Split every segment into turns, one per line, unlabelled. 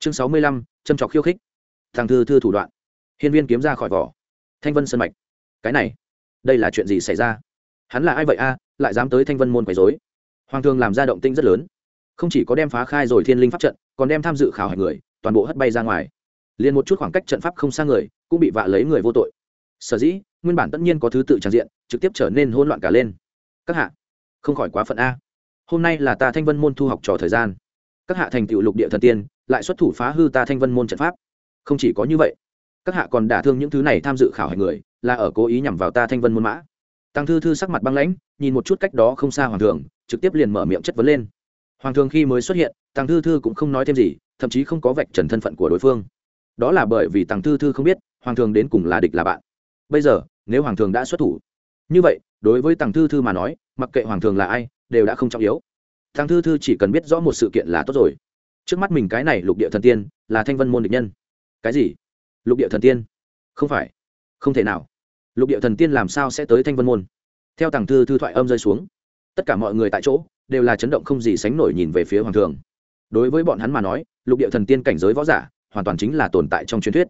chương sáu mươi lăm, châm trọc khiêu khích. Thằng thư thư thủ đoạn. Hiên viên kiếm ra khỏi vỏ. Thanh vân sân mạch. Cái này, đây là chuyện gì xảy ra? Hắn là ai vậy a? Lại dám tới thanh vân môn quấy dối hoàng thương làm ra động tinh rất lớn. Không chỉ có đem phá khai rồi thiên linh pháp trận, còn đem tham dự khảo hạch người, toàn bộ hất bay ra ngoài. Liền một chút khoảng cách trận pháp không xa người, cũng bị vạ lấy người vô tội. Sở dĩ, nguyên bản tất nhiên có thứ tự tràn diện, trực tiếp trở nên hỗn loạn cả lên. Các hạ, không khỏi quá phận a. Hôm nay là ta thanh vân môn thu học trò thời gian. Các hạ thành tựu lục địa thần tiên lại xuất thủ phá hư ta thanh vân môn trận pháp. Không chỉ có như vậy, các hạ còn đả thương những thứ này tham dự khảo hạch người, là ở cố ý nhằm vào ta thanh vân môn mã. Tăng thư thư sắc mặt băng lãnh, nhìn một chút cách đó không xa hoàng thường trực tiếp liền mở miệng chất vấn lên. Hoàng thường khi mới xuất hiện, tăng thư thư cũng không nói thêm gì, thậm chí không có vạch trần thân phận của đối phương. Đó là bởi vì tăng thư thư không biết, hoàng thường đến cùng là địch là bạn. Bây giờ, nếu hoàng thường đã xuất thủ, như vậy, đối với tăng thư thư mà nói, mặc kệ hoàng thường là ai, đều đã không trọng yếu. Tăng thư thư chỉ cần biết rõ một sự kiện là tốt rồi trước mắt mình cái này lục địa thần tiên là thanh vân môn địch nhân. Cái gì? Lục địa thần tiên? Không phải. Không thể nào. Lục địa thần tiên làm sao sẽ tới thanh vân môn? Theo tàng thư thư thoại âm rơi xuống, tất cả mọi người tại chỗ đều là chấn động không gì sánh nổi nhìn về phía hoàng thường. Đối với bọn hắn mà nói, lục địa thần tiên cảnh giới võ giả hoàn toàn chính là tồn tại trong truyền thuyết.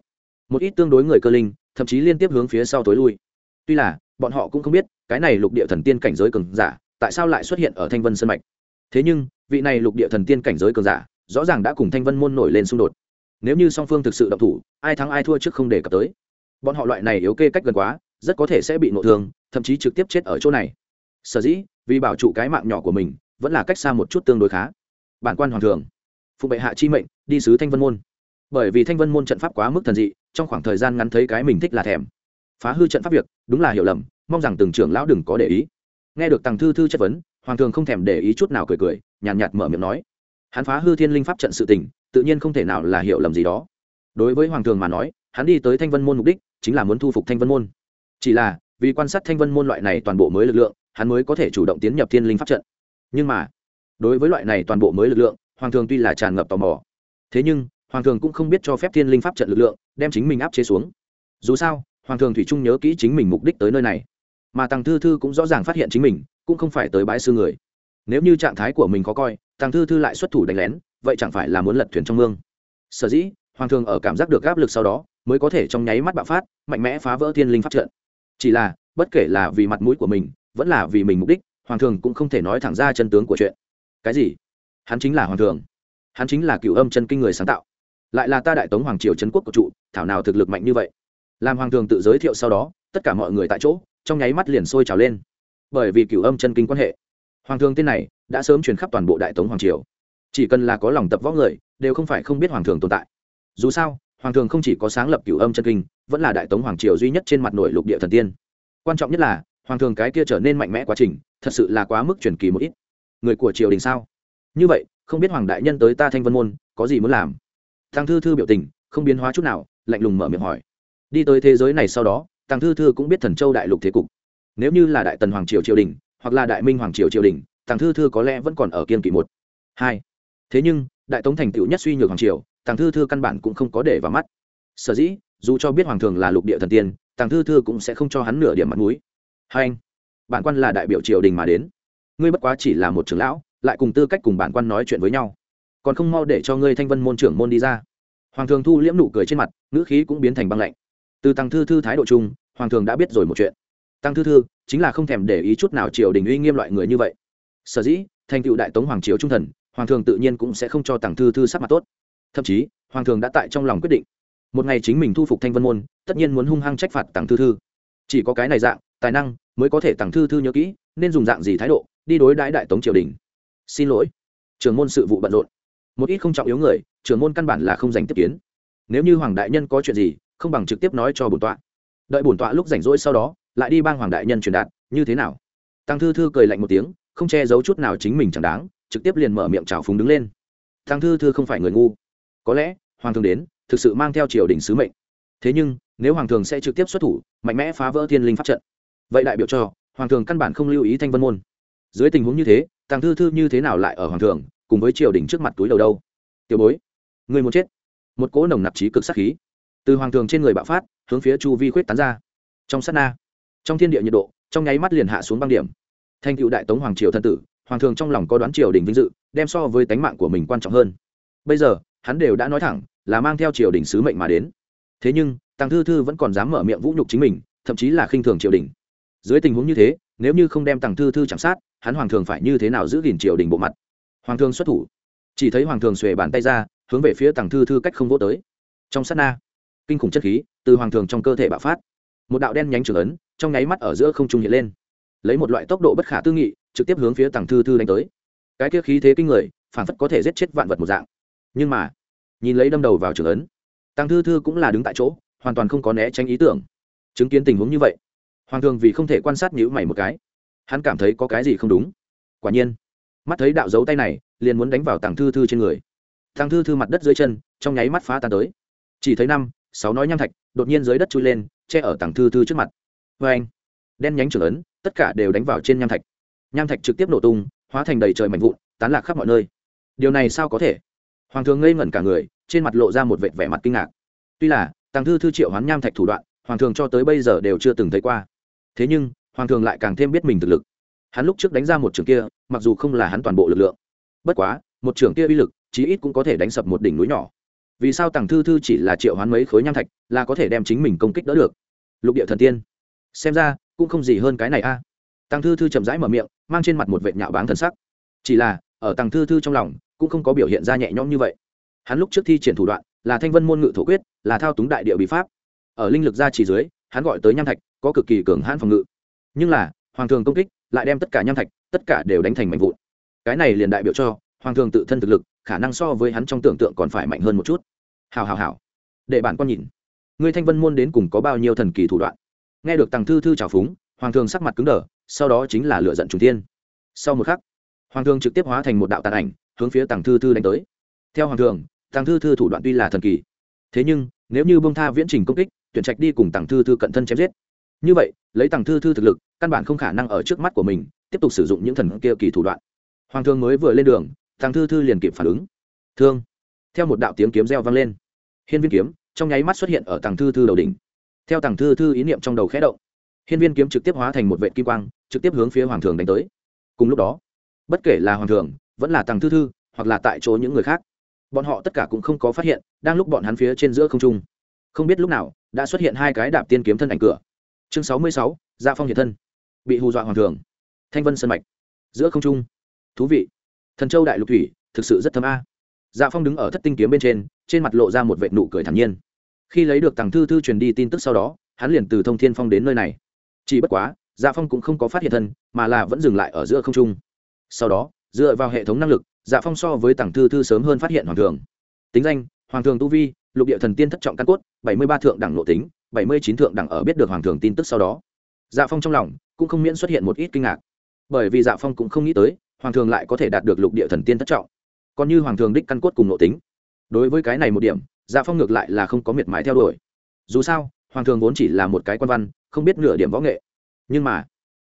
Một ít tương đối người cơ linh, thậm chí liên tiếp hướng phía sau tối lui. Tuy là, bọn họ cũng không biết, cái này lục địa thần tiên cảnh giới cường giả tại sao lại xuất hiện ở thanh vân sân mạch. Thế nhưng, vị này lục địa thần tiên cảnh giới cường giả rõ ràng đã cùng thanh vân môn nổi lên xung đột. Nếu như song phương thực sự động thủ ai thắng ai thua trước không đề cập tới. Bọn họ loại này yếu kê cách gần quá rất có thể sẽ bị nội thương thậm chí trực tiếp chết ở chỗ này. Sở dĩ vì bảo trụ cái mạng nhỏ của mình vẫn là cách xa một chút tương đối khá. Bản quan hoàng thường. Phụ bệ hạ chi mệnh đi sứ thanh vân môn. Bởi vì thanh vân môn trận pháp quá mức thần dị trong khoảng thời gian ngắn thấy cái mình thích là thèm. Phá hư trận pháp việc đúng là hiểu lầm mong rằng từng trưởng lão đừng có để ý. Nghe được tàng thư thư chất vấn hoàng thường không thèm để ý chút nào cười cười nhàn nhạt, nhạt mở miệng nói hắn phá hư thiên linh pháp trận sự tình, tự nhiên không thể nào là hiểu lầm gì đó. Đối với hoàng thường mà nói, hắn đi tới thanh vân môn mục đích chính là muốn thu phục thanh vân môn. Chỉ là, vì quan sát thanh vân môn loại này toàn bộ mới lực lượng, hắn mới có thể chủ động tiến nhập thiên linh pháp trận. Nhưng mà, đối với loại này toàn bộ mới lực lượng, hoàng thường tuy là tràn ngập tò mò. Thế nhưng, hoàng thường cũng không biết cho phép thiên linh pháp trận lực lượng đem chính mình áp chế xuống. Dù sao, hoàng thường thủy trung nhớ kỹ chính mình mục đích tới nơi này. Mà tăng thư thư cũng rõ ràng phát hiện chính mình, cũng không phải tới bãi sư người. Nếu như trạng thái của mình khó coi tàng thư thư lại xuất thủ đánh lén, vậy chẳng phải là muốn lật thuyền trong mương. Sở dĩ, hoàng thường ở cảm giác được áp lực sau đó, mới có thể trong nháy mắt bạo phát, mạnh mẽ phá vỡ thiên linh pháp trận. Chỉ là, bất kể là vì mặt mũi của mình, vẫn là vì mình mục đích, hoàng thường cũng không thể nói thẳng ra chân tướng của chuyện. Cái gì? Hắn chính là hoàng thường. Hắn chính là cựu âm chân kinh người sáng tạo. Lại là ta đại tống hoàng triều trấn quốc của trụ, thảo nào thực lực mạnh như vậy? Làm hoàng thường tự giới thiệu sau đó, tất cả mọi người tại chỗ, trong nháy mắt liền sôi trào lên. Bởi vì cựu âm chân kinh quan hệ hoàng thường tên này đã sớm truyền khắp toàn bộ đại tống hoàng triều. Chỉ cần là có lòng tập võ người, đều không phải không biết hoàng thường tồn tại. Dù sao, hoàng thường không chỉ có sáng lập cửu âm chân kinh, vẫn là đại tống hoàng triều duy nhất trên mặt nội lục địa thần tiên. Quan trọng nhất là, hoàng thường cái kia trở nên mạnh mẽ quá trình, thật sự là quá mức truyền kỳ một ít. Người của triều đình sao? Như vậy, không biết hoàng đại nhân tới ta thanh vân môn, có gì muốn làm? Thằng thư thư biểu tình, không biến hóa chút nào, lạnh lùng mở miệng hỏi. Đi tới thế giới này sau đó thằng thư thư cũng biết thần châu đại lục thế cục. Nếu như là đại tần hoàng triều triều đình hoặc là đại minh hoàng triều triều đình, tàng thư thư có lẽ vẫn còn ở kiên kỵ một, hai. Thế nhưng, đại tống thành tựu nhất suy nhược hoàng triều, tàng thư thư căn bản cũng không có để vào mắt. Sở dĩ, dù cho biết hoàng thường là lục địa thần tiên, tàng thư thư cũng sẽ không cho hắn nửa điểm mặt mũi. Hai anh, bản quan là đại biểu triều đình mà đến. Ngươi bất quá chỉ là một trưởng lão, lại cùng tư cách cùng bản quan nói chuyện với nhau. Còn không mau để cho ngươi thanh vân môn trưởng môn đi ra. Hoàng thường thu liễm nụ cười trên mặt, ngữ khí cũng biến thành băng lạnh. Từ tàng thư thư thái độ chung, hoàng thường đã biết rồi một chuyện tăng thư thư, chính là không thèm để ý chút nào triều đình uy nghiêm loại người như vậy. Sở dĩ, thành cựu đại tống hoàng triều trung thần, hoàng thường tự nhiên cũng sẽ không cho tăng thư thư sắc mặt tốt. Thậm chí, hoàng thường đã tại trong lòng quyết định. Một ngày chính mình thu phục thanh vân môn, tất nhiên muốn hung hăng trách phạt tăng thư thư. Chỉ có cái này dạng, tài năng, mới có thể tăng thư thư nhớ kỹ, nên dùng dạng gì thái độ, đi đối đãi đại tống triều đình. Xin lỗi. Trường môn sự vụ bận rộn. Một ít không trọng yếu người, trường môn căn bản là không dành tiếp kiến. Nếu như hoàng đại nhân có chuyện gì, không bằng trực tiếp nói cho bổn tọa. Đợi bổn tọa lúc rảnh rỗi sau đó lại đi bang hoàng đại nhân truyền đạt, như thế nào? Tăng thư thư cười lạnh một tiếng, không che giấu chút nào chính mình chẳng đáng, trực tiếp liền mở miệng trào phúng đứng lên. Tăng thư thư không phải người ngu. Có lẽ, hoàng thường đến, thực sự mang theo triều đình sứ mệnh. Thế nhưng, nếu hoàng thường sẽ trực tiếp xuất thủ, mạnh mẽ phá vỡ thiên linh pháp trận. Vậy đại biểu cho, hoàng thường căn bản không lưu ý thanh vân môn. Dưới tình huống như thế tàng thư thư như thế nào lại ở hoàng thường cùng với triều đình trước mặt túi đầu đâu? Tiểu bối, người muốn chết. Một cỗ nồng nặc trí cực sắc khí. Từ hoàng thường trên người bạo phát, hướng phía chu vi khuyết tán ra. Trong sát na trong thiên địa nhiệt độ, trong nháy mắt liền hạ xuống băng điểm. Thanh cựu đại tống hoàng triều thân tử, hoàng thường trong lòng có đoán triều đình vinh dự, đem so với tánh mạng của mình quan trọng hơn. Bây giờ, hắn đều đã nói thẳng, là mang theo triều đình sứ mệnh mà đến. Thế nhưng, tàng thư thư vẫn còn dám mở miệng vũ nhục chính mình, thậm chí là khinh thường triều đình. Dưới tình huống như thế, nếu như không đem tàng thư thư chạm sát, hắn hoàng thường phải như thế nào giữ gìn triều đình bộ mặt? Hoàng thường xuất thủ. Chỉ thấy hoàng thường xuề bàn tay ra, hướng về phía tàng thư thư cách không vô tới. Trong sát na, kinh khủng chất khí từ hoàng thường trong cơ thể bạo phát một đạo đen nhánh trưởng ấn trong nháy mắt ở giữa không trung hiện lên lấy một loại tốc độ bất khả tư nghị trực tiếp hướng phía tàng thư thư đánh tới cái kia khí thế kinh người phản phất có thể giết chết vạn vật một dạng nhưng mà nhìn lấy đâm đầu vào trưởng ấn tàng thư thư cũng là đứng tại chỗ hoàn toàn không có né tránh ý tưởng chứng kiến tình huống như vậy hoàng thường vì không thể quan sát nhữ mày một cái hắn cảm thấy có cái gì không đúng quả nhiên mắt thấy đạo dấu tay này liền muốn đánh vào tàng thư thư trên người tàng thư thư mặt đất dưới chân trong nháy mắt phá tan tới chỉ thấy năm sáu nói nham thạch đột nhiên dưới đất chui lên che ở tàng thư thư trước mặt. Vê anh, đen nhánh trưởng ấn, tất cả đều đánh vào trên nham thạch. Nham thạch trực tiếp nổ tung, hóa thành đầy trời mạnh vụn, tán lạc khắp mọi nơi. Điều này sao có thể? Hoàng thường ngây ngẩn cả người, trên mặt lộ ra một vệt vẻ mặt kinh ngạc. Tuy là, tàng thư thư triệu hoán nham thạch thủ đoạn, hoàng thường cho tới bây giờ đều chưa từng thấy qua. Thế nhưng, hoàng thường lại càng thêm biết mình thực lực. Hắn lúc trước đánh ra một trường kia, mặc dù không là hắn toàn bộ lực lượng, bất quá, một trường kia uy lực, chí ít cũng có thể đánh sập một đỉnh núi nhỏ. Vì sao tàng thư thư chỉ là triệu hoán mấy khối nham thạch, là có thể đem chính mình công kích đỡ được? Lục địa thần tiên. Xem ra, cũng không gì hơn cái này a. À. thư thư chậm rãi mở miệng, mang trên mặt một vệ nhạo báng thần sắc. Chỉ là, ở tăng thư thư trong lòng, cũng không có biểu hiện ra nhẹ nhõm như vậy. Hắn lúc trước thi triển thủ đoạn, là thanh vân môn ngự thổ quyết, là thao túng đại địa bí pháp. Ở linh lực gia trì dưới, hắn gọi tới nham thạch, có cực kỳ cường hãn phòng ngự. Nhưng là, hoàng thường công kích, lại đem tất cả nham thạch, tất cả đều đánh thành mạnh vụn. Cái này liền đại biểu cho, hoàng thường tự thân thực lực, khả năng so với hắn trong tưởng tượng còn phải mạnh hơn một chút. Hào hào hào. Để bản con nhìn ngươi thanh vân môn đến cùng có bao nhiêu thần kỳ thủ đoạn? Nghe được tàng thư thư trào phúng, hoàng thường sắc mặt cứng đờ, sau đó chính là lựa giận trung tiên sau một khắc, hoàng thường trực tiếp hóa thành một đạo tàn ảnh, hướng phía tàng thư thư đánh tới. Theo hoàng thường tàng thư thư thủ đoạn tuy là thần kỳ, thế nhưng, nếu như bông tha viễn trình công kích, tuyển trạch đi cùng tàng thư thư cận thân chém giết. Như vậy, lấy tàng thư thư thực lực, căn bản không khả năng ở trước mắt của mình, tiếp tục sử dụng những thần kia kỳ thủ đoạn. Hoàng thường mới vừa lên đường tàng thư thư liền kịp phản ứng. Thương! Theo một đạo tiếng kiếm reo vang lên. Hiên viên kiếm trong nháy mắt xuất hiện ở tàng thư thư đầu đỉnh. Theo tàng thư thư ý niệm trong đầu khẽ động, hiên viên kiếm trực tiếp hóa thành một vệ kim quang, trực tiếp hướng phía hoàng thường đánh tới. Cùng lúc đó, bất kể là hoàng thường vẫn là tàng thư thư, hoặc là tại chỗ những người khác, bọn họ tất cả cũng không có phát hiện, đang lúc bọn hắn phía trên giữa không trung. Không biết lúc nào, đã xuất hiện hai cái đạp tiên kiếm thân ảnh cửa. Chương sáu mươi sáu gia phong hiện thân. Bị hù dọa hoàng thường thanh vân sân mạch. Giữa không trung. Thú vị. Thần châu đại lục thủy, thực sự rất thấm a dạ phong đứng ở thất tinh kiếm bên trên trên mặt lộ ra một vệ nụ cười thản nhiên. Khi lấy được tàng thư thư truyền đi tin tức sau đó, hắn liền từ thông thiên phong đến nơi này. Chỉ bất quá dạ phong cũng không có phát hiện thân, mà là vẫn dừng lại ở giữa không trung. Sau đó, dựa vào hệ thống năng lực dạ phong so với tàng thư thư sớm hơn phát hiện hoàng thường. Tính danh, hoàng thường tu vi, lục địa thần tiên thất trọng căn cốt, bảy mươi ba thượng đẳng nội tính, bảy mươi chín thượng đẳng ở biết được hoàng thường tin tức sau đó. Dạ phong trong lòng cũng không miễn xuất hiện một ít kinh ngạc. Bởi vì dạ phong cũng không nghĩ tới, hoàng thường lại có thể đạt được lục địa thần tiên thất trọng còn như hoàng thường đích căn cốt cùng nội tính. Đối với cái này một điểm dạ phong ngược lại là không có miệt mài theo đuổi. Dù sao, hoàng thường vốn chỉ là một cái quan văn, không biết nửa điểm võ nghệ. Nhưng mà,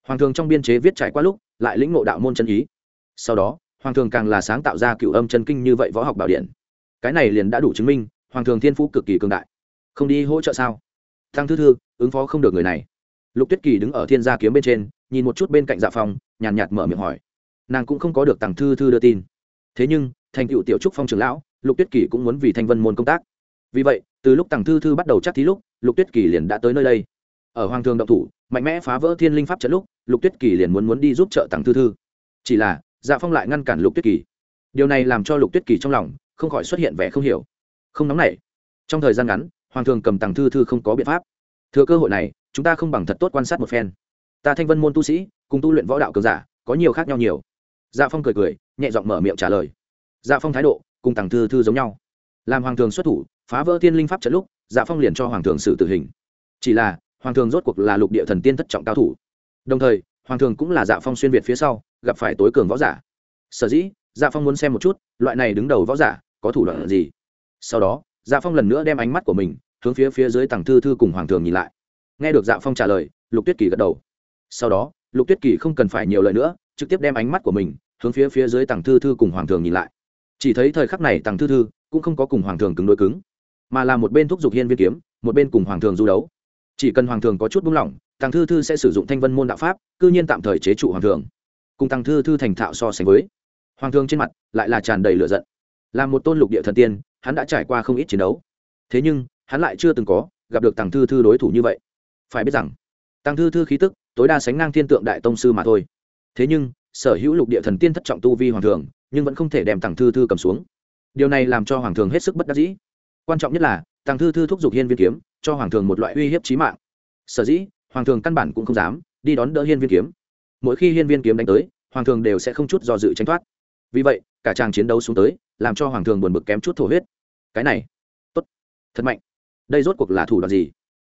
hoàng thường trong biên chế viết trải qua lúc, lại lĩnh ngộ đạo môn chân ý. Sau đó, hoàng thường càng là sáng tạo ra cựu âm chân kinh như vậy võ học bảo điện. Cái này liền đã đủ chứng minh, hoàng thường thiên phú cực kỳ cường đại. Không đi hỗ trợ sao? Thăng thư thư, ứng phó không được người này. Lục tuyết kỳ đứng ở thiên gia kiếm bên trên, nhìn một chút bên cạnh dạ phong, nhàn nhạt mở miệng hỏi. Nàng cũng không có được tàng thư thư đưa tin thế nhưng, thành cựu tiểu trúc phong trường lão, lục tuyết kỳ cũng muốn vì thanh vân môn công tác. Vì vậy, từ lúc tàng thư thư bắt đầu chắc thí lúc, lục tuyết kỳ liền đã tới nơi đây. Ở hoàng thường động thủ, mạnh mẽ phá vỡ thiên linh pháp trận lúc, lục tuyết kỳ liền muốn muốn đi giúp trợ tàng thư thư. Chỉ là dạ phong lại ngăn cản lục tuyết kỳ. Điều này làm cho lục tuyết kỳ trong lòng không khỏi xuất hiện vẻ không hiểu. Không nóng nảy. Trong thời gian ngắn, hoàng thường cầm tàng thư thư không có biện pháp. Thừa cơ hội này, chúng ta không bằng thật tốt quan sát một phen. Ta thanh vân môn tu sĩ, cùng tu luyện võ đạo cường giả, có nhiều khác nhau nhiều dạ phong cười cười, nhẹ giọng mở miệng trả lời. Dạ phong thái độ, cùng tàng thư thư giống nhau. Làm hoàng thường xuất thủ, phá vỡ thiên linh pháp trận lúc dạ phong liền cho hoàng thường xử tử hình. Chỉ là, hoàng thường rốt cuộc là lục địa thần tiên thất trọng cao thủ. Đồng thời, hoàng thường cũng là dạ phong xuyên việt phía sau, gặp phải tối cường võ giả. Sở dĩ dạ phong muốn xem một chút, loại này đứng đầu võ giả, có thủ đoạn gì. Sau đó dạ phong lần nữa đem ánh mắt của mình, hướng phía phía dưới tàng thư thư cùng hoàng thường nhìn lại. Nghe được dạ phong trả lời, lục tuyết kỳ gật đầu. Sau đó, lục tuyết kỳ không cần phải nhiều lời nữa trực tiếp đem ánh mắt của mình hướng phía phía dưới tàng thư thư cùng hoàng thường nhìn lại. Chỉ thấy thời khắc này tàng thư thư cũng không có cùng hoàng thường cứng đối cứng, mà là một bên thúc giục hiên viên kiếm, một bên cùng hoàng thường du đấu. Chỉ cần hoàng thường có chút buông lỏng tàng thư thư sẽ sử dụng thanh vân môn đạo pháp, cư nhiên tạm thời chế trụ hoàng thường, cùng tàng thư thư thành thạo so sánh với. Hoàng thường trên mặt lại là tràn đầy lửa giận. Là một tôn lục địa thần tiên, hắn đã trải qua không ít chiến đấu. Thế nhưng, hắn lại chưa từng có gặp được tàng thư thư đối thủ như vậy. Phải biết rằng tàng thư thư khí tức tối đa sánh ngang thiên tượng đại tông sư mà thôi thế nhưng, sở hữu lục địa thần tiên thất trọng tu vi hoàng thường, nhưng vẫn không thể đem tàng thư thư cầm xuống. Điều này làm cho hoàng thường hết sức bất đắc dĩ. Quan trọng nhất là tàng thư thư thúc giục hiên viên kiếm, cho hoàng thường một loại uy hiếp trí mạng. Sở dĩ, hoàng thường căn bản cũng không dám đi đón đỡ hiên viên kiếm. Mỗi khi hiên viên kiếm đánh tới, hoàng thường đều sẽ không chút do dự tranh thoát. Vì vậy, cả tràng chiến đấu xuống tới, làm cho hoàng thường buồn bực kém chút thổ huyết. Cái này, tốt, thật mạnh. Đây rốt cuộc là thủ đoạn gì?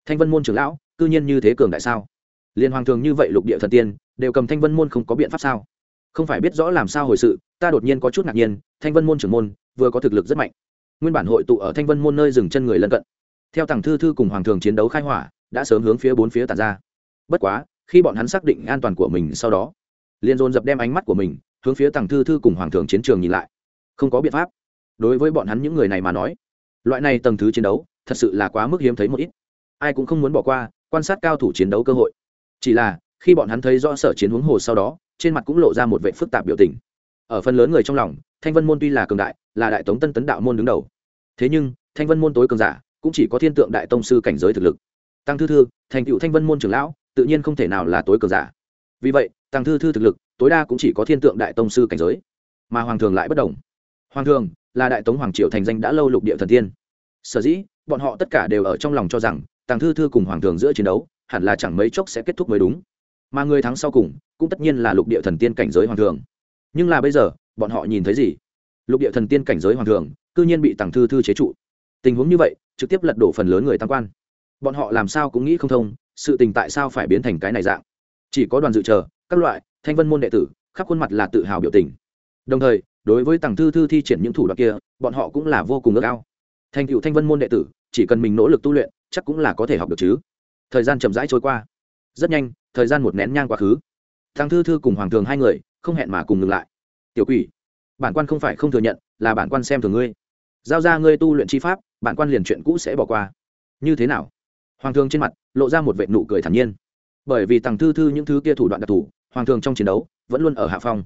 Thanh vân môn trưởng lão, cư nhiên như thế cường đại sao? Liên hoàng thường như vậy lục địa thần tiên đều cầm thanh vân môn không có biện pháp sao? Không phải biết rõ làm sao hồi sự, ta đột nhiên có chút ngạc nhiên, thanh vân môn trưởng môn, vừa có thực lực rất mạnh. Nguyên bản hội tụ ở thanh vân môn nơi dừng chân người lân cận. Theo tàng thư thư cùng hoàng thường chiến đấu khai hỏa, đã sớm hướng phía bốn phía tàn ra. Bất quá, khi bọn hắn xác định an toàn của mình sau đó, liền dồn dập đem ánh mắt của mình hướng phía tàng thư thư cùng hoàng thường chiến trường nhìn lại. Không có biện pháp. Đối với bọn hắn những người này mà nói, loại này tầng thứ chiến đấu, thật sự là quá mức hiếm thấy một ít. Ai cũng không muốn bỏ qua, quan sát cao thủ chiến đấu cơ hội. Chỉ là khi bọn hắn thấy rõ sở chiến huống hồ sau đó, trên mặt cũng lộ ra một vệ phức tạp biểu tình. Ở phần lớn người trong lòng, thanh vân môn tuy là cường đại, là đại tống tân tấn đạo môn đứng đầu. Thế nhưng, thanh vân môn tối cường giả, cũng chỉ có thiên tượng đại tông sư cảnh giới thực lực. Tăng thư thư, thành cựu thanh vân môn trưởng lão, tự nhiên không thể nào là tối cường giả. Vì vậy, tăng thư thư thực lực, tối đa cũng chỉ có thiên tượng đại tông sư cảnh giới. Mà hoàng thường lại bất đồng. Hoàng thường là đại tống hoàng triều thành danh đã lâu lục địa thần tiên. Sở dĩ, bọn họ tất cả đều ở trong lòng cho rằng tàng thư thư cùng hoàng thường giữa chiến đấu, hẳn là chẳng mấy chốc sẽ kết thúc mới đúng mà người thắng sau cùng cũng tất nhiên là lục địa thần tiên cảnh giới hoàng thường. Nhưng là bây giờ, bọn họ nhìn thấy gì? Lục địa thần tiên cảnh giới hoàng thường, cư nhiên bị tàng thư thư chế trụ. Tình huống như vậy, trực tiếp lật đổ phần lớn người tam quan. Bọn họ làm sao cũng nghĩ không thông, sự tình tại sao phải biến thành cái này dạng? Chỉ có đoàn dự chờ, các loại, thanh vân môn đệ tử, khắp khuôn mặt là tự hào biểu tình. Đồng thời, đối với tàng thư thư thi triển những thủ đoạn kia, bọn họ cũng là vô cùng ước ao. Thành cựu thanh vân môn đệ tử, chỉ cần mình nỗ lực tu luyện, chắc cũng là có thể học được chứ. Thời gian chậm rãi trôi qua. Rất nhanh thời gian một nén nhang quá khứ. Thằng thư thư cùng hoàng thường hai người không hẹn mà cùng ngừng lại. Tiểu quỷ, bản quan không phải không thừa nhận là bản quan xem thường ngươi. Giao ra ngươi tu luyện chi pháp, bản quan liền chuyện cũ sẽ bỏ qua. Như thế nào? Hoàng thường trên mặt lộ ra một vệ nụ cười thản nhiên. Bởi vì tàng thư thư những thứ kia thủ đoạn đặc thù, hoàng thường trong chiến đấu vẫn luôn ở hạ phong.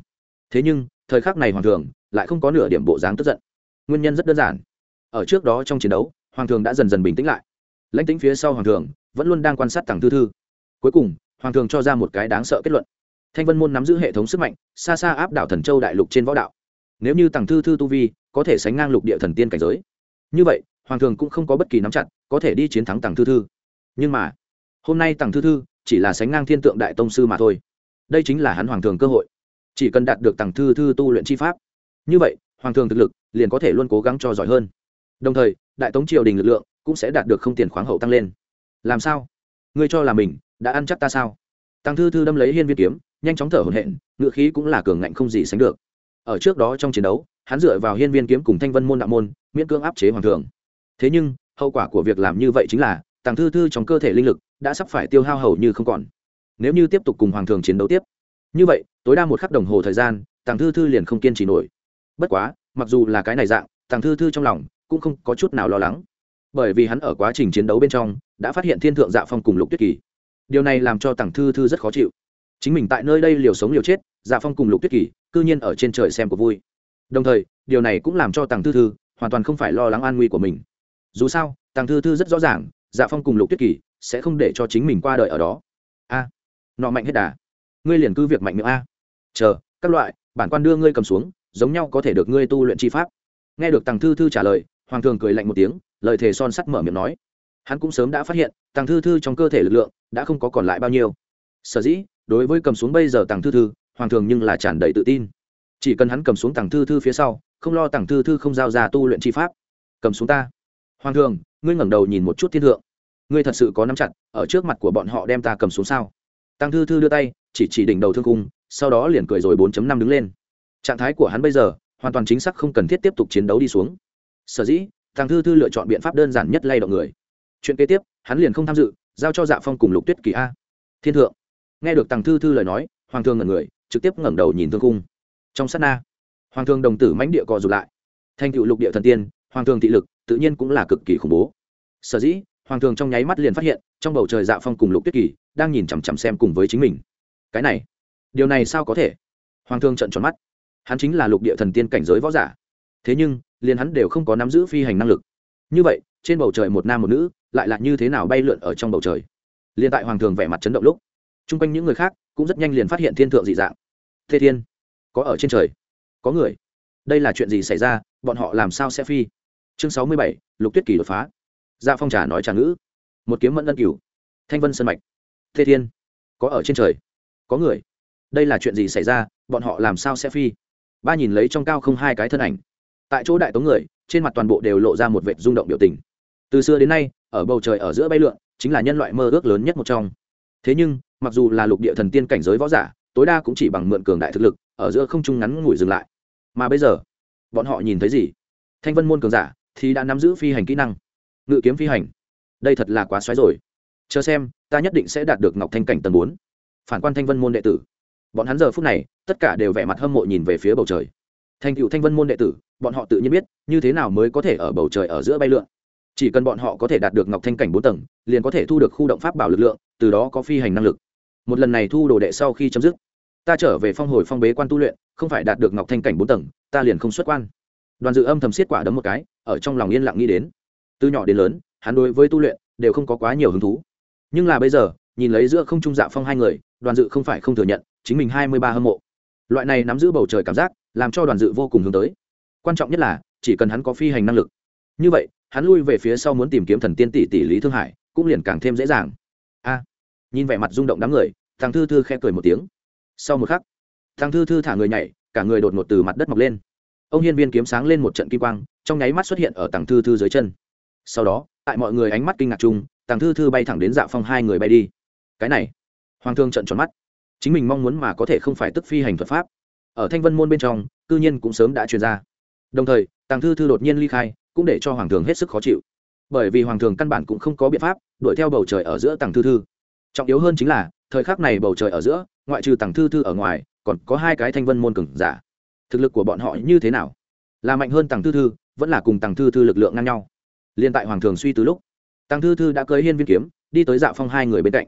Thế nhưng, thời khắc này hoàng thường lại không có nửa điểm bộ dáng tức giận. Nguyên nhân rất đơn giản. Ở trước đó trong chiến đấu, hoàng thường đã dần dần bình tĩnh lại. Lãnh tĩnh phía sau hoàng thường vẫn luôn đang quan sát tàng thư thư. Cuối cùng hoàng thường cho ra một cái đáng sợ kết luận. Thanh vân môn nắm giữ hệ thống sức mạnh, xa xa áp đảo thần châu đại lục trên võ đạo. Nếu như tàng thư thư tu vi, có thể sánh ngang lục địa thần tiên cảnh giới. Như vậy, hoàng thường cũng không có bất kỳ nắm chặt, có thể đi chiến thắng tàng thư thư. Nhưng mà, hôm nay tàng thư thư chỉ là sánh ngang thiên tượng đại tông sư mà thôi. Đây chính là hắn hoàng thường cơ hội. Chỉ cần đạt được tàng thư thư tu luyện chi pháp. Như vậy, hoàng thường thực lực liền có thể luôn cố gắng cho giỏi hơn. Đồng thời, đại tống triều đình lực lượng cũng sẽ đạt được không tiền khoáng hậu tăng lên. Làm sao? Ngươi cho là mình đã ăn chắc ta sao? Tăng thư thư đâm lấy hiên viên kiếm, nhanh chóng thở hổn hển, ngựa khí cũng là cường ngạnh không gì sánh được. Ở trước đó trong chiến đấu, hắn dựa vào hiên viên kiếm cùng thanh vân môn đạo môn, miễn cưỡng áp chế hoàng thường thế nhưng, hậu quả của việc làm như vậy chính là tàng thư thư trong cơ thể linh lực đã sắp phải tiêu hao hầu như không còn. Nếu như tiếp tục cùng hoàng thường chiến đấu tiếp, như vậy, tối đa một khắc đồng hồ thời gian tàng thư thư liền không kiên trì nổi. Bất quá, mặc dù là cái này dạng tàng thư thư trong lòng cũng không có chút nào lo lắng. Bởi vì hắn ở quá trình chiến đấu bên trong, đã phát hiện thiên thượng dạ phong cùng lục tuyết kỳ điều này làm cho tàng thư thư rất khó chịu. Chính mình tại nơi đây liều sống liều chết dạ phong cùng lục tuyết kỳ cư nhiên ở trên trời xem cuộc vui. Đồng thời, điều này cũng làm cho tàng thư thư hoàn toàn không phải lo lắng an nguy của mình. Dù sao tàng thư thư rất rõ ràng dạ phong cùng lục tuyết kỳ sẽ không để cho chính mình qua đời ở đó. A, nọ mạnh hết đà. Ngươi liền cứ việc mạnh miệng a. Chờ, các loại, bản quan đưa ngươi cầm xuống, giống nhau có thể được ngươi tu luyện chi pháp. Nghe được tàng thư thư trả lời, hoàng thường cười lạnh một tiếng, lời thề son sắt mở miệng nói hắn cũng sớm đã phát hiện tàng thư thư trong cơ thể lực lượng đã không có còn lại bao nhiêu. Sở dĩ, đối với cầm xuống bây giờ tàng thư thư, hoàng thường nhưng là tràn đầy tự tin. Chỉ cần hắn cầm xuống tàng thư thư phía sau, không lo tàng thư thư không giao ra tu luyện chi pháp. Cầm xuống ta. Hoàng thường, ngươi ngẩng đầu nhìn một chút thiên thượng. Ngươi thật sự có nắm chặt, ở trước mặt của bọn họ đem ta cầm xuống sao? Tăng thư thư đưa tay, chỉ chỉ đỉnh đầu thương cung, sau đó liền cười rồi 4 năm đứng lên. Trạng thái của hắn bây giờ, hoàn toàn chính xác không cần thiết tiếp tục chiến đấu đi xuống. Sở dĩ tăng thư thư lựa chọn biện pháp đơn giản nhất lay động người chuyện kế tiếp, hắn liền không tham dự, giao cho dạ phong cùng lục tuyết kỳ a. Thiên thượng. Nghe được Tàng thư thư lời nói, hoàng thương ngẩn người, trực tiếp ngẩng đầu nhìn thương cung. Trong sát na, hoàng thương đồng tử mãnh địa cò rụt lại. Thành cựu lục địa thần tiên, hoàng thương thị lực, tự nhiên cũng là cực kỳ khủng bố. Sở dĩ, hoàng thường trong nháy mắt liền phát hiện, trong bầu trời dạ phong cùng lục tuyết kỳ đang nhìn chằm chằm xem cùng với chính mình. Cái này, điều này sao có thể? Hoàng thương trận tròn mắt. Hắn chính là lục địa thần tiên cảnh giới võ giả. Thế nhưng, liền hắn đều không có nắm giữ phi hành năng lực. Như vậy, trên bầu trời một nam một nữ lại là như thế nào bay lượn ở trong bầu trời. Liền tại hoàng thường vẻ mặt chấn động lúc, chung quanh những người khác cũng rất nhanh liền phát hiện thiên thượng dị dạng. Thế thiên, có ở trên trời? Có người. Đây là chuyện gì xảy ra? Bọn họ làm sao sẽ phi? Chương sáu mươi bảy, lục tuyết kỳ đột phá. Dạ phong trà nói trà ngữ. Một kiếm mẫn ân cửu. Thanh vân sơn mạch. Thế thiên, có ở trên trời? Có người. Đây là chuyện gì xảy ra? Bọn họ làm sao sẽ phi? Ba nhìn lấy trong cao không hai cái thân ảnh. Tại chỗ đại tống người, trên mặt toàn bộ đều lộ ra một vệ rung động biểu tình. Từ xưa đến nay ở bầu trời ở giữa bay lượn, chính là nhân loại mơ ước lớn nhất một trong. Thế nhưng, mặc dù là lục địa thần tiên cảnh giới võ giả, tối đa cũng chỉ bằng mượn cường đại thực lực, ở giữa không trung ngắn ngủi dừng lại. Mà bây giờ, bọn họ nhìn thấy gì? Thanh vân môn cường giả thì đã nắm giữ phi hành kỹ năng. Ngự kiếm phi hành. Đây thật là quá xoáy rồi. Chờ xem, ta nhất định sẽ đạt được ngọc thanh cảnh tầng bốn. Phản quan thanh vân môn đệ tử. Bọn hắn giờ phút này, tất cả đều vẻ mặt hâm mộ nhìn về phía bầu trời. Thành cựu thanh vân môn đệ tử, bọn họ tự nhiên biết, như thế nào mới có thể ở bầu trời ở giữa bay lượn chỉ cần bọn họ có thể đạt được ngọc thanh cảnh bốn tầng, liền có thể thu được khu động pháp bảo lực lượng, từ đó có phi hành năng lực. Một lần này thu đồ đệ sau khi chấm dứt, ta trở về phong hồi phong bế quan tu luyện, không phải đạt được ngọc thanh cảnh bốn tầng, ta liền không xuất quan. Đoàn dự âm thầm xiết quả đấm một cái, ở trong lòng yên lặng nghĩ đến. Từ nhỏ đến lớn, hắn đối với tu luyện đều không có quá nhiều hứng thú. Nhưng là bây giờ, nhìn lấy giữa không trung dạ phong hai người, đoàn dự không phải không thừa nhận, chính mình hai mươi ba hâm mộ. Loại này nắm giữ bầu trời cảm giác, làm cho đoàn dự vô cùng hướng tới. Quan trọng nhất là, chỉ cần hắn có phi hành năng lực như vậy, hắn lui về phía sau muốn tìm kiếm thần tiên tỷ tỷ lý thương hải, cũng liền càng thêm dễ dàng. A, nhìn vẻ mặt rung động đám người, thằng thư thư khẽ cười một tiếng. Sau một khắc, thằng thư thư thả người nhảy, cả người đột ngột từ mặt đất mọc lên. Ông hiên viên kiếm sáng lên một trận kim quang, trong nháy mắt xuất hiện ở tàng thư thư dưới chân. Sau đó, tại mọi người ánh mắt kinh ngạc chung tàng thư thư bay thẳng đến dạ phong hai người bay đi. Cái này, hoàng thương trận tròn mắt. Chính mình mong muốn mà có thể không phải tức phi hành thuật pháp. Ở thanh vân môn bên trong, cư nhiên cũng sớm đã truyền ra. Đồng thời tàng thư thư đột nhiên ly khai cũng để cho hoàng thường hết sức khó chịu. Bởi vì hoàng thường căn bản cũng không có biện pháp đuổi theo bầu trời ở giữa tàng thư thư. Trọng yếu hơn chính là, thời khắc này bầu trời ở giữa, ngoại trừ tàng thư thư ở ngoài, còn có hai cái thanh vân môn cường giả. Thực lực của bọn họ như thế nào? Là mạnh hơn tàng thư thư, vẫn là cùng tàng thư thư lực lượng ngang nhau? Liên tại hoàng thường suy từ lúc tàng thư thư đã cưới hiên viên kiếm, đi tới dạ phong hai người bên cạnh.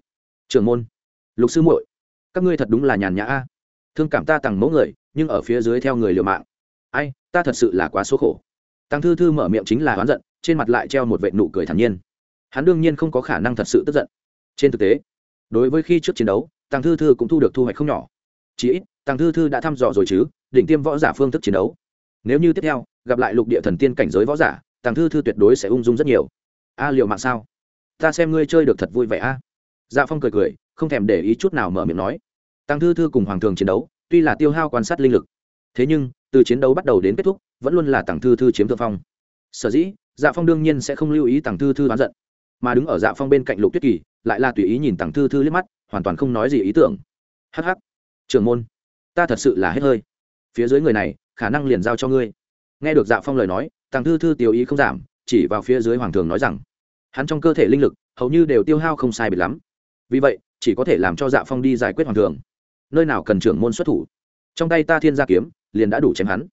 Trưởng môn, lục sư muội, các ngươi thật đúng là nhàn nhã a. Thương cảm ta tặng mẫu người, nhưng ở phía dưới theo người liều mạng. Ai, ta thật sự là quá số khổ tăng thư thư mở miệng chính là oán giận, trên mặt lại treo một vệ nụ cười thản nhiên. Hắn đương nhiên không có khả năng thật sự tức giận. Trên thực tế, đối với khi trước chiến đấu, tăng thư thư cũng thu được thu hoạch không nhỏ. Chỉ ít, tăng thư thư đã thăm dò rồi chứ, đỉnh tiêm võ giả phương thức chiến đấu. Nếu như tiếp theo, gặp lại lục địa thần tiên cảnh giới võ giả, tăng thư thư tuyệt đối sẽ ung dung rất nhiều. A liệu mạng sao? Ta xem ngươi chơi được thật vui vẻ a. Dạ phong cười cười, không thèm để ý chút nào mở miệng nói. Tăng thư thư cùng hoàng thường chiến đấu, tuy là tiêu hao quan sát linh lực. Thế nhưng, từ chiến đấu bắt đầu đến kết thúc vẫn luôn là tàng thư thư chiếm thượng phong. Sở dĩ dạ phong đương nhiên sẽ không lưu ý tàng thư thư đoán giận, mà đứng ở dạ phong bên cạnh lục tuyết kỳ, lại là tùy ý nhìn tàng thư thư liếc mắt, hoàn toàn không nói gì ý tưởng. Hh trưởng môn, ta thật sự là hết hơi. Phía dưới người này, khả năng liền giao cho ngươi. Nghe được dạ phong lời nói, tàng thư thư tiêu ý không giảm, chỉ vào phía dưới hoàng thường nói rằng, hắn trong cơ thể linh lực, hầu như đều tiêu hao không sai biệt lắm. Vì vậy, chỉ có thể làm cho dạ phong đi giải quyết hoàng thường. Nơi nào cần trưởng môn xuất thủ. Trong tay ta thiên gia kiếm, liền đã đủ chém hắn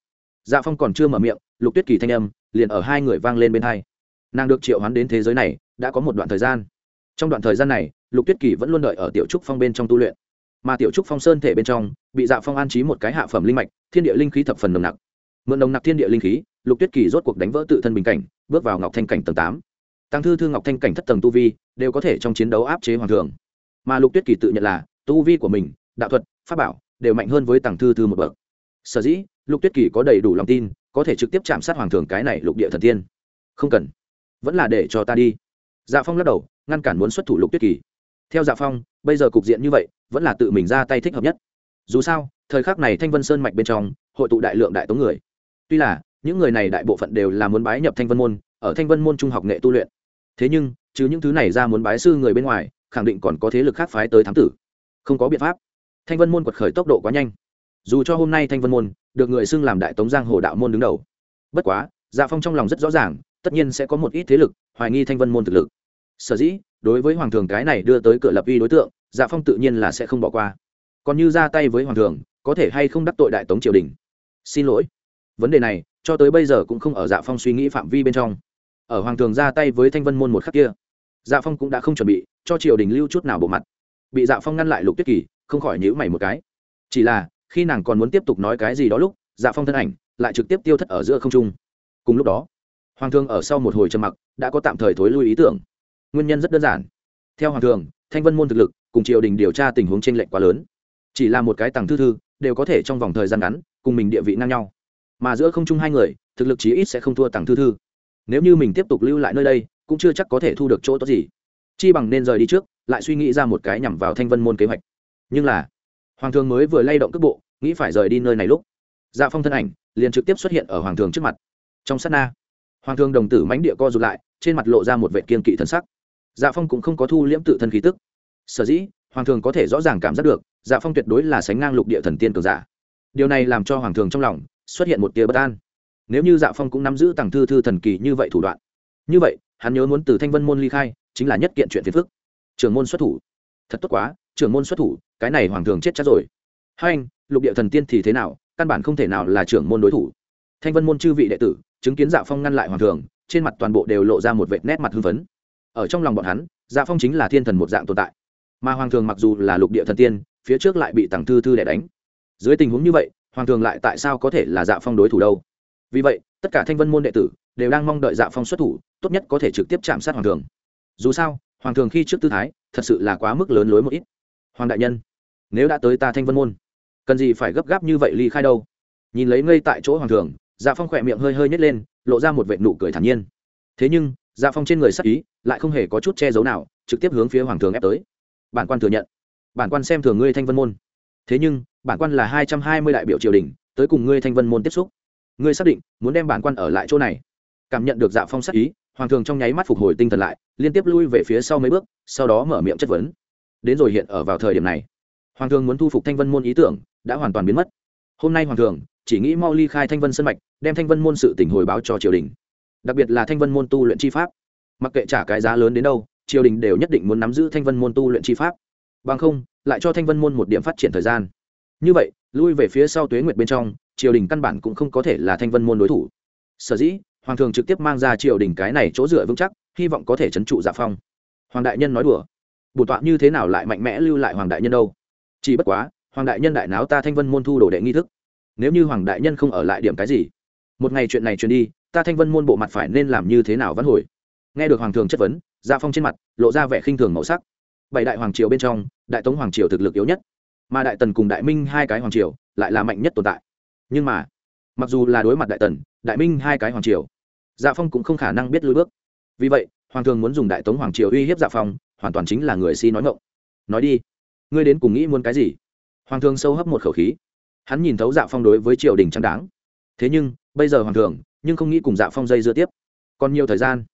dạ phong còn chưa mở miệng, lục tuyết kỳ thanh âm liền ở hai người vang lên bên hai. Nàng được triệu hoán đến thế giới này đã có một đoạn thời gian. Trong đoạn thời gian này, lục tuyết kỳ vẫn luôn đợi ở tiểu trúc phong bên trong tu luyện. Mà tiểu trúc phong sơn thể bên trong, bị dạ phong an trí một cái hạ phẩm linh mạch, thiên địa linh khí thập phần nồng nặc. Mượn nồng nặc thiên địa linh khí, lục tuyết kỳ rốt cuộc đánh vỡ tự thân bình cảnh, bước vào ngọc thanh cảnh tầng tám. Tăng thư thư ngọc thanh cảnh thất tầng tu vi, đều có thể trong chiến đấu áp chế hoàng thường mà lục tuyết kỳ tự nhận là tu vi của mình, đạo thuật, pháp bảo, đều mạnh hơn với tàng thư thư một bậc. Sở dĩ lục tuyết kỳ có đầy đủ lòng tin, có thể trực tiếp chạm sát hoàng thường cái này lục địa thần tiên. Không cần. Vẫn là để cho ta đi. Dạ phong lắc đầu, ngăn cản muốn xuất thủ lục tuyết kỳ. Theo dạ phong, bây giờ cục diện như vậy, vẫn là tự mình ra tay thích hợp nhất. Dù sao, thời khắc này thanh vân sơn mạch bên trong, hội tụ đại lượng đại tống người. Tuy là, những người này đại bộ phận đều là muốn bái nhập thanh vân môn, ở thanh vân môn trung học nghệ tu luyện. Thế nhưng chứ những thứ này ra muốn bái sư người bên ngoài, khẳng định còn có thế lực khác phái tới thám tử. Không có biện pháp. Thanh vân môn quật khởi tốc độ quá nhanh. Dù cho hôm nay thanh vân môn được người xưng làm đại tống giang hồ đạo môn đứng đầu. Bất quá dạ phong trong lòng rất rõ ràng, tất nhiên sẽ có một ít thế lực, hoài nghi thanh vân môn thực lực. Sở dĩ, đối với hoàng thường cái này đưa tới cửa lập uy đối tượng dạ phong tự nhiên là sẽ không bỏ qua. Còn như ra tay với hoàng thường, có thể hay không đắc tội đại tống triều đình? Xin lỗi. Vấn đề này, cho tới bây giờ cũng không ở dạ phong suy nghĩ phạm vi bên trong. Ở hoàng thường ra tay với thanh vân môn một khắc kia dạ phong cũng đã không chuẩn bị cho triều đình lưu chút nào bộ mặt. Bị dạ phong ngăn lại lục tuyết kỳ, không khỏi nhíu mày một cái. Chỉ là khi nàng còn muốn tiếp tục nói cái gì đó lúc dạ phong thân ảnh lại trực tiếp tiêu thất ở giữa không trung. Cùng lúc đó, hoàng thương ở sau một hồi trầm mặc, đã có tạm thời thối lui ý tưởng. Nguyên nhân rất đơn giản. Theo hoàng thường thanh vân môn thực lực cùng triều đình điều tra tình huống tranh lệch quá lớn. Chỉ là một cái tàng thư thư, đều có thể trong vòng thời gian ngắn cùng mình địa vị ngang nhau. Mà giữa không chung hai người, thực lực chí ít sẽ không thua tàng thư thư. Nếu như mình tiếp tục lưu lại nơi đây, cũng chưa chắc có thể thu được chỗ tốt gì. Chi bằng nên rời đi trước, lại suy nghĩ ra một cái nhằm vào thanh vân môn kế hoạch. Nhưng là hoàng thường mới vừa lay động cước bộ, nghĩ phải rời đi nơi này lúc dạ phong thân ảnh liền trực tiếp xuất hiện ở hoàng thường trước mặt. Trong sát na, hoàng thường đồng tử mánh địa co rụt lại, trên mặt lộ ra một vệ kiên kỵ thân sắc. Dạ phong cũng không có thu liễm tự thân khí tức. Sở dĩ, hoàng thường có thể rõ ràng cảm giác được dạ phong tuyệt đối là sánh ngang lục địa thần tiên cường giả. Điều này làm cho hoàng thường trong lòng xuất hiện một tia bất an. Nếu như dạ phong cũng nắm giữ tàng thư thư thần kỳ như vậy thủ đoạn, như vậy, hắn nhớ muốn từ thanh vân môn ly khai, chính là nhất kiện chuyện phiền phức. Trưởng môn xuất thủ. Thật tốt quá, trưởng môn xuất thủ cái này hoàng thường chết chắc rồi. Hai anh, lục địa thần tiên thì thế nào? Căn bản không thể nào là trưởng môn đối thủ. Thanh vân môn chư vị đệ tử, chứng kiến dạ phong ngăn lại hoàng thường, trên mặt toàn bộ đều lộ ra một vệt nét mặt hưng phấn. Ở trong lòng bọn hắn dạ phong chính là thiên thần một dạng tồn tại. Mà hoàng thường mặc dù là lục địa thần tiên, phía trước lại bị tặng thư thư đẻ đánh. Dưới tình huống như vậy, hoàng thường lại tại sao có thể là dạ phong đối thủ đâu? Vì vậy, tất cả thanh vân môn đệ tử đều đang mong đợi dạ phong xuất thủ, tốt nhất có thể trực tiếp chạm sát hoàng thường. Dù sao, hoàng thường khi trước tư thái, thật sự là quá mức lớn lối một ít. Hoàng đại nhân nếu đã tới ta thanh vân môn, cần gì phải gấp gáp như vậy ly khai đâu? Nhìn lấy ngây tại chỗ hoàng thường dạ phong khỏe miệng hơi hơi nhét lên, lộ ra một vệ nụ cười thản nhiên. Thế nhưng dạ phong trên người sắc ý lại không hề có chút che giấu nào, trực tiếp hướng phía hoàng thường ép tới. Bản quan thừa nhận. Bản quan xem thường ngươi thanh vân môn. Thế nhưng, bản quan là hai trăm hai mươi đại biểu triều đình, tới cùng ngươi thanh vân môn tiếp xúc. Ngươi xác định muốn đem bản quan ở lại chỗ này. Cảm nhận được dạ phong sắc ý, hoàng thường trong nháy mắt phục hồi tinh thần lại, liên tiếp lui về phía sau mấy bước, sau đó mở miệng chất vấn. Đến rồi hiện ở vào thời điểm này hoàng thường muốn thu phục thanh vân môn ý tưởng, đã hoàn toàn biến mất. Hôm nay hoàng thường chỉ nghĩ mau ly khai thanh vân sân mạch, đem thanh vân môn sự tỉnh hồi báo cho triều đình. Đặc biệt là thanh vân môn tu luyện chi pháp. Mặc kệ trả cái giá lớn đến đâu, triều đình đều nhất định muốn nắm giữ thanh vân môn tu luyện chi pháp. Bằng không, lại cho thanh vân môn một điểm phát triển thời gian. Như vậy, lui về phía sau tuế nguyệt bên trong, triều đình căn bản cũng không có thể là thanh vân môn đối thủ. Sở dĩ, hoàng thường trực tiếp mang ra triều đình cái này chỗ dựa vững chắc, hy vọng có thể trấn trụ dạ phong. Hoàng đại nhân nói đùa. Bổn tọa như thế nào lại mạnh mẽ lưu lại hoàng đại nhân đâu? Chỉ bất quá, hoàng đại nhân đại náo ta thanh vân môn thu đồ đệ nghi thức. Nếu như hoàng đại nhân không ở lại điểm cái gì, một ngày chuyện này truyền đi, ta thanh vân môn bộ mặt phải nên làm như thế nào vẫn hồi. Nghe được hoàng thường chất vấn gia phong trên mặt lộ ra vẻ khinh thường màu sắc. Bảy đại hoàng triều bên trong, đại tống hoàng triều thực lực yếu nhất, mà đại tần cùng đại minh hai cái hoàng triều lại là mạnh nhất tồn tại. Nhưng mà, mặc dù là đối mặt đại tần, đại minh hai cái hoàng triều dạ phong cũng không khả năng biết lui bước. Vì vậy, hoàng thường muốn dùng đại tống hoàng triều uy hiếp dạ phong, hoàn toàn chính là người si nói ngộng nói đi ngươi đến cùng nghĩ muốn cái gì? Hoàng thường sâu hấp một khẩu khí. Hắn nhìn thấu dạ phong đối với triều đình chẳng đáng. Thế nhưng, bây giờ hoàng thường nhưng không nghĩ cùng dạ phong dây dưa tiếp. Còn nhiều thời gian.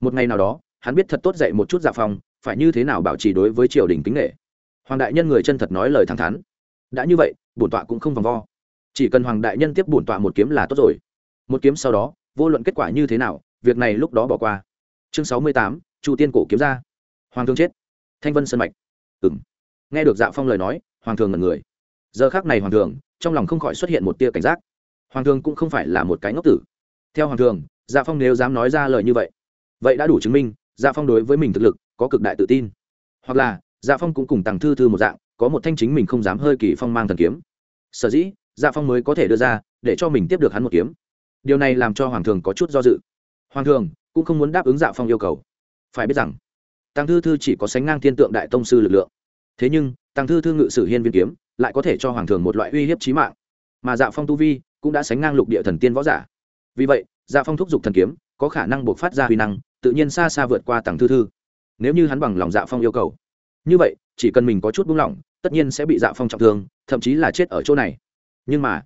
Một ngày nào đó, hắn biết thật tốt dạy một chút dạ phong, phải như thế nào bảo trì đối với triều đình kính nghệ hoàng đại nhân người chân thật nói lời thẳng thắn. Đã như vậy, bổn tọa cũng không vòng vo. Chỉ cần hoàng đại nhân tiếp bổn tọa một kiếm là tốt rồi. Một kiếm sau đó, vô luận kết quả như thế nào, việc này lúc đó bỏ qua. Chương sáu mươi tám, chu tiên cổ kiếm ra. Hoàng thương chết. Thanh vân sân mạch. Ừng nghe được dạ phong lời nói, hoàng thường ngẩn người. Giờ khác này hoàng thường, trong lòng không khỏi xuất hiện một tia cảnh giác. Hoàng thường cũng không phải là một cái ngốc tử. Theo hoàng thường dạ phong nếu dám nói ra lời như vậy vậy đã đủ chứng minh dạ phong đối với mình thực lực có cực đại tự tin. Hoặc là dạ phong cũng cùng tàng thư thư một dạng, có một thanh chính mình không dám hơi kỳ phong mang thần kiếm. Sở dĩ dạ phong mới có thể đưa ra để cho mình tiếp được hắn một kiếm. Điều này làm cho hoàng thường có chút do dự. Hoàng thường cũng không muốn đáp ứng dạ phong yêu cầu. Phải biết rằng, tàng thư thư chỉ có sánh ngang thiên tượng đại tông sư lực lượng thế nhưng, tăng thư thư ngự sử hiên viên kiếm lại có thể cho hoàng thường một loại uy hiếp trí mạng. Mà dạ phong tu vi cũng đã sánh ngang lục địa thần tiên võ giả. Vì vậy dạ phong thúc giục thần kiếm có khả năng buộc phát ra huy năng, tự nhiên xa xa vượt qua tàng thư thư. Nếu như hắn bằng lòng dạ phong yêu cầu. Như vậy, chỉ cần mình có chút buông lỏng, tất nhiên sẽ bị dạ phong trọng thương, thậm chí là chết ở chỗ này. Nhưng mà,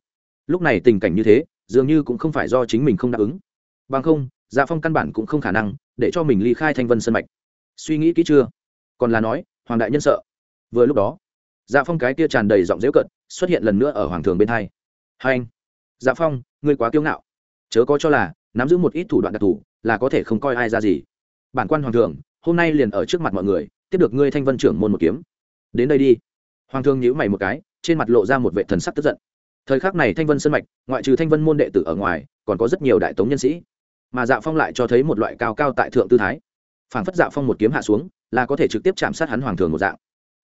lúc này tình cảnh như thế, dường như cũng không phải do chính mình không đáp ứng. Bằng không dạ phong căn bản cũng không khả năng để cho mình ly khai thanh vân sân mạch. Suy nghĩ kỹ chưa? Còn là nói, hoàng đại nhân sợ vừa lúc đó dạ phong cái kia tràn đầy giọng dễu cận xuất hiện lần nữa ở hoàng thường bên hai. Hai anh dạ phong, ngươi quá kiêu ngạo. Chớ có cho là, nắm giữ một ít thủ đoạn đặc thù là có thể không coi ai ra gì. Bản quan hoàng thường, hôm nay liền ở trước mặt mọi người, tiếp được ngươi thanh vân trưởng môn một kiếm. Đến đây đi. Hoàng thường nhíu mày một cái, trên mặt lộ ra một vệ thần sắc tức giận. Thời khắc này thanh vân sân mạch, ngoại trừ thanh vân môn đệ tử ở ngoài, còn có rất nhiều đại tống nhân sĩ. Mà dạ phong lại cho thấy một loại cao cao tại thượng tư thái. Phảng phất dạ phong một kiếm hạ xuống, là có thể trực tiếp chạm sát hắn hoàng thường một dạng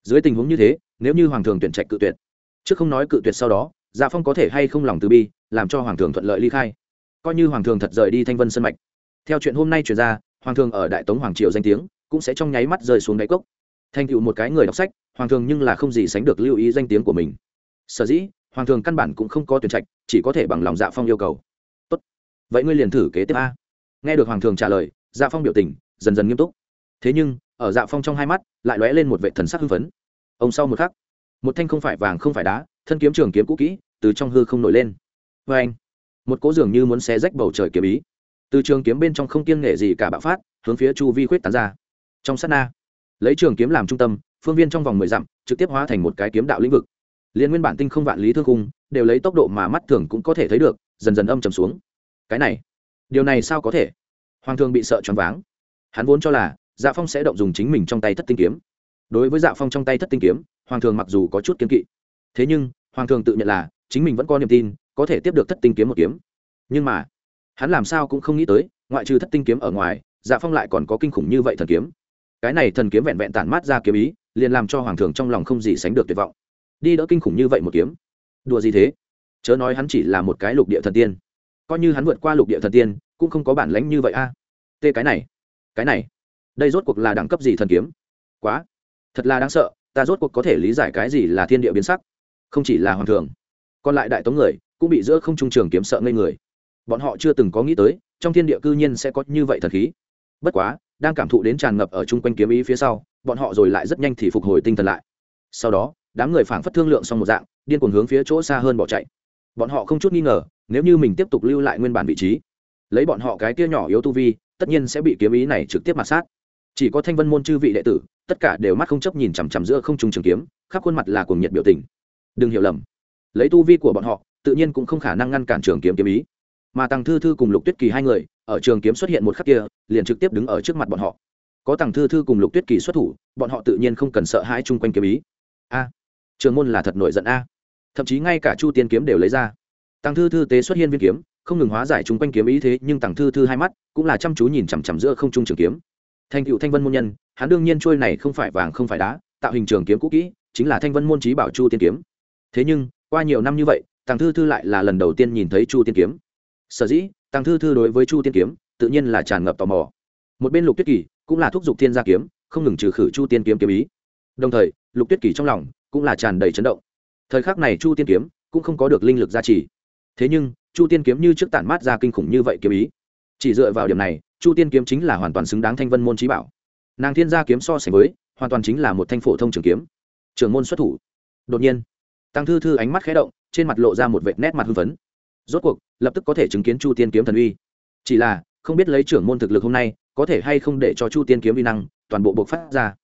dưới tình huống như thế, nếu như hoàng thường tuyển trạch cự tuyệt, trước không nói cự tuyệt sau đó dạ phong có thể hay không lòng từ bi, làm cho hoàng thường thuận lợi ly khai. Coi như hoàng thường thật rời đi thanh vân sân mạch. Theo chuyện hôm nay chuyển ra, hoàng thường ở đại tống hoàng triều danh tiếng, cũng sẽ trong nháy mắt rơi xuống đáy cốc. Thành tựu một cái người đọc sách, hoàng thường nhưng là không gì sánh được lưu ý danh tiếng của mình. Sở dĩ, hoàng thường căn bản cũng không có tuyển trạch, chỉ có thể bằng lòng dạ phong yêu cầu. Tốt. Vậy ngươi liền thử kế tiếp a. Nghe được hoàng thường trả lời dạ phong biểu tình dần dần nghiêm túc. Thế nhưng ở dạ phong trong hai mắt, lại lóe lên một vệ thần sắc hưng phấn. Ông sau một khắc, một thanh không phải vàng không phải đá, thân kiếm trường kiếm cũ kỹ, từ trong hư không nổi lên. Vê anh, một cỗ dường như muốn xé rách bầu trời kiếm ý. Từ trường kiếm bên trong không kiêng nghệ gì cả bạo phát, hướng phía chu vi khuyết tán ra. Trong sát na, lấy trường kiếm làm trung tâm, phương viên trong vòng mười dặm, trực tiếp hóa thành một cái kiếm đạo lĩnh vực. Liên nguyên bản tinh không vạn lý thương cung đều lấy tốc độ mà mắt thường cũng có thể thấy được, dần dần âm trầm xuống. Cái này, điều này sao có thể? Hoàng thương bị sợ choáng váng. Hắn vốn cho là dạ phong sẽ động dùng chính mình trong tay thất tinh kiếm. Đối với dạ phong trong tay thất tinh kiếm, hoàng thường mặc dù có chút kiếm kỵ. Thế nhưng, hoàng thường tự nhận là, chính mình vẫn có niềm tin, có thể tiếp được thất tinh kiếm một kiếm. Nhưng mà, hắn làm sao cũng không nghĩ tới, ngoại trừ thất tinh kiếm ở ngoài dạ phong lại còn có kinh khủng như vậy thần kiếm. Cái này thần kiếm vẹn vẹn tản mát ra kiếm ý, liền làm cho hoàng thường trong lòng không gì sánh được tuyệt vọng. Đi đỡ kinh khủng như vậy một kiếm. Đùa gì thế? Chớ nói hắn chỉ là một cái lục địa thần tiên. Coi như hắn vượt qua lục địa thần tiên, cũng không có bản lãnh như vậy a. À. tê cái này cái này đây rốt cuộc là đẳng cấp gì thần kiếm? Quá. Thật là đáng sợ, ta rốt cuộc có thể lý giải cái gì là thiên địa biến sắc. Không chỉ là hoàng thường, còn lại đại tống người cũng bị giữa không trung trường kiếm sợ ngây người. Bọn họ chưa từng có nghĩ tới, trong thiên địa cư nhiên sẽ có như vậy thần khí. Bất quá, đang cảm thụ đến tràn ngập ở chung quanh kiếm ý phía sau, bọn họ rồi lại rất nhanh thì phục hồi tinh thần lại. Sau đó, đám người phảng phất thương lượng xong một dạng, điên cuồng hướng phía chỗ xa hơn bỏ chạy. Bọn họ không chút nghi ngờ, nếu như mình tiếp tục lưu lại nguyên bản vị trí, lấy bọn họ cái kia nhỏ yếu tu vi, tất nhiên sẽ bị kiếm ý này trực tiếp mặt sát chỉ có thanh vân môn chư vị đệ tử, tất cả đều mắt không chấp nhìn chằm chằm giữa không trung trường kiếm, khắp khuôn mặt là cuồng nhiệt biểu tình. Đừng hiểu lầm. Lấy tu vi của bọn họ, tự nhiên cũng không khả năng ngăn cản trường kiếm kiếm ý. Mà tăng thư thư cùng lục tuyết kỳ hai người, ở trường kiếm xuất hiện một khắc kia, liền trực tiếp đứng ở trước mặt bọn họ. Có tăng thư thư cùng lục tuyết kỳ xuất thủ, bọn họ tự nhiên không cần sợ hãi chung quanh kiếm ý. A, trường môn là thật nổi giận a. Thậm chí ngay cả chu tiên kiếm đều lấy ra. Tăng thư thư tế xuất hiện viên kiếm, không ngừng hóa giải chung quanh kiếm ý thế, nhưng tăng thư thư hai mắt cũng là chăm chú nhìn chằm chằm giữa không trung trường kiếm thành cựu thanh vân môn nhân, hắn đương nhiên trôi này không phải vàng không phải đá, tạo hình trường kiếm cũ kỹ, chính là thanh vân môn trí bảo chu tiên kiếm. Thế nhưng, qua nhiều năm như vậy Tàng thư thư lại là lần đầu tiên nhìn thấy chu tiên kiếm. Sở dĩ Tàng thư thư đối với chu tiên kiếm, tự nhiên là tràn ngập tò mò. Một bên lục tuyết kỳ cũng là thúc giục thiên gia kiếm, không ngừng trừ khử chu tiên kiếm kiếm ý. Đồng thời, lục tuyết kỳ trong lòng cũng là tràn đầy chấn động. Thời khắc này chu tiên kiếm cũng không có được linh lực gia trì. Thế nhưng, chu tiên kiếm như trước tản mát ra kinh khủng như vậy kiếm ý chỉ dựa vào điểm này, chu tiên kiếm chính là hoàn toàn xứng đáng thanh vân môn trí bảo. Nàng thiên gia kiếm so sánh với, hoàn toàn chính là một thanh phổ thông trường kiếm. Trường môn xuất thủ. Đột nhiên, tăng thư thư ánh mắt khé động, trên mặt lộ ra một vệt nét mặt hưng phấn. Rốt cuộc, lập tức có thể chứng kiến chu tiên kiếm thần uy. Chỉ là, không biết lấy trưởng môn thực lực hôm nay, có thể hay không để cho chu tiên kiếm vi năng, toàn bộ buộc phát ra.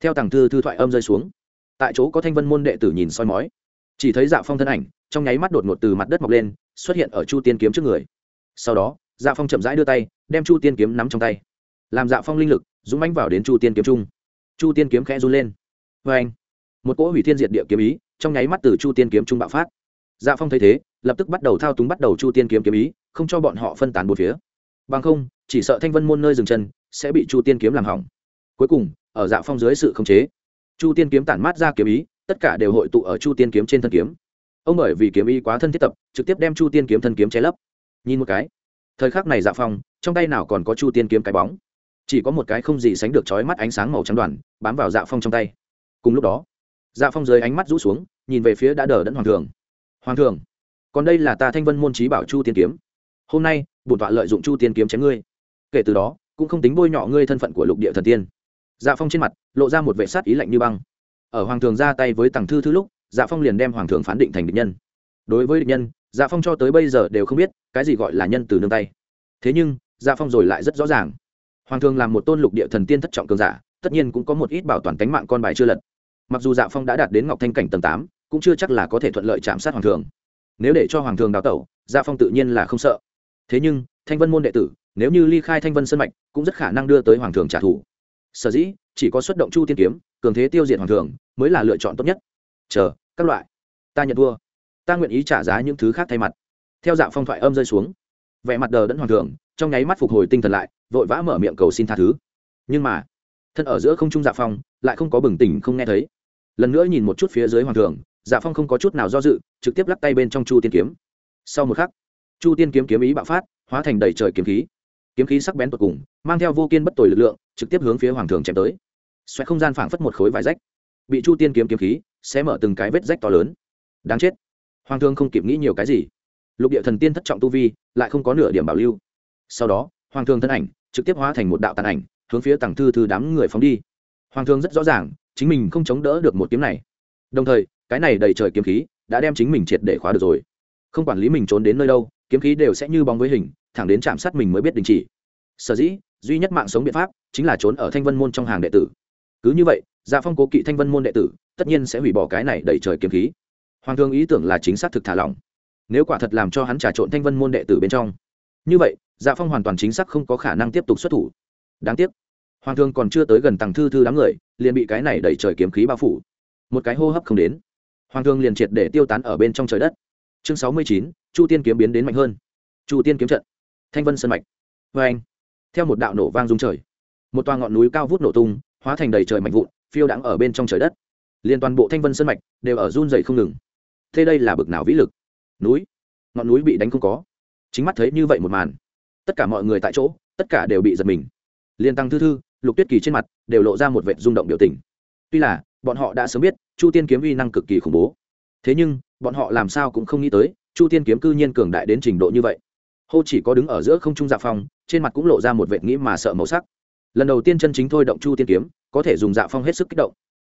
Theo tàng thư thư thoại âm rơi xuống, tại chỗ có thanh vân môn đệ tử nhìn soi mói. Chỉ thấy dạ phong thân ảnh, trong nháy mắt đột ngột từ mặt đất mọc lên, xuất hiện ở chu tiên kiếm trước người. Sau đó dạ phong chậm rãi đưa tay, đem chu tiên kiếm nắm trong tay. Làm dạ phong linh lực, dũng mánh vào đến chu tiên kiếm trung. Chu tiên kiếm khẽ run lên. Vê anh, một cỗ hủy thiên diệt địa kiếm ý trong nháy mắt từ chu tiên kiếm trung bạo phát. Dạ phong thấy thế, lập tức bắt đầu thao túng bắt đầu chu tiên kiếm kiếm ý, không cho bọn họ phân tán một phía. Bằng không, chỉ sợ thanh vân môn nơi dừng chân sẽ bị chu tiên kiếm làm hỏng. Cuối cùng, ở dạ phong dưới sự khống chế, chu tiên kiếm tản mát ra kiếm ý, tất cả đều hội tụ ở chu tiên kiếm trên thân kiếm. Ông bởi vì kiếm ý quá thân thiết tập, trực tiếp đem chu tiên kiếm thân kiếm che lấp. Nhìn một cái thời khắc này dạ phong, trong tay nào còn có chu tiên kiếm cái bóng. Chỉ có một cái không gì sánh được trói mắt ánh sáng màu trắng đoàn, bám vào dạ phong trong tay. Cùng lúc đó dạ phong dưới ánh mắt rũ xuống, nhìn về phía đã đờ đẫn hoàng thường. Hoàng thường, còn đây là ta thanh vân môn trí bảo chu tiên kiếm. Hôm nay, bổn tọa lợi dụng chu tiên kiếm chém ngươi. Kể từ đó, cũng không tính bôi nhọ ngươi thân phận của lục địa thần tiên. Dạ phong trên mặt, lộ ra một vệ sát ý lạnh như băng. Ở hoàng thường ra tay với tàng thư thư lúc dạ phong liền đem hoàng thường phán định thành địch nhân. Đối với địch nhân dạ phong cho tới bây giờ đều không biết cái gì gọi là nhân từ nương tay. Thế nhưng dạ phong rồi lại rất rõ ràng. Hoàng thường làm một tôn lục địa thần tiên thất trọng cường giả, tất nhiên cũng có một ít bảo toàn cánh mạng con bài chưa lật. Mặc dù dạ phong đã đạt đến ngọc thanh cảnh tầng tám, cũng chưa chắc là có thể thuận lợi chạm sát hoàng thường. Nếu để cho hoàng thường đào tẩu dạ phong tự nhiên là không sợ. Thế nhưng, thanh vân môn đệ tử, nếu như ly khai thanh vân sân mạch, cũng rất khả năng đưa tới hoàng thường trả thù. Sở dĩ, chỉ có xuất động chu tiên kiếm, cường thế tiêu diệt hoàng thường, mới là lựa chọn tốt nhất. Chờ, các loại. Ta nhận thua ta nguyện ý trả giá những thứ khác thay mặt. Theo dạ phong thoại âm rơi xuống vẻ mặt đờ đẫn hoàng thượng, trong nháy mắt phục hồi tinh thần lại vội vã mở miệng cầu xin tha thứ. Nhưng mà thân ở giữa không trung dạ phong lại không có bừng tỉnh không nghe thấy. Lần nữa nhìn một chút phía dưới hoàng thượng, dạ phong không có chút nào do dự trực tiếp lắc tay bên trong chu tiên kiếm. Sau một khắc chu tiên kiếm kiếm ý bạo phát hóa thành đầy trời kiếm khí. Kiếm khí sắc bén tột cùng mang theo vô kiên bất tồi lực lượng trực tiếp hướng phía hoàng thường chém tới. Xoẹt không gian phảng phất một khối vải rách. Bị chu tiên kiếm kiếm khí sẽ mở từng cái vết rách to lớn. Đáng chết hoàng thương không kịp nghĩ nhiều cái gì. Lục địa thần tiên thất trọng tu vi, lại không có nửa điểm bảo lưu. Sau đó hoàng thương thân ảnh trực tiếp hóa thành một đạo tàn ảnh, hướng phía tàng thư thư đám người phóng đi. Hoàng thương rất rõ ràng, chính mình không chống đỡ được một kiếm này. Đồng thời, cái này đầy trời kiếm khí đã đem chính mình triệt để khóa được rồi. Không quản lý mình trốn đến nơi đâu, kiếm khí đều sẽ như bóng với hình, thẳng đến chạm sát mình mới biết đình chỉ. Sở dĩ, duy nhất mạng sống biện pháp chính là trốn ở thanh vân môn trong hàng đệ tử. Cứ như vậy gia phong cố kỵ thanh vân môn đệ tử, tất nhiên sẽ hủy bỏ cái này đẩy trời kiếm khí hoàng thương ý tưởng là chính xác thực thả lỏng. Nếu quả thật làm cho hắn trà trộn thanh vân môn đệ tử bên trong. Như vậy dạ phong hoàn toàn chính xác không có khả năng tiếp tục xuất thủ. Đáng tiếc, hoàng thương còn chưa tới gần tầng thư thư đám người, liền bị cái này đẩy trời kiếm khí bao phủ. Một cái hô hấp không đến. Hoàng thương liền triệt để tiêu tán ở bên trong trời đất. Chương sáu mươi chín, chu tiên kiếm biến đến mạnh hơn. Chu tiên kiếm trận. Thanh vân sân mạch. Vê anh, theo một đạo nổ vang rung trời, một toa ngọn núi cao vút nổ tung, hóa thành đầy trời mạnh vụn, phiêu đãng ở bên trong trời đất. Liên toàn bộ thanh vân sân mạch đều ở run dày không ngừng thế đây là bực nào vĩ lực. Núi. Ngọn núi bị đánh không có. Chính mắt thấy như vậy một màn. Tất cả mọi người tại chỗ, tất cả đều bị giật mình. Liên tăng thư thư, lục tuyết kỳ trên mặt đều lộ ra một vệ rung động biểu tình. Tuy là, bọn họ đã sớm biết chu tiên kiếm uy năng cực kỳ khủng bố. Thế nhưng, bọn họ làm sao cũng không nghĩ tới, chu tiên kiếm cư nhiên cường đại đến trình độ như vậy. Hô chỉ có đứng ở giữa không trung dạ phong, trên mặt cũng lộ ra một vệt nghĩ mà sợ màu sắc. Lần đầu tiên chân chính thôi động chu tiên kiếm, có thể dùng dạ phong hết sức kích động.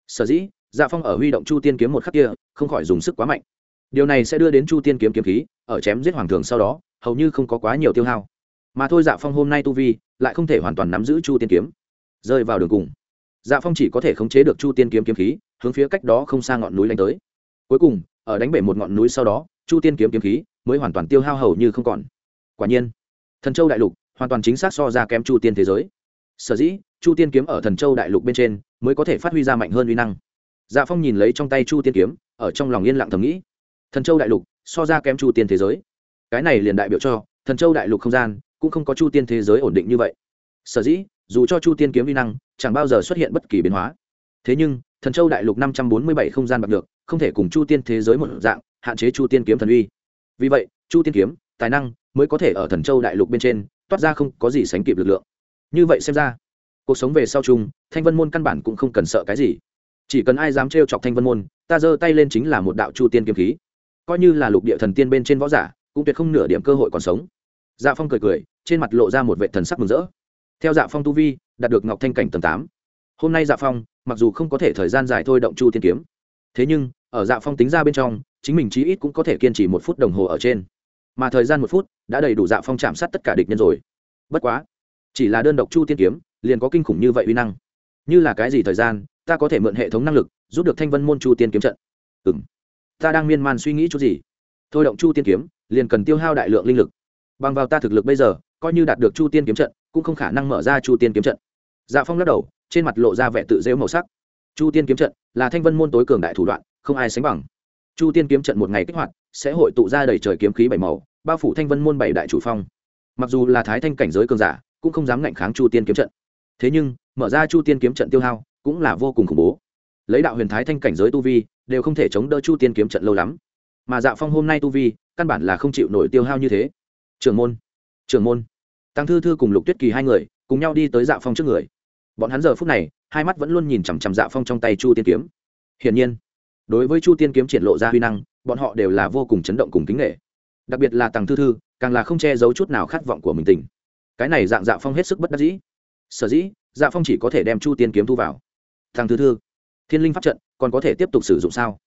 Sở dĩ dạ phong ở huy động chu tiên kiếm một khắc kia, không khỏi dùng sức quá mạnh. Điều này sẽ đưa đến chu tiên kiếm kiếm khí, ở chém giết hoàng thường sau đó, hầu như không có quá nhiều tiêu hao. Mà thôi dạ phong hôm nay tu vi, lại không thể hoàn toàn nắm giữ chu tiên kiếm. Rơi vào đường cùng. Dạ phong chỉ có thể khống chế được chu tiên kiếm kiếm khí, hướng phía cách đó không xa ngọn núi đánh tới. Cuối cùng, ở đánh bể một ngọn núi sau đó, chu tiên kiếm kiếm khí mới hoàn toàn tiêu hao hầu như không còn. Quả nhiên, thần châu đại lục hoàn toàn chính xác so ra kém chu tiên thế giới. Sở dĩ, chu tiên kiếm ở thần châu đại lục bên trên mới có thể phát huy ra mạnh hơn uy năng dạ phong nhìn lấy trong tay chu tiên kiếm, ở trong lòng yên lặng thầm nghĩ. Thần châu đại lục, so ra kém chu tiên thế giới. Cái này liền đại biểu cho, thần châu đại lục không gian, cũng không có chu tiên thế giới ổn định như vậy. Sở dĩ, dù cho chu tiên kiếm uy năng, chẳng bao giờ xuất hiện bất kỳ biến hóa. Thế nhưng, thần châu đại lục năm trăm bốn mươi bảy không gian bạc được, không thể cùng chu tiên thế giới một dạng, hạn chế chu tiên kiếm thần uy. Vì vậy, chu tiên kiếm, tài năng mới có thể ở thần châu đại lục bên trên, toát ra không có gì sánh kịp lực lượng. Như vậy xem ra, cuộc sống về sau chung, thanh vân môn căn bản cũng không cần sợ cái gì chỉ cần ai dám trêu chọc thanh vân môn, ta giơ tay lên chính là một đạo chu tiên kiếm khí. Coi như là lục địa thần tiên bên trên võ giả, cũng tuyệt không nửa điểm cơ hội còn sống. Dạ phong cười cười, trên mặt lộ ra một vệ thần sắc mừng rỡ. Theo dạ phong tu vi, đạt được ngọc thanh cảnh tầng tám. Hôm nay dạ phong, mặc dù không có thể thời gian dài thôi động chu tiên kiếm, thế nhưng, ở dạ phong tính ra bên trong, chính mình chí ít cũng có thể kiên trì một phút đồng hồ ở trên. Mà thời gian một phút, đã đầy đủ dạ phong chạm sát tất cả địch nhân rồi. Bất quá, chỉ là đơn độc chu tiên kiếm, liền có kinh khủng như vậy uy năng. Như là cái gì thời gian ta có thể mượn hệ thống năng lực, giúp được thanh vân môn chu tiên kiếm trận. Ừ m ta đang miên man suy nghĩ chút gì? Thôi động chu tiên kiếm, liền cần tiêu hao đại lượng linh lực. Bằng vào ta thực lực bây giờ, coi như đạt được chu tiên kiếm trận, cũng không khả năng mở ra chu tiên kiếm trận. Dạ phong lắc đầu, trên mặt lộ ra vẻ tự dễu màu sắc. Chu tiên kiếm trận là thanh vân môn tối cường đại thủ đoạn, không ai sánh bằng. Chu tiên kiếm trận một ngày kích hoạt, sẽ hội tụ ra đầy trời kiếm khí bảy màu, bao phủ thanh vân môn bảy đại chủ phong. Mặc dù là thái thanh cảnh giới cường giả, cũng không dám ngạnh kháng chu tiên kiếm trận. Thế nhưng, mở ra chu tiên kiếm trận tiêu hao cũng là vô cùng khủng bố. Lấy đạo huyền thái thanh cảnh giới tu vi, đều không thể chống đỡ chu tiên kiếm trận lâu lắm. Mà dạ phong hôm nay tu vi, căn bản là không chịu nổi tiêu hao như thế. Trưởng môn trưởng môn. Tăng thư thư cùng lục tuyết kỳ hai người, cùng nhau đi tới dạ phong trước người. Bọn hắn giờ phút này, hai mắt vẫn luôn nhìn chằm chằm dạ phong trong tay chu tiên kiếm. Hiển nhiên, đối với chu tiên kiếm triển lộ ra huy năng, bọn họ đều là vô cùng chấn động cùng kính nghệ đặc biệt là tăng thư thư, càng là không che giấu chút nào khát vọng của mình tình. Cái này dạng dạ phong hết sức bất đắc dĩ. Sở dĩ dạ phong chỉ có thể đem chu tiên kiếm thu vào thằng thư thư. Thiên linh pháp trận, còn có thể tiếp tục sử dụng sao?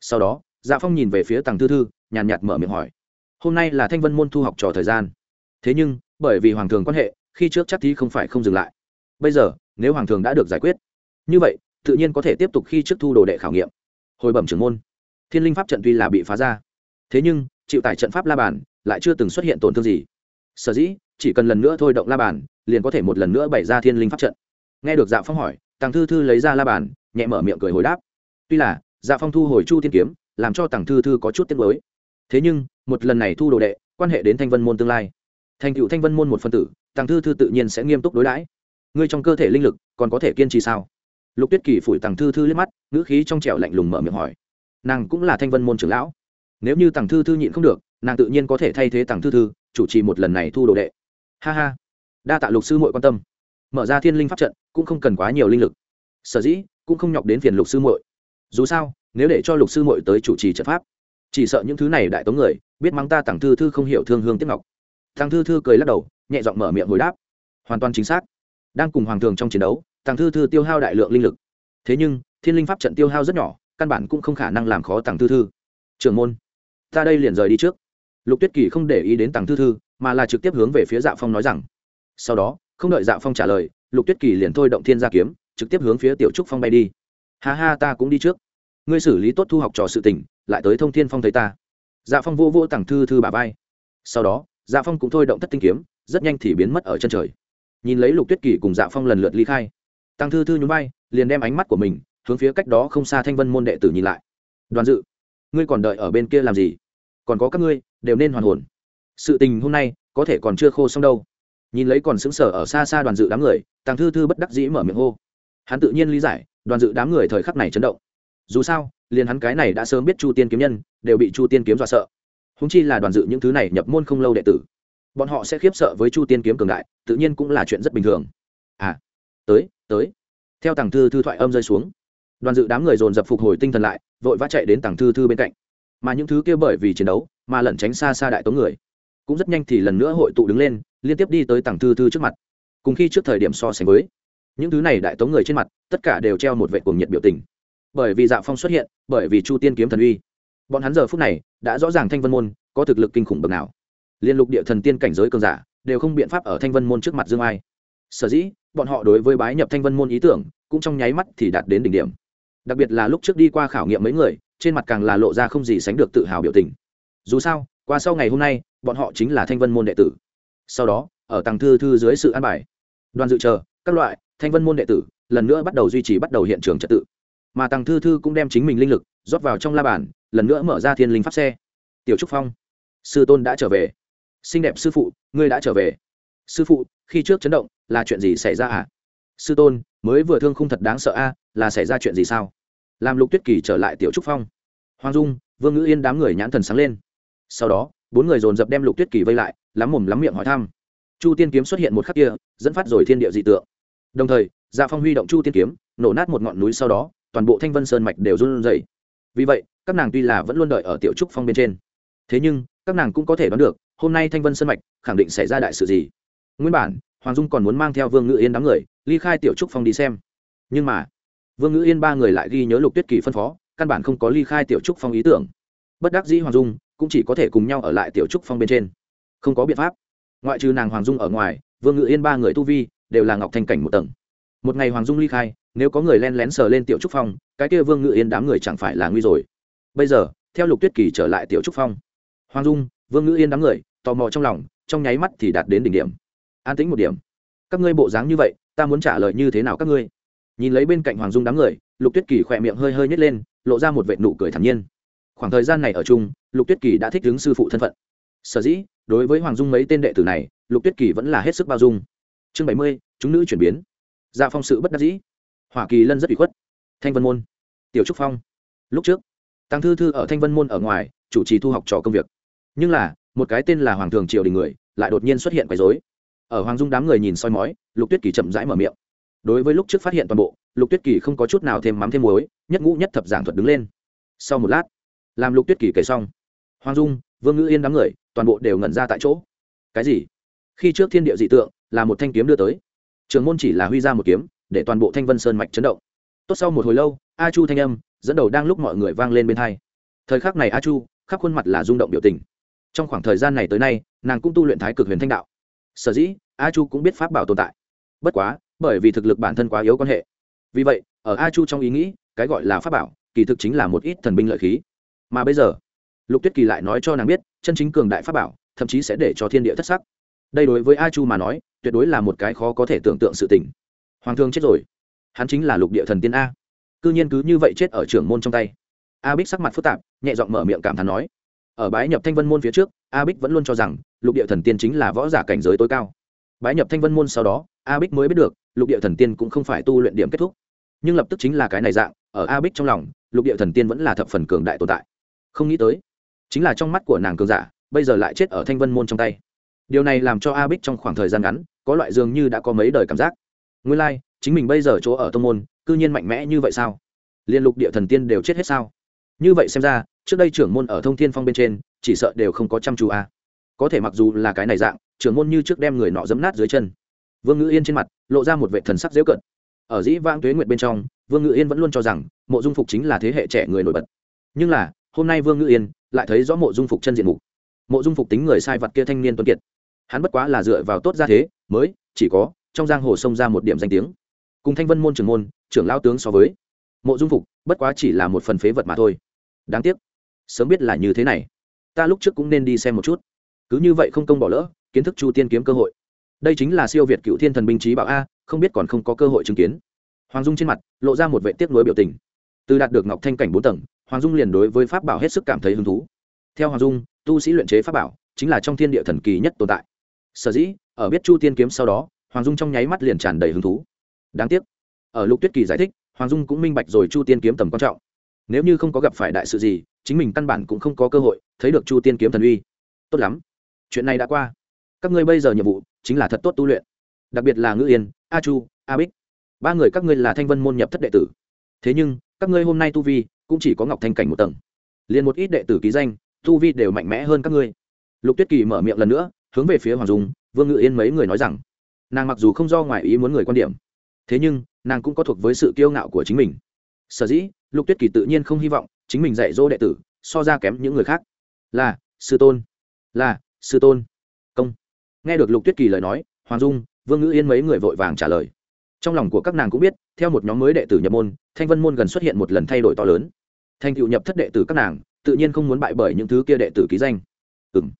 Sau đó dạ phong nhìn về phía tàng thư thư, nhàn nhạt mở miệng hỏi. Hôm nay là thanh vân môn thu học trò thời gian. Thế nhưng, bởi vì hoàng thường quan hệ, khi trước chắc thi không phải không dừng lại. Bây giờ, nếu hoàng thường đã được giải quyết, như vậy, tự nhiên có thể tiếp tục khi trước thu đồ đệ khảo nghiệm. Hồi bẩm trưởng môn, thiên linh pháp trận tuy là bị phá ra, thế nhưng, chịu tải trận pháp la bàn lại chưa từng xuất hiện tổn thương gì. Sở dĩ, chỉ cần lần nữa thôi động la bàn, liền có thể một lần nữa bày ra thiên linh pháp trận. Nghe được dạ phong hỏi tàng thư thư lấy ra la bàn, nhẹ mở miệng cười hồi đáp. Tuy là dạ phong thu hồi chu tiên kiếm, làm cho tàng thư thư có chút tiếc mới thế nhưng, một lần này thu đồ đệ, quan hệ đến thanh vân môn tương lai. Thành cựu thanh vân môn một phân tử tàng thư thư tự nhiên sẽ nghiêm túc đối đãi. Ngươi trong cơ thể linh lực, còn có thể kiên trì sao? Lục tuyết kỳ phủi tàng thư thư liếc mắt, ngữ khí trong trẻo lạnh lùng mở miệng hỏi. Nàng cũng là thanh vân môn trưởng lão. Nếu như tàng thư thư nhịn không được, nàng tự nhiên có thể thay thế tàng thư thư, chủ trì một lần này thu đồ đệ. Ha ha. Đa tạ lục sư muội quan tâm mở ra thiên linh pháp trận, cũng không cần quá nhiều linh lực. Sở dĩ, cũng không nhọc đến phiền lục sư muội. Dù sao, nếu để cho lục sư muội tới chủ trì trận pháp, chỉ sợ những thứ này đại tống người, biết mắng ta tàng thư thư không hiểu thương hương tiếp ngọc. Tàng thư thư cười lắc đầu, nhẹ giọng mở miệng hồi đáp. Hoàn toàn chính xác. Đang cùng hoàng thường trong chiến đấu tàng thư thư tiêu hao đại lượng linh lực. Thế nhưng, thiên linh pháp trận tiêu hao rất nhỏ, căn bản cũng không khả năng làm khó tàng thư thư. Trưởng môn, ta đây liền rời đi trước. Lục tuyết kỳ không để ý đến tàng thư thư, mà là trực tiếp hướng về phía dạ phong nói rằng, sau đó không đợi dạ phong trả lời, lục tuyết kỳ liền thôi động thiên gia kiếm, trực tiếp hướng phía tiểu trúc phong bay đi. Ha ha, ta cũng đi trước. Ngươi xử lý tốt thu học trò sự tình, lại tới thông thiên phong thấy ta. Dạ phong vô vô tặng thư thư bà vai. Sau đó dạ phong cũng thôi động thất tinh kiếm, rất nhanh thì biến mất ở chân trời. Nhìn lấy lục tuyết kỳ cùng dạ phong lần lượt ly khai. Tăng thư thư nhún vai, liền đem ánh mắt của mình, hướng phía cách đó không xa thanh vân môn đệ tử nhìn lại. Đoàn dự, ngươi còn đợi ở bên kia làm gì? Còn có các ngươi, đều nên hoàn hồn. Sự tình hôm nay, có thể còn chưa khô xong đâu nhìn lấy còn sững sờ ở xa xa đoàn dự đám người, tàng thư thư bất đắc dĩ mở miệng hô. Hắn tự nhiên lý giải, đoàn dự đám người thời khắc này chấn động. Dù sao, liền hắn cái này đã sớm biết chu tiên kiếm nhân, đều bị chu tiên kiếm dọa sợ. Húng chi là đoàn dự những thứ này nhập môn không lâu đệ tử. Bọn họ sẽ khiếp sợ với chu tiên kiếm cường đại, tự nhiên cũng là chuyện rất bình thường. À tới tới. Theo tàng thư thư thoại âm rơi xuống, đoàn dự đám người dồn dập phục hồi tinh thần lại, vội vã chạy đến tàng thư thư bên cạnh. Mà những thứ kia bởi vì chiến đấu, mà lẩn tránh xa xa đại tống người, cũng rất nhanh thì lần nữa hội tụ đứng lên liên tiếp đi tới tàng thư thư trước mặt. Cùng khi trước thời điểm so sánh với, những thứ này đại tống người trên mặt, tất cả đều treo một vệ cuồng nhiệt biểu tình. Bởi vì dạ phong xuất hiện, bởi vì chu tiên kiếm thần uy. Bọn hắn giờ phút này, đã rõ ràng thanh vân môn có thực lực kinh khủng bậc nào. Liên lục địa thần tiên cảnh giới cường giả, đều không biện pháp ở thanh vân môn trước mặt dương ai. Sở dĩ, bọn họ đối với bái nhập thanh vân môn ý tưởng, cũng trong nháy mắt thì đạt đến đỉnh điểm. Đặc biệt là lúc trước đi qua khảo nghiệm mấy người, trên mặt càng là lộ ra không gì sánh được tự hào biểu tình. Dù sao, qua sau ngày hôm nay, bọn họ chính là thanh vân môn đệ tử sau đó, ở tàng thư thư dưới sự an bài, đoàn dự chờ, các loại, thanh vân môn đệ tử, lần nữa bắt đầu duy trì bắt đầu hiện trường trật tự. Mà tàng thư thư cũng đem chính mình linh lực rót vào trong la bàn, lần nữa mở ra thiên linh pháp xe. Tiểu trúc phong, sư tôn đã trở về. Xinh đẹp sư phụ, ngươi đã trở về. Sư phụ, khi trước chấn động, là chuyện gì xảy ra à sư tôn, mới vừa thương không thật đáng sợ a, là xảy ra chuyện gì sao? Làm lục tuyết kỳ trở lại tiểu trúc phong. Hoàng dung, vương ngữ yên đám người nhãn thần sáng lên. Sau đó bốn người dồn dập đem lục tuyết kỳ vây lại, lắm mồm lắm miệng hỏi thăm. Chu tiên kiếm xuất hiện một khắc kia, dẫn phát rồi thiên địa dị tượng. Đồng thời dạ phong huy động chu tiên kiếm, nổ nát một ngọn núi sau đó, toàn bộ thanh vân sơn mạch đều run rẩy. Vì vậy, các nàng tuy là vẫn luôn đợi ở tiểu trúc phong bên trên, thế nhưng, các nàng cũng có thể đoán được, hôm nay thanh vân sơn mạch khẳng định xảy ra đại sự gì. Nguyên bản, hoàng dung còn muốn mang theo vương ngự yên đám người, ly khai tiểu trúc phong đi xem. Nhưng mà, vương ngự yên ba người lại ghi nhớ lục tuyết kỳ phân phó, căn bản không có ly khai tiểu trúc phong ý tưởng. Bất đắc dĩ hoàng dung cũng chỉ có thể cùng nhau ở lại tiểu trúc phong bên trên. Không có biện pháp. Ngoại trừ nàng hoàng dung ở ngoài, vương ngự yên ba người tu vi đều là ngọc thanh cảnh một tầng. Một ngày hoàng dung ly khai, nếu có người len lén sờ lên tiểu trúc phong, cái kia vương ngự yên đám người chẳng phải là nguy rồi. Bây giờ, theo lục tuyết kỳ trở lại tiểu trúc phong. Hoàng dung, vương ngự yên đám người, tò mò trong lòng, trong nháy mắt thì đạt đến đỉnh điểm. An tĩnh một điểm. Các ngươi bộ dáng như vậy, ta muốn trả lời như thế nào các ngươi? Nhìn lấy bên cạnh hoàng dung đám người, lục tuyết kỳ khỏe miệng hơi hơi nhét lên, lộ ra một vệ nụ cười thản nhiên khoảng thời gian này ở chung, lục tuyết kỳ đã thích ứng sư phụ thân phận. Sở dĩ, đối với hoàng dung mấy tên đệ tử này, lục tuyết kỳ vẫn là hết sức bao dung. Chương bảy mươi, chúng nữ chuyển biến. Dạ phong sự bất đắc dĩ. Hoa kỳ lân rất bị khuất. Thanh vân môn. Tiểu trúc phong. Lúc trước, tăng thư thư ở thanh vân môn ở ngoài, chủ trì thu học trò công việc. Nhưng là, một cái tên là hoàng thường triều đình người, lại đột nhiên xuất hiện quấy dối ở hoàng dung đám người nhìn soi mói, lục tuyết kỳ chậm rãi mở miệng. Đối với lúc trước phát hiện toàn bộ, lục tuyết kỳ không có chút nào thêm mắm thêm muối, nhất ngũ nhất thập giảng thuật đứng lên. Sau một lát làm lục tuyết kỳ kể xong, hoàng dung, vương ngữ yên đám người toàn bộ đều ngẩn ra tại chỗ. Cái gì? Khi trước thiên địa dị tượng là một thanh kiếm đưa tới trường môn chỉ là huy ra một kiếm để toàn bộ thanh vân sơn mạch chấn động. Tốt sau một hồi lâu, a chu thanh âm dẫn đầu đang lúc mọi người vang lên bên hai. Thời khắc này a chu, khắp khuôn mặt là rung động biểu tình. Trong khoảng thời gian này tới nay, nàng cũng tu luyện thái cực huyền thanh đạo. Sở dĩ, a chu cũng biết pháp bảo tồn tại. Bất quá, bởi vì thực lực bản thân quá yếu quan hệ. Vì vậy, ở a chu trong ý nghĩ, cái gọi là pháp bảo, kỳ thực chính là một ít thần binh lợi khí mà bây giờ, lục tuyết kỳ lại nói cho nàng biết, chân chính cường đại pháp bảo, thậm chí sẽ để cho thiên địa thất sắc. Đây đối với a chu mà nói, tuyệt đối là một cái khó có thể tưởng tượng sự tình. Hoàng thương chết rồi. Hắn chính là lục địa thần tiên a. Cư nhiên cứ như vậy chết ở trưởng môn trong tay. A bích sắc mặt phức tạp, nhẹ giọng mở miệng cảm thán nói. Ở bái nhập thanh vân môn phía trước, a bích vẫn luôn cho rằng, lục địa thần tiên chính là võ giả cảnh giới tối cao. Bái nhập thanh vân môn sau đó, a bích mới biết được, lục địa thần tiên cũng không phải tu luyện điểm kết thúc. Nhưng lập tức chính là cái này dạng, ở a bích trong lòng, lục địa thần tiên vẫn là thập phần cường đại tồn tại không nghĩ tới. Chính là trong mắt của nàng cường giả bây giờ lại chết ở thanh vân môn trong tay. Điều này làm cho a bích trong khoảng thời gian ngắn có loại dường như đã có mấy đời cảm giác. Nguyên lai、like, chính mình bây giờ chỗ ở tông môn cư nhiên mạnh mẽ như vậy sao? Liên lục địa thần tiên đều chết hết sao? Như vậy xem ra trước đây trưởng môn ở thông thiên phong bên trên chỉ sợ đều không có chăm chú a có thể mặc dù là cái này dạng trưởng môn như trước đem người nọ dấm nát dưới chân. Vương ngữ yên trên mặt lộ ra một vệ thần sắc dễu cận ở dĩ Vang tuế nguyệt bên trong vương ngữ yên vẫn luôn cho rằng mộ dung phục chính là thế hệ trẻ người nổi bật. Nhưng là hôm nay vương ngự yên lại thấy rõ mộ dung phục chân diện mục mộ dung phục tính người sai vật kia thanh niên tuấn kiệt hắn bất quá là dựa vào tốt ra thế mới chỉ có trong giang hồ xông ra một điểm danh tiếng cùng thanh vân môn trưởng môn trưởng lao tướng so với mộ dung phục bất quá chỉ là một phần phế vật mà thôi đáng tiếc sớm biết là như thế này ta lúc trước cũng nên đi xem một chút cứ như vậy không công bỏ lỡ kiến thức chu tiên kiếm cơ hội đây chính là siêu việt cựu thiên thần binh trí bảo a không biết còn không có cơ hội chứng kiến hoàng dung trên mặt lộ ra một vệ tiếc nuối biểu tình từ đạt được ngọc thanh cảnh bốn tầng hoàng dung liền đối với pháp bảo hết sức cảm thấy hứng thú. Theo hoàng dung, tu sĩ luyện chế pháp bảo chính là trong thiên địa thần kỳ nhất tồn tại. Sở dĩ, ở biết chu tiên kiếm sau đó, hoàng dung trong nháy mắt liền tràn đầy hứng thú. Đáng tiếc, ở lục tuyết kỳ giải thích, hoàng dung cũng minh bạch rồi chu tiên kiếm tầm quan trọng. Nếu như không có gặp phải đại sự gì, chính mình căn bản cũng không có cơ hội thấy được chu tiên kiếm thần uy. Tốt lắm. Chuyện này đã qua. Các ngươi bây giờ nhiệm vụ chính là thật tốt tu luyện. Đặc biệt là ngữ yên, a chu, a bích. Ba người các ngươi là thanh vân môn nhập thất đệ tử. Thế nhưng, các ngươi hôm nay tu vi cũng chỉ có ngọc thanh cảnh một tầng. Liền một ít đệ tử ký danh, tu vi đều mạnh mẽ hơn các ngươi. Lục tuyết kỳ mở miệng lần nữa, hướng về phía hoàng dung, vương ngự yên mấy người nói rằng, nàng mặc dù không do ngoài ý muốn người quan điểm, thế nhưng, nàng cũng có thuộc với sự kiêu ngạo của chính mình. Sở dĩ, lục tuyết kỳ tự nhiên không hy vọng chính mình dạy dỗ đệ tử, so ra kém những người khác. Là, sư tôn. Là, sư tôn. Công. Nghe được lục tuyết kỳ lời nói, hoàng dung, vương ngữ yên mấy người vội vàng trả lời. Trong lòng của các nàng cũng biết theo một nhóm mới đệ tử nhập môn, thanh vân môn gần xuất hiện một lần thay đổi to lớn. Thành cựu nhập thất đệ tử các nàng, tự nhiên không muốn bại bởi những thứ kia đệ tử ký danh. Ừ m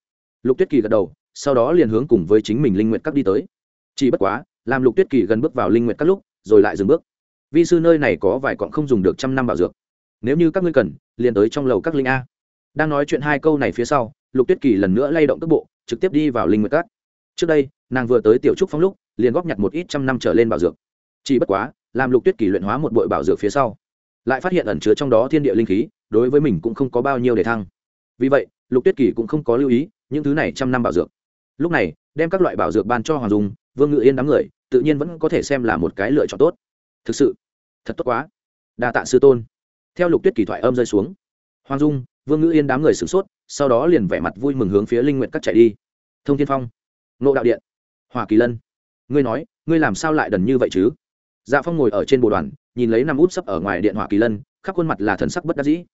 lục tuyết kỳ gật đầu, sau đó liền hướng cùng với chính mình linh nguyện các đi tới. Chỉ bất quá, làm lục tuyết kỳ gần bước vào linh nguyện các lúc, rồi lại dừng bước. Vi sư nơi này có vài cọn không dùng được trăm năm bảo dược. Nếu như các ngươi cần, liền tới trong lầu các linh a. Đang nói chuyện hai câu này phía sau, lục tuyết kỳ lần nữa lay động tốc bộ, trực tiếp đi vào linh nguyện các. Trước đây, nàng vừa tới tiểu trúc phong lúc, liền góp nhặt một ít trăm năm trở lên bảo dược. Chỉ bất quá làm lục tuyết kỳ luyện hóa một bội bảo dược phía sau. Lại phát hiện ẩn chứa trong đó thiên địa linh khí, đối với mình cũng không có bao nhiêu để thăng. Vì vậy, lục tuyết kỳ cũng không có lưu ý những thứ này trăm năm bảo dược. Lúc này, đem các loại bảo dược ban cho hoàng dung, vương ngự yên đám người, tự nhiên vẫn có thể xem là một cái lựa chọn tốt. Thực sự, thật tốt quá. Đa tạ sư tôn. Theo lục tuyết kỳ thoại âm rơi xuống, hoàng dung, vương ngự yên đám người sửng sốt, sau đó liền vẻ mặt vui mừng hướng phía linh nguyện cắt chạy đi. Thông thiên phong nộ đạo điện hòa kỳ lân. Ngươi nói, ngươi làm sao lại đần như vậy chứ? Dạ phong ngồi ở trên bộ đoàn, nhìn lấy năm út sấp ở ngoài điện hỏa kỳ lân, khắp khuôn mặt là thần sắc bất đắc dĩ.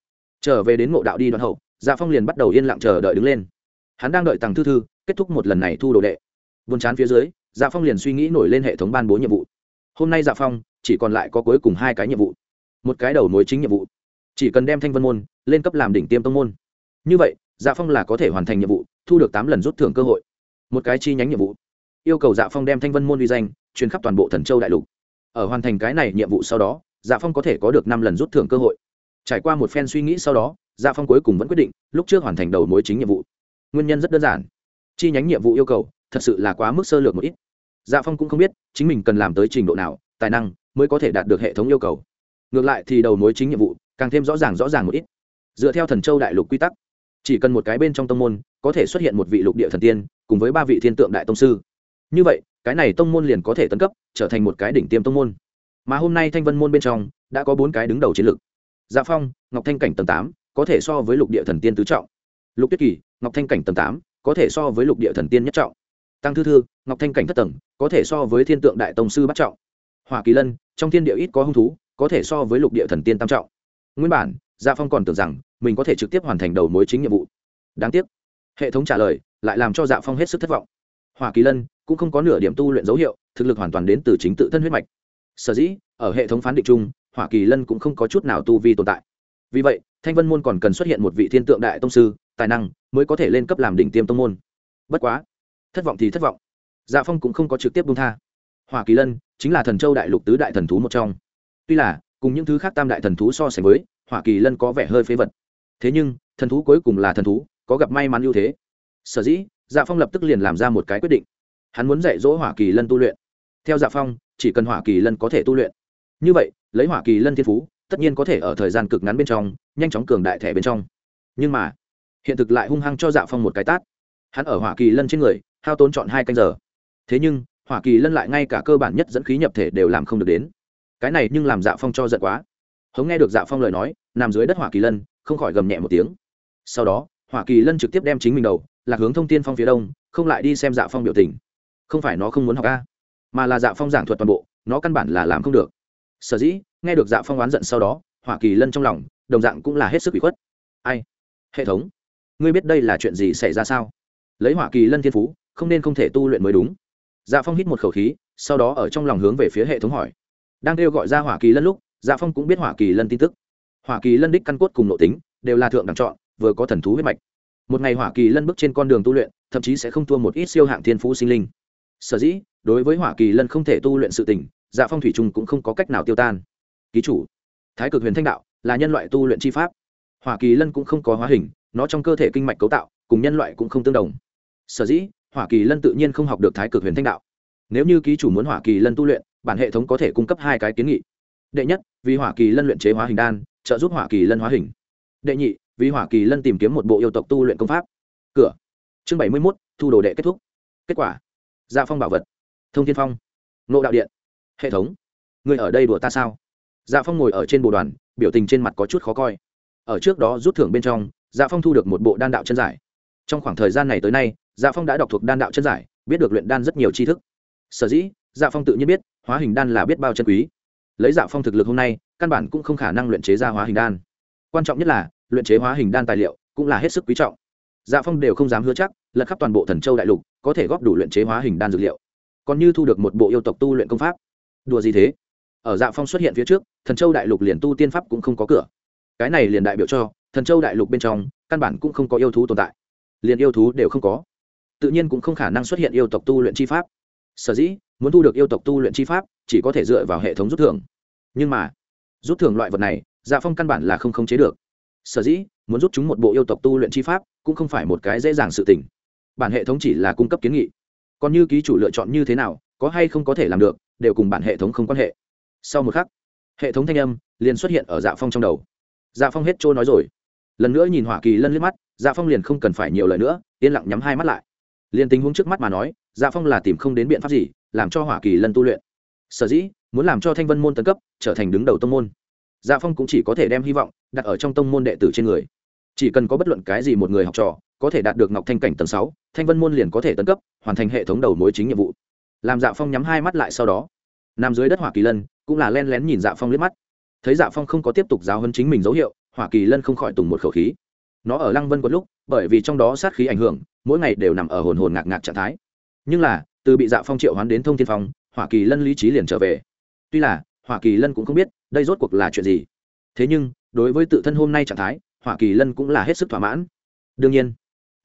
Trở về đến mộ đạo đi đoạn hậu dạ phong liền bắt đầu yên lặng chờ đợi đứng lên. Hắn đang đợi tàng thư thư, kết thúc một lần này thu đồ đệ. Buồn chán phía dưới dạ phong liền suy nghĩ nổi lên hệ thống ban bố nhiệm vụ. Hôm nay dạ phong, chỉ còn lại có cuối cùng hai cái nhiệm vụ. Một cái đầu mối chính nhiệm vụ. Chỉ cần đem thanh vân môn lên cấp làm đỉnh tiêm tông môn. Như vậy dạ phong là có thể hoàn thành nhiệm vụ, thu được tám lần rút thưởng cơ hội. Một cái chi nhánh nhiệm vụ. Yêu cầu dạ phong đem thanh vân môn uy danh truyền khắp toàn bộ thần châu đại lục ở hoàn thành cái này nhiệm vụ sau đó dạ phong có thể có được năm lần rút thưởng cơ hội. Trải qua một phen suy nghĩ sau đó dạ phong cuối cùng vẫn quyết định, lúc trước hoàn thành đầu mối chính nhiệm vụ. Nguyên nhân rất đơn giản. Chi nhánh nhiệm vụ yêu cầu, thật sự là quá mức sơ lược một ít. Dạ phong cũng không biết, chính mình cần làm tới trình độ nào, tài năng mới có thể đạt được hệ thống yêu cầu. Ngược lại thì đầu mối chính nhiệm vụ, càng thêm rõ ràng rõ ràng một ít. Dựa theo thần châu đại lục quy tắc, chỉ cần một cái bên trong tông môn có thể xuất hiện một vị lục địa thần tiên, cùng với ba vị thiên tượng đại tông sư. Như vậy cái này tông môn liền có thể tấn cấp, trở thành một cái đỉnh tiêm tông môn. Mà hôm nay thanh vân môn bên trong, đã có bốn cái đứng đầu chiến lược. Dạ phong, ngọc thanh cảnh tầng tám, có thể so với lục địa thần tiên tứ trọng. Lục tuyết kỳ, ngọc thanh cảnh tầng tám, có thể so với lục địa thần tiên nhất trọng. Tăng thư thư, ngọc thanh cảnh thất tầng, có thể so với thiên tượng đại tông sư bắt trọng. Hỏa kỳ lân, trong thiên địa ít có hung thú, có thể so với lục địa thần tiên tam trọng. Nguyên bản dạ phong còn tưởng rằng mình có thể trực tiếp hoàn thành đầu mối chính nhiệm vụ. Đáng tiếc, hệ thống trả lời lại làm cho dạ phong hết sức thất vọng. Hỏa kỳ lân cũng không có nửa điểm tu luyện dấu hiệu, thực lực hoàn toàn đến từ chính tự thân huyết mạch. Sở dĩ, ở hệ thống phán định chung, hỏa kỳ lân cũng không có chút nào tu vi tồn tại. Vì vậy, thanh vân môn còn cần xuất hiện một vị thiên tượng đại tông sư, tài năng mới có thể lên cấp làm đỉnh tiêm tông môn. Bất quá, thất vọng thì thất vọng. Dạ phong cũng không có trực tiếp bung tha. Hỏa kỳ lân chính là thần châu đại lục tứ đại thần thú một trong. Tuy là, cùng những thứ khác tam đại thần thú so sánh với, hỏa kỳ lân có vẻ hơi phế vật. Thế nhưng, thần thú cuối cùng là thần thú, có gặp may mắn ưu thế. Sở dĩ dạ phong lập tức liền làm ra một cái quyết định hắn muốn dạy dỗ hỏa kỳ lân tu luyện. Theo dạ phong, chỉ cần hỏa kỳ lân có thể tu luyện. Như vậy, lấy hỏa kỳ lân thiên phú, tất nhiên có thể ở thời gian cực ngắn bên trong, nhanh chóng cường đại thẻ bên trong. Nhưng mà, hiện thực lại hung hăng cho dạ phong một cái tát. Hắn ở hỏa kỳ lân trên người, hao tốn chọn hai canh giờ. Thế nhưng, hỏa kỳ lân lại ngay cả cơ bản nhất dẫn khí nhập thể đều làm không được đến. Cái này nhưng làm dạ phong cho giận quá. Hống nghe được dạ phong lời nói, nằm dưới đất hỏa kỳ lân, không khỏi gầm nhẹ một tiếng. Sau đó, hỏa kỳ lân trực tiếp đem chính mình đầu, lạc hướng thông tin phong phía đông, không lại đi xem dạ phong biểu tình không phải nó không muốn học ca mà là dạ phong giảng thuật toàn bộ, nó căn bản là làm không được. Sở dĩ, nghe được dạ phong oán giận sau đó, hỏa kỳ lân trong lòng, đồng dạng cũng là hết sức bị khuất. Ai? Hệ thống. Ngươi biết đây là chuyện gì xảy ra sao? Lấy hỏa kỳ lân thiên phú, không nên không thể tu luyện mới đúng. Dạ phong hít một khẩu khí, sau đó ở trong lòng hướng về phía hệ thống hỏi. Đang kêu gọi ra hỏa kỳ lân lúc dạ phong cũng biết hỏa kỳ lân tin tức. Hỏa kỳ lân đích căn cốt cùng nội tính, đều là thượng đẳng chọn, vừa có thần thú huyết mạch. Một ngày hỏa kỳ lân bước trên con đường tu luyện, thậm chí sẽ không thua một ít siêu hạng thiên phú sinh linh sở dĩ, đối với hỏa kỳ lân không thể tu luyện sự tình dạ phong thủy trung cũng không có cách nào tiêu tan. Ký chủ, thái cực huyền thanh đạo là nhân loại tu luyện chi pháp. Hỏa kỳ lân cũng không có hóa hình, nó trong cơ thể kinh mạch cấu tạo, cùng nhân loại cũng không tương đồng. Sở dĩ, hỏa kỳ lân tự nhiên không học được thái cực huyền thanh đạo. Nếu như ký chủ muốn hỏa kỳ lân tu luyện, bản hệ thống có thể cung cấp hai cái kiến nghị. Đệ nhất, vì hỏa kỳ lân luyện chế hóa hình đan, trợ giúp hỏa kỳ lân hóa hình. Đệ nhị, vì hỏa kỳ lân tìm kiếm một bộ yêu tộc tu luyện công pháp. Cửa. Chương bảy mươi mốt, thu đồ đệ kết thúc. Kết quả gia dạ phong bảo vật. Thông thiên phong. Nộ đạo điện. Hệ thống. Người ở đây đùa ta sao? Dạ phong ngồi ở trên bộ đoàn, biểu tình trên mặt có chút khó coi. Ở trước đó rút thưởng bên trong dạ phong thu được một bộ đan đạo chân giải. Trong khoảng thời gian này tới nay dạ phong đã đọc thuộc đan đạo chân giải, biết được luyện đan rất nhiều tri thức. Sở dĩ dạ phong tự nhiên biết, hóa hình đan là biết bao chân quý. Lấy dạ phong thực lực hôm nay, căn bản cũng không khả năng luyện chế ra hóa hình đan. Quan trọng nhất là, luyện chế hóa hình đan tài liệu cũng là hết sức quý trọng. Dạ phong đều không dám hứa chắc, lật khắp toàn bộ thần châu đại lục có thể góp đủ luyện chế hóa hình đan dược liệu. Còn như thu được một bộ yêu tộc tu luyện công pháp. Đùa gì thế? Ở dạ phong xuất hiện phía trước, thần châu đại lục liền tu tiên pháp cũng không có cửa. Cái này liền đại biểu cho, thần châu đại lục bên trong, căn bản cũng không có yêu thú tồn tại. Liền yêu thú đều không có. Tự nhiên cũng không khả năng xuất hiện yêu tộc tu luyện chi pháp. Sở dĩ, muốn thu được yêu tộc tu luyện chi pháp, chỉ có thể dựa vào hệ thống rút thưởng. Nhưng mà, rút thưởng loại vật này dạ phong căn bản là không khống chế được. Sở dĩ, muốn rút chúng một bộ yêu tộc tu luyện chi pháp, cũng không phải một cái dễ dàng sự tình bản hệ thống chỉ là cung cấp kiến nghị. Còn như ký chủ lựa chọn như thế nào, có hay không có thể làm được, đều cùng bản hệ thống không quan hệ. Sau một khắc, hệ thống thanh âm liền xuất hiện ở dạ phong trong đầu. Dạ phong hết trôi nói rồi. Lần nữa nhìn hỏa kỳ lân liếc mắt dạ phong liền không cần phải nhiều lời nữa, yên lặng nhắm hai mắt lại. Liền tình huống trước mắt mà nói dạ phong là tìm không đến biện pháp gì, làm cho hỏa kỳ lân tu luyện. Sở dĩ, muốn làm cho thanh vân môn tấn cấp, trở thành đứng đầu tông môn. Dạ phong cũng chỉ có thể đem hy vọng đặt ở trong tông môn đệ tử trên người chỉ cần có bất luận cái gì một người học trò, có thể đạt được ngọc thanh cảnh tầng sáu, thanh vân môn liền có thể tấn cấp, hoàn thành hệ thống đầu mối chính nhiệm vụ. Làm dạ phong nhắm hai mắt lại sau đó, nằm dưới đất hỏa kỳ lân, cũng là len lén nhìn dạ phong liếc mắt. Thấy dạ phong không có tiếp tục giáo hơn chính mình dấu hiệu, hỏa kỳ lân không khỏi tùng một khẩu khí. Nó ở lăng vân có lúc, bởi vì trong đó sát khí ảnh hưởng, mỗi ngày đều nằm ở hồn hồn ngạc ngạc trạng thái. Nhưng là, từ bị dạ phong triệu hoán đến thông thiên phong, hỏa kỳ lân lý trí liền trở về. Tuy là, hỏa kỳ lân cũng không biết, đây rốt cuộc là chuyện gì. Thế nhưng, đối với tự thân hôm nay trạng thái hỏa kỳ lân cũng là hết sức thỏa mãn. Đương nhiên,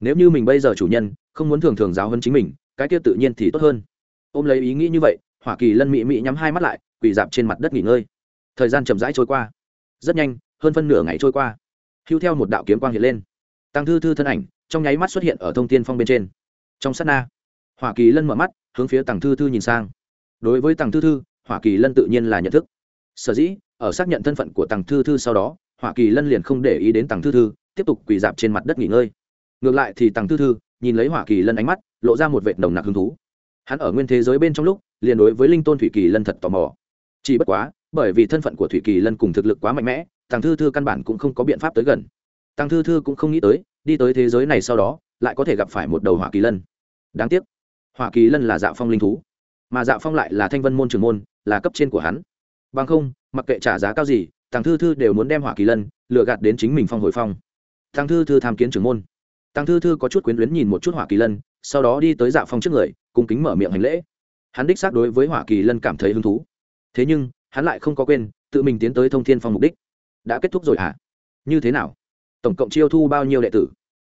nếu như mình bây giờ chủ nhân không muốn thường thường giáo hơn chính mình, cái kia tự nhiên thì tốt hơn. Ôm lấy ý nghĩ như vậy, hỏa kỳ lân mị mị nhắm hai mắt lại, quỳ dạp trên mặt đất nghỉ ngơi. Thời gian chậm rãi trôi qua. Rất nhanh, hơn phân nửa ngày trôi qua. Hưu theo một đạo kiếm quang hiện lên. Tăng thư thư thân ảnh, trong nháy mắt xuất hiện ở thông tiên phong bên trên. Trong sát na, hỏa kỳ lân mở mắt, hướng phía tàng thư thư nhìn sang. Đối với tàng thư thư, hỏa kỳ lân tự nhiên là nhận thức. Sở dĩ, ở xác nhận thân phận của tàng thư thư sau đó hoa kỳ lân liền không để ý đến tàng thư thư, tiếp tục quỳ dạp trên mặt đất nghỉ ngơi. Ngược lại thì tàng thư thư nhìn lấy hoa kỳ lân ánh mắt, lộ ra một vệt nồng nặc hứng thú. Hắn ở nguyên thế giới bên trong lúc, liền đối với linh tôn thủy kỳ lân thật tò mò. Chỉ bất quá, bởi vì thân phận của thủy kỳ lân cùng thực lực quá mạnh mẽ tàng thư thư căn bản cũng không có biện pháp tới gần. Tàng thư thư cũng không nghĩ tới, đi tới thế giới này sau đó, lại có thể gặp phải một đầu hỏa kỳ lân. Đáng tiếc, hỏa kỳ lân là dạ phong linh thú, mà dạ phong lại là thanh vân môn trường môn, là cấp trên của hắn. Bằng không, mặc kệ trả giá cao gì tàng thư thư đều muốn đem hỏa kỳ lân lựa gạt đến chính mình phong hồi phong. Tàng thư thư tham kiến trưởng môn. Tàng thư thư có chút quyến luyến nhìn một chút hỏa kỳ lân, sau đó đi tới dạ phong trước người cùng kính mở miệng hành lễ. Hắn đích xác đối với hỏa kỳ lân cảm thấy hứng thú. Thế nhưng, hắn lại không có quên, tự mình tiến tới thông thiên phong mục đích. Đã kết thúc rồi hả? À? như thế nào? Tổng cộng chiêu thu bao nhiêu đệ tử?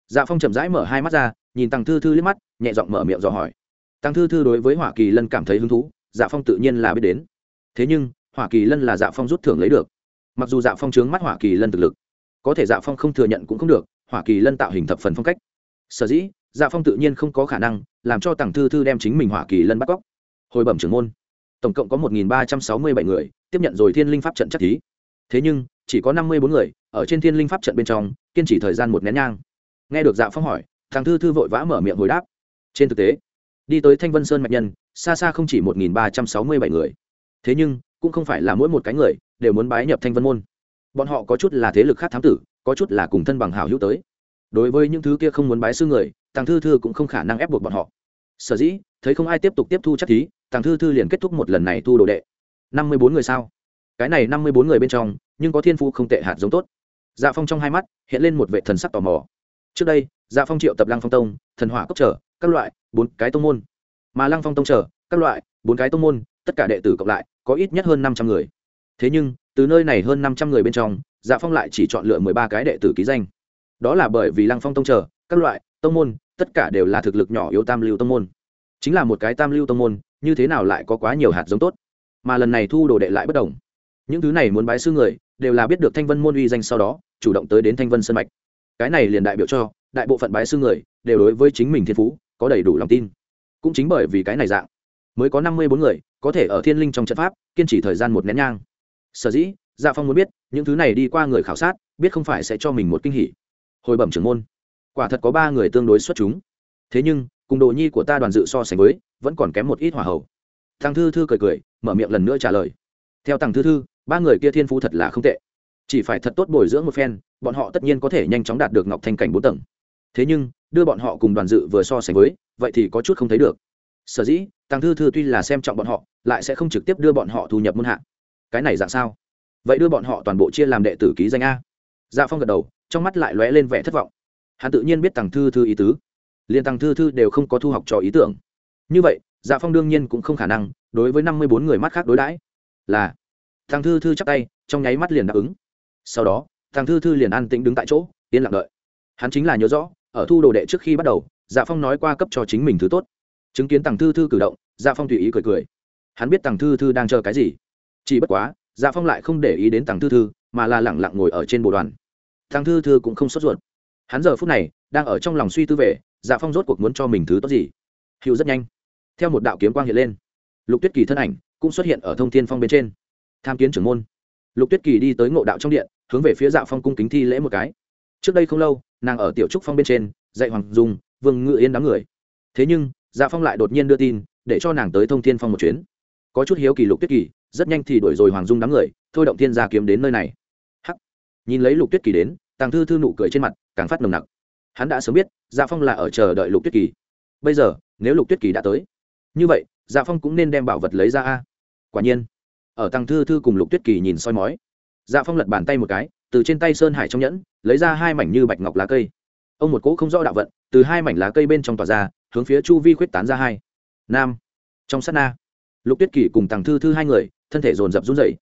Dạ phong chậm rãi mở hai mắt ra, nhìn tăng thư thư liếc mắt, nhẹ giọng mở miệng dò hỏi. Tăng thư thư đối với hỏa kỳ lân cảm thấy hứng thú dạ phong tự nhiên là biết đến. Thế nhưng, hỏa kỳ lân là dạ phong rút thưởng lấy được mặc dù dạ phong trướng mắt hỏa kỳ lân thực lực, có thể dạ phong không thừa nhận cũng không được, hỏa kỳ lân tạo hình thập phần phong cách. Sở dĩ dạ phong tự nhiên không có khả năng làm cho tàng thư thư đem chính mình hỏa kỳ lân bắt cóc. Hồi bẩm trưởng môn, tổng cộng có một ba trăm sáu mươi bảy người, tiếp nhận rồi thiên linh pháp trận chắc thí. Thế nhưng, chỉ có năm mươi bốn người ở trên thiên linh pháp trận bên trong, kiên trì thời gian một nén nhang. Nghe được dạ phong hỏi thằng thư thư vội vã mở miệng hồi đáp. Trên thực tế, đi tới thanh vân sơn mạch nhân, xa xa không chỉ một nghìn ba trăm sáu mươi bảy người. Thế nhưng, cũng không phải là mỗi một cái người đều muốn bái nhập thanh vân môn. Bọn họ có chút là thế lực khác thám tử, có chút là cùng thân bằng hảo hữu tới. Đối với những thứ kia không muốn bái sư người, tàng thư thư cũng không khả năng ép buộc bọn họ. Sở dĩ, thấy không ai tiếp tục tiếp thu chắc thí, tàng thư thư liền kết thúc một lần này thu đồ đệ. Năm mươi bốn người sao? Cái này năm mươi bốn người bên trong, nhưng có thiên phu không tệ hạt giống tốt. Dạ phong trong hai mắt, hiện lên một vệ thần sắc tò mò. Trước đây dạ phong triệu tập lăng phong tông, thần hỏa cốc trở, các loại, bốn cái tông môn. Mà lăng phong tông trở, các loại, bốn cái tông môn, tất cả đệ tử cộng lại, có ít nhất hơn năm trăm người thế nhưng, từ nơi này hơn năm trăm người bên trong dạ phong lại chỉ chọn lựa mười ba cái đệ tử ký danh. Đó là bởi vì lăng phong tông trở các loại, tông môn, tất cả đều là thực lực nhỏ yếu tam lưu tông môn. Chính là một cái tam lưu tông môn, như thế nào lại có quá nhiều hạt giống tốt? Mà lần này thu đồ đệ lại bất đồng. Những thứ này muốn bái sư người, đều là biết được thanh vân môn uy danh sau đó, chủ động tới đến thanh vân sân mạch. Cái này liền đại biểu cho, đại bộ phận bái sư người, đều đối với chính mình thiên phú, có đầy đủ lòng tin. Cũng chính bởi vì cái này dạng, mới có năm mươi bốn người, có thể ở thiên linh trong trận pháp, kiên trì thời gian một nén nhang sở dĩ dạ phong muốn biết, những thứ này đi qua người khảo sát, biết không phải sẽ cho mình một kinh hỉ. Hồi bẩm trưởng môn, quả thật có ba người tương đối xuất chúng. Thế nhưng, cùng đồ nhi của ta đoàn dự so sánh với, vẫn còn kém một ít hỏa hậu thằng thư thư cười cười, mở miệng lần nữa trả lời. Theo thằng thư thư, ba người kia thiên phú thật là không tệ. Chỉ phải thật tốt bồi dưỡng một phen, bọn họ tất nhiên có thể nhanh chóng đạt được ngọc thanh cảnh bốn tầng. Thế nhưng, đưa bọn họ cùng đoàn dự vừa so sánh với, vậy thì có chút không thấy được. Sở dĩ tăng thư thư tuy là xem trọng bọn họ, lại sẽ không trực tiếp đưa bọn họ thu nhập môn hạ cái này dạng sao? Vậy đưa bọn họ toàn bộ chia làm đệ tử ký danh a. Dạ phong gật đầu, trong mắt lại lóe lên vẻ thất vọng. Hắn tự nhiên biết tăng thư thư ý tứ. Liền tăng thư thư đều không có thu học cho ý tưởng. Như vậy dạ phong đương nhiên cũng không khả năng đối với năm mươi bốn người mắt khác đối đãi. Là thằng thư thư chắc tay, trong nháy mắt liền đáp ứng. Sau đó thằng thư thư liền an tĩnh đứng tại chỗ, yên lặng đợi. Hắn chính là nhớ rõ, ở thu đồ đệ trước khi bắt đầu dạ phong nói qua cấp cho chính mình thứ tốt. Chứng kiến tàng thư thư cử động dạ phong tùy ý cười cười. Hắn biết tàng thư thư đang chờ cái gì chỉ bất quá dạ phong lại không để ý đến tàng thư thư, mà là lẳng lặng ngồi ở trên bộ đoàn. Tàng thư thư cũng không sốt ruột. Hắn giờ phút này đang ở trong lòng suy tư về dạ phong rốt cuộc muốn cho mình thứ tốt gì? Hữu rất nhanh. Theo một đạo kiếm quang hiện lên, lục tuyết kỳ thân ảnh cũng xuất hiện ở thông thiên phong bên trên. Tham kiến trưởng môn. Lục tuyết kỳ đi tới ngộ đạo trong điện, hướng về phía dạ phong cung kính thi lễ một cái. Trước đây không lâu, nàng ở tiểu trúc phong bên trên, dạy hoàng dung, vương ngự yên đám người. Thế nhưng dạ phong lại đột nhiên đưa tin, để cho nàng tới thông thiên phong một chuyến. Có chút hiếu kỳ lục tuyết kỳ rất nhanh thì đuổi rồi hoàng dung đám người, thôi động thiên gia kiếm đến nơi này. Hắc. Nhìn lấy lục tuyết kỳ đến, tàng thư thư nụ cười trên mặt càng phát nồng nặc. Hắn đã sớm biết dạ phong là ở chờ đợi lục tuyết kỳ. Bây giờ, nếu lục tuyết kỳ đã tới, như vậy dạ phong cũng nên đem bảo vật lấy ra a. Quả nhiên, ở tàng thư thư cùng lục tuyết kỳ nhìn soi mói dạ phong lật bàn tay một cái, từ trên tay sơn hải trong nhẫn, lấy ra hai mảnh như bạch ngọc lá cây. Ông một cỗ không rõ đạo vận, từ hai mảnh lá cây bên trong tỏa ra, hướng phía chu vi khuyết tán ra hai. Nam. Trong sát na, lục tuyết kỳ cùng tàng thư thư hai người thân thể dồn dập run rẩy,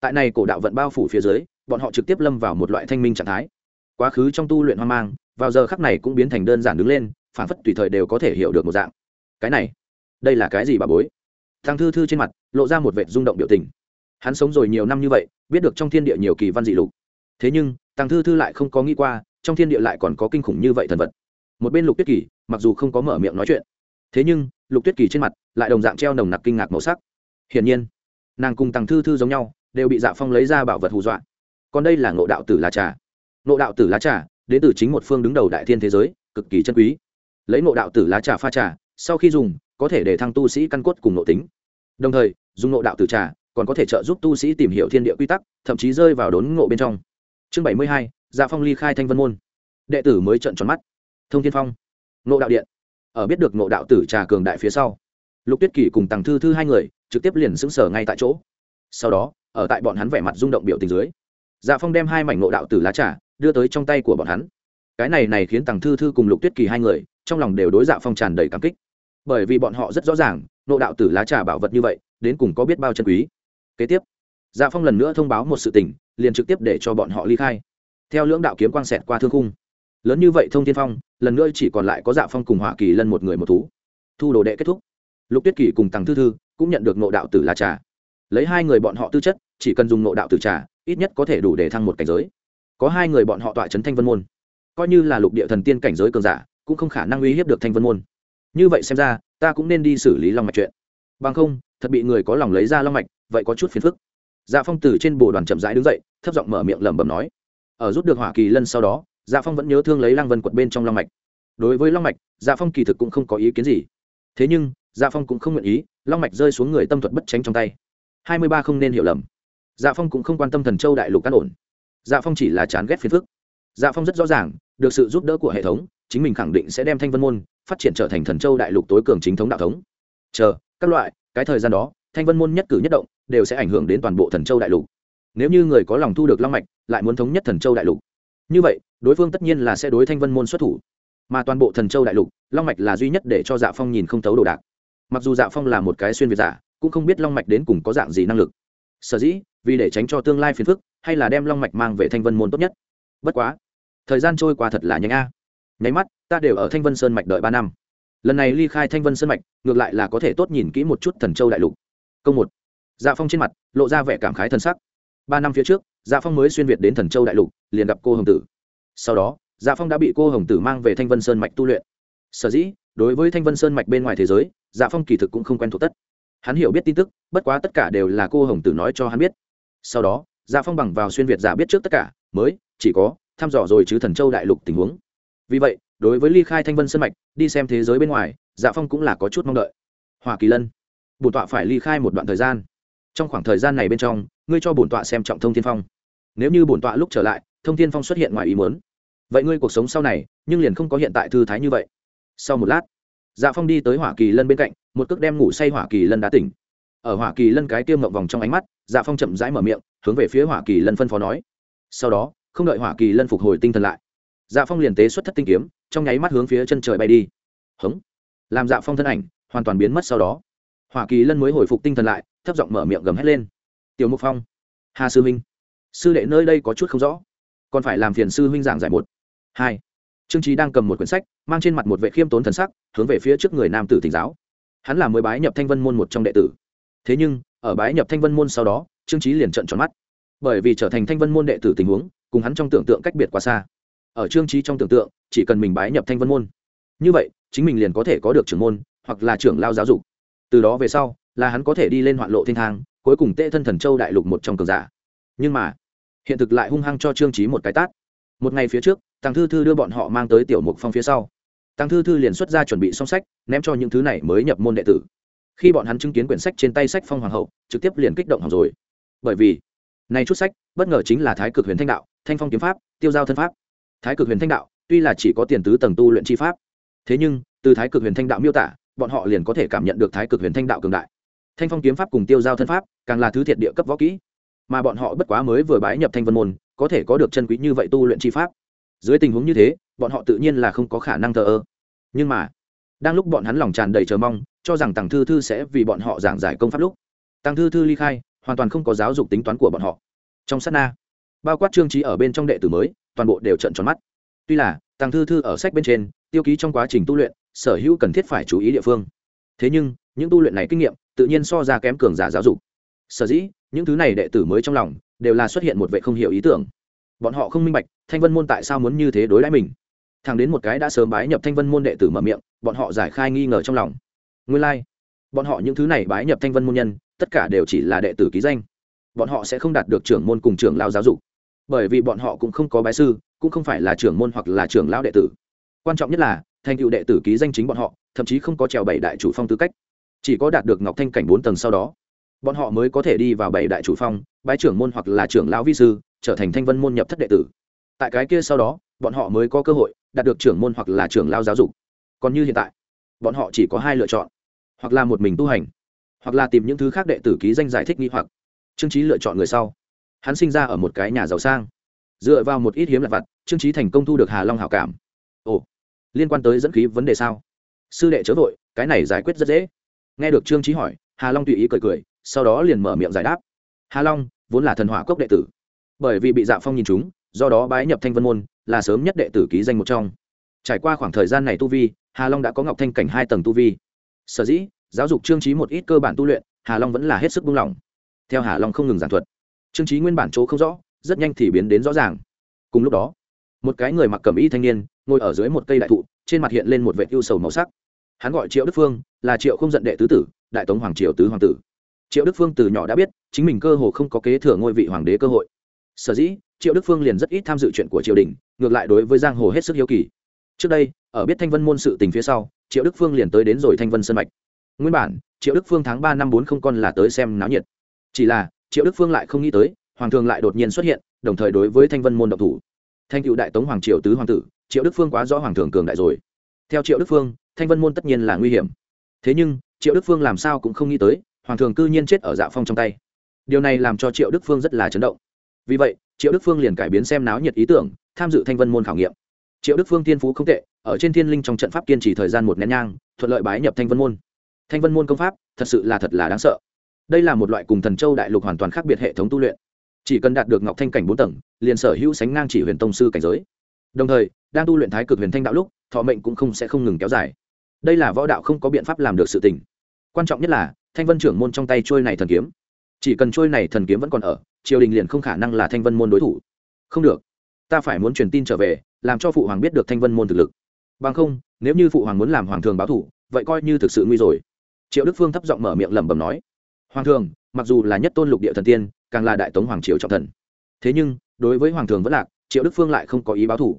tại này cổ đạo vận bao phủ phía dưới bọn họ trực tiếp lâm vào một loại thanh minh trạng thái. Quá khứ trong tu luyện hoang mang vào giờ khắc này cũng biến thành đơn giản đứng lên phản phất tùy thời đều có thể hiểu được một dạng. Cái này đây là cái gì bà bối? Thằng thư thư trên mặt lộ ra một vẻ rung động biểu tình. Hắn sống rồi nhiều năm như vậy biết được trong thiên địa nhiều kỳ văn dị lục. Thế nhưng thằng thư thư lại không có nghĩ qua trong thiên địa lại còn có kinh khủng như vậy thần vật. Một bên lục tuyết kỳ mặc dù không có mở miệng nói chuyện thế nhưng lục tuyết kỳ trên mặt lại đồng dạng treo nồng nặc kinh ngạc màu sắc. Hiển nhiên nàng cùng tằng thư thư giống nhau, đều bị dạ phong lấy ra bảo vật hù dọa. Còn đây là ngộ đạo tử lá trà. Ngộ đạo tử lá trà, đến từ chính một phương đứng đầu đại thiên thế giới, cực kỳ chân quý. Lấy ngộ đạo tử lá trà pha trà, sau khi dùng, có thể để thăng tu sĩ căn cốt cùng nội tính. Đồng thời, dùng ngộ đạo tử trà, còn có thể trợ giúp tu sĩ tìm hiểu thiên địa quy tắc, thậm chí rơi vào đốn ngộ bên trong. Chương bảy mươi hai dạ phong ly khai thanh vân môn. Đệ tử mới trận tròn mắt. Thông thiên phong. Ngộ đạo điện. Ở biết được ngộ đạo tử trà cường đại phía sau, lục tuyết Kỷ cùng tàng thư thư hai người trực tiếp liền sững sở ngay tại chỗ. Sau đó, ở tại bọn hắn vẻ mặt rung động biểu tình dưới dạ phong đem hai mảnh ngộ đạo tử lá trà đưa tới trong tay của bọn hắn. Cái này này khiến Tằng thư thư cùng lục tuyết kỳ hai người, trong lòng đều đối dạ phong tràn đầy cảm kích. Bởi vì bọn họ rất rõ ràng, ngộ đạo tử lá trà bảo vật như vậy, đến cùng có biết bao chân quý. Kế tiếp dạ phong lần nữa thông báo một sự tình, liền trực tiếp để cho bọn họ ly khai. Theo lưỡng đạo kiếm quang xẹt qua thương khung, lớn như vậy thông thiên phong, lần nữa chỉ còn lại có dạ phong cùng hỏa kỳ lân một người một thú. Thu đồ đệ kết thúc. Lục tuyết kỳ cùng Tằng thư thư cũng nhận được nộ đạo tử là trà. Lấy hai người bọn họ tư chất, chỉ cần dùng nộ đạo tử trà, ít nhất có thể đủ để thăng một cảnh giới. Có hai người bọn họ tọa chấn thanh vân môn. Coi như là lục địa thần tiên cảnh giới cường giả, cũng không khả năng uy hiếp được thanh vân môn. Như vậy xem ra, ta cũng nên đi xử lý long mạch chuyện. Bằng không, thật bị người có lòng lấy ra long mạch, vậy có chút phiền phức. Dạ phong từ trên bồ đoàn chậm rãi đứng dậy, thấp giọng mở miệng lẩm bẩm nói. Ở rút được hỏa kỳ lân sau đó dạ phong vẫn nhớ thương lấy lăng vân quật bên trong long mạch. Đối với long mạch dạ phong kỳ thực cũng không có ý kiến gì. Thế nhưng dạ phong cũng không nguyện ý, long mạch rơi xuống người tâm thuật bất tránh trong tay. Hai mươi ba không nên hiểu lầm. Dạ phong cũng không quan tâm thần châu đại lục cát ổn. Dạ phong chỉ là chán ghét phiền phức. Dạ phong rất rõ ràng, được sự giúp đỡ của hệ thống, chính mình khẳng định sẽ đem thanh vân môn phát triển trở thành thần châu đại lục tối cường chính thống đạo thống. Chờ, các loại, cái thời gian đó, thanh vân môn nhất cử nhất động đều sẽ ảnh hưởng đến toàn bộ thần châu đại lục. Nếu như người có lòng thu được long mạch, lại muốn thống nhất thần châu đại lục. Như vậy, đối phương tất nhiên là sẽ đối thanh vân môn xuất thủ. Mà toàn bộ thần châu đại lục, long mạch là duy nhất để cho dạ phong nhìn không thấu đồ đạc mặc dù dạ phong là một cái xuyên việt giả, cũng không biết long mạch đến cùng có dạng gì năng lực. Sở dĩ, vì để tránh cho tương lai phiền phức, hay là đem long mạch mang về thanh vân môn tốt nhất. Bất quá, thời gian trôi qua thật là nhanh a. Nháy mắt, ta đều ở thanh vân sơn mạch đợi ba năm. Lần này ly khai thanh vân sơn mạch, ngược lại là có thể tốt nhìn kỹ một chút thần châu đại lục. Câu một. Dạ phong trên mặt, lộ ra vẻ cảm khái thân sắc. Ba năm phía trước dạ phong mới xuyên việt đến thần châu đại lục, liền gặp cô hồng tử. Sau đó dạ phong đã bị cô hồng tử mang về thanh vân sơn mạch tu luyện. Sở dĩ, đối với thanh vân sơn mạch bên ngoài thế giới dạ phong kỳ thực cũng không quen thuộc tất. Hắn hiểu biết tin tức, bất quá tất cả đều là cô hồng tử nói cho hắn biết. Sau đó dạ phong bằng vào xuyên việt giả biết trước tất cả, mới, chỉ có, thăm dò rồi chứ thần châu đại lục tình huống. Vì vậy, đối với ly khai thanh vân sân mạch, đi xem thế giới bên ngoài dạ phong cũng là có chút mong đợi. Hoa kỳ lân, bổn tọa phải ly khai một đoạn thời gian. Trong khoảng thời gian này bên trong, ngươi cho bổn tọa xem trọng thông thiên phong. Nếu như bổn tọa lúc trở lại, thông thiên phong xuất hiện ngoài ý muốn. Vậy ngươi cuộc sống sau này, nhưng liền không có hiện tại thư thái như vậy. Sau một lát dạ phong đi tới hỏa kỳ lân bên cạnh, một cước đem ngủ say hỏa kỳ lân đã tỉnh. Ở hỏa kỳ lân cái tiêm ngậm vòng trong ánh mắt dạ phong chậm rãi mở miệng, hướng về phía hỏa kỳ lân phân phó nói. Sau đó, không đợi hỏa kỳ lân phục hồi tinh thần lại dạ phong liền tế xuất thất tinh kiếm, trong nháy mắt hướng phía chân trời bay đi. Hống! Làm dạ phong thân ảnh, hoàn toàn biến mất sau đó. Hỏa kỳ lân mới hồi phục tinh thần lại, thấp giọng mở miệng gầm hét lên. Tiểu mục phong, hà sư huynh, sư đệ nơi đây có chút không rõ, còn phải làm phiền sư huynh giảng giải một, hai trương trí đang cầm một quyển sách, mang trên mặt một vệ khiêm tốn thần sắc, hướng về phía trước người nam tử thỉnh giáo. Hắn là mới bái nhập thanh vân môn một trong đệ tử. Thế nhưng, ở bái nhập thanh vân môn sau đó, trương trí liền trận tròn mắt. Bởi vì trở thành thanh vân môn đệ tử tình huống, cùng hắn trong tưởng tượng cách biệt quá xa. Ở trương trí trong tưởng tượng, chỉ cần mình bái nhập thanh vân môn. Như vậy, chính mình liền có thể có được trưởng môn, hoặc là trưởng lao giáo dục. Từ đó về sau, là hắn có thể đi lên hoạn lộ thiên thang, cuối cùng tệ thân thần châu đại lục một trong cường giả. Nhưng mà, hiện thực lại hung hăng cho trương trí một cái tát. Một ngày phía trước tăng thư thư đưa bọn họ mang tới tiểu mục phong phía sau. Tăng thư thư liền xuất ra chuẩn bị song sách, ném cho những thứ này mới nhập môn đệ tử. Khi bọn hắn chứng kiến quyển sách trên tay sách phong hoàng hậu, trực tiếp liền kích động học rồi. Bởi vì, này chút sách, bất ngờ chính là thái cực huyền thanh đạo, thanh phong kiếm pháp, tiêu giao thân pháp. Thái cực huyền thanh đạo, tuy là chỉ có tiền tứ tầng tu luyện chi pháp, thế nhưng, từ thái cực huyền thanh đạo miêu tả, bọn họ liền có thể cảm nhận được thái cực huyền thanh đạo cường đại. Thanh phong kiếm pháp cùng tiêu giao thân pháp, càng là thứ thiệt địa cấp võ kỹ. Mà bọn họ bất quá mới vừa bái nhập thanh vân môn, có thể có được chân quý như vậy tu luyện chi pháp dưới tình huống như thế, bọn họ tự nhiên là không có khả năng thờ ơ. Nhưng mà, đang lúc bọn hắn lòng tràn đầy chờ mong, cho rằng tàng thư thư sẽ vì bọn họ giảng giải công pháp lúc tàng thư thư ly khai, hoàn toàn không có giáo dục tính toán của bọn họ. Trong sát na, bao quát trương trí ở bên trong đệ tử mới, toàn bộ đều trận tròn mắt. Tuy là tàng thư thư ở sách bên trên, tiêu ký trong quá trình tu luyện, sở hữu cần thiết phải chú ý địa phương. Thế nhưng, những tu luyện này kinh nghiệm, tự nhiên so ra kém cường giả giáo dục. Sở dĩ, những thứ này đệ tử mới trong lòng, đều là xuất hiện một vệ không hiểu ý tưởng bọn họ không minh bạch, thanh vân môn tại sao muốn như thế đối đãi mình. Thằng đến một cái đã sớm bái nhập thanh vân môn đệ tử mở miệng, bọn họ giải khai nghi ngờ trong lòng. Nguyên lai、like. bọn họ những thứ này bái nhập thanh vân môn nhân, tất cả đều chỉ là đệ tử ký danh. Bọn họ sẽ không đạt được trưởng môn cùng trưởng lao giáo dục. Bởi vì bọn họ cũng không có bái sư, cũng không phải là trưởng môn hoặc là trưởng lao đệ tử. Quan trọng nhất là, thành cựu đệ tử ký danh chính bọn họ, thậm chí không có trèo bảy đại chủ phong tư cách. Chỉ có đạt được ngọc thanh cảnh bốn tầng sau đó, bọn họ mới có thể đi vào bảy đại chủ phong, bái trưởng môn hoặc là trưởng lão vi sư trở thành thanh vân môn nhập thất đệ tử. Tại cái kia sau đó, bọn họ mới có cơ hội đạt được trưởng môn hoặc là trưởng lao giáo dục. Còn như hiện tại, bọn họ chỉ có hai lựa chọn, hoặc là một mình tu hành, hoặc là tìm những thứ khác đệ tử ký danh giải thích nghi hoặc. Trương trí lựa chọn người sau. Hắn sinh ra ở một cái nhà giàu sang. Dựa vào một ít hiếm lặt vặt, trương trí thành công thu được hà long hảo cảm. Ồ, liên quan tới dẫn khí vấn đề sao? Sư đệ chớ vội, cái này giải quyết rất dễ. Nghe được trương trí hỏi, hà long tùy ý cười cười, sau đó liền mở miệng giải đáp. Hà long vốn là thần hỏa cốc đệ tử bởi vì bị dạ phong nhìn chúng, do đó bái nhập thanh vân môn, là sớm nhất đệ tử ký danh một trong. Trải qua khoảng thời gian này tu vi, hà long đã có ngọc thanh cảnh hai tầng tu vi. Sở dĩ, giáo dục trương trí một ít cơ bản tu luyện, hà long vẫn là hết sức buông lỏng. Theo hà long không ngừng giảng thuật, trương trí nguyên bản chỗ không rõ, rất nhanh thì biến đến rõ ràng. Cùng lúc đó, một cái người mặc cẩm y thanh niên, ngồi ở dưới một cây đại thụ, trên mặt hiện lên một vệ ưu sầu màu sắc. Hắn gọi triệu đức phương, là triệu không giận đệ tứ tử, đại tống hoàng triều tứ hoàng tử. Triệu đức phương từ nhỏ đã biết, chính mình cơ hồ không có kế thừa ngôi vị hoàng đế cơ hội sở dĩ triệu đức phương liền rất ít tham dự chuyện của triều đình, ngược lại đối với giang hồ hết sức hiếu kỳ. Trước đây, ở biết thanh vân môn sự tình phía sau, triệu đức phương liền tới đến rồi thanh vân sân mạch. Nguyên bản, triệu đức phương tháng ba năm bốn không con là tới xem náo nhiệt. Chỉ là, triệu đức phương lại không nghĩ tới, hoàng thường lại đột nhiên xuất hiện, đồng thời đối với thanh vân môn độc thủ. Thanh cựu đại tống hoàng triều tứ hoàng tử, triệu đức phương quá rõ hoàng thường cường đại rồi. Theo triệu đức phương, thanh vân môn tất nhiên là nguy hiểm. Thế nhưng, triệu đức phương làm sao cũng không nghĩ tới, hoàng thường cư nhiên chết ở dạ phong trong tay. Điều này làm cho triệu đức phương rất là chấn động vì vậy, triệu đức phương liền cải biến xem náo nhiệt ý tưởng, tham dự thanh vân môn khảo nghiệm. Triệu đức phương tiên phú không tệ, ở trên thiên linh trong trận pháp kiên trì thời gian một nén nhang, thuận lợi bái nhập thanh vân môn. Thanh vân môn công pháp, thật sự là thật là đáng sợ. Đây là một loại cùng thần châu đại lục hoàn toàn khác biệt hệ thống tu luyện. Chỉ cần đạt được ngọc thanh cảnh bốn tầng, liền sở hữu sánh ngang chỉ huyền tông sư cảnh giới. Đồng thời, đang tu luyện thái cực huyền thanh đạo lúc, thọ mệnh cũng không sẽ không ngừng kéo dài. Đây là võ đạo không có biện pháp làm được sự tình. Quan trọng nhất là, thanh vân trưởng môn trong tay trôi này thần kiếm chỉ cần trôi này thần kiếm vẫn còn ở, triều đình liền không khả năng là thanh vân môn đối thủ. Không được, ta phải muốn truyền tin trở về, làm cho phụ hoàng biết được thanh vân môn thực lực. Bằng không, nếu như phụ hoàng muốn làm hoàng thường báo thủ, vậy coi như thực sự nguy rồi. Triệu đức phương thấp giọng mở miệng lẩm bẩm nói. Hoàng thường, mặc dù là nhất tôn lục địa thần tiên, càng là đại tống hoàng triều trọng thần. Thế nhưng, đối với hoàng thường vẫn lạc, triệu đức phương lại không có ý báo thủ.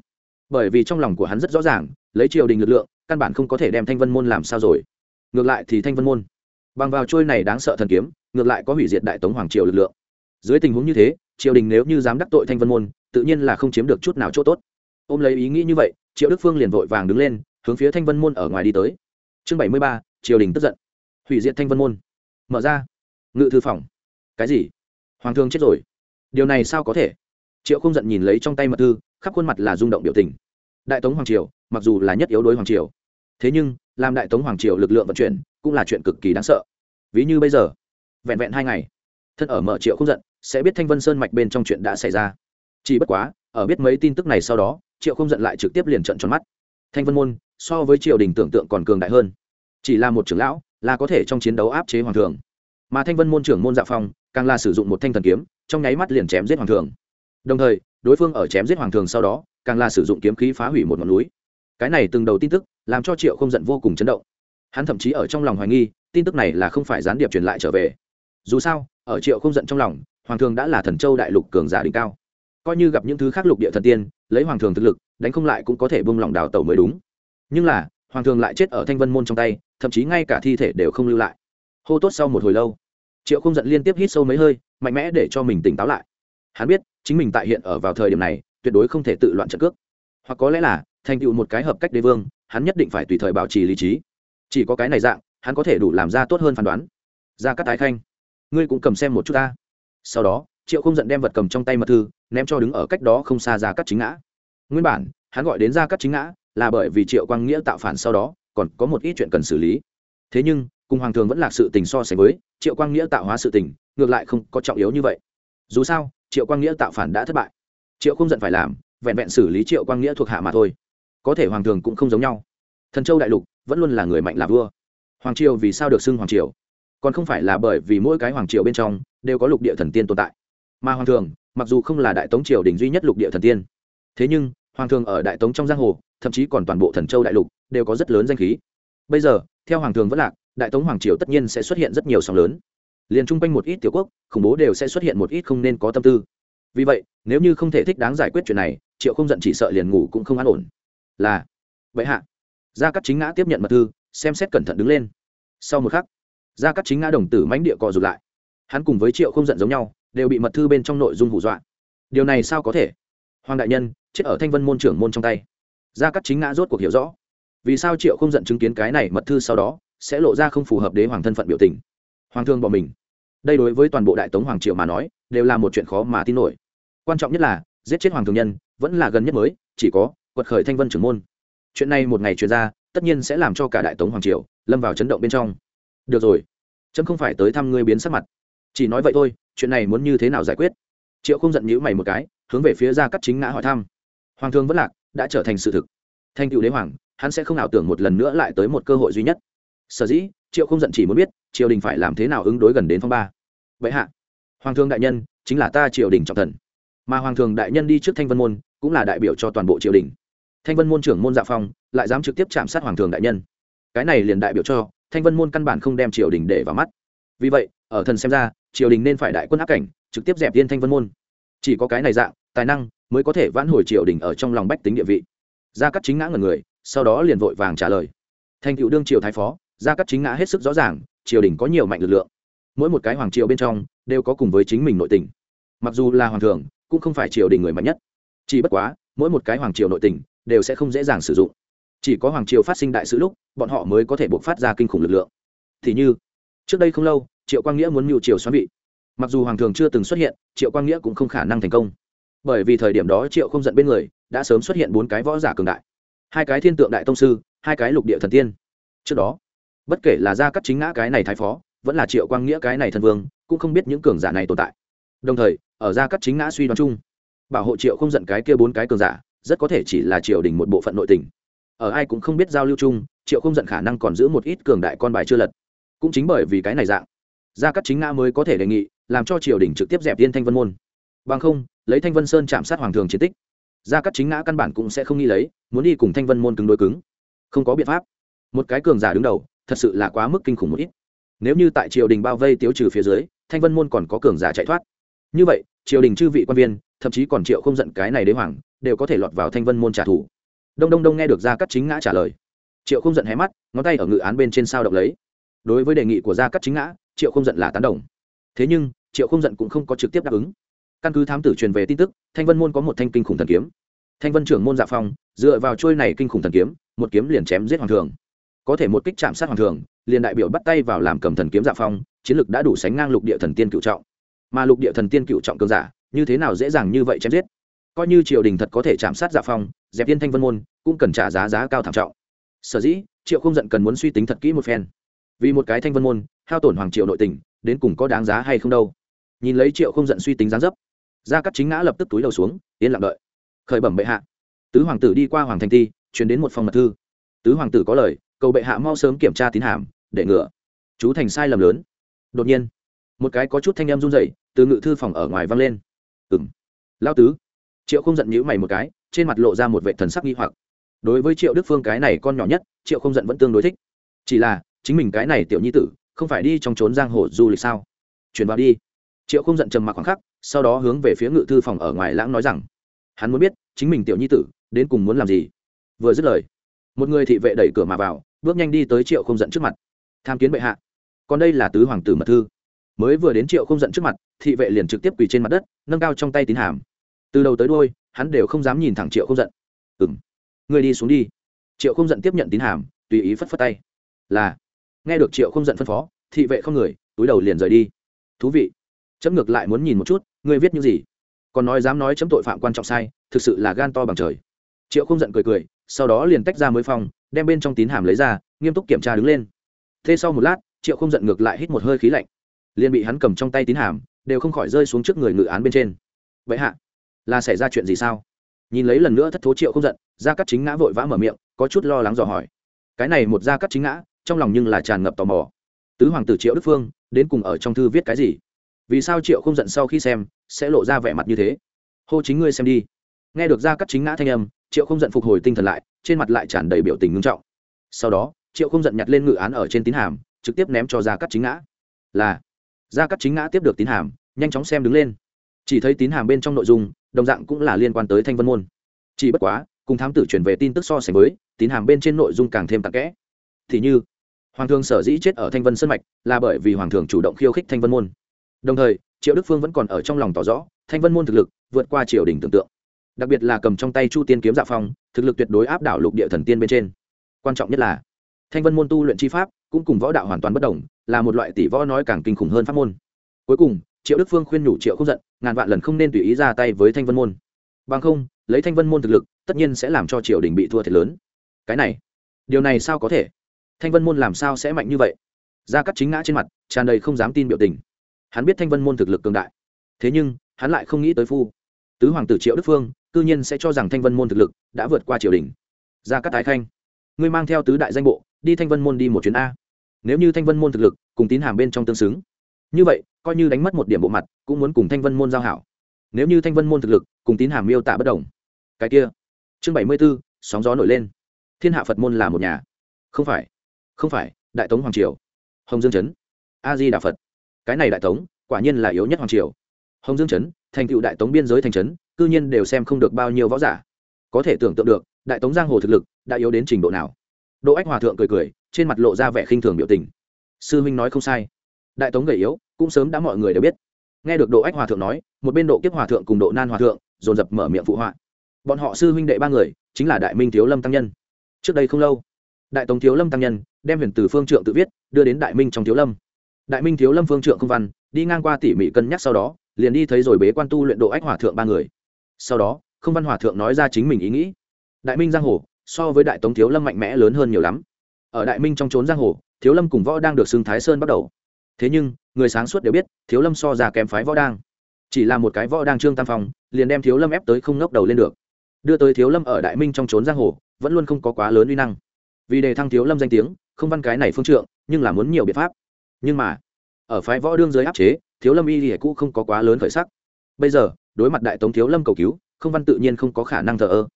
Bởi vì trong lòng của hắn rất rõ ràng, lấy triều đình lực lượng, căn bản không có thể đem thanh vân môn làm sao rồi. Ngược lại thì thanh vân môn bằng vào trôi này đáng sợ thần kiếm, ngược lại có hủy diệt đại tống hoàng triều lực lượng. Dưới tình huống như thế, triều đình nếu như dám đắc tội thanh vân môn, tự nhiên là không chiếm được chút nào chỗ tốt. Ôm lấy ý nghĩ như vậy, triệu đức phương liền vội vàng đứng lên, hướng phía thanh vân môn ở ngoài đi tới. Chương bảy mươi ba, triều đình tức giận. Hủy diệt thanh vân môn. Mở ra. Ngự thư phòng. Cái gì? Hoàng thương chết rồi. Điều này sao có thể? Triệu không giận nhìn lấy trong tay mật thư, khắp khuôn mặt là rung động biểu tình. Đại tống hoàng triều, mặc dù là nhất yếu đối hoàng triều. Thế nhưng, làm đại tống hoàng triều lực lượng vận chuyển cũng là chuyện cực kỳ đáng sợ. Ví như bây giờ, vẹn vẹn hai ngày, thân ở mở triệu không giận, sẽ biết thanh vân sơn mạch bên trong chuyện đã xảy ra. Chỉ bất quá, ở biết mấy tin tức này sau đó, triệu không giận lại trực tiếp liền trận tròn mắt. Thanh vân môn, so với triều đình tưởng tượng còn cường đại hơn. Chỉ là một trưởng lão, là có thể trong chiến đấu áp chế hoàng thường mà thanh vân môn trưởng môn dạ phong, càng là sử dụng một thanh thần kiếm, trong nháy mắt liền chém giết hoàng thường đồng thời, đối phương ở chém giết hoàng thường sau đó, càng là sử dụng kiếm khí phá hủy một ngọn núi. Cái này từng đầu tin tức, làm cho triệu không giận vô cùng chấn động hắn thậm chí ở trong lòng hoài nghi, tin tức này là không phải gián điệp truyền lại trở về. Dù sao, ở triệu không giận trong lòng, hoàng thường đã là thần châu đại lục cường giả đỉnh cao. Coi như gặp những thứ khác lục địa thần tiên, lấy hoàng thường thực lực, đánh không lại cũng có thể bông lòng đào tẩu mới đúng. Nhưng là, hoàng thường lại chết ở thanh vân môn trong tay, thậm chí ngay cả thi thể đều không lưu lại. Hô tốt sau một hồi lâu, triệu không giận liên tiếp hít sâu mấy hơi, mạnh mẽ để cho mình tỉnh táo lại. Hắn biết, chính mình tại hiện ở vào thời điểm này, tuyệt đối không thể tự loạn trận cước. Hoặc có lẽ là, thành tựu một cái hợp cách đế vương, hắn nhất định phải tùy thời bảo trì lý trí chỉ có cái này dạng, hắn có thể đủ làm ra tốt hơn phán đoán. Ra các tái khanh, ngươi cũng cầm xem một chút ta. Sau đó, triệu không giận đem vật cầm trong tay mật thư, ném cho đứng ở cách đó không xa ra cắt chính ngã. Nguyên bản, hắn gọi đến ra cắt chính ngã là bởi vì triệu quang nghĩa tạo phản sau đó, còn có một ít chuyện cần xử lý. Thế nhưng, cùng hoàng thường vẫn là sự tình so sánh với, triệu quang nghĩa tạo hóa sự tình, ngược lại không có trọng yếu như vậy. Dù sao, triệu quang nghĩa tạo phản đã thất bại. Triệu không giận phải làm, vẹn vẹn xử lý triệu quang nghĩa thuộc hạ mà thôi. Có thể hoàng thường cũng không giống nhau thần châu đại lục vẫn luôn là người mạnh là vua. Hoàng triều vì sao được xưng hoàng triều? Còn không phải là bởi vì mỗi cái hoàng triều bên trong đều có lục địa thần tiên tồn tại. Mà hoàng thường, mặc dù không là đại tống triều đình duy nhất lục địa thần tiên, thế nhưng hoàng thường ở đại tống trong giang hồ, thậm chí còn toàn bộ thần châu đại lục đều có rất lớn danh khí. Bây giờ, theo hoàng thường vẫn lạc, đại tống hoàng triều tất nhiên sẽ xuất hiện rất nhiều sóng lớn. Liền chung quanh một ít tiểu quốc, khủng bố đều sẽ xuất hiện một ít không nên có tâm tư. Vì vậy, nếu như không thể thích đáng giải quyết chuyện này, triệu không giận chỉ sợ liền ngủ cũng không an ổn. Là, vậy hạ gia cắt chính ngã tiếp nhận mật thư, xem xét cẩn thận đứng lên. Sau một khắc, gia cắt chính ngã đồng tử mánh địa cọ rụt lại. Hắn cùng với triệu không giận giống nhau, đều bị mật thư bên trong nội dung hù dọa. Điều này sao có thể? Hoàng đại nhân, chết ở thanh vân môn trưởng môn trong tay. Gia cắt chính ngã rốt cuộc hiểu rõ. Vì sao triệu không giận chứng kiến cái này mật thư sau đó, sẽ lộ ra không phù hợp đế hoàng thân phận biểu tình? Hoàng thương bỏ mình. Đây đối với toàn bộ đại tống hoàng triệu mà nói, đều là một chuyện khó mà tin nổi. Quan trọng nhất là, giết chết hoàng thường nhân, vẫn là gần nhất mới, chỉ có quật khởi thanh vân trưởng môn chuyện này một ngày truyền ra, tất nhiên sẽ làm cho cả đại tống hoàng triều lâm vào chấn động bên trong. Được rồi trâm không phải tới thăm ngươi biến sắc mặt. Chỉ nói vậy thôi, chuyện này muốn như thế nào giải quyết? Triệu không giận nhữ mày một cái, hướng về phía ra cắt chính ngã hỏi thăm. Hoàng thương vẫn lạc, đã trở thành sự thực. Thanh cựu đế hoàng, hắn sẽ không ảo tưởng một lần nữa lại tới một cơ hội duy nhất. Sở dĩ, triệu không giận chỉ muốn biết, triều đình phải làm thế nào ứng đối gần đến phong ba. Vậy hạ, hoàng thương đại nhân, chính là ta triều đình trọng thần. Mà hoàng thường đại nhân đi trước thanh vân môn, cũng là đại biểu cho toàn bộ triều đình thanh vân môn trưởng môn dạ phong, lại dám trực tiếp chạm sát hoàng thường đại nhân. Cái này liền đại biểu cho, thanh vân môn căn bản không đem triều đình để vào mắt. Vì vậy, ở thần xem ra, triều đình nên phải đại quân áp cảnh, trực tiếp dẹp viên thanh vân môn. Chỉ có cái này dạng, tài năng, mới có thể vãn hồi triều đình ở trong lòng bách tính địa vị. Gia cắt chính ngã ngần người, sau đó liền vội vàng trả lời. Thành cựu đương triều thái phó, gia cắt chính ngã hết sức rõ ràng, triều đình có nhiều mạnh lực lượng. Mỗi một cái hoàng triều bên trong, đều có cùng với chính mình nội tình. Mặc dù là hoàng thường, cũng không phải triều đình người mạnh nhất. Chỉ bất quá, mỗi một cái hoàng triều nội tình đều sẽ không dễ dàng sử dụng. Chỉ có hoàng triều phát sinh đại sự lúc, bọn họ mới có thể buộc phát ra kinh khủng lực lượng. Thì như, trước đây không lâu, triệu quang nghĩa muốn mưu triều xoắn vị. Mặc dù hoàng thường chưa từng xuất hiện, triệu quang nghĩa cũng không khả năng thành công. Bởi vì thời điểm đó triệu không giận bên người, đã sớm xuất hiện bốn cái võ giả cường đại. Hai cái thiên tượng đại tông sư, hai cái lục địa thần tiên. Trước đó, bất kể là gia cắt chính ngã cái này thái phó, vẫn là triệu quang nghĩa cái này thần vương, cũng không biết những cường giả này tồn tại. Đồng thời, ở gia cắt chính ngã suy đoán chung, bảo hộ triệu không giận cái kia bốn cái cường giả rất có thể chỉ là triều đình một bộ phận nội tình. Ở ai cũng không biết giao lưu chung, triệu không giận khả năng còn giữ một ít cường đại con bài chưa lật. Cũng chính bởi vì cái này dạng, gia cắt chính ngã mới có thể đề nghị, làm cho triều đình trực tiếp dẹp yên thanh vân môn. Bằng không, lấy thanh vân sơn chạm sát hoàng thường chiến tích, gia cắt chính ngã căn bản cũng sẽ không nghĩ lấy, muốn đi cùng thanh vân môn cứng đối cứng. Không có biện pháp. Một cái cường giả đứng đầu, thật sự là quá mức kinh khủng một ít. Nếu như tại triều đình bao vây tiêu trừ phía dưới, thanh vân môn còn có cường giả chạy thoát. Như vậy, triều đình chư vị quan viên, thậm chí còn triệu không giận cái này đế hoàng đều có thể lọt vào thanh vân môn trả thù. Đông đông đông nghe được gia cắt chính ngã trả lời. Triệu không giận hé mắt, ngón tay ở ngự án bên trên sao động lấy. Đối với đề nghị của gia cắt chính ngã, triệu không giận là tán đồng. Thế nhưng, triệu không giận cũng không có trực tiếp đáp ứng. Căn cứ thám tử truyền về tin tức, thanh vân môn có một thanh kinh khủng thần kiếm. Thanh vân trưởng môn dạ phong, dựa vào trôi này kinh khủng thần kiếm, một kiếm liền chém giết hoàng thường. Có thể một kích chạm sát hoàng thường, liền đại biểu bắt tay vào làm cầm thần kiếm dạ phong, chiến lực đã đủ sánh ngang lục địa thần tiên cựu trọng. Mà lục địa thần tiên cựu trọng cường giả, như thế nào dễ dàng như vậy chém giết? Coi như triều đình thật có thể chạm sát dạ phong, dẹp tiên thanh vân môn, cũng cần trả giá giá cao thảm trọng. Sở dĩ, triệu không giận cần muốn suy tính thật kỹ một phen. Vì một cái thanh vân môn, hao tổn hoàng triệu nội tình, đến cùng có đáng giá hay không đâu. Nhìn lấy triệu không giận suy tính gián dấp, gia cắt chính ngã lập tức túi đầu xuống, yên lặng đợi. Khởi bẩm bệ hạ. Tứ hoàng tử đi qua hoàng thành ti chuyển đến một phòng mật thư. Tứ hoàng tử có lời, cầu bệ hạ mau sớm kiểm tra tín hàm, để ngựa. Chú thành sai lầm lớn. Đột nhiên, một cái có chút thanh em run rẩy, từ ngự thư phòng ở ngoài vang lên. Ừng lao tứ triệu không giận nhữ mày một cái, trên mặt lộ ra một vệ thần sắc nghi hoặc. Đối với triệu đức phương cái này con nhỏ nhất, triệu không giận vẫn tương đối thích. Chỉ là, chính mình cái này tiểu nhi tử, không phải đi trong trốn giang hồ du lịch sao? Chuyển vào đi. Triệu không giận trầm mặc khoảng khắc, sau đó hướng về phía ngự thư phòng ở ngoài lãng nói rằng, hắn muốn biết, chính mình tiểu nhi tử, đến cùng muốn làm gì? Vừa dứt lời, một người thị vệ đẩy cửa mà vào, bước nhanh đi tới triệu không giận trước mặt. Tham kiến bệ hạ. Còn đây là tứ hoàng tử mật thư. Mới vừa đến triệu không giận trước mặt, thị vệ liền trực tiếp quỳ trên mặt đất, nâng cao trong tay tín hàm từ đầu tới đôi hắn đều không dám nhìn thẳng triệu không giận. Ừ m người đi xuống đi. Triệu không giận tiếp nhận tín hàm tùy ý phất phất tay. Là. Nghe được triệu không giận phân phó thị vệ không người túi đầu liền rời đi. Thú vị. Chấm ngược lại muốn nhìn một chút ngươi viết những gì? Còn nói dám nói chấm tội phạm quan trọng sai thực sự là gan to bằng trời. Triệu không giận cười cười sau đó liền tách ra mới phòng, đem bên trong tín hàm lấy ra nghiêm túc kiểm tra đứng lên. Thế sau một lát triệu không giận ngược lại hít một hơi khí lạnh. Liền bị hắn cầm trong tay tín hàm đều không khỏi rơi xuống trước người ngự án bên trên. Vậy hạ là xảy ra chuyện gì sao? Nhìn lấy lần nữa thất thố triệu không giận, gia cắt chính ngã vội vã mở miệng, có chút lo lắng dò hỏi. Cái này một gia cắt chính ngã, trong lòng nhưng là tràn ngập tò mò. Tứ hoàng tử triệu đức phương, đến cùng ở trong thư viết cái gì? Vì sao triệu không giận sau khi xem, sẽ lộ ra vẻ mặt như thế? Hô chính ngươi xem đi. Nghe được gia cắt chính ngã thanh âm, triệu không giận phục hồi tinh thần lại, trên mặt lại tràn đầy biểu tình ngưng trọng. Sau đó, triệu không giận nhặt lên ngự án ở trên tín hàm, trực tiếp ném cho gia cắt chính ngã. Là, gia cắt chính ngã tiếp được tín hàm, nhanh chóng xem đứng lên. Chỉ thấy tín hàm bên trong nội dung đồng dạng cũng là liên quan tới thanh vân môn. Chỉ bất quá, cùng thám tử chuyển về tin tức so sánh với, tín hàm bên trên nội dung càng thêm tạc kẽ. Thì như, hoàng thường sở dĩ chết ở thanh vân sân mạch là bởi vì hoàng thường chủ động khiêu khích thanh vân môn. Đồng thời, triệu đức phương vẫn còn ở trong lòng tỏ rõ, thanh vân môn thực lực vượt qua triều đình tưởng tượng. Đặc biệt là cầm trong tay chu tiên kiếm dạ phong, thực lực tuyệt đối áp đảo lục địa thần tiên bên trên. Quan trọng nhất là, thanh vân môn tu luyện chi pháp cũng cùng võ đạo hoàn toàn bất đồng, là một loại tỷ võ nói càng kinh khủng hơn pháp môn. Cuối cùng triệu đức phương khuyên nhủ triệu không giận, ngàn vạn lần không nên tùy ý ra tay với thanh vân môn. Bằng không, lấy thanh vân môn thực lực, tất nhiên sẽ làm cho triều đình bị thua thiệt lớn. Cái này, điều này sao có thể? Thanh vân môn làm sao sẽ mạnh như vậy? Gia cắt chính ngã trên mặt, tràn đầy không dám tin biểu tình. Hắn biết thanh vân môn thực lực cường đại, thế nhưng, hắn lại không nghĩ tới phu. Tứ hoàng tử triệu đức phương, cư nhiên sẽ cho rằng thanh vân môn thực lực đã vượt qua triều đình. Gia cắt tái khanh, ngươi mang theo tứ đại danh bộ, đi thanh vân môn đi một chuyến a. Nếu như thanh vân môn thực lực cùng tín hàm bên trong tương xứng như vậy, coi như đánh mất một điểm bộ mặt, cũng muốn cùng thanh vân môn giao hảo. Nếu như thanh vân môn thực lực, cùng tín hàm miêu tả bất đồng. Cái kia, chương bảy mươi b ố sóng gió nổi lên. Thiên hạ phật môn là một nhà. Không phải không phải, đại tống hoàng triều. Hồng dương chấn, a di đà phật. Cái này đại tống, quả nhiên là yếu nhất hoàng triều. Hồng dương chấn, thành cựu đại tống biên giới thành trấn, cư nhiên đều xem không được bao nhiêu võ giả. Có thể tưởng tượng được, đại tống giang hồ thực lực, đã yếu đến trình độ nào. Đỗ ách hòa thượng cười cười, trên mặt lộ ra vẻ khinh thường biểu tình. Sư huynh nói không sai đại tống gầy yếu, cũng sớm đã mọi người đều biết. Nghe được độ ách hòa thượng nói, một bên độ kiếp hòa thượng cùng độ nan hòa thượng, dồn dập mở miệng phụ họa. Bọn họ sư huynh đệ ba người, chính là đại minh thiếu lâm tăng nhân. Trước đây không lâu, đại tống thiếu lâm tăng nhân đem huyền từ phương trượng tự viết, đưa đến đại minh trong thiếu lâm. Đại minh thiếu lâm phương trượng không văn, đi ngang qua tỉ mỉ cân nhắc sau đó, liền đi thấy rồi bế quan tu luyện độ ách hòa thượng ba người. Sau đó, không văn hòa thượng nói ra chính mình ý nghĩ. Đại minh giang hồ, so với đại tống thiếu lâm mạnh mẽ lớn hơn nhiều lắm. Ở đại minh trong trốn giang hồ, thiếu lâm cùng võ đang được xưng thái sơn bắt đầu thế nhưng, người sáng suốt đều biết, thiếu lâm so ra kém phái võ đang. Chỉ là một cái võ đang trương tam phong, liền đem thiếu lâm ép tới không ngóc đầu lên được. Đưa tới thiếu lâm ở đại minh trong trốn giang hồ, vẫn luôn không có quá lớn uy năng. Vì đề thăng thiếu lâm danh tiếng, không văn cái này phương trượng, nhưng là muốn nhiều biện pháp. Nhưng mà, ở phái võ đương giới áp chế, thiếu lâm y thì cũ không có quá lớn khởi sắc. Bây giờ, đối mặt đại tống thiếu lâm cầu cứu, không văn tự nhiên không có khả năng thờ ơ.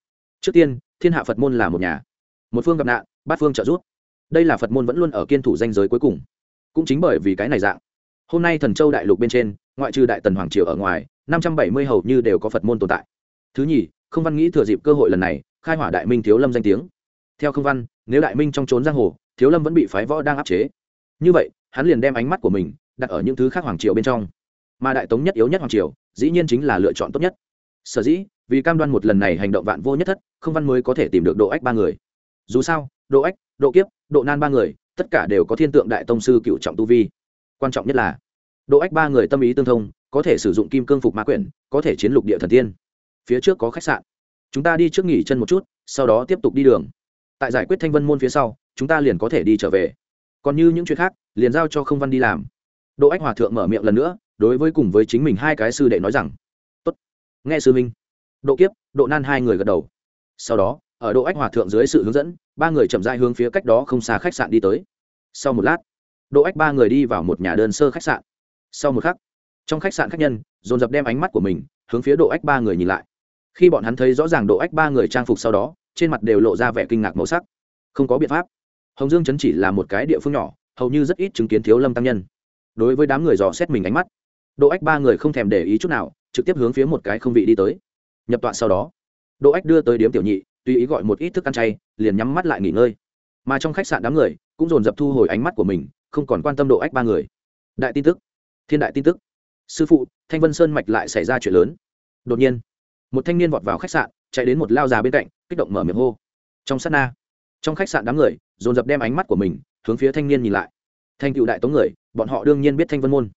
Trước tiên, thiên hạ phật môn là một nhà. Một phương gặp nạn, bát phương trợ giúp. Đây là phật môn vẫn luôn ở kiên thủ danh giới cuối cùng cũng chính bởi vì cái này dạng. Hôm nay thần châu đại lục bên trên, ngoại trừ đại tần hoàng triều ở ngoài, năm trăm bảy mươi hầu như đều có phật môn tồn tại. Thứ nhì, không văn nghĩ thừa dịp cơ hội lần này, khai hỏa đại minh thiếu lâm danh tiếng. Theo không văn, nếu đại minh trong trốn giang hồ, thiếu lâm vẫn bị phái võ đang áp chế. Như vậy, hắn liền đem ánh mắt của mình đặt ở những thứ khác hoàng triều bên trong. Mà đại tống nhất yếu nhất hoàng triều, dĩ nhiên chính là lựa chọn tốt nhất. Sở dĩ, vì cam đoan một lần này hành động vạn vô nhất thất, không văn mới có thể tìm được độ ách ba người. Dù sao, độ ách, độ kiếp, độ nan ba người tất cả đều có thiên tượng đại tông sư cựu trọng tu vi. Quan trọng nhất là, độ ách ba người tâm ý tương thông, có thể sử dụng kim cương phục ma quyển, có thể chiến lục địa thần tiên. Phía trước có khách sạn. Chúng ta đi trước nghỉ chân một chút, sau đó tiếp tục đi đường. Tại giải quyết thanh vân môn phía sau, chúng ta liền có thể đi trở về. Còn như những chuyện khác, liền giao cho không văn đi làm. Độ ách hòa thượng mở miệng lần nữa, đối với cùng với chính mình hai cái sư đệ nói rằng, tốt, nghe sư minh độ kiếp, độ nan hai người gật đầu. Sau đó ở độ ách hòa thượng dưới sự hướng dẫn, ba người chậm dai hướng phía cách đó không xa khách sạn đi tới. Sau một lát độ ách ba người đi vào một nhà đơn sơ khách sạn. Sau một khắc, trong khách sạn khách nhân, dồn dập đem ánh mắt của mình hướng phía độ ách ba người nhìn lại. Khi bọn hắn thấy rõ ràng độ ách ba người trang phục sau đó, trên mặt đều lộ ra vẻ kinh ngạc màu sắc. Không có biện pháp. Hồng dương chấn chỉ là một cái địa phương nhỏ, hầu như rất ít chứng kiến thiếu lâm tăng nhân. Đối với đám người dò xét mình ánh mắt độ ách ba người không thèm để ý chút nào, trực tiếp hướng phía một cái không vị đi tới. Nhập tọa sau đó độ ách đưa tới điếm tiểu nhị tùy ý gọi một ít thức ăn chay, liền nhắm mắt lại nghỉ ngơi. Mà trong khách sạn đám người, cũng dồn dập thu hồi ánh mắt của mình, không còn quan tâm độ ách ba người. Đại tin tức. Thiên đại tin tức. Sư phụ, thanh vân sơn mạch lại xảy ra chuyện lớn. Đột nhiên, một thanh niên vọt vào khách sạn, chạy đến một lao già bên cạnh, kích động mở miệng hô. Trong sát na, trong khách sạn đám người, dồn dập đem ánh mắt của mình hướng phía thanh niên nhìn lại. Thanh cựu đại tống người, bọn họ đương nhiên biết thanh vân môn.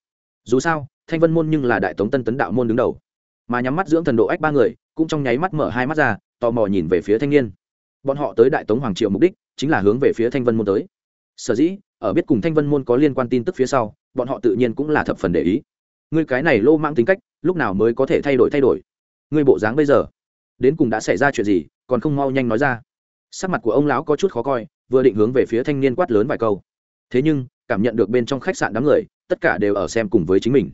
Dù sao, thanh vân môn nhưng là đại tống tân tấn đạo môn đứng đầu. Mà nhắm mắt dưỡng thần độ ách ba người, cũng trong nháy mắt mở hai mắt ra tò mò nhìn về phía thanh niên. Bọn họ tới đại tống hoàng triều mục đích chính là hướng về phía thanh vân môn tới. Sở dĩ, ở biết cùng thanh vân môn có liên quan tin tức phía sau, bọn họ tự nhiên cũng là thập phần để ý. Ngươi cái này lô mang tính cách, lúc nào mới có thể thay đổi thay đổi? Ngươi bộ dáng bây giờ, đến cùng đã xảy ra chuyện gì, còn không mau nhanh nói ra. Sắc mặt của ông lão có chút khó coi, vừa định hướng về phía thanh niên quát lớn vài câu. Thế nhưng, cảm nhận được bên trong khách sạn đám người, tất cả đều ở xem cùng với chính mình.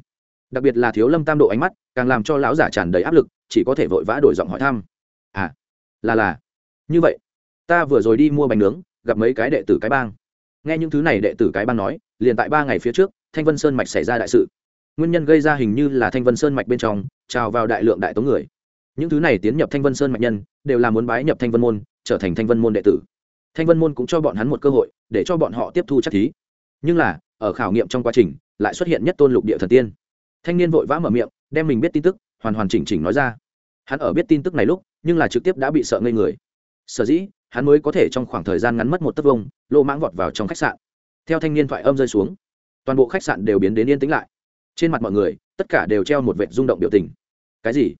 Đặc biệt là thiếu lâm tam độ ánh mắt, càng làm cho lão giả tràn đầy áp lực, chỉ có thể vội vã đổi giọng hỏi thăm à là là. Như vậy, ta vừa rồi đi mua bánh nướng, gặp mấy cái đệ tử cái bang. Nghe những thứ này đệ tử cái bang nói, liền tại ba ngày phía trước, thanh vân sơn mạch xảy ra đại sự. Nguyên nhân gây ra hình như là thanh vân sơn mạch bên trong, trào vào đại lượng đại tống người. Những thứ này tiến nhập thanh vân sơn mạch nhân, đều là muốn bái nhập thanh vân môn, trở thành thanh vân môn đệ tử. Thanh vân môn cũng cho bọn hắn một cơ hội, để cho bọn họ tiếp thu chắc thí. Nhưng là, ở khảo nghiệm trong quá trình, lại xuất hiện nhất tôn lục địa thần tiên. Thanh niên vội vã mở miệng, đem mình biết tin tức, hoàn hoàn chỉnh chỉnh nói ra. Hắn ở biết tin tức này lúc nhưng là trực tiếp đã bị sợ ngây người. Sở dĩ, hắn mới có thể trong khoảng thời gian ngắn mất một tấc vông, lô mãng vọt vào trong khách sạn. Theo thanh niên thoại âm rơi xuống, toàn bộ khách sạn đều biến đến yên tĩnh lại. Trên mặt mọi người, tất cả đều treo một vệt rung động biểu tình. Cái gì?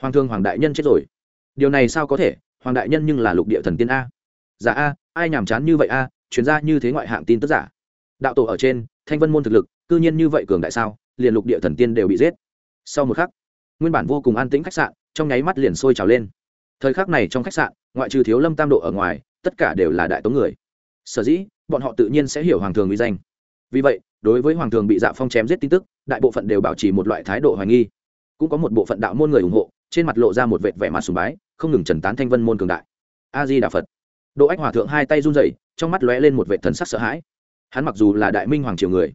Hoàng thương hoàng đại nhân chết rồi. Điều này sao có thể? Hoàng đại nhân nhưng là lục địa thần tiên a. Giả a, ai nhàm chán như vậy a, chuyên gia như thế ngoại hạng tin tức giả. Đạo tổ ở trên, thanh vân môn thực lực, cư nhiên như vậy cường đại sao? Liền lục địa thần tiên đều bị giết. Sau một khắc, nguyên bản vô cùng an tĩnh khách sạn, trong nháy mắt liền sôi trào lên thời khắc này trong khách sạn, ngoại trừ thiếu lâm tam độ ở ngoài, tất cả đều là đại tống người. Sở dĩ, bọn họ tự nhiên sẽ hiểu hoàng thường uy danh. Vì vậy, đối với hoàng thường bị dạ phong chém giết tin tức, đại bộ phận đều bảo trì một loại thái độ hoài nghi. Cũng có một bộ phận đạo môn người ủng hộ, trên mặt lộ ra một vệt vẻ mặt sùng bái, không ngừng trần tán thanh vân môn cường đại. A di đà phật. Độ ách hòa thượng hai tay run rẩy, trong mắt lóe lên một vệt thần sắc sợ hãi. Hắn mặc dù là đại minh hoàng triều người,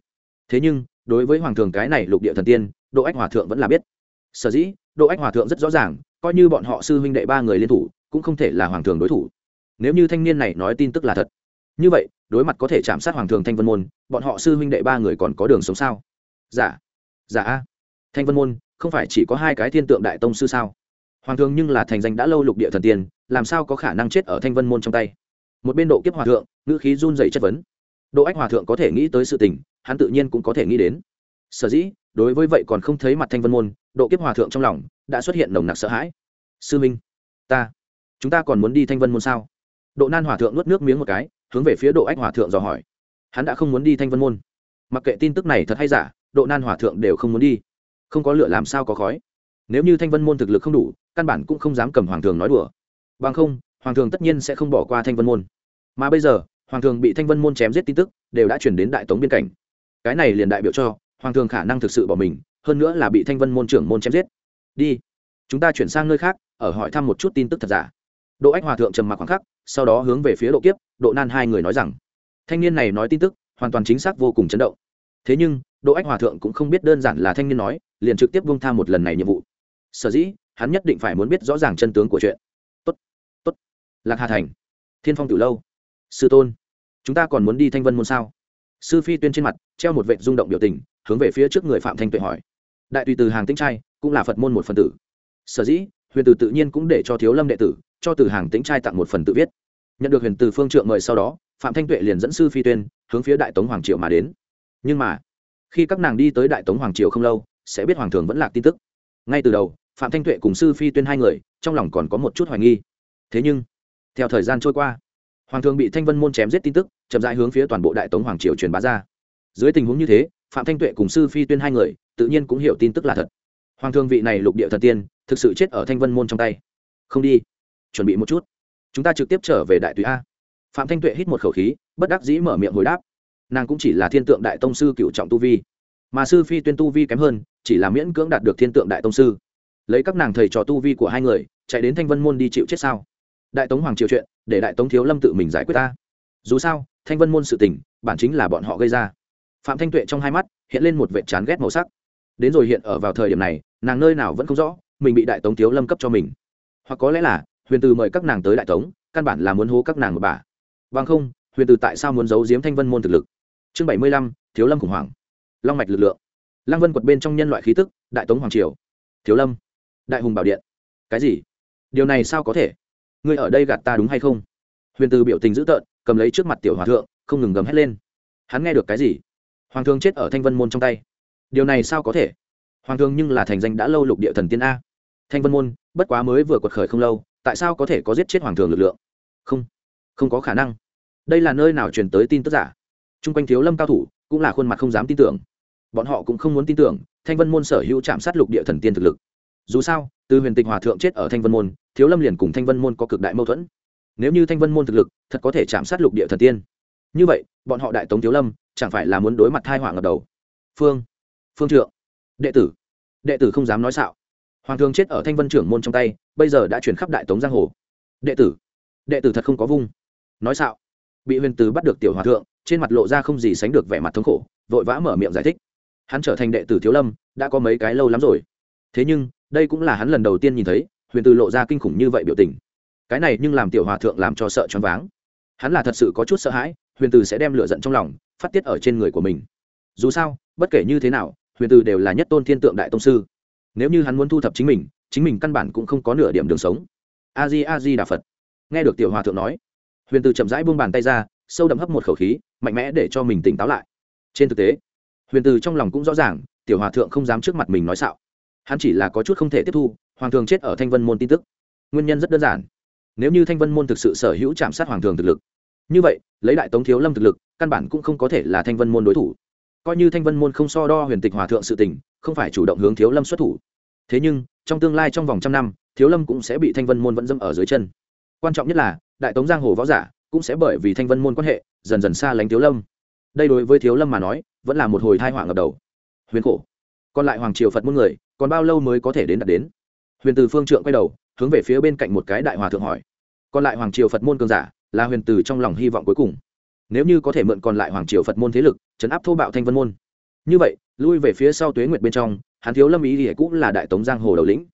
thế nhưng, đối với hoàng thường cái này lục địa thần tiên, độ ách hòa thượng vẫn là biết. Sở dĩ, độ ách hòa thượng rất rõ ràng coi như bọn họ sư huynh đệ ba người liên thủ, cũng không thể là hoàng thường đối thủ. Nếu như thanh niên này nói tin tức là thật, như vậy, đối mặt có thể chạm sát hoàng thường thanh vân môn, bọn họ sư huynh đệ ba người còn có đường sống sao? Giả giả a. Thanh vân môn, không phải chỉ có hai cái thiên tượng đại tông sư sao? Hoàng thường nhưng là thành danh đã lâu lục địa thần tiên, làm sao có khả năng chết ở thanh vân môn trong tay? Một bên độ kiếp hòa thượng, ngữ khí run dày chất vấn. Độ ách hòa thượng có thể nghĩ tới sự tình, hắn tự nhiên cũng có thể nghĩ đến. Sở dĩ, đối với vậy còn không thấy mặt thanh vân môn, độ kiếp hòa thượng trong lòng đã xuất hiện nồng nặc sợ hãi. Sư minh, ta, chúng ta còn muốn đi thanh vân môn sao? Độ nan hòa thượng nuốt nước miếng một cái, hướng về phía độ ách hòa thượng dò hỏi. Hắn đã không muốn đi thanh vân môn. Mặc kệ tin tức này thật hay giả, độ nan hòa thượng đều không muốn đi. Không có lửa làm sao có khói. Nếu như thanh vân môn thực lực không đủ, căn bản cũng không dám cầm hoàng thường nói đùa. Bằng không, hoàng thường tất nhiên sẽ không bỏ qua thanh vân môn. Mà bây giờ, hoàng thường bị thanh vân môn chém giết tin tức, đều đã chuyển đến đại tống biên cảnh. Cái này liền đại biểu cho, hoàng thường khả năng thực sự bỏ mình, hơn nữa là bị thanh vân môn trưởng môn chém giết đi. Chúng ta chuyển sang nơi khác, ở hỏi thăm một chút tin tức thật giả. Độ ách hòa thượng trầm mặc khoảng khắc, sau đó hướng về phía độ kiếp, độ nan hai người nói rằng, thanh niên này nói tin tức, hoàn toàn chính xác vô cùng chấn động. Thế nhưng độ ách hòa thượng cũng không biết đơn giản là thanh niên nói, liền trực tiếp vung tha một lần này nhiệm vụ. Sở dĩ, hắn nhất định phải muốn biết rõ ràng chân tướng của chuyện. Tốt tốt, lạc hà thành, thiên phong từ lâu, sư tôn, chúng ta còn muốn đi thanh vân môn sao? Sư phi tuyên trên mặt, treo một vệ rung động biểu tình, hướng về phía trước người phạm thanh tuệ hỏi. Đại tùy từ hàng tĩnh trai cũng là phật môn một phần tử. Sở dĩ, huyền tử tự nhiên cũng để cho thiếu lâm đệ tử, cho từ hàng tĩnh trai tặng một phần tự viết. Nhận được huyền từ phương trượng mời sau đó, phạm thanh tuệ liền dẫn sư phi tuyên, hướng phía đại tống hoàng triều mà đến. Nhưng mà, khi các nàng đi tới đại tống hoàng triều không lâu, sẽ biết hoàng thường vẫn lạc tin tức. Ngay từ đầu, phạm thanh tuệ cùng sư phi tuyên hai người, trong lòng còn có một chút hoài nghi. Thế nhưng, theo thời gian trôi qua, hoàng thường bị thanh vân môn chém giết tin tức, chậm rãi hướng phía toàn bộ đại tống hoàng triều truyền bá ra. Dưới tình huống như thế, phạm thanh tuệ cùng sư phi tuyên hai người, tự nhiên cũng hiểu tin tức là thật hoàng thương vị này lục địa thần tiên, thực sự chết ở thanh vân môn trong tay. Không đi, chuẩn bị một chút. Chúng ta trực tiếp trở về đại tùy a. Phạm thanh tuệ hít một khẩu khí, bất đắc dĩ mở miệng hồi đáp. Nàng cũng chỉ là thiên tượng đại tông sư cựu trọng tu vi. Mà sư phi tuyên tu vi kém hơn, chỉ là miễn cưỡng đạt được thiên tượng đại tông sư. Lấy các nàng thầy trò tu vi của hai người, chạy đến thanh vân môn đi chịu chết sao? Đại tống hoàng triều chuyện, để đại tống thiếu lâm tự mình giải quyết ta. Dù sao, thanh vân môn sự tình, bản chính là bọn họ gây ra. Phạm thanh tuệ trong hai mắt, hiện lên một vệ chán ghét màu sắc. Đến rồi hiện ở vào thời điểm này nàng nơi nào vẫn không rõ, mình bị đại tống thiếu lâm cấp cho mình. Hoặc có lẽ là, huyền từ mời các nàng tới đại tống, căn bản là muốn hố các nàng một bà. Bằng không, huyền từ tại sao muốn giấu giếm thanh vân môn thực lực? Chương bảy mươi lăm, thiếu lâm khủng hoảng. Long mạch lực lượng. Lăng vân quật bên trong nhân loại khí tức, đại tống hoàng triều. Thiếu lâm, đại hùng bảo điện. Cái gì? Điều này sao có thể? Ngươi ở đây gạt ta đúng hay không? Huyền từ biểu tình dữ tợn, cầm lấy trước mặt tiểu hòa thượng, không ngừng gầm hét lên. Hắn nghe được cái gì? Hoàng thương chết ở thanh vân môn trong tay. Điều này sao có thể? Hoàng thương nhưng là thành danh đã lâu lục địa thần tiên a. Thanh vân môn, bất quá mới vừa quật khởi không lâu, tại sao có thể có giết chết hoàng thường lực lượng? Không không có khả năng. Đây là nơi nào truyền tới tin tức giả? T r u n g quanh thiếu lâm cao thủ cũng là khuôn mặt không dám tin tưởng. Bọn họ cũng không muốn tin tưởng thanh vân môn sở hữu chạm sát lục địa thần tiên thực lực. Dù sao, từ huyền tịch hòa thượng chết ở thanh vân môn, thiếu lâm liền cùng thanh vân môn có cực đại mâu thuẫn. Nếu như thanh vân môn thực lực thật có thể chạm sát lục địa thần tiên, như vậy, bọn họ đại tống thiếu lâm chẳng phải là muốn đối mặt thai họa ngập đầu. Phương phương trượng đệ tử. Đệ tử không dám nói xạo. Hoàng thường chết ở thanh vân trưởng môn trong tay, bây giờ đã chuyển khắp đại tống giang hồ. Đệ tử. Đệ tử thật không có vung. Nói xạo. Bị huyền từ bắt được tiểu hòa thượng, trên mặt lộ ra không gì sánh được vẻ mặt thống khổ, vội vã mở miệng giải thích. Hắn trở thành đệ tử thiếu lâm, đã có mấy cái lâu lắm rồi. Thế nhưng, đây cũng là hắn lần đầu tiên nhìn thấy, huyền từ lộ ra kinh khủng như vậy biểu tình. Cái này nhưng làm tiểu hòa thượng làm cho sợ choáng váng. Hắn là thật sự có chút sợ hãi, huyền từ sẽ đem lửa giận trong lòng, phát tiết ở trên người của mình. Dù sao, bất kể như thế nào huyền từ đều là nhất tôn thiên tượng đại tông sư. Nếu như hắn muốn thu thập chính mình chính mình căn bản cũng không có nửa điểm đường sống. A di a di đà phật. Nghe được tiểu hòa thượng nói, huyền từ chậm rãi buông bàn tay ra, sâu đậm hấp một khẩu khí, mạnh mẽ để cho mình tỉnh táo lại. Trên thực tế, huyền từ trong lòng cũng rõ ràng, tiểu hòa thượng không dám trước mặt mình nói xạo. Hắn chỉ là có chút không thể tiếp thu, hoàng thường chết ở thanh vân môn tin tức. Nguyên nhân rất đơn giản. Nếu như thanh vân môn thực sự sở hữu chạm sát hoàng thường thực lực, như vậy, lấy đại tống thiếu lâm thực lực, căn bản cũng không có thể là thanh vân môn đối thủ coi như thanh vân môn không so đo huyền tịch hòa thượng sự tình, không phải chủ động hướng thiếu lâm xuất thủ. Thế nhưng, trong tương lai trong vòng trăm năm, thiếu lâm cũng sẽ bị thanh vân môn vẫn dâm ở dưới chân. Quan trọng nhất là, đại tống giang hồ võ giả cũng sẽ bởi vì thanh vân môn quan hệ, dần dần xa lánh thiếu lâm. Đây đối với thiếu lâm mà nói, vẫn là một hồi thai họa ngập đầu. Huyền khổ. Còn lại hoàng triều phật muôn người, còn bao lâu mới có thể đến đạt đến? Huyền từ phương trượng quay đầu, hướng về phía bên cạnh một cái đại hòa thượng hỏi. Còn lại hoàng triều phật môn cường giả, là huyền từ trong lòng hy vọng cuối cùng nếu như có thể mượn còn lại hoàng triều phật môn thế lực chấn áp thô bạo thanh vân môn như vậy lui về phía sau tuế nguyệt bên trong hắn thiếu lâm ý thì cũng là đại tống giang hồ đầu lĩnh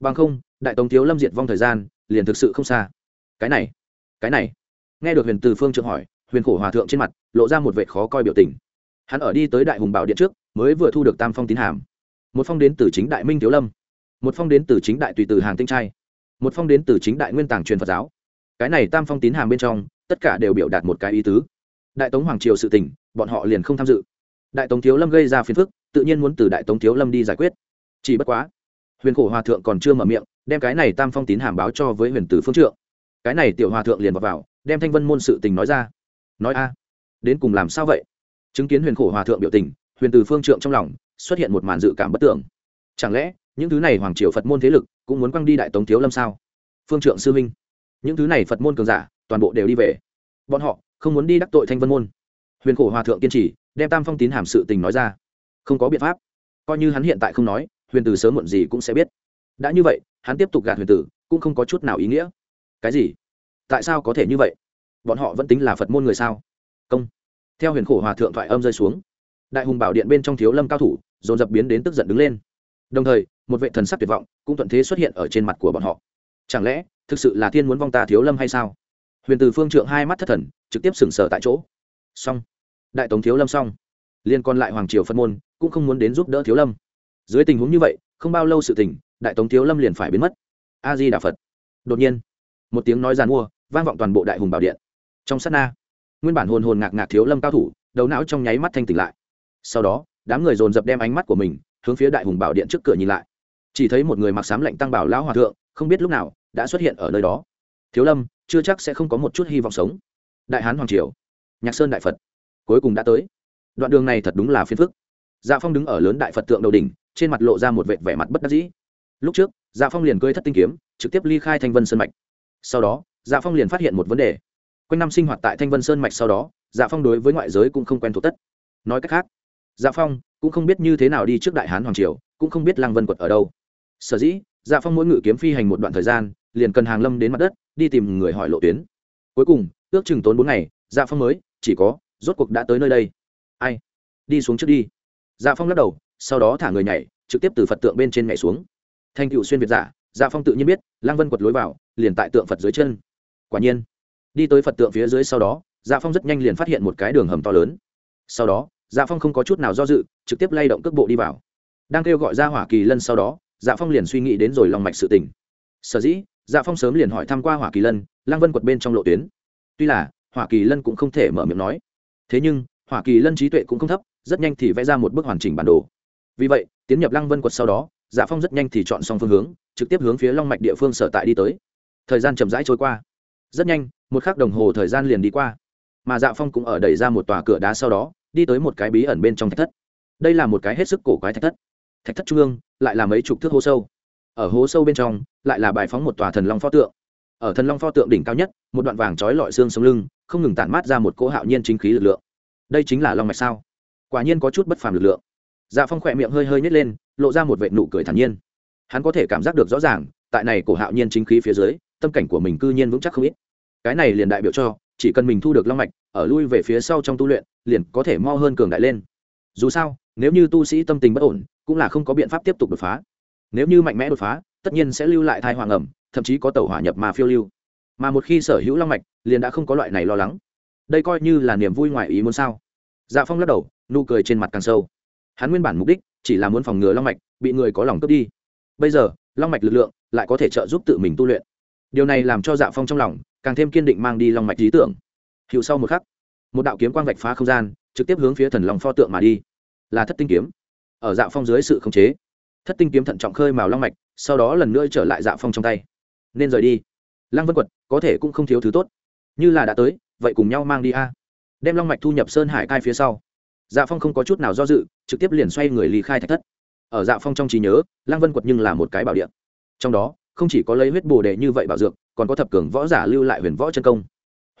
bằng không đại tống thiếu lâm diệt vong thời gian liền thực sự không xa cái này cái này nghe được huyền từ phương trượng hỏi huyền khổ hòa thượng trên mặt lộ ra một vệ khó coi biểu tình hắn ở đi tới đại hùng bảo điện trước mới vừa thu được tam phong tín hàm một phong đến từ chính đại minh thiếu lâm một phong đến từ chính đại tùy từ hàng tinh trai một phong đến từ chính đại nguyên tàng truyền phật giáo cái này tam phong tín hàm bên trong tất cả đều biểu đạt một cái ý tứ đại tống hoàng triều sự tình bọn họ liền không tham dự. Đại tống thiếu lâm gây ra phiền phức tự nhiên muốn từ đại tống thiếu lâm đi giải quyết. Chỉ bất quá huyền cổ hòa thượng còn chưa mở miệng đem cái này tam phong tín hàm báo cho với huyền tử phương trượng. Cái này tiểu hòa thượng liền vào, vào đem thanh vân môn sự tình nói ra. Nói a đến cùng làm sao vậy? Chứng kiến huyền khổ hòa thượng biểu tình huyền tử phương trượng trong lòng xuất hiện một màn dự cảm bất tưởng. Chẳng lẽ những thứ này hoàng triều phật môn thế lực cũng muốn quăng đi đại tống thiếu lâm sao? Phương trượng sư minh những thứ này phật môn cường giả toàn bộ đều đi về. Bọn họ không muốn đi đắc tội thanh vân môn. Huyền khổ hòa thượng kiên trì, đem tam phong tín hàm sự tình nói ra. Không có biện pháp. Coi như hắn hiện tại không nói, huyền tử sớm muộn gì cũng sẽ biết. Đã như vậy, hắn tiếp tục gạt huyền tử, cũng không có chút nào ý nghĩa. Cái gì? Tại sao có thể như vậy? Bọn họ vẫn tính là phật môn người sao? Công theo huyền khổ hòa thượng thoại âm rơi xuống, đại hùng bảo điện bên trong thiếu lâm cao thủ, dồn dập biến đến tức giận đứng lên. Đồng thời, một vệ thần sắc tuyệt vọng cũng thuận thế xuất hiện ở trên mặt của bọn họ. Chẳng lẽ thực sự là thiên muốn vong ta thiếu lâm hay sao? Huyền từ phương trượng hai mắt thất thần trực tiếp sừng sờ tại chỗ. Xong. Đại tống thiếu lâm xong. Liên còn lại hoàng triều phân môn, cũng không muốn đến giúp đỡ thiếu lâm. Dưới tình huống như vậy, không bao lâu sự tình, đại tống thiếu lâm liền phải biến mất. A di đà phật. Đột nhiên, một tiếng nói g i à n mua, vang vọng toàn bộ đại hùng bảo điện. Trong s á t na, nguyên bản hồn hồn ngạc ngạc thiếu lâm cao thủ, đầu não trong nháy mắt thanh tỉnh lại. Sau đó, đám người dồn dập đem ánh mắt của mình hướng phía đại hùng bảo điện trước cửa nhìn lại. Chỉ thấy một người mặc sám lệnh tăng bảo lão hòa thượng, không biết lúc nào, đã xuất hiện ở nơi đó. Thiếu lâm, chưa chắc sẽ không có một chút hy vọng sống đại hán hoàng triều, nhạc sơn đại phật, cuối cùng đã tới. Đoạn đường này thật đúng là phiền phức. Dạ phong đứng ở lớn đại phật tượng đầu đỉnh, trên mặt lộ ra một vệt vẻ mặt bất đắc dĩ. Lúc trước dạ phong liền cơi thất tinh kiếm, trực tiếp ly khai thanh vân sơn mạch. Sau đó dạ phong liền phát hiện một vấn đề. Quanh năm sinh hoạt tại thanh vân sơn mạch sau đó dạ phong đối với ngoại giới cũng không quen thuộc tất. Nói cách khác dạ phong cũng không biết như thế nào đi trước đại hán hoàng triều, cũng không biết lăng vân quật ở đâu. Sở dĩ dạ phong mỗi ngự kiếm phi hành một đoạn thời gian, liền cần hàng lâm đến mặt đất, đi tìm người hỏi lộ tuyến. Cuối cùng ước chừng tốn bốn ngày dạ phong mới, chỉ có, rốt cuộc đã tới nơi đây. Ai? Đi xuống trước đi. Dạ phong lắc đầu, sau đó thả người nhảy, trực tiếp từ phật tượng bên trên nhảy xuống. Thanh cựu xuyên việt giả dạ phong tự nhiên biết lang vân quật lối vào, liền tại tượng phật dưới chân. Quả nhiên, đi tới phật tượng phía dưới sau đó dạ phong rất nhanh liền phát hiện một cái đường hầm to lớn. Sau đó dạ phong không có chút nào do dự, trực tiếp lay động cước bộ đi vào. Đang kêu gọi ra hỏa kỳ lân sau đó dạ phong liền suy nghĩ đến rồi lòng mạch sự tình. Sở dĩ dạ phong sớm liền hỏi thăm qua hỏa kỳ lân lang vân quật bên trong lộ tuyến tuy là, hỏa kỳ lân cũng không thể mở miệng nói. Thế nhưng, hỏa kỳ lân trí tuệ cũng không thấp, rất nhanh thì vẽ ra một bức hoàn chỉnh bản đồ. Vì vậy, tiến nhập lăng vân quật sau đó dạ phong rất nhanh thì chọn xong phương hướng, trực tiếp hướng phía long mạch địa phương sở tại đi tới. Thời gian chậm rãi trôi qua. Rất nhanh, một khắc đồng hồ thời gian liền đi qua. Mà dạ phong cũng ở đẩy ra một tòa cửa đá sau đó, đi tới một cái bí ẩn bên trong thạch thất. Đây là một cái hết sức cổ quái thạch thất. Thạch thất trung ương, lại là mấy chục thước hố sâu. Ở hố sâu bên trong, lại là bài phóng một tòa thần long pho tượng. Ở thần long pho tượng đỉnh cao nhất một đoạn vàng trói lọi xương sống lưng, không ngừng tản mát ra một cỗ hạo nhiên chính khí lực lượng. Đây chính là long mạch sao? Quả nhiên có chút bất phàm lực lượng. Dạ phong khỏe miệng hơi hơi nhét lên, lộ ra một vệ nụ cười thản nhiên. Hắn có thể cảm giác được rõ ràng, tại này cổ hạo nhiên chính khí phía dưới, tâm cảnh của mình cư nhiên vững chắc không ít. Cái này liền đại biểu cho, chỉ cần mình thu được long mạch, ở lui về phía sau trong tu luyện, liền có thể mo hơn cường đại lên. Dù sao, nếu như tu sĩ tâm tình bất ổn, cũng là không có biện pháp tiếp tục đột phá. Nếu như mạnh mẽ đột phá, tất nhiên sẽ lưu lại thai hoàng ẩm, thậm chí có tàu hỏa nhập mà phiêu lưu mà một khi sở hữu long mạch, liền đã không có loại này lo lắng. Đây coi như là niềm vui ngoài ý muốn sao? Dạ phong lắc đầu, nụ cười trên mặt càng sâu. Hắn nguyên bản mục đích chỉ là muốn phòng ngừa long mạch, bị người có lòng cướp đi. Bây giờ, long mạch lực lượng lại có thể trợ giúp tự mình tu luyện. Điều này làm cho dạ phong trong lòng càng thêm kiên định mang đi long mạch lý tưởng. Hiệu sau một khắc, một đạo kiếm quang vạch phá không gian, trực tiếp hướng phía thần long pho tượng mà đi. Là thất tinh kiếm. Ở dạ phong dưới sự khống chế, thất tinh kiếm thận trọng khơi màu long mạch, sau đó lần nữa trở lại dạ phong trong tay. Nên rời đi. Lăng vân quật có thể cũng không thiếu thứ tốt. Như là đã tới, vậy cùng nhau mang đi a. Đem long mạch thu nhập sơn hải cai phía sau. Dạ phong không có chút nào do dự, trực tiếp liền xoay người ly khai thạch thất. Ở dạ phong trong trí nhớ, lăng vân quật nhưng là một cái bảo điện trong đó, không chỉ có lấy huyết bồ đề như vậy bảo dược, còn có thập cường võ giả lưu lại huyền võ chân công.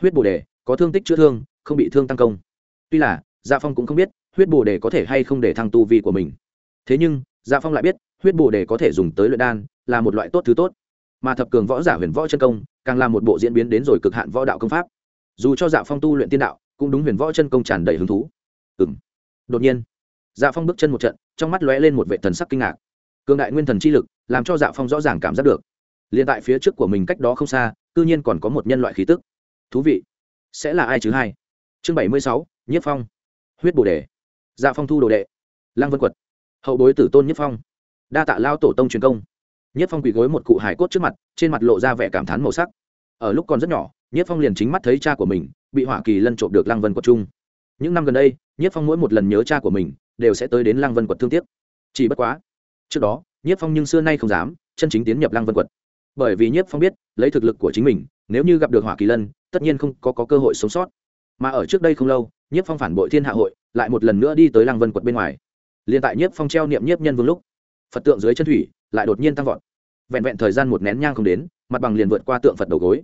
Huyết bồ đề, có thương tích chữa thương, không bị thương tăng công. Tuy là dạ phong cũng không biết, huyết bồ đề có thể hay không để thăng tu vi của mình. Thế nhưng dạ phong lại biết, huyết bồ đề có thể dùng tới luyện đan, là một loại tốt thứ tốt mà thập cường võ giả huyền võ chân công càng là một bộ diễn biến đến rồi cực hạn võ đạo công pháp. Dù cho dạ phong tu luyện tiên đạo, cũng đúng huyền võ chân công tràn đầy hứng thú. Ừ m đột nhiên dạ phong bước chân một trận, trong mắt lóe lên một vệ thần sắc kinh ngạc. Cường đại nguyên thần chi lực, làm cho dạ phong rõ ràng cảm giác được. Liền tại phía trước của mình cách đó không xa, cư nhiên còn có một nhân loại khí tức. Thú vị. Sẽ là ai chứ hai? Chương bảy mươi sáu nhiếp phong. Huyết bồ đề. Dạ phong thu đồ đệ. Lăng vân quật. Hậu bối tử tôn nhiếp phong. Đa tạ lao tổ tông truyền công. Nhất phong quỳ gối một cụ hải cốt trước mặt trên mặt lộ ra vẻ cảm thán màu sắc. Ở lúc còn rất nhỏ Nhất phong liền chính mắt thấy cha của mình bị hỏa kỳ lân trộm được lăng vân quật chung những năm gần đây Nhất phong mỗi một lần nhớ cha của mình đều sẽ tới đến lăng vân quật thương tiếc. Chỉ bất quá trước đó Nhất phong nhưng xưa nay không dám chân chính tiến nhập lăng vân quật. Bởi vì Nhất phong biết lấy thực lực của chính mình nếu như gặp được hỏa kỳ lân tất nhiên không có, có cơ hội sống sót. Mà ở trước đây không lâu Nhất phong phản bội thiên hạ hội lại một lần nữa đi tới lăng vân quật bên ngoài. Liền tại Nhất phong treo niệm Nhất nhân vương lúc phật tượng dưới chân thủy lại đột nhiên tăng vọt. Vẹn vẹn thời gian một nén nhang không đến mặt bằng liền vượt qua tượng phật đầu gối.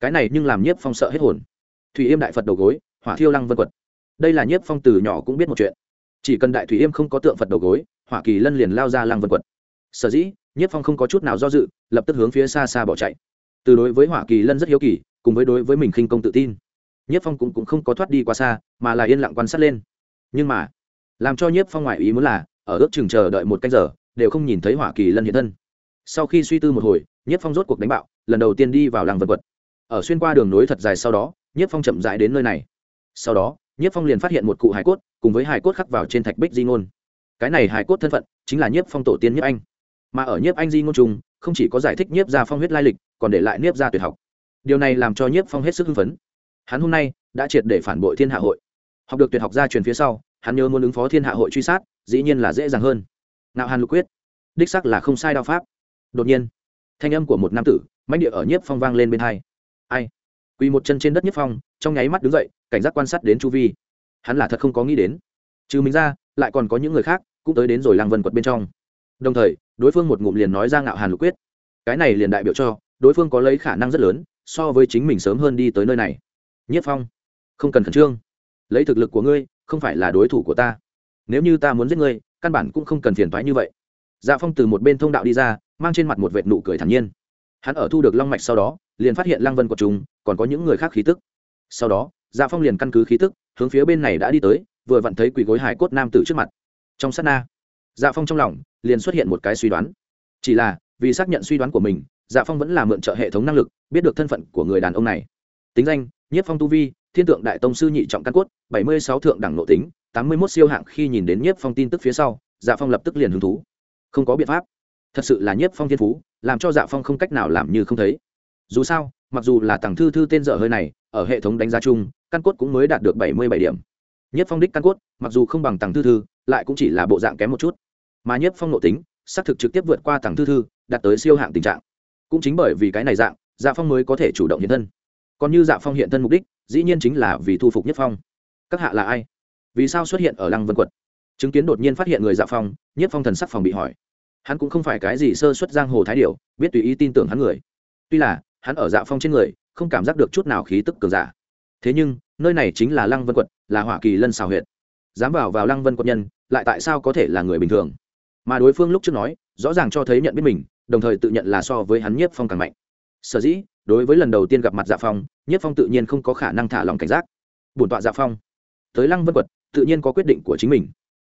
Cái này nhưng làm nhiếp phong sợ hết hồn. Thủy yêm đại phật đầu gối hỏa thiêu lăng vân quật. Đây là nhiếp phong từ nhỏ cũng biết một chuyện. Chỉ cần đại thủy yêm không có tượng phật đầu gối hỏa kỳ lân liền lao ra lăng vân quật. Sở dĩ nhiếp phong không có chút nào do dự lập tức hướng phía xa xa bỏ chạy. Từ đối với hỏa kỳ lân rất hiếu kỳ cùng với đối với mình khinh công tự tin. Nhiếp phong cũng, cũng không có thoát đi quá xa mà là yên lặng quan sát lên. Nhưng mà làm cho nhiếp phong ngoại ý muốn là ở ước chừng chờ đợi một canh giờ đều không nhìn thấy hỏa kỳ lân hiện thân. Sau khi suy tư một hồi Nhất phong rốt cuộc đánh bạo lần đầu tiên đi vào làng vật vật, ở xuyên qua đường nối thật dài sau đó Nhất phong chậm dại đến nơi này. Sau đó Nhất phong liền phát hiện một cụ hải cốt cùng với hải cốt khắc vào trên thạch bích di ngôn. Cái này hải cốt thân phận chính là Nhất phong tổ tiên Nhất anh. Mà ở nhiếp anh di ngôn trung không chỉ có giải thích nhiếp gia phong huyết lai lịch còn để lại nhiếp gia tuyệt học. Điều này làm cho nhiếp phong hết sức hưng phấn. Hắn hôm nay đã triệt để phản bội thiên hạ hội. Học được tuyệt học gia truyền phía sau hắn nhớ muốn ứng phó thiên hạ hội truy sát dĩ nhiên là dễ dàng hơn nạo hàn lục quyết. Đích sắc là không sai đao pháp. Đột nhiên, thanh âm của một nam tử, mãnh địa ở nhiếp phong vang lên bên hai. Ai? Quỳ một chân trên đất nhiếp phong, trong nháy mắt đứng dậy, cảnh giác quan sát đến chu vi. Hắn là thật không có nghĩ đến. Trừ mình ra, lại còn có những người khác, cũng tới đến rồi làng vân quật bên trong. Đồng thời, đối phương một ngụm liền nói ra ngạo hàn lục quyết. Cái này liền đại biểu cho, đối phương có lấy khả năng rất lớn, so với chính mình sớm hơn đi tới nơi này. Nhất phong, không cần khẩn trương. Lấy thực lực của ngươi, không phải là đối thủ của ta. Nếu như ta muốn giết ngươi căn bản cũng không cần phiền toái như vậy. Dạ phong từ một bên thông đạo đi ra, mang trên mặt một vệt nụ cười thản nhiên. Hắn ở thu được long mạch sau đó, liền phát hiện lăng vân của chúng còn có những người khác khí tức. Sau đó dạ phong liền căn cứ khí tức, hướng phía bên này đã đi tới, vừa vặn thấy quỳ gối hải cốt nam tử trước mặt. Trong sát na dạ phong trong lòng liền xuất hiện một cái suy đoán. Chỉ là, vì xác nhận suy đoán của mình dạ phong vẫn là mượn trợ hệ thống năng lực, biết được thân phận của người đàn ông này. Tính danh nhất phong tu vi, thiên tượng đại tông sư nhị trọng căn cốt, bảy mươi sáu thượng đẳng nội tính tám mươi mốt siêu hạng khi nhìn đến nhiếp phong tin tức phía sau dạ phong lập tức liền hứng thú. Không có biện pháp. Thật sự là nhiếp phong thiên phú, làm cho dạ phong không cách nào làm như không thấy. Dù sao, mặc dù là tầng thư thư tên dở hơi này, ở hệ thống đánh giá chung, căn cốt cũng mới đạt được bảy mươi bảy điểm. Nhiếp phong đích căn cốt, mặc dù không bằng tầng thư thư, lại cũng chỉ là bộ dạng kém một chút. Mà nhiếp phong nội tính, xác thực trực tiếp vượt qua tầng thư thư, đạt tới siêu hạng tình trạng. Cũng chính bởi vì cái này dạng dạ phong mới có thể chủ động hiện thân. Còn như dạ phong hiện thân mục đích, dĩ nhiên chính là vì thu phục nhất phong. Các hạ là ai? Vì sao xuất hiện ở lăng vân quật? Chứng kiến đột nhiên phát hiện người dạ phong, nhất phong thần sắc phòng bị hỏi. Hắn cũng không phải cái gì sơ xuất giang hồ thái điệu biết tùy ý tin tưởng hắn người. Tuy là, hắn ở dạ phong trên người, không cảm giác được chút nào khí tức cường giả. Thế nhưng, nơi này chính là lăng vân quật, là hỏa kỳ lân xào huyệt. Dám vào vào lăng vân quật nhân, lại tại sao có thể là người bình thường? Mà đối phương lúc trước nói, rõ ràng cho thấy nhận biết mình, đồng thời tự nhận là so với hắn nhiếp phong càng mạnh. Sở dĩ, đối với lần đầu tiên gặp mặt dạ phong nhiếp phong tự nhiên không có khả năng thả lòng cảnh giác. Bổn tọa dạ phong, tới lăng vân quật tự nhiên có quyết định của chính mình.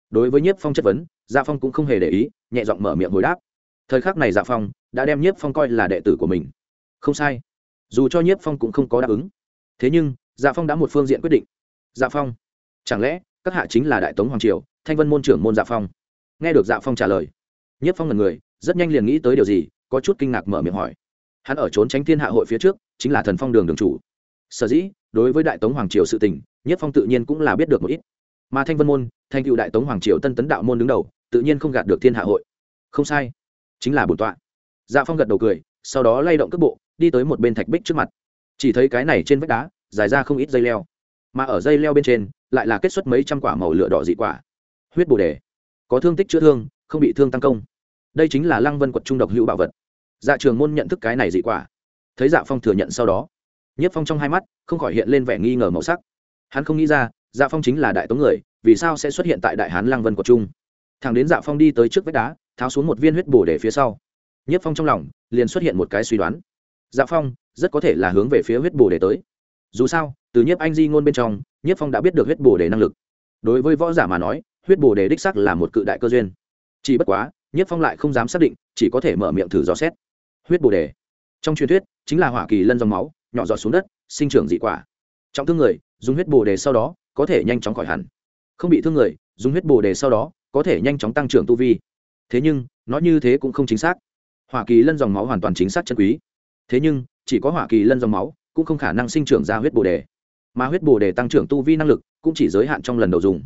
Đối với nhiếp phong chất vấn dạ phong cũng không hề để ý, nhẹ giọng mở miệng hồi đáp. Thời khắc này dạ phong đã đem nhiếp phong coi là đệ tử của mình. Không sai. Dù cho nhiếp phong cũng không có đáp ứng. Thế nhưng dạ phong đã một phương diện quyết định. Dạ phong, chẳng lẽ các hạ chính là đại tống hoàng triều, thanh vân môn trưởng môn dạ phong? Nghe được dạ phong trả lời, nhiếp phong là người, rất nhanh liền nghĩ tới điều gì, có chút kinh ngạc mở miệng hỏi. Hắn ở trốn tránh thiên hạ hội phía trước, chính là thần phong đường đường chủ. Sở dĩ, đối với đại tống hoàng triều sự tình nhất phong tự nhiên cũng là biết được một ít mà thanh vân môn thanh cựu đại tống hoàng triều tân tấn đạo môn đứng đầu, tự nhiên không gạt được thiên hạ hội. Không sai, chính là bổn tọa. Dạ phong gật đầu cười, sau đó lay động cước bộ, đi tới một bên thạch bích trước mặt. Chỉ thấy cái này trên vách đá, dài ra không ít dây leo. Mà ở dây leo bên trên, lại là kết xuất mấy trăm quả màu lửa đỏ dị quả. Huyết bồ đề, có thương tích chữa thương, không bị thương tăng công. Đây chính là lăng vân quật trung độc hữu bảo vật. Dạ trường môn nhận thức cái này dị quả. Thấy dạ phong thừa nhận sau đó, nhất phong trong hai mắt không khỏi hiện lên vẻ nghi ngờ màu sắc. Hắn không nghĩ ra dạ phong chính là đại tống người, vì sao sẽ xuất hiện tại đại hán lăng vân quật trung? Thằng đến dạ phong đi tới trước vách đá, tháo xuống một viên huyết bổ để phía sau. Nhất phong trong lòng, liền xuất hiện một cái suy đoán. Dạ phong, rất có thể là hướng về phía huyết bổ để tới. Dù sao, từ nhiếp anh di ngôn bên trong nhiếp phong đã biết được huyết bổ để năng lực. Đối với võ giả mà nói, huyết bổ để đích sắc là một cự đại cơ duyên. Chỉ bất quá nhiếp phong lại không dám xác định, chỉ có thể mở miệng thử dò xét. Huyết bồ đề trong truyền thuyết, chính là hỏa kỳ lân dòng máu, nhỏ giọt xuống đất, sinh trưởng dị quả. Trọng thương người, dùng huyết bồ đề sau đó có thể nhanh chóng khỏi hẳn. Không bị thương người, dùng huyết bồ đề sau đó, có thể nhanh chóng tăng trưởng tu vi. Thế nhưng nói như thế cũng không chính xác. Hoa kỳ lân dòng máu hoàn toàn chính xác chân quý. Thế nhưng, chỉ có hoa kỳ lân dòng máu cũng không khả năng sinh trưởng ra huyết bồ đề. Mà huyết bồ đề tăng trưởng tu vi năng lực cũng chỉ giới hạn trong lần đầu dùng.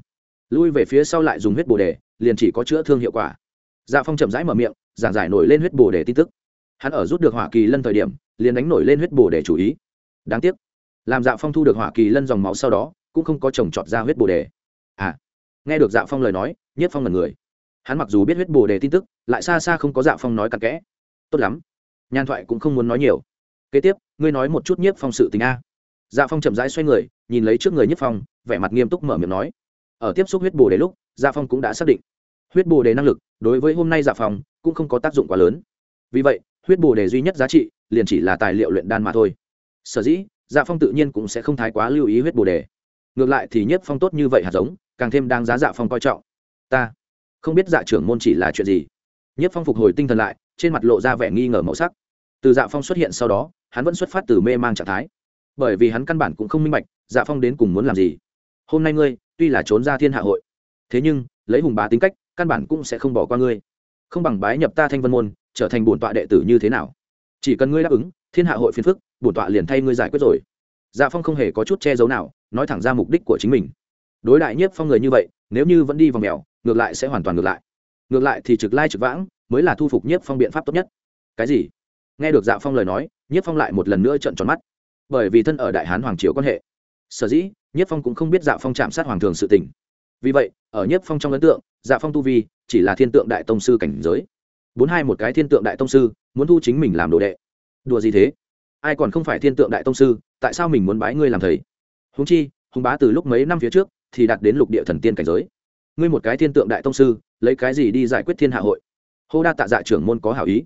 Lui về phía sau lại dùng huyết bồ đề, liền chỉ có chữa thương hiệu quả. Dạ phong chậm rãi mở miệng, giảng giải nổi lên huyết bồ đề tin tức. Hắn ở rút được hoa kỳ lân thời điểm, liền đánh nổi lên huyết bồ đề chủ ý. Đáng tiếc, làm dạ phong thu được hoa kỳ lân dòng máu sau đó cũng không có trồng trọt ra huyết bồ đề. À nghe được dạ phong lời nói nhất phong là người. Hắn mặc dù biết huyết bồ đề tin tức, lại xa xa không có dạ phong nói cặn kẽ. Tốt lắm, nhan thoại cũng không muốn nói nhiều. Kế tiếp, ngươi nói một chút nhiếp phong sự tình a. Dạ phong chậm rãi xoay người, nhìn lấy trước người nhiếp phong, vẻ mặt nghiêm túc mở miệng nói. Ở tiếp xúc huyết bồ đề lúc dạ phong cũng đã xác định. Huyết bồ đề năng lực, đối với hôm nay dạ phong, cũng không có tác dụng quá lớn. Vì vậy, huyết bồ đề duy nhất giá trị, liền chỉ là tài liệu luyện đan mà thôi. Sở dĩ dạ phong tự nhiên cũng sẽ không thái quá lưu ý huyết bồ đề ngược lại thì nhiếp phong tốt như vậy hạt giống, càng thêm đáng giá dạ phong coi trọng. Ta không biết dạ trưởng môn chỉ là chuyện gì. Nhiếp phong phục hồi tinh thần lại, trên mặt lộ ra vẻ nghi ngờ màu sắc. Từ dạ phong xuất hiện sau đó, hắn vẫn xuất phát từ mê mang trạng thái. Bởi vì hắn căn bản cũng không minh bạch dạ phong đến cùng muốn làm gì. Hôm nay ngươi, tuy là trốn ra thiên hạ hội, thế nhưng, lấy hùng bá tính cách, căn bản cũng sẽ không bỏ qua ngươi. Không bằng bái nhập ta thanh vân môn, trở thành bổn tọa đệ tử như thế nào? Chỉ cần ngươi đáp ứng, thiên hạ hội phiền phức, bổn tọa liền thay ngươi giải quyết rồi. Dạ phong không hề có chút che giấu nào nói thẳng ra mục đích của chính mình. Đối đại nhiếp phong người như vậy, nếu như vẫn đi vào mèo, ngược lại sẽ hoàn toàn ngược lại. Ngược lại thì trực lai trực vãng mới là thu phục nhiếp phong biện pháp tốt nhất. Cái gì? Nghe được dạ phong lời nói, nhiếp phong lại một lần nữa trận tròn mắt. Bởi vì thân ở đại hán hoàng triều quan hệ. Sở dĩ, nhiếp phong cũng không biết dạ phong chạm sát hoàng thường sự tình. Vì vậy, ở nhiếp phong trong ấn tượng dạ phong tu vi chỉ là thiên tượng đại tông sư cảnh giới. Bốn hai một cái thiên tượng đại tông sư, muốn thu chính mình làm đồ đệ. Đùa gì thế? Ai còn không phải thiên tượng đại tông sư, tại sao mình muốn bái ngươi làm thầy? Húng chi, hùng bá từ lúc mấy năm phía trước thì đạt đến lục địa thần tiên cảnh giới. Ngươi một cái thiên tượng đại tông sư, lấy cái gì đi giải quyết thiên hạ hội? Hô đa tạ dạ trưởng môn có hảo ý.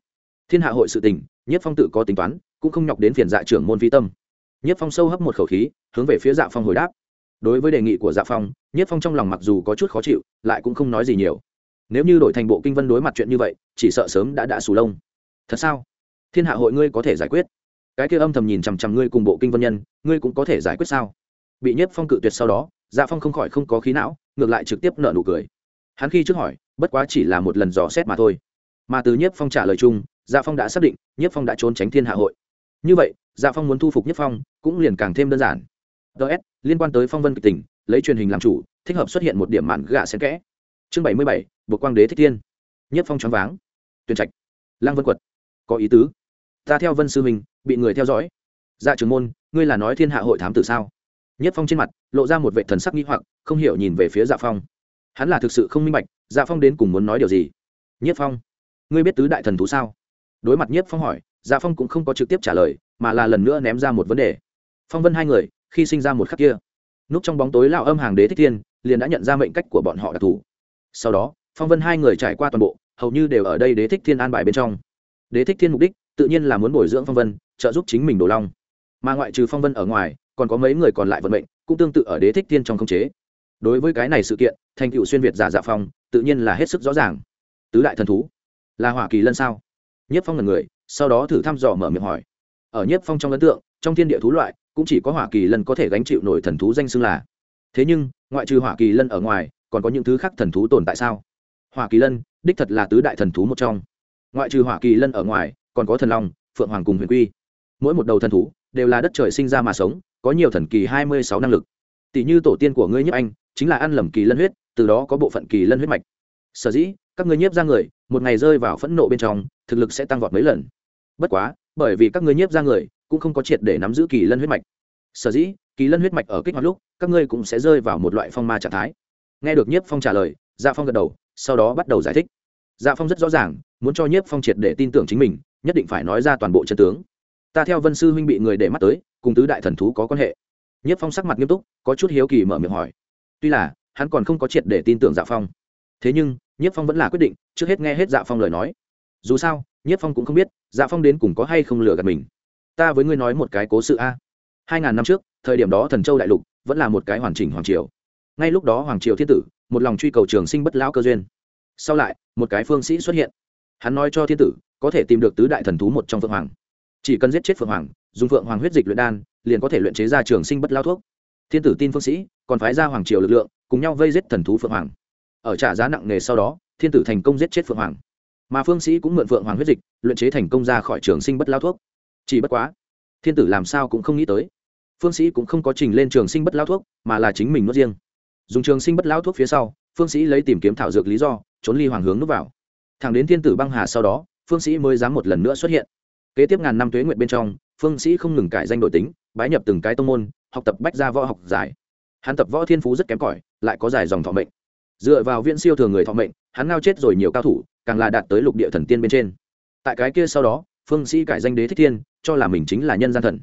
Thiên hạ hội sự tình, nhất phong tự có tính toán, cũng không nhọc đến phiền dạ trưởng môn vi tâm. Nhất phong sâu hấp một khẩu khí, hướng về phía dạ phong hồi đáp. Đối với đề nghị của dạ phong, nhất phong trong lòng mặc dù có chút khó chịu, lại cũng không nói gì nhiều. Nếu như đổi thành bộ kinh vân đối mặt chuyện như vậy, chỉ sợ sớm đã đã sù lông. Thật sao? Thiên hạ hội ngươi có thể giải quyết? Cái kia âm thầm nhìn chằm chằm ngươi cùng bộ kinh vân nhân, ngươi cũng có thể giải quyết sao? Bị nhất phong cự tuyệt sau đó dạ phong không khỏi không có khí não ngược lại trực tiếp nợ nụ cười. Hắn khi trước hỏi bất quá chỉ là một lần dò xét mà thôi. Mà từ nhất phong trả lời chung dạ phong đã xác định nhất phong đã trốn tránh thiên hạ hội. Như vậy dạ phong muốn thu phục nhất phong cũng liền càng thêm đơn giản. Ts liên quan tới phong vân kịch tình lấy truyền hình làm chủ thích hợp xuất hiện một điểm mạn gạ xen kẽ. Chương bảy mươi bảy bộ quang đế thích tiên nhất phong choáng váng. Tuyển trạch. Lăng vân quật. Có ý tứ. Ta theo vân sư mình, bị người theo dõi. Dạ trưởng môn ngươi là nói thiên hạ hội thám tử sao? Nhất phong trên mặt lộ ra một vệ thần sắc nghi hoặc, không hiểu nhìn về phía dạ phong. Hắn là thực sự không minh bạch dạ phong đến cùng muốn nói điều gì? Nhất phong, ngươi biết tứ đại thần thú sao? Đối mặt nhất phong hỏi dạ phong cũng không có trực tiếp trả lời, mà là lần nữa ném ra một vấn đề. Phong vân hai người, khi sinh ra một khắc kia, núp trong bóng tối lão âm hàng đế thích thiên, liền đã nhận ra mệnh cách của bọn họ đặc thù. Sau đó, phong vân hai người trải qua toàn bộ, hầu như đều ở đây đế thích thiên an bài bên trong. Đế thích thiên mục đích, tự nhiên là muốn bồi dưỡng phong vân, trợ giúp chính mình đồ long. Mà ngoại trừ phong vân ở ngoài còn có mấy người còn lại vận mệnh, cũng tương tự ở đế thích thiên trong khống chế. Đối với cái này sự kiện, thành cựu xuyên việt giả dạ phong, tự nhiên là hết sức rõ ràng. Tứ đại thần thú, là hỏa kỳ lân sao? Nhất phong là người, sau đó thử thăm dò mở miệng hỏi. Ở nhất phong trong ấn tượng, trong thiên địa thú loại, cũng chỉ có hỏa kỳ lân có thể gánh chịu nổi thần thú danh xưng là. Thế nhưng, ngoại trừ hỏa kỳ lân ở ngoài, còn có những thứ khác thần thú tồn tại sao? Hỏa kỳ lân, đích thật là tứ đại thần thú một trong. Ngoại trừ hỏa kỳ lân ở ngoài, còn có thần long, phượng hoàng cùng huyền quy. Mỗi một đầu thần thú đều là đất trời sinh ra mà sống, có nhiều thần kỳ hai mươi sáu năng lực. Tỷ như tổ tiên của ngươi nhiếp anh, chính là ăn lầm kỳ lân huyết, từ đó có bộ phận kỳ lân huyết mạch. Sở dĩ, các ngươi nhiếp ra người, một ngày rơi vào phẫn nộ bên trong, thực lực sẽ tăng vọt mấy lần. Bất quá, bởi vì các ngươi nhiếp ra người, cũng không có triệt để nắm giữ kỳ lân huyết mạch. Sở dĩ, kỳ lân huyết mạch ở kích hoạt lúc, các ngươi cũng sẽ rơi vào một loại phong ma trạng thái. Nghe được nhiếp phong trả lời dạ phong gật đầu, sau đó bắt đầu giải thích. Dạ phong rất rõ ràng, muốn cho nhiếp phong triệt để tin tưởng chính mình, nhất định phải nói ra toàn bộ chân tướng ta theo vân sư huynh bị người để mắt tới, cùng tứ đại thần thú có quan hệ. Nhất phong sắc mặt nghiêm túc, có chút hiếu kỳ mở miệng hỏi. Tuy là, hắn còn không có triệt để tin tưởng dạ phong. Thế nhưng, nhất phong vẫn là quyết định, trước hết nghe hết dạ phong lời nói. Dù sao, nhất phong cũng không biết dạ phong đến cùng có hay không lừa gạt mình. Ta với ngươi nói một cái cố sự a. Hai ngàn năm trước, thời điểm đó thần châu đại lục vẫn là một cái hoàn chỉnh hoàng triều. Ngay lúc đó hoàng triều thiên tử, một lòng truy cầu trường sinh bất lão cơ duyên. Sau lại, một cái phương sĩ xuất hiện. Hắn nói cho thiên tử, có thể tìm được tứ đại thần thú một trong phượng hoàng chỉ cần giết chết phượng hoàng, dùng phượng hoàng huyết dịch luyện đan, liền có thể luyện chế ra trường sinh bất lao thuốc. Thiên tử tin phương sĩ, còn phái ra hoàng triều lực lượng, cùng nhau vây giết thần thú phượng hoàng. Ở trả giá nặng nề sau đó, thiên tử thành công giết chết phượng hoàng. Mà phương sĩ cũng mượn phượng hoàng huyết dịch, luyện chế thành công ra khỏi trường sinh bất lao thuốc. Chỉ bất quá, thiên tử làm sao cũng không nghĩ tới. Phương sĩ cũng không có trình lên trường sinh bất lao thuốc, mà là chính mình nuốt riêng. Dùng trường sinh bất lao thuốc phía sau, phương sĩ lấy tìm kiếm thảo dược lý do, trốn ly hoàng hướng núp vào. Thẳng đến thiên tử băng hà sau đó, phương sĩ mới dám một lần nữa xuất hiện kế tiếp ngàn năm tuế nguyện bên trong, phương sĩ không ngừng cải danh đổi tính, bái nhập từng cái tông môn, học tập bách gia võ học giải. Hắn tập võ thiên phú rất kém cỏi, lại có dài dòng thọ mệnh. Dựa vào viên siêu thường người thọ mệnh, hắn ngao chết rồi nhiều cao thủ, càng là đạt tới lục địa thần tiên bên trên. Tại cái kia sau đó, phương sĩ cải danh đế thích thiên, cho là mình chính là nhân gian thần.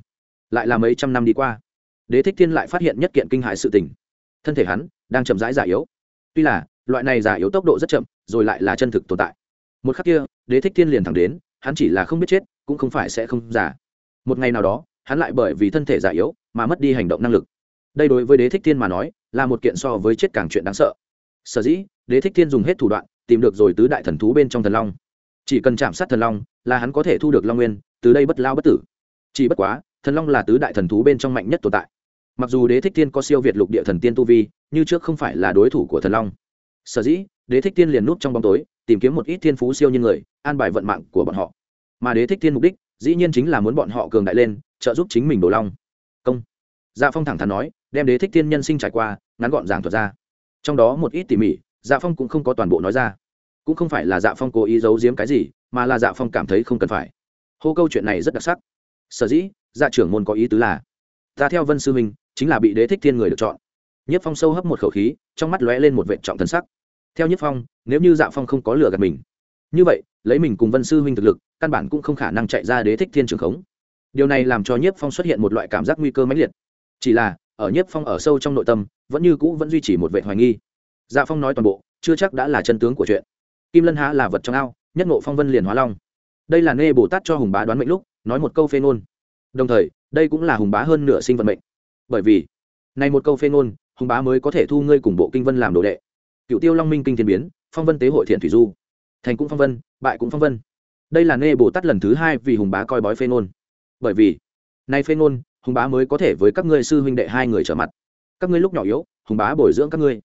Lại là mấy trăm năm đi qua, đế thích thiên lại phát hiện nhất kiện kinh hại sự tình. Thân thể hắn đang chậm rãi già yếu. Tuy là, loại này già yếu tốc độ rất chậm, rồi lại là chân thực tồn tại. Một khắc kia, đế thích thiên liền thẳng đến, hắn chỉ là không biết chết cũng không phải sẽ không giả. Một ngày nào đó, hắn lại bởi vì thân thể già yếu mà mất đi hành động năng lực. Đây đối với đế thích thiên mà nói, là một kiện so với chết càng chuyện đáng sợ. Sở dĩ, đế thích thiên dùng hết thủ đoạn, tìm được rồi tứ đại thần thú bên trong thần long. Chỉ cần chạm sát thần long, là hắn có thể thu được long nguyên, từ đây bất lao bất tử. Chỉ bất quá, thần long là tứ đại thần thú bên trong mạnh nhất tồn tại. Mặc dù đế thích thiên có siêu việt lục địa thần tiên tu vi như trước không phải là đối thủ của thần long. Sở dĩ, đế thích thiên liền núp trong bóng tối, tìm kiếm một ít thiên phú siêu như người, an bài vận mạng của bọn họ mà đế thích thiên mục đích, dĩ nhiên chính là muốn bọn họ cường đại lên, trợ giúp chính mình đổ long. Công. Dạ phong thẳng thắn nói, đem đế thích thiên nhân sinh trải qua, ngắn gọn giảng thuật ra. Trong đó một ít tỉ mỉ dạ phong cũng không có toàn bộ nói ra. Cũng không phải là dạ phong cố ý giấu giếm cái gì, mà là dạ phong cảm thấy không cần phải. Hô câu chuyện này rất đặc sắc. Sở dĩ dạ trưởng môn có ý tứ là, ta theo vân sư minh chính là bị đế thích thiên người được chọn. Nhất phong sâu hấp một khẩu khí, trong mắt lóe lên một vệ trọng thần sắc. Theo nhất phong, nếu như dạ phong không có lừa gạt mình, như vậy, lấy mình cùng vân sư huynh thực lực căn bản cũng không khả năng chạy ra đế thích thiên trường khống. Điều này làm cho nhiếp phong xuất hiện một loại cảm giác nguy cơ mãnh liệt. Chỉ là, ở nhiếp phong ở sâu trong nội tâm, vẫn như cũ vẫn duy trì một vệ hoài nghi. Dạ phong nói toàn bộ, chưa chắc đã là chân tướng của chuyện. Kim lân há là vật trong ao, nhất ngộ phong vân liền hóa long. Đây là nê bồ tát cho hùng bá đoán mệnh lúc, nói một câu phê ngôn. Đồng thời, đây cũng là hùng bá hơn nửa sinh vận mệnh. Bởi vì, này một câu phê ngôn, hùng bá mới có thể thu ngươi cùng bộ kinh vân làm đồ đệ. Cựu tiêu long minh kinh thiên biến, phong vân tế hội thiện thủy du. Thành cũng phong vân, bại cũng phong vân đây là nê bồ tát lần thứ hai vì hùng bá coi bói phê ngôn. Bởi vì, nay phê ngôn, hùng bá mới có thể với các ngươi sư huynh đệ hai người trở mặt. Các ngươi lúc nhỏ yếu, hùng bá bồi dưỡng các ngươi.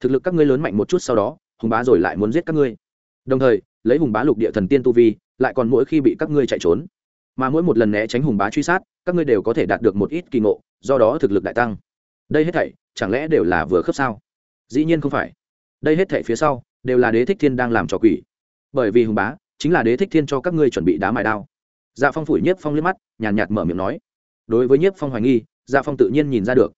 Thực lực các ngươi lớn mạnh một chút sau đó, hùng bá rồi lại muốn giết các ngươi. Đồng thời, lấy hùng bá lục địa thần tiên tu vi, lại còn mỗi khi bị các ngươi chạy trốn. Mà mỗi một lần né tránh hùng bá truy sát, các ngươi đều có thể đạt được một ít kỳ ngộ, do đó thực lực đại tăng. Đây hết thảy, chẳng lẽ đều là vừa khớp sao? Dĩ nhiên không phải. Đây hết thảy phía sau, đều là đế thích thiên đang làm trò quỷ. Bởi vì hùng bá chính là đế thích thiên cho các ngươi chuẩn bị đá mài đao. Dạ phong phủi nhiếp phong liếc mắt, nhàn nhạt mở miệng nói. Đối với nhiếp phong hoài nghi dạ phong tự nhiên nhìn ra được.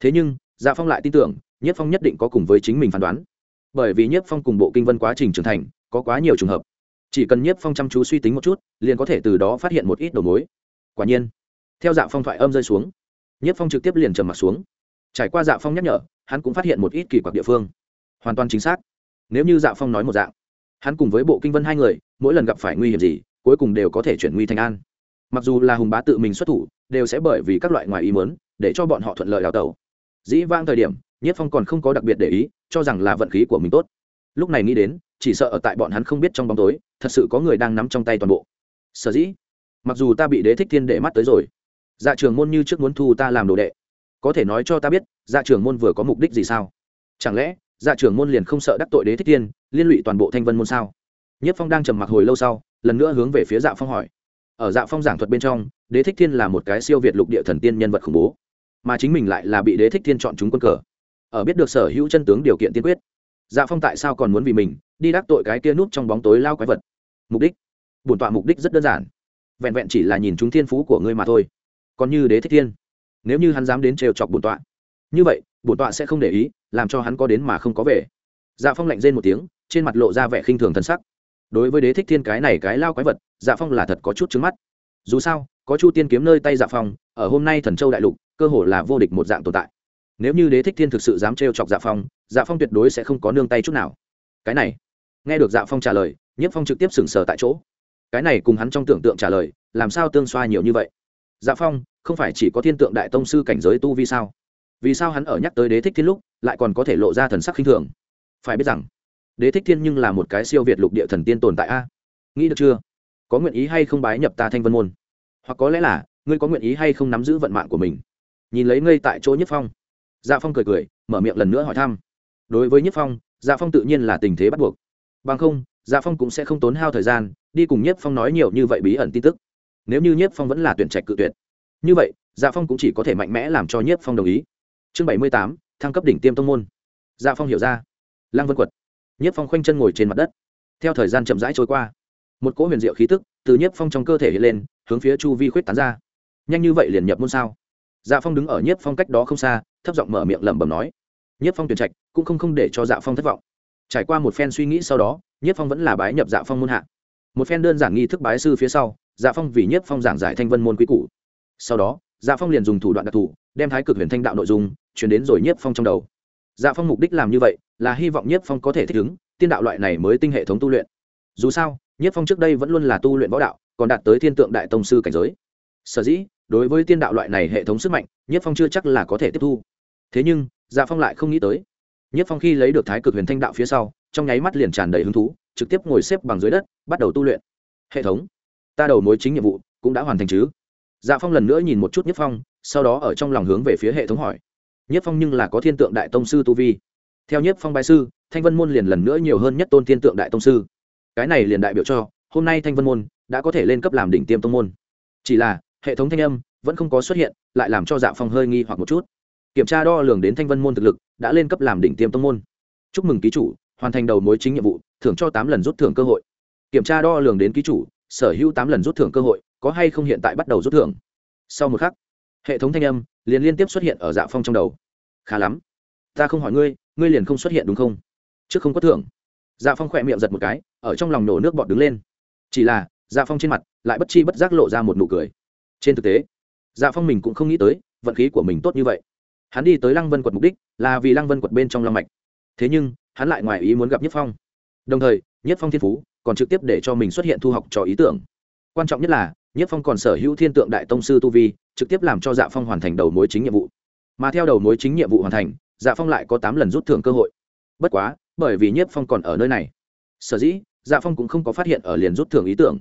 Thế nhưng dạ phong lại tin tưởng, nhiếp phong nhất định có cùng với chính mình phán đoán. Bởi vì nhiếp phong cùng bộ kinh vân quá trình trưởng thành, có quá nhiều trường hợp. Chỉ cần nhiếp phong chăm chú suy tính một chút, liền có thể từ đó phát hiện một ít đầu mối. Quả nhiên, theo dạ phong thoại âm rơi xuống, nhiếp phong trực tiếp liền trầm m ặ t xuống. Trải qua dạ phong nhắc nhở, hắn cũng phát hiện một ít kỳ quặc địa phương. Hoàn toàn chính xác. Nếu như dạ phong nói một dạng hắn cùng với bộ kinh vân hai người, mỗi lần gặp phải nguy hiểm gì, cuối cùng đều có thể chuyển nguy thành an. Mặc dù là hùng bá tự mình xuất thủ, đều sẽ bởi vì các loại ngoài ý mớn để cho bọn họ thuận lợi đào tẩu. Dĩ vang thời điểm, nhất phong còn không có đặc biệt để ý, cho rằng là vận khí của mình tốt. Lúc này nghĩ đến, chỉ sợ ở tại bọn hắn không biết trong bóng tối, thật sự có người đang nắm trong tay toàn bộ. Sở dĩ, mặc dù ta bị đế thích thiên để mắt tới rồi dạ trường môn như trước muốn thu ta làm đồ đệ, có thể nói cho ta biết dạ trường môn vừa có mục đích gì sao? Chẳng lẽ dạ trường môn liền không sợ đắc tội đế thích thiên liên lụy toàn bộ thanh vân môn sao? Nhất phong đang trầm mặc hồi lâu sau, lần nữa hướng về phía dạ phong hỏi. Ở dạ phong giảng thuật bên trong, đế thích thiên là một cái siêu việt lục địa thần tiên nhân vật khủng bố, mà chính mình lại là bị đế thích thiên chọn chúng quân cờ. Ở biết được sở hữu chân tướng điều kiện tiên quyết dạ phong tại sao còn muốn vì mình đi đắc tội cái kia núp trong bóng tối lao quái vật? Mục đích? Bổn tọa mục đích rất đơn giản. Vẹn vẹn chỉ là nhìn chúng thiên phú của ngươi mà thôi. Còn như đế thích thiên nếu như hắn dám đến trêu chọc bổn tọa, như vậy, bổn tọa sẽ không để ý làm cho hắn có đến mà không có về. Dạ phong lạnh rên một tiếng, trên mặt lộ ra vẻ khinh thường thân sắc. Đối với đế thích thiên cái này cái lao quái vật dạ phong là thật có chút trứng mắt. Dù sao, có chu tiên kiếm nơi tay dạ phong, ở hôm nay thần châu đại lục, cơ hồ là vô địch một dạng tồn tại. Nếu như đế thích thiên thực sự dám trêu chọc dạ phong dạ phong tuyệt đối sẽ không có nương tay chút nào. Cái này, nghe được dạ phong trả lời, nhiếp phong trực tiếp sừng sờ tại chỗ. Cái này cùng hắn trong tưởng tượng trả lời, làm sao tương xoa nhiều như vậy? Dạ phong, không phải chỉ có thiên tượng đại tông sư cảnh giới tu vi sao? Vì sao hắn ở nhắc tới đế thích thiên lúc lại còn có thể lộ ra thần sắc khinh thường. Phải biết rằng, đế thích thiên nhưng là một cái siêu việt lục địa thần tiên tồn tại a. Nghĩ được chưa? Có nguyện ý hay không bái nhập ta thanh vân môn? Hoặc có lẽ là, ngươi có nguyện ý hay không nắm giữ vận mạng của mình? Nhìn lấy ngây tại chỗ nhất phong. Dạ phong cười cười, mở miệng lần nữa hỏi thăm. Đối với nhất phong dạ phong tự nhiên là tình thế bắt buộc. Bằng không dạ phong cũng sẽ không tốn hao thời gian, đi cùng nhất phong nói nhiều như vậy bí ẩn tin tức. Nếu như nhất phong vẫn là tuyển trạch cự tuyệt. Như vậy dạ phong cũng chỉ có thể mạnh mẽ làm cho nhất phong đồng ý. Chương bảy mươi tám thăng cấp đỉnh tiêm tông môn. Dạ phong hiểu ra. Lăng vân quật. Nhất phong khoanh chân ngồi trên mặt đất. Theo thời gian chậm rãi trôi qua, một cỗ huyền diệu khí tức từ nhất phong trong cơ thể hiện lên, hướng phía chu vi khuyết tán ra. Nhanh như vậy liền nhập môn sao? Dạ phong đứng ở nhất phong cách đó không xa, thấp giọng mở miệng lẩm bẩm nói. Nhất phong tuyển trạch cũng không không để cho dạ phong thất vọng. Trải qua một phen suy nghĩ sau đó, nhất phong vẫn là bái nhập dạ phong môn hạ. Một phen đơn giản nghi thức bái sư phía sau dạ phong vì nhất phong giảng giải thanh vân môn quý cũ sau đó dạ phong liền dùng thủ đoạn đặc thù, đem thái cực huyền thanh đạo nội dung chuyển đến rồi nhiếp phong trong đầu. Dạ phong mục đích làm như vậy là hy vọng nhất phong có thể thích ứng, tiên đạo loại này mới tinh hệ thống tu luyện. Dù sao nhất phong trước đây vẫn luôn là tu luyện võ đạo, còn đạt tới thiên tượng đại tông sư cảnh giới. Sở dĩ, đối với tiên đạo loại này hệ thống sức mạnh nhất phong chưa chắc là có thể tiếp thu. Thế nhưng dạ phong lại không nghĩ tới. Nhất phong khi lấy được thái cực huyền thanh đạo phía sau, trong nháy mắt liền tràn đầy hứng thú, trực tiếp ngồi xếp bằng dưới đất, bắt đầu tu luyện. Hệ thống, ta đầu mối chính nhiệm vụ cũng đã hoàn thành chứ? Dạ phong lần nữa nhìn một chút nhất phong, sau đó ở trong lòng hướng về phía hệ thống hỏi. Nhất phong nhưng là có thiên tượng đại tông sư tu vi. Theo nhất phong bài sư, thanh vân môn liền lần nữa nhiều hơn nhất tôn thiên tượng đại tông sư. Cái này liền đại biểu cho, hôm nay thanh vân môn đã có thể lên cấp làm đỉnh tiêm tông môn. Chỉ là, hệ thống thanh âm vẫn không có xuất hiện, lại làm cho dạ phong hơi nghi hoặc một chút. Kiểm tra đo lường đến thanh vân môn thực lực, đã lên cấp làm đỉnh tiêm tông môn. Chúc mừng ký chủ, hoàn thành đầu mối chính nhiệm vụ, thưởng cho tám lần rút thưởng cơ hội. Kiểm tra đo lường đến ký chủ, sở hữu tám lần rút thưởng cơ hội có hay không hiện tại bắt đầu rút thưởng? Sau một khắc, hệ thống thanh âm liền liên tiếp xuất hiện ở dạ phong trong đầu. Khá lắm. Ta không hỏi ngươi ngươi liền không xuất hiện đúng không? Trước không có thưởng. Dạ phong khỏe miệng giật một cái, ở trong lòng nổ nước bọt đứng lên. Chỉ là dạ phong trên mặt lại bất chi bất giác lộ ra một nụ cười. Trên thực tế dạ phong mình cũng không nghĩ tới vận khí của mình tốt như vậy. Hắn đi tới lăng vân quật mục đích là vì lăng vân quật bên trong long mạch. Thế nhưng, hắn lại ngoài ý muốn gặp nhất phong. Đồng thời, nhất phong thiên phú còn trực tiếp để cho mình xuất hiện thu học trò ý tưởng. Quan trọng nhất là nhất phong còn sở hữu thiên tượng đại tông sư tu vi, trực tiếp làm cho dạ phong hoàn thành đầu mối chính nhiệm vụ. Mà theo đầu mối chính nhiệm vụ hoàn thành dạ phong lại có tám lần rút thưởng cơ hội. Bất quá, bởi vì nhất phong còn ở nơi này, sở dĩ dạ phong cũng không có phát hiện ở liền rút thưởng ý tưởng.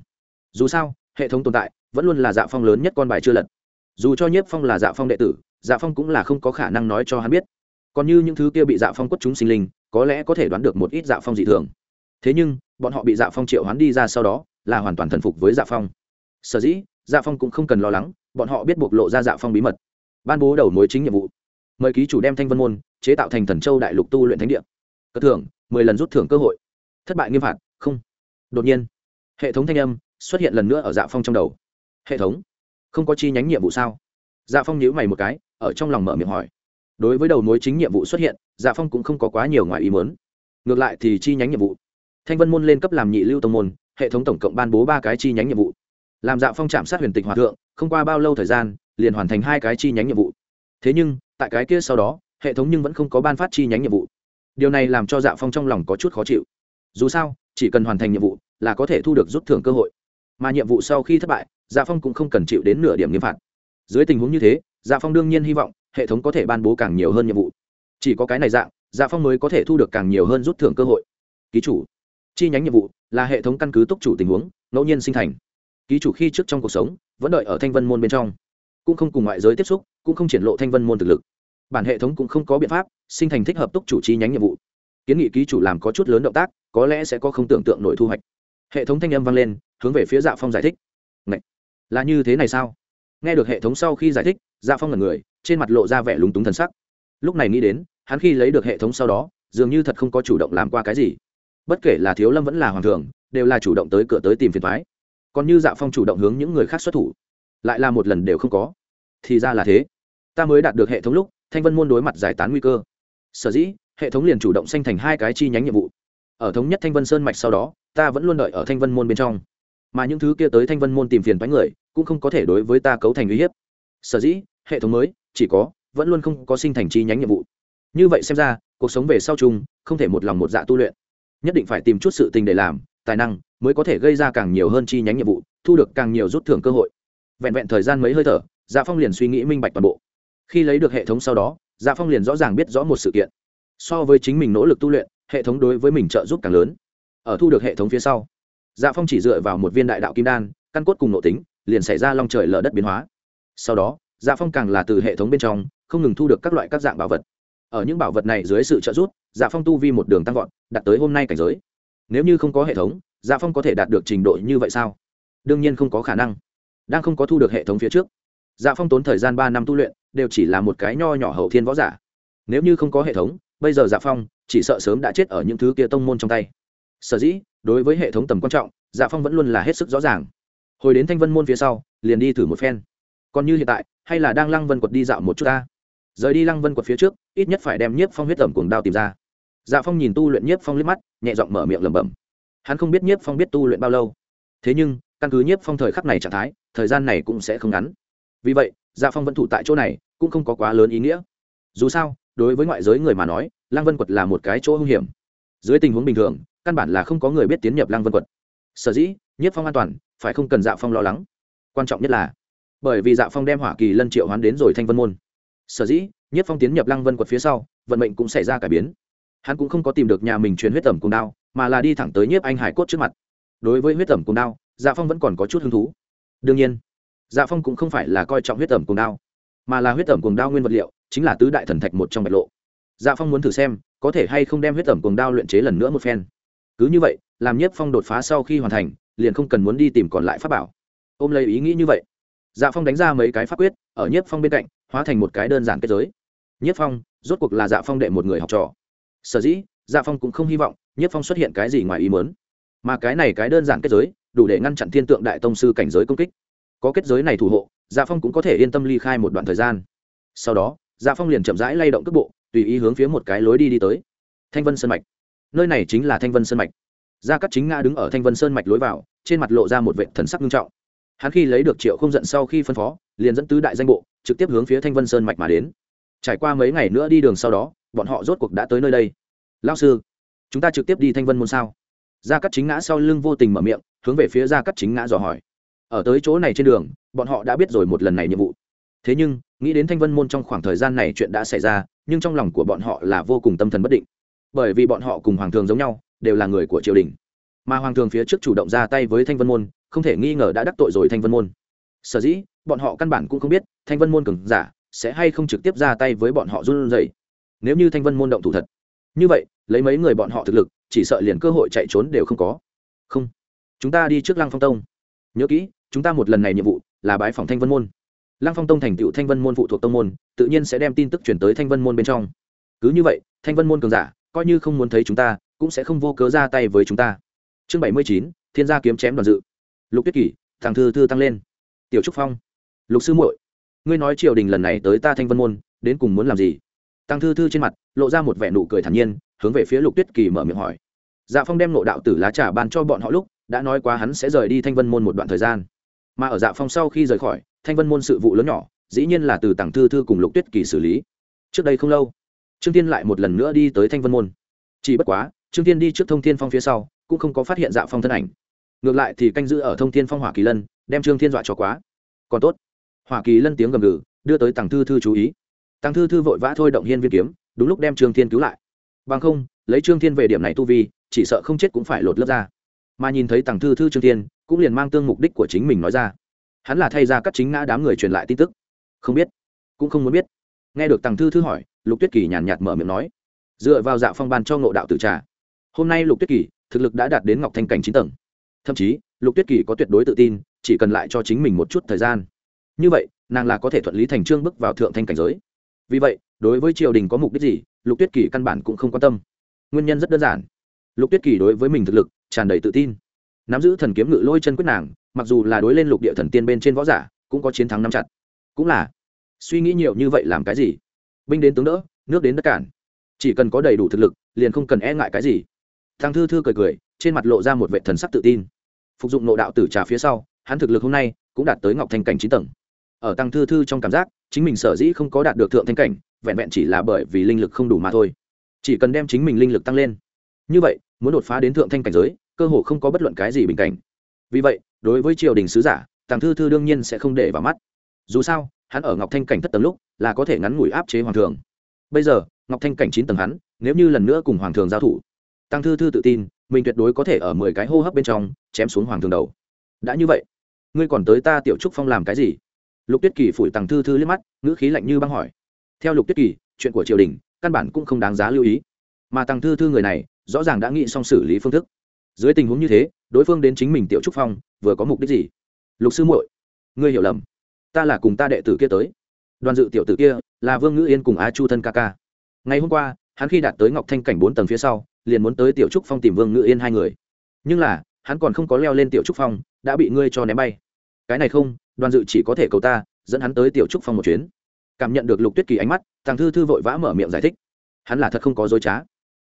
Dù sao, hệ thống tồn tại vẫn luôn là dạ phong lớn nhất con bài chưa lật. Dù cho nhất phong là dạ phong đệ tử dạ phong cũng là không có khả năng nói cho hắn biết. Còn như những thứ kia bị dạ phong quất chúng sinh linh, có lẽ có thể đoán được một ít dạ phong dị thường. Thế nhưng, bọn họ bị dạ phong triệu hoán đi ra sau đó, là hoàn toàn thần phục với dạ phong sở dĩ dạ phong cũng không cần lo lắng, bọn họ biết bộc lộ ra dạ phong bí mật. Ban bố đầu mối chính nhiệm vụ. Mời ký chủ đem thanh vân môn, chế tạo thành thần châu đại lục tu luyện thánh địa. Cất thưởng, mười lần rút thưởng cơ hội. Thất bại nghiêm phạt, không. Đột nhiên, hệ thống thanh âm xuất hiện lần nữa ở dạ phong trong đầu. Hệ thống, không có chi nhánh nhiệm vụ sao? Dạ phong nhíu mày một cái, ở trong lòng mở miệng hỏi. Đối với đầu mối chính nhiệm vụ xuất hiện dạ phong cũng không có quá nhiều ngoài ý mớn ngược lại thì chi nhánh nhiệm vụ. Thanh vân môn lên cấp làm nhị lưu tông môn, hệ thống tổng cộng ban bố ba cái chi nhánh nhiệm vụ làm dạ phong chạm sát huyền tịch hòa thượng, không qua bao lâu thời gian, liền hoàn thành hai cái chi nhánh nhiệm vụ. Thế nhưng, tại cái kia sau đó, hệ thống nhưng vẫn không có ban phát chi nhánh nhiệm vụ. Điều này làm cho dạ phong trong lòng có chút khó chịu. Dù sao, chỉ cần hoàn thành nhiệm vụ, là có thể thu được rút thưởng cơ hội. Mà nhiệm vụ sau khi thất bại dạ phong cũng không cần chịu đến nửa điểm nghiêm phạt. Dưới tình huống như thế dạ phong đương nhiên hy vọng hệ thống có thể ban bố càng nhiều hơn nhiệm vụ. Chỉ có cái này dạng dạ phong mới có thể thu được càng nhiều hơn rút thưởng cơ hội. Ký chủ, chi nhánh nhiệm vụ là hệ thống căn cứ túc chủ tình huống, ngẫu nhiên sinh thành ký chủ khi trước trong cuộc sống, vẫn đợi ở thanh vân môn bên trong. Cũng không cùng ngoại giới tiếp xúc, cũng không triển lộ thanh vân môn thực lực. Bản hệ thống cũng không có biện pháp sinh thành thích hợp túc chủ chi nhánh nhiệm vụ. Kiến nghị ký chủ làm có chút lớn động tác, có lẽ sẽ có không tưởng tượng nổi thu hoạch. Hệ thống thanh âm vang lên, hướng về phía dạ phong giải thích. Ngậy! là như thế này sao? Nghe được hệ thống sau khi giải thích dạ phong là người, trên mặt lộ ra vẻ lúng túng thần sắc. Lúc này nghĩ đến, hắn khi lấy được hệ thống sau đó, dường như thật không có chủ động làm qua cái gì. Bất kể là thiếu lâm vẫn là hoàng thường đều là chủ động tới cửa tới tìm phiền thoái còn như dạ phong chủ động hướng những người khác xuất thủ, lại là một lần đều không có. Thì ra là thế. Ta mới đạt được hệ thống lúc, thanh vân môn đối mặt giải tán nguy cơ. Sở dĩ, hệ thống liền chủ động sanh thành hai cái chi nhánh nhiệm vụ. Ở thống nhất thanh vân sơn mạch sau đó, ta vẫn luôn đợi ở thanh vân môn bên trong. Mà những thứ kia tới thanh vân môn tìm phiền thoái người, cũng không có thể đối với ta cấu thành uy hiếp. Sở dĩ, hệ thống mới, chỉ có, vẫn luôn không có sinh thành chi nhánh nhiệm vụ. Như vậy xem ra, cuộc sống về sau chung, không thể một lòng một dạ tu luyện. Nhất định phải tìm chút sự tình để làm, tài năng mới có thể gây ra càng nhiều hơn chi nhánh nhiệm vụ, thu được càng nhiều rút thưởng cơ hội. Vẹn vẹn thời gian mấy hơi thở dạ phong liền suy nghĩ minh bạch toàn bộ. Khi lấy được hệ thống sau đó dạ phong liền rõ ràng biết rõ một sự kiện. So với chính mình nỗ lực tu luyện, hệ thống đối với mình trợ giúp càng lớn. Ở thu được hệ thống phía sau dạ phong chỉ dựa vào một viên đại đạo kim đan, căn cốt cùng nội tính, liền xảy ra long trời lở đất biến hóa. Sau đó dạ phong càng là từ hệ thống bên trong, không ngừng thu được các loại các dạng bảo vật. Ở những bảo vật này dưới sự trợ giúp dạ phong tu vi một đường tăng vọt, đạt tới hôm nay cảnh giới. Nếu như không có hệ thống dạ phong có thể đạt được trình độ như vậy sao? Đương nhiên không có khả năng. Đang không có thu được hệ thống phía trước. Dạ phong tốn thời gian ba năm tu luyện, đều chỉ là một cái nho nhỏ hậu thiên võ giả. Nếu như không có hệ thống, bây giờ dạ phong chỉ sợ sớm đã chết ở những thứ kia tông môn trong tay. Sở dĩ, đối với hệ thống tầm quan trọng dạ phong vẫn luôn là hết sức rõ ràng. Hồi đến thanh vân môn phía sau, liền đi thử một phen. Còn như hiện tại, hay là đang lăng vân quật đi dạo một chút ta? Rời đi lăng vân quật phía trước, ít nhất phải đem nhiếp phong huyết tẩm cuồng đao tìm ra. Dạ phong nhìn tu luyện nhiếp phong liếc mắt, nhẹ giọng mở miệng lẩm bẩm hắn không biết nhiếp phong biết tu luyện bao lâu. Thế nhưng, căn cứ nhiếp phong thời khắc này trạng thái, thời gian này cũng sẽ không ngắn. Vì vậy dạ phong vẫn thủ tại chỗ này, cũng không có quá lớn ý nghĩa. Dù sao, đối với ngoại giới người mà nói, lăng vân quật là một cái chỗ hung hiểm. Dưới tình huống bình thường, căn bản là không có người biết tiến nhập lăng vân quật. Sở dĩ, nhiếp phong an toàn, phải không cần dạ phong lo lắng. Quan trọng nhất là, bởi vì dạ phong đem hỏa kỳ lân triệu hoán đến rồi thanh vân môn. Sở dĩ, nhiếp phong tiến nhập lăng vân quật phía sau, vận mệnh cũng xảy ra cải biến hắn cũng không có tìm được nhà mình truyền huyết tẩm cùng đao, mà là đi thẳng tới nhiếp anh hải cốt trước mặt. Đối với huyết tẩm cùng đao dạ phong vẫn còn có chút hứng thú. Đương nhiên dạ phong cũng không phải là coi trọng huyết tẩm cùng đao, mà là huyết tẩm cùng đao nguyên vật liệu, chính là tứ đại thần thạch một trong bạch lộ. Dạ phong muốn thử xem, có thể hay không đem huyết tẩm cùng đao luyện chế lần nữa một phen. Cứ như vậy, làm nhiếp phong đột phá sau khi hoàn thành, liền không cần muốn đi tìm còn lại pháp bảo. Ôm lấy ý nghĩ như vậy dạ phong đánh ra mấy cái pháp quyết, ở nhiếp phong bên cạnh, hóa thành một cái đơn giản kết giới. Nhiếp phong, rốt cuộc là dạ phong đệ một người học trò sở dĩ dạ phong cũng không hy vọng nhiếp phong xuất hiện cái gì ngoài ý mớn mà cái này cái đơn giản kết giới, đủ để ngăn chặn thiên tượng đại tông sư cảnh giới công kích. Có kết giới này thủ hộ dạ phong cũng có thể yên tâm ly khai một đoạn thời gian. Sau đó dạ phong liền chậm rãi lay động cước bộ, tùy ý hướng phía một cái lối đi đi tới. Thanh vân sơn mạch. Nơi này chính là thanh vân sơn mạch. Dạ Gia cắt chính nga đứng ở thanh vân sơn mạch lối vào, trên mặt lộ ra một vệ thần sắc nghiêm trọng. Hắn khi lấy được triệu không giận sau khi phân phó, liền dẫn tứ đại danh bộ, trực tiếp hướng phía thanh vân sơn mạch mà đến. Trải qua mấy ngày nữa đi đường sau đó bọn họ rốt cuộc đã tới nơi đây. Lao sư, chúng ta trực tiếp đi thanh vân môn sao? Gia cắt chính ngã sau lưng vô tình mở miệng, hướng về phía gia cắt chính ngã dò hỏi. Ở tới chỗ này trên đường, bọn họ đã biết rồi một lần này nhiệm vụ. Thế nhưng, nghĩ đến thanh vân môn trong khoảng thời gian này chuyện đã xảy ra, nhưng trong lòng của bọn họ là vô cùng tâm thần bất định. Bởi vì bọn họ cùng hoàng thường giống nhau, đều là người của triều đình. Mà hoàng thường phía trước chủ động ra tay với thanh vân môn, không thể nghi ngờ đã đắc tội rồi thanh vân môn. Sở dĩ, bọn họ căn bản cũng không biết thanh vân môn cường giả sẽ hay không trực tiếp ra tay với bọn họ run rẩy nếu như thanh vân môn động thủ thật như vậy lấy mấy người bọn họ thực lực chỉ sợ liền cơ hội chạy trốn đều không có không chúng ta đi trước lăng phong tông nhớ kỹ chúng ta một lần này nhiệm vụ là bái phòng thanh vân môn lăng phong tông thành tựu thanh vân môn phụ thuộc tông môn tự nhiên sẽ đem tin tức chuyển tới thanh vân môn bên trong cứ như vậy thanh vân môn cường giả coi như không muốn thấy chúng ta cũng sẽ không vô cớ ra tay với chúng ta chương bảy mươi chín thiên gia kiếm chém đoàn dự lục tuyết kỷ thằng thư thư tăng lên tiểu trúc phong lục sư muội ngươi nói triều đình lần này tới ta thanh vân môn đến cùng muốn làm gì tăng thư thư trên mặt lộ ra một vẻ nụ cười thản nhiên, hướng về phía lục tuyết kỳ mở miệng hỏi. Dạ phong đem nộ đạo tử lá trà ban cho bọn họ lúc, đã nói quá hắn sẽ rời đi thanh vân môn một đoạn thời gian. Mà ở dạ phong sau khi rời khỏi, thanh vân môn sự vụ lớn nhỏ, dĩ nhiên là từ tặng thư thư cùng lục tuyết kỳ xử lý. Trước đây không lâu, trương tiên lại một lần nữa đi tới thanh vân môn. Chỉ bất quá, trương tiên đi trước thông thiên phong phía sau, cũng không có phát hiện dạ phong thân ảnh. Ngược lại thì canh giữ ở thông thiên phong hỏa kỳ lân, đem trương thiên dọa cho quá. Còn tốt. Hỏa kỳ lân tiếng gầm gừ, đưa tới tàng thư thư chú ý. Tăng thư thư vội vã thôi động hiên viên kiếm, đúng lúc đem trương thiên cứu lại. Bằng không, lấy trương thiên về điểm này tu vi, chỉ sợ không chết cũng phải lột lớp ra. Mà nhìn thấy tăng thư thư trương thiên, cũng liền mang tương mục đích của chính mình nói ra. Hắn là thay ra các chính ngã đám người truyền lại tin tức. Không biết, cũng không muốn biết. Nghe được tăng thư thư hỏi, lục tuyết kỳ nhàn nhạt mở miệng nói. Dựa vào dạ phong ban cho ngộ đạo tự trà. Hôm nay lục tuyết kỳ, thực lực đã đạt đến ngọc thanh cảnh chín tầng. Thậm chí, lục tuyết kỳ có tuyệt đối tự tin, chỉ cần lại cho chính mình một chút thời gian. Như vậy, nàng là có thể thuận lý thành trương bước vào thượng thanh cảnh giới vì vậy, đối với triều đình có mục đích gì, lục tuyết kỳ căn bản cũng không quan tâm. Nguyên nhân rất đơn giản. Lục tuyết kỳ đối với mình thực lực, tràn đầy tự tin. Nắm giữ thần kiếm ngự lôi chân quyết nàng, mặc dù là đối lên lục địa thần tiên bên trên võ giả, cũng có chiến thắng nắm chặt. Cũng là. Suy nghĩ nhiều như vậy làm cái gì? Binh đến tướng đỡ, nước đến đất cản. Chỉ cần có đầy đủ thực lực, liền không cần e ngại cái gì. Thằng thư thư cười cười, trên mặt lộ ra một vệ thần sắc tự tin. Phục dụng nộ đạo tử trà phía sau, hắn thực lực hôm nay cũng đạt tới ngọc thành cảnh chín tầng. Ở tăng thư thư trong cảm giác chính mình sở dĩ không có đạt được thượng thanh cảnh, vẹn vẹn chỉ là bởi vì linh lực không đủ mà thôi. Chỉ cần đem chính mình linh lực tăng lên. Như vậy, muốn đột phá đến thượng thanh cảnh giới, cơ hồ không có bất luận cái gì bình cảnh. Vì vậy, đối với triều đình sứ giả, tàng thư thư đương nhiên sẽ không để vào mắt. Dù sao, hắn ở ngọc thanh cảnh thất tầng lúc, là có thể ngắn ngủi áp chế hoàng thường bây giờ, ngọc thanh cảnh chín tầng hắn, nếu như lần nữa cùng hoàng thường giao thủ tăng thư thư tự tin, mình tuyệt đối có thể ở mười cái hô hấp bên trong, chém xuống hoàng thường đầu. Đã như vậy, ngươi còn tới ta tiểu trúc phong làm cái gì? Lục tuyết kỳ phủi tằng thư thư liếc mắt, ngữ khí lạnh như băng hỏi. Theo lục tuyết kỳ, chuyện của triều đình, căn bản cũng không đáng giá lưu ý. Mà tằng thư thư người này, rõ ràng đã nghĩ xong xử lý phương thức. Dưới tình huống như thế, đối phương đến chính mình tiểu trúc phong, vừa có mục đích gì? Lục sư muội, ngươi hiểu lầm. Ta là cùng ta đệ tử kia tới. Đoàn dự tiểu tử kia, là vương ngữ yên cùng á chu thân ca ca. Ngày hôm qua, hắn khi đạt tới ngọc thanh cảnh bốn tầng phía sau, liền muốn tới tiểu trúc phong tìm vương ngữ yên hai người. Nhưng là, hắn còn không có leo lên tiểu trúc phong, đã bị ngươi cho ném bay. Cái này không đoàn dự chỉ có thể cầu ta, dẫn hắn tới tiểu trúc phong một chuyến. Cảm nhận được lục tuyết kỳ ánh mắt thằng thư thư vội vã mở miệng giải thích. Hắn là thật không có dối trá.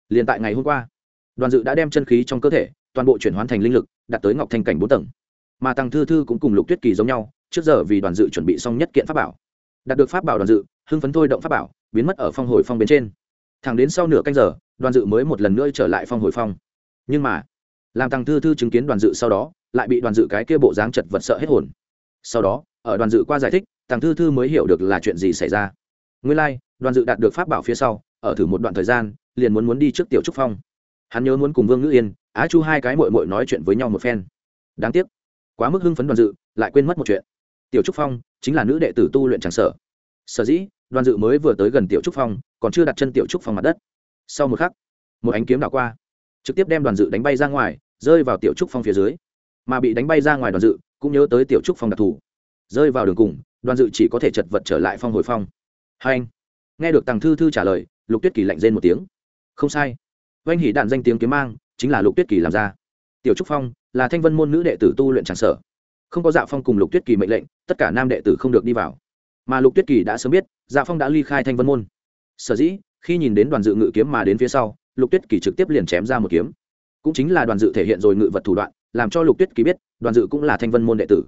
Liền tại ngày hôm qua, đoàn dự đã đem chân khí trong cơ thể, toàn bộ chuyển hóa thành linh lực, đạt tới ngọc thanh cảnh bốn tầng. Mà tăng thư thư cũng cùng lục tuyết kỳ giống nhau, trước giờ vì đoàn dự chuẩn bị xong nhất kiện pháp bảo. Đạt được pháp bảo đoàn dự, hưng phấn thôi động pháp bảo, biến mất ở phong hồi phong bên trên. Thẳng đến sau nửa canh giờ, đoàn dự mới một lần nữa trở lại phong hồi phong. Nhưng mà, làm tăng thư thư chứng kiến đoàn dự sau đó, lại bị đoàn dự cái kia bộ dáng chật vật sợ hết hồn sau đó ở đoàn dự qua giải thích tàng thư thư mới hiểu được là chuyện gì xảy ra. Nguyên lai、like, đoàn dự đạt được pháp bảo phía sau ở thử một đoạn thời gian liền muốn muốn đi trước tiểu trúc phong. Hắn nhớ muốn cùng vương ngữ yên á chu hai cái mội mội nói chuyện với nhau một phen. Đáng tiếc quá mức hưng phấn đoàn dự lại quên mất một chuyện. Tiểu trúc phong chính là nữ đệ tử tu luyện tràng sở. Sở dĩ đoàn dự mới vừa tới gần tiểu trúc phong còn chưa đặt chân tiểu trúc phong mặt đất. Sau một khắc một ánh kiếm đảo qua trực tiếp đem đoàn dự đánh bay ra ngoài rơi vào tiểu trúc phong phía dưới. Mà bị đánh bay ra ngoài đoàn dự cũng nhớ tới tiểu trúc phong đặc thù. Rơi vào đường cùng, đoàn dự chỉ có thể chật vật trở lại phong hồi phong. Hai anh, nghe được tàng thư thư trả lời, lục tuyết kỳ lạnh rên một tiếng. Không sai. Oanh hỉ đạn danh tiếng kiếm mang, chính là lục tuyết kỳ làm ra. Tiểu trúc phong, là thanh vân môn nữ đệ tử tu luyện tràng sở. Không có dạ phong cùng lục tuyết kỳ mệnh lệnh, tất cả nam đệ tử không được đi vào. Mà lục tuyết kỳ đã sớm biết dạ phong đã ly khai thanh vân môn. Sở dĩ, khi nhìn đến đoàn dự ngự kiếm mà đến phía sau, lục tuyết kỳ trực tiếp liền chém ra một kiếm. Cũng chính là đoàn dự thể hiện rồi ngự vật thủ đoạn làm cho lục tuyết kỳ biết đoàn dự cũng là thanh vân môn đệ tử.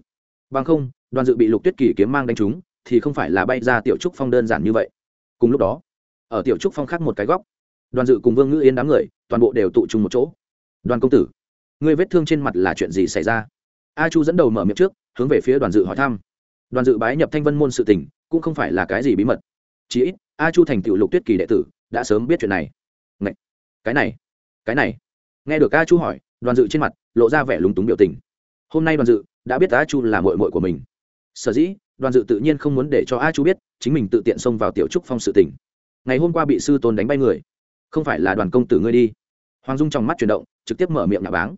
Bằng không, đoàn dự bị lục tuyết kỳ kiếm mang đánh trúng, thì không phải là bay ra tiểu trúc phong đơn giản như vậy. Cùng lúc đó, ở tiểu trúc phong khác một cái góc, đoàn dự cùng vương ngữ yên đám người, toàn bộ đều tụ trung một chỗ. Đoàn công tử người vết thương trên mặt là chuyện gì xảy ra? A chu dẫn đầu mở miệng trước, hướng về phía đoàn dự hỏi thăm. Đoàn dự bái nhập thanh vân môn sự tình, cũng không phải là cái gì bí mật. Chí ít, a chu thành tựu lục tuyết kỳ đệ tử, đã sớm biết chuyện này. Ngậy! cái này cái này. Nghe được a chu hỏi, đoàn dự trên mặt lộ ra vẻ lúng túng biểu tình. Hôm nay đoàn dự đã biết a chu là mội mội của mình. Sở dĩ, đoàn dự tự nhiên không muốn để cho a chu biết chính mình tự tiện xông vào tiểu trúc phong sự tỉnh. ngày hôm qua bị sư tôn đánh bay người. Không phải là đoàn công tử ngươi đi. Hoàng dung trong mắt chuyển động, trực tiếp mở miệng nhà báng.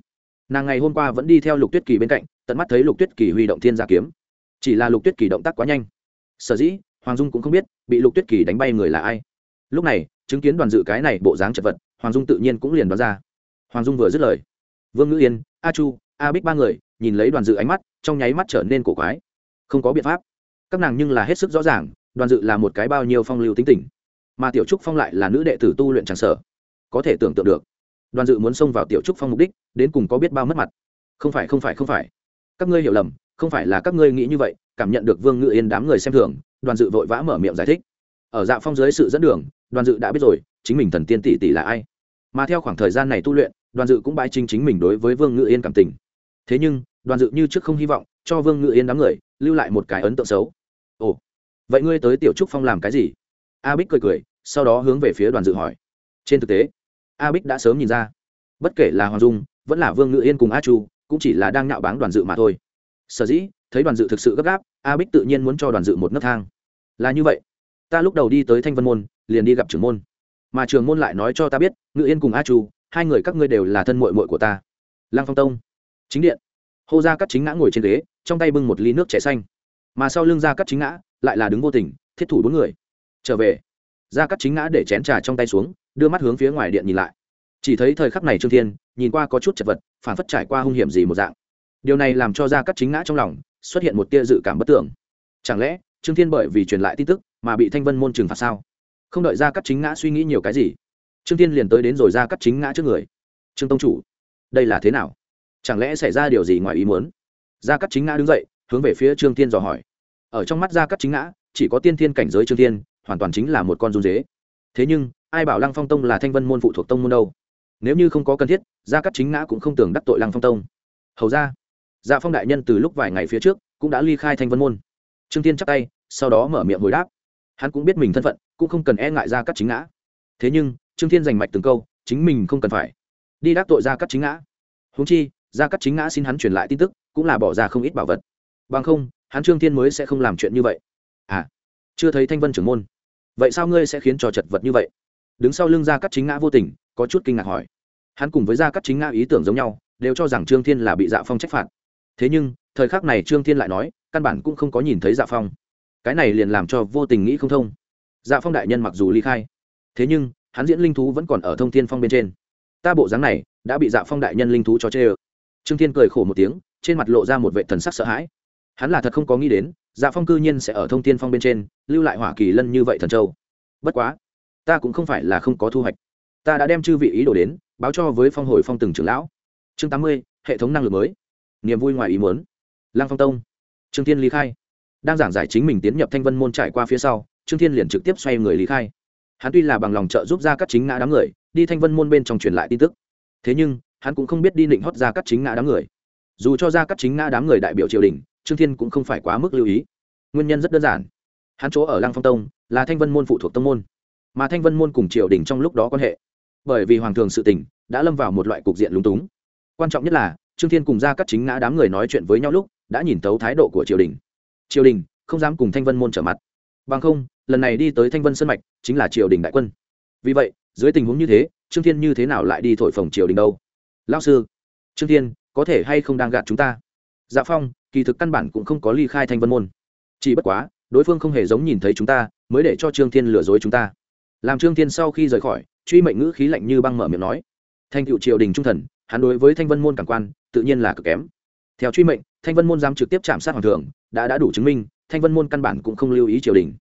Nàng ngày hôm qua vẫn đi theo lục tuyết kỳ bên cạnh, tận mắt thấy lục tuyết kỳ huy động thiên gia kiếm. Chỉ là lục tuyết kỳ động tác quá nhanh. Sở dĩ, hoàng dung cũng không biết bị lục tuyết kỳ đánh bay người là ai. Lúc này, chứng kiến đoàn dự cái này bộ dáng chật vật, hoàng dung tự nhiên cũng liền đoán ra. Hoàng dung vừa dứt lời vương ngữ yên, a chu, a bích ba người nhìn lấy đoàn dự ánh mắt, trong nháy mắt trở nên cổ quái. Không có biện pháp. Các nàng nhưng là hết sức rõ ràng, đoàn dự là một cái bao nhiêu phong lưu tính tình. Mà tiểu trúc phong lại là nữ đệ tử tu luyện tràng sở có thể tưởng tượng được, đoàn dự muốn xông vào tiểu trúc phong mục đích, đến cùng có biết bao mất mặt. Không phải không phải không phải. Các ngươi hiểu lầm, không phải là các ngươi nghĩ như vậy, cảm nhận được vương ngự yên đám người xem thường, đoàn dự vội vã mở miệng giải thích. Ở dạ phong dưới sự dẫn đường, đoàn dự đã biết rồi, chính mình thần tiên tỷ tỷ là ai? Mà theo khoảng thời gian này tu luyện, đoàn dự cũng bãi chính chính mình đối với vương ngự yên cảm tình. Thế nhưng, đoàn dự như trước không hy vọng cho vương ngự yên đám người lưu lại một cái ấn tượng xấu. Ồ, vậy ngươi tới tiểu trúc phong làm cái gì? A bích cười cười, sau đó hướng về phía đoàn dự hỏi. Trên thực tế, a bích đã sớm nhìn ra, bất kể là hoàng dung, vẫn là vương ngự yên cùng a chu, cũng chỉ là đang nạo báng đoàn dự mà thôi. Sở dĩ, thấy đoàn dự thực sự gấp gáp, a bích tự nhiên muốn cho đoàn dự một nấc thang. Là như vậy, ta lúc đầu đi tới thanh vân môn, liền đi gặp trưởng môn mà trường môn lại nói cho ta biết, ngự yên cùng a chu, hai người các ngươi đều là thân mội mội của ta. Lăng phong tông. Chính điện. Hô ra cắt chính ngã ngồi trên ghế, trong tay bưng một ly nước trẻ xanh. Mà sau lưng gia cắt chính ngã lại là đứng vô tình, thiết thủ bốn người. Trở về. Gia cắt chính ngã để chén trà trong tay xuống, đưa mắt hướng phía ngoài điện nhìn lại. Chỉ thấy thời khắc này trương thiên, nhìn qua có chút chật vật, phản phất trải qua hung hiểm gì một dạng. Điều này làm cho gia cắt chính ngã trong lòng xuất hiện một tia dự cảm bất tưởng. Chẳng lẽ trương thiên bởi vì truyền lại tin tức mà bị thanh vân môn trừng phạt sao? Không đợi ra cắt chính ngã suy nghĩ nhiều cái gì, trương thiên liền tới đến rồi ra cắt chính ngã trước người. Trương tông chủ, đây là thế nào? Chẳng lẽ xảy ra điều gì ngoài ý muốn? Ra cắt chính ngã đứng dậy, hướng về phía trương thiên dò hỏi. Ở trong mắt ra cắt chính ngã, chỉ có tiên thiên cảnh giới trương thiên, hoàn toàn chính là một con run dế. Thế nhưng, ai bảo lăng phong tông là thanh vân môn phụ thuộc tông môn đâu? Nếu như không có cần thiết, gia cắt chính ngã cũng không tưởng đắc tội lăng phong tông. Hầu ra dạ phong đại nhân từ lúc vài ngày phía trước cũng đã ly khai thanh vân môn. Trương tiên chắc tay, sau đó mở miệng hồi đáp hắn cũng biết mình thân phận, cũng không cần e ngại ra cắt chính ngã. Thế nhưng, trương thiên giành mạch từng câu, chính mình không cần phải. Đi đắc tội ra cắt chính ngã. Húng chi ra cắt chính ngã xin hắn truyền lại tin tức, cũng là bỏ ra không ít bảo vật. Bằng không, hắn trương thiên mới sẽ không làm chuyện như vậy. À chưa thấy thanh vân trưởng môn. Vậy sao ngươi sẽ khiến cho chật vật như vậy? Đứng sau lưng ra cắt chính ngã vô tình, có chút kinh ngạc hỏi. Hắn cùng với ra cắt chính ngã ý tưởng giống nhau, đều cho rằng trương thiên là bị dạ phong trách phạt. Thế nhưng, thời khắc này trương thiên lại nói, căn bản cũng không có nhìn thấy dạ phong cái này liền làm cho vô tình nghĩ không thông. Dạ phong đại nhân mặc dù ly khai, thế nhưng, hắn diễn linh thú vẫn còn ở thông thiên phong bên trên. Ta bộ dáng này, đã bị dạ phong đại nhân linh thú cho chê ơ. Trương thiên cười khổ một tiếng, trên mặt lộ ra một vệ thần sắc sợ hãi. Hắn là thật không có nghĩ đến dạ phong cư nhiên sẽ ở thông thiên phong bên trên, lưu lại hỏa kỳ lân như vậy thần châu. Bất quá, ta cũng không phải là không có thu hoạch. Ta đã đem chư vị ý đồ đến, báo cho với phong hồi phong từng trưởng lão. Chương tám mươi, hệ thống năng lực mới. Niềm vui ngoài ý muốn. Lăng phong tông. Trương thiên ly khai đang giảng giải chính mình tiến nhập thanh vân môn trải qua phía sau, trương thiên liền trực tiếp xoay người lý khai. Hắn tuy là bằng lòng trợ giúp ra các chính ngã đám người, đi thanh vân môn bên trong truyền lại tin tức. Thế nhưng, hắn cũng không biết đi định hót ra các chính ngã đám người. Dù cho ra các chính ngã đám người đại biểu triều đình, trương thiên cũng không phải quá mức lưu ý. Nguyên nhân rất đơn giản. Hắn chỗ ở lăng phong tông, là thanh vân môn phụ thuộc tông môn. Mà thanh vân môn cùng triều đình trong lúc đó quan hệ. Bởi vì hoàng thường sự tình, đã lâm vào một loại cục diện lúng túng. Quan trọng nhất là, trương thiên cùng ra các chính ngã đám người nói chuyện với nhau lúc, đã nhìn tấu thái độ của triều đình triều đình, không dám cùng thanh vân môn trở mặt. Bằng không, lần này đi tới thanh vân sân mạch chính là triều đình đại quân. Vì vậy, dưới tình huống như thế, trương thiên như thế nào lại đi thổi phồng triều đình đâu? Lao sư, trương thiên, có thể hay không đang gạt chúng ta? Dạ phong, kỳ thực căn bản cũng không có ly khai thanh vân môn. Chỉ bất quá, đối phương không hề giống nhìn thấy chúng ta, mới để cho trương thiên lừa dối chúng ta. Làm trương thiên sau khi rời khỏi, truy mệnh ngữ khí lạnh như băng mở miệng nói. Thanh cựu triều đình trung thần, hắn đối với thanh vân môn cảm quan, tự nhiên là cực kém. Theo truy mệnh, thanh vân môn dám trực tiếp chạm sát hoàng thượng đã đã đủ chứng minh, thanh vân môn căn bản cũng không lưu ý triều đình.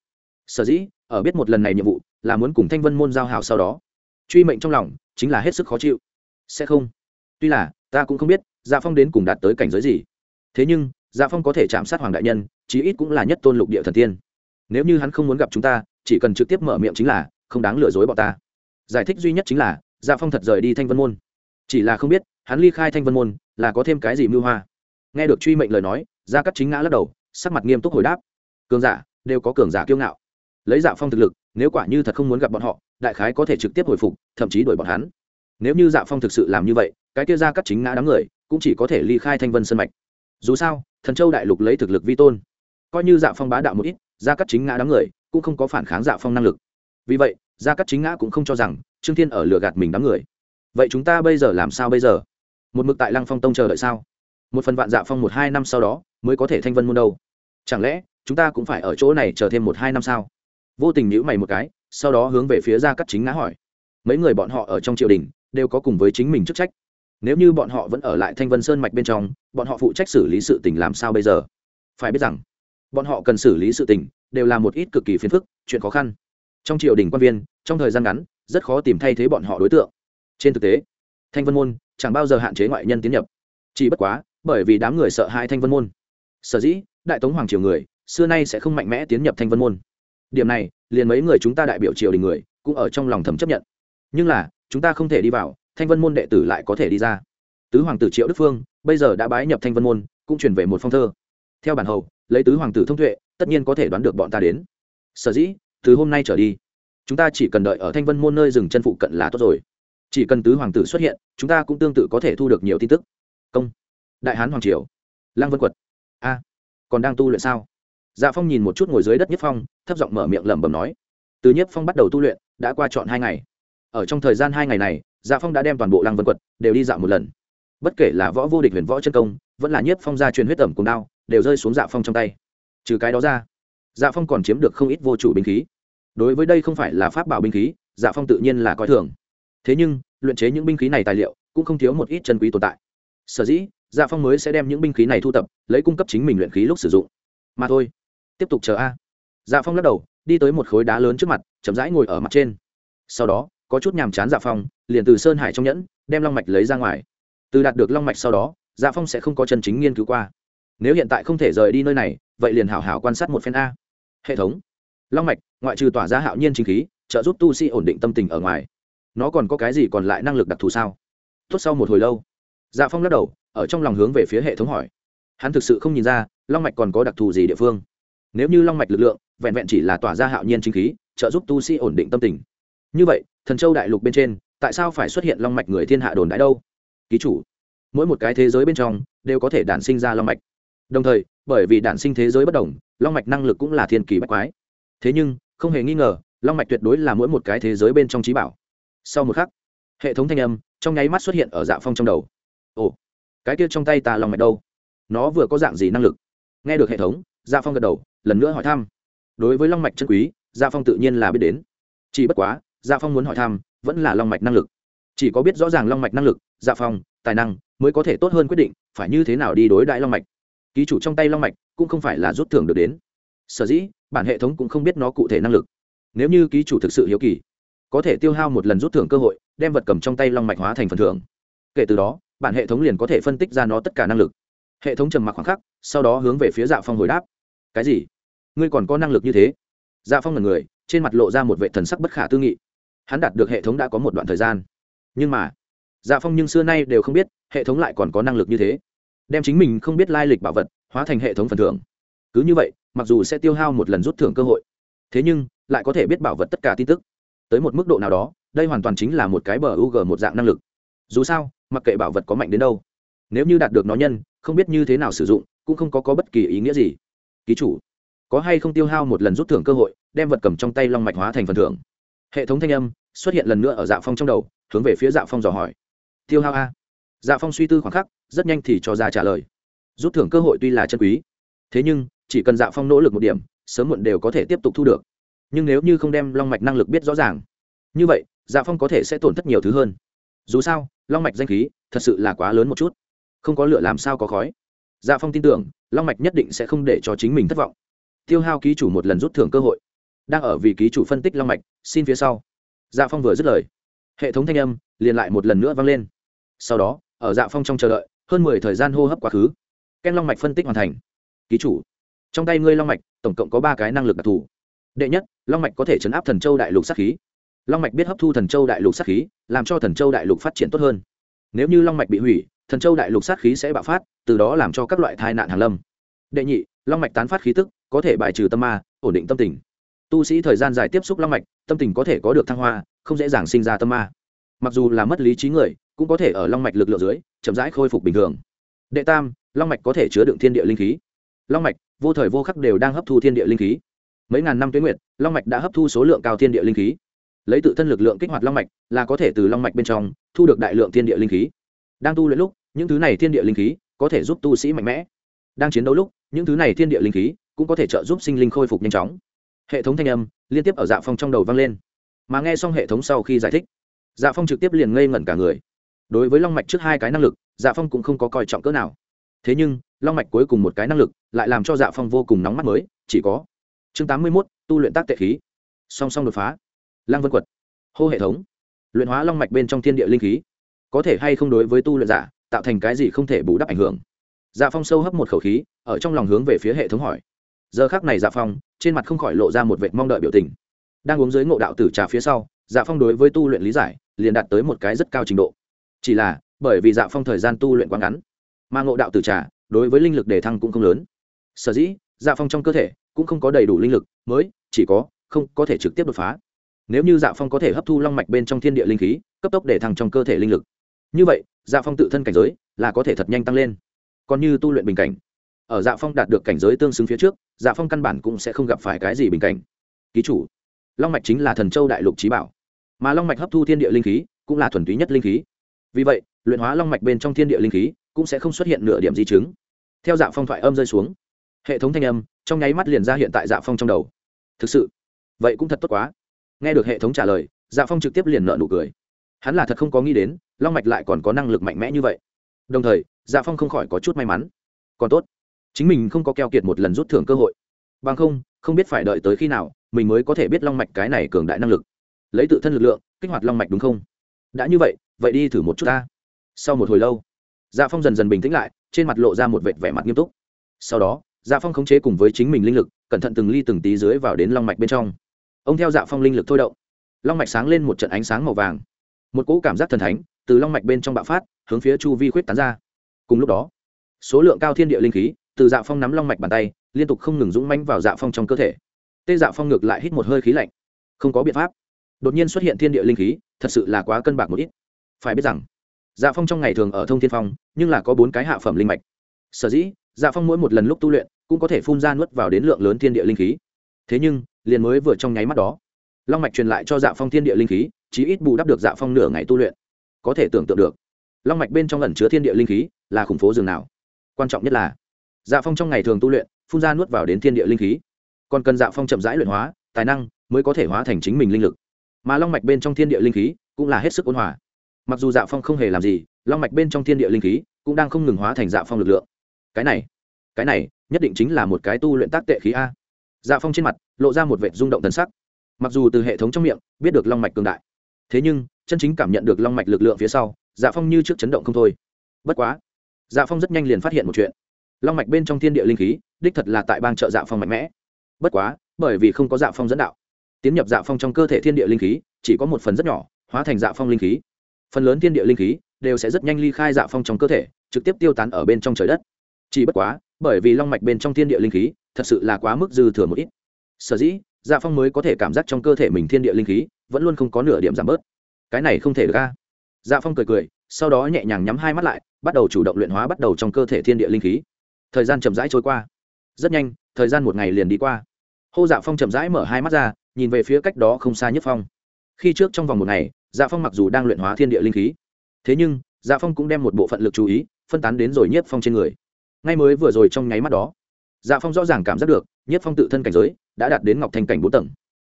Sở dĩ, ở biết một lần này nhiệm vụ, là muốn cùng thanh vân môn giao hảo sau đó. Truy mệnh trong lòng, chính là hết sức khó chịu. Sẽ không. Tuy là, ta cũng không biết dạ phong đến cùng đạt tới cảnh giới gì. Thế nhưng dạ phong có thể chạm sát hoàng đại nhân, chí ít cũng là nhất tôn lục địa thần tiên. Nếu như hắn không muốn gặp chúng ta, chỉ cần trực tiếp mở miệng chính là, không đáng lừa dối bọn ta. Giải thích duy nhất chính là dạ phong thật rời đi thanh vân môn. Chỉ là không biết, hắn ly khai thanh vân môn, là có thêm cái gì mưu hoa. Nghe được truy mệnh lời nói dạ gia cắt chính ngã lắc đầu sắc mặt nghiêm túc hồi đáp. Cường giả, đều có cường giả kiêu ngạo. Lấy dạ phong thực lực, nếu quả như thật không muốn gặp bọn họ, đại khái có thể trực tiếp hồi phục, thậm chí đuổi bọn hắn. Nếu như dạ phong thực sự làm như vậy, cái kia ra cắt chính ngã đám người, cũng chỉ có thể ly khai thanh vân sân mạch. Dù sao, thần châu đại lục lấy thực lực vi tôn, coi như dạ phong bá đạo một ít, ra cắt chính ngã đám người, cũng không có phản kháng dạ phong năng lực. Vì vậy gia cắt chính ngã cũng không cho rằng trương thiên ở lừa gạt mình đám người. Vậy chúng ta bây giờ làm sao bây giờ? Một mực tại lăng phong tông chờ đợi sao? Một phần vạn dạ phong một hai năm sau đó, mới có thể thanh vân môn đâu. Chẳng lẽ, chúng ta cũng phải ở chỗ này chờ thêm một hai năm sao? Vô tình nhữ mày một cái, sau đó hướng về phía ra cắt chính ngã hỏi. Mấy người bọn họ ở trong triều đình, đều có cùng với chính mình chức trách. Nếu như bọn họ vẫn ở lại thanh vân sơn mạch bên trong, bọn họ phụ trách xử lý sự tình làm sao bây giờ? Phải biết rằng, bọn họ cần xử lý sự tình, đều là một ít cực kỳ phiền phức, chuyện khó khăn. Trong triều đình quan viên, trong thời gian ngắn, rất khó tìm thay thế bọn họ đối tượng. Trên thực tế, thanh vân môn chẳng bao giờ hạn chế ngoại nhân tiến nhập. Chỉ bất quá bởi vì đám người sợ hai thanh vân môn. Sở dĩ, đại tống hoàng triều người, xưa nay sẽ không mạnh mẽ tiến nhập thanh vân môn. Điểm này, liền mấy người chúng ta đại biểu triều đình người, cũng ở trong lòng thầm chấp nhận. Nhưng là, chúng ta không thể đi vào, thanh vân môn đệ tử lại có thể đi ra. Tứ hoàng tử triệu đức phương, bây giờ đã bái nhập thanh vân môn, cũng chuyển về một phong thơ. Theo bản hầu, lấy tứ hoàng tử thông tuệ, tất nhiên có thể đoán được bọn ta đến. Sở dĩ, từ hôm nay trở đi, chúng ta chỉ cần đợi ở thanh vân môn nơi dừng chân phụ cận là tốt rồi. Chỉ cần tứ hoàng tử xuất hiện, chúng ta cũng tương tự có thể thu được nhiều tin tức. Công đại hán hoàng triều, lăng vân quật. A, còn đang tu luyện sao? Dạ phong nhìn một chút ngồi dưới đất nhất phong, thấp giọng mở miệng lẩm bẩm nói. Từ nhất phong bắt đầu tu luyện, đã qua chọn hai ngày. Ở trong thời gian hai ngày này dạ phong đã đem toàn bộ lăng vân quật đều đi dạo một lần. Bất kể là võ vô địch huyền võ chân công, vẫn là Nhất phong gia truyền huyết tẩm cùng đao, đều rơi xuống dạ phong trong tay. Trừ cái đó ra dạ phong còn chiếm được không ít vô chủ binh khí. Đối với đây không phải là pháp bảo binh khí dạ phong tự nhiên là coi thường. Thế nhưng, luyện chế những binh khí này tài liệu cũng không thiếu một ít chân quý tồn tại. Sở dĩ dạ phong mới sẽ đem những binh khí này thu tập, lấy cung cấp chính mình luyện khí lúc sử dụng. Mà thôi, tiếp tục chờ a. Dạ phong lắc đầu, đi tới một khối đá lớn trước mặt, chậm rãi ngồi ở mặt trên. Sau đó, có chút nhàm chán dạ phong, liền từ sơn hải trong nhẫn, đem long mạch lấy ra ngoài. Từ đạt được long mạch sau đó dạ phong sẽ không có chân chính nghiên cứu qua. Nếu hiện tại không thể rời đi nơi này, vậy liền hảo hảo quan sát một phen a. Hệ thống. Long mạch, ngoại trừ tỏa ra hạo nhiên chính khí, trợ giúp tu sĩ ổn định tâm tình ở ngoài. Nó còn có cái gì còn lại năng lực đặc thù sao? Tốt sau một hồi lâu. Dạ phong lắc đầu ở trong lòng hướng về phía hệ thống hỏi. Hắn thực sự không nhìn ra, long mạch còn có đặc thù gì địa phương? Nếu như long mạch lực lượng, vẹn vẹn chỉ là tỏa ra hạo nhiên chính khí, trợ giúp tu sĩ ổn định tâm tình. Như vậy, thần châu đại lục bên trên, tại sao phải xuất hiện long mạch người thiên hạ đồn đại đâu? Ký chủ, mỗi một cái thế giới bên trong, đều có thể đản sinh ra long mạch. Đồng thời, bởi vì đản sinh thế giới bất đồng, long mạch năng lực cũng là thiên kỳ bách quái. Thế nhưng, không hề nghi ngờ, long mạch tuyệt đối là mỗi một cái thế giới bên trong trí bảo. Sau một khắc, hệ thống thanh âm trong nháy mắt xuất hiện ở dạ phong trong đầu. Ồ cái kia trong tay ta long mạch đâu? Nó vừa có dạng gì năng lực? Nghe được hệ thống Gia phong gật đầu, lần nữa hỏi thăm. Đối với long mạch chân quý Gia phong tự nhiên là biết đến. Chỉ bất quá Gia phong muốn hỏi thăm, vẫn là long mạch năng lực. Chỉ có biết rõ ràng long mạch năng lực Gia phong, tài năng, mới có thể tốt hơn quyết định, phải như thế nào đi đối đại long mạch. Ký chủ trong tay long mạch cũng không phải là rút thưởng được đến. Sở dĩ, bản hệ thống cũng không biết nó cụ thể năng lực. Nếu như ký chủ thực sự hiếu kỳ, có thể tiêu hao một lần rút thưởng cơ hội, đem vật cầm trong tay long mạch hóa thành phần thưởng. Kể từ đó bản hệ thống liền có thể phân tích ra nó tất cả năng lực. Hệ thống trầm mặc khoảng khắc, sau đó hướng về phía dạ phong hồi đáp. Cái gì? Ngươi còn có năng lực như thế? Dạ phong là người, trên mặt lộ ra một vệ thần sắc bất khả tư nghị. Hắn đạt được hệ thống đã có một đoạn thời gian. Nhưng mà dạ phong nhưng xưa nay đều không biết, hệ thống lại còn có năng lực như thế. Đem chính mình không biết lai lịch bảo vật, hóa thành hệ thống phần thưởng. Cứ như vậy, mặc dù sẽ tiêu hao một lần rút thưởng cơ hội, thế nhưng, lại có thể biết bảo vật tất cả tin tức. Tới một mức độ nào đó, đây hoàn toàn chính là một cái bờ u g một dạng năng lực. Dù sao mặc kệ bảo vật có mạnh đến đâu. Nếu như đạt được nó nhân không biết như thế nào sử dụng cũng không có, có bất kỳ ý nghĩa gì. Ký chủ có hay không tiêu hao một lần rút thưởng cơ hội đem vật cầm trong tay long mạch hóa thành phần thưởng. Hệ thống thanh âm xuất hiện lần nữa ở dạ phong trong đầu hướng về phía dạ phong dò hỏi. Tiêu hao a? Dạ phong suy tư khoảng khắc rất nhanh thì cho ra trả lời. Rút thưởng cơ hội tuy là chân quý thế nhưng chỉ cần dạ phong nỗ lực một điểm sớm muộn đều có thể tiếp tục thu được. Nhưng nếu như không đem long mạch năng lực biết rõ ràng như vậy dạ phong có thể sẽ tổn thất nhiều thứ hơn. Dù sao long mạch danh khí thật sự là quá lớn một chút. Không có lửa làm sao có khói. Dạ phong tin tưởng, long mạch nhất định sẽ không để cho chính mình thất vọng. Tiêu hao ký chủ một lần rút thưởng cơ hội. Đang ở vì ký chủ phân tích long mạch, xin phía sau. Dạ phong vừa dứt lời, hệ thống thanh âm liền lại một lần nữa vang lên. Sau đó, ở dạ phong trong chờ đợi, hơn mười thời gian hô hấp quá khứ, ken long mạch phân tích hoàn thành. Ký chủ, trong tay ngươi long mạch tổng cộng có ba cái năng lực đặc thù. Đệ nhất, long mạch có thể chấn áp thần châu đại lục sát khí long mạch biết hấp thu thần châu đại lục sát khí, làm cho thần châu đại lục phát triển tốt hơn. Nếu như long mạch bị hủy, thần châu đại lục sát khí sẽ bạo phát, từ đó làm cho các loại tai nạn hàn lâm. Đệ nhị, long mạch tán phát khí tức, có thể bài trừ tâm ma, ổn định tâm tình. Tu sĩ thời gian dài tiếp xúc long mạch, tâm tình có thể có được thăng hoa, không dễ dàng sinh ra tâm ma. Mặc dù là mất lý trí người, cũng có thể ở long mạch lực lượng dưới, chậm rãi khôi phục bình thường. Đệ tam, long mạch có thể chứa đựng thiên địa linh khí. Long mạch, vô thời vô khắc đều đang hấp thu thiên địa linh khí. Mấy ngàn năm tuyến nguyệt, long mạch đã hấp thu số lượng cao thiên địa linh khí lấy tự thân lực lượng kích hoạt long mạch, là có thể từ long mạch bên trong thu được đại lượng thiên địa linh khí. Đang tu luyện lúc, những thứ này thiên địa linh khí có thể giúp tu sĩ mạnh mẽ. Đang chiến đấu lúc, những thứ này thiên địa linh khí cũng có thể trợ giúp sinh linh khôi phục nhanh chóng. Hệ thống thanh âm liên tiếp ở dạ phong trong đầu vang lên. Mà nghe xong hệ thống sau khi giải thích dạ phong trực tiếp liền ngây ngẩn cả người. Đối với long mạch trước hai cái năng lực dạ phong cũng không có coi trọng cỡ nào. Thế nhưng, long mạch cuối cùng một cái năng lực lại làm cho dạ phong vô cùng nóng mắt mới, chỉ có chương tám mươi mốt, tu luyện tác tệ khí. Song song đột phá lăng vân quật. Hô hệ thống. Luyện hóa long mạch bên trong thiên địa linh khí. Có thể hay không đối với tu luyện giả tạo thành cái gì không thể bù đắp ảnh hưởng? Dạ phong sâu hấp một khẩu khí, ở trong lòng hướng về phía hệ thống hỏi. Giờ khác này dạ phong, trên mặt không khỏi lộ ra một vệt mong đợi biểu tình. Đang uống dưới ngộ đạo tử trà phía sau dạ phong đối với tu luyện lý giải, liền đạt tới một cái rất cao trình độ. Chỉ là, bởi vì dạ phong thời gian tu luyện quá ngắn, mà ngộ đạo tử trà đối với linh lực đề thăng cũng không lớn. Sở dĩ dạ phong trong cơ thể cũng không có đầy đủ linh lực, mới chỉ có không có thể trực tiếp đột phá nếu như dạ phong có thể hấp thu long mạch bên trong thiên địa linh khí, cấp tốc để thăng trong cơ thể linh lực. Như vậy dạ phong tự thân cảnh giới là có thể thật nhanh tăng lên. Còn như tu luyện bình cảnh, ở dạ phong đạt được cảnh giới tương xứng phía trước dạ phong căn bản cũng sẽ không gặp phải cái gì bình cảnh. Ký chủ, long mạch chính là thần châu đại lục trí bảo, mà long mạch hấp thu thiên địa linh khí cũng là thuần túy nhất linh khí. Vì vậy, luyện hóa long mạch bên trong thiên địa linh khí cũng sẽ không xuất hiện nửa điểm di chứng. Theo dạ phong thoại âm rơi xuống, hệ thống thanh âm trong nháy mắt liền ra hiện tại dạ phong trong đầu. Thực sự, vậy cũng thật tốt quá nghe được hệ thống trả lời dạ phong trực tiếp liền nợ nụ cười. Hắn là thật không có nghĩ đến, long mạch lại còn có năng lực mạnh mẽ như vậy. Đồng thời dạ phong không khỏi có chút may mắn. Còn tốt, chính mình không có keo kiệt một lần rút thưởng cơ hội. Bằng không không biết phải đợi tới khi nào, mình mới có thể biết long mạch cái này cường đại năng lực. Lấy tự thân lực lượng, kích hoạt long mạch đúng không? Đã như vậy vậy đi thử một chút ta. Sau một hồi lâu dạ phong dần dần bình tĩnh lại, trên mặt lộ ra một vệt vẻ mặt nghiêm túc. Sau đó dạ phong khống chế cùng với chính mình linh lực, cẩn thận từng ly từng tí dưới vào đến long mạch bên trong ông theo dạ phong linh lực thôi động. Long mạch sáng lên một trận ánh sáng màu vàng. Một cỗ cảm giác thần thánh từ long mạch bên trong bạo phát, hướng phía chu vi khuyết tán ra. Cùng lúc đó, số lượng cao thiên địa linh khí từ dạ phong nắm long mạch bàn tay, liên tục không ngừng dũng manh vào dạ phong trong cơ thể. Tê dạ phong ngược lại hít một hơi khí lạnh. Không có biện pháp. Đột nhiên xuất hiện thiên địa linh khí, thật sự là quá cân bạc một ít. Phải biết rằng dạ phong trong ngày thường ở thông thiên phong, nhưng là có bốn cái hạ phẩm linh mạch. Sở dĩ dạ phong mỗi một lần lúc tu luyện cũng có thể phun ra nuốt vào đến lượng lớn thiên địa linh khí thế nhưng, liền mới vừa trong nháy mắt đó, long mạch truyền lại cho dạ phong thiên địa linh khí, chí ít bù đắp được dạ phong nửa ngày tu luyện. Có thể tưởng tượng được, long mạch bên trong lần chứa thiên địa linh khí là khủng phố rừng nào. Quan trọng nhất là dạ phong trong ngày thường tu luyện, phun ra nuốt vào đến thiên địa linh khí. Còn cần dạ phong chậm rãi luyện hóa, tài năng mới có thể hóa thành chính mình linh lực. Mà long mạch bên trong thiên địa linh khí cũng là hết sức ôn hòa. Mặc dù dạ phong không hề làm gì, long mạch bên trong thiên địa linh khí cũng đang không ngừng hóa thành dạ phong lực lượng. Cái này cái này, nhất định chính là một cái tu luyện tác tệ khí a dạ phong trên mặt lộ ra một vệt rung động thần sắc. Mặc dù từ hệ thống trong miệng biết được long mạch cường đại, thế nhưng chân chính cảm nhận được long mạch lực lượng phía sau dạ phong như trước chấn động không thôi. Bất quá dạ phong rất nhanh liền phát hiện một chuyện. Long mạch bên trong thiên địa linh khí, đích thật là tại bang trợ dạ phong mạnh mẽ. Bất quá, bởi vì không có dạ phong dẫn đạo, tiến nhập dạ phong trong cơ thể thiên địa linh khí chỉ có một phần rất nhỏ, hóa thành dạ phong linh khí. Phần lớn thiên địa linh khí đều sẽ rất nhanh ly khai dạ phong trong cơ thể, trực tiếp tiêu tán ở bên trong trời đất chỉ bất quá, bởi vì long mạch bên trong thiên địa linh khí, thật sự là quá mức dư thừa một ít. Sở dĩ dạ phong mới có thể cảm giác trong cơ thể mình thiên địa linh khí vẫn luôn không có nửa điểm giảm bớt. Cái này không thể được ca dạ phong cười cười, sau đó nhẹ nhàng nhắm hai mắt lại, bắt đầu chủ động luyện hóa bắt đầu trong cơ thể thiên địa linh khí. Thời gian chậm rãi trôi qua. Rất nhanh, thời gian một ngày liền đi qua. Hô dạ phong chậm rãi mở hai mắt ra, nhìn về phía cách đó không xa nhất phong. Khi trước trong vòng một ngày dạ phong mặc dù đang luyện hóa thiên địa linh khí, thế nhưng dạ phong cũng đem một bộ phận lực chú ý phân tán đến rồi nhất phong trên người ngay mới vừa rồi trong nháy mắt đó dạ phong rõ ràng cảm giác được, Nhất phong tự thân cảnh giới đã đạt đến ngọc thanh cảnh bốn tầng.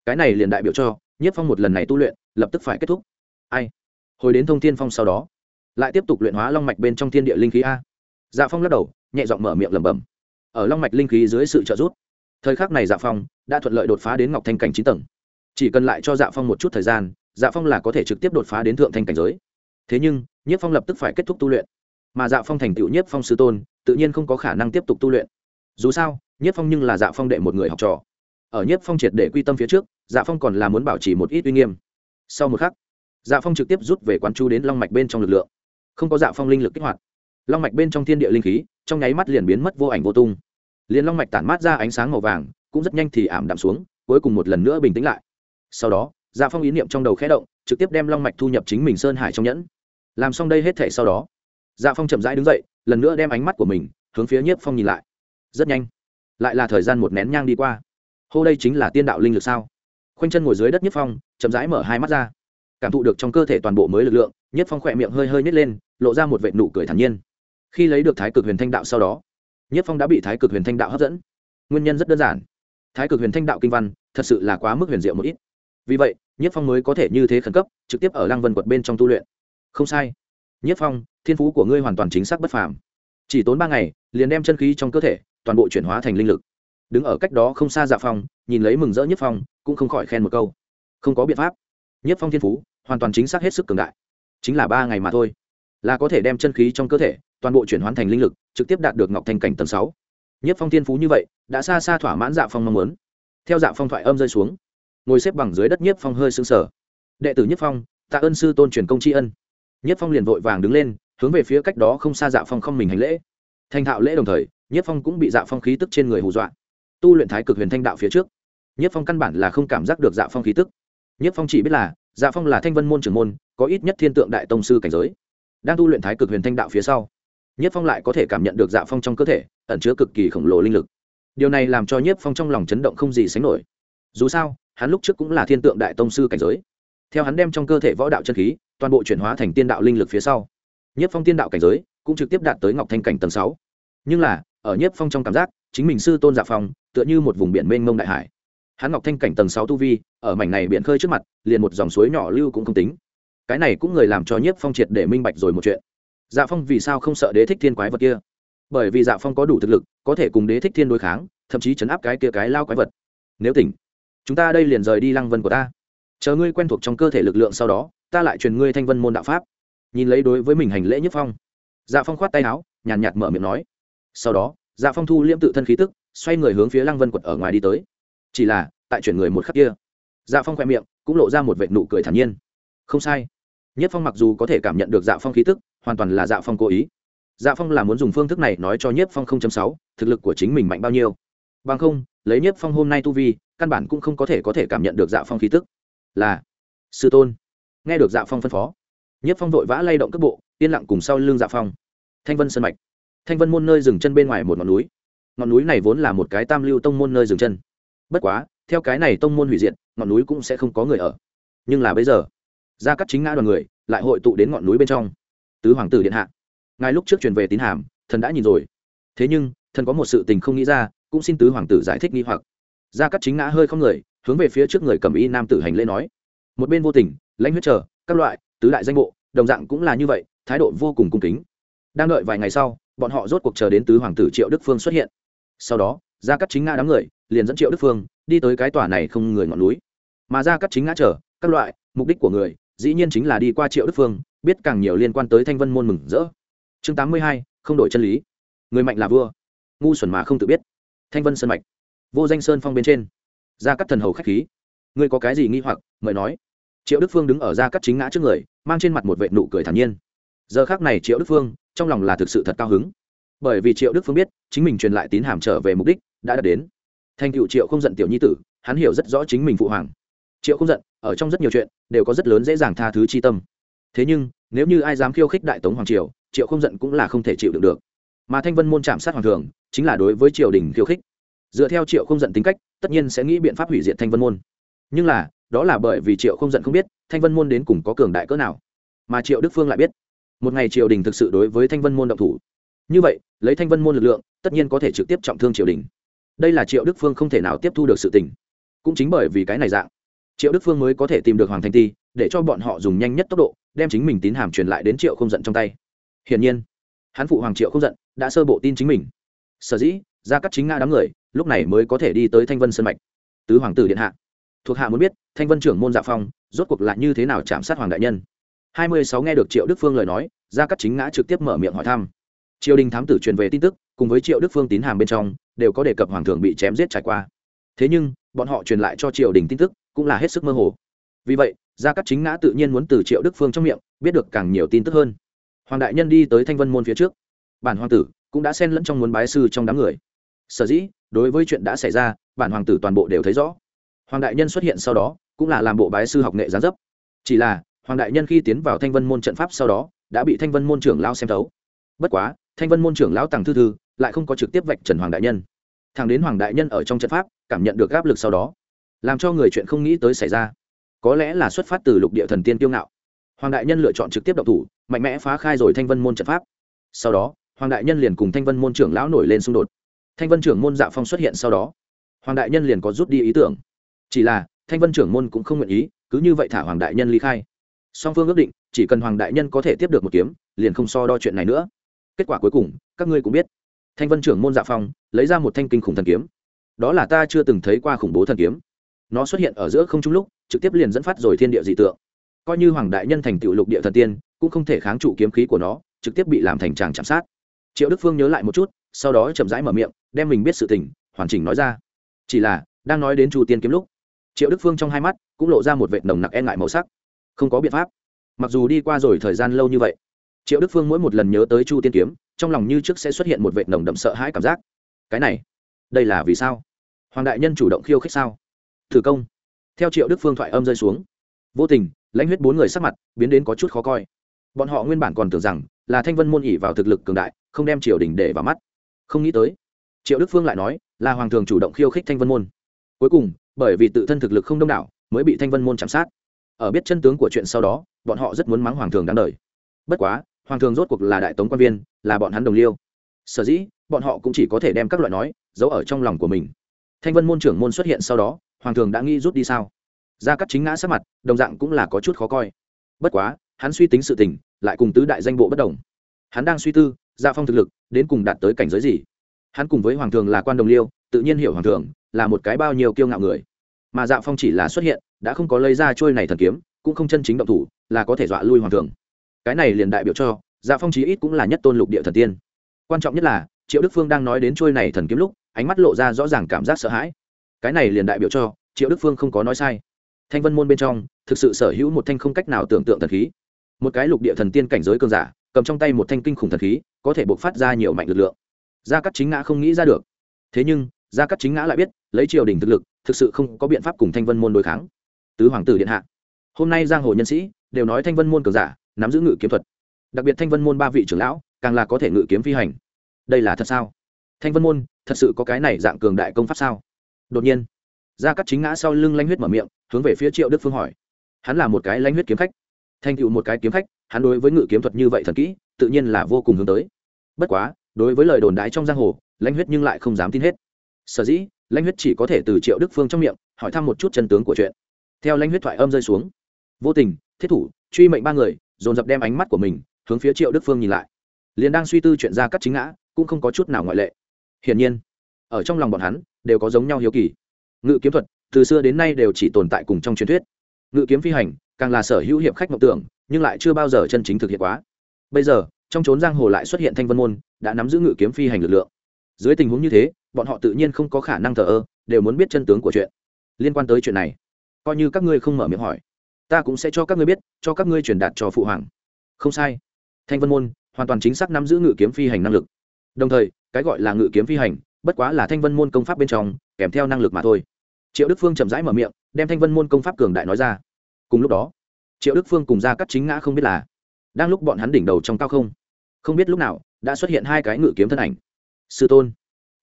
Cái này liền đại biểu cho, Nhất phong một lần này tu luyện, lập tức phải kết thúc. Ai? Hồi đến thông thiên phong sau đó, lại tiếp tục luyện hóa long mạch bên trong thiên địa linh khí a. Dạ phong lắc đầu, nhẹ giọng mở miệng lẩm bẩm. Ở long mạch linh khí dưới sự trợ giúp, thời khắc này dạ phong đã thuận lợi đột phá đến ngọc thanh cảnh chín tầng. Chỉ cần lại cho dạ phong một chút thời gian dạ phong là có thể trực tiếp đột phá đến thượng thanh cảnh giới. Thế nhưng nhiếp phong lập tức phải kết thúc tu luyện mà dạ phong thành tựu Nhất phong sư tôn, tự nhiên không có khả năng tiếp tục tu luyện. Dù sao, Nhất phong nhưng là dạ phong đệ một người học trò. Ở Nhất phong triệt để quy tâm phía trước dạ phong còn là muốn bảo trì một ít uy nghiêm. Sau một khắc dạ phong trực tiếp rút về quán chu đến long mạch bên trong lực lượng. Không có dạ phong linh lực kích hoạt. Long mạch bên trong thiên địa linh khí, trong nháy mắt liền biến mất vô ảnh vô tung. Liền long mạch tản mát ra ánh sáng màu vàng, cũng rất nhanh thì ảm đạm xuống, cuối cùng một lần nữa bình tĩnh lại. Sau đó dạ phong ý niệm trong đầu khẽ động, trực tiếp đem long mạch thu nhập chính mình sơn hải trong nhẫn. Làm xong đây hết thể sau đó dạ phong chậm rãi đứng dậy, lần nữa đem ánh mắt của mình hướng phía nhiếp phong nhìn lại. Rất nhanh, lại là thời gian một nén nhang đi qua. Hô đây chính là tiên đạo linh lực sao? Khoanh chân ngồi dưới đất nhiếp phong, chậm rãi mở hai mắt ra. Cảm thụ được trong cơ thể toàn bộ mới lực lượng, nhiếp phong khỏe miệng hơi hơi nhét lên, lộ ra một vệ nụ cười thản nhiên. Khi lấy được thái cực huyền thanh đạo sau đó, nhiếp phong đã bị thái cực huyền thanh đạo hấp dẫn. Nguyên nhân rất đơn giản. Thái cực huyền thanh đạo kinh văn thật sự là quá mức huyền diệu một ít. Vì vậy, nhiếp phong mới có thể như thế khẩn cấp, trực tiếp ở lăng vân quật bên trong tu luyện. Không sai. Nhiếp phong thiên phú của ngươi hoàn toàn chính xác bất phàm. Chỉ tốn ba ngày, liền đem chân khí trong cơ thể, toàn bộ chuyển hóa thành linh lực. Đứng ở cách đó không xa dạ phong, nhìn lấy mừng rỡ nhiếp phong, cũng không khỏi khen một câu. Không có biện pháp. Nhiếp phong thiên phú, hoàn toàn chính xác hết sức cường đại. Chính là ba ngày mà thôi. Là có thể đem chân khí trong cơ thể, toàn bộ chuyển hóa thành linh lực, trực tiếp đạt được ngọc thành cảnh tầng sáu. Nhất phong thiên phú như vậy, đã xa xa thỏa mãn dạ phong mong muốn. Theo dạ phong thoại âm rơi xuống, ngồi xếp bằng dưới đất nhiếp phong hơi sưng sở đệ tử nhiếp phong, tạ ơn sư tôn truyền công tri ân. Nhiếp phong liền vội vàng đứng lên hướng về phía cách đó không xa dạ phong không mình hành lễ. Thành thạo lễ đồng thời, nhất phong cũng bị dạ phong khí tức trên người hù dọa. Tu luyện thái cực huyền thanh đạo phía trước, nhất phong căn bản là không cảm giác được dạ phong khí tức. Nhất phong chỉ biết là dạ phong là thanh vân môn trưởng môn, có ít nhất thiên tượng đại tông sư cảnh giới. Đang tu luyện thái cực huyền thanh đạo phía sau, nhất phong lại có thể cảm nhận được dạ phong trong cơ thể, ẩn chứa cực kỳ khổng lồ linh lực. Điều này làm cho nhất phong trong lòng chấn động không gì sánh nổi. Dù sao, hắn lúc trước cũng là thiên tượng đại tông sư cảnh giới. Theo hắn đem trong cơ thể võ đạo chân khí, toàn bộ chuyển hóa thành tiên đạo linh lực phía sau nhiếp phong tiên đạo cảnh giới cũng trực tiếp đạt tới ngọc thanh cảnh tầng sáu. Nhưng là, ở nhiếp phong trong cảm giác, chính mình sư tôn dạ phong, tựa như một vùng biển mênh mông đại hải. Hắn ngọc thanh cảnh tầng sáu tu vi, ở mảnh này biển khơi trước mặt, liền một dòng suối nhỏ lưu cũng không tính. Cái này cũng người làm cho nhiếp phong triệt để minh bạch rồi một chuyện. Dạ phong vì sao không sợ đế thích thiên quái vật kia? Bởi vì dạ phong có đủ thực lực, có thể cùng đế thích thiên đối kháng, thậm chí chấn áp cái kia cái lao quái vật. Nếu tỉnh, chúng ta đây liền rời đi lăng vân của ta. Chờ ngươi quen thuộc trong cơ thể lực lượng sau đó, ta lại truyền ngươi thanh vân môn đạo pháp nhìn lấy đối với mình hành lễ nhất phong. Dạ phong khoát tay áo nhàn nhạt mở miệng nói. Sau đó dạ phong thu liễm tự thân khí tức xoay người hướng phía lăng vân quật ở ngoài đi tới. Chỉ là tại chuyển người một khắc kia dạ phong khoe miệng cũng lộ ra một vệ nụ cười thản nhiên. Không sai. Nhất phong mặc dù có thể cảm nhận được dạ phong khí tức hoàn toàn là dạ phong cố ý. Dạ phong là muốn dùng phương thức này nói cho nhất phong 0.6, thực lực của chính mình mạnh bao nhiêu. Bằng không lấy nhất phong hôm nay tu vi căn bản cũng không có thể có thể cảm nhận được dạ phong khí tức. Là sư tôn. Nghe được dạ phong phân phó nhất phong vội vã lay động cước bộ, yên lặng cùng sau lưng dạ phong. Thanh vân sân mạch. Thanh vân môn nơi dừng chân bên ngoài một ngọn núi. Ngọn núi này vốn là một cái tam lưu tông môn nơi dừng chân. Bất quá, theo cái này tông môn hủy diệt, ngọn núi cũng sẽ không có người ở. Nhưng là bây giờ, gia cắt chính ngã đoàn người lại hội tụ đến ngọn núi bên trong. Tứ hoàng tử điện hạ. Ngài lúc trước truyền về tín hàm, thần đã nhìn rồi. Thế nhưng, thần có một sự tình không nghĩ ra, cũng xin tứ hoàng tử giải thích nghi hoặc. Gia cắt chính ngã hơi không người, hướng về phía trước người cầm y nam tử hành lễ nói. Một bên vô tình, lãnh huyết chờ, các loại tứ đại danh bộ, đồng dạng cũng là như vậy, thái độ vô cùng cung kính. Đang đợi vài ngày sau, bọn họ rốt cuộc chờ đến tứ hoàng tử triệu đức phương xuất hiện. Sau đó, gia cắt chính ngã đám người liền dẫn triệu đức phương đi tới cái tòa này không người ngọn núi. Mà gia cắt chính ngã chờ, các loại, mục đích của người, dĩ nhiên chính là đi qua triệu đức phương, biết càng nhiều liên quan tới thanh vân môn mừng rỡ. Chương tám mươi hai, không đổi chân lý. Người mạnh là vua, ngu xuẩn mà không tự biết. Thanh vân sơn mạch, vô danh sơn phong bên trên. Gia cắt thần hầu khách khí. Ngươi có cái gì nghi hoặc, mời nói triệu đức phương đứng ở ra cắt chính ngã trước người mang trên mặt một vệ nụ cười thản nhiên giờ khác này triệu đức phương trong lòng là thực sự thật cao hứng bởi vì triệu đức phương biết chính mình truyền lại tín hàm trở về mục đích đã đạt đến thành cựu triệu không giận tiểu nhi tử hắn hiểu rất rõ chính mình phụ hoàng triệu không giận ở trong rất nhiều chuyện đều có rất lớn dễ dàng tha thứ chi tâm thế nhưng nếu như ai dám khiêu khích đại tống hoàng triều triệu không giận cũng là không thể chịu được được mà thanh vân môn chạm sát hoàng thường chính là đối với triều đình khiêu khích dựa theo triệu không giận tính cách tất nhiên sẽ nghĩ biện pháp hủy diệt thanh vân môn nhưng là đó là bởi vì triệu không giận không biết thanh vân môn đến cùng có cường đại cỡ nào mà triệu đức phương lại biết một ngày triều đình thực sự đối với thanh vân môn động thủ như vậy lấy thanh vân môn lực lượng tất nhiên có thể trực tiếp trọng thương triều đình đây là triệu đức phương không thể nào tiếp thu được sự tình cũng chính bởi vì cái này dạng triệu đức phương mới có thể tìm được hoàng thanh ti để cho bọn họ dùng nhanh nhất tốc độ đem chính mình tín hàm truyền lại đến triệu không giận trong tay hiển nhiên hắn phụ hoàng triệu không giận đã sơ bộ tin chính mình sở dĩ ra cắt chính nga đám người lúc này mới có thể đi tới thanh vân sân mạch tứ hoàng tử điện hạ thuộc hạ muốn biết, thanh vân trưởng môn dạ phong, rốt cuộc lại như thế nào chạm sát hoàng đại nhân? Hai mươi sáu nghe được triệu đức phương lời nói, Gia cắt chính ngã trực tiếp mở miệng hỏi thăm. Triều đình thám tử truyền về tin tức, cùng với triệu đức phương tín hàm bên trong, đều có đề cập hoàng thượng bị chém giết trải qua. Thế nhưng, bọn họ truyền lại cho triều đình tin tức, cũng là hết sức mơ hồ. Vì vậy, gia cắt chính ngã tự nhiên muốn từ triệu đức phương trong miệng, biết được càng nhiều tin tức hơn. Hoàng đại nhân đi tới thanh vân môn phía trước. Bản hoàng tử cũng đã xen lẫn trong muốn bái sư trong đám người. Sở dĩ, đối với chuyện đã xảy ra, bản hoàng tử toàn bộ đều thấy rõ hoàng đại nhân xuất hiện sau đó, cũng là làm bộ bái sư học nghệ gián dấp. Chỉ là, hoàng đại nhân khi tiến vào thanh vân môn trận pháp sau đó, đã bị thanh vân môn trưởng lao xem thấu. Bất quá, thanh vân môn trưởng lão tàng thư thư lại không có trực tiếp vạch trần hoàng đại nhân. Thằng đến hoàng đại nhân ở trong trận pháp, cảm nhận được áp lực sau đó, làm cho người chuyện không nghĩ tới xảy ra. Có lẽ là xuất phát từ lục địa thần tiên tiêu ngạo. Hoàng đại nhân lựa chọn trực tiếp độc thủ, mạnh mẽ phá khai rồi thanh vân môn trận pháp. Sau đó, hoàng đại nhân liền cùng thanh vân môn trưởng lão nổi lên xung đột. Thanh vân trưởng môn dạ phong xuất hiện sau đó. Hoàng đại nhân liền có rút đi ý tưởng chỉ là, thanh vân trưởng môn cũng không nguyện ý, cứ như vậy thả hoàng đại nhân ly khai. Song phương ước định, chỉ cần hoàng đại nhân có thể tiếp được một kiếm, liền không so đo chuyện này nữa. Kết quả cuối cùng, các ngươi cũng biết. Thanh vân trưởng môn dạ phong, lấy ra một thanh kinh khủng thần kiếm. Đó là ta chưa từng thấy qua khủng bố thần kiếm. Nó xuất hiện ở giữa không trung lúc, trực tiếp liền dẫn phát rồi thiên địa dị tượng. Coi như hoàng đại nhân thành tựu lục địa thần tiên, cũng không thể kháng trụ kiếm khí của nó, trực tiếp bị làm thành tràng chạm sát. Triệu đức phương nhớ lại một chút, sau đó chậm rãi mở miệng, đem mình biết sự tình, hoàn chỉnh nói ra. Chỉ là, đang nói đến chu tiên kiếm lúc triệu đức phương trong hai mắt cũng lộ ra một vệt nồng nặc e ngại màu sắc. Không có biện pháp. Mặc dù đi qua rồi thời gian lâu như vậy, triệu đức phương mỗi một lần nhớ tới chu tiên kiếm, trong lòng như trước sẽ xuất hiện một vệt nồng đậm sợ hãi cảm giác. Cái này, đây là vì sao? Hoàng đại nhân chủ động khiêu khích sao? Thử công. Theo triệu đức phương thoại âm rơi xuống, vô tình, lãnh huyết bốn người sắc mặt biến đến có chút khó coi. Bọn họ nguyên bản còn tưởng rằng là thanh vân môn ỉ vào thực lực cường đại, không đem triều đình để vào mắt. Không nghĩ tới, triệu đức phương lại nói là hoàng thường chủ động khiêu khích thanh vân môn. Cuối cùng bởi vì tự thân thực lực không đông đảo, mới bị thanh vân môn chạm sát. Ở biết chân tướng của chuyện sau đó, bọn họ rất muốn mắng hoàng thường đáng đời. Bất quá, hoàng thường rốt cuộc là đại tống quan viên, là bọn hắn đồng liêu. Sở dĩ, bọn họ cũng chỉ có thể đem các loại nói, giấu ở trong lòng của mình. Thanh vân môn trưởng môn xuất hiện sau đó, hoàng thường đã nghĩ rút đi sao? Gia cắt chính ngã sát mặt, đồng dạng cũng là có chút khó coi. Bất quá, hắn suy tính sự tình, lại cùng tứ đại danh bộ bất đồng. Hắn đang suy tư, gia phong thực lực, đến cùng đạt tới cảnh giới gì? Hắn cùng với hoàng thường là quan đồng liêu, tự nhiên hiểu hoàng thường là một cái bao nhiêu kiêu ngạo người mà dạ phong chỉ là xuất hiện, đã không có lấy ra trôi này thần kiếm, cũng không chân chính động thủ, là có thể dọa lui hoàng thường cái này liền đại biểu cho dạ phong chí ít cũng là nhất tôn lục địa thần tiên. Quan trọng nhất là, triệu đức phương đang nói đến trôi này thần kiếm lúc, ánh mắt lộ ra rõ ràng cảm giác sợ hãi. Cái này liền đại biểu cho, triệu đức phương không có nói sai. Thanh vân môn bên trong, thực sự sở hữu một thanh không cách nào tưởng tượng thần khí. Một cái lục địa thần tiên cảnh giới cơn giả, cầm trong tay một thanh kinh khủng thần khí, có thể buộc phát ra nhiều mạnh lực lượng. Gia cắt chính ngã không nghĩ ra được. Thế nhưng, gia cắt chính ngã lại biết lấy triều đình thực lực, thực sự không có biện pháp cùng thanh vân môn đối kháng. Tứ hoàng tử điện hạ. Hôm nay giang hồ nhân sĩ đều nói thanh vân môn cường giả, nắm giữ ngự kiếm thuật. Đặc biệt thanh vân môn ba vị trưởng lão, càng là có thể ngự kiếm phi hành. Đây là thật sao? Thanh vân môn, thật sự có cái này dạng cường đại công pháp sao? Đột nhiên, gia cắt chính ngã sau lưng lanh huyết mở miệng, hướng về phía triệu đức phương hỏi. Hắn là một cái lanh huyết kiếm khách. Thành tựu một cái kiếm khách, hắn đối với ngự kiếm thuật như vậy thần kỹ, tự nhiên là vô cùng hướng tới. Bất quá, đối với lời đồn đái trong giang hồ lãnh huyết nhưng lại không dám tin hết. Sở dĩ lãnh huyết chỉ có thể từ triệu đức phương trong miệng, hỏi thăm một chút chân tướng của chuyện. Theo lãnh huyết thoại âm rơi xuống, vô tình, thiết thủ, truy mệnh ba người, dồn dập đem ánh mắt của mình hướng phía triệu đức phương nhìn lại. Liền đang suy tư chuyện ra cắt chính ngã, cũng không có chút nào ngoại lệ. Hiển nhiên, ở trong lòng bọn hắn, đều có giống nhau hiếu kỳ. Ngự kiếm thuật, từ xưa đến nay đều chỉ tồn tại cùng trong truyền thuyết. Ngự kiếm phi hành, càng là sở hữu hiệp khách mộng tưởng, nhưng lại chưa bao giờ chân chính thực hiện quá. Bây giờ, trong trốn giang hồ lại xuất hiện thanh vân môn, đã nắm giữ ngự kiếm phi hành lực lượng. Dưới tình huống như thế bọn họ tự nhiên không có khả năng thờ ơ, đều muốn biết chân tướng của chuyện. Liên quan tới chuyện này, coi như các ngươi không mở miệng hỏi, ta cũng sẽ cho các ngươi biết, cho các ngươi truyền đạt cho phụ hoàng. Không sai. Thanh vân môn hoàn toàn chính xác nắm giữ ngự kiếm phi hành năng lực. Đồng thời, cái gọi là ngự kiếm phi hành, bất quá là thanh vân môn công pháp bên trong, kèm theo năng lực mà thôi. Triệu đức phương chậm rãi mở miệng, đem thanh vân môn công pháp cường đại nói ra. Cùng lúc đó, triệu đức phương cùng ra cắt chính ngã không biết là đang lúc bọn hắn đỉnh đầu trong cao không không biết lúc nào đã xuất hiện hai cái ngự kiếm thân ảnh. Sư tôn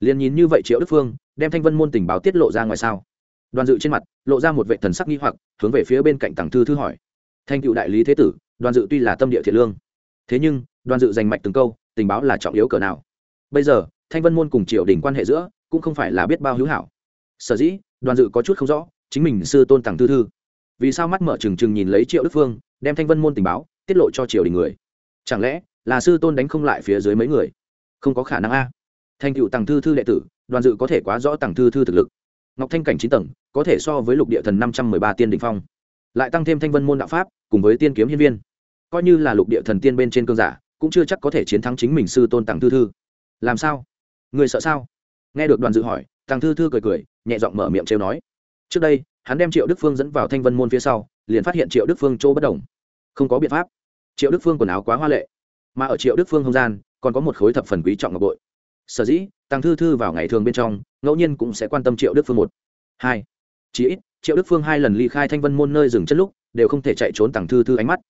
liền nhìn như vậy triệu đức phương, đem thanh vân môn tình báo tiết lộ ra ngoài sao? Đoàn dự trên mặt lộ ra một vệ thần sắc nghi hoặc, hướng về phía bên cạnh tàng thư thư hỏi. Thanh cựu đại lý thế tử, đoàn dự tuy là tâm địa thiện lương, thế nhưng, đoàn dự giành mạch từng câu, tình báo là trọng yếu cỡ nào? Bây giờ, thanh vân môn cùng triều đình quan hệ giữa, cũng không phải là biết bao hữu hảo. Sở dĩ, đoàn dự có chút không rõ, chính mình sư tôn tàng thư thư. Vì sao mắt mở trừng trừng nhìn lấy triệu đức phương, đem thanh vân môn tình báo tiết lộ cho triều đình người? Chẳng lẽ là sư tôn đánh không lại phía dưới mấy người? Không có khả năng a thành cựu tàng thư thư đệ tử, đoàn dự có thể quá rõ tàng thư thư thực lực. Ngọc thanh cảnh chín tầng, có thể so với lục địa thần năm trăm mười ba tiên đình phong. Lại tăng thêm thanh vân môn đạo pháp, cùng với tiên kiếm hiên viên. Coi như là lục địa thần tiên bên trên cơn giả, cũng chưa chắc có thể chiến thắng chính mình sư tôn tàng thư thư. Làm sao? Người sợ sao? Nghe được đoàn dự hỏi tàng thư thư cười cười, nhẹ giọng mở miệng trêu nói. Trước đây, hắn đem triệu đức phương dẫn vào thanh vân môn phía sau, liền phát hiện triệu đức phương chỗ bất đồng. Không có biện pháp. Triệu đức phương quần áo quá hoa lệ. Mà ở triệu đức phương không gian, còn có một khối thập phần quý trọng ngọc bội sở dĩ tăng thư thư vào ngày thường bên trong, ngẫu nhiên cũng sẽ quan tâm triệu đức phương một. Hai. Chí ít, triệu đức phương hai lần ly khai thanh vân môn nơi dừng chân lúc, đều không thể chạy trốn tăng thư thư ánh mắt.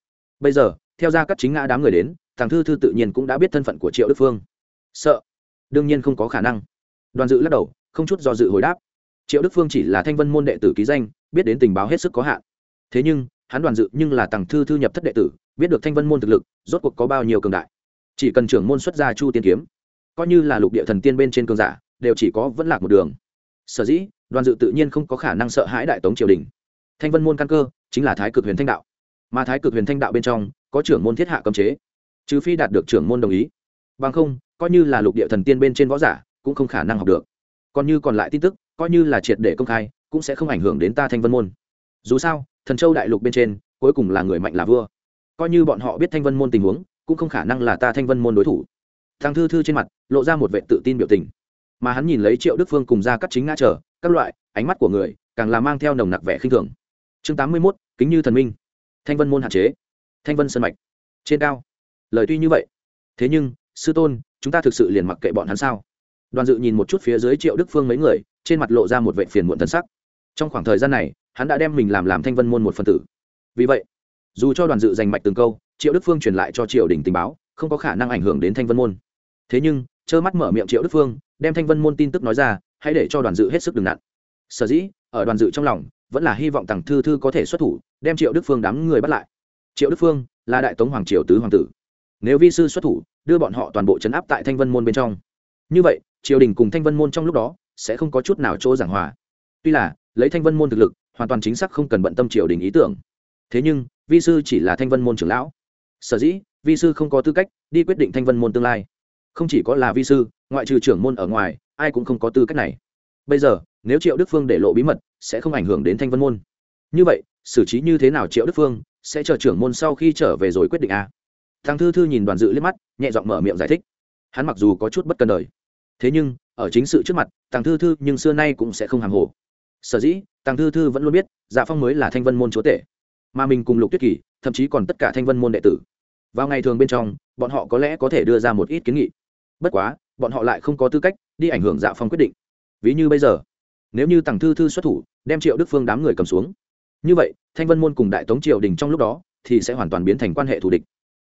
Bây giờ, theo ra các chính ngã đám người đến tăng thư thư tự nhiên cũng đã biết thân phận của triệu đức phương. Sợ? Đương nhiên không có khả năng. Đoàn dự lắc đầu, không chút do dự hồi đáp. Triệu đức phương chỉ là thanh vân môn đệ tử ký danh, biết đến tình báo hết sức có hạn. Thế nhưng, hắn đoàn dự nhưng là tàng thư thư nhập thất đệ tử, biết được thanh vân môn thực lực, rốt cuộc có bao nhiêu cường đại. Chỉ cần trưởng môn xuất gia chu tiên kiếm coi như là lục địa thần tiên bên trên cường giả, đều chỉ có vẫn lạc một đường. Sở dĩ, đoàn dự tự nhiên không có khả năng sợ hãi đại tống triều đình. Thanh vân môn căn cơ, chính là thái cực huyền thanh đạo. Mà thái cực huyền thanh đạo bên trong, có trưởng môn thiết hạ cấm chế. Trừ phi đạt được trưởng môn đồng ý. Bằng không, coi như là lục địa thần tiên bên trên võ giả, cũng không khả năng học được. Còn như còn lại tin tức, coi như là triệt để công khai, cũng sẽ không ảnh hưởng đến ta thanh vân môn. Dù sao, thần châu đại lục bên trên, cuối cùng là người mạnh là vua. Coi như bọn họ biết thanh vân môn tình huống, cũng không khả năng là ta thanh vân môn đối thủ. Thằng thư thư trên mặt lộ ra một vệ tự tin biểu tình. Mà hắn nhìn lấy triệu đức phương cùng ra cắt chính ngã trở các loại, ánh mắt của người, càng là mang theo nồng nặc vẻ khinh thường. Chương tám mươi mốt, kính như thần minh. Thanh vân môn hạn chế. Thanh vân sân mạch. Trên cao. Lời tuy như vậy, thế nhưng, sư tôn, chúng ta thực sự liền mặc kệ bọn hắn sao? Đoàn dự nhìn một chút phía dưới triệu đức phương mấy người, trên mặt lộ ra một vệ phiền muộn thân sắc. Trong khoảng thời gian này, hắn đã đem mình làm làm thanh vân môn một phần tử. Vì vậy, dù cho đoàn dự giành mạch từng câu, triệu đức phương truyền lại cho triều đình tình báo, không có khả năng ảnh hưởng đến thanh vân môn. Thế nhưng trơ mắt mở miệng triệu đức phương, đem thanh vân môn tin tức nói ra, hãy để cho đoàn dự hết sức đừng nặn sở dĩ, ở đoàn dự trong lòng, vẫn là hy vọng tàng thư thư có thể xuất thủ, đem triệu đức phương đám người bắt lại. Triệu đức phương là đại tống hoàng triều tứ hoàng tử. Nếu vi sư xuất thủ, đưa bọn họ toàn bộ chấn áp tại thanh vân môn bên trong. Như vậy, triều đình cùng thanh vân môn trong lúc đó sẽ không có chút nào chỗ giảng hòa. Tuy là, lấy thanh vân môn thực lực, hoàn toàn chính xác không cần bận tâm triều đình ý tưởng. Thế nhưng, vi sư chỉ là thanh vân môn trưởng lão. Sở dĩ, vi sư không có tư cách đi quyết định thanh vân môn tương lai không chỉ có là vi sư, ngoại trừ trưởng môn ở ngoài, ai cũng không có tư cách này. Bây giờ, nếu triệu đức phương để lộ bí mật, sẽ không ảnh hưởng đến thanh vân môn. Như vậy, xử trí như thế nào triệu đức phương sẽ chờ trưởng môn sau khi trở về rồi quyết định a à? thằng thư thư nhìn đoàn dự liếc mắt, nhẹ giọng mở miệng giải thích. Hắn mặc dù có chút bất cần đời, thế nhưng, ở chính sự trước mặt, thằng thư thư nhưng xưa nay cũng sẽ không hàng hồ. Sở dĩ, thằng thư thư vẫn luôn biết dạ phong mới là thanh vân môn chúa tể, mà mình cùng lục tuyết kỳ, thậm chí còn tất cả thanh vân môn đệ tử. Vào ngày thường bên trong, bọn họ có lẽ có thể đưa ra một ít kiến nghị bất quá, bọn họ lại không có tư cách đi ảnh hưởng dạ phong quyết định. Ví như bây giờ, nếu như tàng thư thư xuất thủ, đem triệu đức phương đám người cầm xuống. Như vậy, thanh vân môn cùng đại tống triều đình trong lúc đó thì sẽ hoàn toàn biến thành quan hệ thù địch.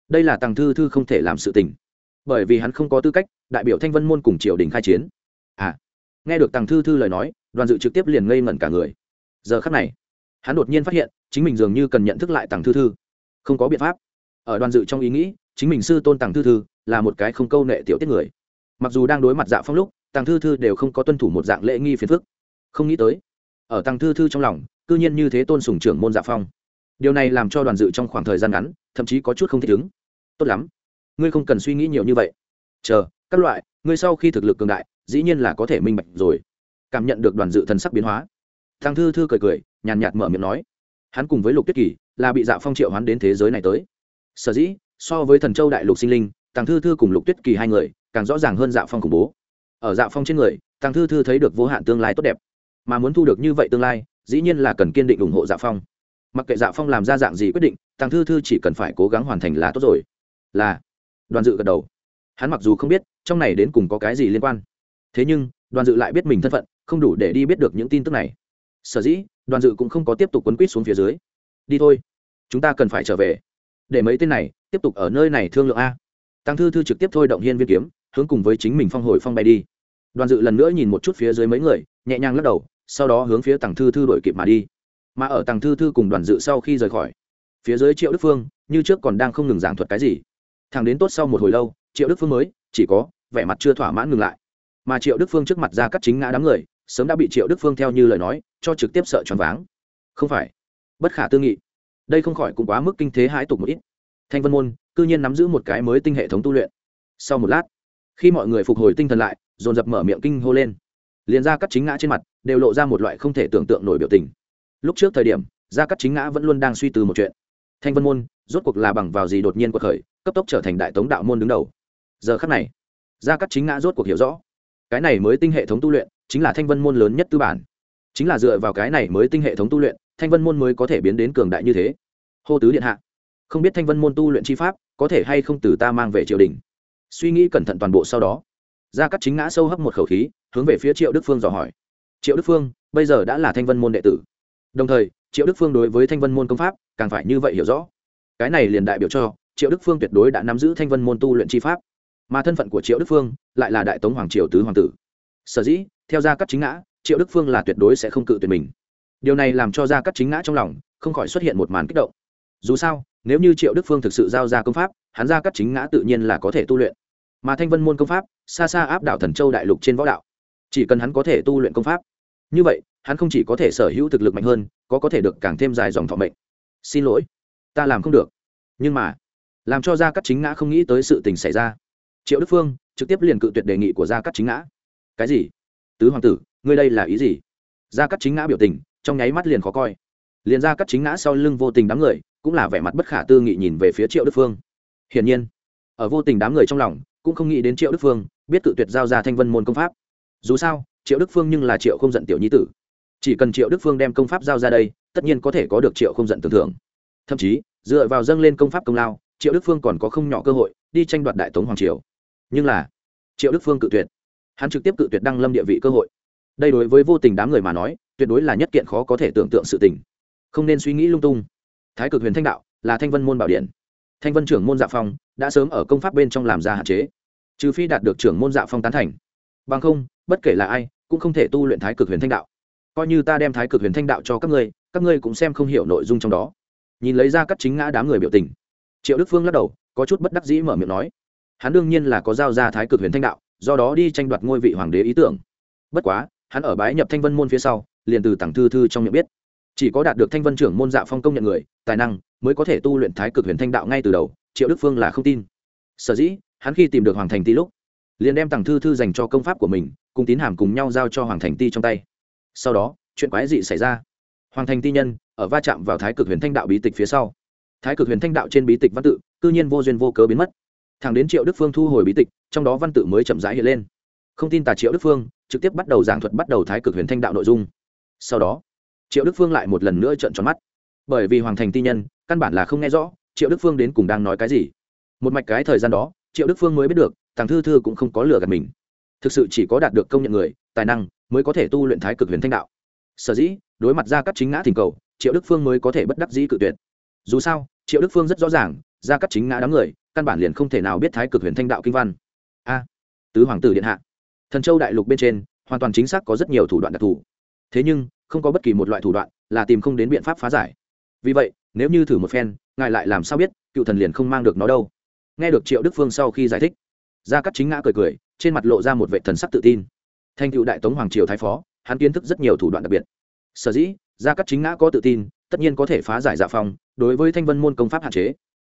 Đây là tàng thư thư không thể làm sự tình. Bởi vì hắn không có tư cách đại biểu thanh vân môn cùng triều đình khai chiến. À nghe được tàng thư thư lời nói, đoàn dự trực tiếp liền ngây ngẩn cả người. Giờ khắc này, hắn đột nhiên phát hiện chính mình dường như cần nhận thức lại tàng thư thư. Không có biện pháp. Ở đoàn dự trong ý nghĩ, chính mình sư tôn tàng thư thư là một cái không câu nệ tiểu tiết người. Mặc dù đang đối mặt dạ phong lúc tàng thư thư đều không có tuân thủ một dạng lễ nghi phiền phức. Không nghĩ tới, ở tàng thư thư trong lòng, cư nhiên như thế tôn sùng trưởng môn dạ phong. Điều này làm cho đoàn dự trong khoảng thời gian ngắn, thậm chí có chút không thích ứng. Tốt lắm, ngươi không cần suy nghĩ nhiều như vậy. Chờ, các loại, ngươi sau khi thực lực cường đại, dĩ nhiên là có thể minh bạch rồi. Cảm nhận được đoàn dự thần sắc biến hóa. Thằng thư thư cười cười, nhàn nhạt mở miệng nói. Hắn cùng với lục tuyết kỳ, là bị dạ phong triệu hắn đến thế giới này tới. Sở dĩ, so với thần châu đại lục sinh linh tàng thư thư cùng lục tuyết kỳ hai người, càng rõ ràng hơn dạ phong khủng bố. Ở dạ phong trên người, tàng thư thư thấy được vô hạn tương lai tốt đẹp. Mà muốn thu được như vậy tương lai, dĩ nhiên là cần kiên định ủng hộ dạ phong. Mặc kệ dạ phong làm ra dạng gì quyết định, tàng thư thư chỉ cần phải cố gắng hoàn thành là tốt rồi. Là, đoàn dự gật đầu. Hắn mặc dù không biết, trong này đến cùng có cái gì liên quan. Thế nhưng, đoàn dự lại biết mình thân phận, không đủ để đi biết được những tin tức này. Sở dĩ, đoàn dự cũng không có tiếp tục quấn quýt xuống phía dưới. Đi thôi, chúng ta cần phải trở về. Để mấy tên này, tiếp tục ở nơi này thương lượng a tăng thư thư trực tiếp thôi động hiên viên kiếm, hướng cùng với chính mình phong hồi phong bay đi. Đoàn dự lần nữa nhìn một chút phía dưới mấy người, nhẹ nhàng lắc đầu, sau đó hướng phía tàng thư thư đổi kịp mà đi. Mà ở tàng thư thư cùng đoàn dự sau khi rời khỏi, phía dưới triệu đức phương, như trước còn đang không ngừng giảng thuật cái gì. Thằng đến tốt sau một hồi lâu, triệu đức phương mới, chỉ có, vẻ mặt chưa thỏa mãn ngừng lại. Mà triệu đức phương trước mặt ra cắt chính ngã đám người, sớm đã bị triệu đức phương theo như lời nói, cho trực tiếp sợ choáng váng. Không phải. Bất khả tư nghị. Đây không khỏi cũng quá mức kinh thế hãi tục một ít. Thanh vân môn cư nhiên nắm giữ một cái mới tinh hệ thống tu luyện. Sau một lát, khi mọi người phục hồi tinh thần lại, dồn dập mở miệng kinh hô lên. Liền ra cắt chính ngã trên mặt đều lộ ra một loại không thể tưởng tượng nổi biểu tình. Lúc trước thời điểm, gia cắt chính ngã vẫn luôn đang suy tư một chuyện. Thanh vân môn, rốt cuộc là bằng vào gì đột nhiên cuộc khởi, cấp tốc trở thành đại tống đạo môn đứng đầu? Giờ khắc này, gia cắt chính ngã rốt cuộc hiểu rõ, cái này mới tinh hệ thống tu luyện chính là thanh vân môn lớn nhất tư bản. Chính là dựa vào cái này mới tinh hệ thống tu luyện, thanh vân môn mới có thể biến đến cường đại như thế. Hô tứ điện hạ, không biết thanh vân môn tu luyện chi pháp có thể hay không từ ta mang về triều đình? Suy nghĩ cẩn thận toàn bộ sau đó. Gia cắt chính ngã sâu hấp một khẩu khí, hướng về phía triệu đức phương dò hỏi. Triệu đức phương, bây giờ đã là thanh vân môn đệ tử. Đồng thời, triệu đức phương đối với thanh vân môn công pháp, càng phải như vậy hiểu rõ. Cái này liền đại biểu cho, triệu đức phương tuyệt đối đã nắm giữ thanh vân môn tu luyện chi pháp. Mà thân phận của triệu đức phương, lại là đại tống hoàng triều tứ hoàng tử. Sở dĩ, theo gia cắt chính ngã, triệu đức phương là tuyệt đối sẽ không cự tuyệt mình. Điều này làm cho gia cắt chính ngã trong lòng không khỏi xuất hiện một màn kích động dù sao, nếu như triệu đức phương thực sự giao ra công pháp, hắn gia các chính ngã tự nhiên là có thể tu luyện. Mà thanh vân môn công pháp, xa xa áp đảo thần châu đại lục trên võ đạo. Chỉ cần hắn có thể tu luyện công pháp, như vậy, hắn không chỉ có thể sở hữu thực lực mạnh hơn, có có thể được càng thêm dài dòng thọ mệnh. Xin lỗi, ta làm không được. Nhưng mà, làm cho gia cắt chính ngã không nghĩ tới sự tình xảy ra. Triệu đức phương trực tiếp liền cự tuyệt đề nghị của gia cắt chính ngã. Cái gì? Tứ hoàng tử, ngươi đây là ý gì? Gia cắt chính ngã biểu tình, trong nháy mắt liền khó coi. Liền gia cắt chính ngã sau lưng vô tình đám người cũng là vẻ mặt bất khả tư nghị nhìn về phía triệu đức phương hiển nhiên ở vô tình đám người trong lòng cũng không nghĩ đến triệu đức phương biết cự tuyệt giao ra thanh vân môn công pháp dù sao triệu đức phương nhưng là triệu không giận tiểu nhi tử chỉ cần triệu đức phương đem công pháp giao ra đây tất nhiên có thể có được triệu không giận tưởng thưởng thậm chí dựa vào dâng lên công pháp công lao triệu đức phương còn có không nhỏ cơ hội đi tranh đoạt đại tống hoàng triều nhưng là triệu đức phương cự tuyệt hắn trực tiếp cự tuyệt đăng lâm địa vị cơ hội đây đối với vô tình đám người mà nói tuyệt đối là nhất kiện khó có thể tưởng tượng sự tình không nên suy nghĩ lung tung thái cực huyền thanh đạo là thanh vân môn bảo điện. Thanh vân trưởng môn dạ phong đã sớm ở công pháp bên trong làm ra hạn chế, trừ phi đạt được trưởng môn dạ phong tán thành. Bằng không, bất kể là ai cũng không thể tu luyện thái cực huyền thanh đạo. Coi như ta đem thái cực huyền thanh đạo cho các ngươi các ngươi cũng xem không hiểu nội dung trong đó. Nhìn lấy ra các chính ngã đám người biểu tình, triệu đức phương lắc đầu, có chút bất đắc dĩ mở miệng nói, hắn đương nhiên là có giao ra thái cực huyền thanh đạo, do đó đi tranh đoạt ngôi vị hoàng đế ý tưởng. Bất quá, hắn ở bái nhập thanh vân môn phía sau, liền từ tặng thư thư trong miệng biết chỉ có đạt được thanh vân trưởng môn dạ phong công nhận người, tài năng, mới có thể tu luyện thái cực huyền thanh đạo ngay từ đầu, triệu đức phương là không tin. Sở dĩ, hắn khi tìm được hoàng thành ti lúc, liền đem tặng thư thư dành cho công pháp của mình, cùng tín hàm cùng nhau giao cho hoàng thành ti trong tay. Sau đó, chuyện quái dị xảy ra. Hoàng thành ti nhân, ở va chạm vào thái cực huyền thanh đạo bí tịch phía sau. Thái cực huyền thanh đạo trên bí tịch văn tự, cư nhiên vô duyên vô cớ biến mất. Thẳng đến triệu đức phương thu hồi bí tịch, trong đó văn tự mới chậm rãi hiện lên. Không tin tà triệu đức phương, trực tiếp bắt đầu giảng thuật bắt đầu thái cực huyền thanh đạo nội dung. Sau đó triệu đức phương lại một lần nữa trợn tròn mắt. Bởi vì hoàng thành ti nhân, căn bản là không nghe rõ triệu đức phương đến cùng đang nói cái gì. Một mạch cái thời gian đó, triệu đức phương mới biết được thằng thư thư cũng không có lừa gạt mình. Thực sự chỉ có đạt được công nhận người, tài năng, mới có thể tu luyện thái cực huyền thanh đạo. Sở dĩ, đối mặt ra các chính ngã thỉnh cầu, triệu đức phương mới có thể bất đắc dĩ cự tuyệt. Dù sao, triệu đức phương rất rõ ràng ra các chính ngã đám người, căn bản liền không thể nào biết thái cực huyền thanh đạo kinh văn. A, tứ hoàng tử điện hạ. Thần châu đại lục bên trên, hoàn toàn chính xác có rất nhiều thủ đoạn đặc thù thế nhưng, không có bất kỳ một loại thủ đoạn là tìm không đến biện pháp phá giải. Vì vậy, nếu như thử một phen, ngài lại làm sao biết cựu thần liền không mang được nó đâu? Nghe được triệu đức phương sau khi giải thích, gia cắt chính ngã cười cười, trên mặt lộ ra một vệ thần sắc tự tin. Thành cựu đại tống hoàng triều thái phó, hắn kiến thức rất nhiều thủ đoạn đặc biệt. Sở dĩ, gia cắt chính ngã có tự tin, tất nhiên có thể phá giải dạ phong, đối với thanh vân môn công pháp hạn chế.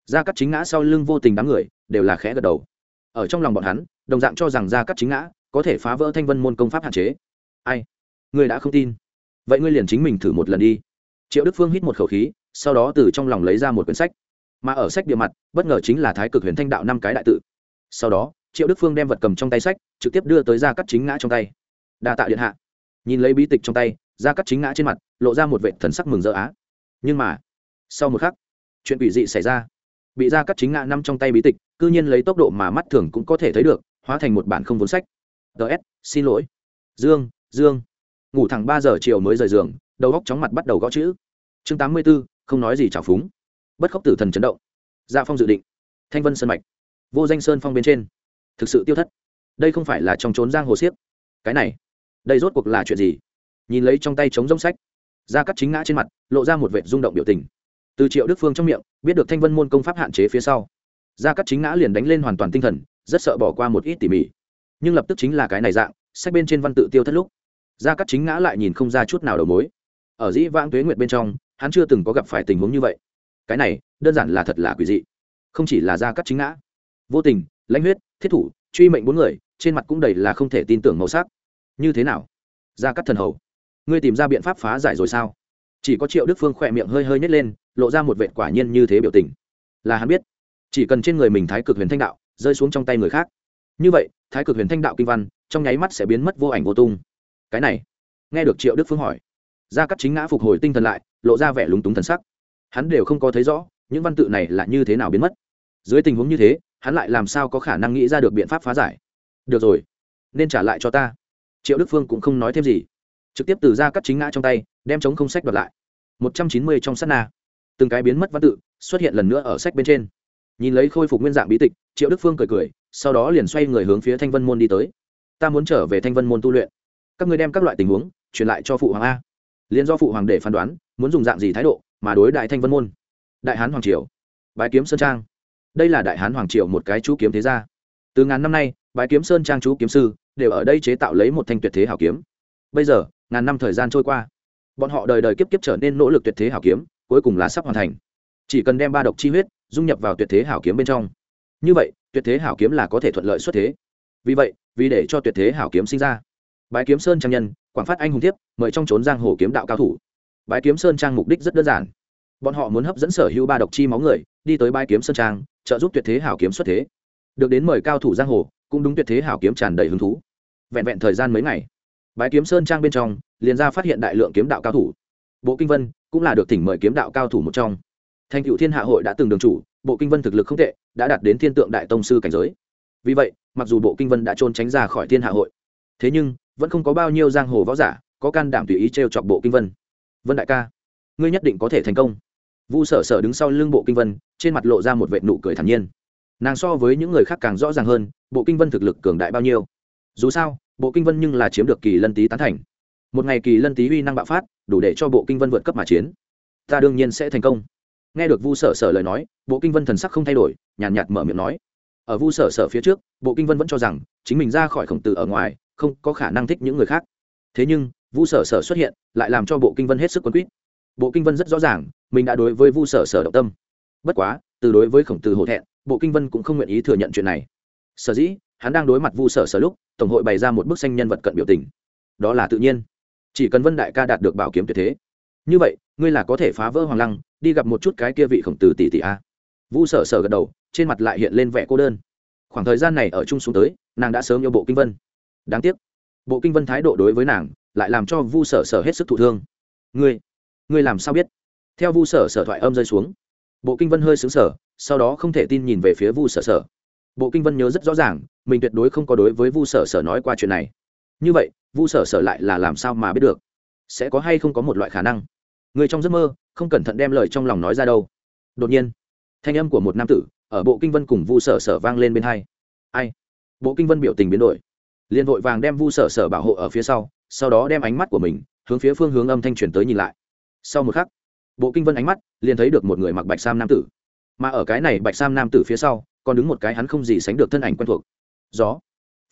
Gia cắt chính ngã sau lưng vô tình đám người, đều là khẽ gật đầu. Ở trong lòng bọn hắn, đồng dạng cho rằng gia cắt chính ngã có thể phá vỡ thanh vân môn công pháp hạn chế. Ai? Ngươi đã không tin. Vậy ngươi liền chính mình thử một lần đi. Triệu đức phương hít một khẩu khí, sau đó từ trong lòng lấy ra một quyển sách. Mà ở sách địa mặt, bất ngờ chính là thái cực huyền thanh đạo năm cái đại tự. Sau đó, triệu đức phương đem vật cầm trong tay sách, trực tiếp đưa tới gia cắt chính ngã trong tay. Đa tạ điện hạ. Nhìn lấy bí tịch trong tay, gia cắt chính ngã trên mặt, lộ ra một vệ thần sắc mừng rỡ á. Nhưng mà, sau một khắc, chuyện quỷ dị xảy ra. Bị gia cắt chính ngã năm trong tay bí tịch, cư nhiên lấy tốc độ mà mắt thường cũng có thể thấy được, hóa thành một bản không vốn sách. Ts xin lỗi. Dương dương ngủ thẳng ba giờ chiều mới rời giường, đầu góc chóng mặt bắt đầu gõ chữ. Chương tám mươi b ố không nói gì trào phúng. Bất khóc tử thần chấn động. Dạ phong dự định. Thanh vân sơn mạch. Vô danh sơn phong bên trên. Thực sự tiêu thất. Đây không phải là trong trốn giang hồ siếc cái này, đây rốt cuộc là chuyện gì? Nhìn lấy trong tay chống rông sách gia cắt chính ngã trên mặt, lộ ra một vệ rung động biểu tình. Từ triệu đức phương trong miệng, biết được thanh vân môn công pháp hạn chế phía sau gia cắt chính ngã liền đánh lên hoàn toàn tinh thần, rất sợ bỏ qua một ít tỉ mỉ. Nhưng lập tức chính là cái này dạng, sách bên trên văn tự tiêu thất lúc gia cắt chính ngã lại nhìn không ra chút nào đầu mối. Ở dĩ vãng tuế nguyệt bên trong, hắn chưa từng có gặp phải tình huống như vậy. Cái này, đơn giản là thật là quỷ dị. Không chỉ là gia cắt chính ngã. Vô tình, lãnh huyết, thiết thủ, truy mệnh bốn người, trên mặt cũng đầy là không thể tin tưởng màu sắc. Như thế nào? Gia cắt thần hầu. Ngươi tìm ra biện pháp phá giải rồi sao? Chỉ có triệu đức phương khỏe miệng hơi hơi nhét lên, lộ ra một vệ quả nhiên như thế biểu tình. Là hắn biết. Chỉ cần trên người mình thái cực huyền thanh đạo rơi xuống trong tay người khác. Như vậy, thái cực huyền thanh đạo kinh văn, trong nháy mắt sẽ biến mất vô ảnh vô tung cái này. Nghe được triệu đức phương hỏi, gia cắt chính ngã phục hồi tinh thần lại, lộ ra vẻ lúng túng thần sắc. Hắn đều không có thấy rõ, những văn tự này là như thế nào biến mất. Dưới tình huống như thế, hắn lại làm sao có khả năng nghĩ ra được biện pháp phá giải? Được rồi, nên trả lại cho ta. Triệu đức phương cũng không nói thêm gì. Trực tiếp từ ra cắt chính ngã trong tay, đem chống không sách đoạt lại. Một trăm chín mươi trong sát na. Từng cái biến mất văn tự xuất hiện lần nữa ở sách bên trên. Nhìn lấy khôi phục nguyên dạng bí tịch, triệu đức phương cười cười, sau đó liền xoay người hướng phía thanh vân môn đi tới. Ta muốn trở về thanh vân môn tu luyện các người đem các loại tình huống truyền lại cho phụ hoàng a. Liền do phụ hoàng để phán đoán, muốn dùng dạng gì thái độ mà đối đại thanh vân môn? Đại hán hoàng triều, bái kiếm sơn trang. Đây là đại hán hoàng triều một cái chú kiếm thế gia. Từ ngàn năm nay, bái kiếm sơn trang chú kiếm sư đều ở đây chế tạo lấy một thanh tuyệt thế hảo kiếm. Bây giờ, ngàn năm thời gian trôi qua, bọn họ đời đời kiếp kiếp trở nên nỗ lực tuyệt thế hảo kiếm, cuối cùng là sắp hoàn thành. Chỉ cần đem ba độc chi huyết dung nhập vào tuyệt thế hảo kiếm bên trong. Như vậy, tuyệt thế hảo kiếm là có thể thuận lợi xuất thế. Vì vậy, vì để cho tuyệt thế hảo kiếm sinh ra bái kiếm sơn trang nhân, quảng phát anh hùng tiếp mời trong trốn giang hồ kiếm đạo cao thủ. Bái kiếm sơn trang mục đích rất đơn giản. Bọn họ muốn hấp dẫn sở hữu ba độc chi máu người, đi tới bái kiếm sơn trang, trợ giúp tuyệt thế hảo kiếm xuất thế. Được đến mời cao thủ giang hồ, cũng đúng tuyệt thế hảo kiếm tràn đầy hứng thú. Vẹn vẹn thời gian mấy ngày, bái kiếm sơn trang bên trong, liền ra phát hiện đại lượng kiếm đạo cao thủ. Bộ kinh vân cũng là được thỉnh mời kiếm đạo cao thủ một trong. Thành cựu thiên hạ hội đã từng đường chủ, bộ kinh vân thực lực không tệ, đã đạt đến thiên tượng đại tông sư cảnh giới. Vì vậy, mặc dù bộ kinh vân đã trôn tránh ra khỏi thiên hạ hội, thế nhưng vẫn không có bao nhiêu giang hồ võ giả, có can đảm tùy ý t r e o chọc bộ kinh vân. Vân đại ca, ngươi nhất định có thể thành công. Vu sở sở đứng sau lưng bộ kinh vân, trên mặt lộ ra một vệ nụ cười thản nhiên. Nàng so với những người khác càng rõ ràng hơn, bộ kinh vân thực lực cường đại bao nhiêu. Dù sao, bộ kinh vân nhưng là chiếm được kỳ lân tý tán thành. Một ngày kỳ lân tý uy năng bạo phát, đủ để cho bộ kinh vân vượt cấp mà chiến. Ta đương nhiên sẽ thành công. Nghe được vu sở sở lời nói, bộ kinh vân thần sắc không thay đổi, nhàn nhạt mở miệng nói. Ở vu sở sở phía trước, bộ kinh vân vẫn cho rằng, chính mình ra khỏi khổng tử ở ngoài không có khả năng thích những người khác. Thế nhưng, vu sở sở xuất hiện, lại làm cho bộ kinh vân hết sức quấn quýt. Bộ kinh vân rất rõ ràng, mình đã đối với vu sở sở động tâm. Bất quá, từ đối với khổng tử hổ thẹn, bộ kinh vân cũng không nguyện ý thừa nhận chuyện này. Sở dĩ, hắn đang đối mặt vu sở sở lúc, tổng hội bày ra một bức xanh nhân vật cận biểu tình. Đó là tự nhiên. Chỉ cần vân đại ca đạt được bảo kiếm tuyệt thế. Như vậy, ngươi là có thể phá vỡ hoàng lăng, đi gặp một chút cái kia vị khổng tử tỷ tỷ a. Vu sở sở gật đầu, trên mặt lại hiện lên vẻ cô đơn. Khoảng thời gian này ở chung xuống tới, nàng đã sớm yêu bộ kinh vân đáng tiếc, bộ kinh vân thái độ đối với nàng lại làm cho vu sở sở hết sức thụ thương. Ngươi ngươi làm sao biết? Theo vu sở sở thoại âm rơi xuống, bộ kinh vân hơi xứng sở sau đó không thể tin nhìn về phía vu sở sở. Bộ kinh vân nhớ rất rõ ràng, mình tuyệt đối không có đối với vu sở sở nói qua chuyện này. Như vậy, vu sở sở lại là làm sao mà biết được? Sẽ có hay không có một loại khả năng? Người trong giấc mơ không cẩn thận đem lời trong lòng nói ra đâu. Đột nhiên, thanh âm của một nam tử ở bộ kinh vân cùng vu sở sở vang lên bên hai. Ai? Bộ kinh vân biểu tình biến đổi liền vội vàng đem vu sở sở bảo hộ ở phía sau sau đó đem ánh mắt của mình hướng phía phương hướng âm thanh truyền tới nhìn lại. Sau một khắc, bộ kinh vân ánh mắt liền thấy được một người mặc bạch sam nam tử. Mà ở cái này bạch sam nam tử phía sau, còn đứng một cái hắn không gì sánh được thân ảnh quen thuộc. Gió,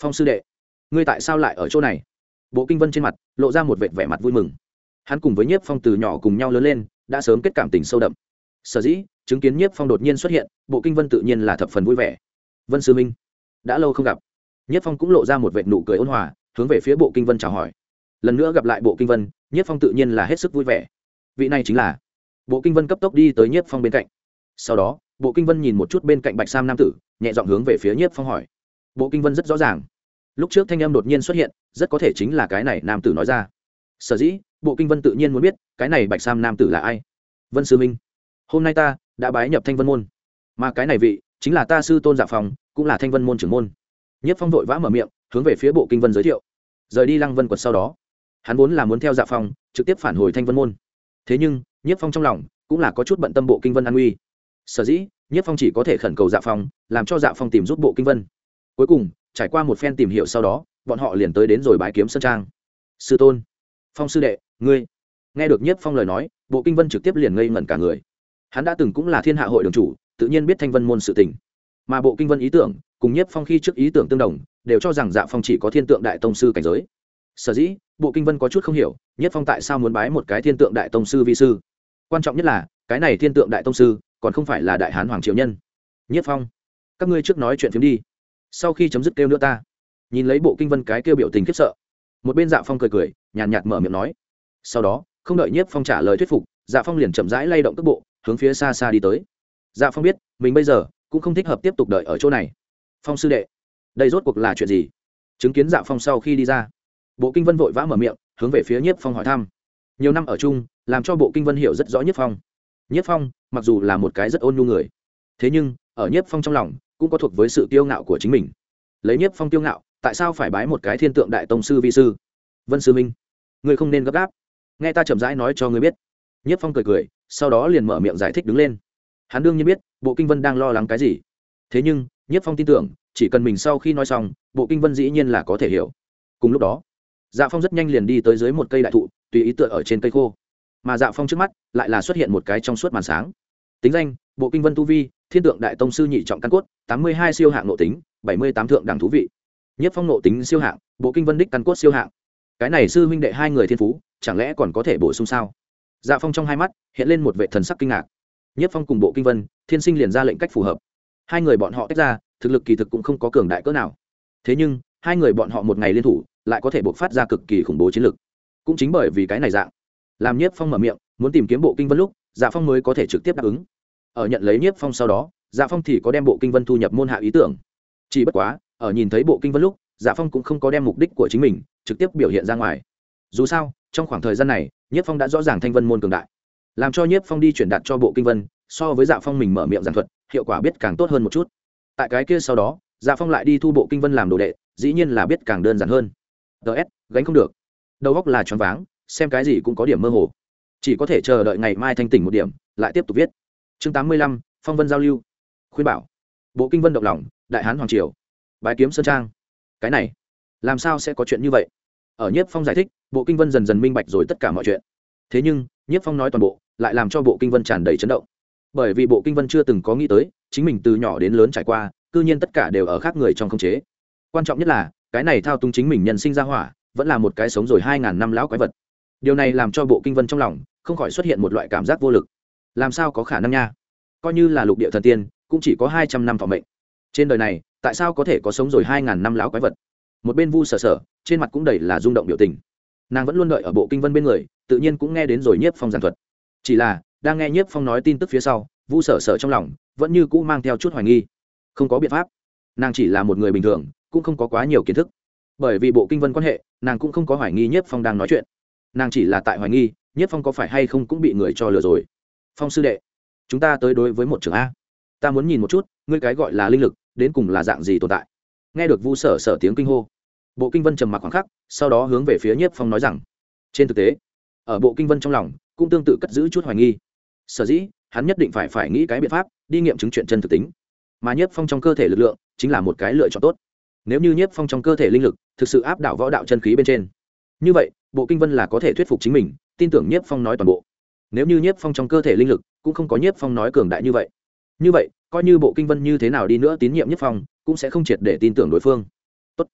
phong sư đệ, ngươi tại sao lại ở chỗ này? Bộ kinh vân trên mặt lộ ra một vệt vẻ mặt vui mừng. Hắn cùng với nhiếp phong từ nhỏ cùng nhau lớn lên, đã sớm kết cảm tình sâu đậm. Sở dĩ chứng kiến nhiếp phong đột nhiên xuất hiện, bộ kinh vân tự nhiên là thập phần vui vẻ. Vân sư minh, đã lâu không gặp nhiếp phong cũng lộ ra một vệt nụ cười ôn hòa, hướng về phía bộ kinh vân chào hỏi. Lần nữa gặp lại bộ kinh vân nhiếp phong tự nhiên là hết sức vui vẻ. Vị này chính là bộ kinh vân cấp tốc đi tới nhiếp phong bên cạnh. Sau đó, bộ kinh vân nhìn một chút bên cạnh bạch sam nam tử, nhẹ dọn hướng về phía nhiếp phong hỏi. Bộ kinh vân rất rõ ràng. Lúc trước thanh em đột nhiên xuất hiện, rất có thể chính là cái này nam tử nói ra. Sở dĩ, bộ kinh vân tự nhiên muốn biết, cái này bạch sam nam tử là ai? Vân sư minh, hôm nay ta đã bái nhập thanh vân môn. Mà cái này vị, chính là ta sư tôn dạ phòng, cũng là thanh vân môn trưởng môn nhất phong vội vã mở miệng, hướng về phía bộ kinh vân giới thiệu. Rời đi lăng vân quật sau đó, hắn vốn là muốn theo dạ phong, trực tiếp phản hồi thanh vân môn. Thế nhưng, nhất phong trong lòng cũng là có chút bận tâm bộ kinh vân an uy sở dĩ, nhất phong chỉ có thể khẩn cầu dạ phong, làm cho dạ phong tìm giúp bộ kinh vân. Cuối cùng, trải qua một phen tìm hiểu sau đó, bọn họ liền tới đến rồi bãi kiếm sơn trang. Sư tôn, phong sư đệ, ngươi. Nghe được nhất phong lời nói, bộ kinh vân trực tiếp liền ngây ngẩn cả người. Hắn đã từng cũng là thiên hạ hội đường chủ, tự nhiên biết thanh vân môn sự tình. Mà bộ kinh vân ý tưởng cùng nhất phong khi trước ý tưởng tương đồng, đều cho rằng dạ phong chỉ có thiên tượng đại tông sư cảnh giới. Sở dĩ, bộ kinh vân có chút không hiểu nhất phong tại sao muốn bái một cái thiên tượng đại tông sư vi sư? Quan trọng nhất là, cái này thiên tượng đại tông sư, còn không phải là đại hán hoàng triều nhân. Nhất phong, các ngươi trước nói chuyện phiếm đi. Sau khi chấm dứt kêu nữa ta. Nhìn lấy bộ kinh vân cái kêu biểu tình khiếp sợ. Một bên dạ phong cười cười, nhàn nhạt mở miệng nói. Sau đó, không đợi nhiếp phong trả lời thuyết phục dạ phong liền chậm rãi lay động cước bộ, hướng phía xa xa đi tới. Dạ phong biết, mình bây giờ cũng không thích hợp tiếp tục đợi ở chỗ này phong sư đệ, đây rốt cuộc là chuyện gì? Chứng kiến dạ phong sau khi đi ra, bộ kinh vân vội vã mở miệng, hướng về phía nhiếp phong hỏi thăm. Nhiều năm ở chung, làm cho bộ kinh vân hiểu rất rõ nhiếp phong. Nhiếp phong, mặc dù là một cái rất ôn nhu người, thế nhưng, ở nhiếp phong trong lòng, cũng có thuộc với sự kiêu ngạo của chính mình. Lấy nhiếp phong kiêu ngạo, tại sao phải bái một cái thiên tượng đại tông sư vi sư? Vân sư minh, ngươi không nên gấp gáp. Nghe ta chậm rãi nói cho ngươi biết. Nhiếp phong cười cười, sau đó liền mở miệng giải thích đứng lên. Hắn đương nhiên biết, bộ kinh vân đang lo lắng cái gì. Thế nhưng Nhất phong tin tưởng, chỉ cần mình sau khi nói xong, bộ kinh vân dĩ nhiên là có thể hiểu. Cùng lúc đó dạ phong rất nhanh liền đi tới dưới một cây đại thụ, tùy ý tựa ở trên cây khô. Mà dạ phong trước mắt lại là xuất hiện một cái trong suốt màn sáng. Tính danh, bộ kinh vân tu vi, thiên tượng đại tông sư nhị trọng căn cốt, tám mươi hai siêu hạng nội tính, bảy mươi tám thượng đẳng thú vị. Nhất phong nội tính siêu hạng, bộ kinh vân đích căn cốt siêu hạng. Cái này sư huynh đệ hai người thiên phú, chẳng lẽ còn có thể bổ sung sao? Dạ phong trong hai mắt hiện lên một vệ thần sắc kinh ngạc. Nhất phong cùng bộ kinh vân, thiên sinh liền ra lệnh cách phù hợp hai người bọn họ tách ra, thực lực kỳ thực cũng không có cường đại cỡ nào. Thế nhưng, hai người bọn họ một ngày liên thủ, lại có thể bộc phát ra cực kỳ khủng bố chiến lực. Cũng chính bởi vì cái này dạng làm nhiếp phong mở miệng, muốn tìm kiếm bộ kinh vân lúc dạ phong mới có thể trực tiếp đáp ứng. Ở nhận lấy nhiếp phong sau đó dạ phong thì có đem bộ kinh vân thu nhập môn hạ ý tưởng. Chỉ bất quá, ở nhìn thấy bộ kinh vân lúc dạ phong cũng không có đem mục đích của chính mình trực tiếp biểu hiện ra ngoài. Dù sao, trong khoảng thời gian này, nhiếp phong đã rõ ràng thanh vân môn cường đại. Làm cho nhiếp phong đi chuyển đạt cho bộ kinh vân, so với dạ phong mình mở miệng giảng thuật hiệu quả biết càng tốt hơn một chút. Tại cái kia sau đó dạ phong lại đi thu bộ kinh vân làm đồ đệ, dĩ nhiên là biết càng đơn giản hơn. Ts gánh không được. Đầu góc là choáng váng, xem cái gì cũng có điểm mơ hồ. Chỉ có thể chờ đợi ngày mai thanh tỉnh một điểm, lại tiếp tục viết. Chương tám mươi lăm, phong vân giao lưu. Khuyên bảo. Bộ kinh vân động lòng, đại hán hoàng triều. Bài kiếm sơn trang. Cái này, làm sao sẽ có chuyện như vậy? Ở nhiếp phong giải thích, bộ kinh vân dần dần minh bạch rồi tất cả mọi chuyện. Thế nhưng, nhiếp phong nói toàn bộ, lại làm cho bộ kinh vân tràn đầy chấn động bởi vì bộ kinh vân chưa từng có nghĩ tới, chính mình từ nhỏ đến lớn trải qua, cư nhiên tất cả đều ở khác người trong không chế. Quan trọng nhất là, cái này thao túng chính mình nhân sinh ra hỏa, vẫn là một cái sống rồi hai ngàn năm lão quái vật. Điều này làm cho bộ kinh vân trong lòng, không khỏi xuất hiện một loại cảm giác vô lực. Làm sao có khả năng nha? Coi như là lục địa thần tiên, cũng chỉ có hai trăm năm thọ mệnh. Trên đời này, tại sao có thể có sống rồi hai ngàn năm lão quái vật? Một bên vu sở sở, trên mặt cũng đầy là rung động biểu tình. Nàng vẫn luôn đợi ở bộ kinh vân bên người, tự nhiên cũng nghe đến rồi nhiếp phong giảng thuật. Chỉ là đang nghe nhiếp phong nói tin tức phía sau, vu sở sở trong lòng vẫn như cũ mang theo chút hoài nghi. Không có biện pháp. Nàng chỉ là một người bình thường, cũng không có quá nhiều kiến thức. Bởi vì bộ kinh vân quan hệ, nàng cũng không có hoài nghi nhiếp phong đang nói chuyện. Nàng chỉ là tại hoài nghi, nhiếp phong có phải hay không cũng bị người cho lừa rồi. Phong sư đệ, chúng ta tới đối với một trường a. Ta muốn nhìn một chút, ngươi cái gọi là linh lực, đến cùng là dạng gì tồn tại? Nghe được vu sở sở tiếng kinh hô, bộ kinh vân trầm mặc khoảng khắc, sau đó hướng về phía nhiếp phong nói rằng, trên thực tế, ở bộ kinh vân trong lòng, cũng tương tự cất giữ chút hoài nghi sở dĩ, hắn nhất định phải phải nghĩ cái biện pháp, đi nghiệm chứng chuyện chân thực tính. Mà nhiếp phong trong cơ thể lực lượng, chính là một cái lựa chọn tốt. Nếu như nhiếp phong trong cơ thể linh lực, thực sự áp đảo võ đạo chân khí bên trên. Như vậy, bộ kinh vân là có thể thuyết phục chính mình, tin tưởng nhiếp phong nói toàn bộ. Nếu như nhiếp phong trong cơ thể linh lực, cũng không có nhiếp phong nói cường đại như vậy. Như vậy, coi như bộ kinh vân như thế nào đi nữa tín nhiệm nhiếp phong, cũng sẽ không triệt để tin tưởng đối phương. Tốt.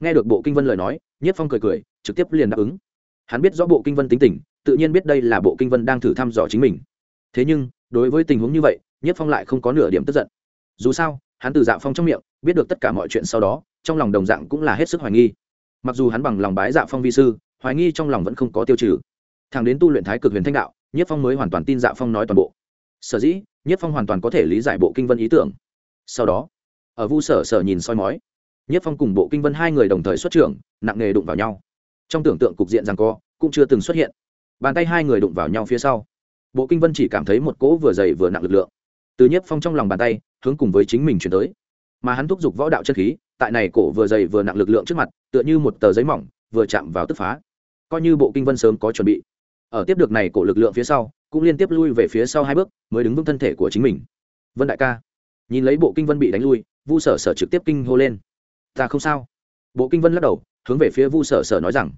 nghe được bộ kinh vân lời nói, nhiếp phong cười cười, trực tiếp liền đáp ứng. Hắn biết rõ bộ kinh vân tính tình, tự nhiên biết đây là bộ kinh vân đang thử thăm dò chính mình thế nhưng, đối với tình huống như vậy nhiếp phong lại không có nửa điểm tức giận. Dù sao, hắn từ dạ phong trong miệng, biết được tất cả mọi chuyện sau đó, trong lòng đồng dạng cũng là hết sức hoài nghi. Mặc dù hắn bằng lòng bái dạ phong vi sư, hoài nghi trong lòng vẫn không có tiêu trừ. Thằng đến tu luyện thái cực huyền thanh đạo, nhất phong mới hoàn toàn tin dạ phong nói toàn bộ. Sở dĩ, nhất phong hoàn toàn có thể lý giải bộ kinh vân ý tưởng. Sau đó, ở vu sở sở nhìn soi mói, nhất phong cùng bộ kinh vân hai người đồng thời xuất trưởng, nặng nề đụng vào nhau. Trong tưởng tượng cục diện rằng co, cũng chưa từng xuất hiện. Bàn tay hai người đụng vào nhau phía sau bộ kinh vân chỉ cảm thấy một cỗ vừa dày vừa nặng lực lượng. Từ nhất phong trong lòng bàn tay, hướng cùng với chính mình chuyển tới. Mà hắn thúc giục võ đạo chân khí, tại này cổ vừa dày vừa nặng lực lượng trước mặt, tựa như một tờ giấy mỏng, vừa chạm vào tức phá. Coi như bộ kinh vân sớm có chuẩn bị. Ở tiếp được này cổ lực lượng phía sau, cũng liên tiếp lui về phía sau hai bước, mới đứng vững thân thể của chính mình. Vân đại ca, nhìn lấy bộ kinh vân bị đánh lui, vu sở sở trực tiếp kinh hô lên. Ta không sao. Bộ kinh vân lắc đầu, hướng về phía vu sở sở nói rằng,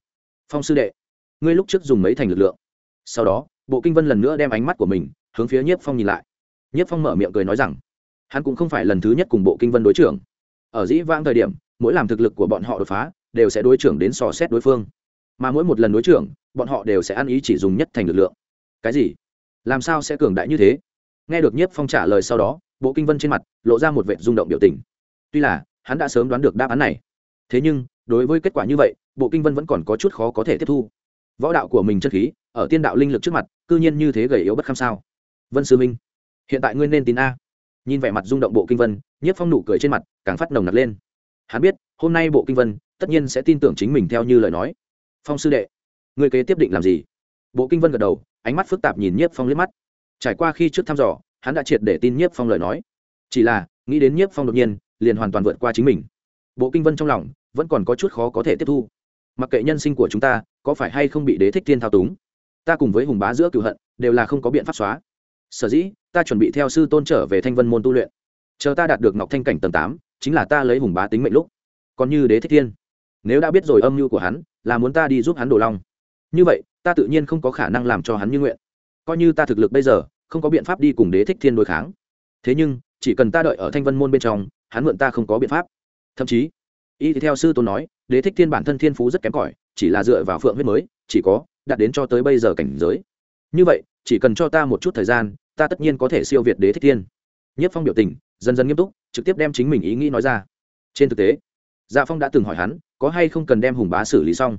phong sư đệ, ngươi lúc trước dùng mấy thành lực lượng? Sau đó bộ kinh vân lần nữa đem ánh mắt của mình hướng phía nhiếp phong nhìn lại. Nhiếp phong mở miệng cười nói rằng, hắn cũng không phải lần thứ nhất cùng bộ kinh vân đối trưởng ở dĩ vãng thời điểm, mỗi làm thực lực của bọn họ đột phá, đều sẽ đối trưởng đến sò xét đối phương. Mà mỗi một lần đối trưởng bọn họ đều sẽ ăn ý chỉ dùng nhất thành lực lượng. Cái gì? Làm sao sẽ cường đại như thế? Nghe được nhiếp phong trả lời sau đó, bộ kinh vân trên mặt lộ ra một vệ rung động biểu tình. Tuy là, hắn đã sớm đoán được đáp án này. Thế nhưng, đối với kết quả như vậy, bộ kinh vân vẫn còn có chút khó có thể tiếp thu. Võ đạo của mình chất khí ở tiên đạo linh lực trước mặt, cư nhiên như thế gầy yếu bất kham sao? Vân sư minh, hiện tại ngươi nên tin a. Nhìn vẻ mặt rung động bộ kinh vân, nhiếp phong nụ cười trên mặt càng phát nồng nặc lên. Hắn biết, hôm nay bộ kinh vân, tất nhiên sẽ tin tưởng chính mình theo như lời nói. Phong sư đệ người kế tiếp định làm gì? Bộ kinh vân gật đầu, ánh mắt phức tạp nhìn nhiếp phong liếc mắt. Trải qua khi trước thăm dò, hắn đã triệt để tin nhiếp phong lời nói. Chỉ là, nghĩ đến nhiếp phong đột nhiên, liền hoàn toàn vượt qua chính mình. Bộ kinh vân trong lòng, vẫn còn có chút khó có thể tiếp thu. Mặc kệ nhân sinh của chúng ta, có phải hay không bị đế thích thiên thao túng? Ta cùng với hùng bá giữa cựu hận, đều là không có biện pháp xóa. Sở dĩ, ta chuẩn bị theo sư tôn trở về thanh vân môn tu luyện. Chờ ta đạt được ngọc thanh cảnh tầng tám, chính là ta lấy hùng bá tính mệnh lúc. Còn như đế thích thiên, nếu đã biết rồi âm mưu của hắn, là muốn ta đi giúp hắn đổ long. Như vậy, ta tự nhiên không có khả năng làm cho hắn như nguyện. Coi như ta thực lực bây giờ, không có biện pháp đi cùng đế thích thiên đối kháng. Thế nhưng, chỉ cần ta đợi ở thanh vân môn bên trong, hắn mượn ta không có biện pháp. Thậm chí, y thì theo sư tôn nói, đế thích thiên bản thân thiên phú rất kém cỏi, chỉ là dựa vào phượng huyết mới, chỉ có đạt đến cho tới bây giờ cảnh giới. Như vậy, chỉ cần cho ta một chút thời gian, ta tất nhiên có thể siêu việt đế thích thiên. Nhất phong biểu tình, dần dần nghiêm túc, trực tiếp đem chính mình ý nghĩ nói ra. Trên thực tế dạ phong đã từng hỏi hắn, có hay không cần đem hùng bá xử lý xong.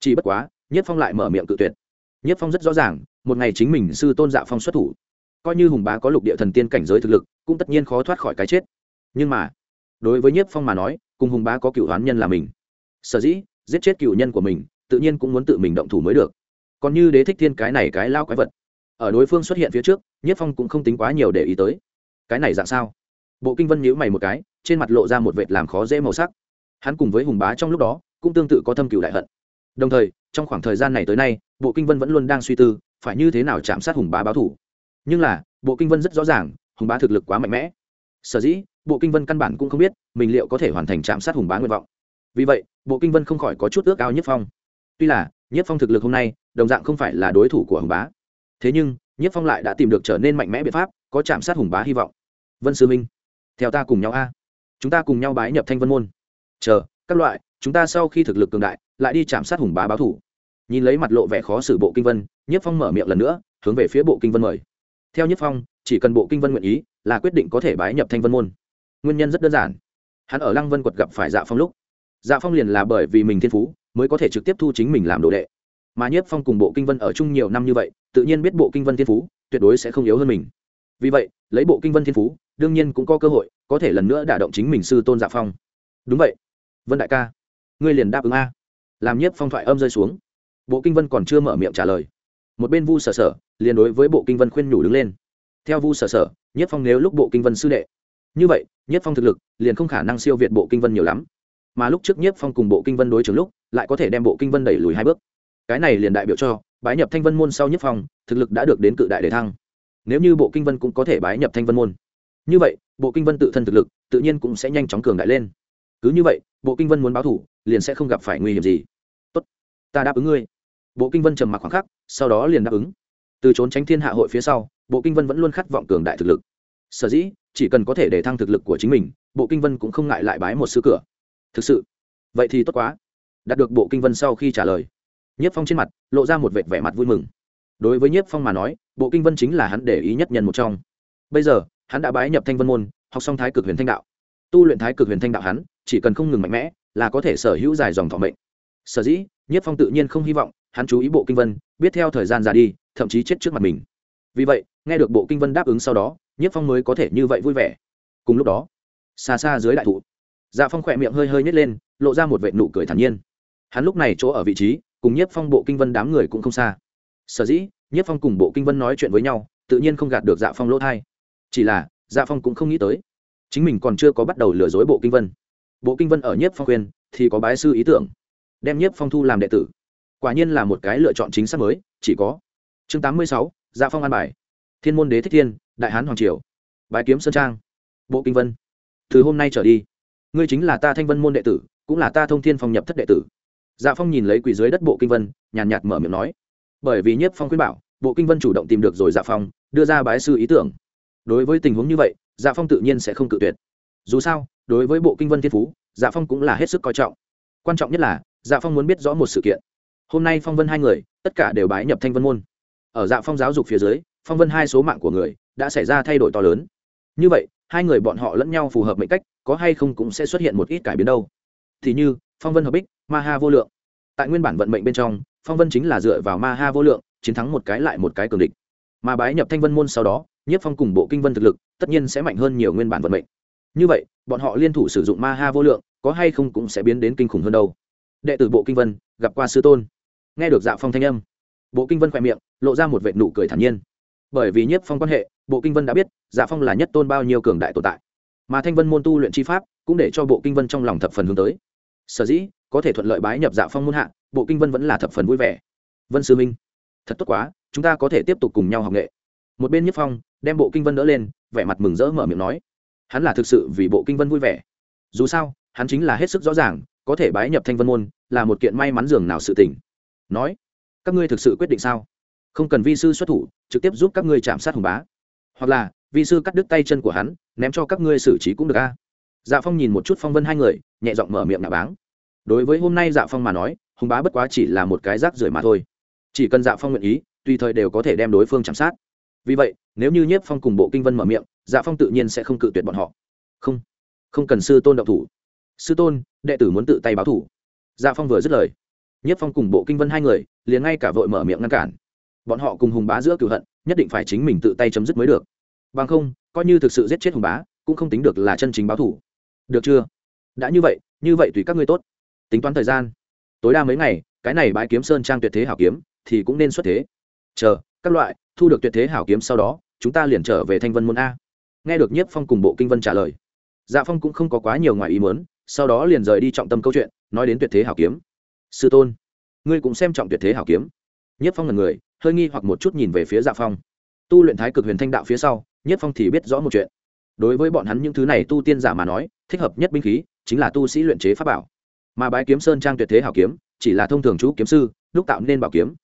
Chỉ bất quá, nhất phong lại mở miệng cự tuyệt. Nhất phong rất rõ ràng, một ngày chính mình sư tôn dạ phong xuất thủ, coi như hùng bá có lục địa thần tiên cảnh giới thực lực, cũng tất nhiên khó thoát khỏi cái chết. Nhưng mà, đối với nhất phong mà nói, cùng hùng bá có cựu hoán nhân là mình. Sở dĩ, giết chết cựu nhân của mình, tự nhiên cũng muốn tự mình động thủ mới được còn như đế thích thiên cái này cái lao quái vật. Ở đối phương xuất hiện phía trước, nhất phong cũng không tính quá nhiều để ý tới. Cái này dạng sao? Bộ kinh vân nhíu mày một cái, trên mặt lộ ra một vệt làm khó dễ màu sắc. Hắn cùng với hùng bá trong lúc đó, cũng tương tự có thâm cựu đại hận. Đồng thời, trong khoảng thời gian này tới nay, bộ kinh vân vẫn luôn đang suy tư, phải như thế nào chạm sát hùng bá báo thủ. Nhưng là, bộ kinh vân rất rõ ràng, hùng bá thực lực quá mạnh mẽ. Sở dĩ, bộ kinh vân căn bản cũng không biết, mình liệu có thể hoàn thành chạm sát hùng bá nguyện vọng. Vì vậy, bộ kinh vân không khỏi có chút ước ao nhất phong. Tuy là, nhất phong thực lực hôm nay đồng dạng không phải là đối thủ của hùng bá. Thế nhưng, nhất phong lại đã tìm được trở nên mạnh mẽ biện pháp, có chạm sát hùng bá hy vọng. Vân sư minh, theo ta cùng nhau a. Chúng ta cùng nhau bái nhập thanh vân môn. Chờ, các loại, chúng ta sau khi thực lực cường đại, lại đi chạm sát hùng bá báo thủ. Nhìn lấy mặt lộ vẻ khó xử bộ kinh vân, nhất phong mở miệng lần nữa, hướng về phía bộ kinh vân mời. Theo nhất phong, chỉ cần bộ kinh vân nguyện ý, là quyết định có thể bái nhập thanh vân môn. Nguyên nhân rất đơn giản. Hắn ở lăng vân quật gặp phải dạ phong lúc. Dạ phong liền là bởi vì mình thiên phú, mới có thể trực tiếp thu chính mình làm đồ đệ mà nhất phong cùng bộ kinh vân ở chung nhiều năm như vậy, tự nhiên biết bộ kinh vân thiên phú, tuyệt đối sẽ không yếu hơn mình. Vì vậy, lấy bộ kinh vân thiên phú, đương nhiên cũng có cơ hội, có thể lần nữa đả động chính mình sư tôn dạ phong. Đúng vậy. Vân đại ca, ngươi liền đáp ứng a. Làm nhiếp phong thoại âm rơi xuống. Bộ kinh vân còn chưa mở miệng trả lời. Một bên vu sở sở liền đối với bộ kinh vân khuyên nhủ đứng lên. Theo vu sở sở, nhiếp phong nếu lúc bộ kinh vân sư đệ. Như vậy, nhiếp phong thực lực liền không khả năng siêu việt bộ kinh vân nhiều lắm. Mà lúc trước nhiếp phong cùng bộ kinh vân đối trường lúc, lại có thể đem bộ kinh vân đẩy lùi hai bước cái này liền đại biểu cho bái nhập thanh vân môn sau nhất phong, thực lực đã được đến cự đại đề thăng. Nếu như bộ kinh vân cũng có thể bái nhập thanh vân môn. Như vậy, bộ kinh vân tự thân thực lực, tự nhiên cũng sẽ nhanh chóng cường đại lên. Cứ như vậy, bộ kinh vân muốn báo thủ, liền sẽ không gặp phải nguy hiểm gì. Tốt, ta đáp ứng ngươi. Bộ kinh vân trầm mặc khoảng khắc, sau đó liền đáp ứng. Từ trốn tránh thiên hạ hội phía sau, bộ kinh vân vẫn luôn khát vọng cường đại thực lực. Sở dĩ, chỉ cần có thể để thăng thực lực của chính mình, bộ kinh vân cũng không ngại lại bái một sư cửa. Thực sự, vậy thì tốt quá. Đạt được bộ kinh vân sau khi trả lời nhiếp phong trên mặt lộ ra một vệt vẻ mặt vui mừng. Đối với nhiếp phong mà nói, bộ kinh vân chính là hắn để ý nhất nhân một trong. Bây giờ, hắn đã bái nhập thanh vân môn, học xong thái cực huyền thanh đạo. Tu luyện thái cực huyền thanh đạo hắn, chỉ cần không ngừng mạnh mẽ, là có thể sở hữu dài dòng thọ mệnh. Sở dĩ, nhiếp phong tự nhiên không hy vọng hắn chú ý bộ kinh vân, biết theo thời gian già đi, thậm chí chết trước mặt mình. Vì vậy, nghe được bộ kinh vân đáp ứng sau đó, nhiếp phong mới có thể như vậy vui vẻ. Cùng lúc đó, xa xa dưới đại thụ dạ phong khỏe miệng hơi hơi nhét lên, lộ ra một vệ nụ cười thản nhiên. Hắn lúc này chỗ ở vị trí cùng nhiếp phong bộ kinh vân đám người cũng không xa. Sở dĩ, nhiếp phong cùng bộ kinh vân nói chuyện với nhau, tự nhiên không gạt được dạ phong lỗ thai. Chỉ là dạ phong cũng không nghĩ tới, chính mình còn chưa có bắt đầu lừa dối bộ kinh vân. Bộ kinh vân ở nhiếp phong khuyên, thì có bái sư ý tưởng, đem nhiếp phong thu làm đệ tử. Quả nhiên là một cái lựa chọn chính xác mới, chỉ có chương tám mươi sáu dạ phong an bài. Thiên môn đế thích thiên, đại hán hoàng triều. Bài kiếm sơn trang. Bộ kinh vân, từ hôm nay trở đi, ngươi chính là ta thanh vân môn đệ tử, cũng là ta thông thiên phong nhập thất đệ tử dạ phong nhìn lấy quỷ dưới đất bộ kinh vân, nhàn nhạt mở miệng nói. Bởi vì nhiếp phong khuyên bảo, bộ kinh vân chủ động tìm được rồi dạ phong, đưa ra bái sư ý tưởng. Đối với tình huống như vậy dạ phong tự nhiên sẽ không cự tuyệt. Dù sao, đối với bộ kinh vân thiên phú dạ phong cũng là hết sức coi trọng. Quan trọng nhất là dạ phong muốn biết rõ một sự kiện. Hôm nay phong vân hai người, tất cả đều bái nhập thanh vân môn. Ở dạ phong giáo dục phía dưới, phong vân hai số mạng của người đã xảy ra thay đổi to lớn. Như vậy, hai người bọn họ lẫn nhau phù hợp mệnh cách, có hay không cũng sẽ xuất hiện một ít cải biến đâu. Thì như, phong vân hợp bích ma ha vô lượng. Tại nguyên bản vận mệnh bên trong, phong vân chính là dựa vào ma ha vô lượng, chiến thắng một cái lại một cái cường địch. Mà bái nhập thanh vân môn sau đó, nhất phong cùng bộ kinh vân thực lực, tất nhiên sẽ mạnh hơn nhiều nguyên bản vận mệnh. Như vậy, bọn họ liên thủ sử dụng ma ha vô lượng, có hay không cũng sẽ biến đến kinh khủng hơn đâu. Đệ tử bộ kinh vân, gặp qua sư tôn. Nghe được dạ phong thanh âm, bộ kinh vân khoe miệng, lộ ra một vệ nụ cười thản nhiên. Bởi vì nhất phong quan hệ, bộ kinh vân đã biết dạ phong là nhất tôn bao nhiêu cường đại tồn tại. Mà thanh vân môn tu luyện chi pháp, cũng để cho bộ kinh vân trong lòng thập phần hướng tới. Sở dĩ có thể thuận lợi bái nhập dạ phong môn hạ, bộ kinh vân vẫn là thập phần vui vẻ. Vân sư minh, thật tốt quá, chúng ta có thể tiếp tục cùng nhau học nghệ. Một bên nhất phong đem bộ kinh vân đỡ lên, vẻ mặt mừng rỡ mở miệng nói. Hắn là thực sự vì bộ kinh vân vui vẻ. Dù sao, hắn chính là hết sức rõ ràng, có thể bái nhập thanh vân môn là một kiện may mắn dường nào sự tình. Nói, các ngươi thực sự quyết định sao? Không cần vi sư xuất thủ, trực tiếp giúp các ngươi chạm sát hùng bá. Hoặc là, vi sư cắt đứt tay chân của hắn, ném cho các ngươi xử trí cũng được a. Dạ phong nhìn một chút phong vân hai người, nhẹ giọng mở miệng nạ báng đối với hôm nay dạ phong mà nói hùng bá bất quá chỉ là một cái rác rưởi mà thôi. Chỉ cần dạ phong nguyện ý, tùy thời đều có thể đem đối phương chạm sát. Vì vậy, nếu như nhiếp phong cùng bộ kinh vân mở miệng dạ phong tự nhiên sẽ không cự tuyệt bọn họ. Không không cần sư tôn đậu thủ. Sư tôn, đệ tử muốn tự tay báo thủ. Dạ phong vừa dứt lời, nhiếp phong cùng bộ kinh vân hai người liền ngay cả vội mở miệng ngăn cản. Bọn họ cùng hùng bá giữa cựu hận, nhất định phải chính mình tự tay chấm dứt mới được. Bằng không, coi như thực sự giết chết hùng bá, cũng không tính được là chân chính báo thủ. Được chưa? Đã như vậy như vậy tùy các ngươi tốt tính toán thời gian. Tối đa mấy ngày, cái này bãi kiếm sơn trang tuyệt thế hảo kiếm thì cũng nên xuất thế. Chờ, các loại, thu được tuyệt thế hảo kiếm sau đó, chúng ta liền trở về thanh vân môn a. Nghe được nhiếp phong cùng bộ kinh vân trả lời. Dạ phong cũng không có quá nhiều ngoài ý muốn, sau đó liền rời đi trọng tâm câu chuyện, nói đến tuyệt thế hảo kiếm. Sư tôn, ngươi cũng xem trọng tuyệt thế hảo kiếm. Nhiếp phong là người, hơi nghi hoặc một chút nhìn về phía dạ phong. Tu luyện thái cực huyền thanh đạo phía sau, nhiếp phong thì biết rõ một chuyện. Đối với bọn hắn những thứ này tu tiên giả mà nói, thích hợp nhất binh khí chính là tu sĩ luyện chế pháp bảo mà bái kiếm sơn trang tuyệt thế hảo kiếm, chỉ là thông thường chú kiếm sư, lúc tạo nên bảo kiếm.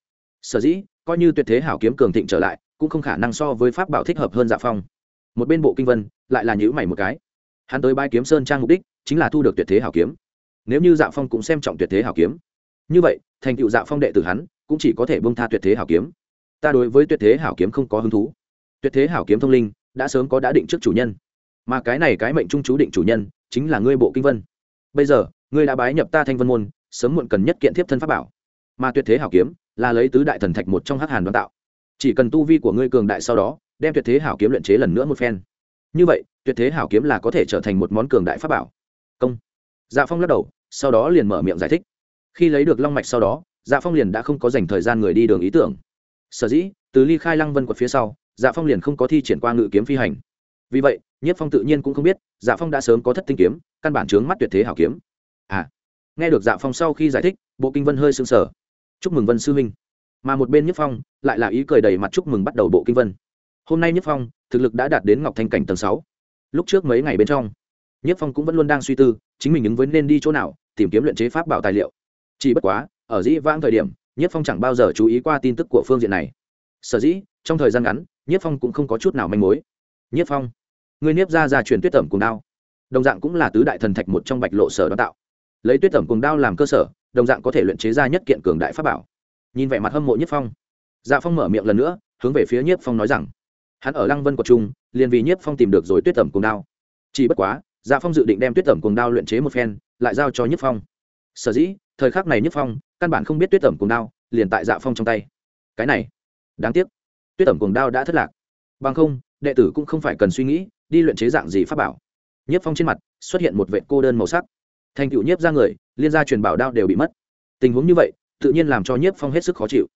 Sở dĩ, coi như tuyệt thế hảo kiếm cường thịnh trở lại, cũng không khả năng so với pháp bảo thích hợp hơn dạ phong. Một bên bộ kinh vân, lại là nhữ mày một cái. Hắn tới bái kiếm sơn trang mục đích, chính là thu được tuyệt thế hảo kiếm. Nếu như dạ phong cũng xem trọng tuyệt thế hảo kiếm. Như vậy, thành tựu dạ phong đệ tử hắn, cũng chỉ có thể bông tha tuyệt thế hảo kiếm. Ta đối với tuyệt thế hảo kiếm không có hứng thú. Tuyệt thế hảo kiếm thông linh, đã sớm có đã định trước chủ nhân. Mà cái này cái mệnh trung chú định chủ nhân, chính là ngươi bộ kinh vân. Bây giờ ngươi đã bái nhập ta thanh vân môn, sớm muộn cần nhất kiện thiếp thân pháp bảo. Mà tuyệt thế hảo kiếm là lấy tứ đại thần thạch một trong hắc hàn đoán tạo. Chỉ cần tu vi của ngươi cường đại sau đó, đem tuyệt thế hảo kiếm luyện chế lần nữa một phen. Như vậy, tuyệt thế hảo kiếm là có thể trở thành một món cường đại pháp bảo. Công. Dạ phong lắc đầu, sau đó liền mở miệng giải thích. Khi lấy được long mạch sau đó dạ phong liền đã không có dành thời gian người đi đường ý tưởng. Sở dĩ, từ ly khai lăng vân quật phía sau dạ phong liền không có thi triển qua ngự kiếm phi hành. Vì vậy nhất phong tự nhiên cũng không biết dạ phong đã sớm có thất tinh kiếm, căn bản chướng mắt tuyệt thế hảo kiếm à nghe được dạ phong sau khi giải thích, bộ kinh vân hơi sưng sở chúc mừng vân sư huynh mà một bên nhất phong lại là ý cười đầy mặt chúc mừng bắt đầu bộ kinh vân. Hôm nay nhất phong, thực lực đã đạt đến ngọc thanh cảnh tầng sáu. Lúc trước mấy ngày bên trong, nhất phong cũng vẫn luôn đang suy tư, chính mình ứng với nên đi chỗ nào, tìm kiếm luyện chế pháp bảo tài liệu. Chỉ bất quá, ở dĩ vãng thời điểm, nhất phong chẳng bao giờ chú ý qua tin tức của phương diện này. Sở dĩ, trong thời gian ngắn, nhất phong cũng không có chút nào manh mối. Nhất phong người nếp ra ra truyền tuyết tẩm cùng đao. Đồng dạng cũng là tứ đại thần thạch một trong bạch lộ sở đón tạo lấy tuyết tẩm cùng đao làm cơ sở, đồng dạng có thể luyện chế ra nhất kiện cường đại pháp bảo. Nhìn vẻ mặt hâm mộ nhất phong. Dạ phong mở miệng lần nữa, hướng về phía nhất phong nói rằng, hắn ở lăng vân quật trung, liền vì nhất phong tìm được rồi tuyết tẩm cùng đao. Chỉ bất quá dạ phong dự định đem tuyết tẩm cùng đao luyện chế một phen, lại giao cho nhất phong. Sở dĩ, thời khắc này nhất phong, căn bản không biết tuyết tẩm cùng đao, liền tại dạ phong trong tay. Cái này, đáng tiếc. Tuyết tẩm cùng đao đã thất lạc. Bằng không, đệ tử cũng không phải cần suy nghĩ, đi luyện chế dạng gì pháp bảo. Nhất phong trên mặt xuất hiện một vệ cô đơn màu sắc thành cựu nhiếp ra người, liên gia truyền bảo đao đều bị mất. Tình huống như vậy, tự nhiên làm cho nhiếp phong hết sức khó chịu.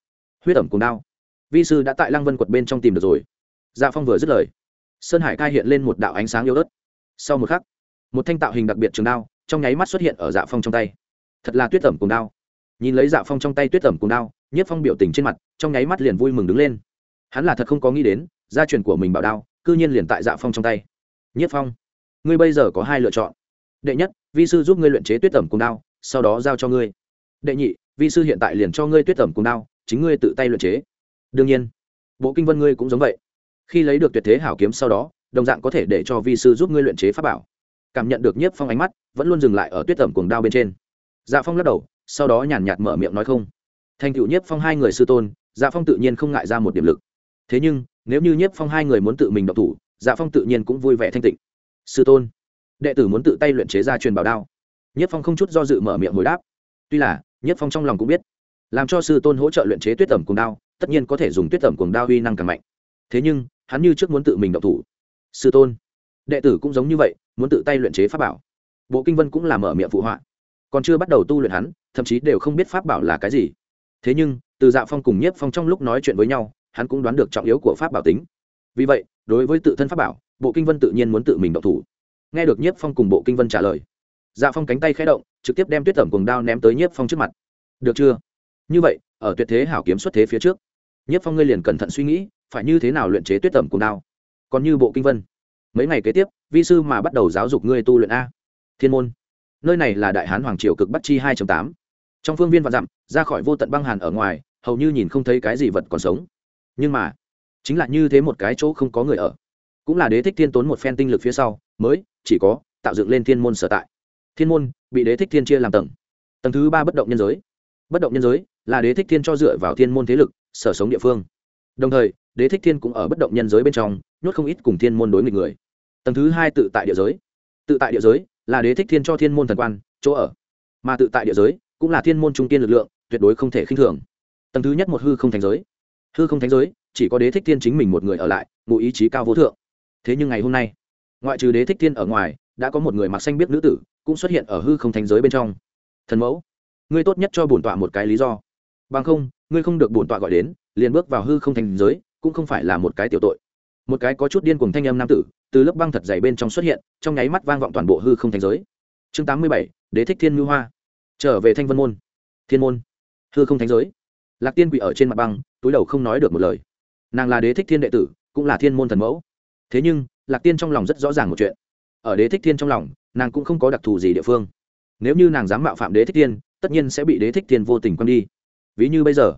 Huyết ẩm cùng đao. Vi sư đã tại lăng vân quật bên trong tìm được rồi. Dạ phong vừa dứt lời, sơn hải cai hiện lên một đạo ánh sáng yếu ớt. Sau một khắc, một thanh tạo hình đặc biệt trường đao trong nháy mắt xuất hiện ở dạ phong trong tay. Thật là tuyết tẩm cùng đao. Nhìn lấy dạ phong trong tay tuyết tẩm cùng đao, nhiếp phong biểu tình trên mặt trong nháy mắt liền vui mừng đứng lên. Hắn là thật không có nghĩ đến, gia truyền của mình bảo đao, cư nhiên liền tại dạ phong trong tay. Nhiếp phong, ngươi bây giờ có hai lựa chọn đệ nhất, vi sư giúp ngươi luyện chế tuyết tẩm cùng đao, sau đó giao cho ngươi. Đệ nhị, vi sư hiện tại liền cho ngươi tuyết tẩm cùng đao, chính ngươi tự tay luyện chế. Đương nhiên, bộ kinh vân ngươi cũng giống vậy. Khi lấy được tuyệt thế hảo kiếm sau đó, đồng dạng có thể để cho vi sư giúp ngươi luyện chế pháp bảo. Cảm nhận được nhiếp phong ánh mắt, vẫn luôn dừng lại ở tuyết tẩm cùng đao bên trên. Dạ phong lắc đầu, sau đó nhàn nhạt mở miệng nói không. Thành cựu nhiếp phong hai người sư tôn dạ phong tự nhiên không ngại ra một điểm lực. Thế nhưng, nếu như nhiếp phong hai người muốn tự mình độc thủ dạ phong tự nhiên cũng vui vẻ thanh tịnh. Sư tôn đệ tử muốn tự tay luyện chế ra truyền bảo đao. Nhất phong không chút do dự mở miệng hồi đáp. Tuy là, nhất phong trong lòng cũng biết, làm cho sư tôn hỗ trợ luyện chế tuyết tẩm cùng đao, tất nhiên có thể dùng tuyết tẩm cùng đao uy năng càng mạnh. Thế nhưng, hắn như trước muốn tự mình độc thủ. Sư tôn, đệ tử cũng giống như vậy, muốn tự tay luyện chế pháp bảo. Bộ kinh vân cũng là mở miệng phụ họa. Còn chưa bắt đầu tu luyện hắn, thậm chí đều không biết pháp bảo là cái gì. Thế nhưng, từ dạ phong cùng nhiếp phong trong lúc nói chuyện với nhau, hắn cũng đoán được trọng yếu của pháp bảo tính. Vì vậy, đối với tự thân pháp bảo, bộ kinh vân tự nhiên muốn tự mình độc thủ nghe được nhiếp phong cùng bộ kinh vân trả lời. Dạ phong cánh tay khé động, trực tiếp đem tuyết tẩm cùng đao ném tới nhiếp phong trước mặt. Được chưa? Như vậy, ở tuyệt thế hảo kiếm xuất thế phía trước, nhiếp phong ngươi liền cẩn thận suy nghĩ, phải như thế nào luyện chế tuyết tẩm cùng đao? Còn như bộ kinh vân, mấy ngày kế tiếp, vi sư mà bắt đầu giáo dục ngươi tu luyện a. Thiên môn, nơi này là đại hán hoàng triều cực bắc chi hai tám. Trong phương viên và dặm, ra khỏi vô tận băng hàn ở ngoài, hầu như nhìn không thấy cái gì vật còn sống. Nhưng mà, chính là như thế một cái chỗ không có người ở cũng là đế thích thiên tốn một phen tinh lực phía sau, mới, chỉ có, tạo dựng lên thiên môn sở tại. Thiên môn, bị đế thích thiên chia làm tầng. Tầng thứ ba bất động nhân giới. Bất động nhân giới là đế thích thiên cho dựa vào thiên môn thế lực, sở sống địa phương. Đồng thời, đế thích thiên cũng ở bất động nhân giới bên trong, nhốt không ít cùng thiên môn đối nghịch người. Tầng thứ hai tự tại địa giới. Tự tại địa giới là đế thích thiên cho thiên môn thần quan, chỗ ở. Mà tự tại địa giới cũng là thiên môn trung tiên lực lượng, tuyệt đối không thể khinh thường. Tầng thứ nhất một hư không thành giới. Hư không thánh giới, chỉ có đế thích thiên chính mình một người ở lại, ngụ ý chí cao vô thượng thế nhưng ngày hôm nay, ngoại trừ đế thích thiên ở ngoài, đã có một người mặc xanh biết nữ tử cũng xuất hiện ở hư không thành giới bên trong. Thần mẫu, ngươi tốt nhất cho bổn tọa một cái lý do. Bằng không, ngươi không được bổn tọa gọi đến, liền bước vào hư không thành giới, cũng không phải là một cái tiểu tội. Một cái có chút điên cùng thanh âm nam tử, từ lớp băng thật dày bên trong xuất hiện, trong nháy mắt vang vọng toàn bộ hư không thành giới. Chương tám mươi bảy, đế thích thiên ngư hoa. Trở về thanh vân môn. Thiên môn. Hư không thánh giới. Lạc tiên quỷ ở trên mặt băng, túi đầu không nói được một lời. Nàng là đế thích thiên đệ tử, cũng là thiên môn thần mẫu thế nhưng, lạc tiên trong lòng rất rõ ràng một chuyện. Ở đế thích thiên trong lòng, nàng cũng không có đặc thù gì địa phương. Nếu như nàng dám mạo phạm đế thích thiên, tất nhiên sẽ bị đế thích thiên vô tình quăng đi. Ví như bây giờ,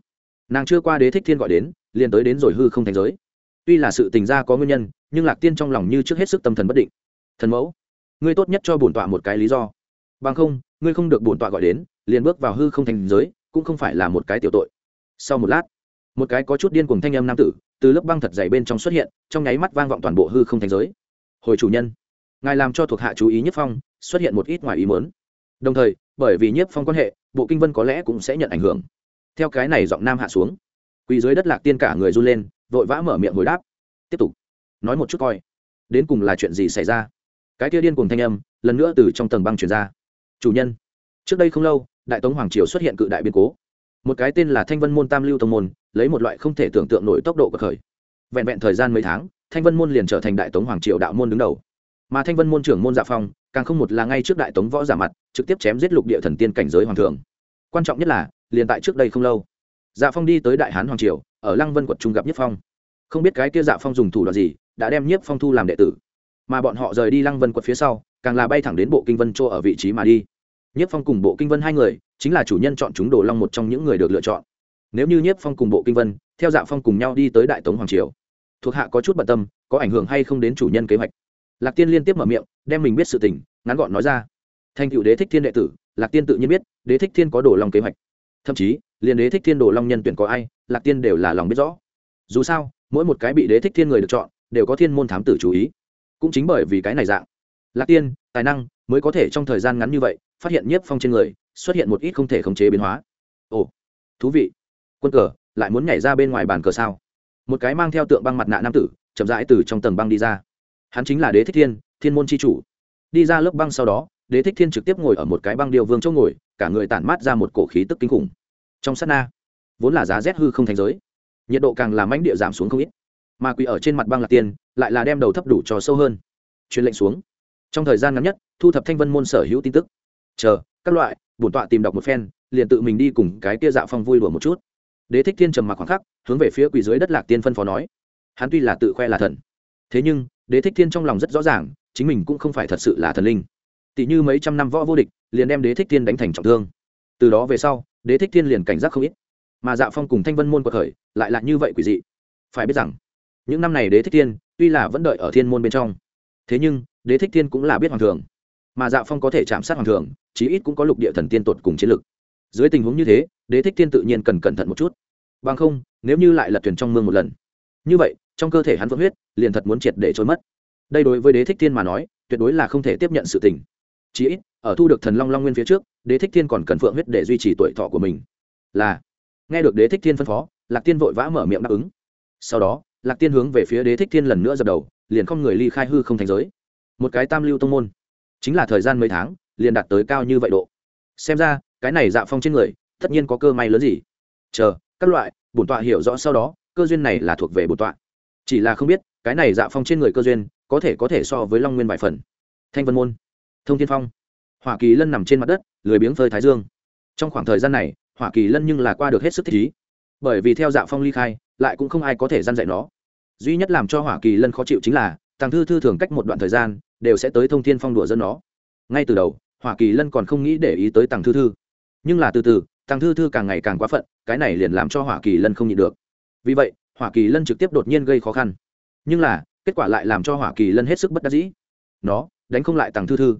nàng chưa qua đế thích thiên gọi đến, liền tới đến rồi hư không thành giới. Tuy là sự tình ra có nguyên nhân, nhưng lạc tiên trong lòng như trước hết sức tâm thần bất định. Thần mẫu, ngươi tốt nhất cho bổn tọa một cái lý do. Bằng không, ngươi không được bổn tọa gọi đến, liền bước vào hư không thành giới, cũng không phải là một cái tiểu tội. Sau một lát, một cái có chút điên cuồng thanh âm nam tử từ lớp băng thật dày bên trong xuất hiện, trong nháy mắt vang vọng toàn bộ hư không thành giới. Hồi chủ nhân, ngài làm cho thuộc hạ chú ý nhất phong, xuất hiện một ít ngoài ý mớn đồng thời, bởi vì nhiếp phong quan hệ, bộ kinh vân có lẽ cũng sẽ nhận ảnh hưởng. Theo cái này giọng nam hạ xuống, quỳ dưới đất lạc tiên cả người run lên, vội vã mở miệng hồi đáp. Tiếp tục, nói một chút coi, đến cùng là chuyện gì xảy ra? Cái kia điên cùng thanh âm, lần nữa từ trong tầng băng truyền ra. Chủ nhân, trước đây không lâu, đại tống hoàng triều xuất hiện cự đại biên cố một cái tên là thanh vân môn tam lưu tông môn, lấy một loại không thể tưởng tượng nổi tốc độ của khởi. Vẹn vẹn thời gian mấy tháng, thanh vân môn liền trở thành đại tống hoàng triều đạo môn đứng đầu. Mà thanh vân môn trưởng môn dạ phong, càng không một là ngay trước đại tống võ giả mặt, trực tiếp chém giết lục địa thần tiên cảnh giới hoàng thượng. Quan trọng nhất là, liền tại trước đây không lâu dạ phong đi tới đại hán hoàng triều, ở lăng vân Quật trung gặp nhất phong. Không biết cái kia dạ phong dùng thủ đoạn gì, đã đem nhiếp phong thu làm đệ tử. Mà bọn họ rời đi lăng vân quật phía sau, càng là bay thẳng đến bộ kinh vân chỗ ở vị trí mà đi. Nhất phong cùng bộ kinh vân hai người chính là chủ nhân chọn chúng đồ long một trong những người được lựa chọn. Nếu như nhất phong cùng bộ kinh vân, theo dạ phong cùng nhau đi tới đại tống hoàng triều, thuộc hạ có chút bận tâm, có ảnh hưởng hay không đến chủ nhân kế hoạch? Lạc tiên liên tiếp mở miệng, đem mình biết sự tình, ngắn gọn nói ra. Thành cựu đế thích thiên đệ tử, lạc tiên tự nhiên biết, đế thích thiên có đồ long kế hoạch. Thậm chí, liền đế thích thiên đồ long nhân tuyển có ai, lạc tiên đều là lòng biết rõ. Dù sao, mỗi một cái bị đế thích thiên người được chọn, đều có thiên môn thám tử chú ý. Cũng chính bởi vì cái này dạng, lạc tiên, tài năng mới có thể trong thời gian ngắn như vậy, phát hiện nhiếp phong trên người xuất hiện một ít không thể khống chế biến hóa. Ồ, thú vị. Quân cờ, lại muốn nhảy ra bên ngoài bàn cờ sao? Một cái mang theo tượng băng mặt nạ nam tử, chậm rãi từ trong tầng băng đi ra. Hắn chính là đế thích thiên thiên môn c h i chủ. Đi ra lớp băng sau đó, đế thích thiên trực tiếp ngồi ở một cái băng điêu vương chỗ ngồi, cả người tản mát ra một cổ khí tức kinh khủng. Trong s á t na, vốn là giá rét hư không thành giới, nhiệt độ càng làm ánh địa giảm xuống không ít. Mà quỳ ở trên mặt băng lạc tiên lại là đem đầu thấp đủ cho sâu hơn. Truyền lệnh xuống. Trong thời gian ngắn nhất, thu thập thanh vân môn sở hữu tin tức. Chờ, các loại bổn tọa tìm đọc một phen, liền tự mình đi cùng cái kia dạ phong vui đùa một chút. Đế thích thiên trầm mặc khoảng khắc, hướng về phía quỳ dưới đất lạc tiên phân phó nói, hắn tuy là tự khoe là thần, thế nhưng, đế thích thiên trong lòng rất rõ ràng, chính mình cũng không phải thật sự là thần linh. Tỷ như mấy trăm năm võ vô địch, liền đem đế thích thiên đánh thành trọng thương. Từ đó về sau, đế thích thiên liền cảnh giác không ít. Mà dạ phong cùng thanh vân môn quật khởi, lại là như vậy quỷ dị. Phải biết rằng, những năm này đế thích thiên tuy là vẫn đợi ở thiên môn bên trong, thế nhưng, đế thích thiên cũng là biết hoàng thường mà dạ phong có thể chạm sát hoàng thường, chí ít cũng có lục địa thần tiên tột cùng chiến lực. Dưới tình huống như thế, đế thích thiên tự nhiên cần cẩn thận một chút. Bằng không, nếu như lại lật thuyền trong mương một lần. Như vậy, trong cơ thể hắn vẫn huyết, liền thật muốn triệt để trốn mất. Đây đối với đế thích thiên mà nói, tuyệt đối là không thể tiếp nhận sự tình. Chí ít, ở thu được thần long long nguyên phía trước, đế thích thiên còn cần phượng huyết để duy trì tuổi thọ của mình. Là, nghe được đế thích thiên phân phó, lạc tiên vội vã mở miệng đáp ứng. Sau đó, lạc tiên hướng về phía đế thích thiên lần nữa dập đầu, liền không người ly khai hư không thành giới. Một cái tam lưu tông môn chính là thời gian mấy tháng, liền đạt tới cao như vậy độ. Xem ra, cái này dạ phong trên người, tất nhiên có cơ may lớn gì. Chờ, các loại, bổn tọa hiểu rõ sau đó, cơ duyên này là thuộc về bổn tọa. Chỉ là không biết, cái này dạ phong trên người cơ duyên, có thể có thể so với long nguyên vài phần. Thanh vân môn, thông thiên phong. Hoa kỳ lân nằm trên mặt đất, lười biếng phơi thái dương. Trong khoảng thời gian này hoa kỳ lân nhưng là qua được hết sức thích ý bởi vì theo dạ phong ly khai, lại cũng không ai có thể g i dạy nó. Duy nhất làm cho hoa kỳ lân khó chịu chính là, tàng thư thư thường cách một đoạn thời gian đều sẽ tới thông thiên phong đùa dân nó. Ngay từ đầu hoa kỳ lân còn không nghĩ để ý tới tàng thư thư. Nhưng là từ từ tàng thư thư càng ngày càng quá phận, cái này liền làm cho hoa kỳ lân không nhịn được. Vì vậy hoa kỳ lân trực tiếp đột nhiên gây khó khăn. Nhưng là, kết quả lại làm cho hoa kỳ lân hết sức bất đắc dĩ. Nó, đánh không lại tàng thư thư.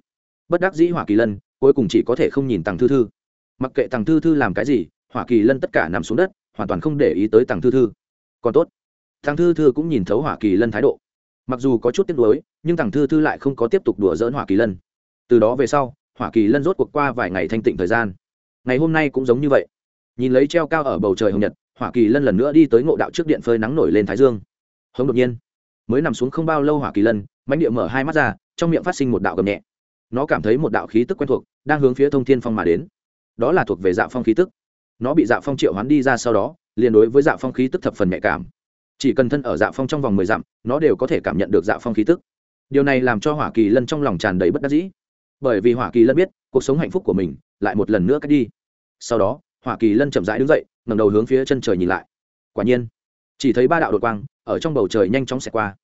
Bất đắc dĩ hoa kỳ lân, cuối cùng chỉ có thể không nhìn tàng thư thư. Mặc kệ tàng thư thư làm cái gì hoa kỳ lân tất cả nằm xuống đất, hoàn toàn không để ý tới tàng thư thư. Còn tốt tàng thư thư cũng nhìn thấu hoa kỳ lân thái độ. Mặc dù có chút tiếc nuối nhưng thằng thư thư lại không có tiếp tục đùa dỡn hỏa kỳ lân. Từ đó về sau, hỏa kỳ lân rốt cuộc qua vài ngày thanh tịnh thời gian. Ngày hôm nay cũng giống như vậy. Nhìn lấy treo cao ở bầu trời hồng nhật, hỏa kỳ lân lần nữa đi tới ngộ đạo trước điện phơi nắng nổi lên thái dương. Hồng đột nhiên, mới nằm xuống không bao lâu hỏa kỳ lân mánh địa mở hai mắt ra, trong miệng phát sinh một đạo gầm nhẹ. Nó cảm thấy một đạo khí tức quen thuộc, đang hướng phía thông thiên phong mà đến. Đó là thuộc về dạ phong khí tức. Nó bị dạ phong triệu hoán đi ra sau đó, liền đối với dạ phong khí tức thập phần nhạy cảm. Chỉ cần thân ở dạ phong trong vòng mười dặm, nó đều có thể cảm nhận được dạ phong khí tức điều này làm cho hỏa kỳ lân trong lòng tràn đầy bất đắc dĩ. Bởi vì hỏa kỳ lân biết, cuộc sống hạnh phúc của mình lại một lần nữa cách đi. Sau đó, hỏa kỳ lân chậm rãi đứng dậy ngầm đầu hướng phía chân trời nhìn lại. Quả nhiên, chỉ thấy ba đạo đột quang ở trong bầu trời nhanh chóng xẹt qua.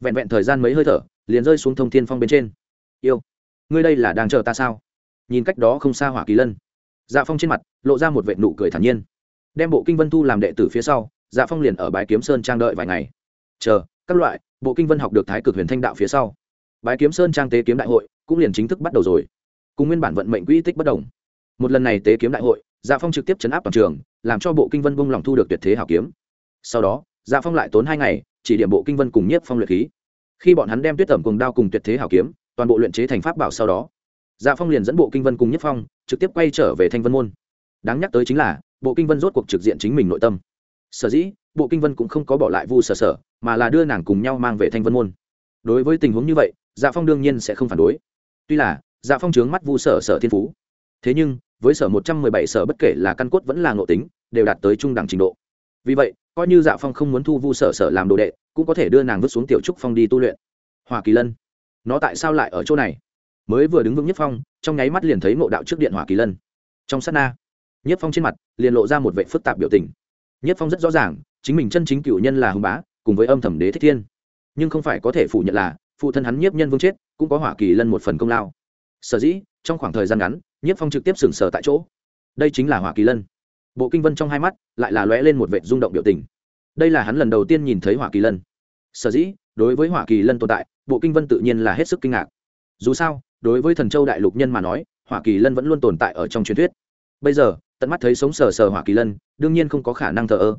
Vẹn vẹn thời gian mấy hơi thở, liền rơi xuống thông thiên phong bên trên. Yêu, ngươi đây là đang chờ ta sao? Nhìn cách đó không xa hỏa kỳ lân. Dạ phong trên mặt lộ ra một vệ nụ cười thản nhiên. Đem bộ kinh vân thu làm đệ tử phía sau dạ phong liền ở bái kiếm sơn trang đợi vài ngày. Chờ các loại, bộ kinh vân học được thái cực huyền thanh đạo phía sau. Bái kiếm sơn trang tế kiếm đại hội cũng liền chính thức bắt đầu rồi. Cùng nguyên bản vận mệnh quỹ tích bất đồng. Một lần này tế kiếm đại hội dạ phong trực tiếp chấn áp toàn trường, làm cho bộ kinh vân bông lòng thu được tuyệt thế hảo kiếm. Sau đó dạ phong lại tốn hai ngày, chỉ điểm bộ kinh vân cùng nhiếp phong luyện khí. Khi bọn hắn đem tuyết tẩm cùng đao cùng tuyệt thế hảo kiếm, toàn bộ luyện chế thành pháp bảo sau đó dạ phong liền dẫn bộ kinh vân cùng nhiếp phong trực tiếp quay trở về thanh vân môn. Đáng nhắc tới chính là, bộ kinh vân rốt cuộc trực diện chính mình nội tâm. Sở dĩ bộ kinh vân cũng không có bỏ lại vu sở sở, mà là đưa nàng cùng nhau mang về thanh vân môn. Đối với tình huống như vậy dạ phong đương nhiên sẽ không phản đối. Tuy là dạ phong trướng mắt vu sở sở thiên phú. Thế nhưng, với sở một trăm mười bảy sở bất kể là căn cốt vẫn là ngộ tính, đều đạt tới trung đẳng trình độ. Vì vậy, coi như dạ phong không muốn thu vu sở sở làm đồ đệ, cũng có thể đưa nàng vứt xuống tiểu trúc phong đi tu luyện. Hoa kỳ lân, nó tại sao lại ở chỗ này? Mới vừa đứng vững nhất phong, trong nháy mắt liền thấy ngộ đạo trước điện Hoa kỳ lân. Trong sát na, nhất phong trên mặt liền lộ ra một vệ phức tạp biểu tình. Nhất phong rất rõ ràng chính mình chân chính cựu nhân là hùng bá, cùng với âm thẩm đế thích thiên. Nhưng không phải có thể phủ nhận là, phụ thân hắn nhiếp nhân vương chết, cũng có hỏa kỳ lân một phần công lao. Sở dĩ, trong khoảng thời gian ngắn, nhiếp phong trực tiếp sừng sờ tại chỗ. Đây chính là hỏa kỳ lân. Bộ kinh vân trong hai mắt, lại là lóe lên một vệ rung động biểu tình. Đây là hắn lần đầu tiên nhìn thấy hỏa kỳ lân. Sở dĩ, đối với hỏa kỳ lân tồn tại, bộ kinh vân tự nhiên là hết sức kinh ngạc. Dù sao, đối với thần châu đại lục nhân mà nói, hỏa kỳ lân vẫn luôn tồn tại ở trong truyền thuyết. Bây giờ, tận mắt thấy sống sờ sờ hỏa kỳ lân, đương nhiên không có khả năng thờ ơ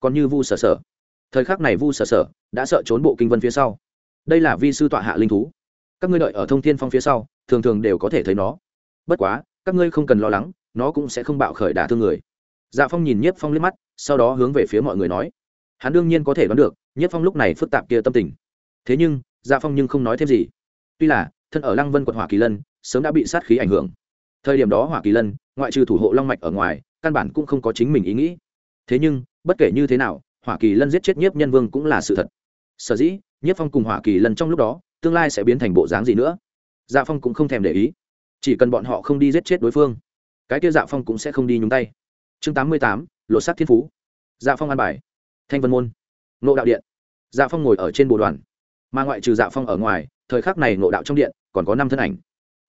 còn như vu sở sở. Thời khắc này vu sở sở đã sợ trốn bộ kinh vân phía sau. Đây là vi sư tọa hạ linh thú. Các ngươi đợi ở thông thiên phong phía sau, thường thường đều có thể thấy nó. Bất quá, các ngươi không cần lo lắng, nó cũng sẽ không bạo khởi đả thương người. Dạ phong nhìn nhiếp phong liếc mắt, sau đó hướng về phía mọi người nói. Hắn đương nhiên có thể đoán được, nhiếp phong lúc này phức tạp kia tâm tình. Thế nhưng dạ phong nhưng không nói thêm gì. Tuy là, thân ở lăng vân quận hỏa kỳ lân, sớm đã bị sát khí ảnh hưởng. Thời điểm đó hỏa kỳ lân, ngoại trừ thủ hộ long mạch ở ngoài, căn bản cũng không có chính mình ý nghĩ. Thế nhưng bất kể như thế nào, hỏa kỳ lân giết chết nhiếp nhân vương cũng là sự thật. Sở dĩ, nhiếp phong cùng hỏa kỳ lân trong lúc đó, tương lai sẽ biến thành bộ dáng gì nữa? Dạ phong cũng không thèm để ý. Chỉ cần bọn họ không đi giết chết đối phương, cái kia dạ phong cũng sẽ không đi nhúng tay. Chương tám mươi tám, lột sắt thiên phú. Dạ phong an bài. Thanh vân môn. Nộ đạo điện. Dạ phong ngồi ở trên bồ đoàn. Mà ngoại trừ dạ phong ở ngoài, thời khắc này nộ đạo trong điện còn có năm thân ảnh.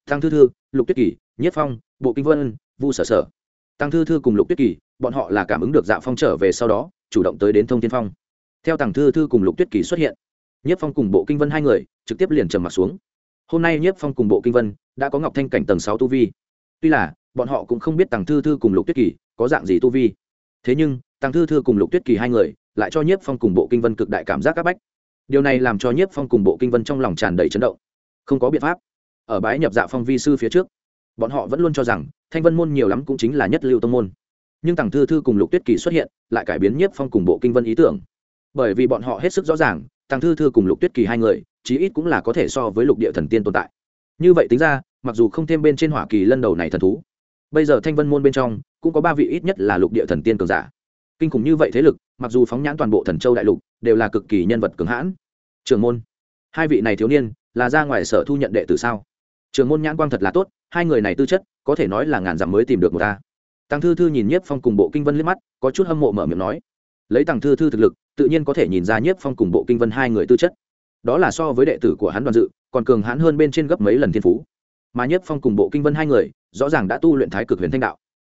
Tăng thư thư, lục tuyết kỳ nhất phong, bộ kinh vân, vu sở sở tăng thư thư cùng lục tuyết kỳ, bọn họ là cảm ứng được dạ phong trở về sau đó, chủ động tới đến thông tiên phong. Theo tăng thư thư cùng lục tuyết kỳ xuất hiện nhất phong cùng bộ kinh vân hai người trực tiếp liền trầm m ặ t xuống. Hôm nay nhất phong cùng bộ kinh vân đã có ngọc thanh cảnh tầng sáu tu vi. Tuy là, bọn họ cũng không biết tăng thư thư cùng lục tuyết kỳ có dạng gì tu vi. Thế nhưng, tăng thư thư cùng lục tuyết kỳ hai người lại cho nhiếp phong cùng bộ kinh vân cực đại cảm giác áp bách. Điều này làm cho nhiếp phong cùng bộ kinh vân trong lòng tràn đầy chấn động. Không có biện pháp. Ở bãi nhập dạ phong vi sư phía trước bọn họ vẫn luôn cho rằng thanh vân môn nhiều lắm cũng chính là nhất lưu tông môn. Nhưng tàng thư thư cùng lục tuyết kỳ xuất hiện, lại cải biến nhiếp phong cùng bộ kinh vân ý tưởng. Bởi vì bọn họ hết sức rõ ràng, tàng thư thư cùng lục tuyết kỳ hai người, chí ít cũng là có thể so với lục địa thần tiên tồn tại. Như vậy tính ra, mặc dù không thêm bên trên hỏa kỳ lân đầu này thần thú, bây giờ thanh vân môn bên trong cũng có ba vị ít nhất là lục địa thần tiên cường giả. Kinh khủng như vậy thế lực, mặc dù phóng nhãn toàn bộ thần châu đại lục, đều là cực kỳ nhân vật cường hãn. Trường môn, hai vị này thiếu niên là ra ngoài sở thu nhận đệ tử sao? Trường môn nhãn quang thật là tốt, hai người này tư chất, có thể nói là ngàn dặm mới tìm được một ta. Tăng thư thư nhìn nhiếp phong cùng bộ kinh vân liếc mắt, có chút hâm mộ mở miệng nói, lấy tăng thư thư thực lực, tự nhiên có thể nhìn ra nhiếp phong cùng bộ kinh vân hai người tư chất. Đó là so với đệ tử của hắn đoàn dự, còn cường hãn hơn bên trên gấp mấy lần thiên phú. Mà nhiếp phong cùng bộ kinh vân hai người, rõ ràng đã tu luyện thái cực huyền thanh đạo.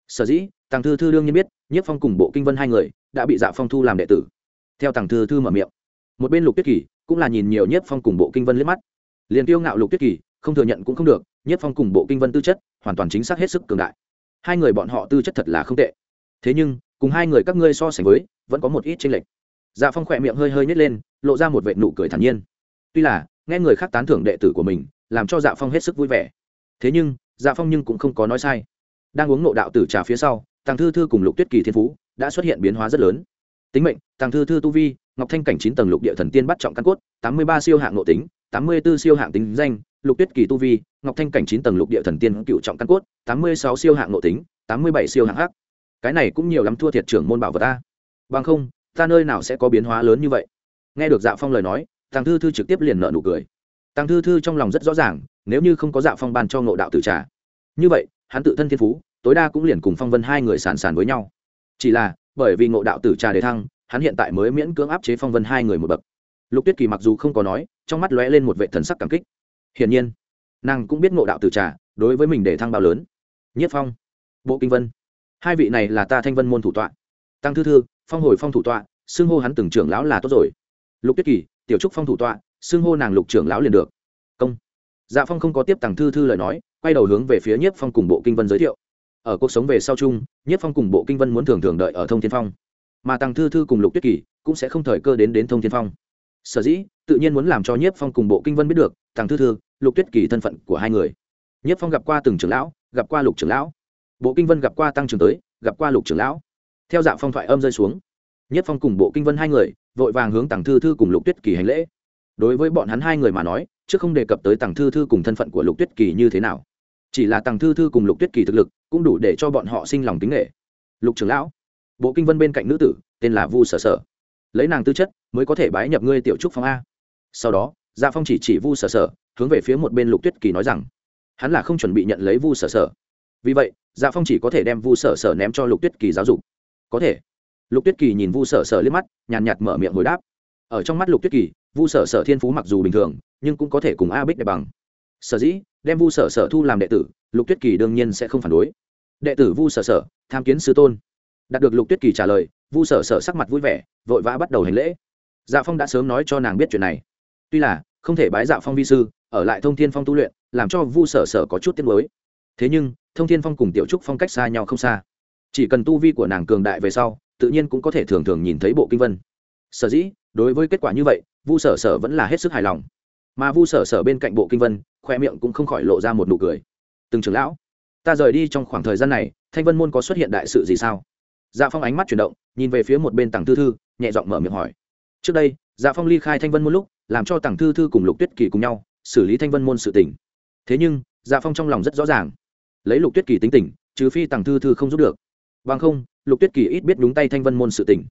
Sở dĩ, tăng thư thư đương nhiên biết, nhiếp phong cùng bộ kinh vân hai người đã bị dạ phong thu làm đệ tử. Theo tăng thư thư mở miệng, một bên lục tuyết kỳ cũng là nhìn nhiều nhiếp phong cùng bộ kinh vân liếc mắt. Liền tiêu ngạo lục tuyết kỳ không thừa nhận cũng không được, Nhất phong cùng bộ kinh vân tư chất hoàn toàn chính xác hết sức cường đại. Hai người bọn họ tư chất thật là không tệ. Thế nhưng, cùng hai người các ngươi so sánh với, vẫn có một ít tranh lệch. Dạ phong khỏe miệng hơi hơi nhét lên, lộ ra một vệ nụ cười thản nhiên. Tuy là, nghe người khác tán thưởng đệ tử của mình, làm cho dạ phong hết sức vui vẻ. Thế nhưng dạ phong nhưng cũng không có nói sai. Đang uống nộ đạo tử trà phía sau, tàng thư thư cùng lục tuyết kỳ thiên phú đã xuất hiện biến hóa rất lớn. Tính mệnh, tàng thư thư tu vi, ngọc thanh cảnh chín tầng lục địa thần tiên bắt trọng căn cốt, tám mươi ba siêu hạng nội tính, tám mươi b ố siêu hạng tính danh lục tuyết kỳ tu vi, ngọc thanh cảnh chín tầng lục địa thần tiên cựu trọng căn cốt, tám mươi sáu siêu hạng nội tính, tám mươi bảy siêu hạng hắc. Cái này cũng nhiều lắm thua thiệt trưởng môn bảo vật ta bằng không, ta nơi nào sẽ có biến hóa lớn như vậy? Nghe được dạ phong lời nói, tàng thư thư trực tiếp liền nợ nụ cười. Tàng thư thư trong lòng rất rõ ràng, nếu như không có dạ phong ban cho ngộ đạo tử trà. Như vậy, hắn tự thân thiên phú, tối đa cũng liền cùng phong vân hai người sàn sàn với nhau. Chỉ là, bởi vì ngộ đạo tử trà đề thăng, hắn hiện tại mới miễn cưỡng áp chế phong vân hai người một bậc. Lục tuyết kỳ mặc dù không có nói, trong mắt lóe lên một vệ thần sắc cảm kích hiển nhiên, nàng cũng biết ngộ đạo tử trà đối với mình để thăng bao lớn. Nhất phong, bộ kinh vân, hai vị này là ta thanh vân môn thủ tọa. Tăng thư thư, phong hồi phong thủ tọa, xưng hô hắn từng trưởng lão là tốt rồi. Lục tuyết kỳ, tiểu trúc phong thủ tọa, xưng hô nàng lục trưởng lão liền được. Công. Dạ phong không có tiếp tàng thư thư lời nói, quay đầu hướng về phía nhiếp phong cùng bộ kinh vân giới thiệu. Ở cuộc sống về sau chung nhiếp phong cùng bộ kinh vân muốn thường thường đợi ở thông thiên phong. Mà tàng thư thư cùng lục tuyết kỳ cũng sẽ không thời cơ đến đến thông thiên phong sở dĩ, tự nhiên muốn làm cho nhiếp phong cùng bộ kinh vân biết được, thằng thư thư, lục tuyết kỳ thân phận của hai người. Nhiếp phong gặp qua từng trưởng lão, gặp qua lục trưởng lão. Bộ kinh vân gặp qua tăng trưởng tới, gặp qua lục trưởng lão. Theo dạng phong thoại âm rơi xuống, nhiếp phong cùng bộ kinh vân hai người, vội vàng hướng tàng thư thư cùng lục tuyết kỳ hành lễ. Đối với bọn hắn hai người mà nói, chứ không đề cập tới tàng thư thư cùng thân phận của lục tuyết kỳ như thế nào. Chỉ là tàng thư thư cùng lục tuyết kỳ thực lực, cũng đủ để cho bọn họ sinh lòng tính nghệ. Lục trưởng lão, bộ kinh vân bên cạnh nữ tử, tên là vu sở sở lấy nàng tư chất mới có thể bái nhập ngươi tiểu trúc phong a. Sau đó gia phong chỉ chỉ vu sở sở, hướng về phía một bên lục tuyết kỳ nói rằng, hắn là không chuẩn bị nhận lấy vu sở sở. Vì vậy gia phong chỉ có thể đem vu sở sở ném cho lục tuyết kỳ giáo dục. Có thể. Lục tuyết kỳ nhìn vu sở sở liếc mắt, nhàn nhạt mở miệng hồi đáp. Ở trong mắt lục tuyết kỳ, vu sở sở thiên phú mặc dù bình thường, nhưng cũng có thể cùng a bích đẹp bằng. Sở dĩ, đem vu sở sở thu làm đệ tử, lục tuyết kỳ đương nhiên sẽ không phản đối. Đệ tử vu sở sở, tham kiến sư tôn. Đạt được lục tuyết kỳ trả lời vu sở sở sắc mặt vui vẻ, vội vã bắt đầu hành lễ. Dạ phong đã sớm nói cho nàng biết chuyện này. Tuy là, không thể bái dạ phong vi sư, ở lại thông thiên phong tu luyện, làm cho vu sở sở có chút tiết mới thế nhưng, thông thiên phong cùng tiểu trúc phong cách xa nhau không xa. Chỉ cần tu vi của nàng cường đại về sau, tự nhiên cũng có thể thường thường nhìn thấy bộ kinh vân. Sở dĩ, đối với kết quả như vậy, vu sở sở vẫn là hết sức hài lòng. Mà vu sở sở bên cạnh bộ kinh vân, khoe miệng cũng không khỏi lộ ra một nụ cười. Từng trưởng lão, ta rời đi trong khoảng thời gian này, thanh vân môn có xuất hiện đại sự gì sao? Dạ phong ánh mắt chuyển động, nhìn về phía một bên tàng thư thư, nhẹ giọng mở miệng hỏi. Trước đây dạ phong ly khai thanh vân môn lúc, làm cho tàng thư thư cùng lục tuyết kỳ cùng nhau, xử lý thanh vân môn sự tỉnh thế nhưng dạ phong trong lòng rất rõ ràng. Lấy lục tuyết kỳ tính tình, trừ phi tàng thư thư không giúp được. Bằng không, lục tuyết kỳ ít biết đúng tay thanh vân môn sự tỉnh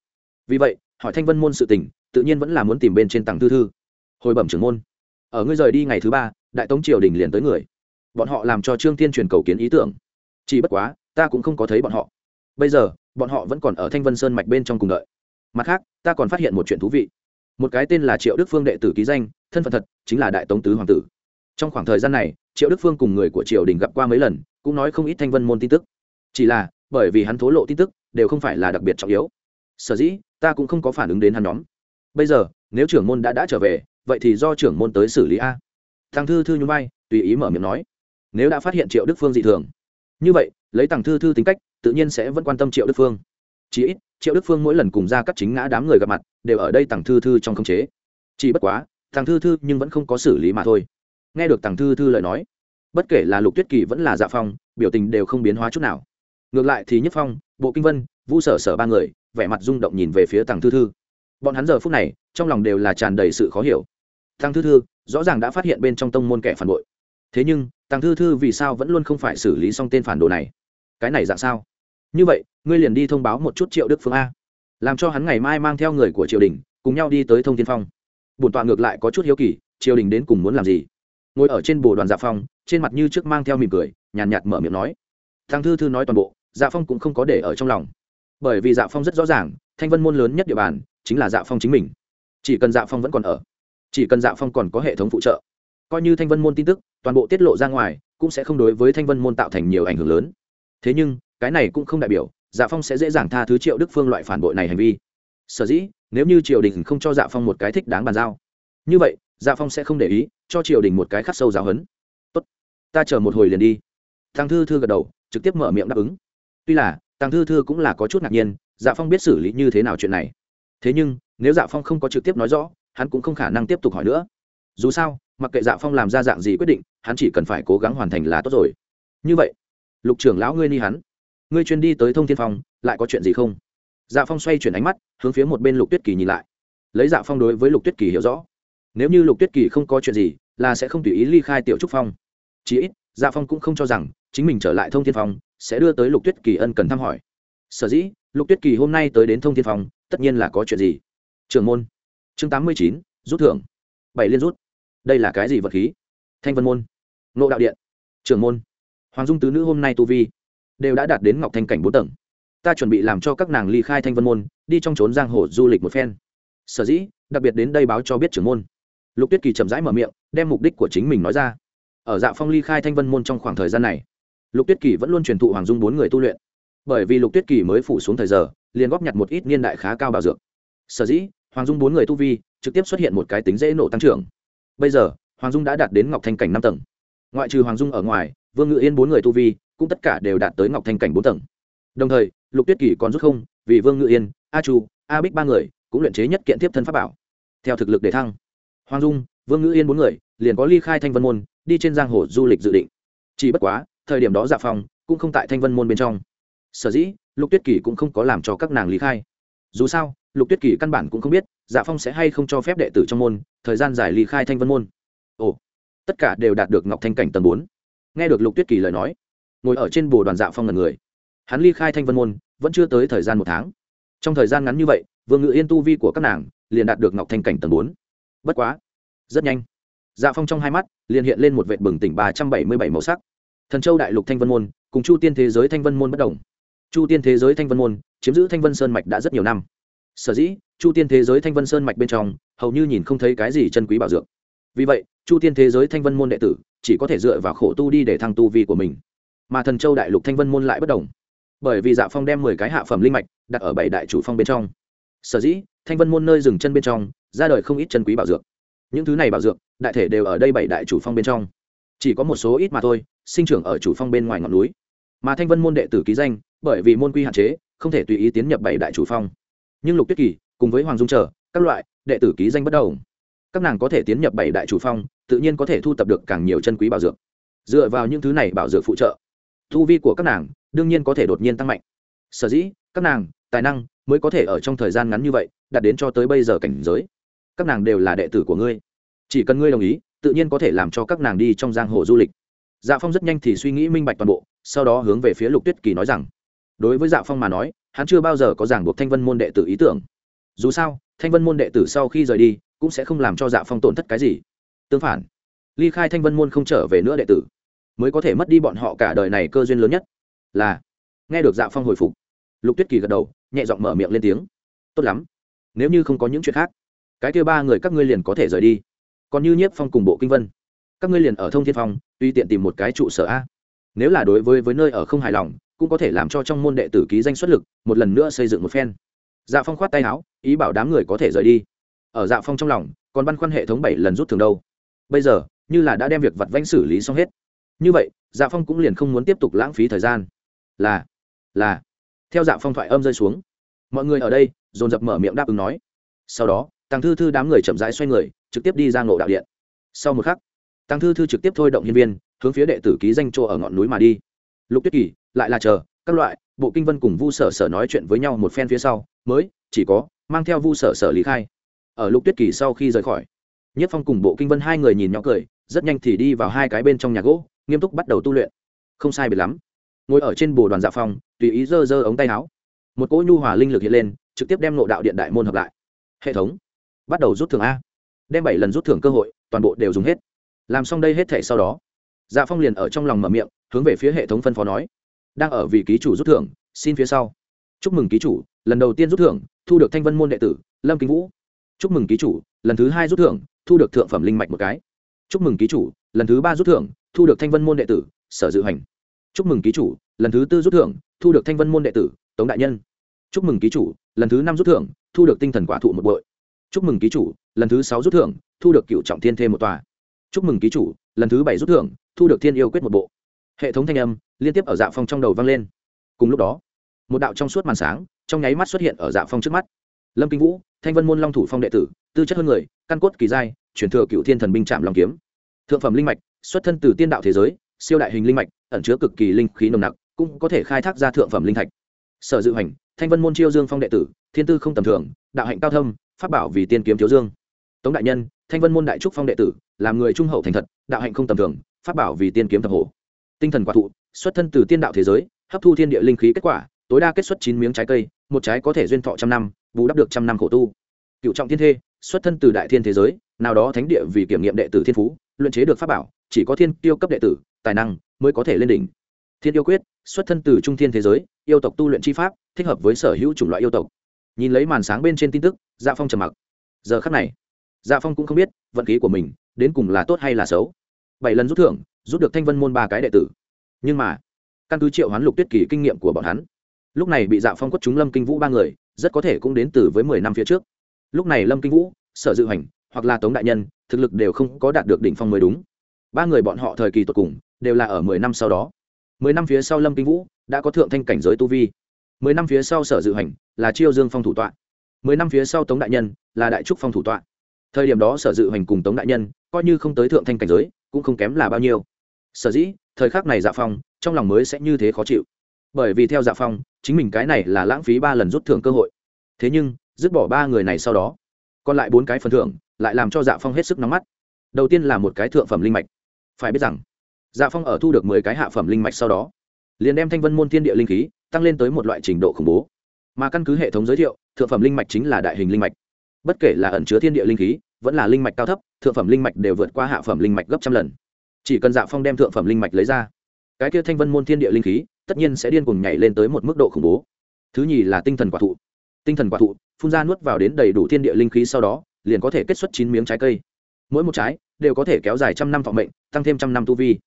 vì vậy, hỏi thanh vân môn sự tỉnh tự nhiên vẫn là muốn tìm bên trên tàng thư thư. Hồi bẩm trưởng môn, ở ngươi rời đi ngày thứ ba, đại tống triều đình liền tới người. Bọn họ làm cho trương tiên truyền cầu kiến ý tưởng. Chỉ bất quá, ta cũng không có thấy bọn họ. Bây giờ bọn họ vẫn còn ở thanh vân sơn mạch bên trong cùng đợi. Mặt khác, ta còn phát hiện một chuyện thú vị. Một cái tên là triệu đức phương đệ tử ký danh, thân phận thật chính là đại tống tứ hoàng tử. Trong khoảng thời gian này, triệu đức phương cùng người của triều đình gặp qua mấy lần, cũng nói không ít thanh vân môn tin tức. Chỉ là, bởi vì hắn thố lộ tin tức, đều không phải là đặc biệt trọng yếu. Sở dĩ, ta cũng không có phản ứng đến hắn nhóm. Bây giờ, nếu trưởng môn đã đã trở về, vậy thì do trưởng môn tới xử lý a. Thằng thư thư nhún vai, tùy ý mở miệng nói. Nếu đã phát hiện triệu đức phương dị thường. Như vậy, lấy thằng thư thư tính cách tự nhiên sẽ vẫn quan tâm triệu đức phương. Chỉ ít, triệu đức phương mỗi lần cùng ra các chính ngã đám người gặp mặt, đều ở đây tặng thư thư trong khống chế. Chỉ bất quá thằng thư thư nhưng vẫn không có xử lý mà thôi. Nghe được thằng thư thư lời nói, bất kể là lục tuyết kỳ vẫn là dạ phong, biểu tình đều không biến hóa chút nào. Ngược lại thì nhất phong, bộ kinh vân vu sở sở ba người, vẻ mặt rung động nhìn về phía thằng thư thư. Bọn hắn giờ phút này, trong lòng đều là tràn đầy sự khó hiểu. Thằng thư thư, rõ ràng đã phát hiện bên trong tông môn kẻ phản bội. Thế nhưng thằng thư thư vì sao vẫn luôn không phải xử lý xong tên phản đồ này? Cái này dạng sao? Như vậy, ngươi liền đi thông báo một chút triệu đức phương a. Làm cho hắn ngày mai mang theo người của triều đình, cùng nhau đi tới thông tiên phong. Bổn tọa ngược lại có chút hiếu kỳ, triều đình đến cùng muốn làm gì? Ngồi ở trên bồ đoàn dạ phong, trên mặt như trước mang theo mỉm cười, nhàn nhạt mở miệng nói. Thằng thư thư nói toàn bộ dạ phong cũng không có để ở trong lòng. Bởi vì dạ phong rất rõ ràng, thanh vân môn lớn nhất địa bàn, chính là dạ phong chính mình. Chỉ cần dạ phong vẫn còn ở, chỉ cần dạ phong còn có hệ thống phụ trợ, coi như thanh vân môn tin tức, toàn bộ tiết lộ ra ngoài, cũng sẽ không đối với thanh vân môn tạo thành nhiều ảnh hưởng lớn. Thế nhưng cái này cũng không đại biểu dạ phong sẽ dễ dàng tha thứ triệu đức phương loại phản bội này hành vi sở dĩ nếu như triều đình không cho dạ phong một cái thích đáng bàn giao như vậy dạ phong sẽ không để ý cho triều đình một cái khắc sâu giáo hấn tốt ta chờ một hồi liền đi thằng thư thư gật đầu trực tiếp mở miệng đáp ứng tuy là thằng thư thư cũng là có chút ngạc nhiên dạ phong biết xử lý như thế nào chuyện này thế nhưng nếu dạ phong không có trực tiếp nói rõ hắn cũng không khả năng tiếp tục hỏi nữa dù sao mặc kệ dạ phong làm ra dạng gì quyết định hắn chỉ cần phải cố gắng hoàn thành là tốt rồi như vậy lục trưởng lão ngươi ni hắn ngươi chuyên đi tới thông thiên phong, lại có chuyện gì không? Dạ phong xoay chuyển ánh mắt, hướng phía một bên lục tuyết kỳ nhìn lại. Lấy dạ phong đối với lục tuyết kỳ hiểu rõ, nếu như lục tuyết kỳ không có chuyện gì, là sẽ không tùy ý ly khai tiểu trúc phong. Chí ít dạ phong cũng không cho rằng chính mình trở lại thông thiên phong sẽ đưa tới lục tuyết kỳ ân cần thăm hỏi. Sở dĩ, lục tuyết kỳ hôm nay tới đến thông thiên phong, tất nhiên là có chuyện gì? Trường môn. Chương tám mươi chín, rút thưởng. Bảy liên rút. Đây là cái gì vật khí? Thanh vân môn. Nộ đạo điện. Trường môn. Hoàng dung tứ nữ hôm nay tu vi đều đã đạt đến ngọc thanh cảnh bốn tầng. Ta chuẩn bị làm cho các nàng ly khai thanh vân môn, đi trong trốn giang hồ du lịch một phen. Sở dĩ, đặc biệt đến đây báo cho biết trưởng môn. Lục tuyết kỳ chậm rãi mở miệng, đem mục đích của chính mình nói ra. Ở dạ phong ly khai thanh vân môn trong khoảng thời gian này, lục tuyết kỳ vẫn luôn truyền thụ hoàng dung bốn người tu luyện. Bởi vì lục tuyết kỳ mới phủ xuống thời giờ, liền góp nhặt một ít niên đại khá cao bảo dược. Sở dĩ, hoàng dung bốn người tu vi trực tiếp xuất hiện một cái tính dễ nổ tăng trưởng. Bây giờ, hoàng dung đã đạt đến ngọc thanh cảnh năm tầng. Ngoại trừ hoàng dung ở ngoài, vương ngự yên bốn người tu vi cũng tất cả đều đạt tới ngọc thanh cảnh bốn tầng. Đồng thời, lục tuyết kỳ còn rút không, vì vương ngự yên, a chu, a bích ba người cũng luyện chế nhất kiện tiếp thân pháp bảo. Theo thực lực để thăng, hoàng dung, vương ngự yên bốn người liền có ly khai thanh vân môn, đi trên giang hồ du lịch dự định. Chỉ bất quá, thời điểm đó dạ phòng cũng không tại thanh vân môn bên trong. Sở dĩ, lục tuyết kỳ cũng không có làm cho các nàng lý khai. Dù sao, lục tuyết kỳ căn bản cũng không biết dạ phong sẽ hay không cho phép đệ tử trong môn thời gian giải lý khai thanh vân môn. Ồ, tất cả đều đạt được ngọc thanh cảnh tầng bốn. Nghe được lục tuyết kỳ lời nói ngồi ở trên bồ đoàn dạ phong là người. Hắn ly khai thanh vân môn, vẫn chưa tới thời gian một tháng. Trong thời gian ngắn như vậy, vương ngự yên tu vi của các nàng liền đạt được ngọc thanh cảnh tầng bốn. Bất quá, rất nhanh dạ phong trong hai mắt liền hiện lên một vệ bừng tỉnh ba trăm bảy mươi bảy màu sắc. Thần châu đại lục thanh vân môn cùng chu tiên thế giới thanh vân môn bất đồng. Chu tiên thế giới thanh vân môn chiếm giữ thanh vân sơn mạch đã rất nhiều năm. Sở dĩ, chu tiên thế giới thanh vân sơn mạch bên trong hầu như nhìn không thấy cái gì chân quý bảo dược. Vì vậy, chu tiên thế giới thanh vân môn đệ tử chỉ có thể dựa vào khổ tu đi để thăng tu vi của mình mà thần châu đại lục thanh vân môn lại bất đồng. Bởi vì dạ phong đem mười cái hạ phẩm linh mạch đặt ở bảy đại chủ phong bên trong. Sở dĩ, thanh vân môn nơi dừng chân bên trong, ra đời không ít chân quý bảo dược. Những thứ này bảo dược, đại thể đều ở đây bảy đại chủ phong bên trong. Chỉ có một số ít mà thôi, sinh trưởng ở chủ phong bên ngoài ngọn núi. Mà thanh vân môn đệ tử ký danh, bởi vì môn quy hạn chế, không thể tùy ý tiến nhập bảy đại chủ phong. Nhưng lục tuyết kỳ, cùng với hoàng dung trở, các loại, đệ tử ký danh bất đầu các nàng có thể tiến nhập bảy đại chủ phong, tự nhiên có thể thu tập được càng nhiều chân quý bảo dược. Dựa vào những thứ này bảo dược phụ trợ thu vi của các nàng đương nhiên có thể đột nhiên tăng mạnh. Sở dĩ, các nàng, tài năng mới có thể ở trong thời gian ngắn như vậy đạt đến cho tới bây giờ cảnh giới. Các nàng đều là đệ tử của ngươi. Chỉ cần ngươi đồng ý, tự nhiên có thể làm cho các nàng đi trong giang hồ du lịch. Dạ phong rất nhanh thì suy nghĩ minh bạch toàn bộ, sau đó hướng về phía lục tuyết kỳ nói rằng, đối với dạ phong mà nói, hắn chưa bao giờ có giảng buộc thanh vân môn đệ tử ý tưởng. Dù sao, thanh vân môn đệ tử sau khi rời đi, cũng sẽ không làm cho dạ phong tổn thất cái gì. Tương phản, ly khai thanh vân môn không trở về nữa đệ tử mới có thể mất đi bọn họ cả đời này cơ duyên lớn nhất. Là, nghe được dạ phong hồi phục, lục tuyết kỳ gật đầu, nhẹ giọng mở miệng lên tiếng. Tốt lắm, nếu như không có những chuyện khác, cái kêu ba người các ngươi liền có thể rời đi. Còn như nhiếp phong cùng bộ kinh vân, các ngươi liền ở thông thiên phong tuy tiện tìm một cái trụ sở a. Nếu là đối với với nơi ở không hài lòng, cũng có thể làm cho trong môn đệ tử ký danh xuất lực, một lần nữa xây dựng một phen. Dạ phong khoát tay áo, ý bảo đám người có thể rời đi. Ở dạ phong trong lòng, còn băn khoăn hệ thống bảy lần rút thường đâu. Bây giờ, như là đã đem việc vặt vãnh xử lý xong hết như vậy dạ phong cũng liền không muốn tiếp tục lãng phí thời gian. Là là. Theo dạ phong thoại âm rơi xuống, mọi người ở đây, dồn dập mở miệng đáp ứng nói. Sau đó tăng thư thư đám người chậm rãi xoay người, trực tiếp đi ra ngộ đạo điện. Sau một khắc tăng thư thư trực tiếp thôi động nhân viên, hướng phía đệ tử ký danh chỗ ở ngọn núi mà đi. Lục tuyết kỳ, lại là chờ, các loại, bộ kinh vân cùng vu sở sở nói chuyện với nhau một phen phía sau, mới, chỉ có, mang theo vu sở sở lý khai. Ở lục tuyết kỳ sau khi rời khỏi, nhất phong cùng bộ kinh vân hai người nhìn nhỏ cười, rất nhanh thì đi vào hai cái bên trong nhà gỗ nghiêm túc bắt đầu tu luyện. Không sai biệt lắm. Ngồi ở trên bồ đoàn dạ phong tùy ý giơ giơ ống tay áo. Một cỗ nhu hòa linh lực hiện lên, trực tiếp đem nộ đạo điện đại môn hợp lại. Hệ thống. Bắt đầu rút thưởng a. Đem bảy lần rút thưởng cơ hội, toàn bộ đều dùng hết. Làm xong đây hết thể sau đó dạ phong liền ở trong lòng mở miệng, hướng về phía hệ thống phân phó nói. Đang ở vị ký chủ rút thưởng, xin phía sau. Chúc mừng ký chủ, lần đầu tiên rút thưởng, thu được thanh vân môn đệ tử, lâm kính vũ. Chúc mừng ký chủ, lần thứ hai rút thưởng, thu được thượng phẩm linh mạch một cái chúc mừng ký chủ, lần thứ ba rút thưởng, thu được thanh vân môn đệ tử, sở dự hành. Chúc mừng ký chủ, lần thứ tư rút thưởng, thu được thanh vân môn đệ tử, tống đại nhân. Chúc mừng ký chủ, lần thứ năm rút thưởng, thu được tinh thần quả thụ một bội. Chúc mừng ký chủ, lần thứ sáu rút thưởng, thu được cựu trọng thiên thêm một tòa. Chúc mừng ký chủ, lần thứ bảy rút thưởng, thu được thiên yêu quyết một bộ. Hệ thống thanh âm liên tiếp ở dạ phong trong đầu vang lên. Cùng lúc đó, một đạo trong suốt màn sáng, trong nháy mắt xuất hiện ở dạ phong trước mắt. Lâm kinh vũ, thanh vân môn long thủ phong đệ tử, tư chất hơn người, căn cốt kỳ giai chuyển thừa cựu thiên thần binh trạm long kiếm. Thượng phẩm linh mạch, xuất thân từ tiên đạo thế giới, siêu đại hình linh mạch, ẩn chứa cực kỳ linh khí nồng nặc, cũng có thể khai thác ra thượng phẩm linh thạch. Sở dự hành, thanh vân môn chiêu dương phong đệ tử, thiên tư không tầm thường, đạo hạnh cao thâm phát bảo vì tiên kiếm thiếu dương. Tống đại nhân, thanh vân môn đại trúc phong đệ tử, làm người trung hậu thành thật, đạo hạnh không tầm thường phát bảo vì tiên kiếm thập hổ. Tinh thần quả thụ, xuất thân từ tiên đạo thế giới, hấp thu thiên địa linh khí kết quả, tối đa kết xuất chín miếng trái cây, một trái có thể duyên thọ trăm năm, bù đắp được trăm năm khổ tu. Cựu trọng thiên thê xuất thân từ đại thiên thế giới, nào đó thánh địa vì kiểm nghiệm đệ tử thiên phú, luyện chế được pháp bảo, chỉ có thiên tiêu cấp đệ tử, tài năng mới có thể lên đỉnh. Thiên yêu quyết, xuất thân từ trung thiên thế giới, yêu tộc tu luyện chi pháp, thích hợp với sở hữu chủng loại yêu tộc. Nhìn lấy màn sáng bên trên tin tức dạ phong trầm mặc. Giờ khắc này dạ phong cũng không biết vận khí của mình đến cùng là tốt hay là xấu. Bảy lần rút thưởng, rút được thanh vân môn ba cái đệ tử. Nhưng mà, căn cứ triệu hoán lục tuyết kỳ kinh nghiệm của bọn hắn, lúc này bị dạ phong quất chúng lâm kinh vũ ba người, rất có thể cũng đến từ với mười năm phía trước lúc này lâm kinh vũ, sở dự hành, hoặc là tống đại nhân, thực lực đều không có đạt được đỉnh phong mới đúng. Ba người bọn họ thời kỳ tột cùng, đều là ở mười năm sau đó. Mười năm phía sau lâm kinh vũ đã có thượng thanh cảnh giới tu vi. Mười năm phía sau sở dự hành là chiêu dương phong thủ tọa. Mười năm phía sau tống đại nhân là đại trúc phong thủ tọa. Thời điểm đó sở dự hành cùng tống đại nhân coi như không tới thượng thanh cảnh giới, cũng không kém là bao nhiêu. Sở dĩ, thời khắc này dạ phong trong lòng mới sẽ như thế khó chịu. Bởi vì theo dạ phong, chính mình cái này là lãng phí ba lần rút thưởng cơ hội. Thế nhưng dứt bỏ ba người này sau đó. Còn lại bốn cái phần thưởng, lại làm cho dạ phong hết sức nóng mắt. Đầu tiên là một cái thượng phẩm linh mạch. Phải biết rằng dạ phong ở thu được mười cái hạ phẩm linh mạch sau đó, liền đem thanh vân môn thiên địa linh khí tăng lên tới một loại trình độ khủng bố. Mà căn cứ hệ thống giới thiệu, thượng phẩm linh mạch chính là đại hình linh mạch. Bất kể là ẩn chứa thiên địa linh khí, vẫn là linh mạch cao thấp, thượng phẩm linh mạch đều vượt qua hạ phẩm linh mạch gấp trăm lần. Chỉ cần dạ phong đem thượng phẩm linh mạch lấy ra, cái kia thanh vân môn thiên địa linh khí tất nhiên sẽ điên cùng nhảy lên tới một mức độ khủng bố. Thứ nhì là tinh thần quả thụ tinh thần quả thụ, phun ra nuốt vào đến đầy đủ thiên địa linh khí sau đó, liền có thể kết xuất chín miếng trái cây. Mỗi một trái đều có thể kéo dài trăm năm thọ mệnh, tăng thêm trăm năm tu vi.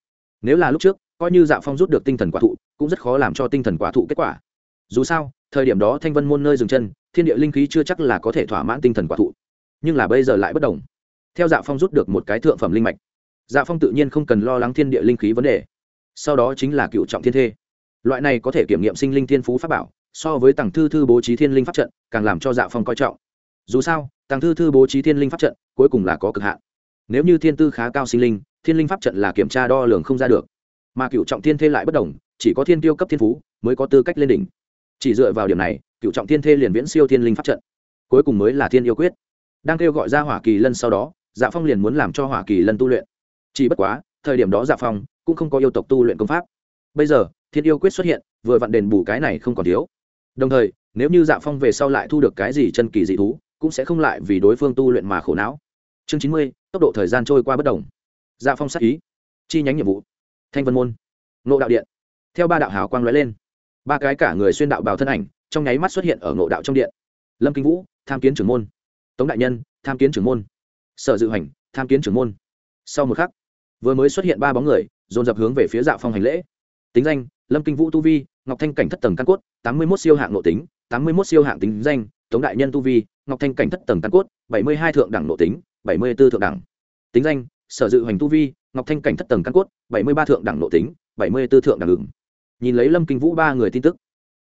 Nếu là lúc trước, coi như dạ phong rút được tinh thần quả thụ, cũng rất khó làm cho tinh thần quả thụ kết quả. Dù sao, thời điểm đó thanh vân môn nơi dừng chân, thiên địa linh khí chưa chắc là có thể thỏa mãn tinh thần quả thụ. Nhưng là bây giờ lại bất đồng. Theo dạ phong rút được một cái thượng phẩm linh mạch dạ phong tự nhiên không cần lo lắng thiên địa linh khí vấn đề. Sau đó chính là cựu trọng thiên thê. Loại này có thể kiểm nghiệm sinh linh thiên phú pháp bảo so với tàng thư thư bố trí thiên linh pháp trận, càng làm cho dạ phong coi trọng. Dù sao tàng thư thư bố trí thiên linh pháp trận, cuối cùng là có cực hạn. Nếu như thiên tư khá cao sinh linh, thiên linh pháp trận là kiểm tra đo lường không ra được. Mà cựu trọng thiên thê lại bất đồng, chỉ có thiên tiêu cấp thiên phú mới có tư cách lên đỉnh. Chỉ dựa vào điểm này, cựu trọng thiên thê liền viễn siêu thiên linh pháp trận. Cuối cùng mới là thiên yêu quyết. Đang kêu gọi ra hỏa kỳ lân sau đó dạ phong liền muốn làm cho hỏa kỳ lân tu luyện. Chỉ bất quá, thời điểm đó dạ phong cũng không có yêu tộc tu luyện công pháp. Bây giờ, thiên yêu quyết xuất hiện, vừa vặn đền bù cái này không còn thiếu đồng thời, nếu như dạ phong về sau lại thu được cái gì chân kỳ dị thú, cũng sẽ không lại vì đối phương tu luyện mà khổ não. Chương chín mươi, tốc độ thời gian trôi qua bất đồng. Dạ phong sắc ý. Chi nhánh nhiệm vụ. Thanh vân môn. Nộ đạo điện. Theo ba đạo hào quang lóe lên, ba cái cả người xuyên đạo bào thân ảnh trong nháy mắt xuất hiện ở ngộ đạo trong điện. Lâm kinh vũ, tham kiến trưởng môn. Tống đại nhân, tham kiến trưởng môn. Sở dự hành tham kiến trưởng môn. Sau một khắc, vừa mới xuất hiện ba bóng người, dồn dập hướng về phía dạ phong hành lễ. Tính danh, lâm kinh vũ tu vi ngọc thanh cảnh thất tầng căn cốt, tám mươi một siêu hạng nội tính, tám mươi một siêu hạng tính danh, tống đại nhân tu vi, ngọc thanh cảnh thất tầng căn cốt, bảy mươi hai thượng đẳng nội tính, bảy mươi b ố thượng đẳng. Tính danh, sở dự hoành tu vi, ngọc thanh cảnh thất tầng căn cốt, bảy mươi ba thượng đẳng nội tính, bảy mươi b ố thượng đẳng ứng nhìn lấy lâm kinh vũ ba người tin tức,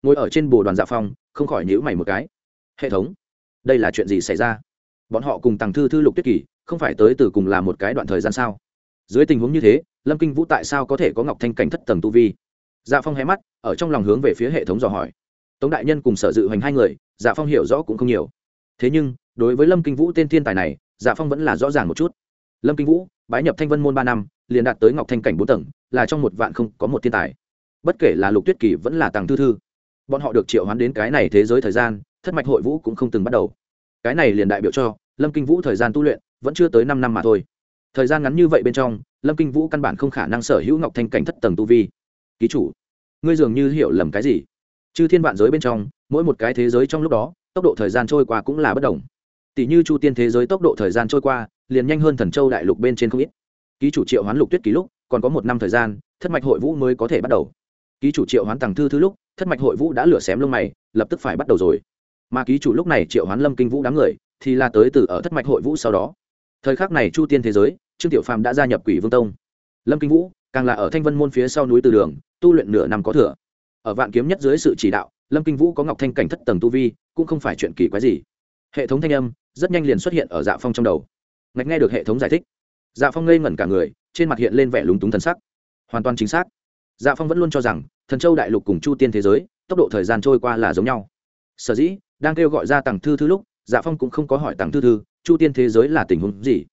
ngồi ở trên bồ đoàn dạ phong không khỏi nhữ mày một cái. Hệ thống, đây là chuyện gì xảy ra? Bọn họ cùng tàng thư thư lục tuyết kỳ, không phải tới từ cùng là một cái đoạn thời gian sao? Dưới tình huống như thế, lâm kinh vũ tại sao có thể có ngọc thanh cảnh thất tầng tu vi? Dạ phong hé mắt, ở trong lòng hướng về phía hệ thống dò hỏi. Tống đại nhân cùng sở dự hành hai người dạ phong hiểu rõ cũng không nhiều. Thế nhưng, đối với lâm kinh vũ tên thiên tài này dạ phong vẫn là rõ ràng một chút. Lâm kinh vũ, bái nhập thanh vân môn ba năm, liền đạt tới ngọc thanh cảnh bốn tầng, là trong một vạn không có một thiên tài. Bất kể là lục tuyết kỳ vẫn là tàng thư thư, bọn họ được triệu hoán đến cái này thế giới thời gian, thất mạch hội vũ cũng không từng bắt đầu. Cái này liền đại biểu cho, lâm kinh vũ thời gian tu luyện vẫn chưa tới năm năm mà thôi. Thời gian ngắn như vậy bên trong, lâm kinh vũ căn bản không khả năng sở hữu ngọc thanh cảnh thất tầng tu vi ký chủ. Ngươi dường như hiểu lầm cái gì? Chư thiên vạn giới bên trong, mỗi một cái thế giới trong lúc đó, tốc độ thời gian trôi qua cũng là bất đồng. Tỷ như chu tiên thế giới tốc độ thời gian trôi qua, liền nhanh hơn thần châu đại lục bên trên không ít. Ký chủ triệu hoán lục tuyết ký lúc, còn có một năm thời gian, thất mạch hội vũ mới có thể bắt đầu. Ký chủ triệu hoán tàng thư thứ lúc, thất mạch hội vũ đã lửa xém lông mày, lập tức phải bắt đầu rồi. Mà ký chủ lúc này triệu hoán lâm kinh vũ đám người, thì là tới từ ở thất mạch hội vũ sau đó. Thời khắc này chu tiên thế giới, trương tiểu phàm đã gia nhập quỷ vương tông. Lâm kinh vũ, càng là ở thanh vân môn phía sau núi từ đường tu luyện nửa năm có thừa. Ở vạn kiếm nhất dưới sự chỉ đạo, lâm kinh vũ có ngọc thanh cảnh thất tầng tu vi, cũng không phải chuyện kỳ quái gì. Hệ thống thanh âm rất nhanh liền xuất hiện ở dạ phong trong đầu. Ngạch nghe được hệ thống giải thích. Dạ phong ngây ngẩn cả người, trên mặt hiện lên vẻ lúng túng thần sắc. Hoàn toàn chính xác. Dạ phong vẫn luôn cho rằng, thần châu đại lục cùng chu tiên thế giới, tốc độ thời gian trôi qua là giống nhau. Sở dĩ, đang kêu gọi ra tặng thư thư lúc dạ phong cũng không có hỏi tặng thư thư, chu tiên thế giới là tình huống gì,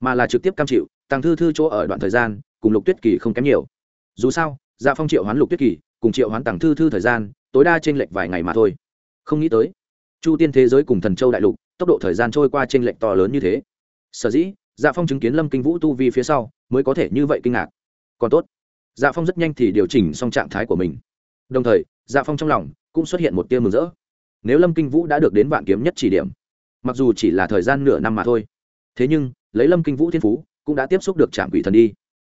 mà là trực tiếp cam chịu tàng thư thư chỗ ở đoạn thời gian, cùng lục tuyết kỳ không kém nhiều. Dù sao dạ phong triệu hoán lục tuyết kỳ, cùng triệu hoán tàng thư thư thời gian, tối đa t r ê n lệch vài ngày mà thôi. Không nghĩ tới, chu tiên thế giới cùng thần châu đại lục, tốc độ thời gian trôi qua t r ê n lệch to lớn như thế. Sở dĩ dạ phong chứng kiến lâm kinh vũ tu vi phía sau, mới có thể như vậy kinh ngạc. Còn tốt dạ phong rất nhanh thì điều chỉnh xong trạng thái của mình. Đồng thời dạ phong trong lòng cũng xuất hiện một tia mừng rỡ. Nếu lâm kinh vũ đã được đến vạn kiếm nhất chỉ điểm, mặc dù chỉ là thời gian nửa năm mà thôi, thế nhưng, lấy lâm kinh vũ thiên phú, cũng đã tiếp xúc được trạm quỷ thần đi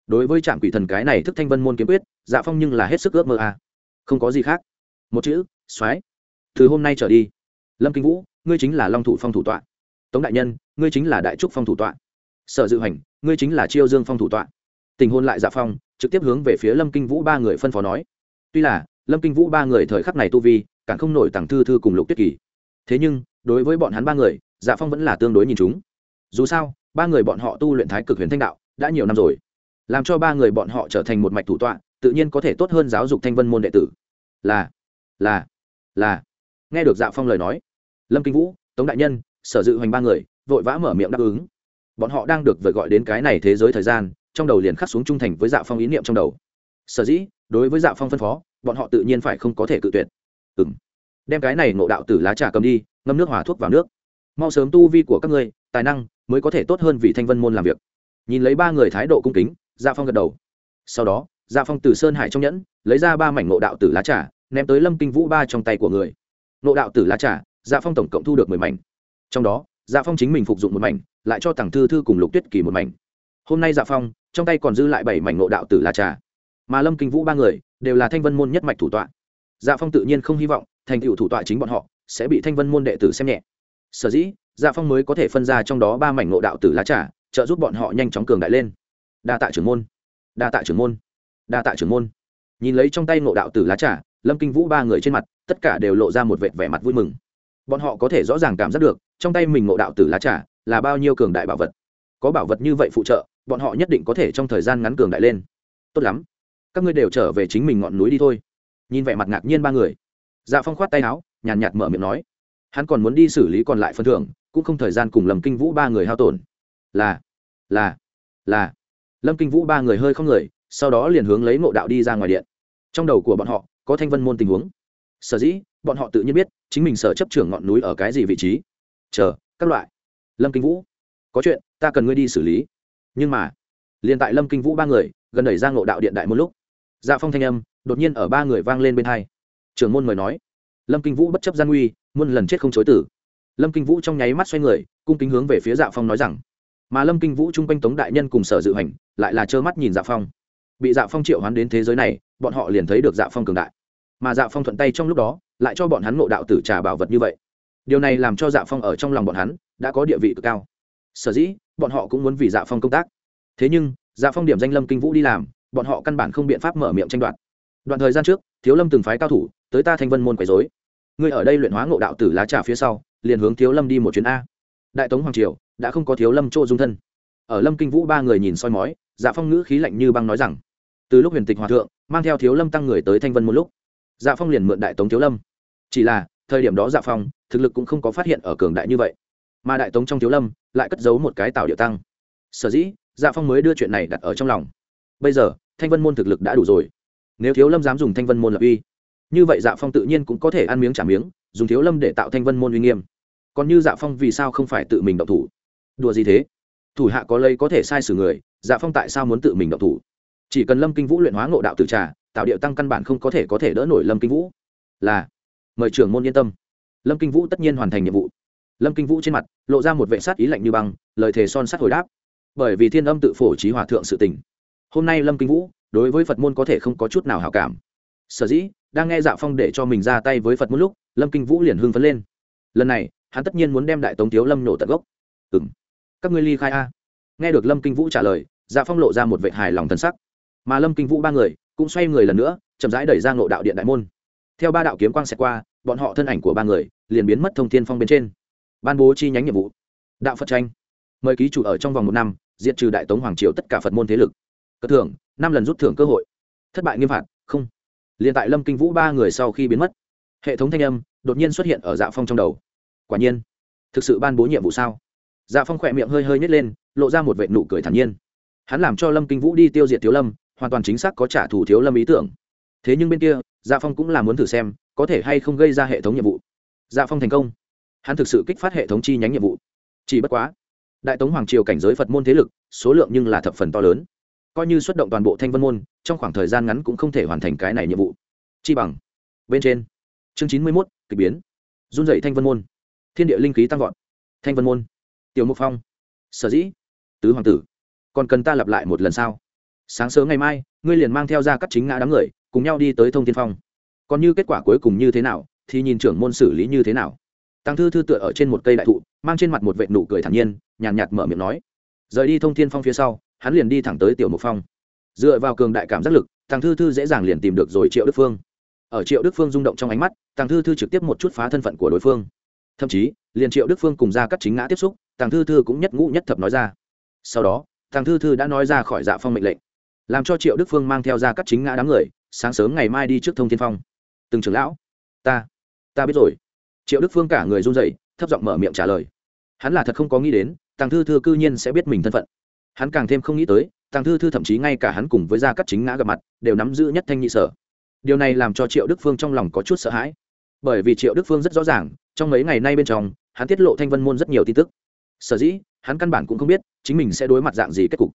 đối với trạm quỷ thần cái này thức thanh vân môn kiếm quyết dạ phong nhưng là hết sức ước mơ à. không có gì khác. Một chữ, soái. Từ hôm nay trở đi, lâm kinh vũ, ngươi chính là long thủ phong thủ tọa. Tống đại nhân, ngươi chính là đại trúc phong thủ tọa. Sở dự hành, ngươi chính là chiêu dương phong thủ tọa. Tình hôn lại dạ phong, trực tiếp hướng về phía lâm kinh vũ ba người phân phó nói. Tuy là, lâm kinh vũ ba người thời khắc này tu vi, càng không nổi tàng thư thư cùng lục tiết kỳ. Thế nhưng, đối với bọn hắn ba người dạ phong vẫn là tương đối nhìn chúng. Dù sao, ba người bọn họ tu luyện thái cực huyền thanh đạo, đã nhiều năm rồi làm cho ba người bọn họ trở thành một mạch thủ tọa, tự nhiên có thể tốt hơn giáo dục thanh vân môn đệ tử. Là là là. Nghe được dạ phong lời nói, lâm kinh vũ, tống đại nhân, sở dự hoành ba người, vội vã mở miệng đáp ứng. Bọn họ đang được vời gọi đến cái này thế giới thời gian, trong đầu liền khắc xuống trung thành với dạ phong ý niệm trong đầu. Sở dĩ, đối với dạ phong phân phó, bọn họ tự nhiên phải không có thể cự tuyệt. Ừ m đem cái này ngộ đạo tử lá trà cầm đi, ngâm nước hòa thuốc vào nước. Mau sớm tu vi của các ngươi, tài năng mới có thể tốt hơn vì thanh vân môn làm việc. Nhìn lấy ba người thái độ cung kính gia phong gật đầu. Sau đó gia phong từ sơn hải trong nhẫn, lấy ra ba mảnh ngộ đạo tử lá trà, ném tới lâm kinh vũ ba trong tay của người. Ngộ đạo tử lá trà gia phong tổng cộng thu được mười mảnh. Trong đó gia phong chính mình phục dụng một mảnh, lại cho tặng thư thư cùng lục tuyết kỳ một mảnh. Hôm nay dạ phong, trong tay còn dư lại bảy mảnh ngộ đạo tử lá trà. Mà lâm kinh vũ ba người, đều là thanh vân môn nhất mạch thủ tọa. Dạ phong tự nhiên không hy vọng, thành tựu thủ tọa chính bọn họ, sẽ bị thanh vân môn đệ tử xem nhẹ. Sở dĩ dạ phong mới có thể phân ra trong đó ba mảnh ngộ đạo tử lá trà, trợ giúp bọn họ nhanh chóng cường đại lên đa tạ trưởng môn, đa tạ trưởng môn, đa tạ trưởng môn. Nhìn lấy trong tay ngộ đạo tử lá trà, lâm kinh vũ ba người trên mặt, tất cả đều lộ ra một vệt vẻ mặt vui mừng. Bọn họ có thể rõ ràng cảm giác được, trong tay mình ngộ đạo tử lá trà là bao nhiêu cường đại bảo vật. Có bảo vật như vậy phụ trợ, bọn họ nhất định có thể trong thời gian ngắn cường đại lên. Tốt lắm. Các ngươi đều trở về chính mình ngọn núi đi thôi. Nhìn vẻ mặt ngạc nhiên ba người. Dạ phong khoát tay áo, nhàn nhạt mở miệng nói. Hắn còn muốn đi xử lý còn lại phân thưởng, cũng không thời gian cùng lầm kinh vũ ba người hao tổn. Là là là lâm kinh vũ ba người hơi không người, sau đó liền hướng lấy ngộ đạo đi ra ngoài điện. Trong đầu của bọn họ, có thanh vân môn tình huống. Sở dĩ, bọn họ tự nhiên biết, chính mình sở chấp trưởng ngọn núi ở cái gì vị trí. Chờ, các loại. Lâm kinh vũ, có chuyện, ta cần ngươi đi xử lý. Nhưng mà, liền tại lâm kinh vũ ba người, gần đẩy ra ngộ đạo điện đại một lúc dạ phong thanh âm, đột nhiên ở ba người vang lên bên hai. Trưởng môn mời nói. Lâm kinh vũ bất chấp gian nguy, muôn lần chết không chối tử. Lâm kinh vũ trong nháy mắt xoay người, cung kính hướng về phía dạ phong nói rằng mà lâm kinh vũ chung quanh tống đại nhân cùng sở dự hành lại là trơ mắt nhìn dạ phong bị dạ phong triệu hoán đến thế giới này bọn họ liền thấy được dạ phong cường đại mà dạ phong thuận tay trong lúc đó lại cho bọn hắn ngộ đạo tử trà bảo vật như vậy điều này làm cho dạ phong ở trong lòng bọn hắn đã có địa vị cực cao sở dĩ bọn họ cũng muốn vì dạ phong công tác thế nhưng dạ phong điểm danh lâm kinh vũ đi làm bọn họ căn bản không biện pháp mở miệng tranh đoạt đoạn thời gian trước thiếu lâm từng phái cao thủ tới ta thanh vân môn quấy dối ngươi ở đây luyện hóa ngộ đạo tử lá trà phía sau liền hướng thiếu lâm đi một chuyến a đại tống hoàng triều đã không có thiếu lâm chỗ dung thân. Ở lâm kinh vũ ba người nhìn soi mói dạ phong ngữ khí lạnh như băng nói rằng, từ lúc huyền tịch hòa thượng, mang theo thiếu lâm tăng người tới thanh vân một lúc dạ phong liền mượn đại tống thiếu lâm. Chỉ là, thời điểm đó dạ phong, thực lực cũng không có phát hiện ở cường đại như vậy. Mà đại tống trong thiếu lâm, lại cất giấu một cái tạo địa tăng. Sở dĩ dạ phong mới đưa chuyện này đặt ở trong lòng. Bây giờ, thanh vân môn thực lực đã đủ rồi. Nếu thiếu lâm dám dùng thanh vân môn lập uy, như vậy dạ phong tự nhiên cũng có thể ăn miếng trả miếng, dùng thiếu lâm để tạo thanh vân môn uy nghiêm. Còn như dạ phong vì sao không phải tự mình động thủ? Đùa gì thế? Thủ hạ có lây có thể sai sử người dạ phong tại sao muốn tự mình động thủ? Chỉ cần lâm kinh vũ luyện hóa ngộ đạo tự trà, tạo điệu tăng căn bản không có thể có thể đỡ nổi lâm kinh vũ. Là, mời trưởng môn yên tâm. Lâm kinh vũ tất nhiên hoàn thành nhiệm vụ. Lâm kinh vũ trên mặt lộ ra một vệ sát ý lạnh như băng, lời thề son sắt hồi đáp. Bởi vì thiên âm tự phổ trí hòa thượng sự tình. Hôm nay lâm kinh vũ, đối với phật môn có thể không có chút nào hảo cảm. Sở dĩ, đang nghe dạ phong để cho mình ra tay với phật môn lúc, lâm kinh vũ liền hưng phấn lên. Lần này, hắn tất nhiên muốn đem đại tống thiếu lâm nổ tận gốc. Ừng các ngươi ly khai a. Nghe được lâm kinh vũ trả lời dạ phong lộ ra một vệ hài lòng thân sắc. Mà lâm kinh vũ ba người cũng xoay người lần nữa, chậm rãi đẩy ra ngộ đạo điện đại môn. Theo ba đạo kiếm quang xẹt qua, bọn họ thân ảnh của ba người liền biến mất thông thiên phong bên trên. Ban bố chi nhánh nhiệm vụ. Đạo phật tranh mời ký chủ ở trong vòng một năm, diệt trừ đại tống hoàng triều tất cả phật môn thế lực. Cất thưởng, năm lần rút thưởng cơ hội. Thất bại nghiêm phạt, không. Liền tại lâm kinh vũ ba người sau khi biến mất, hệ thống thanh âm đột nhiên xuất hiện ở dạ phong trong đầu. Quả nhiên, thực sự ban bố nhiệm vụ sao? Dạ phong khỏe miệng hơi hơi nhét lên, lộ ra một vệ nụ cười thản nhiên. Hắn làm cho lâm kinh vũ đi tiêu diệt thiếu lâm, hoàn toàn chính xác có trả thù thiếu lâm ý tưởng. Thế nhưng bên kia dạ phong cũng là muốn thử xem, có thể hay không gây ra hệ thống nhiệm vụ. Dạ phong thành công. Hắn thực sự kích phát hệ thống chi nhánh nhiệm vụ. Chỉ bất quá, đại tống hoàng triều cảnh giới phật môn thế lực, số lượng nhưng là thập phần to lớn. Coi như xuất động toàn bộ thanh vân môn, trong khoảng thời gian ngắn cũng không thể hoàn thành cái này nhiệm vụ. Chi bằng, bên trên. Chương chín mươi mốt k ỳ biến. Run dậy thanh vân môn. Thiên địa linh khí tăng vọt. Thanh vân môn tiểu mục phong sở dĩ? Tứ hoàng tử còn cần ta lặp lại một lần sau sáng sớm ngày mai ngươi liền mang theo ra các chính ngã đám người cùng nhau đi tới thông tiên phong. Còn như kết quả cuối cùng như thế nào thì nhìn trưởng môn xử lý như thế nào. Tăng thư thư tựa ở trên một cây đại thụ mang trên mặt một vệ nụ cười thản nhiên nhàn nhạt, nhạt mở miệng nói. Rời đi thông thiên phong phía sau hắn liền đi thẳng tới tiểu mục phong. Dựa vào cường đại cảm giác lực tăng thư thư dễ dàng liền tìm được rồi triệu đức phương. Ở triệu đức phương rung động trong ánh mắt tăng thư thư trực tiếp một chút phá thân phận của đối phương. Thậm chí liền triệu đức phương cùng ra các chính ngã tiếp xúc Tàng thư thư cũng nhất ngũ nhất thập nói ra. Sau đó Tàng thư thư đã nói ra khỏi dạ phong mệnh lệnh làm cho triệu đức phương mang theo ra các chính ngã đám người sáng sớm ngày mai đi trước thông thiên phong. Từng trưởng lão ta ta biết rồi. Triệu đức phương cả người run rẩy, thấp giọng mở miệng trả lời. Hắn là thật không có nghĩ đến tàng thư thư cư nhiên sẽ biết mình thân phận. Hắn càng thêm không nghĩ tới tàng thư thư thậm chí ngay cả hắn cùng với gia cắt chính ngã gặp mặt đều nắm giữ nhất thanh nhị sở. Điều này làm cho triệu đức phương trong lòng có chút sợ hãi. Bởi vì triệu đức phương rất rõ ràng trong mấy ngày nay bên trong hắn tiết lộ thanh vân môn rất nhiều tin tức sở dĩ, hắn căn bản cũng không biết, chính mình sẽ đối mặt dạng gì kết cục.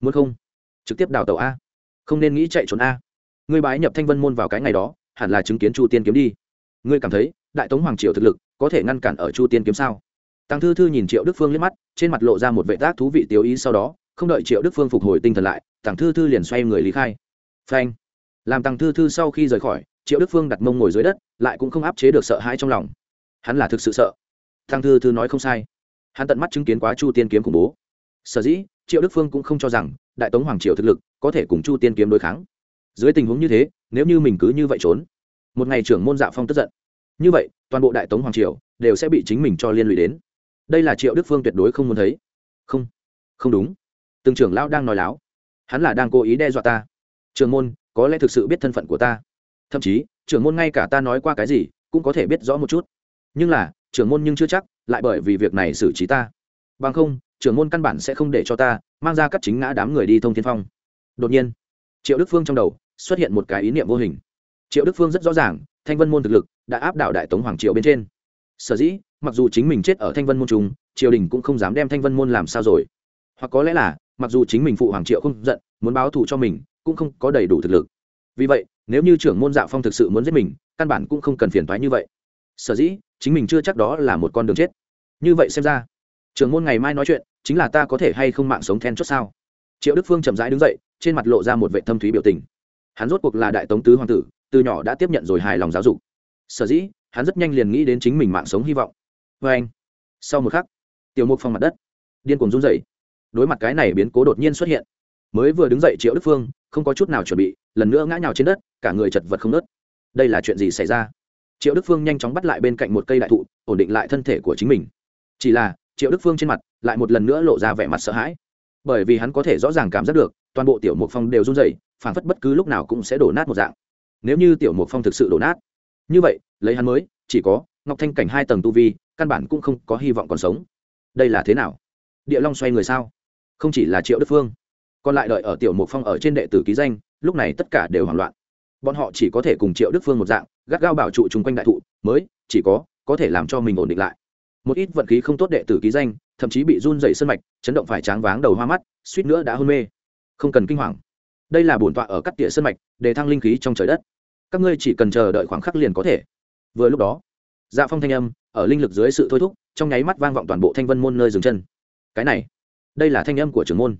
Muốn không? Trực tiếp đào tàu a. Không nên nghĩ chạy trốn a. Ngươi bái nhập thanh vân môn vào cái ngày đó, hẳn là chứng kiến chu tiên kiếm đi. Ngươi cảm thấy, đại tống hoàng triều thực lực, có thể ngăn cản ở chu tiên kiếm sao? Tăng thư thư nhìn triệu đức phương liếc mắt, trên mặt lộ ra một vệ tác thú vị tiêu ý sau đó, không đợi triệu đức phương phục hồi tinh thần lại, tăng thư thư liền xoay người lý khai. Phanh. Làm tăng thư thư sau khi rời khỏi, triệu đức phương đặt mông ngồi dưới đất, lại cũng không áp chế được sợ hãi trong lòng. Hắn là thực sự sợ. Tăng thư thư nói không sai hắn tận mắt chứng kiến quá chu tiên kiếm khủng bố. Sở dĩ, triệu đức phương cũng không cho rằng đại tống hoàng triều thực lực có thể cùng chu tiên kiếm đối kháng. Dưới tình huống như thế, nếu như mình cứ như vậy trốn, một ngày trưởng môn dạ phong tức giận. Như vậy, toàn bộ đại tống hoàng triều đều sẽ bị chính mình cho liên lụy đến. Đây là triệu đức phương tuyệt đối không muốn thấy. Không không đúng. Từng trưởng lão đang nói láo. Hắn là đang cố ý đe dọa ta. Trường môn, có lẽ thực sự biết thân phận của ta. Thậm chí, trưởng môn ngay cả ta nói qua cái gì cũng có thể biết rõ một chút. Nhưng là, trưởng môn nhưng chưa chắc lại bởi vì việc này xử trí ta. Bằng không, trưởng môn căn bản sẽ không để cho ta mang ra các chính ngã đám người đi thông thiên phong. Đột nhiên, triệu đức phương trong đầu xuất hiện một cái ý niệm vô hình. Triệu đức phương rất rõ ràng, thanh vân môn thực lực đã áp đảo đại tống hoàng triều bên trên. Sở dĩ, mặc dù chính mình chết ở thanh vân môn trung triều đình cũng không dám đem thanh vân môn làm sao rồi. Hoặc có lẽ là, mặc dù chính mình phụ hoàng triệu không giận, muốn báo thù cho mình, cũng không có đầy đủ thực lực. Vì vậy, nếu như trưởng môn dạ phong thực sự muốn giết mình, căn bản cũng không cần phiền thoái như vậy. Sở dĩ, chính mình chưa chắc đó là một con đường chết như vậy xem ra, trưởng môn ngày mai nói chuyện chính là ta có thể hay không mạng sống then chốt sao? Triệu đức phương chậm rãi đứng dậy, trên mặt lộ ra một vệ thâm thúy biểu tình. Hắn rốt cuộc là đại tống tứ hoàng tử, từ nhỏ đã tiếp nhận rồi hài lòng giáo dục. Sở dĩ, hắn rất nhanh liền nghĩ đến chính mình mạng sống hy vọng. Vê anh, sau một khắc, tiểu mục phong mặt đất, điên cuồng run rẩy. Đối mặt cái này biến cố đột nhiên xuất hiện, mới vừa đứng dậy triệu đức phương, không có chút nào chuẩn bị, lần nữa ngã nhào trên đất, cả người chật vật không nớt. Đây là chuyện gì xảy ra? Triệu đức phương nhanh chóng bắt lại bên cạnh một cây đại thụ, ổn định lại thân thể của chính mình chỉ là, triệu đức phương trên mặt lại một lần nữa lộ ra vẻ mặt sợ hãi. Bởi vì hắn có thể rõ ràng cảm giác được, toàn bộ tiểu mục phong đều run rẩy, phảng phất bất cứ lúc nào cũng sẽ đổ nát một dạng. Nếu như tiểu mục phong thực sự đổ nát, như vậy, lấy hắn mới, chỉ có ngọc thanh cảnh hai tầng tu vi, căn bản cũng không có hy vọng còn sống. Đây là thế nào? Địa long xoay người sao? Không chỉ là triệu đức phương, còn lại đợi ở tiểu mục phong ở trên đệ tử ký danh, lúc này tất cả đều hoảng loạn. Bọn họ chỉ có thể cùng triệu đức phương một dạng, gắt gao bảo trụ chung quanh đại thụ, mới chỉ có có thể làm cho mình ổn định lại một ít vận khí không tốt đệ tử ký danh, thậm chí bị run dày sân mạch, chấn động phải tráng váng đầu hoa mắt, suýt nữa đã hôn mê. Không cần kinh hoàng. Đây là bổn tọa ở cắt tỉa sân mạch, để thăng linh khí trong trời đất. Các ngươi chỉ cần chờ đợi khoảng khắc liền có thể. Vừa lúc đó dạ phong thanh âm, ở linh lực dưới sự thôi thúc, trong nháy mắt vang vọng toàn bộ thanh vân môn nơi dừng chân. Cái này, đây là thanh âm của trưởng môn.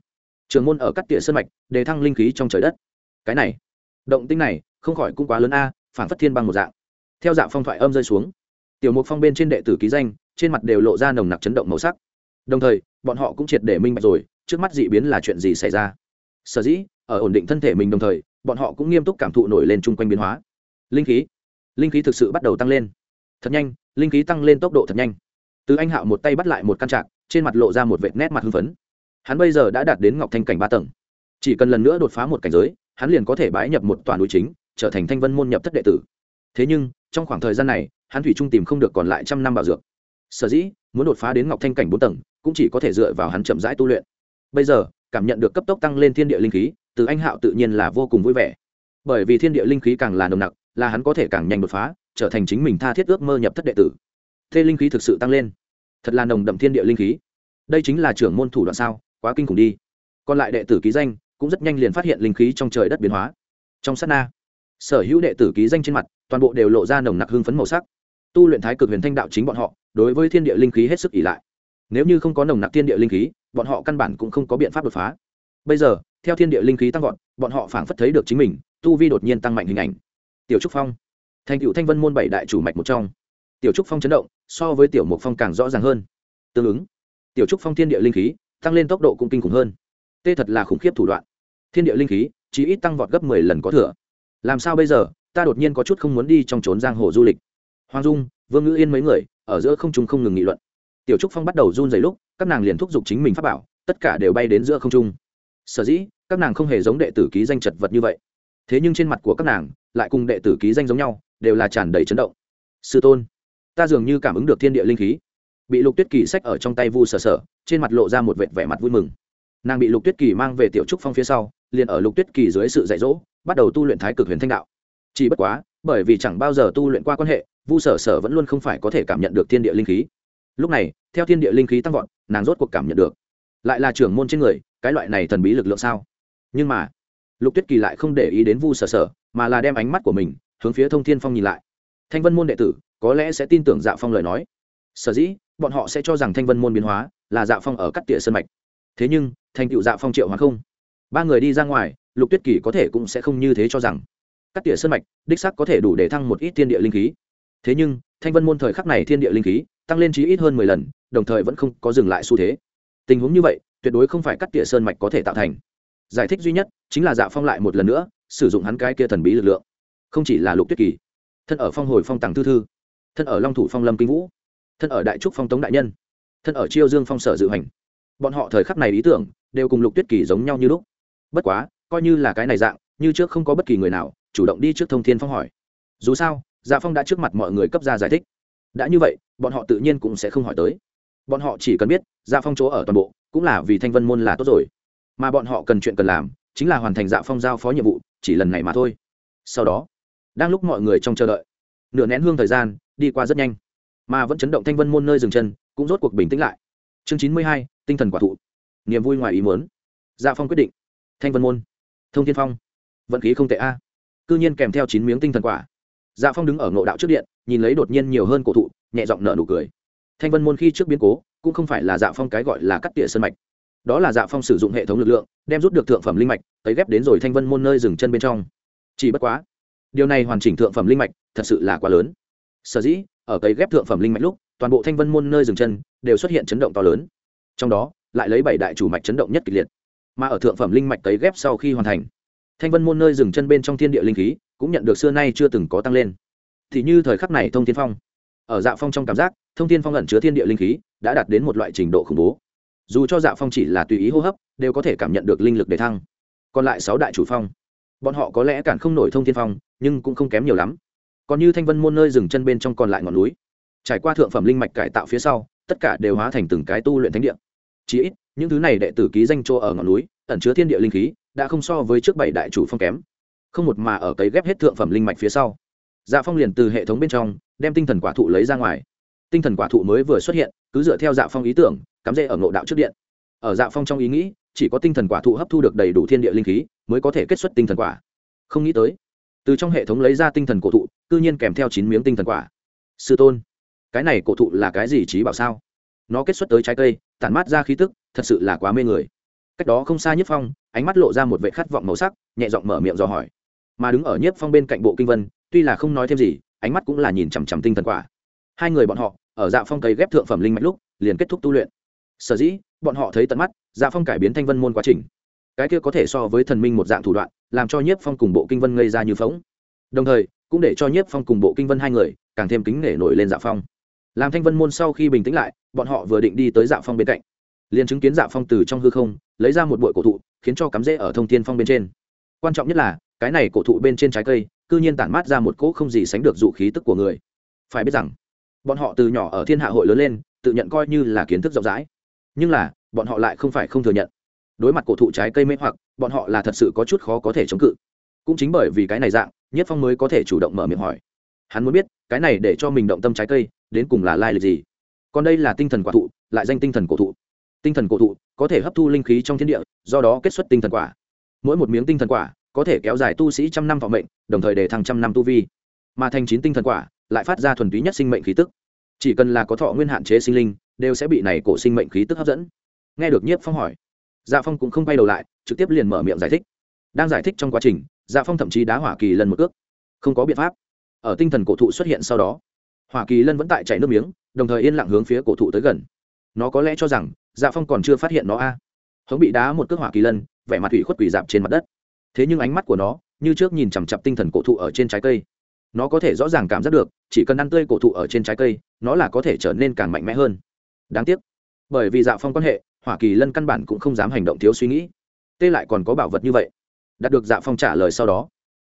Trưởng môn ở cắt tỉa sân mạch, để thăng linh khí trong trời đất. Cái này, động tinh này, không khỏi cũng quá lớn a phản phất thiên bằng một dạng. Theo dạ phong thoại âm rơi xuống, tiểu mục phong bên trên đệ tử ký danh trên mặt đều lộ ra nồng nặc chấn động màu sắc. Đồng thời, bọn họ cũng triệt để minh bạch rồi, trước mắt dị biến là chuyện gì xảy ra. Sở dĩ, ở ổn định thân thể mình đồng thời, bọn họ cũng nghiêm túc cảm thụ nổi lên chung quanh biến hóa. Linh khí. Linh khí thực sự bắt đầu tăng lên. Thật nhanh, linh khí tăng lên tốc độ thật nhanh. Từ anh hạo một tay bắt lại một căn trạc, trên mặt lộ ra một vệt nét mặt hưng phấn. Hắn bây giờ đã đạt đến ngọc thanh cảnh ba tầng. Chỉ cần lần nữa đột phá một cảnh giới, hắn liền có thể bãi nhập một toàn núi chính, trở thành thanh vân môn nhập thất đệ tử. Thế nhưng, trong khoảng thời gian này, hắn thủy trung tìm không được còn lại trăm năm bảo dược sở dĩ, muốn đột phá đến ngọc thanh cảnh bốn tầng, cũng chỉ có thể dựa vào hắn chậm rãi tu luyện. Bây giờ, cảm nhận được cấp tốc tăng lên thiên địa linh khí, từ anh hạo tự nhiên là vô cùng vui vẻ. Bởi vì thiên địa linh khí càng là nồng nặc, là hắn có thể càng nhanh đột phá, trở thành chính mình tha thiết ước mơ nhập thất đệ tử. Thế linh khí thực sự tăng lên. Thật là nồng đậm thiên địa linh khí. Đây chính là trưởng môn thủ đoạn sao, quá kinh khủng đi. Còn lại đệ tử ký danh, cũng rất nhanh liền phát hiện linh khí trong trời đất biến hóa. Trong sát na, sở hữu đệ tử ký danh trên mặt, toàn bộ đều lộ ra nồng nặc hưng phấn màu sắc. Tu luyện thái cực huyền thanh đạo chính bọn họ đối với thiên địa linh khí hết sức ỉ lại. Nếu như không có nồng nặc thiên địa linh khí, bọn họ căn bản cũng không có biện pháp đột phá. Bây giờ, theo thiên địa linh khí tăng vọt, bọn họ phảng phất thấy được chính mình, tu vi đột nhiên tăng mạnh hình ảnh. Tiểu trúc phong. Thành cựu thanh vân môn bảy đại chủ mạch một trong. Tiểu trúc phong chấn động, so với tiểu mục phong càng rõ ràng hơn. Tương ứng, tiểu trúc phong thiên địa linh khí, tăng lên tốc độ cũng kinh khủng hơn. Tê thật là khủng khiếp thủ đoạn. Thiên địa linh khí chỉ ít tăng vọt gấp mười lần có thừa. Làm sao bây giờ, ta đột nhiên có chút không muốn đi trong trốn giang hồ du lịch. Hoàng dung, vương ngữ yên mấy người ở giữa không trung không ngừng nghị luận. Tiểu trúc phong bắt đầu run dày lúc, các nàng liền thúc giục chính mình pháp bảo, tất cả đều bay đến giữa không trung. Sở dĩ, các nàng không hề giống đệ tử ký danh chật vật như vậy. Thế nhưng trên mặt của các nàng, lại cùng đệ tử ký danh giống nhau, đều là tràn đầy chấn động. Sư tôn, ta dường như cảm ứng được thiên địa linh khí. Bị lục tuyết kỳ sách ở trong tay vu sờ sờ trên mặt lộ ra một vệt vẻ mặt vui mừng. Nàng bị lục tuyết kỳ mang về tiểu trúc phong phía sau, liền ở lục tuyết kỳ dưới sự dạy dỗ, bắt đầu tu luyện thái cực huyền thanh đạo. Chỉ bất quá, bởi vì chẳng bao giờ tu luyện qua quan hệ vu sở sở vẫn luôn không phải có thể cảm nhận được thiên địa linh khí. Lúc này, theo thiên địa linh khí tăng vọt, nàng rốt cuộc cảm nhận được. Lại là trưởng môn trên người, cái loại này thần bí lực lượng sao? Nhưng mà, lục tuyết kỳ lại không để ý đến vu sở sở, mà là đem ánh mắt của mình hướng phía thông thiên phong nhìn lại. Thanh vân môn đệ tử, có lẽ sẽ tin tưởng dạ phong lời nói. Sở dĩ, bọn họ sẽ cho rằng thanh vân môn biến hóa là dạ phong ở cắt tỉa sân mạch. Thế nhưng, thành tựu dạ phong triệu hoàng không? Ba người đi ra ngoài, lục tuyết kỳ có thể cũng sẽ không như thế cho rằng. Cắt tỉa sơn mạch, đích sắc có thể đủ để thăng một ít thiên địa linh khí thế nhưng, thanh vân môn thời khắc này thiên địa linh khí tăng lên chí ít hơn mười lần, đồng thời vẫn không có dừng lại xu thế. Tình huống như vậy, tuyệt đối không phải cắt tỉa sơn mạch có thể tạo thành. Giải thích duy nhất chính là dạ phong lại một lần nữa sử dụng hắn cái kia thần bí lực lượng. Không chỉ là lục tuyết kỳ, thân ở phong hồi phong tàng thư thư, thân ở long thủ phong lâm kinh vũ, thân ở đại trúc phong tống đại nhân, thân ở chiêu dương phong sở dự hành. Bọn họ thời khắc này ý tưởng đều cùng lục tuyết kỳ giống nhau như lúc. Bất quá, coi như là cái này dạng, như trước không có bất kỳ người nào chủ động đi trước thông thiên phong hỏi. Dù sao dạ phong đã trước mặt mọi người cấp ra giải thích. Đã như vậy, bọn họ tự nhiên cũng sẽ không hỏi tới. Bọn họ chỉ cần biết dạ phong chỗ ở toàn bộ, cũng là vì thanh vân môn là tốt rồi. Mà bọn họ cần chuyện cần làm, chính là hoàn thành dạ phong giao phó nhiệm vụ, chỉ lần này mà thôi. Sau đó, đang lúc mọi người trong chờ đợi, nửa nén hương thời gian, đi qua rất nhanh. Mà vẫn chấn động thanh vân môn nơi dừng chân, cũng rốt cuộc bình tĩnh lại. Chương chín mươi hai, tinh thần quả thụ. Niềm vui ngoài ý muốn. Dạ phong quyết định. Thanh vân môn. Thông thiên phong. Vận khí không tệ a. Cư nhiên kèm theo chín miếng tinh thần quả dạ phong đứng ở ngộ đạo trước điện, nhìn lấy đột nhiên nhiều hơn cổ thụ, nhẹ giọng nở nụ cười. Thanh vân môn khi trước biến cố, cũng không phải là dạ phong cái gọi là cắt tỉa sân mạch. Đó là dạ phong sử dụng hệ thống lực lượng, đem rút được thượng phẩm linh mạch tới ghép đến rồi thanh vân môn nơi dừng chân bên trong. Chỉ bất quá, điều này hoàn chỉnh thượng phẩm linh mạch, thật sự là quá lớn. Sở dĩ, ở cấy ghép thượng phẩm linh mạch lúc, toàn bộ thanh vân môn nơi dừng chân đều xuất hiện chấn động to lớn. Trong đó, lại lấy bảy đại chủ mạch chấn động nhất kịch liệt. Mà ở thượng phẩm linh mạch cấy ghép sau khi hoàn thành, thanh vân môn nơi dừng chân bên trong thiên địa linh khí cũng nhận được xưa nay chưa từng có tăng lên. Thì như thời khắc này thông thiên phong, ở dạ phong trong cảm giác, thông thiên phong ẩn chứa thiên địa linh khí, đã đạt đến một loại trình độ khủng bố. Dù cho dạ phong chỉ là tùy ý hô hấp, đều có thể cảm nhận được linh lực để thăng. Còn lại sáu đại chủ phong, bọn họ có lẽ cản không nổi thông thiên phong, nhưng cũng không kém nhiều lắm. Còn như thanh vân môn nơi dừng chân bên trong còn lại ngọn núi, trải qua thượng phẩm linh mạch cải tạo phía sau, tất cả đều hóa thành từng cái tu luyện thánh địa. Chỉ ít, những thứ này đệ tử ký danh chỗ ở ngọn núi, ẩn chứa thiên địa linh khí, đã không so với trước bảy đại chủ phong kém không một mà ở cấy ghép hết thượng phẩm linh mạch phía sau. Dạ phong liền từ hệ thống bên trong đem tinh thần quả thụ lấy ra ngoài. Tinh thần quả thụ mới vừa xuất hiện, cứ dựa theo dạ phong ý tưởng, cắm rễ ở ngộ đạo trước điện. Ở dạ phong trong ý nghĩ, chỉ có tinh thần quả thụ hấp thu được đầy đủ thiên địa linh khí mới có thể kết xuất tinh thần quả. Không nghĩ tới, từ trong hệ thống lấy ra tinh thần cổ thụ, cư nhiên kèm theo chín miếng tinh thần quả. Sư tôn, cái này cổ thụ là cái gì trí bảo sao? Nó kết xuất tới trái cây, tản mát ra khí tức, thật sự là quá mê người. Cách đó không xa nhất phong, ánh mắt lộ ra một vệ khát vọng màu sắc, nhẹ giọng mở miệng dò hỏi mà đứng ở nhiếp phong bên cạnh bộ kinh vân, tuy là không nói thêm gì, ánh mắt cũng là nhìn chằm chằm tinh thần quả. Hai người bọn họ, ở dạ phong cấy ghép thượng phẩm linh mạch lúc, liền kết thúc tu luyện. Sở dĩ, bọn họ thấy tận mắt dạ phong cải biến thanh vân môn quá trình. Cái kia có thể so với thần minh một dạng thủ đoạn, làm cho nhiếp phong cùng bộ kinh vân gây ra như phóng đồng thời, cũng để cho nhiếp phong cùng bộ kinh vân hai người, càng thêm kính nể nổi lên dạ phong. Làm thanh vân môn sau khi bình tĩnh lại, bọn họ vừa định đi tới dạ phong bên cạnh. Liền chứng kiến dạ phong từ trong hư không, lấy ra một bụi cổ thụ, khiến cho cắm rễ ở thông thiên phong bên trên. Quan trọng nhất là cái này cổ thụ bên trên trái cây, cư nhiên tản mát ra một cỗ không gì sánh được dụ khí tức của người. Phải biết rằng, bọn họ từ nhỏ ở thiên hạ hội lớn lên, tự nhận coi như là kiến thức rộng rãi. Nhưng là, bọn họ lại không phải không thừa nhận. Đối mặt cổ thụ trái cây mê hoặc, bọn họ là thật sự có chút khó có thể chống cự. Cũng chính bởi vì cái này dạng, nhất phong mới có thể chủ động mở miệng hỏi. Hắn muốn biết, cái này để cho mình động tâm trái cây, đến cùng là lai lịch gì? Còn đây là tinh thần quả thụ, lại danh tinh thần cổ thụ. Tinh thần cổ thụ có thể hấp thu linh khí trong thiên địa, do đó kết xuất tinh thần quả. Mỗi một miếng tinh thần quả có thể kéo dài tu sĩ trăm năm vọng mệnh đồng thời để thăng trăm năm tu vi. Mà thành chín tinh thần quả lại phát ra thuần túy nhất sinh mệnh khí tức. Chỉ cần là có thọ nguyên hạn chế sinh linh đều sẽ bị này cổ sinh mệnh khí tức hấp dẫn. Nghe được nhiếp phong hỏi dạ phong cũng không quay đầu lại trực tiếp liền mở miệng giải thích. Đang giải thích trong quá trình dạ phong thậm chí đá hỏa kỳ lần một cước, không có biện pháp. Ở tinh thần cổ thụ xuất hiện sau đó hỏa kỳ lân vẫn tại chảy nước miếng đồng thời yên lặng hướng phía cổ thụ tới gần. Nó có lẽ cho rằng dạ phong còn chưa phát hiện nó a. À. hống bị đá một cước hỏa kỳ lân vẻ mặt thủy khuất quỷ dạp trên mặt đất thế nhưng ánh mắt của nó, như trước nhìn chằm chặp tinh thần cổ thụ ở trên trái cây. Nó có thể rõ ràng cảm giác được, chỉ cần ăn tươi cổ thụ ở trên trái cây, nó là có thể trở nên càng mạnh mẽ hơn. Đáng tiếc, bởi vì dạ phong quan hệ, hỏa kỳ lân căn bản cũng không dám hành động thiếu suy nghĩ. Tê lại còn có bảo vật như vậy. Đạt được dạ phong trả lời sau đó.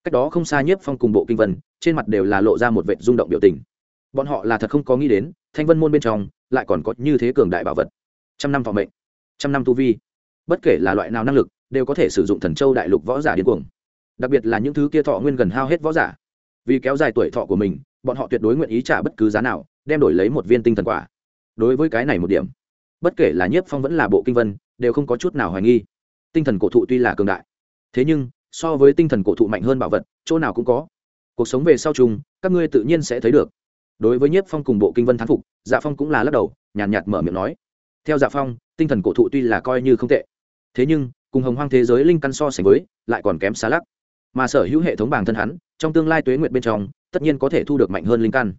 Cách đó không xa nhiếp phong cùng bộ kinh vân, trên mặt đều là lộ ra một vệ rung động biểu tình. Bọn họ là thật không có nghĩ đến, thanh vân môn bên trong, lại còn có như thế cường đại bảo vật. Trăm năm thọ mệnh, trăm năm tu vi, bất kể là loại nào năng lực đều có thể sử dụng thần châu đại lục võ giả điên cuồng. Đặc biệt là những thứ kia thọ nguyên gần hao hết võ giả. Vì kéo dài tuổi thọ của mình bọn họ tuyệt đối nguyện ý trả bất cứ giá nào đem đổi lấy một viên tinh thần quả. Đối với cái này một điểm bất kể là nhiếp phong vẫn là bộ kinh vân đều không có chút nào hoài nghi. Tinh thần cổ thụ tuy là cường đại thế nhưng so với tinh thần cổ thụ mạnh hơn bảo vật chỗ nào cũng có. Cuộc sống về sau chung các ngươi tự nhiên sẽ thấy được. Đối với nhiếp phong cùng bộ kinh vân thán phục dạ phong cũng là lắc đầu nhàn nhạt, nhạt mở miệng nói. Theo dạ phong tinh thần cổ thụ tuy là coi như không tệ thế nhưng cùng hồng hoang thế giới linh căn so sánh với, lại còn kém xa lắc. Mà sở hữu hệ thống bản thân hắn, trong tương lai tuế nguyện bên trong, tất nhiên có thể thu được mạnh hơn linh căn.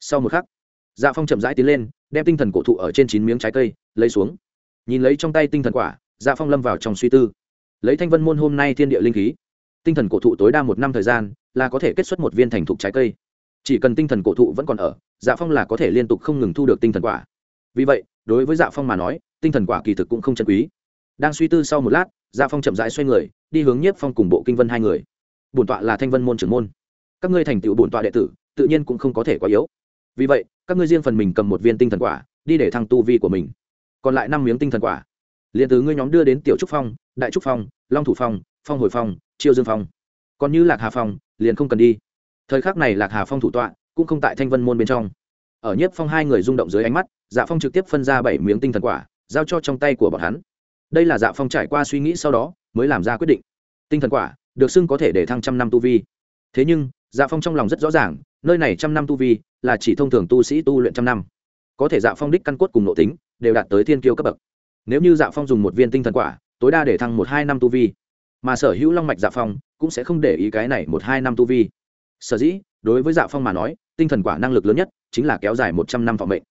Sau một khắc dạ phong chậm rãi tiến lên, đem tinh thần cổ thụ ở trên chín miếng trái cây, lấy xuống. Nhìn lấy trong tay tinh thần quả dạ phong lâm vào trong suy tư. Lấy thanh vân môn hôm nay thiên địa linh khí, tinh thần cổ thụ tối đa một năm thời gian, là có thể kết xuất một viên thành thục trái cây. Chỉ cần tinh thần cổ thụ vẫn còn ở dạ phong là có thể liên tục không ngừng thu được tinh thần quả. Vì vậy, đối với dạ phong mà nói, tinh thần quả kỳ thực cũng không chân quý. Đang suy tư sau một lát dạ phong chậm rãi xoay người, đi hướng nhiếp phong cùng bộ kinh vân hai người. Bổn tọa là thanh vân môn trưởng môn. Các ngươi thành tựu bổn tọa đệ tử, tự nhiên cũng không có thể quá yếu. Vì vậy, các ngươi riêng phần mình cầm một viên tinh thần quả, đi để thăng tu vi của mình. Còn lại năm miếng tinh thần quả. Liền từ ngươi nhóm đưa đến tiểu trúc phong, đại trúc phong, long thủ phong phong hồi phong, chiêu dương phong. Còn như lạc hà phong, liền không cần đi. Thời khắc này lạc hà phong thủ tọa cũng không tại thanh vân môn bên trong. Ở nhiếp phong hai người rung động dưới ánh mắt dạ phong trực tiếp phân ra bảy miếng tinh thần quả, giao cho trong tay của bọn hắn đây là dạ phong trải qua suy nghĩ sau đó, mới làm ra quyết định. Tinh thần quả, được xưng có thể để thăng trăm năm tu vi. Thế nhưng dạ phong trong lòng rất rõ ràng, nơi này trăm năm tu vi, là chỉ thông thường tu sĩ tu luyện trăm năm. Có thể dạ phong đích căn cốt cùng nội tính, đều đạt tới thiên kiêu cấp bậc. Nếu như dạ phong dùng một viên tinh thần quả, tối đa để thăng một hai năm tu vi. Mà sở hữu long mạch dạ phong, cũng sẽ không để ý cái này một hai năm tu vi. Sở dĩ, đối với dạ phong mà nói, tinh thần quả năng lực lớn nhất chính là kéo dài một trăm năm thọ mệnh.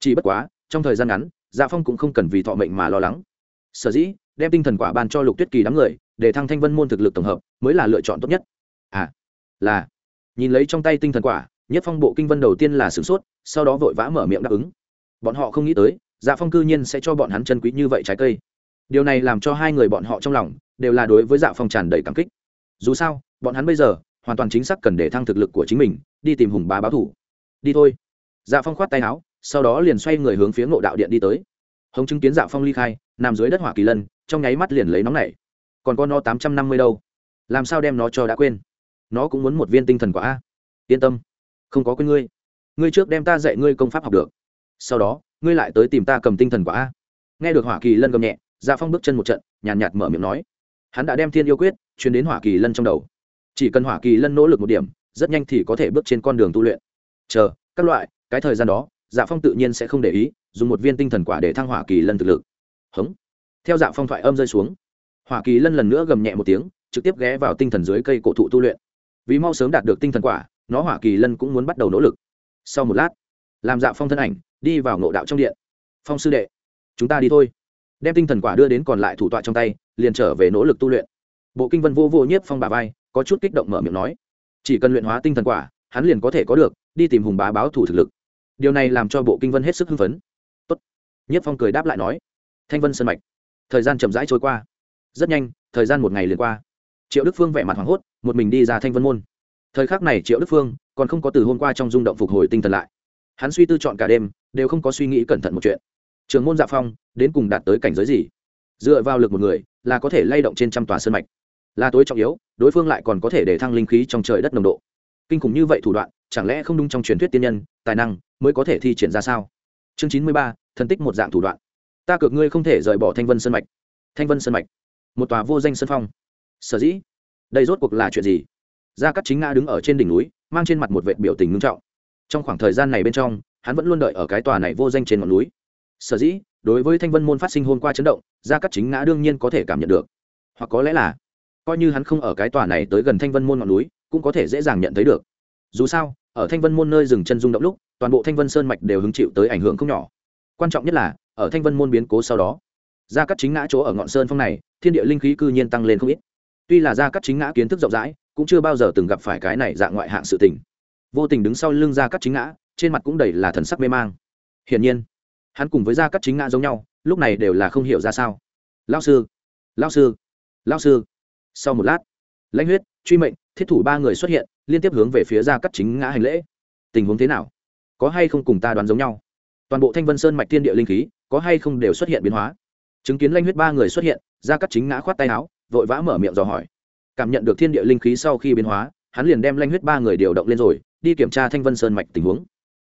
Chỉ bất quá, trong thời gian ngắn dạ phong cũng không cần vì thọ mệnh mà lo lắng sở dĩ, đem tinh thần quả ban cho lục tuyết kỳ đám người, để thăng thanh vân môn thực lực tổng hợp, mới là lựa chọn tốt nhất. À là. Nhìn lấy trong tay tinh thần quả, nhất phong bộ kinh vân đầu tiên là sửng sốt, sau đó vội vã mở miệng đáp ứng. Bọn họ không nghĩ tới dạ phong cư nhiên sẽ cho bọn hắn chân quý như vậy trái cây. Điều này làm cho hai người bọn họ trong lòng, đều là đối với dạ phong tràn đầy cảm kích. Dù sao, bọn hắn bây giờ, hoàn toàn chính xác cần để thăng thực lực của chính mình, đi tìm hùng bá báo thủ. Đi thôi. Dạ phong khoát tay áo, sau đó liền xoay người hướng phía ngộ đạo điện đi tới hồng chứng kiến dạ phong ly khai nằm dưới đất hỏa kỳ lân trong nháy mắt liền lấy nóng này còn có nó tám trăm năm mươi đâu. Làm sao đem nó cho đã quên? Nó cũng muốn một viên tinh thần quả a. Yên tâm không có quên ngươi. Ngươi trước đem ta dạy ngươi công pháp học được. Sau đó ngươi lại tới tìm ta cầm tinh thần quả a. Nghe được hỏa kỳ lân gầm nhẹ dạ phong bước chân một trận nhàn nhạt, nhạt mở miệng nói. Hắn đã đem thiên yêu quyết chuyển đến hỏa kỳ lân trong đầu. Chỉ cần hỏa kỳ lân nỗ lực một điểm rất nhanh thì có thể bước trên con đường tu luyện. Chờ các loại cái thời gian đó dạ phong tự nhiên sẽ không để ý dùng một viên tinh thần quả để thăng hỏa kỳ lân thực lực. Hống. Theo dạ phong thoại âm rơi xuống, hỏa kỳ lân lần nữa gầm nhẹ một tiếng, trực tiếp ghé vào tinh thần dưới cây cổ thụ tu luyện. Vì mau sớm đạt được tinh thần quả, nó hỏa kỳ lân cũng muốn bắt đầu nỗ lực. Sau một lát, làm dạ phong thân ảnh, đi vào ngộ đạo trong điện. Phong sư đệ, chúng ta đi thôi. Đem tinh thần quả đưa đến còn lại thủ tọa trong tay, liền trở về nỗ lực tu luyện. Bộ kinh vân vô vô nhiếp phong bà vai, có chút kích động mở miệng nói. Chỉ cần luyện hóa tinh thần quả, hắn liền có thể có được, đi tìm hùng bá báo thủ thực lực. Điều này làm cho bộ kinh vân hết sức hưng phấn. Nhất nhiếp phong cười đáp lại nói, thanh vân sân mạch, thời gian chậm rãi trôi qua. Rất nhanh, thời gian một ngày liền qua. Triệu đức phương vẻ mặt hoảng hốt, một mình đi ra thanh vân môn. Thời khắc này triệu đức phương còn không có từ hôm qua trong rung động phục hồi tinh thần lại. Hắn suy tư chọn cả đêm, đều không có suy nghĩ cẩn thận một chuyện. Trường môn dạ phong, đến cùng đạt tới cảnh giới gì? Dựa vào lực một người, là có thể lay động trên trăm tòa sơn mạch. Là tối trọng yếu, đối phương lại còn có thể để thăng linh khí trong trời đất nồng độ. Kinh khủng như vậy thủ đoạn, chẳng lẽ không đúng trong truyền thuyết tiên nhân, tài năng mới có thể thi triển ra sao? Chương chín mươi ba thân tích một dạng thủ đoạn. Ta cược ngươi không thể rời bỏ thanh vân sơn mạch. Thanh vân sơn mạch, một tòa vô danh sân phong. Sở dĩ? Đây rốt cuộc là chuyện gì? Gia cắt chính ngã đứng ở trên đỉnh núi, mang trên mặt một vệ biểu tình ngưng trọng. Trong khoảng thời gian này bên trong, hắn vẫn luôn đợi ở cái tòa này vô danh trên ngọn núi. Sở dĩ? Đối với thanh vân môn phát sinh hôm qua chấn động, gia cắt chính ngã đương nhiên có thể cảm nhận được. Hoặc có lẽ là, coi như hắn không ở cái tòa này tới gần thanh vân môn ngọn núi, cũng có thể dễ dàng nhận thấy được. Dù sao, ở thanh vân môn nơi dừng chân rung động lúc, toàn bộ thanh vân sơn mạch đều hứng chịu tới ảnh hưởng không nhỏ quan trọng nhất là, ở thanh vân môn biến cố sau đó, gia cắt chính ngã chỗ ở ngọn sơn phong này, thiên địa linh khí cư nhiên tăng lên không ít. Tuy là gia cắt chính ngã kiến thức rộng rãi, cũng chưa bao giờ từng gặp phải cái này dạng ngoại hạng sự tình. Vô tình đứng sau lưng gia cắt chính ngã, trên mặt cũng đầy là thần sắc mê mang. Hiển nhiên, hắn cùng với gia cắt chính ngã giống nhau, lúc này đều là không hiểu ra sao. Lao sư lao sư lao sư. Sau một lát, lãnh huyết, truy mệnh, thiết thủ ba người xuất hiện, liên tiếp hướng về phía gia cắt chính ngã hành lễ. Tình huống thế nào? Có hay không cùng ta đoán giống nhau? Toàn bộ thanh vân sơn mạch thiên địa linh khí có hay không đều xuất hiện biến hóa chứng kiến lanh huyết ba người xuất hiện gia cắt chính ngã khoát tay áo vội vã mở miệng dò hỏi cảm nhận được thiên địa linh khí sau khi biến hóa hắn liền đem lanh huyết ba người điều động lên rồi đi kiểm tra thanh vân sơn mạch tình huống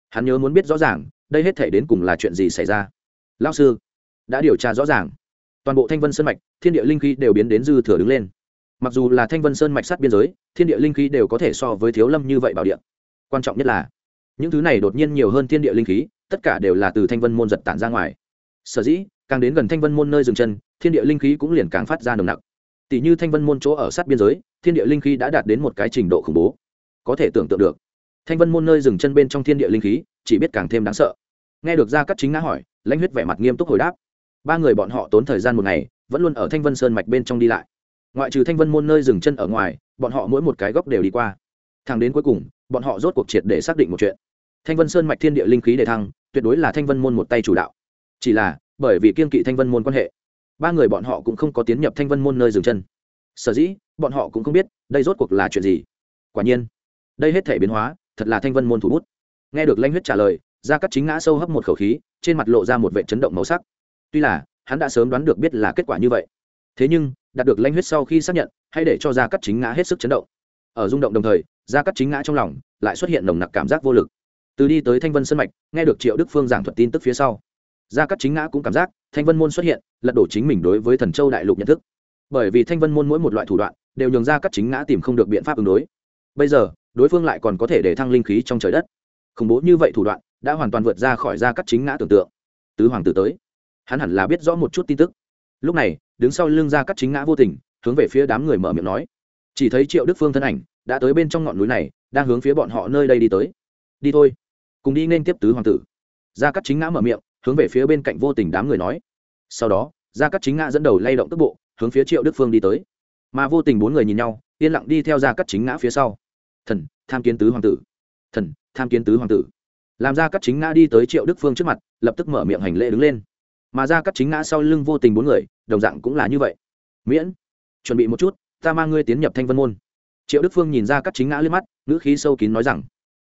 hắn nhớ muốn biết rõ ràng đây hết thể đến cùng là chuyện gì xảy ra lao sư đã điều tra rõ ràng toàn bộ thanh vân sơn mạch thiên địa linh khí đều biến đến dư thừa đứng lên mặc dù là thanh vân sơn mạch sát biên giới thiên địa linh khí đều có thể so với thiếu lâm như vậy bảo địa quan trọng nhất là những thứ này đột nhiên nhiều hơn thiên địa linh khí tất cả đều là từ thanh vân môn giật tản ra ngoài. Sở dĩ, càng đến gần thanh vân môn nơi dừng chân, thiên địa linh khí cũng liền càng phát ra nồng nặc. Tỷ như thanh vân môn chỗ ở sát biên giới, thiên địa linh khí đã đạt đến một cái trình độ khủng bố. Có thể tưởng tượng được, thanh vân môn nơi dừng chân bên trong thiên địa linh khí, chỉ biết càng thêm đáng sợ. Nghe được ra các chính ngã hỏi, lãnh huyết vẻ mặt nghiêm túc hồi đáp. Ba người bọn họ tốn thời gian một ngày, vẫn luôn ở thanh vân sơn mạch bên trong đi lại. Ngoại trừ thanh vân môn nơi dừng chân ở ngoài, bọn họ mỗi một cái góc đều đi qua. Thẳng đến cuối cùng, bọn họ rốt cuộc triệt để xác định một chuyện thanh vân sơn mạch thiên địa linh khí để thăng, tuyệt đối là thanh vân môn một tay chủ đạo. Chỉ là, bởi vì kiên kỵ thanh vân môn quan hệ, ba người bọn họ cũng không có tiến nhập thanh vân môn nơi dừng chân. Sở dĩ, bọn họ cũng không biết đây rốt cuộc là chuyện gì. Quả nhiên, đây hết thể biến hóa, thật là thanh vân môn thủ bút. Nghe được lanh huyết trả lời, gia cắt chính ngã sâu hấp một khẩu khí, trên mặt lộ ra một vệ chấn động màu sắc. Tuy là, hắn đã sớm đoán được biết là kết quả như vậy. Thế nhưng, đạt được lanh huyết sau khi xác nhận, hãy để cho gia cắt chính ngã hết sức chấn động. Ở rung động đồng thời, gia cắt chính ngã trong lòng, lại xuất hiện nồng nặc cảm giác vô lực từ đi tới thanh vân sân mạch, nghe được triệu đức phương giảng thuật tin tức phía sau, gia cắt chính ngã cũng cảm giác thanh vân môn xuất hiện, lật đổ chính mình đối với thần châu đại lục nhận thức. Bởi vì thanh vân môn mỗi một loại thủ đoạn, đều nhường ra cắt chính ngã tìm không được biện pháp ứng đối. Bây giờ, đối phương lại còn có thể để thăng linh khí trong trời đất. Khủng bố như vậy thủ đoạn, đã hoàn toàn vượt ra khỏi ra cắt chính ngã tưởng tượng. Tứ hoàng tử tới. Hắn hẳn là biết rõ một chút tin tức. Lúc này, đứng sau lưng ra cắt chính ngã vô tình, hướng về phía đám người mở miệng nói. Chỉ thấy triệu đức phương thân ảnh, đã tới bên trong ngọn núi này, đang hướng phía bọn họ nơi đây đi tới. Đi thôi cùng đi nên tiếp tứ hoàng tử. Gia cắt chính ngã mở miệng, hướng về phía bên cạnh vô tình đám người nói. Sau đó, gia cắt chính ngã dẫn đầu lay động tức bộ, hướng phía triệu đức phương đi tới. Mà vô tình bốn người nhìn nhau, yên lặng đi theo gia cắt chính ngã phía sau. Thần, tham kiến tứ hoàng tử. Thần, tham kiến tứ hoàng tử. Làm gia cắt chính ngã đi tới triệu đức phương trước mặt, lập tức mở miệng hành lễ đứng lên. Mà gia cắt chính ngã sau lưng vô tình bốn người, đồng dạng cũng là như vậy. Miễn, chuẩn bị một chút, ta mang ngươi tiến nhập thanh vân môn. Triệu đức phương nhìn ra cắt chính ngã lên mắt, ngữ khí sâu kín nói rằng,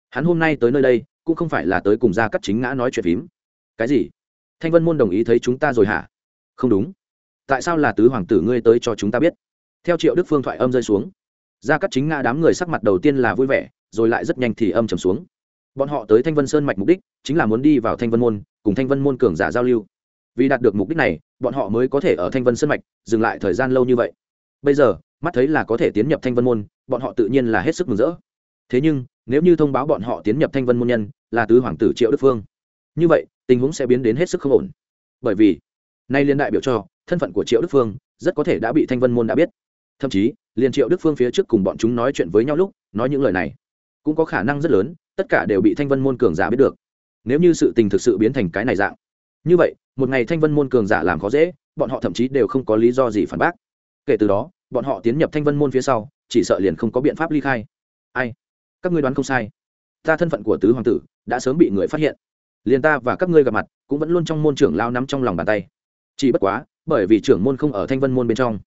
hắn hôm nay tới nơi đây cũng không phải là tới cùng gia cắt chính ngã nói chuyện phím. Cái gì? Thanh vân môn đồng ý thấy chúng ta rồi hả? Không đúng. Tại sao là tứ hoàng tử ngươi tới cho chúng ta biết? Theo triệu đức phương thoại âm rơi xuống, gia cắt chính ngã đám người sắc mặt đầu tiên là vui vẻ, rồi lại rất nhanh thì âm trầm xuống. Bọn họ tới thanh vân sơn mạch mục đích chính là muốn đi vào thanh vân môn, cùng thanh vân môn cường giả giao lưu. Vì đạt được mục đích này, bọn họ mới có thể ở thanh vân sơn mạch dừng lại thời gian lâu như vậy. Bây giờ, mắt thấy là có thể tiến nhập thanh vân môn, bọn họ tự nhiên là hết sức mừng rỡ. Thế nhưng, nếu như thông báo bọn họ tiến nhập thanh vân môn nhân là tứ hoàng tử triệu đức phương. Như vậy, tình huống sẽ biến đến hết sức không ổn. Bởi vì, nay liên đại biểu cho, thân phận của triệu đức phương, rất có thể đã bị thanh vân môn đã biết. Thậm chí, liền triệu đức phương phía trước cùng bọn chúng nói chuyện với nhau lúc, nói những lời này, cũng có khả năng rất lớn, tất cả đều bị thanh vân môn cường giả biết được. Nếu như sự tình thực sự biến thành cái này dạng, như vậy, một ngày thanh vân môn cường giả làm khó dễ, bọn họ thậm chí đều không có lý do gì phản bác. Kể từ đó, bọn họ tiến nhập thanh vân môn phía sau, chỉ sợ liền không có biện pháp ly khai. Ai? Các ngươi đoán không sai. Ta thân phận của tứ hoàng tử đã sớm bị người phát hiện. Liền ta và các ngươi gặp mặt, cũng vẫn luôn trong môn trưởng lao nắm trong lòng bàn tay. Chỉ bất quá, bởi vì trưởng môn không ở thanh vân môn bên trong,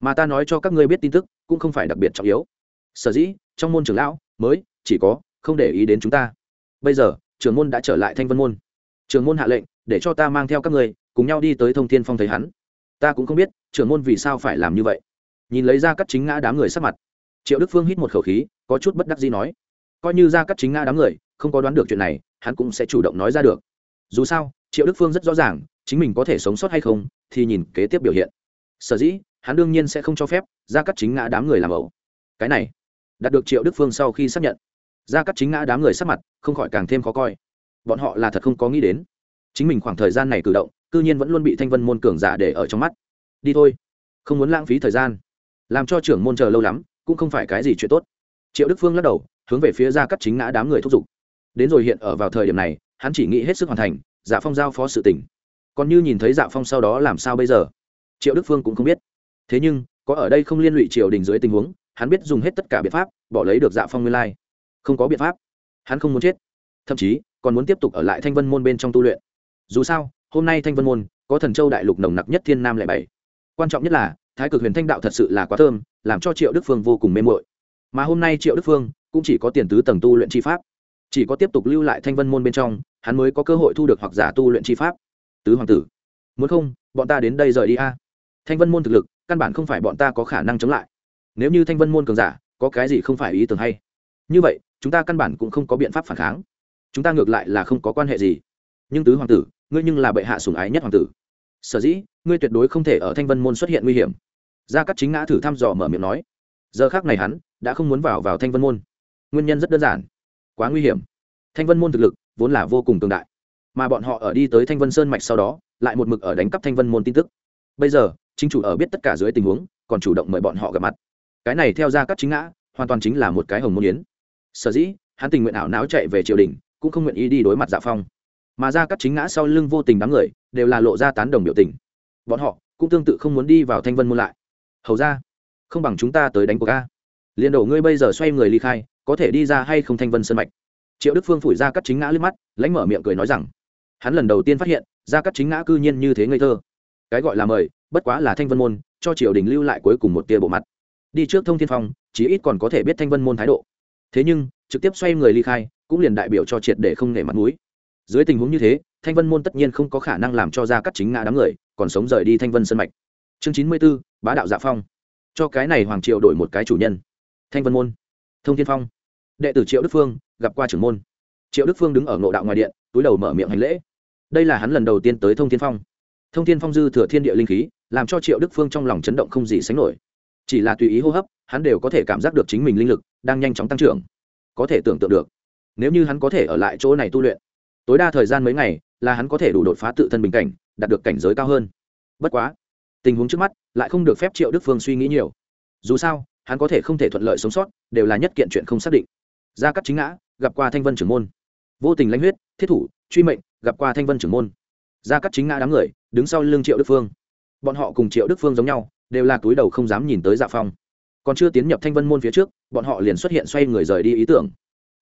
mà ta nói cho các ngươi biết tin tức, cũng không phải đặc biệt trọng yếu. Sở dĩ, trong môn trưởng lão, mới, chỉ có, không để ý đến chúng ta. Bây giờ, trưởng môn đã trở lại thanh vân môn. Trưởng môn hạ lệnh, để cho ta mang theo các ngươi, cùng nhau đi tới thông thiên phong thấy hắn. Ta cũng không biết, trưởng môn vì sao phải làm như vậy. Nhìn lấy ra các chính ngã đám người sắc mặt, triệu đức phương hít một khẩu khí, có chút bất đắc gì nói coi như ra cắt chính ngã đám người, không có đoán được chuyện này, hắn cũng sẽ chủ động nói ra được. Dù sao, triệu đức phương rất rõ ràng, chính mình có thể sống sót hay không, thì nhìn kế tiếp biểu hiện. Sở dĩ, hắn đương nhiên sẽ không cho phép ra cắt chính ngã đám người làm ẩu. Cái này, đạt được triệu đức phương sau khi xác nhận, ra cắt chính ngã đám người sắc mặt không khỏi càng thêm khó coi. Bọn họ là thật không có nghĩ đến. Chính mình khoảng thời gian này cử động, cư nhiên vẫn luôn bị thanh vân môn cường giả để ở trong mắt. Đi thôi, không muốn lãng phí thời gian. Làm cho trưởng môn chờ lâu lắm, cũng không phải cái gì chuyện tốt. Triệu đức phương lắc đầu hướng về phía ra cắt chính ngã đám người thúc giục. Đến rồi hiện ở vào thời điểm này, hắn chỉ nghĩ hết sức hoàn thành dạ phong giao phó sự tỉnh còn như nhìn thấy dạ phong sau đó làm sao bây giờ? Triệu đức phương cũng không biết. Thế nhưng, có ở đây không liên lụy triều đình dưới tình huống, hắn biết dùng hết tất cả biện pháp, bỏ lấy được dạ phong nguyên lai. Không có biện pháp. Hắn không muốn chết. Thậm chí, còn muốn tiếp tục ở lại thanh vân môn bên trong tu luyện. Dù sao, hôm nay thanh vân môn có thần châu đại lục nồng nặc nhất thiên nam lẻ bảy. Quan trọng nhất là, thái cực huyền thanh đạo thật sự là quá thơm, làm cho triệu đức phương vô cùng mê mội mà hôm nay triệu đức phương cũng chỉ có tiền tứ tầng tu luyện chi pháp. Chỉ có tiếp tục lưu lại thanh vân môn bên trong, hắn mới có cơ hội thu được hoặc giả tu luyện chi pháp. Tứ hoàng tử, muốn không, bọn ta đến đây rời đi a. Thanh vân môn thực lực, căn bản không phải bọn ta có khả năng chống lại. Nếu như thanh vân môn cường giả, có cái gì không phải ý tưởng hay? Như vậy, chúng ta căn bản cũng không có biện pháp phản kháng. Chúng ta ngược lại là không có quan hệ gì. Nhưng tứ hoàng tử, ngươi nhưng là bệ hạ sùng ái nhất hoàng tử. Sở dĩ, ngươi tuyệt đối không thể ở thanh vân môn xuất hiện nguy hiểm. Gia cắt chính ngã thử thăm dò mở miệng nói. Giờ khác này hắn đã không muốn vào vào thanh vân môn nguyên nhân rất đơn giản. Quá nguy hiểm. Thanh vân môn thực lực vốn là vô cùng cường đại, mà bọn họ ở đi tới thanh vân sơn mạch sau đó, lại một mực ở đánh cắp thanh vân môn tin tức. Bây giờ, chính chủ ở biết tất cả dưới tình huống, còn chủ động mời bọn họ gặp mặt. Cái này theo ra các chính ngã, hoàn toàn chính là một cái hồng môn yến. Sở dĩ, hắn tình nguyện ảo náo chạy về triều đình, cũng không nguyện ý đi đối mặt dạ phong. Mà ra các chính ngã sau lưng vô tình đám người, đều là lộ ra tán đồng biểu tình. Bọn họ cũng tương tự không muốn đi vào thanh vân môn lại. Hầu ra không bằng chúng ta tới đánh cuộc ca liền đổ ngươi bây giờ xoay người ly khai có thể đi ra hay không thanh vân sân mạch triệu đức phương phủi ra cắt chính ngã lướt mắt lãnh mở miệng cười nói rằng hắn lần đầu tiên phát hiện ra cắt chính ngã cư nhiên như thế ngây thơ cái gọi là mời bất quá là thanh vân môn cho triều đình lưu lại cuối cùng một tia bộ mặt đi trước thông thiên phong chí ít còn có thể biết thanh vân môn thái độ thế nhưng trực tiếp xoay người ly khai cũng liền đại biểu cho triệt để không nể mặt mũi dưới tình huống như thế thanh vân môn tất nhiên không có khả năng làm cho ra cắt chính ngã đám người còn sống rời đi thanh vân sân mạch chương chín mươi b ố bá đạo dạ phong cho cái này hoàng triều đổi một cái chủ nhân thanh vân môn thông thiên phong đệ tử triệu đức phương gặp qua trưởng môn. Triệu đức phương đứng ở ngộ đạo ngoài điện, túi đầu mở miệng hành lễ. Đây là hắn lần đầu tiên tới thông thiên phong. Thông thiên phong dư thừa thiên địa linh khí, làm cho triệu đức phương trong lòng chấn động không gì sánh nổi. Chỉ là tùy ý hô hấp, hắn đều có thể cảm giác được chính mình linh lực đang nhanh chóng tăng trưởng. Có thể tưởng tượng được, nếu như hắn có thể ở lại chỗ này tu luyện, tối đa thời gian mấy ngày là hắn có thể đủ đột phá tự thân bình cảnh, đạt được cảnh giới cao hơn. Bất quá, tình huống trước mắt lại không được phép triệu đức phương suy nghĩ nhiều. Dù sao, hắn có thể không thể thuận lợi sống sót, đều là nhất kiện chuyện không xác định gia cắt chính ngã, gặp qua thanh vân trưởng môn. Vô tình lãnh huyết, thiết thủ, truy mệnh, gặp qua thanh vân trưởng môn. Gia cắt chính ngã đám người, đứng sau lưng triệu đức phương. Bọn họ cùng triệu đức phương giống nhau, đều là túi đầu không dám nhìn tới dạ phong. Còn chưa tiến nhập thanh vân môn phía trước, bọn họ liền xuất hiện xoay người rời đi ý tưởng.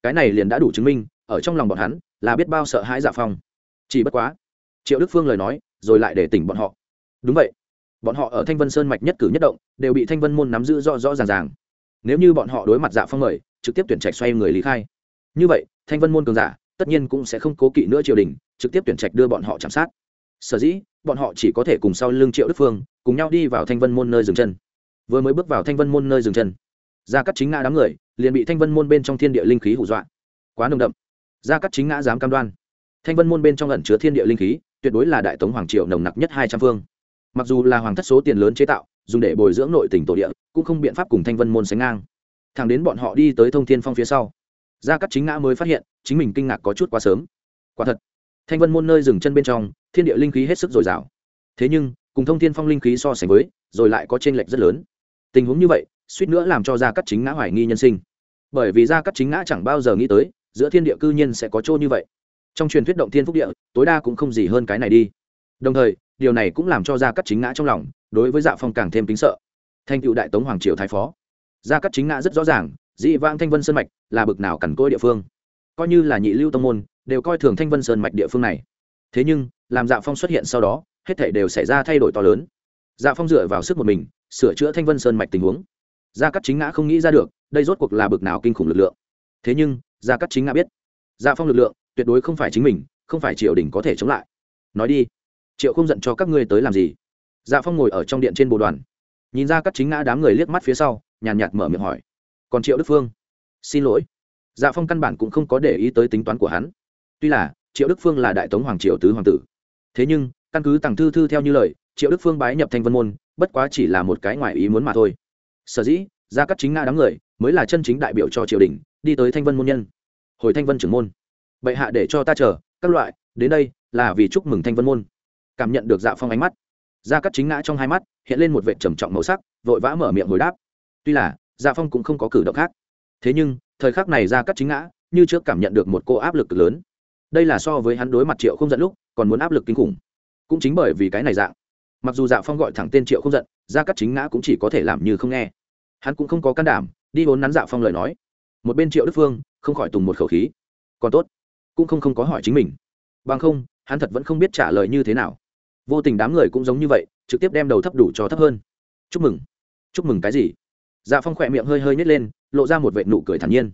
Cái này liền đã đủ chứng minh, ở trong lòng bọn hắn, là biết bao sợ hãi dạ phong. Chỉ bất quá, triệu đức phương lời nói, rồi lại để tỉnh bọn họ. Đúng vậy. Bọn họ ở thanh vân sơn mạch nhất cử nhất động, đều bị thanh vân môn nắm giữ rõ rõ ràng ràng. Nếu như bọn họ đối mặt dạ phong mời trực tiếp tuyển trạch xoay người lý khai. Như vậy, thanh vân môn cường giả, tất nhiên cũng sẽ không cố kỵ nữa triều đình, trực tiếp tuyển trạch đưa bọn họ chạm sát. Sở dĩ, bọn họ chỉ có thể cùng sau lưng triệu đức phương, cùng nhau đi vào thanh vân môn nơi dừng chân. Vừa mới bước vào thanh vân môn nơi dừng chân ra cắt chính ngã đám người liền bị thanh vân môn bên trong thiên địa linh khí hù dọa. Quá nồng đậm. Ra cắt chính ngã dám cam đoan. Thanh vân môn bên trong ẩn chứa thiên địa linh khí, tuyệt đối là đại tống hoàng triều nồng nặc nhất hai trăm phương. Mặc dù là hoàng thất số tiền lớn chế tạo, dùng để bồi dưỡng nội tỉnh tổ địa, cũng không biện pháp cùng thanh vân môn sánh ngang thẳng đến bọn họ đi tới thông thiên phong phía sau. Gia cắt chính ngã mới phát hiện, chính mình kinh ngạc có chút quá sớm. Quả thật, thanh vân môn nơi dừng chân bên trong, thiên địa linh khí hết sức dồi dào. Thế nhưng, cùng thông thiên phong linh khí so sánh với, rồi lại có t r ê n lệch rất lớn. Tình huống như vậy, suýt nữa làm cho gia cắt chính ngã hoài nghi nhân sinh. Bởi vì gia cắt chính ngã chẳng bao giờ nghĩ tới, giữa thiên địa cư nhiên sẽ có chỗ như vậy. Trong truyền thuyết động thiên phúc địa, tối đa cũng không gì hơn cái này đi. Đồng thời, điều này cũng làm cho gia cắt chính ngã trong lòng, đối với dạ phong càng thêm kính sợ. Thanh cựu đại tống hoàng triều thái phó gia cắt chính ngã rất rõ ràng, dị vang thanh vân sơn mạch là bực nào cằn cỗi địa phương. Coi như là nhị lưu tông môn, đều coi thường thanh vân sơn mạch địa phương này. Thế nhưng, làm dạ phong xuất hiện sau đó, hết thể đều xảy ra thay đổi to lớn. Dạ phong dựa vào sức một mình, sửa chữa thanh vân sơn mạch tình huống. Gia cắt chính ngã không nghĩ ra được, đây rốt cuộc là bực nào kinh khủng lực lượng. Thế nhưng, gia cắt chính ngã biết dạ phong lực lượng tuyệt đối không phải chính mình, không phải triều đình có thể chống lại. Nói đi, triệu không giận cho các ngươi tới làm gì? Dạ phong ngồi ở trong điện trên bồ đoàn. Nhìn ra các chính ngã đám người liếc mắt phía sau nhàn nhạt mở miệng hỏi. Còn triệu đức phương? Xin lỗi. Dạ phong căn bản cũng không có để ý tới tính toán của hắn. Tuy là, triệu đức phương là đại tống hoàng triều tứ hoàng tử. Thế nhưng, căn cứ tàng thư thư theo như lời, triệu đức phương bái nhập thanh vân môn, bất quá chỉ là một cái ngoài ý muốn mà thôi. Sở dĩ, gia cắt chính nga đám người mới là chân chính đại biểu cho triều đình, đi tới thanh vân môn nhân. Hồi thanh vân trưởng môn. Bệ hạ để cho ta chờ, các loại, đến đây là vì chúc mừng thanh vân môn. Cảm nhận được dạ phong ánh mắt, gia cắt chính ngã trong hai mắt hiện lên một vệ trầm trọng màu sắc, vội vã mở miệng hồi đáp tuy là dạ phong cũng không có cử động khác. Thế nhưng, thời khắc này ra cắt chính ngã, như trước cảm nhận được một cô áp lực cực lớn. Đây là so với hắn đối mặt triệu không giận lúc, còn muốn áp lực kinh khủng. Cũng chính bởi vì cái này dạng. Mặc dù dạ phong gọi thẳng tên triệu không giận, ra cắt chính ngã cũng chỉ có thể làm như không nghe. Hắn cũng không có can đảm, đi vốn nắn dạ phong lời nói. Một bên triệu đức phương, không khỏi tùng một khẩu khí. Còn tốt, cũng không không có hỏi chính mình. Bằng không, hắn thật vẫn không biết trả lời như thế nào. Vô tình đám người cũng giống như vậy, trực tiếp đem đầu thấp đủ cho thấp hơn. Chúc mừng. Chúc mừng cái gì? Dạ phong khỏe miệng hơi hơi nhét lên, lộ ra một vệ nụ cười thản nhiên.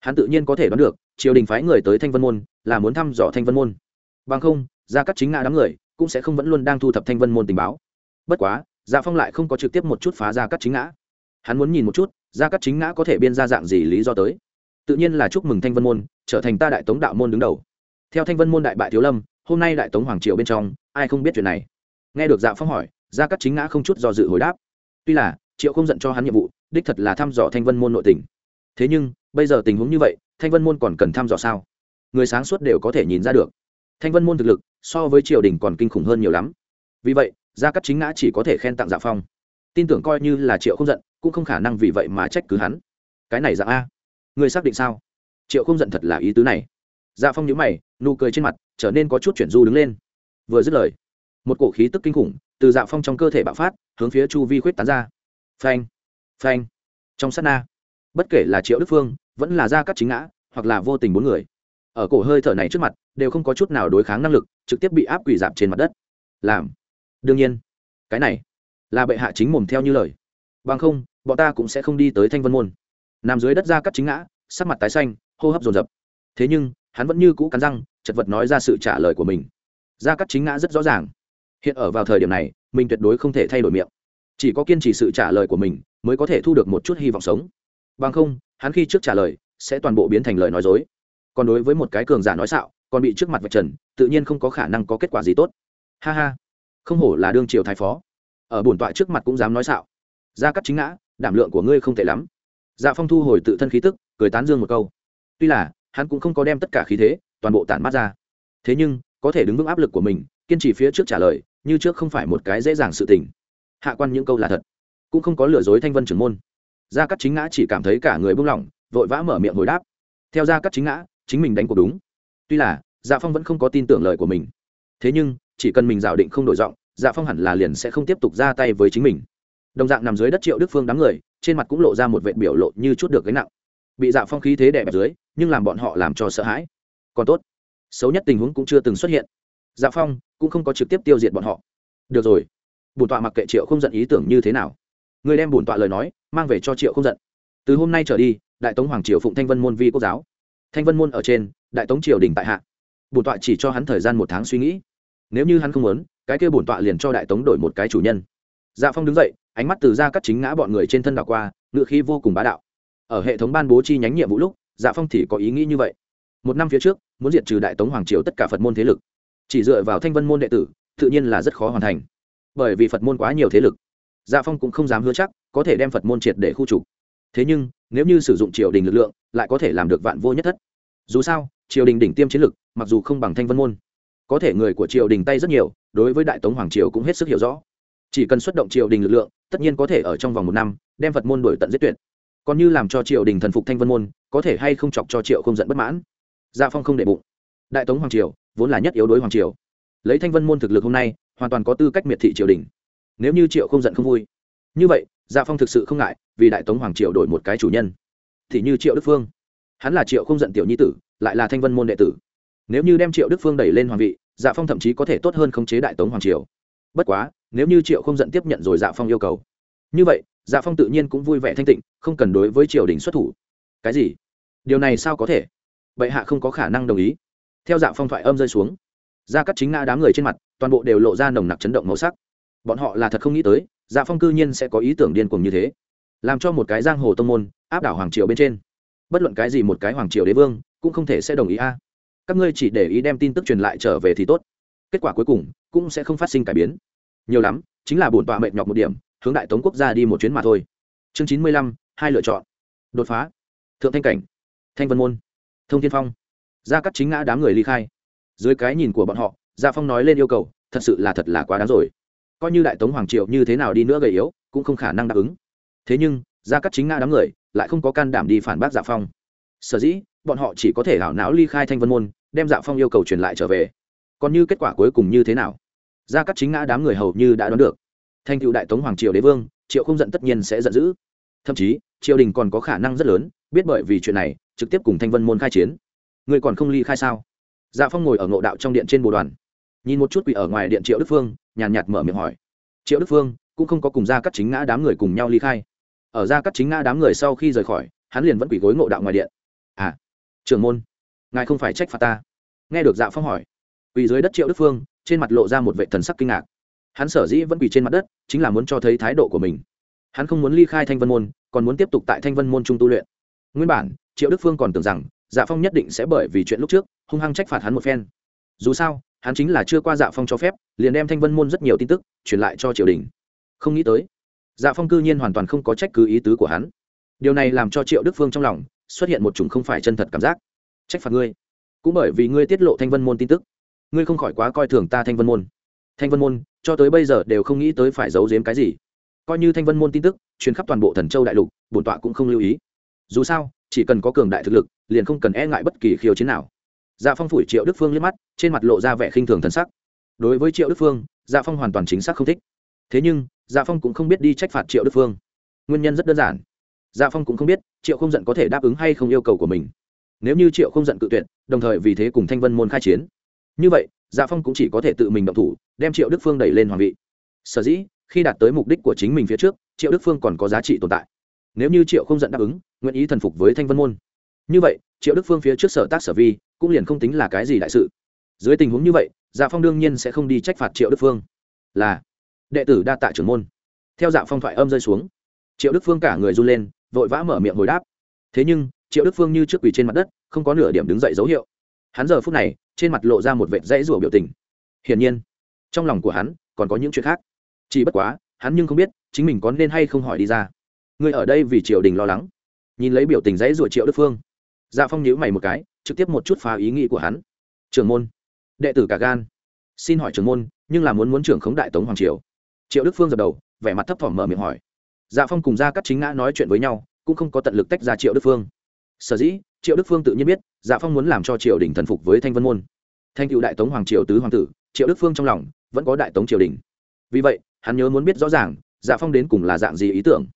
Hắn tự nhiên có thể đoán được, triều đình phái người tới thanh vân môn, là muốn thăm dò thanh vân môn. Bằng không dạ ra các chính ngã đám người cũng sẽ không vẫn luôn đang thu thập thanh vân môn tình báo. Bất quá dạ phong lại không có trực tiếp một chút phá dạ ra các chính ngã. Hắn muốn nhìn một chút dạ ra các chính ngã có thể biên ra dạng gì lý do tới. Tự nhiên là chúc mừng thanh vân môn, trở thành ta đại tống đạo môn đứng đầu. Theo thanh vân môn đại bại thiếu lâm, hôm nay đại tống hoàng triều bên trong, ai không biết chuyện này? Nghe được dạ phong hỏi gia Cát chính ngã không chút do dự hồi đáp. Tuy là, triệu không giận cho hắn nhiệm vụ đích thật là thăm dò thanh vân môn nội tình. Thế nhưng, bây giờ tình huống như vậy, thanh vân môn còn cần thăm dò sao? Người sáng suốt đều có thể nhìn ra được. Thanh vân môn thực lực, so với triều đình còn kinh khủng hơn nhiều lắm. Vì vậy, gia cắt chính ngã chỉ có thể khen tặng dạ phong. Tin tưởng coi như là triệu không giận, cũng không khả năng vì vậy mà trách cứ hắn. Cái này dạng a, người xác định sao? Triệu không giận thật là ý tứ này. Dạ phong nhíu mày, nụ cười trên mặt trở nên có chút chuyển du đứng lên. Vừa dứt lời, một cổ khí tức kinh khủng từ dạ phong trong cơ thể bạo phát, hướng phía chu vi khuyết tán ra. Phanh! Phanh. Trong sát na, bất kể là triệu đức phương, vẫn là gia cắt chính ngã, hoặc là vô tình bốn người, ở cổ hơi thở này trước mặt, đều không có chút nào đối kháng năng lực, trực tiếp bị áp quỷ dạp trên mặt đất. Làm. Đương nhiên, cái này là bệ hạ chính mồm theo như lời. Bằng không, bọn ta cũng sẽ không đi tới thanh vân môn. Nằm dưới đất ra cắt chính ngã, sắc mặt tái xanh, hô hấp dồn dập. Thế nhưng, hắn vẫn như cũ cắn răng, chật vật nói ra sự trả lời của mình. Ra cắt chính ngã rất rõ ràng. Hiện ở vào thời điểm này, mình tuyệt đối không thể thay đổi miệng chỉ có kiên trì sự trả lời của mình mới có thể thu được một chút hy vọng sống. Bằng không, hắn khi trước trả lời sẽ toàn bộ biến thành lời nói dối. Còn đối với một cái cường giả nói xạo, còn bị trước mặt vạch trần, tự nhiên không có khả năng có kết quả gì tốt. Ha ha, không hổ là đương triều thái phó. Ở bổn tọa trước mặt cũng dám nói xạo. Ra cắt chính ngã, đảm lượng của ngươi không tệ lắm. Dạ phong thu hồi tự thân khí tức, cười tán dương một câu. Tuy là, hắn cũng không có đem tất cả khí thế, toàn bộ tản mát ra. Thế nhưng, có thể đứng vững áp lực của mình, kiên trì phía trước trả lời, như trước không phải một cái dễ dàng sự tình hạ quan những câu là thật. Cũng không có lừa dối thanh vân trưởng môn. Gia cắt chính ngã chỉ cảm thấy cả người buông lỏng, vội vã mở miệng hồi đáp. Theo gia cắt chính ngã, chính mình đánh cuộc đúng. Tuy là dạ phong vẫn không có tin tưởng lời của mình. Thế nhưng, chỉ cần mình dạo định không đổi giọng dạ phong hẳn là liền sẽ không tiếp tục ra tay với chính mình. Đồng dạng nằm dưới đất triệu đức phương đám người, trên mặt cũng lộ ra một vệ biểu lộ như chút được gánh nặng. Bị dạ phong khí thế đè bẹp dưới, nhưng làm bọn họ làm cho sợ hãi. Còn tốt, xấu nhất tình huống cũng chưa từng xuất hiện. Dạ phong cũng không có trực tiếp tiêu diệt bọn họ. Được rồi bổn tọa mặc kệ triệu không giận ý tưởng như thế nào. Người đem bổn tọa lời nói, mang về cho triệu không giận. Từ hôm nay trở đi, đại tống hoàng triều phụng thanh vân môn vi quốc giáo. Thanh vân môn ở trên, đại tống triều đình tại hạ. Bổn tọa chỉ cho hắn thời gian một tháng suy nghĩ. Nếu như hắn không muốn, cái kia bổn tọa liền cho đại tống đổi một cái chủ nhân. Dạ phong đứng dậy, ánh mắt từ ra cắt chính ngã bọn người trên thân đảo qua, ngựa khí vô cùng bá đạo. Ở hệ thống ban bố chi nhánh nhiệm vụ lúc dạ phong thì có ý nghĩ như vậy. Một năm phía trước, muốn diệt trừ đại tống hoàng triều tất cả phật môn thế lực. Chỉ dựa vào thanh vân môn đệ tử, tự nhiên là rất khó hoàn thành bởi vì phật môn quá nhiều thế lực. Dạ phong cũng không dám hứa chắc, có thể đem phật môn triệt để khu trục. Thế nhưng, nếu như sử dụng triều đình lực lượng, lại có thể làm được vạn vô nhất thất. Dù sao, triều đình đỉnh tiêm chiến lực, mặc dù không bằng thanh vân môn, có thể người của triều đình tay rất nhiều, đối với đại tống hoàng triều cũng hết sức hiểu rõ. Chỉ cần xuất động triều đình lực lượng, tất nhiên có thể ở trong vòng một năm, đem phật môn đổi tận giết tuyệt. Còn như làm cho triều đình thần phục thanh vân môn, có thể hay không chọc cho triệu không giận bất mãn. Gia phong không để bụng. Đại tống hoàng triều, vốn là nhất yếu đối hoàng triều. Lấy thanh vân môn thực lực hôm nay hoàn toàn có tư cách miệt thị triều đình. Nếu như triệu không giận không vui. Như vậy dạ phong thực sự không ngại vì đại tống hoàng triều đổi một cái chủ nhân. Thì như triệu đức phương. Hắn là triệu không giận tiểu nhi tử, lại là thanh vân môn đệ tử. Nếu như đem triệu đức phương đẩy lên hoàng vị dạ phong thậm chí có thể tốt hơn khống chế đại tống hoàng triều. Bất quá, nếu như triệu không giận tiếp nhận rồi dạ phong yêu cầu. Như vậy dạ phong tự nhiên cũng vui vẻ thanh tịnh, không cần đối với triều đình xuất thủ. Cái gì? Điều này sao có thể? Bệ hạ không có khả năng đồng ý. Theo dạ phong thoại âm rơi xuống ra cắt chính ngã đám người trên mặt toàn bộ đều lộ ra nồng nặc chấn động màu sắc. Bọn họ là thật không nghĩ tới dạ phong cư nhiên sẽ có ý tưởng điên cuồng như thế. Làm cho một cái giang hồ tông môn, áp đảo hoàng triều bên trên. Bất luận cái gì một cái hoàng triều đế vương, cũng không thể sẽ đồng ý a. Các ngươi chỉ để ý đem tin tức truyền lại trở về thì tốt. Kết quả cuối cùng, cũng sẽ không phát sinh cải biến. Nhiều lắm, chính là bổn tọa mệt nhọc một điểm, hướng đại tống quốc gia đi một chuyến mà thôi. Chương chín mươi lăm, hai lựa chọn. Đột phá. Thượng thanh cảnh. Thanh vân môn. Thông thiên phong. Gia cắt chính ngã đám người ly khai. Dưới cái nhìn của bọn họ gia phong nói lên yêu cầu, thật sự là thật là quá đáng rồi. Coi như đại tống hoàng triệu như thế nào đi nữa gầy yếu, cũng không khả năng đáp ứng. Thế nhưng, gia cắt chính ngã đám người lại không có can đảm đi phản bác dạ phong. Sở dĩ, bọn họ chỉ có thể hảo não ly khai thanh vân môn, đem dạ phong yêu cầu truyền lại trở về. Còn như kết quả cuối cùng như thế nào? Gia cắt chính ngã đám người hầu như đã đoán được. Thanh cựu đại tống hoàng triều đế vương, triệu không giận tất nhiên sẽ giận dữ. Thậm chí, triều đình còn có khả năng rất lớn, biết bởi vì chuyện này, trực tiếp cùng thanh vân môn khai chiến. Người còn không ly khai sao? Dạ phong ngồi ở ngộ đạo trong điện trên bồ đoàn nhìn một chút quỷ ở ngoài điện triệu đức phương, nhàn nhạt mở miệng hỏi. Triệu đức phương cũng không có cùng ra cắt chính ngã đám người cùng nhau ly khai. Ở ra cắt chính ngã đám người sau khi rời khỏi, hắn liền vẫn quỷ gối ngộ đạo ngoài điện. À trưởng môn, ngài không phải trách phạt ta. Nghe được dạ phong hỏi quỷ dưới đất triệu đức phương, trên mặt lộ ra một vệ thần sắc kinh ngạc. Hắn sở dĩ vẫn quỳ trên mặt đất, chính là muốn cho thấy thái độ của mình. Hắn không muốn ly khai thanh vân môn, còn muốn tiếp tục tại thanh vân môn trung tu luyện. Nguyên bản, triệu đức phương còn tưởng rằng dạ phong nhất định sẽ bởi vì chuyện lúc trước, hung hăng trách phạt hắn một phen. Dù sao hắn chính là chưa qua dạ phong cho phép, liền đem thanh vân môn rất nhiều tin tức truyền lại cho triều đình. Không nghĩ tới dạ phong cư nhiên hoàn toàn không có trách cứ ý tứ của hắn. Điều này làm cho triệu đức phương trong lòng xuất hiện một chủng không phải chân thật cảm giác. Trách phạt ngươi. Cũng bởi vì ngươi tiết lộ thanh vân môn tin tức, ngươi không khỏi quá coi thường ta thanh vân môn. Thanh vân môn, cho tới bây giờ đều không nghĩ tới phải giấu giếm cái gì. Coi như thanh vân môn tin tức truyền khắp toàn bộ thần châu đại lục, bổn tọa cũng không lưu ý. Dù sao, chỉ cần có cường đại thực lực, liền không cần e ngại bất kỳ khiêu chiến nào dạ phong phủi triệu đức phương liếc mắt, trên mặt lộ ra vẻ khinh thường thân sắc. Đối với triệu đức phương dạ phong hoàn toàn chính xác không thích. Thế nhưng dạ phong cũng không biết đi trách phạt triệu đức phương. Nguyên nhân rất đơn giản. Dạ phong cũng không biết triệu không giận có thể đáp ứng hay không yêu cầu của mình. Nếu như triệu không giận cự tuyệt, đồng thời vì thế cùng thanh vân môn khai chiến. Như vậy dạ phong cũng chỉ có thể tự mình động thủ, đem triệu đức phương đẩy lên hoàng vị. Sở dĩ, khi đạt tới mục đích của chính mình phía trước, triệu đức phương còn có giá trị tồn tại. Nếu như triệu không giận đáp ứng, nguyện ý thần phục với thanh vân môn. Như vậy, triệu đức phương phía trước sở tác sở vi cũng liền không tính là cái gì đại sự. Dưới tình huống như vậy dạ phong đương nhiên sẽ không đi trách phạt triệu đức phương. Là, đệ tử đa tạ trưởng môn. Theo dạ phong thoại âm rơi xuống, triệu đức phương cả người run lên, vội vã mở miệng hồi đáp. Thế nhưng, triệu đức phương như trước quỳ trên mặt đất, không có nửa điểm đứng dậy dấu hiệu. Hắn giờ phút này, trên mặt lộ ra một vệt dãy rủa biểu tình. Hiển nhiên, trong lòng của hắn còn có những chuyện khác. Chỉ bất quá, hắn nhưng không biết chính mình có nên hay không hỏi đi ra. Người ở đây vì triều đình lo lắng. Nhìn lấy biểu tình dãy rủa triệu đức phương dạ phong nhíu mày một cái trực tiếp một chút phá ý nghĩ của hắn. Trưởng môn. Đệ tử cả gan. Xin hỏi trưởng môn, nhưng là muốn muốn trưởng khống đại tống hoàng triều. Triệu đức phương dập đầu, vẻ mặt thấp thỏm mở miệng hỏi. Dạ phong cùng gia cát chính ngã nói chuyện với nhau, cũng không có tận lực tách ra triệu đức phương. Sở dĩ, triệu đức phương tự nhiên biết dạ phong muốn làm cho triều đình thần phục với thanh vân môn. Thanh cựu đại tống hoàng triều tứ hoàng tử, triệu đức phương trong lòng, vẫn có đại tống triều đình. Vì vậy, hắn nhớ muốn biết rõ ràng dạ phong đến cùng là dạng gì ý tưởng.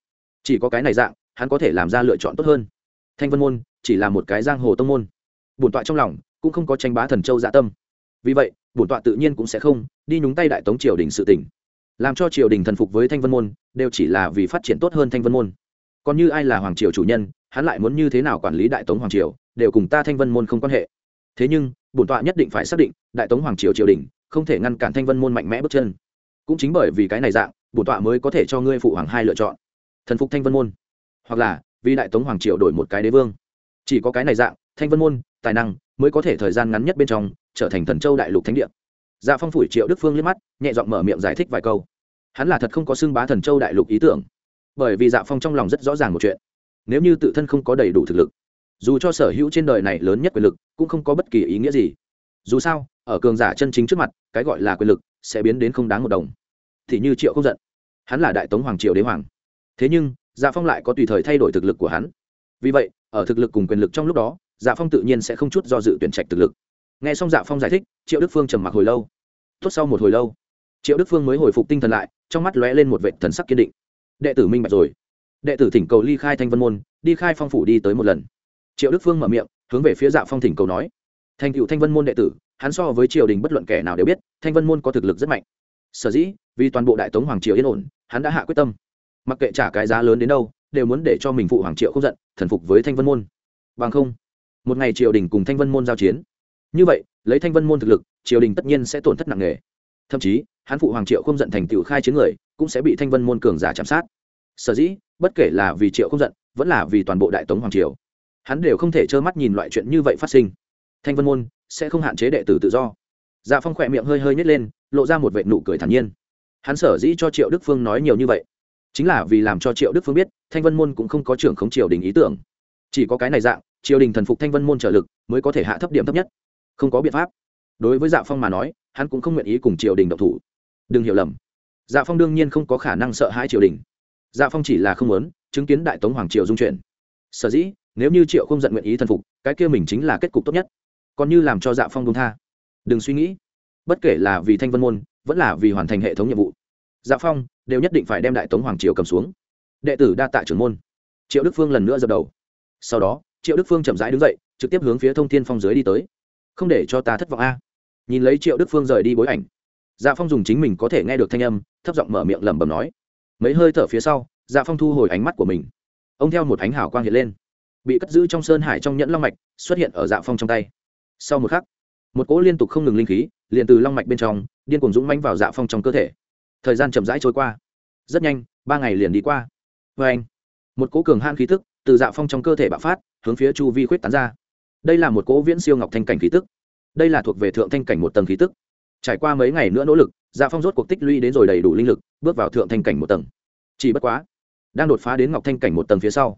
Chỉ có cái này dạng, hắn có thể làm ra lựa chọn tốt hơn. Thanh vân môn, chỉ là một cái giang hồ tông môn bổn tọa trong lòng cũng không có tranh bá thần châu dạ tâm. Vì vậy, bổn tọa tự nhiên cũng sẽ không đi nhúng tay đại tống triều đình sự tỉnh làm cho triều đình thần phục với thanh vân môn, đều chỉ là vì phát triển tốt hơn thanh vân môn. Còn như ai là hoàng triều chủ nhân, hắn lại muốn như thế nào quản lý đại tống hoàng triều, đều cùng ta thanh vân môn không quan hệ. Thế nhưng, bổn tọa nhất định phải xác định, đại tống hoàng triều triều đình không thể ngăn cản thanh vân môn mạnh mẽ bước chân. Cũng chính bởi vì cái này dạng, bổn tọa mới có thể cho ngươi phụ hoàng hai lựa chọn. Thần phục thanh vân môn, hoặc là vì đại tống hoàng triều đổi một cái đế vương. Chỉ có cái này dạng, thanh vân môn tài năng mới có thể thời gian ngắn nhất bên trong trở thành thần châu đại lục thánh địa. Dạ phong phủi triệu đức phương liếc mắt, nhẹ giọng mở miệng giải thích vài câu. Hắn là thật không có xưng bá thần châu đại lục ý tưởng, bởi vì dạ phong trong lòng rất rõ ràng một chuyện. Nếu như tự thân không có đầy đủ thực lực, dù cho sở hữu trên đời này lớn nhất quyền lực cũng không có bất kỳ ý nghĩa gì. Dù sao, ở cường giả chân chính trước mặt, cái gọi là quyền lực sẽ biến đến không đáng một đồng. Thì như triệu không giận, hắn là đại tống hoàng triều đế hoàng. Thế nhưng dạ phong lại có tùy thời thay đổi thực lực của hắn. Vì vậy, ở thực lực cùng quyền lực trong lúc đó dạ phong tự nhiên sẽ không chút do dự tuyển trạch thực lực. Nghe xong dạ phong giải thích, triệu đức phương trầm mặc hồi lâu. Tốt sau một hồi lâu, triệu đức phương mới hồi phục tinh thần lại, trong mắt lóe lên một vệ thần sắc kiên định. Đệ tử minh bạch rồi. Đệ tử thỉnh cầu ly khai thanh vân môn, đi khai phong phủ đi tới một lần. Triệu đức phương mở miệng, hướng về phía dạ phong thỉnh cầu nói. Thành cựu thanh vân môn đệ tử, hắn so với triều đình bất luận kẻ nào đều biết, thanh vân môn có thực lực rất mạnh. Sở dĩ, vì toàn bộ đại tống hoàng triều yên ổn, hắn đã hạ quyết tâm. Mặc kệ trả cái giá lớn đến đâu, đều muốn để cho mình phụ hoàng triệu không giận, thần phục với thanh vân môn. Bằng không một ngày triều đình cùng thanh vân môn giao chiến. Như vậy, lấy thanh vân môn thực lực, triều đình tất nhiên sẽ tổn thất nặng nề. Thậm chí hắn phụ hoàng triệu không giận thành tựu khai chiến người, cũng sẽ bị thanh vân môn cường giả chạm sát. Sở dĩ, bất kể là vì triệu không giận, vẫn là vì toàn bộ đại tống hoàng triều, hắn đều không thể trơ mắt nhìn loại chuyện như vậy phát sinh. Thanh vân môn sẽ không hạn chế đệ tử tự do. Dạ phong khỏe miệng hơi hơi nhét lên, lộ ra một vệ nụ cười thản nhiên. Hắn sở dĩ cho triệu đức phương nói nhiều như vậy, chính là vì làm cho triệu đức phương biết, thanh vân môn cũng không có trưởng khống triều đình ý tưởng. Chỉ có cái này dạng triều đình thần phục thanh vân môn trợ lực mới có thể hạ thấp điểm thấp nhất. Không có biện pháp. Đối với dạ phong mà nói, hắn cũng không nguyện ý cùng triều đình độc thủ. Đừng hiểu lầm. Dạ phong đương nhiên không có khả năng sợ hãi triều đình. Dạ phong chỉ là không muốn chứng kiến đại tống hoàng triều dung chuyển. Sở dĩ, nếu như triệu không giận nguyện ý thần phục, cái kia mình chính là kết cục tốt nhất. Còn như làm cho dạ phong đúng tha. Đừng suy nghĩ. Bất kể là vì thanh vân môn, vẫn là vì hoàn thành hệ thống nhiệm vụ dạ phong đều nhất định phải đem đại tống hoàng triều cầm xuống. Đệ tử đa tạ trưởng môn. Triệu đức phương lần nữa dập đầu. Sau đó triệu đức phương chậm rãi đứng dậy, trực tiếp hướng phía thông thiên phong dưới đi tới. Không để cho ta thất vọng a. Nhìn lấy triệu đức phương rời đi bối ảnh dạ phong dùng chính mình có thể nghe được thanh âm, thấp giọng mở miệng lẩm bẩm nói. Mấy hơi thở phía sau dạ phong thu hồi ánh mắt của mình. Ông theo một ánh hào quang hiện lên. Bị cất giữ trong sơn hải trong nhẫn long mạch, xuất hiện ở dạ phong trong tay. Sau một khắc, một cỗ liên tục không ngừng linh khí, liền từ long mạch bên trong, điên cuồng dũng mánh vào dạ phong trong cơ thể. Thời gian chậm rãi trôi qua. Rất nhanh, ba ngày liền đi qua. Vê anh, một cỗ cường han khí tức từ dạ phong trong cơ thể bạo phát hướng phía chu vi khuyết tán ra. Đây là một cỗ viễn siêu ngọc thanh cảnh khí tức. Đây là thuộc về thượng thanh cảnh một tầng khí tức. Trải qua mấy ngày nữa nỗ lực dạ phong rốt cuộc tích lũy đến rồi đầy đủ linh lực, bước vào thượng thanh cảnh một tầng. Chỉ bất quá, đang đột phá đến ngọc thanh cảnh một tầng phía sau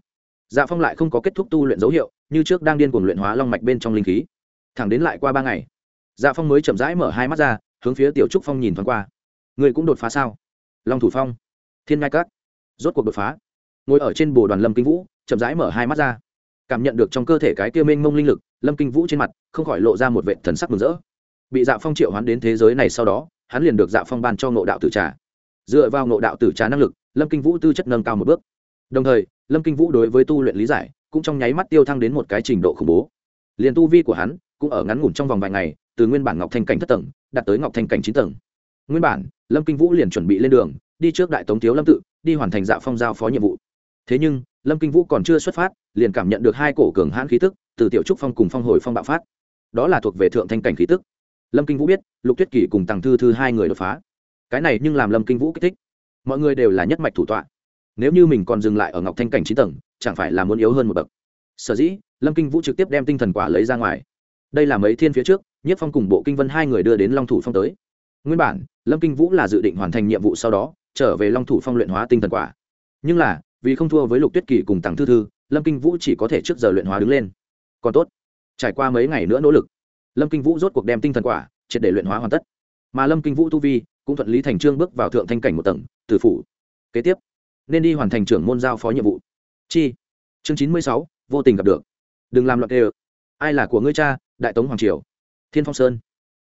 dạ phong lại không có kết thúc tu luyện dấu hiệu, như trước đang điên cuồng luyện hóa long mạch bên trong linh khí. Thẳng đến lại qua ba ngày dạ phong mới chậm rãi mở hai mắt ra, hướng phía tiểu trúc phong nhìn thoáng qua. Người cũng đột phá sao? Long thủ phong, thiên ngai cát rốt cuộc đột phá. Ngồi ở trên bồ đoàn lâm kinh vũ, chậm rãi mở hai mắt ra cảm nhận được trong cơ thể cái kia mênh mông linh lực, lâm kinh vũ trên mặt không khỏi lộ ra một vệ thần sắc mừng rỡ. Bị dạ phong triệu hoán đến thế giới này sau đó, hắn liền được dạ phong ban cho ngộ đạo tử trà. Dựa vào ngộ đạo tử trà năng lực, lâm kinh vũ tư chất nâng cao một bước. Đồng thời, lâm kinh vũ đối với tu luyện lý giải cũng trong nháy mắt tiêu thăng đến một cái trình độ khủng bố. Liền tu vi của hắn cũng ở ngắn ngủn trong vòng vài ngày, từ nguyên bản ngọc thanh cảnh thất tầng, đạt tới ngọc thanh cảnh chín tầng. Nguyên bản, lâm kinh vũ liền chuẩn bị lên đường, đi trước đại tống thiếu lâm tự, đi hoàn thành dạ phong giao phó nhiệm vụ thế nhưng, lâm kinh vũ còn chưa xuất phát, liền cảm nhận được hai cổ cường hãn khí tức, từ tiểu trúc phong cùng phong hồi phong bạo phát. Đó là thuộc về thượng thanh cảnh khí tức. Lâm kinh vũ biết, lục tuyết kỳ cùng tàng thư thư hai người đột phá. Cái này nhưng làm lâm kinh vũ kích thích. Mọi người đều là nhất mạch thủ tọa. Nếu như mình còn dừng lại ở ngọc thanh cảnh chín tầng, chẳng phải là muốn yếu hơn một bậc. Sở dĩ, lâm kinh vũ trực tiếp đem tinh thần quả lấy ra ngoài. Đây là mấy thiên phía trước, nhất phong cùng bộ kinh vân hai người đưa đến long thủ phong tới. Nguyên bản, lâm kinh vũ là dự định hoàn thành nhiệm vụ sau đó, trở về long thủ phong luyện hóa tinh thần quả. Nhưng là vì không thua với lục tuyết kỳ cùng tặng thư thư, lâm kinh vũ chỉ có thể trước giờ luyện hóa đứng lên. Còn tốt, trải qua mấy ngày nữa nỗ lực, lâm kinh vũ rốt cuộc đem tinh thần quả triệt để luyện hóa hoàn tất. Mà lâm kinh vũ tu vi cũng thuận lý thành trương bước vào thượng thanh cảnh một tầng, từ phủ. Kế tiếp, nên đi hoàn thành trưởng môn giao phó nhiệm vụ. Chi? Chương chín mươi sáu, vô tình gặp được. Đừng làm loạn đều ai là của ngươi cha? Đại tống hoàng triều. Thiên phong sơn.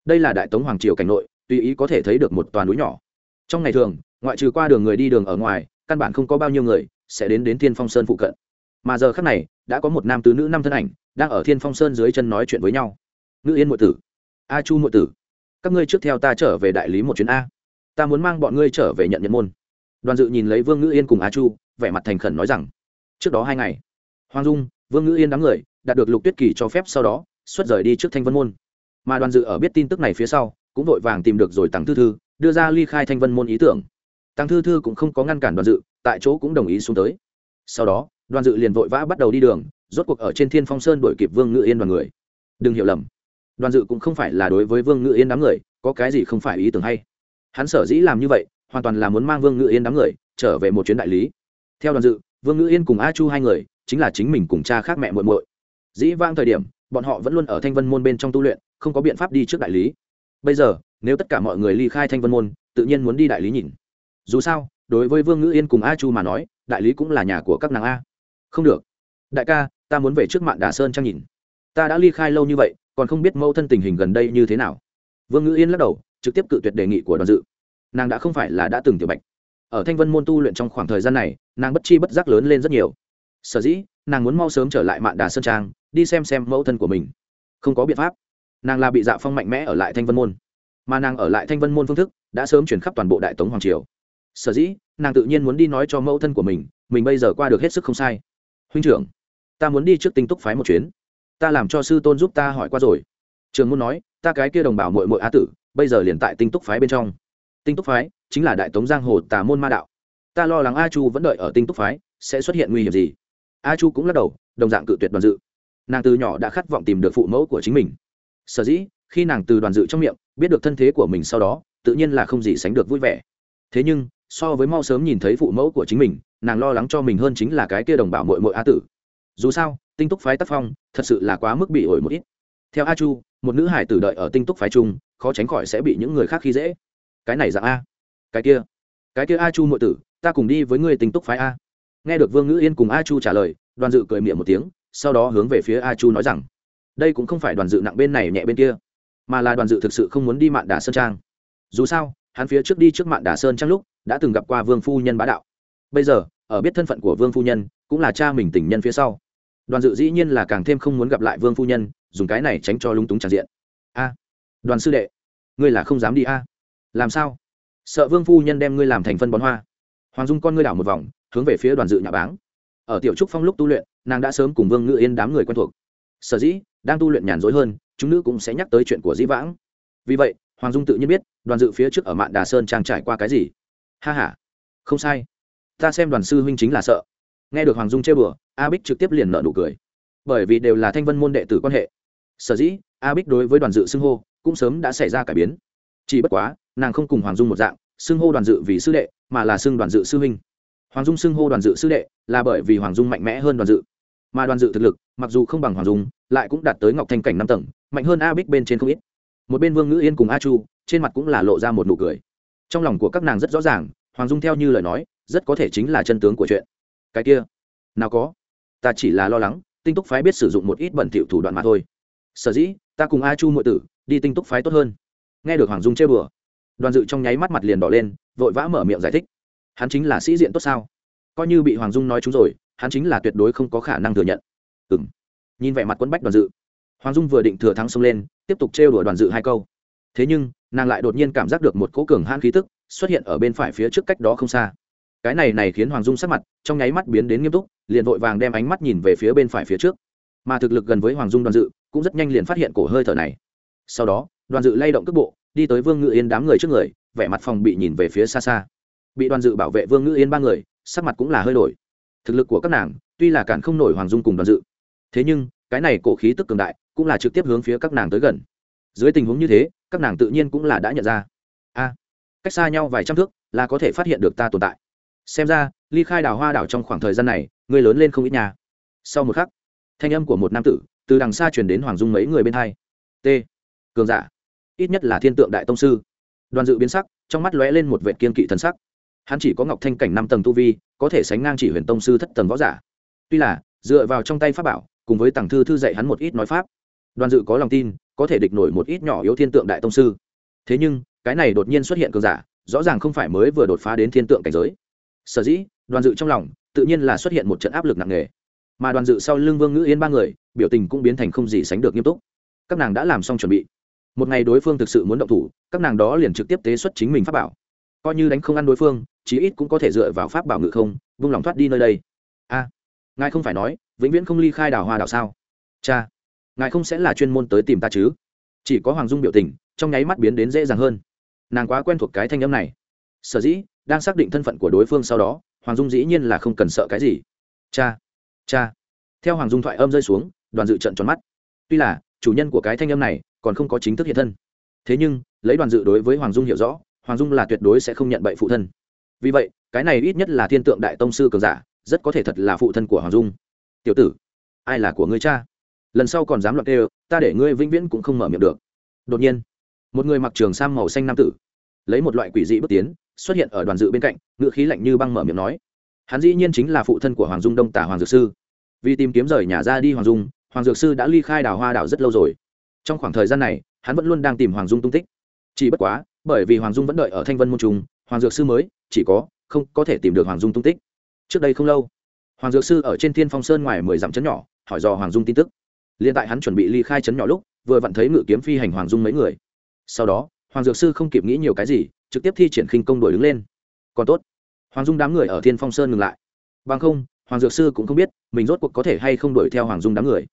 Đây là đại tống hoàng triều cảnh nội, tùy ý có thể thấy được một toàn núi nhỏ. Trong ngày thường, ngoại trừ qua đường người đi đường ở ngoài, căn bản không có bao nhiêu người sẽ đến đến thiên phong sơn phụ cận. Mà giờ khác này, đã có một nam tứ nữ năm thân ảnh, đang ở thiên phong sơn dưới chân nói chuyện với nhau. Ngữ yên m tử. A chu m tử. Các ngươi trước theo ta trở về đại lý một chuyến a. Ta muốn mang bọn ngươi trở về nhận nhận môn. Đoàn dự nhìn lấy vương ngữ yên cùng a chu, vẻ mặt thành khẩn nói rằng, trước đó hai ngày, hoàng dung, vương ngữ yên đám người, đạt được lục tuyết kỳ cho phép sau đó, xuất rời đi trước thanh vân môn. Mà đoàn dự ở biết tin tức này phía sau, cũng vội vàng tìm được rồi tăng thư thư, đưa ra ly khai thanh vân môn ý tưởng. Tăng thư thư cũng không có ngăn cản đoàn dự tại chỗ cũng đồng ý xuống tới. Sau đó, đoàn dự liền vội vã bắt đầu đi đường, rốt cuộc ở trên thiên phong sơn đổi kịp vương ngự yên đoàn người. Đừng hiểu lầm, đoàn dự cũng không phải là đối với vương ngự yên đám người, có cái gì không phải ý tưởng hay. Hắn sở dĩ làm như vậy, hoàn toàn là muốn mang vương ngự yên đám người trở về một chuyến đại lý. Theo đoàn dự, vương ngự yên cùng a chu hai người chính là chính mình cùng cha khác mẹ muội muội. Dĩ vang thời điểm, bọn họ vẫn luôn ở thanh vân môn bên trong tu luyện, không có biện pháp đi trước đại lý. Bây giờ, nếu tất cả mọi người ly khai thanh vân môn, tự nhiên muốn đi đại lý nhìn. Dù sao đối với vương ngữ yên cùng a chu mà nói đại lý cũng là nhà của các nàng a không được đại ca ta muốn về trước mạn đà sơn trang nhìn ta đã ly khai lâu như vậy còn không biết mâu thân tình hình gần đây như thế nào vương ngữ yên lắc đầu trực tiếp cự tuyệt đề nghị của đoàn dự nàng đã không phải là đã từng tiểu bạch ở thanh vân môn tu luyện trong khoảng thời gian này nàng bất chi bất giác lớn lên rất nhiều sở dĩ nàng muốn mau sớm trở lại mạn đà sơn trang đi xem xem mẫu thân của mình không có biện pháp nàng là bị dạ phong mạnh mẽ ở lại thanh vân môn mà nàng ở lại thanh vân môn phương thức đã sớm chuyển khắp toàn bộ đại tống hoàng triều sở dĩ, nàng tự nhiên muốn đi nói cho mẫu thân của mình mình bây giờ qua được hết sức không sai. Huynh trưởng, ta muốn đi trước tinh túc phái một chuyến. Ta làm cho sư tôn giúp ta hỏi qua rồi. Trường muốn nói, ta cái kia đồng bào mội mội á tử, bây giờ liền tại tinh túc phái bên trong. Tinh túc phái chính là đại tống giang hồ tà môn ma đạo. Ta lo lắng a chu vẫn đợi ở tinh túc phái, sẽ xuất hiện nguy hiểm gì. A chu cũng lắc đầu, đồng dạng cự tuyệt đoàn dự. Nàng từ nhỏ đã khát vọng tìm được phụ mẫu của chính mình. Sở dĩ, khi nàng từ đoàn dự trong miệng, biết được thân thế của mình sau đó, tự nhiên là không gì sánh được vui vẻ. Thế nhưng so với mau sớm nhìn thấy phụ mẫu của chính mình, nàng lo lắng cho mình hơn chính là cái kia đồng bào mội mội a tử. Dù sao, tinh túc phái tác phong, thật sự là quá mức bị ổi một ít. Theo a chu, một nữ hải tử đợi ở tinh túc phái chung, khó tránh khỏi sẽ bị những người khác khi dễ. Cái này dạng a. Cái kia. Cái kia a chu mội tử, ta cùng đi với người tinh túc phái a. Nghe được vương ngữ yên cùng a chu trả lời, đoàn dự cười miệng một tiếng, sau đó hướng về phía a chu nói rằng, đây cũng không phải đoàn dự nặng bên này nhẹ bên kia, mà là đoàn dự thực sự không muốn đi mạn đà sơn trang. Dù sao, hắn phía trước đi trước mạn đà sơn trang lúc đã từng gặp qua vương phu nhân bá đạo. Bây giờ, ở biết thân phận của vương phu nhân, cũng là cha mình tình nhân phía sau. Đoàn dự dĩ nhiên là càng thêm không muốn gặp lại vương phu nhân, dùng cái này tránh cho lúng túng tràn diện. A, đoàn sư đệ, ngươi là không dám đi a. Làm sao? Sợ vương phu nhân đem ngươi làm thành phân bón hoa. Hoàng dung con ngươi đảo một vòng, hướng về phía đoàn dự nhà báng. Ở tiểu trúc phong lúc tu luyện, nàng đã sớm cùng vương ngự yên đám người quen thuộc. Sở dĩ, đang tu luyện nhàn rỗi hơn, chúng nữ cũng sẽ nhắc tới chuyện của dĩ vãng. Vì vậy, hoàng dung tự nhiên biết, đoàn dự phía trước ở mạn đà sơn trang trải qua cái gì ha ha, không sai. Ta xem đoàn sư huynh chính là sợ. Nghe được hoàng dung chơi bừa a bích trực tiếp liền nợ nụ cười. Bởi vì đều là thanh vân môn đệ tử quan hệ. Sở dĩ a bích đối với đoàn dự xưng hô cũng sớm đã xảy ra cải biến. Chỉ bất quá nàng không cùng hoàng dung một dạng xưng hô đoàn dự vì sư đệ mà là xưng đoàn dự sư huynh. Hoàng dung xưng hô đoàn dự sư đệ là bởi vì hoàng dung mạnh mẽ hơn đoàn dự. Mà đoàn dự thực lực mặc dù không bằng hoàng dung lại cũng đạt tới ngọc thanh cảnh năm tầng mạnh hơn a bích bên trên không ít. Một bên vương ngữ yên cùng a chu trên mặt cũng là lộ ra một nụ cười trong lòng của các nàng rất rõ ràng, hoàng dung theo như lời nói, rất có thể chính là chân tướng của chuyện. Cái kia, nào có. Ta chỉ là lo lắng, tinh túc phái biết sử dụng một ít bẩn thỉu thủ đoạn mà thôi. Sở dĩ, ta cùng a chu muội tử, đi tinh túc phái tốt hơn. Nghe được hoàng dung chê bừa đoàn dự trong nháy mắt mặt liền đỏ lên, vội vã mở miệng giải thích. Hắn chính là sĩ diện tốt sao? Coi như bị hoàng dung nói chúng rồi, hắn chính là tuyệt đối không có khả năng thừa nhận. Ừ m nhìn vẻ mặt quân bách đoàn dự, hoàng dung vừa định thừa thắng xông lên, tiếp tục trêu đuổi đoàn dự hai câu. Thế nhưng nàng lại đột nhiên cảm giác được một cỗ cường hãn khí tức xuất hiện ở bên phải phía trước cách đó không xa. Cái này này khiến hoàng dung sắc mặt trong nháy mắt biến đến nghiêm túc, liền vội vàng đem ánh mắt nhìn về phía bên phải phía trước. Mà thực lực gần với hoàng dung đoàn dự cũng rất nhanh liền phát hiện cổ hơi thở này. Sau đó, đoàn dự lay động cước bộ, đi tới vương ngự yên đám người trước người, vẻ mặt phòng bị nhìn về phía xa xa. Bị đoàn dự bảo vệ vương ngự yên ba người, sắc mặt cũng là hơi đổi. Thực lực của các nàng tuy là cản không nổi hoàng dung cùng đoàn dự, thế nhưng cái này cổ khí tức cường đại cũng là trực tiếp hướng phía các nàng tới gần dưới tình huống như thế, các nàng tự nhiên cũng là đã nhận ra. A, cách xa nhau vài trăm thước là có thể phát hiện được ta tồn tại. Xem ra, ly khai đào hoa đảo trong khoảng thời gian này người lớn lên không ít nhà sau một khắc, thanh âm của một nam tử từ đằng xa truyền đến hoàng dung mấy người bên hai. T, cường giả. Ít nhất là thiên tượng đại tông sư. Đoàn dự biến sắc, trong mắt lóe lên một vệ kiên kỵ thần sắc. Hắn chỉ có ngọc thanh cảnh năm tầng tu vi, có thể sánh ngang chỉ huyền tông sư thất tầng võ giả. Tuy là, dựa vào trong tay pháp bảo, cùng với tàng thư thư dạy hắn một ít nói pháp đoàn dự có lòng tin, có thể địch nổi một ít nhỏ yếu thiên tượng đại tông sư. Thế nhưng, cái này đột nhiên xuất hiện cường giả, rõ ràng không phải mới vừa đột phá đến thiên tượng cảnh giới. Sở dĩ, đoàn dự trong lòng, tự nhiên là xuất hiện một trận áp lực nặng nề. Mà đoàn dự sau lưng vương ngữ yên ba người, biểu tình cũng biến thành không gì sánh được nghiêm túc. Các nàng đã làm xong chuẩn bị. Một ngày đối phương thực sự muốn động thủ, các nàng đó liền trực tiếp tế xuất chính mình pháp bảo. Coi như đánh không ăn đối phương, chí ít cũng có thể dựa vào pháp bảo ngự không, vung lòng thoát đi nơi đây. A, ngài không phải nói, vĩnh viễn không ly khai đào hoa đảo sao? Cha ngài không sẽ là chuyên môn tới tìm ta chứ? Chỉ có hoàng dung biểu tình, trong nháy mắt biến đến dễ dàng hơn. Nàng quá quen thuộc cái thanh âm này. Sở dĩ, đang xác định thân phận của đối phương sau đó, hoàng dung dĩ nhiên là không cần sợ cái gì. Cha cha. Theo hoàng dung thoại âm rơi xuống, đoàn dự trận tròn mắt. Tuy là, chủ nhân của cái thanh âm này còn không có chính thức hiện thân. Thế nhưng, lấy đoàn dự đối với hoàng dung hiểu rõ, hoàng dung là tuyệt đối sẽ không nhận bậy phụ thân. Vì vậy, cái này ít nhất là thiên tượng đại tông sư cường giả, rất có thể thật là phụ thân của hoàng dung. Tiểu tử, ai là của ngươi cha? Lần sau còn dám loạn kêu, ta để ngươi vĩnh viễn cũng không mở miệng được. Đột nhiên, một người mặc trường sam màu xanh nam tử, lấy một loại quỷ dị bước tiến, xuất hiện ở đoàn dự bên cạnh, ngựa khí lạnh như băng mở miệng nói. Hắn dĩ nhiên chính là phụ thân của hoàng dung đông tả hoàng dược sư. Vì tìm kiếm rời nhà ra đi hoàng dung, hoàng dược sư đã ly khai đào hoa đảo rất lâu rồi. Trong khoảng thời gian này, hắn vẫn luôn đang tìm hoàng dung tung tích. Chỉ bất quá, bởi vì hoàng dung vẫn đợi ở thanh vân môn trùng hoàng dược sư mới, chỉ có, không có thể tìm được hoàng dung tung tích. Trước đây không lâu, hoàng dược sư ở trên thiên phong sơn ngoài mười dặm chấn nhỏ, hỏi dò hoàng dung tin tức liên tại hắn chuẩn bị ly khai chấn nhỏ lúc, vừa vặn thấy ngự kiếm phi hành hoàng dung mấy người. Sau đó, hoàng dược sư không kịp nghĩ nhiều cái gì, trực tiếp thi triển khinh công đổi đứng lên. Còn tốt, hoàng dung đám người ở thiên phong sơn ngừng lại. Bằng không, hoàng dược sư cũng không biết, mình rốt cuộc có thể hay không đuổi theo hoàng dung đám người.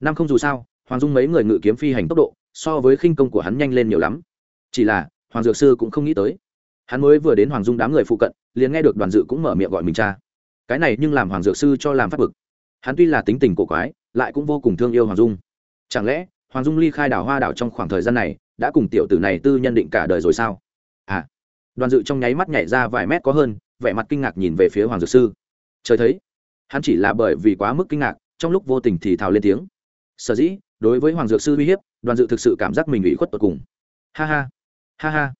Năm không dù sao, hoàng dung mấy người ngự kiếm phi hành tốc độ, so với khinh công của hắn nhanh lên nhiều lắm. Chỉ là, hoàng dược sư cũng không nghĩ tới. Hắn mới vừa đến hoàng dung đám người phụ cận, liền nghe được đoàn dự cũng mở miệng gọi mình cha. Cái này nhưng làm hoàng dược sư cho làm phát bực. Hắn tuy là tính tình cổ quái lại cũng vô cùng thương yêu hoàng dung. Chẳng lẽ, hoàng dung ly khai đảo hoa đảo trong khoảng thời gian này, đã cùng tiểu tử này tư nhân định cả đời rồi sao? À đoàn dự trong nháy mắt nhảy ra vài mét có hơn, vẻ mặt kinh ngạc nhìn về phía hoàng dược sư. Trời thấy, hắn chỉ là bởi vì quá mức kinh ngạc, trong lúc vô tình thì thào lên tiếng. Sở dĩ, đối với hoàng dược sư uy hiếp, đoàn dự thực sự cảm giác mình ủy khuất tột cùng. Ha ha ha ha.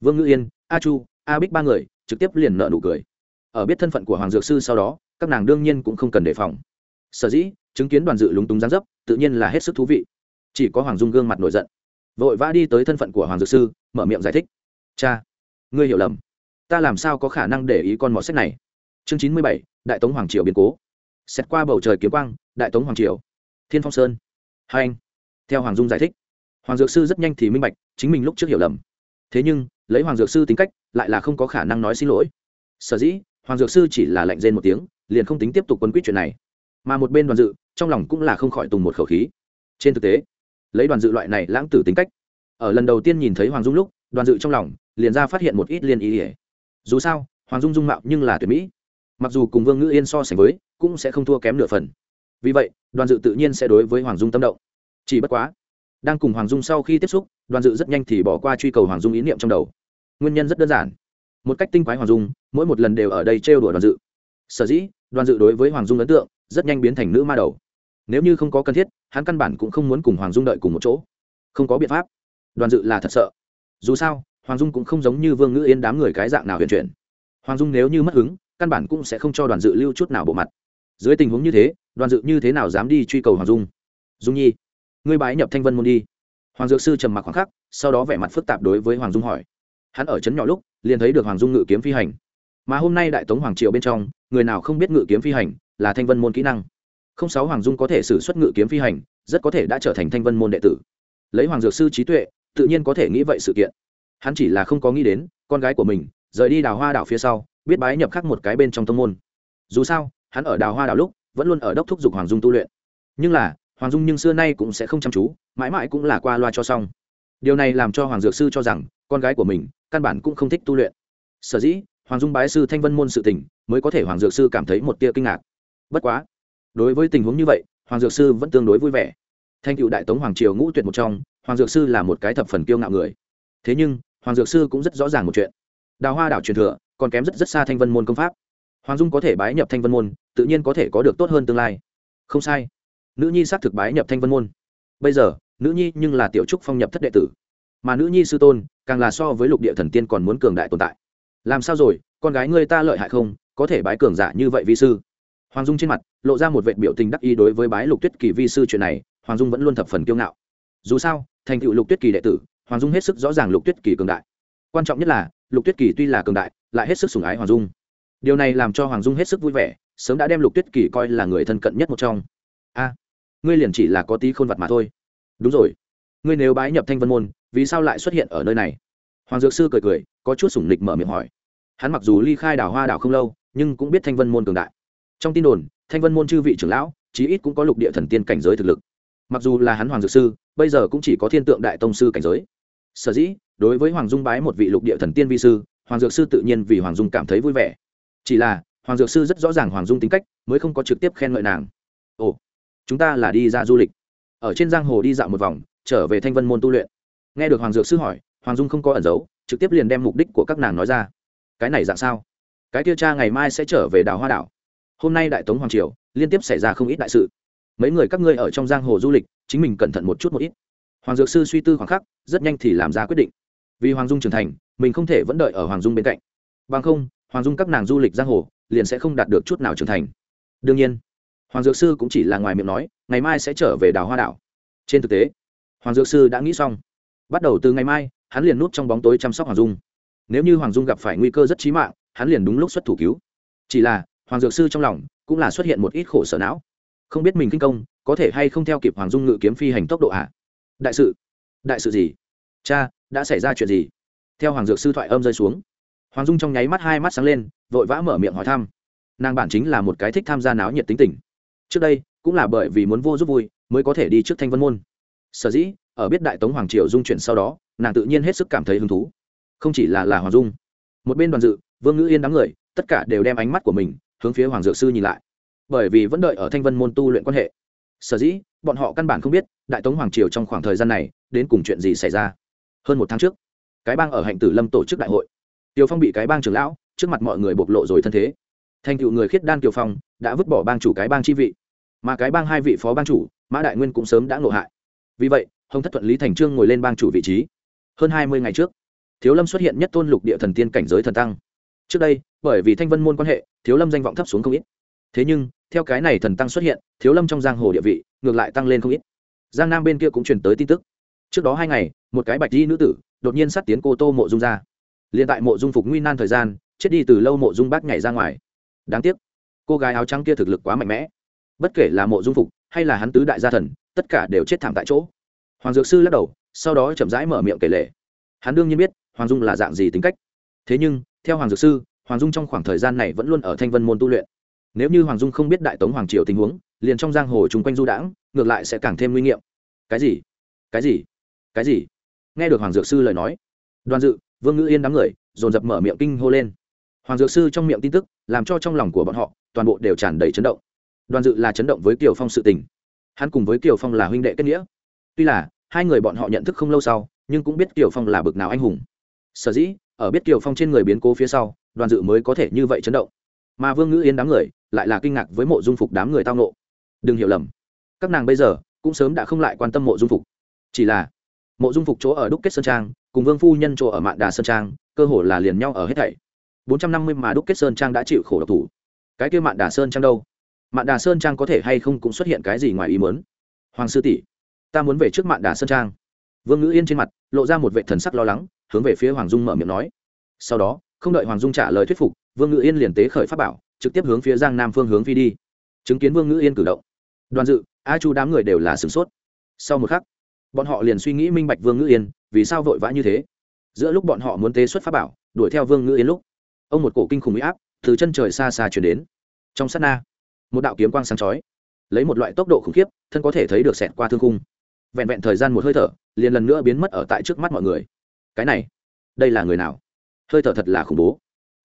Vương ngữ yên, a chu, a bích ba người, trực tiếp liền nợ nụ cười. Ở biết thân phận của hoàng dược sư sau đó, các nàng đương nhiên cũng không cần đề phòng. Sở dĩ chứng kiến đoàn dự lúng túng gián dấp, tự nhiên là hết sức thú vị. Chỉ có hoàng dung gương mặt nổi giận. Vội vã đi tới thân phận của hoàng dược sư, mở miệng giải thích. Cha, ngươi hiểu lầm. Ta làm sao có khả năng để ý con mọt sách này? Chương chín mươi bảy, đại tống hoàng triều biến cố. Xét qua bầu trời kiếm quang, đại tống hoàng triều. Thiên phong sơn. Hai anh. Theo hoàng dung giải thích, hoàng dược sư rất nhanh thì minh bạch, chính mình lúc trước hiểu lầm. Thế nhưng, lấy hoàng dược sư tính cách, lại là không có khả năng nói xin lỗi. Sở dĩ, hoàng dược sư chỉ là lạnh rên một tiếng, liền không tính tiếp tục quân quyết chuyện này. Mà một bên đoàn dự trong lòng cũng là không khỏi tùng một khẩu khí. Trên thực tế, lấy đoàn dự loại này lãng tử tính cách, ở lần đầu tiên nhìn thấy hoàng dung lúc, đoàn dự trong lòng liền ra phát hiện một ít liên ý ỉa dù sao, hoàng dung dung mạo nhưng là tuyệt mỹ. Mặc dù cùng vương ngữ yên so sánh với, cũng sẽ không thua kém nửa phần. Vì vậy, đoàn dự tự nhiên sẽ đối với hoàng dung tâm động. Chỉ bất quá, đang cùng hoàng dung sau khi tiếp xúc, đoàn dự rất nhanh thì bỏ qua truy cầu hoàng dung ý niệm trong đầu. Nguyên nhân rất đơn giản. Một cách tinh quái hoàng dung, mỗi một lần đều ở đây trêu đùa đoàn dự. Sở dĩ, đoàn dự đối với hoàng dung ấn tượng rất nhanh biến thành nữ ma đầu nếu như không có cần thiết, hắn căn bản cũng không muốn cùng hoàng dung đợi cùng một chỗ. Không có biện pháp. Đoàn dự là thật sợ. Dù sao, hoàng dung cũng không giống như vương ngữ yên đám người cái dạng nào huyền chuyển. Hoàng dung nếu như mất hứng, căn bản cũng sẽ không cho đoàn dự lưu chút nào bộ mặt. Dưới tình huống như thế, đoàn dự như thế nào dám đi truy cầu hoàng dung? Dung nhi, ngươi bái nhập thanh vân môn đi. Hoàng dược sư trầm mặc khoảng khắc, sau đó vẻ mặt phức tạp đối với hoàng dung hỏi. Hắn ở trấn nhỏ lúc, liền thấy được hoàng dung ngự kiếm phi hành. Mà hôm nay đại tống hoàng triều bên trong, người nào không biết ngự kiếm phi hành là thanh vân môn kỹ năng? Không sáu hoàng dung có thể xử xuất ngự kiếm phi hành, rất có thể đã trở thành thanh vân môn đệ tử. Lấy hoàng dược sư trí tuệ, tự nhiên có thể nghĩ vậy sự kiện. Hắn chỉ là không có nghĩ đến, con gái của mình, rời đi đào hoa đảo phía sau, biết bái nhập khắc một cái bên trong tông môn. Dù sao, hắn ở đào hoa đảo lúc, vẫn luôn ở đốc thúc giục hoàng dung tu luyện. Nhưng là, hoàng dung nhưng xưa nay cũng sẽ không chăm chú, mãi mãi cũng là qua loa cho xong. Điều này làm cho hoàng dược sư cho rằng, con gái của mình, căn bản cũng không thích tu luyện. Sở dĩ, hoàng dung bái sư thanh vân môn sự tình, mới có thể hoàng dược sư cảm thấy một tia kinh ngạc. Bất quá đối với tình huống như vậy, hoàng dược sư vẫn tương đối vui vẻ. Thanh cựu đại tống hoàng triều ngũ tuyệt một trong, hoàng dược sư là một cái thập phần kiêu ngạo người. Thế nhưng, hoàng dược sư cũng rất rõ ràng một chuyện. Đào hoa đảo truyền thừa, còn kém rất rất xa thanh vân môn công pháp. Hoàng dung có thể bái nhập thanh vân môn, tự nhiên có thể có được tốt hơn tương lai. Không sai. Nữ nhi xác thực bái nhập thanh vân môn. Bây giờ, nữ nhi nhưng là tiểu trúc phong nhập thất đệ tử. Mà nữ nhi sư tôn, càng là so với lục địa thần tiên còn muốn cường đại tồn tại. Làm sao rồi? Con gái ngươi ta lợi hại không? Có thể bái cường giả như vậy vi sư? Hoàng dung trên mặt lộ ra một vệ biểu tình đắc ý đối với bái lục tuyết kỳ vi sư chuyện này, hoàng dung vẫn luôn thập phần kiêu ngạo. Dù sao, thành tựu lục tuyết kỳ đệ tử, hoàng dung hết sức rõ ràng lục tuyết kỳ cường đại. Quan trọng nhất là, lục tuyết kỳ tuy là cường đại, lại hết sức sủng ái hoàng dung. Điều này làm cho hoàng dung hết sức vui vẻ, sớm đã đem lục tuyết kỳ coi là người thân cận nhất một trong. A, ngươi liền chỉ là có tí khôn vật mà thôi. Đúng rồi. Ngươi nếu bái nhập thanh vân môn, vì sao lại xuất hiện ở nơi này? Hoàng dược sư cười cười, có chút sủng lịch mở miệng hỏi. Hắn mặc dù ly khai đảo hoa đảo không lâu, nhưng cũng biết thanh vân môn cường đại trong tin đồn, thanh vân môn chư vị trưởng lão, chí ít cũng có lục địa thần tiên cảnh giới thực lực. Mặc dù là hắn hoàng dược sư, bây giờ cũng chỉ có thiên tượng đại tông sư cảnh giới. Sở dĩ, đối với hoàng dung bái một vị lục địa thần tiên vi sư, hoàng dược sư tự nhiên vì hoàng dung cảm thấy vui vẻ. Chỉ là, hoàng dược sư rất rõ ràng hoàng dung tính cách, mới không có trực tiếp khen ngợi nàng. Ồ, chúng ta là đi ra du lịch. Ở trên giang hồ đi dạo một vòng, trở về thanh vân môn tu luyện. Nghe được hoàng dược sư hỏi, hoàng dung không có ẩn giấu, trực tiếp liền đem mục đích của các nàng nói ra. Cái này dạng sao? Cái tiêu cha ngày mai sẽ trở về đảo hoa đảo hôm nay đại tống hoàng triều liên tiếp xảy ra không ít đại sự mấy người các ngươi ở trong giang hồ du lịch chính mình cẩn thận một chút một ít hoàng dược sư suy tư khoảng khắc rất nhanh thì làm ra quyết định vì hoàng dung trưởng thành mình không thể vẫn đợi ở hoàng dung bên cạnh bằng không hoàng dung các nàng du lịch giang hồ liền sẽ không đạt được chút nào trưởng thành đương nhiên hoàng dược sư cũng chỉ là ngoài miệng nói ngày mai sẽ trở về đảo hoa đảo trên thực tế hoàng dược sư đã nghĩ xong bắt đầu từ ngày mai hắn liền núp trong bóng tối chăm sóc hoàng dung nếu như hoàng dung gặp phải nguy cơ rất trí mạng hắn liền đúng lúc xuất thủ cứu chỉ là hoàng dược sư trong lòng cũng là xuất hiện một ít khổ sở não. Không biết mình kinh công có thể hay không theo kịp hoàng dung ngự kiếm phi hành tốc độ ạ? Đại sự đại sự gì? Cha, đã xảy ra chuyện gì? Theo hoàng dược sư thoại âm rơi xuống, hoàng dung trong nháy mắt hai mắt sáng lên, vội vã mở miệng hỏi thăm. Nàng bản chính là một cái thích tham gia náo nhiệt tính tình. Trước đây cũng là bởi vì muốn vô giúp vui mới có thể đi trước thanh vân môn. Sở dĩ, ở biết đại tống hoàng triều dung chuyển sau đó, nàng tự nhiên hết sức cảm thấy hứng thú. Không chỉ là là hoàng dung, một bên đoàn dự, vương ngữ yên đám người, tất cả đều đem ánh mắt của mình hướng phía hoàng dược sư nhìn lại. Bởi vì vẫn đợi ở thanh vân môn tu luyện quan hệ. Sở dĩ, bọn họ căn bản không biết, đại tống hoàng triều trong khoảng thời gian này, đến cùng chuyện gì xảy ra. Hơn một tháng trước, cái bang ở hạnh tử lâm tổ chức đại hội. Tiều phong bị cái bang trưởng lão, trước mặt mọi người bộc lộ rồi thân thế. Thành cựu người khiết đan kiều phong, đã vứt bỏ bang chủ cái bang chi vị. Mà cái bang hai vị phó bang chủ, mã đại nguyên cũng sớm đã ngộ hại. Vì vậy, hồng thất thuận lý thành trương ngồi lên bang chủ vị trí. Hơn hai mươi ngày trước, thiếu lâm xuất hiện nhất tôn lục địa thần tiên cảnh giới thần tăng trước đây, bởi vì thanh vân môn quan hệ, thiếu lâm danh vọng thấp xuống không ít. Thế nhưng, theo cái này thần tăng xuất hiện, thiếu lâm trong giang hồ địa vị, ngược lại tăng lên không ít. Giang nam bên kia cũng truyền tới tin tức. Trước đó hai ngày, một cái bạch di nữ tử, đột nhiên sát tiến cô tô mộ dung ra. Liền tại mộ dung phục nguy nan thời gian, chết đi từ lâu mộ dung bác nhảy ra ngoài. Đáng tiếc, cô gái áo trắng kia thực lực quá mạnh mẽ. Bất kể là mộ dung phục hay là hắn tứ đại gia thần, tất cả đều chết thảm tại chỗ. Hoàng dược sư lắc đầu, sau đó chậm rãi mở miệng kể lể. Hắn đương nhiên biết, hoàng dung là dạng gì tính cách. Thế nhưng theo hoàng dược sư, hoàng dung trong khoảng thời gian này vẫn luôn ở thanh vân môn tu luyện. Nếu như hoàng dung không biết đại tống hoàng triều tình huống, liền trong giang hồ chung quanh du đãng, ngược lại sẽ càng thêm nguy nghiệm. Cái gì? Cái gì? Cái gì? Nghe được hoàng dược sư lời nói, đoàn dự, vương ngữ yên đám người, dồn dập mở miệng kinh hô lên. Hoàng dược sư trong miệng tin tức, làm cho trong lòng của bọn họ, toàn bộ đều tràn đầy chấn động. Đoàn dự là chấn động với kiều phong sự tình. Hắn cùng với kiều phong là huynh đệ kết nghĩa. Tuy là, hai người bọn họ nhận thức không lâu sau, nhưng cũng biết kiều phong là bực nào anh hùng. Sở dĩ ở biết kiều phong trên người biến cố phía sau, đoàn dự mới có thể như vậy chấn động. Mà vương ngữ yên đám người lại là kinh ngạc với mộ dung phục đám người tao nộ đừng hiểu lầm, các nàng bây giờ cũng sớm đã không lại quan tâm mộ dung phục. Chỉ là, mộ dung phục chỗ ở đúc kết sơn trang, cùng vương phu nhân chỗ ở mạn đà sơn trang, cơ hồ là liền nhau ở hết thảy. Bốn trăm năm mươi mà đúc kết sơn trang đã chịu khổ độc thủ. Cái kia mạn đà sơn trang đâu? Mạn đà sơn trang có thể hay không cũng xuất hiện cái gì ngoài ý muốn? Hoàng sư tỷ, ta muốn về trước mạn đà sơn trang. Vương ngữ yên trên mặt lộ ra một vệ thần sắc lo lắng hướng về phía hoàng dung mở miệng nói. Sau đó, không đợi hoàng dung trả lời thuyết phục, vương ngữ yên liền tế khởi pháp bảo, trực tiếp hướng phía giang nam phương hướng phi đi. Chứng kiến vương ngữ yên cử động, đoàn dự, a chu đám người đều là sửng sốt. Sau một khắc, bọn họ liền suy nghĩ minh bạch vương ngữ yên, vì sao vội vã như thế. Giữa lúc bọn họ muốn tế xuất pháp bảo, đuổi theo vương ngữ yên lúc, ông một cổ kinh khủng huy áp từ chân trời xa xa chuyển đến. Trong sát na, một đạo kiếm quang sáng chói, lấy một loại tốc độ khủng khiếp, thân có thể thấy được xẹt qua thương khung. Vẹn vẹn thời gian một hơi thở, liền lần nữa biến mất ở tại trước mắt mọi người cái này, đây là người nào? Hơi thở thật là khủng bố.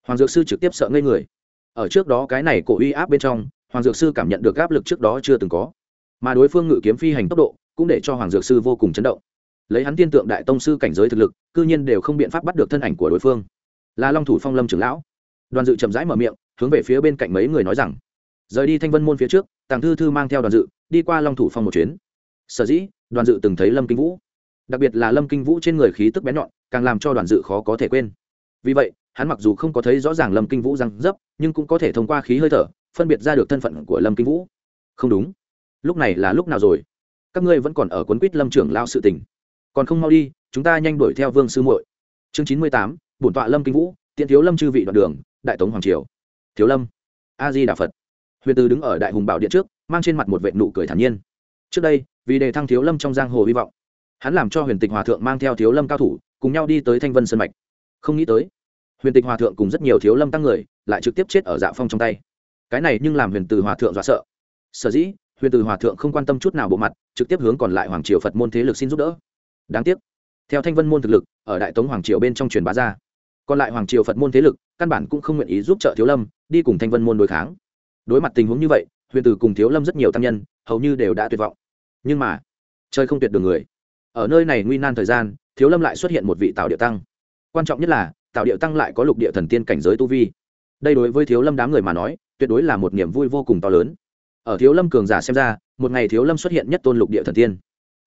Hoàng dược sư trực tiếp sợ ngây người. Ở trước đó cái này cổ uy áp bên trong, hoàng dược sư cảm nhận được áp lực trước đó chưa từng có. Mà đối phương ngự kiếm phi hành tốc độ, cũng để cho hoàng dược sư vô cùng chấn động. Lấy hắn tiên tượng đại tông sư cảnh giới thực lực, cư nhiên đều không biện pháp bắt được thân ảnh của đối phương. Là long thủ phong lâm trưởng lão. Đoàn dự chậm rãi mở miệng, hướng về phía bên cạnh mấy người nói rằng, rời đi thanh vân môn phía trước, tàng thư thư mang theo đoàn dự, đi qua long thủ phong một chuyến. Sở dĩ? Đoàn dự từng thấy lâm kinh vũ. Đặc biệt là lâm kinh vũ trên người khí tức bén nhọn càng làm cho đoàn dự khó có thể quên. Vì vậy, hắn mặc dù không có thấy rõ ràng lâm kinh vũ răng dấp, nhưng cũng có thể thông qua khí hơi thở, phân biệt ra được thân phận của lâm kinh vũ. Không đúng. Lúc này là lúc nào rồi? Các ngươi vẫn còn ở quấn quýt lâm trưởng lao sự tình. Còn không mau đi, chúng ta nhanh đuổi theo vương sư muội. Chương chín mươi tám, bổn tọa lâm kinh vũ tiện thiếu lâm chư vị đoạn đường, đại tống hoàng triều. Thiếu lâm. A di đà phật. Huyền từ đứng ở đại hùng bảo điện trước, mang trên mặt một vệ nụ cười thản nhiên. Trước đây, vì đề thăng thiếu lâm trong giang hồ hy vọng, hắn làm cho huyền tịch hòa thượng mang theo thiếu lâm cao thủ cùng nhau đi tới thanh vân sân mạch. Không nghĩ tới, huyền tịch hòa thượng cùng rất nhiều thiếu lâm tăng người lại trực tiếp chết ở dạ phong trong tay. Cái này nhưng làm huyền từ hòa thượng dọa sợ. Sở dĩ, huyền từ hòa thượng không quan tâm chút nào bộ mặt, trực tiếp hướng còn lại hoàng triều phật môn thế lực xin giúp đỡ. Đáng tiếc, theo thanh vân môn thực lực, ở đại tống hoàng triều bên trong truyền bá ra, còn lại hoàng triều phật môn thế lực căn bản cũng không nguyện ý giúp trợ thiếu lâm đi cùng thanh vân môn đối kháng. Đối mặt tình huống như vậy, huyền từ cùng thiếu lâm rất nhiều tăng nhân, hầu như đều đã tuyệt vọng. Nhưng mà chơi không tuyệt đường người. Ở nơi này nguy nan thời gian thiếu lâm lại xuất hiện một vị tạo địa tăng. Quan trọng nhất là tạo địa tăng lại có lục địa thần tiên cảnh giới tu vi. Đây đối với thiếu lâm đám người mà nói, tuyệt đối là một niềm vui vô cùng to lớn. Ở thiếu lâm cường giả xem ra, một ngày thiếu lâm xuất hiện nhất tôn lục địa thần tiên.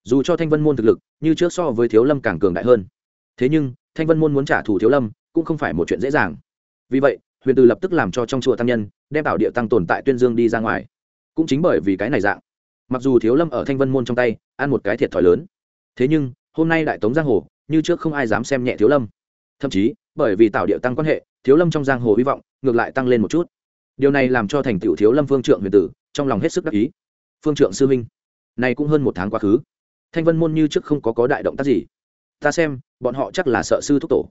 Dù cho thanh vân môn thực lực, như trước so với thiếu lâm càng cường đại hơn. Thế nhưng, thanh vân môn muốn trả thù thiếu lâm, cũng không phải một chuyện dễ dàng. Vì vậy, huyền từ lập tức làm cho trong chùa tăng nhân, đem tạo địa tăng tồn tại tuyên dương đi ra ngoài. Cũng chính bởi vì cái này dạng, mặc dù thiếu lâm ở thanh vân môn trong tay, ăn một cái thiệt thòi lớn. Thế nhưng hôm nay đại tống giang hồ như trước không ai dám xem nhẹ thiếu lâm thậm chí bởi vì tạo địa tăng quan hệ thiếu lâm trong giang hồ hy vọng ngược lại tăng lên một chút điều này làm cho thành tựu thiếu lâm phương trượng huyền tử trong lòng hết sức đắc ý phương trượng sư minh này cũng hơn một tháng quá khứ thanh vân môn như trước không có có đại động tác gì ta xem bọn họ chắc là sợ sư thúc tổ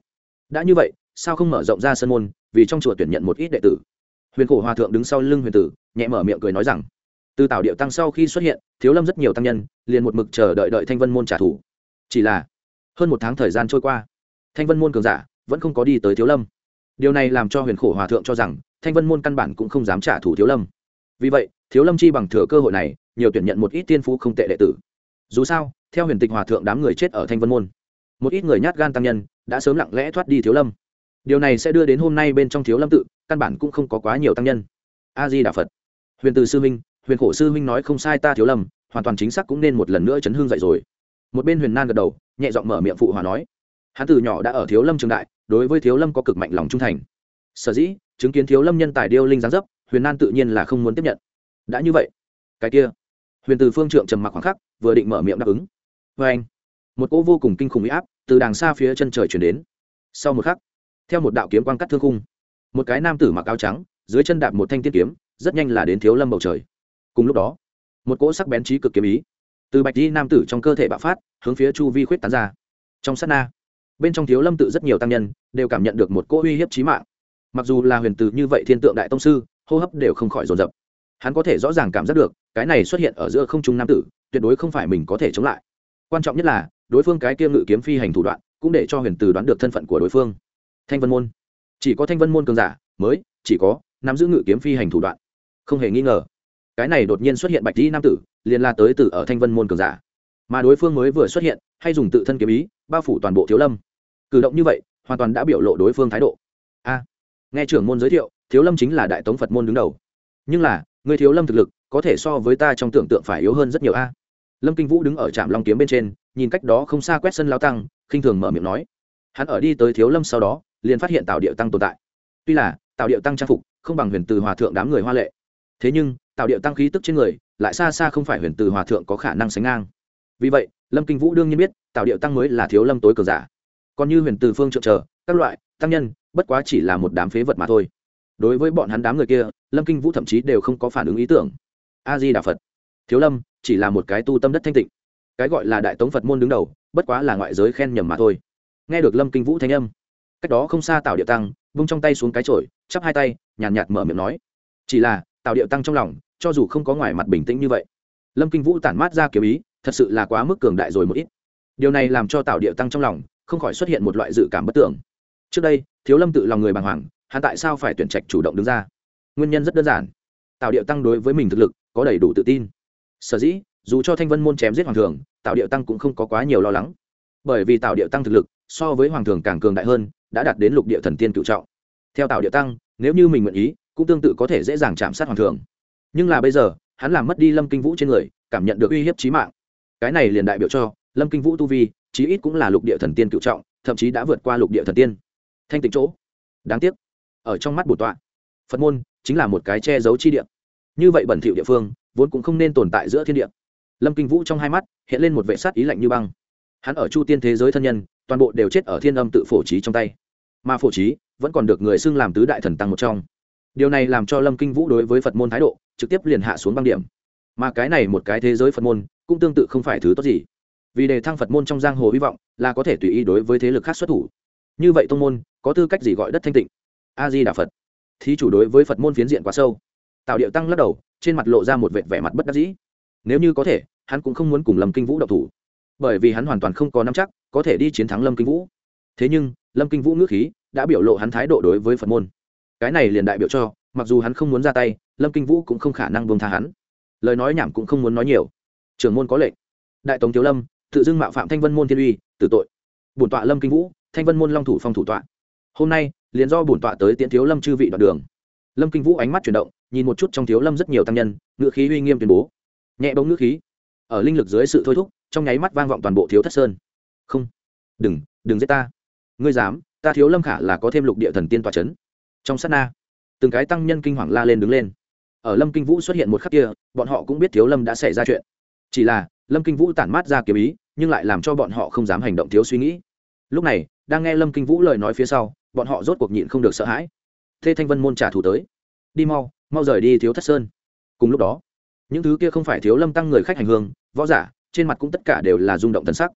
đã như vậy sao không mở rộng ra sân môn vì trong chùa tuyển nhận một ít đệ tử huyền cổ hòa thượng đứng sau lưng huyền tử nhẹ mở miệng cười nói rằng từ tảo điệu tăng sau khi xuất hiện thiếu lâm rất nhiều tăng nhân liền một mực chờ đợi đợi thanh vân môn trả thù chỉ là, hơn một tháng thời gian trôi qua, thanh vân môn cường giả vẫn không có đi tới thiếu lâm. Điều này làm cho huyền khổ hòa thượng cho rằng thanh vân môn căn bản cũng không dám trả thù thiếu lâm. Vì vậy, thiếu lâm chi bằng thừa cơ hội này, nhiều tuyển nhận một ít tiên phú không tệ đệ tử. Dù sao, theo huyền tịch hòa thượng đám người chết ở thanh vân môn, một ít người nhát gan tăng nhân đã sớm lặng lẽ thoát đi thiếu lâm. Điều này sẽ đưa đến hôm nay bên trong thiếu lâm tự, căn bản cũng không có quá nhiều tăng nhân. A di đà phật. Huyền từ sư minh, huyền khổ sư minh nói không sai ta thiếu lâm, hoàn toàn chính xác cũng nên một lần nữa chấn hương dậy rồi một bên huyền nan gật đầu, nhẹ giọng mở miệng phụ hòa nói, hắn từ nhỏ đã ở thiếu lâm trường đại, đối với thiếu lâm có cực mạnh lòng trung thành. Sở dĩ, chứng kiến thiếu lâm nhân tài điêu linh giáng dấp, huyền nan tự nhiên là không muốn tiếp nhận. Đã như vậy, cái kia. Huyền từ phương trượng trầm mặc khoảng khắc, vừa định mở miệng đáp ứng. Vê anh. Một cỗ vô cùng kinh khủng huy áp từ đàng xa phía chân trời chuyển đến. Sau một khắc, theo một đạo kiếm quan cắt thương khung, một cái nam tử mặc áo trắng, dưới chân đạp một thanh tiên kiếm, rất nhanh là đến thiếu lâm bầu trời. Cùng lúc đó, một cỗ sắc bén trí cực kiếm ý từ bạch di nam tử trong cơ thể bạo phát, hướng phía chu vi khuyết tán ra. Trong sát na, bên trong thiếu lâm tự rất nhiều tăng nhân, đều cảm nhận được một cỗ uy hiếp trí mạng. Mặc dù là huyền từ như vậy thiên tượng đại tông sư, hô hấp đều không khỏi dồn dập. Hắn có thể rõ ràng cảm giác được, cái này xuất hiện ở giữa không trung nam tử, tuyệt đối không phải mình có thể chống lại. Quan trọng nhất là, đối phương cái kia ngự kiếm phi hành thủ đoạn, cũng để cho huyền từ đoán được thân phận của đối phương. Thanh vân môn. Chỉ có thanh vân môn cường giả, mới chỉ có nắm giữ ngự kiếm phi hành thủ đoạn. Không hề nghi ngờ cái này đột nhiên xuất hiện bạch di nam tử, liền la tới từ ở thanh vân môn cường giả. Mà đối phương mới vừa xuất hiện, hay dùng tự thân kiếm ý, bao phủ toàn bộ thiếu lâm. Cử động như vậy, hoàn toàn đã biểu lộ đối phương thái độ. A, nghe trưởng môn giới thiệu, thiếu lâm chính là đại tống phật môn đứng đầu. Nhưng là, người thiếu lâm thực lực, có thể so với ta trong tưởng tượng phải yếu hơn rất nhiều a. Lâm kinh vũ đứng ở trạm long kiếm bên trên, nhìn cách đó không xa quét sân lao tăng, khinh thường mở miệng nói. Hắn ở đi tới thiếu lâm sau đó, liền phát hiện tạo điệu tăng tồn tại. Tuy là tạo điệu tăng trang phục, không bằng huyền từ hòa thượng đám người hoa lệ. Thế nhưng tạo điệu tăng khí tức trên người lại xa xa không phải huyền từ hòa thượng có khả năng sánh ngang. Vì vậy lâm kinh vũ đương nhiên biết tạo điệu tăng mới là thiếu lâm tối cờ giả. Còn như huyền từ phương trợ chờ các loại tăng nhân bất quá chỉ là một đám phế vật mà thôi. Đối với bọn hắn đám người kia lâm kinh vũ thậm chí đều không có phản ứng ý tưởng. A di đà phật. Thiếu lâm chỉ là một cái tu tâm đất thanh tịnh. Cái gọi là đại tống phật môn đứng đầu bất quá là ngoại giới khen nhầm mà thôi. Nghe được lâm kinh vũ thanh âm cách đó không xa tạo điệu tăng vung trong tay xuống cái chổi chắp hai tay nhàn nhạt, nhạt mở miệng nói. Chỉ là tạo điệu tăng trong lòng cho dù không có ngoài mặt bình tĩnh như vậy. Lâm kinh vũ tản mát ra kiểu ý, thật sự là quá mức cường đại rồi một ít. Điều này làm cho tạo địa tăng trong lòng không khỏi xuất hiện một loại dự cảm bất tưởng trước đây, thiếu lâm tự lòng người bàng hoàng, hắn tại sao phải tuyển trạch chủ động đứng ra? Nguyên nhân rất đơn giản. Tạo địa tăng đối với mình thực lực có đầy đủ tự tin. Sở dĩ, dù cho thanh vân môn chém giết hoàng thường tạo địa tăng cũng không có quá nhiều lo lắng. Bởi vì tạo địa tăng thực lực so với hoàng thường càng cường đại hơn, đã đạt đến lục địa thần tiên cựu trọng. Theo tạo địa tăng, nếu như mình nguyện ý, cũng tương tự có thể dễ dàng chạm sát hoàng thường nhưng là bây giờ, hắn làm mất đi lâm kinh vũ trên người, cảm nhận được uy hiếp trí mạng. Cái này liền đại biểu cho, lâm kinh vũ tu vi, chí ít cũng là lục địa thần tiên cựu trọng, thậm chí đã vượt qua lục địa thần tiên. Thanh tịnh chỗ. Đáng tiếc. Ở trong mắt bổn tọa, phật môn chính là một cái che giấu chi địa. Như vậy bẩn thỉu địa phương, vốn cũng không nên tồn tại giữa thiên địa. Lâm kinh vũ trong hai mắt, hiện lên một vệ sát ý lạnh như băng. Hắn ở chu tiên thế giới thân nhân, toàn bộ đều chết ở thiên âm tự phổ trí trong tay. Mà phổ trí, vẫn còn được người xưng làm tứ đại thần tăng một trong điều này làm cho lâm kinh vũ đối với phật môn thái độ trực tiếp liền hạ xuống băng điểm. Mà cái này một cái thế giới phật môn cũng tương tự không phải thứ tốt gì. Vì đề thăng phật môn trong giang hồ hy vọng là có thể tùy ý đối với thế lực khác xuất thủ. Như vậy tông môn có tư cách gì gọi đất thanh tịnh? A di đà phật. Thí chủ đối với phật môn phiến diện quá sâu. Tạo điệu tăng lắc đầu, trên mặt lộ ra một vệ vẻ mặt bất đắc dĩ. Nếu như có thể, hắn cũng không muốn cùng lâm kinh vũ độc thủ. Bởi vì hắn hoàn toàn không có nắm chắc có thể đi chiến thắng lâm kinh vũ. Thế nhưng, lâm kinh vũ ngữ khí đã biểu lộ hắn thái độ đối với phật môn cái này liền đại biểu cho, mặc dù hắn không muốn ra tay, lâm kinh vũ cũng không khả năng buông tha hắn. Lời nói nhảm cũng không muốn nói nhiều. Trưởng môn có lệnh. Đại tống thiếu lâm, tự dưng mạo phạm thanh vân môn thiên uy, tử tội. Bổn tọa lâm kinh vũ, thanh vân môn long thủ phong thủ tọa. Hôm nay, liền do bổn tọa tới tiễn thiếu lâm chư vị đoạn đường. Lâm kinh vũ ánh mắt chuyển động, nhìn một chút trong thiếu lâm rất nhiều tăng nhân ngựa khí uy nghiêm tuyên bố. Nhẹ bóng ngữ khí. Ở linh lực dưới sự thôi thúc, trong nháy mắt vang vọng toàn bộ thiếu thất sơn. Không. Đừng đừng giết ta. Ngươi dám, ta thiếu lâm khả là có thêm lục địa thần tiên tòa c h ấ n trong sát na. Từng cái tăng nhân kinh hoàng la lên đứng lên. Ở lâm kinh vũ xuất hiện một khắc kia, bọn họ cũng biết thiếu lâm đã xảy ra chuyện. Chỉ là, lâm kinh vũ tản mát ra kiếm ý, nhưng lại làm cho bọn họ không dám hành động thiếu suy nghĩ. Lúc này, đang nghe lâm kinh vũ lời nói phía sau, bọn họ rốt cuộc nhịn không được sợ hãi. Thê thanh vân môn trả thù tới. Đi mau mau rời đi thiếu thất sơn. Cùng lúc đó, những thứ kia không phải thiếu lâm tăng người khách hành hương, võ giả, trên mặt cũng tất cả đều là rung động tân sắc.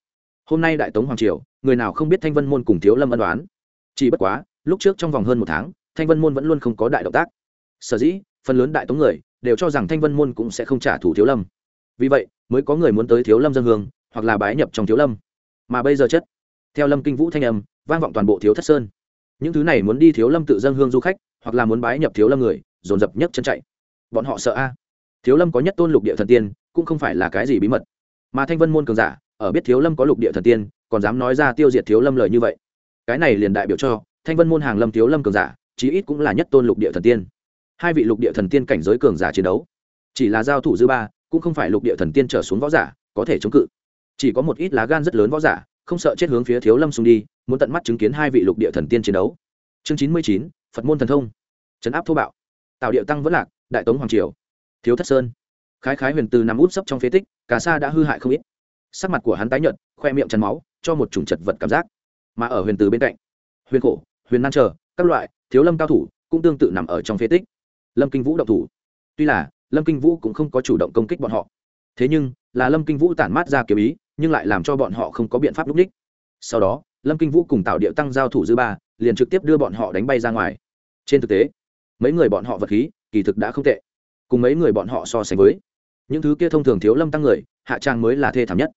Hôm nay đại tống hoàng triều, người nào không biết thanh vân môn cùng thiếu lâm ân đoán chỉ bất quá, lúc trước trong vòng hơn một tháng thanh vân môn vẫn luôn không có đại động tác. Sở dĩ, phần lớn đại tống người đều cho rằng thanh vân môn cũng sẽ không trả thù thiếu lâm. Vì vậy, mới có người muốn tới thiếu lâm dân hương, hoặc là bái nhập trong thiếu lâm. Mà bây giờ chất, theo lâm kinh vũ thanh âm, vang vọng toàn bộ thiếu thất sơn. Những thứ này muốn đi thiếu lâm tự dân hương du khách, hoặc là muốn bái nhập thiếu lâm người, dồn dập nhất chân chạy. Bọn họ sợ a. Thiếu lâm có nhất tôn lục địa thần tiên, cũng không phải là cái gì bí mật. Mà thanh vân môn cường giả, ở biết thiếu lâm có lục địa thần tiên, còn dám nói ra tiêu diệt thiếu lâm lời như vậy. Cái này liền đại biểu cho thanh vân môn hàng lâm thiếu lâm cường giả chí ít cũng là nhất tôn lục địa thần tiên. Hai vị lục địa thần tiên cảnh giới cường giả chiến đấu, chỉ là giao thủ dư ba, cũng không phải lục địa thần tiên trở xuống võ giả có thể chống cự. Chỉ có một ít lá gan rất lớn võ giả, không sợ chết hướng phía thiếu lâm xung đi, muốn tận mắt chứng kiến hai vị lục địa thần tiên chiến đấu. Chương chín mươi chín, phật môn thần thông. Trấn áp thô bạo. Tạo điệu tăng vẫn lạc, đại tống hoàng triều. Thiếu thất sơn. Khái khái huyền từ nằm út sấp trong phế tích cả sa đã hư hại không ít. Sắc mặt của hắn tái nhợt, khoe miệng chắn máu, cho một chủng chật vật cảm giác. Mà ở huyền từ bên cạnh, huyền cổ huyền nan chờ các loại, thiếu lâm cao thủ cũng tương tự nằm ở trong phế tích. Lâm kinh vũ động thủ. Tuy là, lâm kinh vũ cũng không có chủ động công kích bọn họ. Thế nhưng, là lâm kinh vũ tản mát ra kiểu ý, nhưng lại làm cho bọn họ không có biện pháp lúc ních sau đó, lâm kinh vũ cùng tạo điệu tăng giao thủ dư ba, liền trực tiếp đưa bọn họ đánh bay ra ngoài. Trên thực tế, mấy người bọn họ vật khí, kỳ thực đã không tệ. Cùng mấy người bọn họ so sánh với, những thứ kia thông thường thiếu lâm tăng người, hạ trang mới là thê thảm nhất.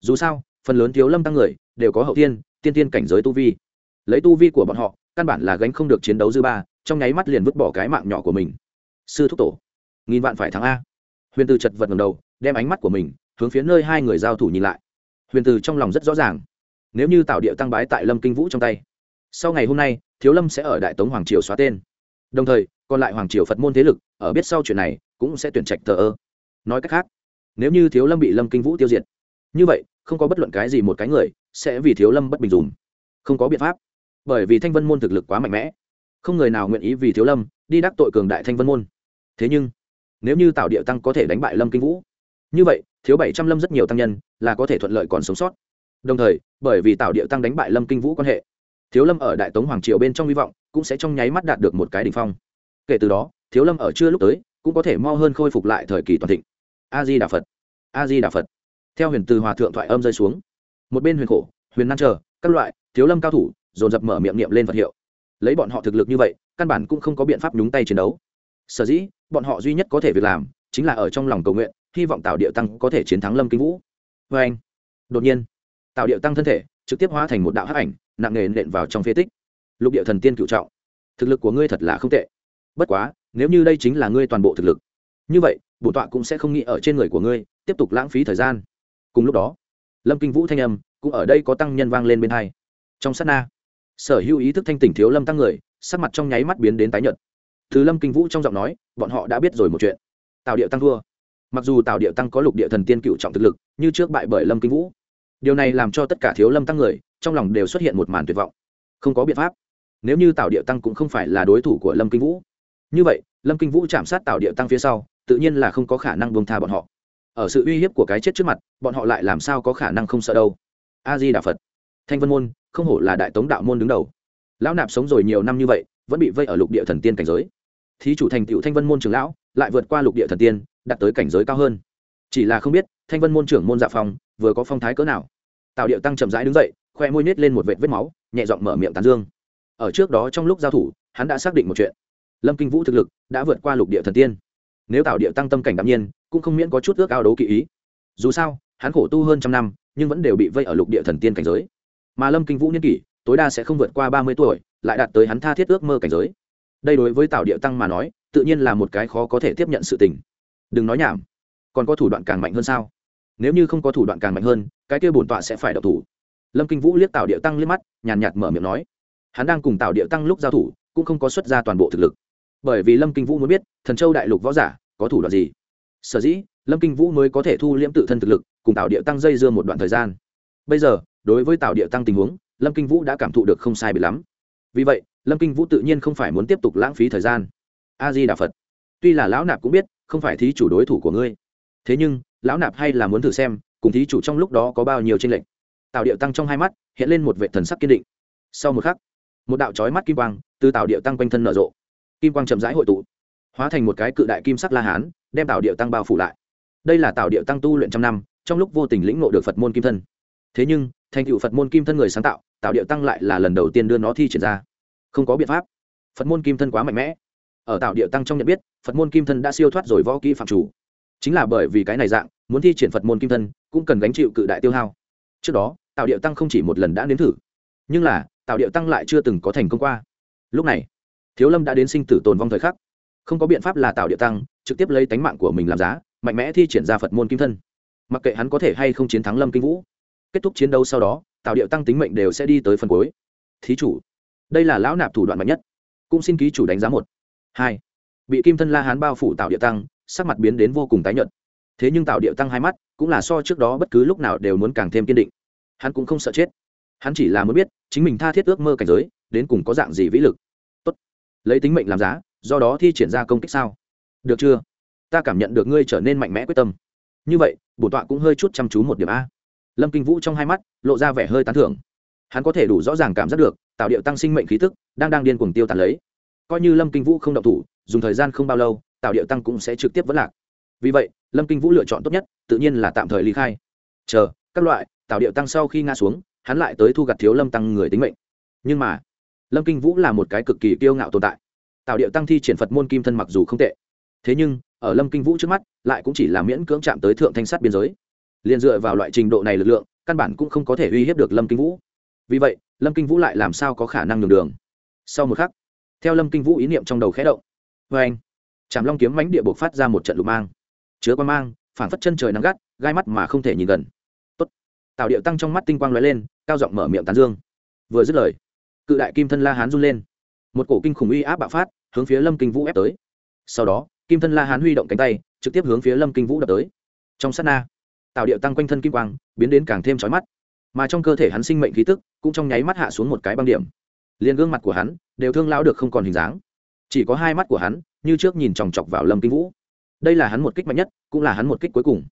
Dù sao, phần lớn thiếu lâm tăng người đều có hậu tiên tiên tiên cảnh giới tu vi. Lấy tu vi của bọn họ căn bản là gánh không được chiến đấu dư ba trong nháy mắt liền vứt bỏ cái mạng nhỏ của mình. Sư thúc tổ nghìn vạn phải thắng a. Huyền từ chật vật ngầm đầu đem ánh mắt của mình hướng phía nơi hai người giao thủ nhìn lại. Huyền từ trong lòng rất rõ ràng nếu như tạo địa tăng bái tại lâm kinh vũ trong tay sau ngày hôm nay thiếu lâm sẽ ở đại tống hoàng triều xóa tên. Đồng thời còn lại hoàng triều phật môn thế lực ở biết sau chuyện này cũng sẽ tuyển trạch thờ ơ. Nói cách khác nếu như thiếu lâm bị lâm kinh vũ tiêu diệt như vậy không có bất luận cái gì một cái người sẽ vì thiếu lâm bất bình dùng, không có biện pháp bởi vì thanh vân môn thực lực quá mạnh mẽ. Không người nào nguyện ý vì thiếu lâm đi đắc tội cường đại thanh vân môn. Thế nhưng, nếu như tạo địa tăng có thể đánh bại lâm kinh vũ, như vậy, thiếu bảy trăm lâm rất nhiều tăng nhân là có thể thuận lợi còn sống sót. Đồng thời, bởi vì tạo địa tăng đánh bại lâm kinh vũ quan hệ, thiếu lâm ở đại tống hoàng triều bên trong hy vọng cũng sẽ trong nháy mắt đạt được một cái đ ỉ n h phong. Kể từ đó, thiếu lâm ở chưa lúc tới cũng có thể mo hơn khôi phục lại thời kỳ toàn thịnh. A di đà phật a di đà phật. Theo huyền từ hòa thượng thoại âm rơi xuống, một bên huyền khổ, huyền nan chờ, các loại, thiếu lâm cao thủ dồn dập mở miệng niệm lên vật hiệu. Lấy bọn họ thực lực như vậy, căn bản cũng không có biện pháp nhúng tay chiến đấu. Sở dĩ, bọn họ duy nhất có thể việc làm, chính là ở trong lòng cầu nguyện, hy vọng tạo điệu tăng có thể chiến thắng lâm kinh vũ. Vê anh, đột nhiên, tạo điệu tăng thân thể trực tiếp hóa thành một đạo hắc ảnh, nặng nề nện vào trong phế tích. Lục địa thần tiên cựu trọng, thực lực của ngươi thật là không tệ. Bất quá, nếu như đây chính là ngươi toàn bộ thực lực, như vậy bổn tọa cũng sẽ không nghĩ ở trên người của ngươi, tiếp tục lãng phí thời gian. Cùng lúc đó, lâm kinh vũ thanh âm cũng ở đây có tăng nhân vang lên bên hai. Trong sát na sở hữu ý thức thanh tỉnh thiếu lâm tăng người, sắc mặt trong nháy mắt biến đến tái nhợt. Thứ lâm kinh vũ trong giọng nói, bọn họ đã biết rồi một chuyện. Tào điệu tăng thua. Mặc dù tào điệu tăng có lục địa thần tiên cựu trọng thực lực, như trước bại bởi lâm kinh vũ, điều này làm cho tất cả thiếu lâm tăng người trong lòng đều xuất hiện một màn tuyệt vọng. Không có biện pháp. Nếu như tào điệu tăng cũng không phải là đối thủ của lâm kinh vũ, như vậy, lâm kinh vũ chạm sát tào điệu tăng phía sau, tự nhiên là không có khả năng bông tha bọn họ. Ở sự uy hiếp của cái chết trước mặt, bọn họ lại làm sao có khả năng không sợ đâu? A di đà phật thanh vân môn, không hổ là đại tống đạo môn đứng đầu. Lão nạp sống rồi nhiều năm như vậy, vẫn bị vây ở lục địa thần tiên cảnh giới. Thí chủ thành tựu thanh vân môn trưởng lão, lại vượt qua lục địa thần tiên, đạt tới cảnh giới cao hơn. Chỉ là không biết, thanh vân môn trưởng môn dạ phong vừa có phong thái cỡ nào. Tạo điệu tăng chậm rãi đứng dậy, khoe môi nết lên một vệt vết máu, nhẹ giọng mở miệng tán dương. Ở trước đó trong lúc giao thủ, hắn đã xác định một chuyện. Lâm kinh vũ thực lực đã vượt qua lục địa thần tiên. Nếu tạo điệu tăng tâm cảnh đ nhiên, cũng không miễn có chút ước ao đấu kỵ ý. Dù sao, hắn khổ tu hơn trăm năm, nhưng vẫn đều bị vây ở lục địa thần tiên cảnh giới mà lâm kinh vũ niên kỷ, tối đa sẽ không vượt qua ba mươi tuổi, lại đạt tới hắn tha thiết ước mơ cảnh giới. Đây đối với tạo địa tăng mà nói, tự nhiên là một cái khó có thể tiếp nhận sự tình. Đừng nói nhảm, còn có thủ đoạn càng mạnh hơn sao? Nếu như không có thủ đoạn càng mạnh hơn, cái kia bổn tọa sẽ phải độc thủ. Lâm kinh vũ liếc tạo địa tăng liếc mắt, nhàn nhạt mở miệng nói. Hắn đang cùng tạo địa tăng lúc giao thủ, cũng không có xuất ra toàn bộ thực lực. Bởi vì lâm kinh vũ muốn biết, thần châu đại lục võ giả, có thủ đoạn gì? Sở dĩ, lâm kinh vũ mới có thể thu liễm tự thân thực lực, cùng tạo địa tăng dây dưa một đoạn thời gian. Bây giờ đối với tạo địa tăng tình huống, lâm kinh vũ đã cảm thụ được không sai bị lắm. Vì vậy, lâm kinh vũ tự nhiên không phải muốn tiếp tục lãng phí thời gian. A di đà phật. Tuy là lão nạp cũng biết, không phải thí chủ đối thủ của ngươi. Thế nhưng, lão nạp hay là muốn thử xem, cùng thí chủ trong lúc đó có bao nhiêu tranh lệch. Tạo điệu tăng trong hai mắt, hiện lên một vệ thần sắc kiên định. Sau một khắc, một đạo trói mắt kim quang từ tạo điệu tăng quanh thân nở rộ. Kim quang chậm rãi hội tụ, hóa thành một cái cự đại kim sắc la hán, đem tạo điệu tăng bao phủ lại. Đây là tạo điệu tăng tu luyện trăm năm, trong lúc vô tình lĩnh ngộ được phật môn kim thân thế nhưng, thành tựu phật môn kim thân người sáng tạo tạo điệu tăng lại là lần đầu tiên đưa nó thi triển ra. Không có biện pháp. Phật môn kim thân quá mạnh mẽ. Ở tạo điệu tăng trong nhận biết, phật môn kim thân đã siêu thoát rồi võ kỹ phạm chủ. Chính là bởi vì cái này dạng, muốn thi triển phật môn kim thân, cũng cần gánh chịu cự đại tiêu hao. Trước đó, tạo điệu tăng không chỉ một lần đã nếm thử, nhưng là, tạo điệu tăng lại chưa từng có thành công qua. Lúc này, thiếu lâm đã đến sinh tử tồn vong thời khắc. Không có biện pháp là tạo điệu tăng, trực tiếp lấy tánh mạng của mình làm giá, mạnh mẽ thi triển ra phật môn kim thân. Mặc kệ hắn có thể hay không chiến thắng lâm kinh vũ kết thúc chiến đấu sau đó tạo điệu tăng tính mệnh đều sẽ đi tới phần cuối. Thí chủ, đây là lão nạp thủ đoạn mạnh nhất. Cũng xin ký chủ đánh giá một. Hai. Bị kim thân la hán bao phủ tạo điệu tăng, sắc mặt biến đến vô cùng tái nhợt. Thế nhưng tạo điệu tăng hai mắt cũng là so trước đó bất cứ lúc nào đều muốn càng thêm kiên định. Hắn cũng không sợ chết. Hắn chỉ là muốn biết chính mình tha thiết ước mơ cảnh giới, đến cùng có dạng gì vĩ lực. Tốt. Lấy tính mệnh làm giá, do đó thi triển ra công kích sao? Được chưa? Ta cảm nhận được ngươi trở nên mạnh mẽ quyết tâm. Như vậy bổn tọa cũng hơi chút chăm chú một điểm a lâm kinh vũ trong hai mắt lộ ra vẻ hơi tán thưởng. Hắn có thể đủ rõ ràng cảm giác được, tạo điệu tăng sinh mệnh khí tức đang đang điên cuồng tiêu tàn lấy. Coi như lâm kinh vũ không động thủ, dùng thời gian không bao lâu, tạo điệu tăng cũng sẽ trực tiếp vẫn lạc. Vì vậy, lâm kinh vũ lựa chọn tốt nhất, tự nhiên là tạm thời ly khai. Chờ, các loại, tạo điệu tăng sau khi ngã xuống, hắn lại tới thu gặt thiếu lâm tăng người tính mệnh. Nhưng mà, lâm kinh vũ là một cái cực kỳ kiêu ngạo tồn tại. Tạo điệu tăng thi triển phật môn kim thân mặc dù không tệ. Thế nhưng, ở lâm kinh vũ trước mắt, lại cũng chỉ là miễn cưỡng chạm tới thượng thanh sát biên giới liền dựa vào loại trình độ này lực lượng, căn bản cũng không có thể uy hiếp được lâm kinh vũ. Vì vậy, lâm kinh vũ lại làm sao có khả năng nhường đường? Sau một khắc, theo lâm kinh vũ ý niệm trong đầu khẽ động vê anh trạm long kiếm mánh địa buộc phát ra một trận lục mang, chứa quan mang phản phất chân trời nắng gắt, gai mắt mà không thể nhìn gần. Tốt. tạo điệu tăng trong mắt tinh quang lóe lên, cao giọng mở miệng tán dương. Vừa dứt lời, cự đại kim thân la hán run lên. Một cổ kinh khủng uy áp bạo phát, hướng phía lâm kinh vũ ép tới. Sau đó, kim thân la hán huy động cánh tay, trực tiếp hướng phía lâm kinh vũ đập tới. Trong sát na tạo điệu tăng quanh thân kim quang, biến đến càng thêm trói mắt. Mà trong cơ thể hắn sinh mệnh khí tức, cũng trong nháy mắt hạ xuống một cái băng điểm. Liền gương mặt của hắn, đều thương lão được không còn hình dáng. Chỉ có hai mắt của hắn, như trước nhìn chòng chọc vào lâm kinh vũ. Đây là hắn một kích mạnh nhất, cũng là hắn một kích cuối cùng.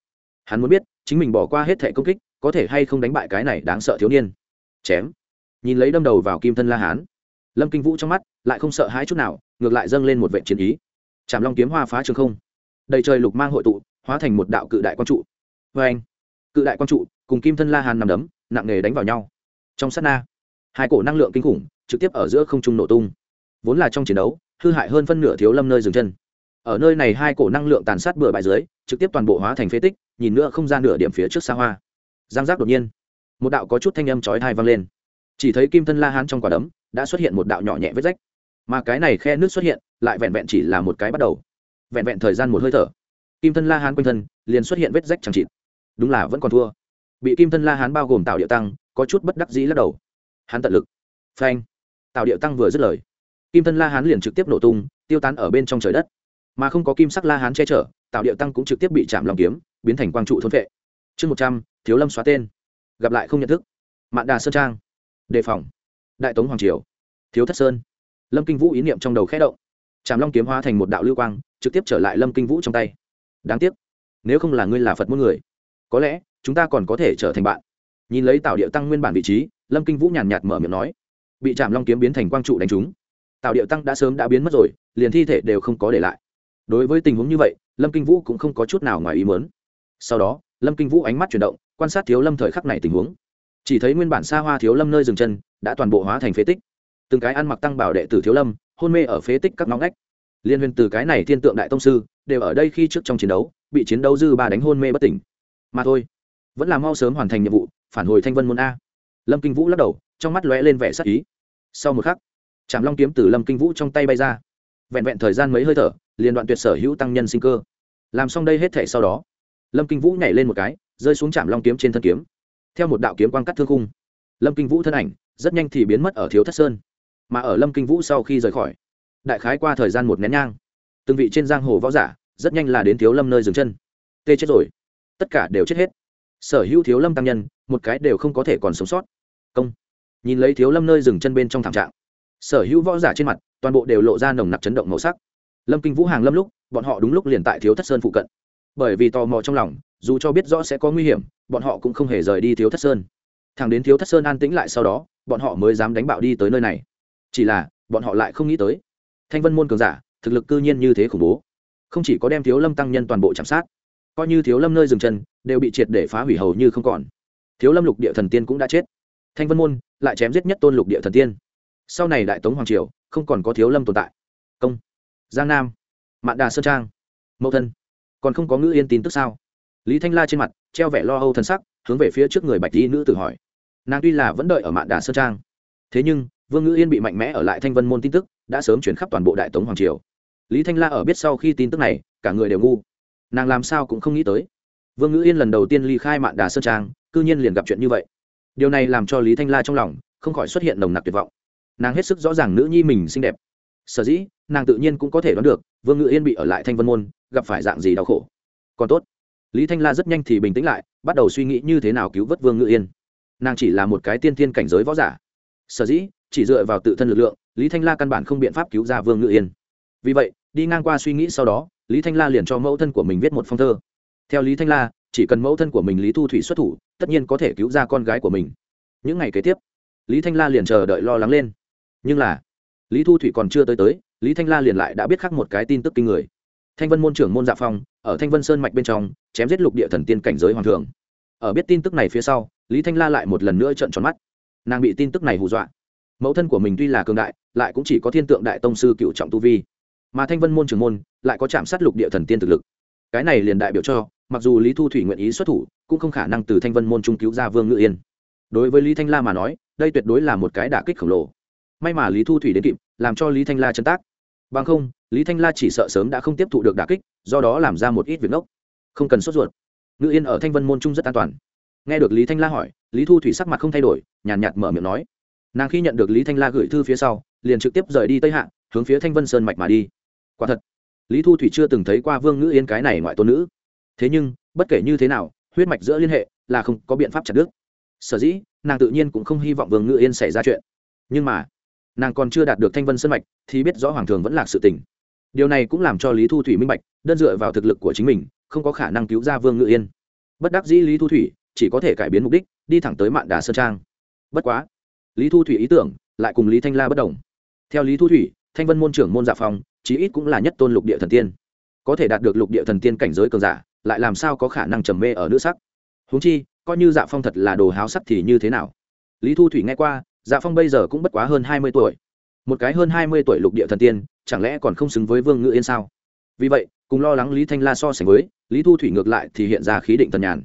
Hắn muốn biết, chính mình bỏ qua hết thẻ công kích, có thể hay không đánh bại cái này đáng sợ thiếu niên. Chém. Nhìn lấy đâm đầu vào kim thân la hán. Lâm kinh vũ trong mắt, lại không sợ hãi chút nào, ngược lại dâng lên một vệ chiến ý. Chạm long kiếm hoa phá trường không. Đầy trời lục mang hội tụ, hóa thành một đạo cự đại quang trụ vê anh, cự đại quang trụ cùng kim thân la hàn nằm đấm, nặng nề đánh vào nhau. Trong sát na, hai cổ năng lượng kinh khủng trực tiếp ở giữa không trung nổ tung. Vốn là trong chiến đấu, hư hại hơn phân nửa thiếu lâm nơi dừng chân. Ở nơi này hai cổ năng lượng tàn sát bừa bãi dưới, trực tiếp toàn bộ hóa thành phế tích, nhìn nữa không gian nửa điểm phía trước xa hoa. Giang giác đột nhiên, một đạo có chút thanh âm chói thai vang lên. Chỉ thấy kim thân la hán trong quả đấm đã xuất hiện một đạo nhỏ nhẹ vết rách. Mà cái này khe nước xuất hiện, lại vẹn vẹn chỉ là một cái bắt đầu. Vẹn vẹn thời gian một hơi thở, kim thân la hán quanh thân liền xuất hiện vết rách chẳng chịt đúng là vẫn còn thua. Bị kim thân la hán bao gồm tạo điệu tăng, có chút bất đắc dĩ lắc đầu. Hắn tận lực. Phanh. Tạo điệu tăng vừa dứt lời, kim thân la hán liền trực tiếp nổ tung, tiêu tán ở bên trong trời đất. Mà không có kim sắc la hán che chở tạo điệu tăng cũng trực tiếp bị chạm lòng kiếm, biến thành quang trụ thôn vệ. Chương một trăm, thiếu lâm xóa tên. Gặp lại không nhận thức. Mạn đà sơn trang. Đề phòng. Đại tống hoàng triều. Thiếu thất sơn. Lâm kinh vũ ý niệm trong đầu khẽ động. Tràm long kiếm hóa thành một đạo lưu quang, trực tiếp trở lại lâm kinh vũ trong tay. Đáng tiếc, nếu không là ngươi là phật muôn người có lẽ, chúng ta còn có thể trở thành bạn. Nhìn lấy tạo điệu tăng nguyên bản vị trí, lâm kinh vũ nhàn nhạt mở miệng nói. Bị trạm long kiếm biến thành quang trụ đánh trúng. Tạo điệu tăng đã sớm đã biến mất rồi, liền thi thể đều không có để lại. Đối với tình huống như vậy, lâm kinh vũ cũng không có chút nào ngoài ý mớn sau đó, lâm kinh vũ ánh mắt chuyển động, quan sát thiếu lâm thời khắc này tình huống. Chỉ thấy nguyên bản xa hoa thiếu lâm nơi dừng chân, đã toàn bộ hóa thành phế tích. Từng cái ăn mặc tăng bảo đệ tử thiếu lâm, hôn mê ở phế tích các ngóng ngách. Liên huyền từ cái này thiên tượng đại tông sư, đều ở đây khi trước trong chiến đấu, bị chiến đấu dư ba đánh hôn mê bất tỉnh mà thôi. Vẫn là mau sớm hoàn thành nhiệm vụ, phản hồi thanh vân môn a. Lâm kinh vũ lắc đầu, trong mắt lóe lên vẻ sắc ý. Sau một khắc trạm long kiếm từ lâm kinh vũ trong tay bay ra. Vẹn vẹn thời gian mấy hơi thở, liền đoạn tuyệt sở hữu tăng nhân sinh cơ. Làm xong đây hết thể sau đó, lâm kinh vũ nhảy lên một cái, rơi xuống trạm long kiếm trên thân kiếm. Theo một đạo kiếm quang cắt thương khung, lâm kinh vũ thân ảnh rất nhanh thì biến mất ở thiếu thất sơn. Mà ở lâm kinh vũ sau khi rời khỏi, đại khái qua thời gian một nén nhang, từng vị trên giang hồ võ giả rất nhanh là đến thiếu lâm nơi dừng chân. Tê chết rồi tất cả đều chết hết. Sở hữu thiếu lâm tăng nhân, một cái đều không có thể còn sống sót. Công. Nhìn lấy thiếu lâm nơi dừng chân bên trong thảm trạng, sở hữu võ giả trên mặt, toàn bộ đều lộ ra nồng nặc chấn động màu sắc. Lâm kinh vũ hàng lâm lúc, bọn họ đúng lúc liền tại thiếu thất sơn phụ cận. Bởi vì tò mò trong lòng, dù cho biết rõ sẽ có nguy hiểm, bọn họ cũng không hề rời đi thiếu thất sơn. Thằng đến thiếu thất sơn an tĩnh lại sau đó, bọn họ mới dám đánh bạo đi tới nơi này. Chỉ là, bọn họ lại không nghĩ tới. Thanh vân môn cường giả, thực lực cư nhiên như thế khủng bố. Không chỉ có đem thiếu lâm tăng nhân toàn bộ chạm sát coi như thiếu lâm nơi dừng chân, đều bị triệt để phá hủy hầu như không còn. Thiếu lâm lục địa thần tiên cũng đã chết. Thanh vân môn lại chém giết nhất tôn lục địa thần tiên. Sau này đại tống hoàng triều không còn có thiếu lâm tồn tại. Công. Giang nam. Mạn đà sơn trang. Mậu thân. Còn không có ngữ yên tin tức sao? Lý thanh la trên mặt treo vẻ lo âu thân sắc, hướng về phía trước người bạch y nữ tử hỏi. Nàng tuy là vẫn đợi ở mạn đà sơn trang, thế nhưng vương ngữ yên bị mạnh mẽ ở lại thanh vân môn tin tức, đã sớm chuyển khắp toàn bộ đại tống hoàng triều. Lý thanh la ở biết sau khi tin tức này, cả người đều ngu nàng làm sao cũng không nghĩ tới. Vương ngữ yên lần đầu tiên ly khai mạn đà sơn trang, cư nhiên liền gặp chuyện như vậy. Điều này làm cho lý thanh la trong lòng không khỏi xuất hiện nồng nặc tuyệt vọng. Nàng hết sức rõ ràng nữ nhi mình xinh đẹp. Sở dĩ, nàng tự nhiên cũng có thể đoán được, vương ngữ yên bị ở lại thanh vân môn, gặp phải dạng gì đau khổ. Còn tốt, lý thanh la rất nhanh thì bình tĩnh lại, bắt đầu suy nghĩ như thế nào cứu vớt vương ngữ yên. Nàng chỉ là một cái tiên thiên cảnh giới võ giả. Sở dĩ, chỉ dựa vào tự thân lực lượng, lý thanh la căn bản không biện pháp cứu ra vương ngữ yên. Vì vậy, đi ngang qua suy nghĩ sau đó lý thanh la liền cho mẫu thân của mình viết một phong thơ. Theo lý thanh la, chỉ cần mẫu thân của mình lý thu thủy xuất thủ, tất nhiên có thể cứu ra con gái của mình. Những ngày kế tiếp, lý thanh la liền chờ đợi lo lắng lên. Nhưng là, lý thu thủy còn chưa tới tới, lý thanh la liền lại đã biết khắc một cái tin tức kinh người. Thanh vân môn trưởng môn dạ phong, ở thanh vân sơn mạch bên trong, chém giết lục địa thần tiên cảnh giới hoàng thường ở biết tin tức này phía sau, lý thanh la lại một lần nữa trợn tròn mắt. Nàng bị tin tức này hù dọa. Mẫu thân của mình tuy là cường đại, lại cũng chỉ có thiên tượng đại tông sư cựu trọng tu vi mà thanh vân môn trưởng môn lại có chạm sát lục địa thần tiên thực lực. Cái này liền đại biểu cho, mặc dù lý thu thủy nguyện ý xuất thủ, cũng không khả năng từ thanh vân môn trung cứu ra vương ngự yên. Đối với lý thanh la mà nói, đây tuyệt đối là một cái đả kích khổng lồ. May mà lý thu thủy đến kịp, làm cho lý thanh la chân tác. Bằng không, lý thanh la chỉ sợ sớm đã không tiếp thụ được đả kích, do đó làm ra một ít việc ngốc. Không cần sốt ruột. Ngự yên ở thanh vân môn trung rất an toàn. Nghe được lý thanh la hỏi, lý thu thủy sắc mặt không thay đổi, nhàn nhạt mở miệng nói. Nàng khi nhận được lý thanh la gửi thư phía sau, liền trực tiếp rời đi tây hạ, hướng phía thanh vân sơn mạch mà đi quả thật, lý thu thủy chưa từng thấy qua vương ngữ yên cái này ngoại tôn nữ. Thế nhưng, bất kể như thế nào, huyết mạch giữa liên hệ là không có biện pháp chặt đứt. Sở dĩ, nàng tự nhiên cũng không hy vọng vương Ngữ yên xảy ra chuyện. Nhưng mà, nàng còn chưa đạt được thanh vân sân mạch thì biết rõ hoàng thường vẫn là sự tình. Điều này cũng làm cho lý thu thủy minh bạch, đơn dựa vào thực lực của chính mình, không có khả năng cứu ra vương ngự yên. Bất đắc dĩ lý thu thủy chỉ có thể cải biến mục đích, đi thẳng tới mạn đà sơn trang. Bất quá, lý thu thủy ý tưởng lại cùng lý thanh la bất đồng. Theo lý thu thủy, thanh vân môn trưởng môn dạ phòng chí ít cũng là nhất tôn lục địa thần tiên. Có thể đạt được lục địa thần tiên cảnh giới cường giả, lại làm sao có khả năng trầm mê ở nữ sắc? Húng chi, coi như dạ phong thật là đồ háo sắc thì như thế nào? Lý thu thủy nghe qua dạ phong bây giờ cũng bất quá hơn hai mươi tuổi. Một cái hơn hai mươi tuổi lục địa thần tiên, chẳng lẽ còn không xứng với vương ngự yên sao? Vì vậy, cùng lo lắng lý thanh la so sánh với, lý thu thủy ngược lại thì hiện ra khí định tần nhàn.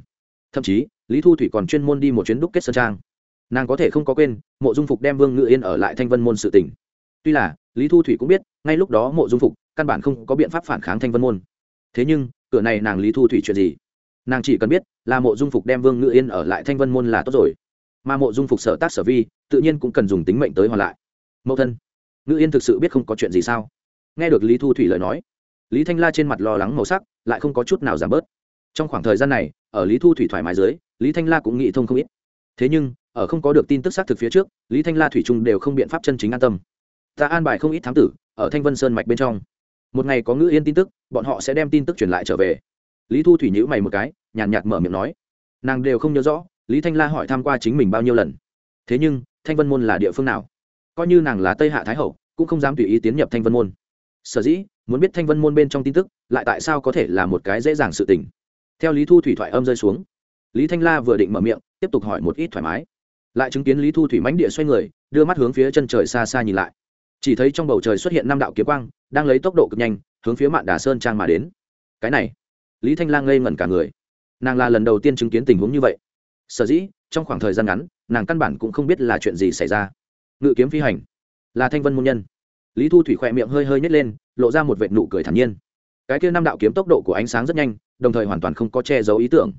Thậm chí, lý thu thủy còn chuyên môn đi một chuyến đúc kết sơn trang. Nàng có thể không có quên, mộ dung phục đem vương ngự yên ở lại thanh vân môn sự tỉnh tuy là, lý thu thủy cũng biết ngay lúc đó mộ dung phục căn bản không có biện pháp phản kháng thanh vân môn. Thế nhưng, cửa này nàng lý thu thủy chuyện gì? Nàng chỉ cần biết là mộ dung phục đem vương ngự yên ở lại thanh vân môn là tốt rồi. Mà mộ dung phục sở tác sở vi, tự nhiên cũng cần dùng tính mệnh tới hoàn lại. Mẫu thân, ngự yên thực sự biết không có chuyện gì sao? Nghe được lý thu thủy lời nói, lý thanh la trên mặt lo lắng màu sắc, lại không có chút nào giảm bớt. Trong khoảng thời gian này, ở lý thu thủy thoải mái dưới, lý thanh la cũng nghĩ thông không ít. Thế nhưng, ở không có được tin tức xác thực phía trước, lý thanh la thủy trung đều không biện pháp chân chính an tâm. Ta an bài không ít thám tử ở thanh vân sơn mạch bên trong. Một ngày có ngữ yên tin tức, bọn họ sẽ đem tin tức truyền lại trở về. Lý thu thủy nhữ mày một cái, nhàn nhạt mở miệng nói. Nàng đều không nhớ rõ, lý thanh la hỏi tham q u a chính mình bao nhiêu lần. Thế nhưng, thanh vân môn là địa phương nào? Coi như nàng là tây hạ thái hậu, cũng không dám tùy ý tiến nhập thanh vân môn. Sở dĩ, muốn biết thanh vân môn bên trong tin tức, lại tại sao có thể là một cái dễ dàng sự tình? Theo lý thu thủy thoại âm rơi xuống, lý thanh la vừa định mở miệng, tiếp tục hỏi một ít thoải mái. Lại chứng kiến lý thu thủy mánh địa xoay người, đưa mắt hướng phía chân trời xa xa nhìn lại chỉ thấy trong bầu trời xuất hiện năm đạo kiếm quang, đang lấy tốc độ cực nhanh, hướng phía mạn đà sơn trang mà đến. Cái này, lý thanh lang ngây ngẩn cả người. Nàng là lần đầu tiên chứng kiến tình huống như vậy. Sở dĩ, trong khoảng thời gian ngắn, nàng căn bản cũng không biết là chuyện gì xảy ra. Ngự kiếm phi hành, là thanh vân môn nhân. Lý thu thủy khỏe miệng hơi hơi nhét lên, lộ ra một vệ nụ cười thản nhiên. Cái kia năm đạo kiếm tốc độ của ánh sáng rất nhanh, đồng thời hoàn toàn không có che giấu ý tưởng.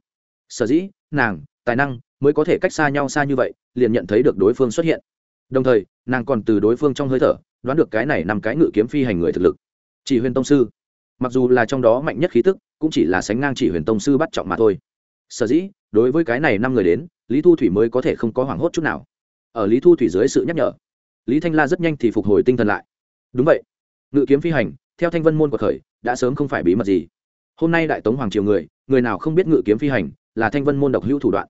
Sở dĩ, nàng, tài năng mới có thể cách xa nhau xa như vậy, liền nhận thấy được đối phương xuất hiện. Đồng thời, nàng còn từ đối phương trong hơi thở đoán được cái này năm cái ngự kiếm phi hành người thực lực. Chỉ huyền tông sư. Mặc dù là trong đó mạnh nhất khí tức, cũng chỉ là sánh ngang chỉ huyền tông sư bắt trọng mà thôi. Sở dĩ, đối với cái này năm người đến, lý thu thủy mới có thể không có hoảng hốt chút nào. Ở lý thu thủy dưới sự nhắc nhở, lý thanh la rất nhanh thì phục hồi tinh thần lại. Đúng vậy. Ngự kiếm phi hành, theo thanh vân môn của khởi đã sớm không phải bí mật gì. Hôm nay đại tống hoàng triều người người nào không biết ngự kiếm phi hành, là thanh vân môn độc hữu thủ đoạn.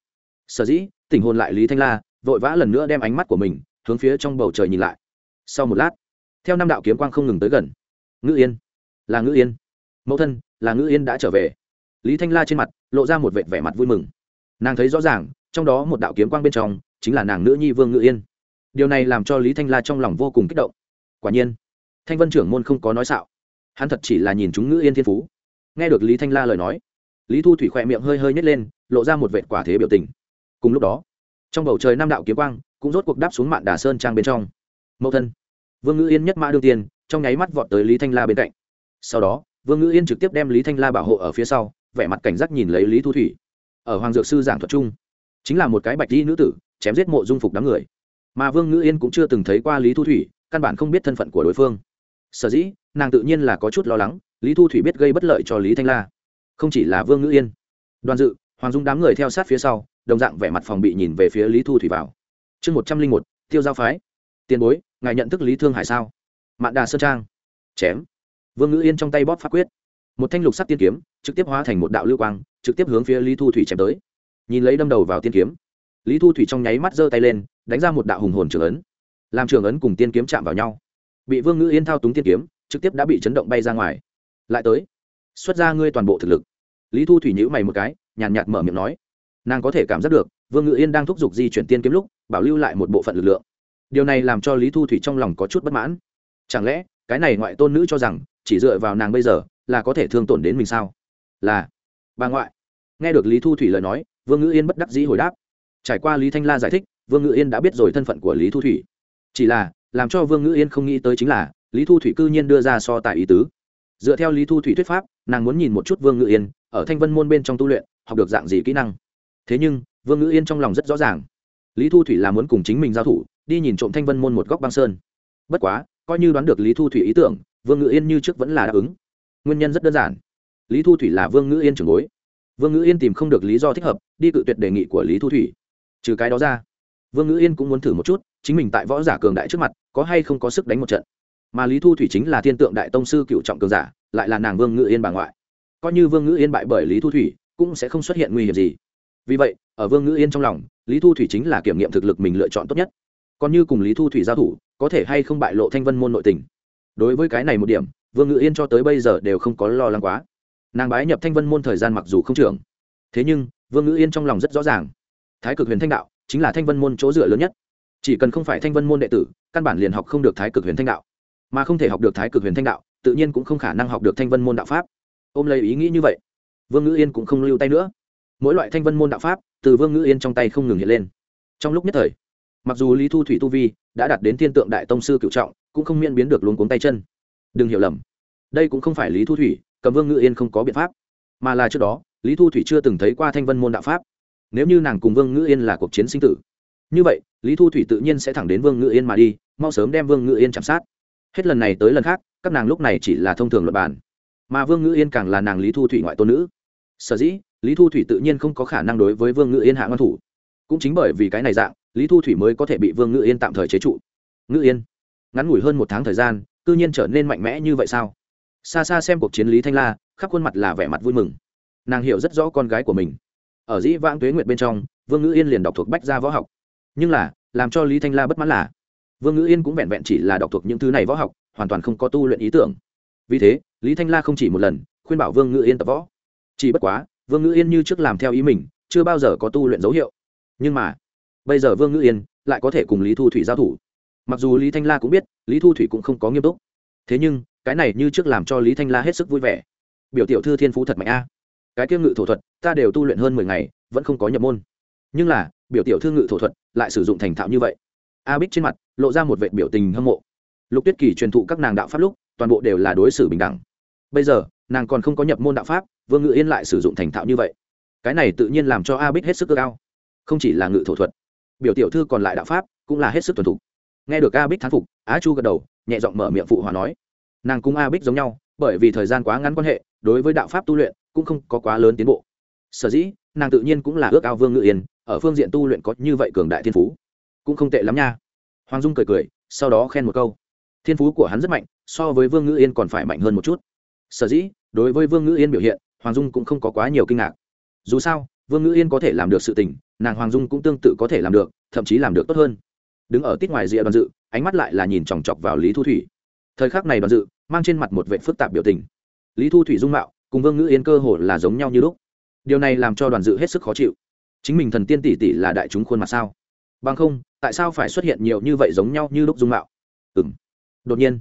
Sở dĩ tình hồn lại lý thanh la, vội vã lần nữa đem ánh mắt của mình hướng phía trong bầu trời nhìn lại. Sau một lát theo năm đạo kiếm quang không ngừng tới gần. Ngữ yên, là ngữ yên. Mẫu thân, là ngữ yên đã trở về. Lý thanh la trên mặt lộ ra một vệt vẻ mặt vui mừng. Nàng thấy rõ ràng, trong đó một đạo kiếm quang bên trong chính là nàng nữ nhi vương ngữ yên. Điều này làm cho lý thanh la trong lòng vô cùng kích động. Quả nhiên, thanh vân trưởng môn không có nói xạo. Hắn thật chỉ là nhìn chúng ngữ yên thiên phú. Nghe được lý thanh la lời nói, lý thu thủy khỏe miệng hơi hơi nhét lên, lộ ra một vệt quả thế biểu tình. Cùng lúc đó, trong bầu trời nam đạo kiếm quang cũng rốt cuộc đáp xuống mạn đà sơn trang bên trong. Mẫu thân vương ngữ yên nhất mã đương tiên, trong nháy mắt vọt tới lý thanh la bên cạnh. Sau đó, vương ngữ yên trực tiếp đem lý thanh la bảo hộ ở phía sau, vẻ mặt cảnh giác nhìn lấy lý thu thủy. Ở hoàng dược sư giảng thuật chung, chính là một cái bạch di nữ tử, chém giết mộ dung phục đám người. Mà vương ngữ yên cũng chưa từng thấy qua lý thu thủy, căn bản không biết thân phận của đối phương. Sở dĩ, nàng tự nhiên là có chút lo lắng, lý thu thủy biết gây bất lợi cho lý thanh la. Không chỉ là vương ngữ yên. Đoàn dự, hoàng dung đám người theo sát phía sau, đồng dạng vẻ mặt phòng bị nhìn về phía lý thu thủy vào. Chương một trăm linh một, tiêu giao phái. Tiền bối ngài nhận thức lý thương hải sao? Mạn đà sơn trang. Chém. Vương ngữ yên trong tay bóp pháp quyết. Một thanh lục sắc tiên kiếm, trực tiếp hóa thành một đạo lưu quang, trực tiếp hướng phía lý thu thủy chém tới. Nhìn lấy đâm đầu vào tiên kiếm, lý thu thủy trong nháy mắt giơ tay lên, đánh ra một đạo hùng hồn trường ấn. Làm trường ấn cùng tiên kiếm chạm vào nhau. Bị vương ngữ yên thao túng tiên kiếm, trực tiếp đã bị chấn động bay ra ngoài. Lại tới. Xuất ra ngươi toàn bộ thực lực. Lý thu thủy nhữ mày một cái, nhàn nhạt mở miệng nói. Nàng có thể cảm giác được, vương Ngữ yên đang thúc giục di chuyển tiên kiếm lúc, bảo lưu lại một bộ phận lực lượng điều này làm cho lý thu thủy trong lòng có chút bất mãn. Chẳng lẽ, cái này ngoại tôn nữ cho rằng, chỉ dựa vào nàng bây giờ, là có thể thương tổn đến mình sao? Là. Bà ngoại. Nghe được lý thu thủy lời nói, vương Ngữ yên bất đắc dĩ hồi đáp. Trải qua lý thanh la giải thích, vương Ngữ yên đã biết rồi thân phận của lý thu thủy. Chỉ là, làm cho vương Ngữ yên không nghĩ tới chính là, lý thu thủy cư nhiên đưa ra so tài ý tứ. Dựa theo lý thu thủy thuyết pháp, nàng muốn nhìn một chút vương Ngữ yên, ở thanh vân môn bên trong tu luyện, học được dạng gì kỹ năng. Thế nhưng, vương ngữ yên trong lòng rất rõ ràng. Lý thu thủy là muốn cùng chính mình giao thủ đi nhìn trộm thanh vân môn một góc băng sơn. Bất quá, coi như đoán được lý thu thủy ý tưởng, vương ngữ yên như trước vẫn là đáp ứng. Nguyên nhân rất đơn giản. Lý thu thủy là vương ngữ yên trưởng bối. Vương ngữ yên tìm không được lý do thích hợp, đi cự tuyệt đề nghị của lý thu thủy. Trừ cái đó ra, vương ngữ yên cũng muốn thử một chút, chính mình tại võ giả cường đại trước mặt, có hay không có sức đánh một trận. Mà lý thu thủy chính là thiên tượng đại tông sư cựu trọng cường giả, lại là nàng vương ngữ yên bà ngoại. Coi như vương ngữ yên bại bởi lý thu thủy, cũng sẽ không xuất hiện nguy hiểm gì. Vì vậy, ở vương ngữ yên trong lòng, lý thu thủy chính là kiểm nghiệm thực lực mình lựa chọn tốt nhất còn như cùng lý thu thủy giao thủ, có thể hay không bại lộ thanh vân môn nội tình. Đối với cái này một điểm, vương ngữ yên cho tới bây giờ đều không có lo lắng quá. Nàng bái nhập thanh vân môn thời gian mặc dù không trưởng, thế nhưng, vương ngữ yên trong lòng rất rõ ràng. Thái cực huyền thanh đạo chính là thanh vân môn chỗ dựa lớn nhất. Chỉ cần không phải thanh vân môn đệ tử, căn bản liền học không được thái cực huyền thanh đạo. Mà không thể học được thái cực huyền thanh đạo, tự nhiên cũng không khả năng học được thanh vân môn đạo pháp. Ôm lấy ý nghĩ như vậy, vương ngữ yên cũng không lưu tay nữa. Mỗi loại thanh vân môn đạo pháp từ vương ngữ yên trong tay không ngừng hiện lên. Trong lúc nhất thời mặc dù lý thu thủy tu vi đã đạt đến thiên tượng đại tông sư cựu trọng, cũng không miễn biến được luống cuống tay chân. Đừng hiểu lầm. Đây cũng không phải lý thu thủy, cầm vương ngữ yên không có biện pháp. Mà là trước đó, lý thu thủy chưa từng thấy qua thanh vân môn đạo pháp. Nếu như nàng cùng vương ngữ yên là cuộc chiến sinh tử, như vậy, lý thu thủy tự nhiên sẽ thẳng đến vương ngữ yên mà đi, mau sớm đem vương ngữ yên chạm sát. Hết lần này tới lần khác, các nàng lúc này chỉ là thông thường luật bản. Mà vương ngữ yên càng là nàng lý thu thủy ngoại tôn nữ. Sở dĩ, lý thu thủy tự nhiên không có khả năng đối với vương ngữ yên hạ ngăn thủ. Cũng chính bởi vì cái này dạng lý thu thủy mới có thể bị vương ngữ yên tạm thời chế trụ. Ngữ yên, ngắn ngủi hơn một tháng thời gian, cư nhiên trở nên mạnh mẽ như vậy sao? Xa xa xem cuộc chiến lý thanh la, khắp khuôn mặt là vẻ mặt vui mừng. Nàng hiểu rất rõ con gái của mình. Ở dĩ vãng tuế nguyệt bên trong, vương ngữ yên liền đọc thuộc bách gia võ học. Nhưng là, làm cho lý thanh la bất mãn là, vương ngữ yên cũng vẹn vẹn chỉ là đọc thuộc những thứ này võ học, hoàn toàn không có tu luyện ý tưởng. Vì thế, lý thanh la không chỉ một lần khuyên bảo vương ngữ yên tập võ. Chỉ bất quá, vương ngữ yên như trước làm theo ý mình, chưa bao giờ có tu luyện dấu hiệu. Nhưng mà bây giờ vương ngữ yên lại có thể cùng lý thu thủy giao thủ mặc dù lý thanh la cũng biết lý thu thủy cũng không có nghiêm túc thế nhưng cái này như trước làm cho lý thanh la hết sức vui vẻ biểu tiểu thư thiên phú thật mạnh a cái kiêm ngự thổ thuật ta đều tu luyện hơn mười ngày vẫn không có nhập môn nhưng là biểu tiểu thư ngự thổ thuật lại sử dụng thành thạo như vậy a bích trên mặt lộ ra một vệ biểu tình hâm mộ lục tuyết kỳ truyền thụ các nàng đạo pháp lúc toàn bộ đều là đối xử bình đẳng bây giờ nàng còn không có nhập môn đạo pháp vương ngự yên lại sử dụng thành thạo như vậy cái này tự nhiên làm cho a bích hết sức cơ cao không chỉ là ngự thổ thuật biểu tiểu thư còn lại đạo pháp cũng là hết sức thuần thục. Nghe được a bích thán phục, á chu gật đầu, nhẹ giọng mở miệng phụ hòa nói. Nàng cùng a bích giống nhau, bởi vì thời gian quá ngắn quan hệ, đối với đạo pháp tu luyện cũng không có quá lớn tiến bộ. Sở dĩ, nàng tự nhiên cũng là ước ao vương ngự yên, ở phương diện tu luyện có như vậy cường đại thiên phú. Cũng không tệ lắm nha. Hoàng dung cười cười, sau đó khen một câu. Thiên phú của hắn rất mạnh, so với vương ngự yên còn phải mạnh hơn một chút. Sở dĩ, đối với vương ngự yên biểu hiện, hoàng dung cũng không có quá nhiều kinh ngạc. Dù sao, vương ngự yên có thể làm được sự tình nàng hoàng dung cũng tương tự có thể làm được, thậm chí làm được tốt hơn. Đứng ở tít ngoài rìa đoàn dự, ánh mắt lại là nhìn chòng chọc vào lý thu thủy. Thời khắc này đoàn dự, mang trên mặt một vệ phức tạp biểu tình. Lý thu thủy dung mạo, cùng vương ngữ yên cơ hồ là giống nhau như lúc. Điều này làm cho đoàn dự hết sức khó chịu. Chính mình thần tiên tỷ tỷ là đại chúng khuôn mặt sao? Bằng không, tại sao phải xuất hiện nhiều như vậy giống nhau như lúc dung mạo? Ừ m đột nhiên,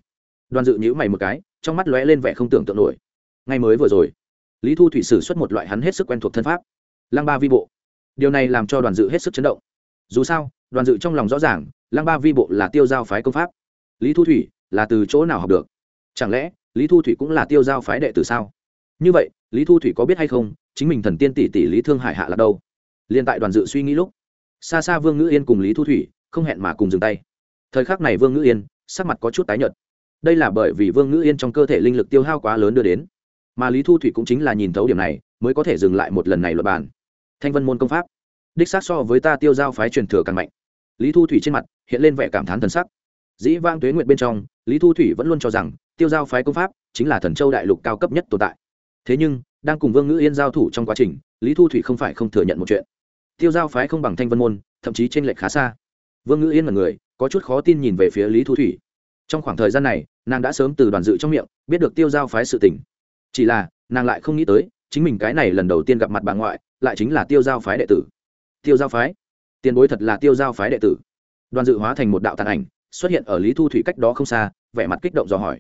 đoàn dự nhữ mày một cái, trong mắt lóe lên vẻ không tưởng tượng nổi. Ngay mới vừa rồi, lý thu thủy sử xuất một loại hắn hết sức quen thuộc thân pháp. Lăng ba vi bộ điều này làm cho đoàn dự hết sức chấn động. Dù sao, đoàn dự trong lòng rõ ràng, lăng ba vi bộ là tiêu giao phái công pháp. Lý thu thủy là từ chỗ nào học được? Chẳng lẽ, lý thu thủy cũng là tiêu giao phái đệ tử sao? Như vậy, lý thu thủy có biết hay không, chính mình thần tiên tỷ tỷ lý thương hải hạ là đâu? Liên tại đoàn dự suy nghĩ lúc, xa xa vương ngữ yên cùng lý thu thủy không hẹn mà cùng dừng tay. Thời khắc này vương ngữ yên, sắc mặt có chút tái nhợt. Đây là bởi vì vương ngữ yên trong cơ thể linh lực tiêu hao quá lớn đưa đến. Mà lý thu thủy cũng chính là nhìn thấu điểm này, mới có thể dừng lại một lần này luật bàn thanh vân môn công pháp. Đích xác so với ta tiêu giao phái truyền thừa càng mạnh. Lý thu thủy trên mặt hiện lên vẻ cảm thán thần sắc. Dĩ vang tuế nguyện bên trong, lý thu thủy vẫn luôn cho rằng tiêu giao phái công pháp chính là thần châu đại lục cao cấp nhất tồn tại. Thế nhưng, đang cùng vương ngữ yên giao thủ trong quá trình, lý thu thủy không phải không thừa nhận một chuyện. Tiêu giao phái không bằng thanh vân môn, thậm chí t r ê n lệch khá xa. Vương ngữ yên là người, có chút khó tin nhìn về phía lý thu thủy. Trong khoảng thời gian này, nàng đã sớm từ đoàn dự trong miệng biết được tiêu giao phái sự tình. Chỉ là, nàng lại không nghĩ tới chính mình cái này lần đầu tiên gặp mặt bà ngoại, lại chính là tiêu giao phái đệ tử. Tiêu giao phái? Tiền bối thật là tiêu giao phái đệ tử. Đoàn dự hóa thành một đạo tàn ảnh, xuất hiện ở lý thu thủy cách đó không xa, vẻ mặt kích động dò hỏi.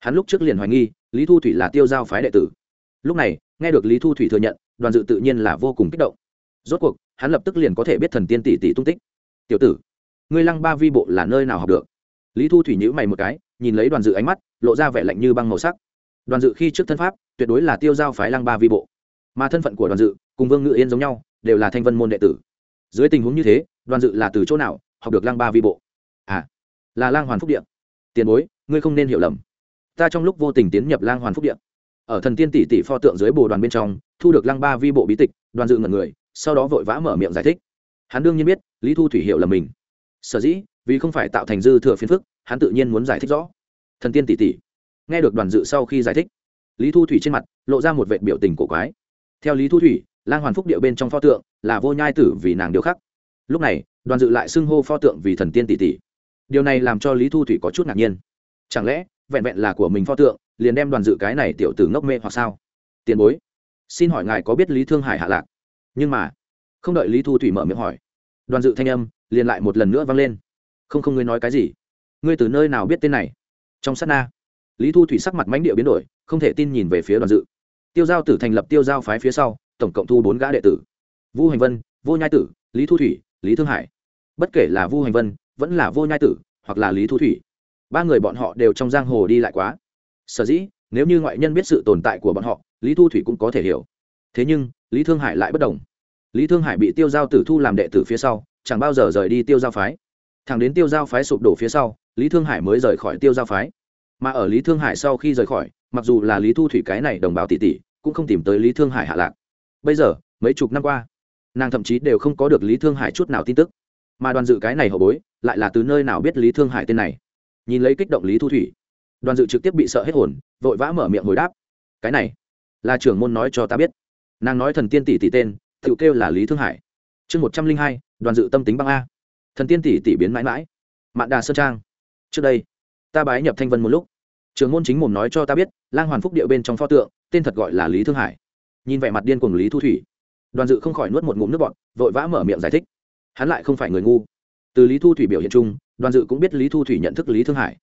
Hắn lúc trước liền hoài nghi, lý thu thủy là tiêu giao phái đệ tử. Lúc này, nghe được lý thu thủy thừa nhận, đoàn dự tự nhiên là vô cùng kích động. Rốt cuộc, hắn lập tức liền có thể biết thần tiên tỷ tỷ tung tích. Tiểu tử, ngươi lăng ba vi bộ là nơi nào học được? Lý thu thủy nhữ mày một cái, nhìn lấy đoàn dự ánh mắt, lộ ra vẻ lạnh như băng màu sắc đoàn dự khi trước thân pháp, tuyệt đối là tiêu giao phái lăng ba vi bộ. Mà thân phận của đoàn dự, cùng vương ngự yên giống nhau, đều là thanh vân môn đệ tử. Dưới tình huống như thế, đoàn dự là từ chỗ nào học được lăng ba vi bộ? À là lang hoàn phúc điện tiền bối, ngươi không nên hiểu lầm. Ta trong lúc vô tình tiến nhập lang hoàn phúc điện ở thần tiên tỷ tỷ pho tượng dưới bồ đoàn bên trong, thu được lăng ba vi bộ bí tịch, đoàn dự ngẩn người, sau đó vội vã mở miệng giải thích. Hắn đương nhiên biết, lý thu thủy hiểu là mình. Sở dĩ, vì không phải tạo thành dư thừa phiền phức, hắn tự nhiên muốn giải thích rõ. Thần tiên tỷ tỷ nghe được đoàn dự sau khi giải thích, lý thu thủy trên mặt lộ ra một vệ biểu tình cổ quái. Theo lý thu thủy, lang hoàn phúc điệu bên trong pho tượng là vô nhai tử vì nàng điều khắc. Lúc này, đoàn dự lại xưng hô pho tượng vì thần tiên tỷ tỷ. Điều này làm cho lý thu thủy có chút ngạc nhiên. Chẳng lẽ, vẹn vẹn là của mình pho tượng, liền đem đoàn dự cái này tiểu tử ngốc mê hoặc sao? Tiền bối, xin hỏi ngài có biết lý thương hải hạ lạc? Nhưng mà, không đợi lý thu thủy mở miệng hỏi, đoàn dự thanh âm liền lại một lần nữa vang lên. Không không, ngươi nói cái gì? Ngươi từ nơi nào biết tên này? Trong sát na lý thu thủy sắc mặt mãnh địa biến đổi, không thể tin nhìn về phía đoàn dự. Tiêu giao tử thành lập tiêu giao phái phía sau, tổng cộng thu bốn gã đệ tử. Vu hành vân, vô nhai tử, lý thu thủy, lý thương hải. Bất kể là vu hành vân, vẫn là vô nhai tử, hoặc là lý thu thủy, ba người bọn họ đều trong giang hồ đi lại quá. Sở dĩ, nếu như ngoại nhân biết sự tồn tại của bọn họ, lý thu thủy cũng có thể hiểu. Thế nhưng, lý thương hải lại bất đồng. Lý thương hải bị tiêu giao tử thu làm đệ tử phía sau, chẳng bao giờ rời đi tiêu giao phái. Thẳng đến tiêu giao phái sụp đổ phía sau, lý thương hải mới rời khỏi tiêu giao phái mà ở lý thương hải sau khi rời khỏi, mặc dù là lý thu thủy cái này đồng bào tỷ tỷ, cũng không tìm tới lý thương hải hạ lạc. Bây giờ, mấy chục năm qua, nàng thậm chí đều không có được lý thương hải chút nào tin tức. Mà đoàn dự cái này hậu bối, lại là từ nơi nào biết lý thương hải tên này? Nhìn lấy kích động lý thu thủy, đoàn dự trực tiếp bị sợ hết hồn, vội vã mở miệng hồi đáp. Cái này, là trưởng môn nói cho ta biết. Nàng nói thần tiên tỷ tỷ tên tự kêu là lý thương hải. Chương một trăm linh hai, đoàn dự tâm tính băng a. Thần tiên tỷ tỷ biến mãi mãi. Mạn đà sơn trang. Trước đây, ta bái nhập thanh vân một lúc trưởng môn chính mồm nói cho ta biết lang hoàn phúc điệu bên trong pho tượng tên thật gọi là lý thương hải. Nhìn vẻ mặt điên cùng lý thu thủy đoàn dự không khỏi nuốt một ngụm nước bọt, vội vã mở miệng giải thích. Hắn lại không phải người ngu. Từ lý thu thủy biểu hiện chung đoàn dự cũng biết lý thu thủy nhận thức lý thương hải.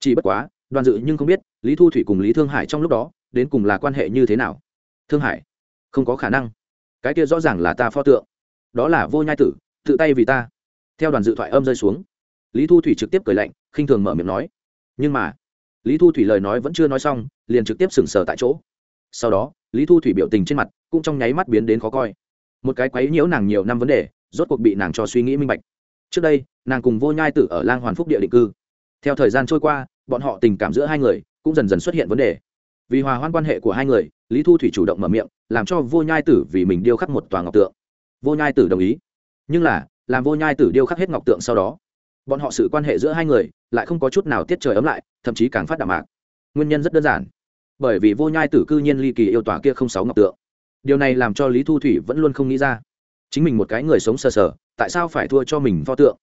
Chỉ bất quá đoàn dự nhưng không biết lý thu thủy cùng lý thương hải trong lúc đó đến cùng là quan hệ như thế nào. Thương hải không có khả năng. Cái kia rõ ràng là ta pho tượng. Đó là vô nhai tử tự tay vì ta. Theo đoàn dự thoại âm rơi xuống lý thu thủy trực tiếp cười lạnh khinh thường mở miệng nói. Nhưng mà lý thu thủy lời nói vẫn chưa nói xong, liền trực tiếp sừng sờ tại chỗ. Sau đó, lý thu thủy biểu tình trên mặt cũng trong nháy mắt biến đến khó coi. Một cái quấy nhiễu nàng nhiều năm vấn đề, rốt cuộc bị nàng cho suy nghĩ minh bạch. Trước đây, nàng cùng vô nhai tử ở lang hoàn phúc địa định cư. Theo thời gian trôi qua, bọn họ tình cảm giữa hai người cũng dần dần xuất hiện vấn đề. Vì hòa hoãn quan hệ của hai người, lý thu thủy chủ động mở miệng, làm cho vô nhai tử vì mình điêu khắc một tòa ngọc tượng. Vô nhai tử đồng ý. Nhưng là, làm vô nhai tử điêu khắc hết ngọc tượng sau đó bọn họ sự quan hệ giữa hai người lại không có chút nào tiết trời ấm lại, thậm chí càng phát đạm mạc. Nguyên nhân rất đơn giản. Bởi vì vô nhai tử cư nhiên ly kỳ yêu tòa kia không sáu ngọc tượng. Điều này làm cho lý thu thủy vẫn luôn không nghĩ ra. Chính mình một cái người sống sờ sờ, tại sao phải thua cho mình pho tượng?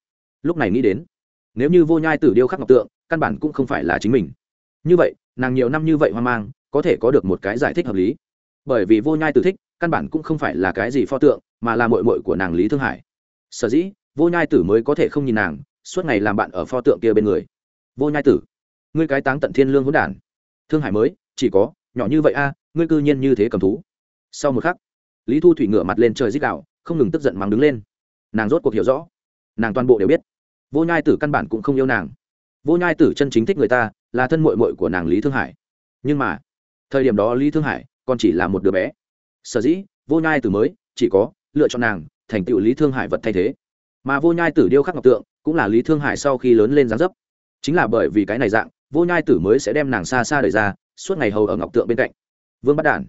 Lúc này nghĩ đến, nếu như vô nhai tử điêu khắc ngọc tượng, căn bản cũng không phải là chính mình. Như vậy, nàng nhiều năm như vậy hoang mang, có thể có được một cái giải thích hợp lý. Bởi vì vô nhai tử thích, căn bản cũng không phải là cái gì pho tượng, mà là mội mội của nàng lý thương hải. Sở dĩ, vô nhai tử mới có thể không nhìn nàng suốt ngày làm bạn ở pho tượng kia bên người. Vô nhai tử, ngươi cái táng tận thiên lương hỗn đản. Thương hải mới, chỉ có, nhỏ như vậy a, ngươi cư nhiên như thế cầm thú. Sau một khắc, lý thu thủy ngửa mặt lên trời dích đạo không ngừng tức giận mắng đứng lên. Nàng rốt cuộc hiểu rõ. Nàng toàn bộ đều biết. Vô nhai tử căn bản cũng không yêu nàng. Vô nhai tử chân chính thích người ta, là thân mội mội của nàng lý thương hải. Nhưng mà, thời điểm đó lý thương hải còn chỉ là một đứa bé. Sở dĩ, vô nhai tử mới, chỉ có, lựa chọn nàng, thành tựu lý thương hải vật thay thế. Mà vô nhai tử điêu khắc ngọc tượng cũng là lý thương hải sau khi lớn lên dáng dấp. Chính là bởi vì cái này dạng, vô nhai tử mới sẽ đem nàng xa xa đẩy ra, suốt ngày hầu ở ngọc tượng bên cạnh. Vương bắt đản,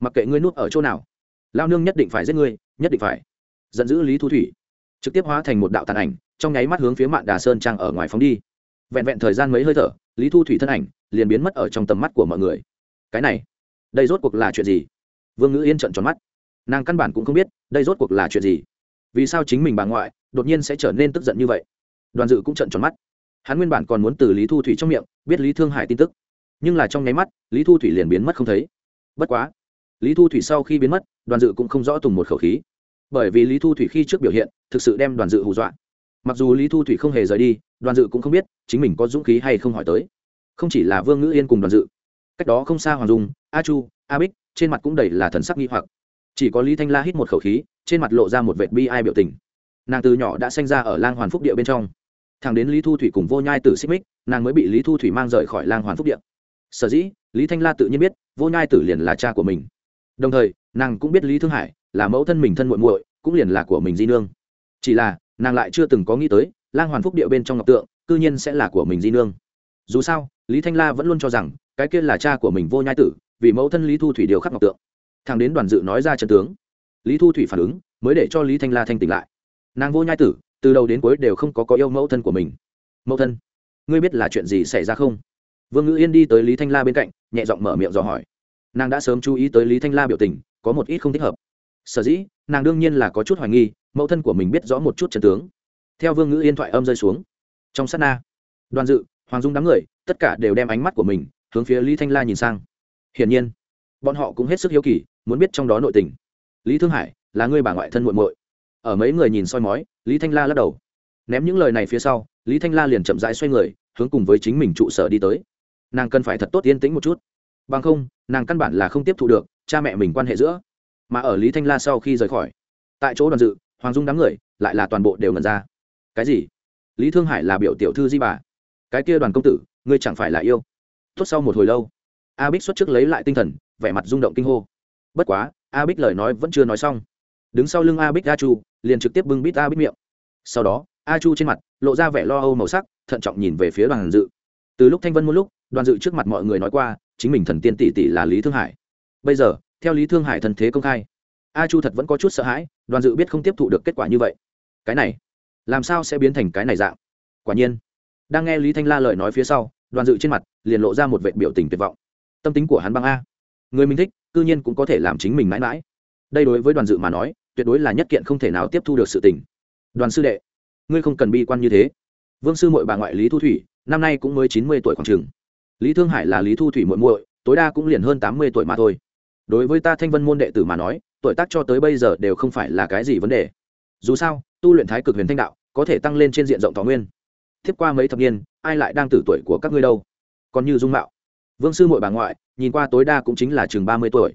mặc kệ ngươi nuốt ở chỗ nào, lao nương nhất định phải giết ngươi, nhất định phải. Giận dữ lý thu thủy, trực tiếp hóa thành một đạo tàn ảnh, trong nháy mắt hướng phía mạn đà sơn trang ở ngoài phóng đi. Vẹn vẹn thời gian mấy hơi thở, lý thu thủy thân ảnh liền biến mất ở trong tầm mắt của mọi người. Cái này, đây rốt cuộc là chuyện gì? Vương ngữ yên trận tròn mắt. Nàng căn bản cũng không biết, đây rốt cuộc là chuyện gì? Vì sao chính mình bà ngoại đột nhiên sẽ trở nên tức giận như vậy? Đoàn dự cũng trận tròn mắt. Hắn nguyên bản còn muốn từ lý thu thủy trong miệng biết lý thương hải tin tức, nhưng là trong nháy mắt, lý thu thủy liền biến mất không thấy. Bất quá, lý thu thủy sau khi biến mất, đoàn dự cũng không rõ tùng một khẩu khí. Bởi vì lý thu thủy khi trước biểu hiện, thực sự đem đoàn dự hù dọa. Mặc dù lý thu thủy không hề rời đi, đoàn dự cũng không biết chính mình có dũng khí hay không hỏi tới. Không chỉ là vương ngữ yên cùng đoàn dự, cách đó không xa hoàng dung, a chu, a bích, trên mặt cũng đầy là thần sắc nghi hoặc. Chỉ có lý thanh la hít một khẩu khí, trên mặt lộ ra một vệt bi ai biểu tình. Nàng từ nhỏ đã sinh ra ở lang hoàn phúc địa bên trong thằng đến lý thu thủy cùng vô nhai tử xích mích, nàng mới bị lý thu thủy mang rời khỏi lang hoàn phúc Điện. sở dĩ, lý thanh la tự nhiên biết, vô nhai tử liền là cha của mình. Đồng thời, nàng cũng biết lý thương hải là mẫu thân mình thân muội muội, cũng liền là của mình di nương. Chỉ là, nàng lại chưa từng có nghĩ tới, lang hoàn phúc điệu bên trong ngọc tượng, cư nhiên sẽ là của mình di nương. Dù sao, lý thanh la vẫn luôn cho rằng, cái kia là cha của mình vô nhai tử, vì mẫu thân lý thu thủy điều khắc ngọc tượng. Thằng đến đoàn dự nói ra chân tướng, lý thu thủy phản ứng, mới để cho lý thanh la thanh tỉnh lại. Nàng vô nhai tử từ đầu đến cuối đều không có có yêu mẫu thân của mình. Mẫu thân, ngươi biết là chuyện gì xảy ra không? Vương ngữ yên đi tới lý thanh la bên cạnh, nhẹ giọng mở miệng dò hỏi. Nàng đã sớm chú ý tới lý thanh la biểu tình, có một ít không thích hợp. Sở dĩ, nàng đương nhiên là có chút hoài nghi, mẫu thân của mình biết rõ một chút trần tướng. Theo vương ngữ yên thoại âm rơi xuống. Trong sát na, đoàn dự, hoàng dung đám người, tất cả đều đem ánh mắt của mình hướng phía lý thanh la nhìn sang. Hiển nhiên, bọn họ cũng hết sức hiếu kỳ, muốn biết trong đó nội tình. Lý thương hải, là người bà ngoại thân muộn muội ở mấy người nhìn soi mói, lý thanh la lắc đầu. Ném những lời này phía sau, lý thanh la liền chậm rãi xoay người, hướng cùng với chính mình trụ sở đi tới. Nàng cần phải thật tốt yên tĩnh một chút. Bằng không, nàng căn bản là không tiếp thu được cha mẹ mình quan hệ giữa. Mà ở lý thanh la sau khi rời khỏi, tại chỗ đoàn dự, hoàng dung đám người lại là toàn bộ đều ngần ra. Cái gì? Lý thương hải là biểu tiểu thư di bà. Cái kia đoàn công tử, ngươi chẳng phải là yêu. Tốt sau một hồi lâu, a bích xuất trước lấy lại tinh thần, vẻ mặt rung động kinh hô. Bất quá, a bích lời nói vẫn chưa nói xong. Đứng sau lưng a bích a chu liền trực tiếp bưng bít a bít miệng. Sau đó, a chu trên mặt lộ ra vẻ lo âu màu sắc, thận trọng nhìn về phía đoàn dự. Từ lúc thanh vân một lúc, đoàn dự trước mặt mọi người nói qua, chính mình thần tiên tỷ tỷ là lý thương hải. Bây giờ, theo lý thương hải thần thế công khai, a chu thật vẫn có chút sợ hãi, đoàn dự biết không tiếp thụ được kết quả như vậy. Cái này, làm sao sẽ biến thành cái này dạng? Quả nhiên, đang nghe lý thanh la lời nói phía sau, đoàn dự trên mặt liền lộ ra một vệ biểu tình tuyệt vọng. Tâm tính của hắn băng a. Người mình thích, cư nhiên cũng có thể làm chính mình mãi mãi. Đây đối với đoàn dự mà nói tuyệt đối là nhất kiện không thể nào tiếp thu được sự tình. Đoàn sư đệ, ngươi không cần bi quan như thế. Vương sư mội bà ngoại lý thu thủy, năm nay cũng mới chín mươi tuổi khoảng t r ư ờ n g lý thương hải là lý thu thủy muội muội, tối đa cũng liền hơn tám mươi tuổi mà thôi. Đối với ta thanh vân môn đệ tử mà nói, tuổi tác cho tới bây giờ đều không phải là cái gì vấn đề. Dù sao, tu luyện thái cực huyền thanh đạo, có thể tăng lên trên diện rộng thọ nguyên. Tiếp qua mấy thập niên, ai lại đang tử tuổi của các ngươi đâu? Còn như dung mạo. Vương sư mội bà ngoại, nhìn qua tối đa cũng chính là chừng ba mươi tuổi.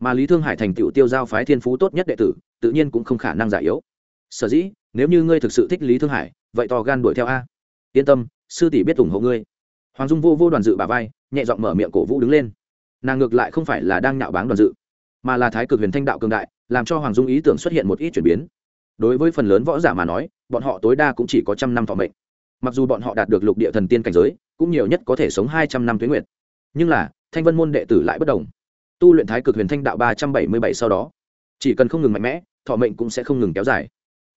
Mà lý thương hải thành tựu tiêu giao phái thiên phú tốt nhất đệ tử tự nhiên cũng không khả năng giải yếu. Sở dĩ, nếu như ngươi thực sự thích lý thương hải, vậy to gan đuổi theo a. Yên tâm, sư tỷ biết ủng hộ ngươi. Hoàng dung vô vô đoàn dự bà vai, nhẹ giọng mở miệng cổ vũ đứng lên. Nàng ngược lại không phải là đang nhạo báng đoàn dự, mà là thái cực huyền thanh đạo cường đại, làm cho hoàng dung ý tưởng xuất hiện một ít chuyển biến. Đối với phần lớn võ giả mà nói, bọn họ tối đa cũng chỉ có trăm năm thọ mệnh. Mặc dù bọn họ đạt được lục địa thần tiên cảnh giới, cũng nhiều nhất có thể sống hai trăm năm tuyến nguyện nhưng là, thanh vân môn đệ tử lại bất đồng. Tu luyện thái cực huyền thanh đạo ba trăm bảy mươi bảy sau đó chỉ cần không ngừng mạnh mẽ, thọ mệnh cũng sẽ không ngừng kéo dài.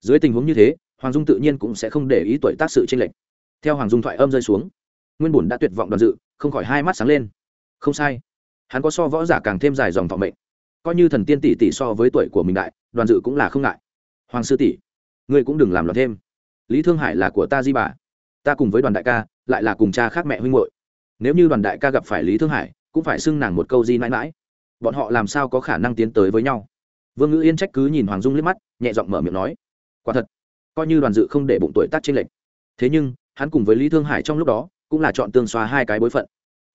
Dưới tình huống như thế, hoàng dung tự nhiên cũng sẽ không để ý tuổi tác sự tranh lệch. Theo hoàng dung thoại âm rơi xuống, nguyên bùn đã tuyệt vọng đoàn dự, không khỏi hai mắt sáng lên. Không sai, hắn có so võ giả càng thêm dài dòng thọ mệnh. Coi như thần tiên tỷ tỷ so với tuổi của mình đại, đoàn dự cũng là không ngại. Hoàng sư tỷ, ngươi cũng đừng làm loạn thêm. Lý thương hải là của ta di bà. Ta cùng với đoàn đại ca, lại là cùng cha khác mẹ huynh hội nếu như đoàn đại ca gặp phải lý thương hải, cũng phải xưng nàng một câu di mãi mãi. Bọn họ làm sao có khả năng tiến tới với nhau? Vương ngữ yên trách cứ nhìn hoàng dung liếc mắt nhẹ giọng mở miệng nói quả thật coi như đoàn dự không để bụng tuổi tác trên lệch, thế nhưng hắn cùng với lý thương hải trong lúc đó cũng là chọn tương xóa hai cái bối phận.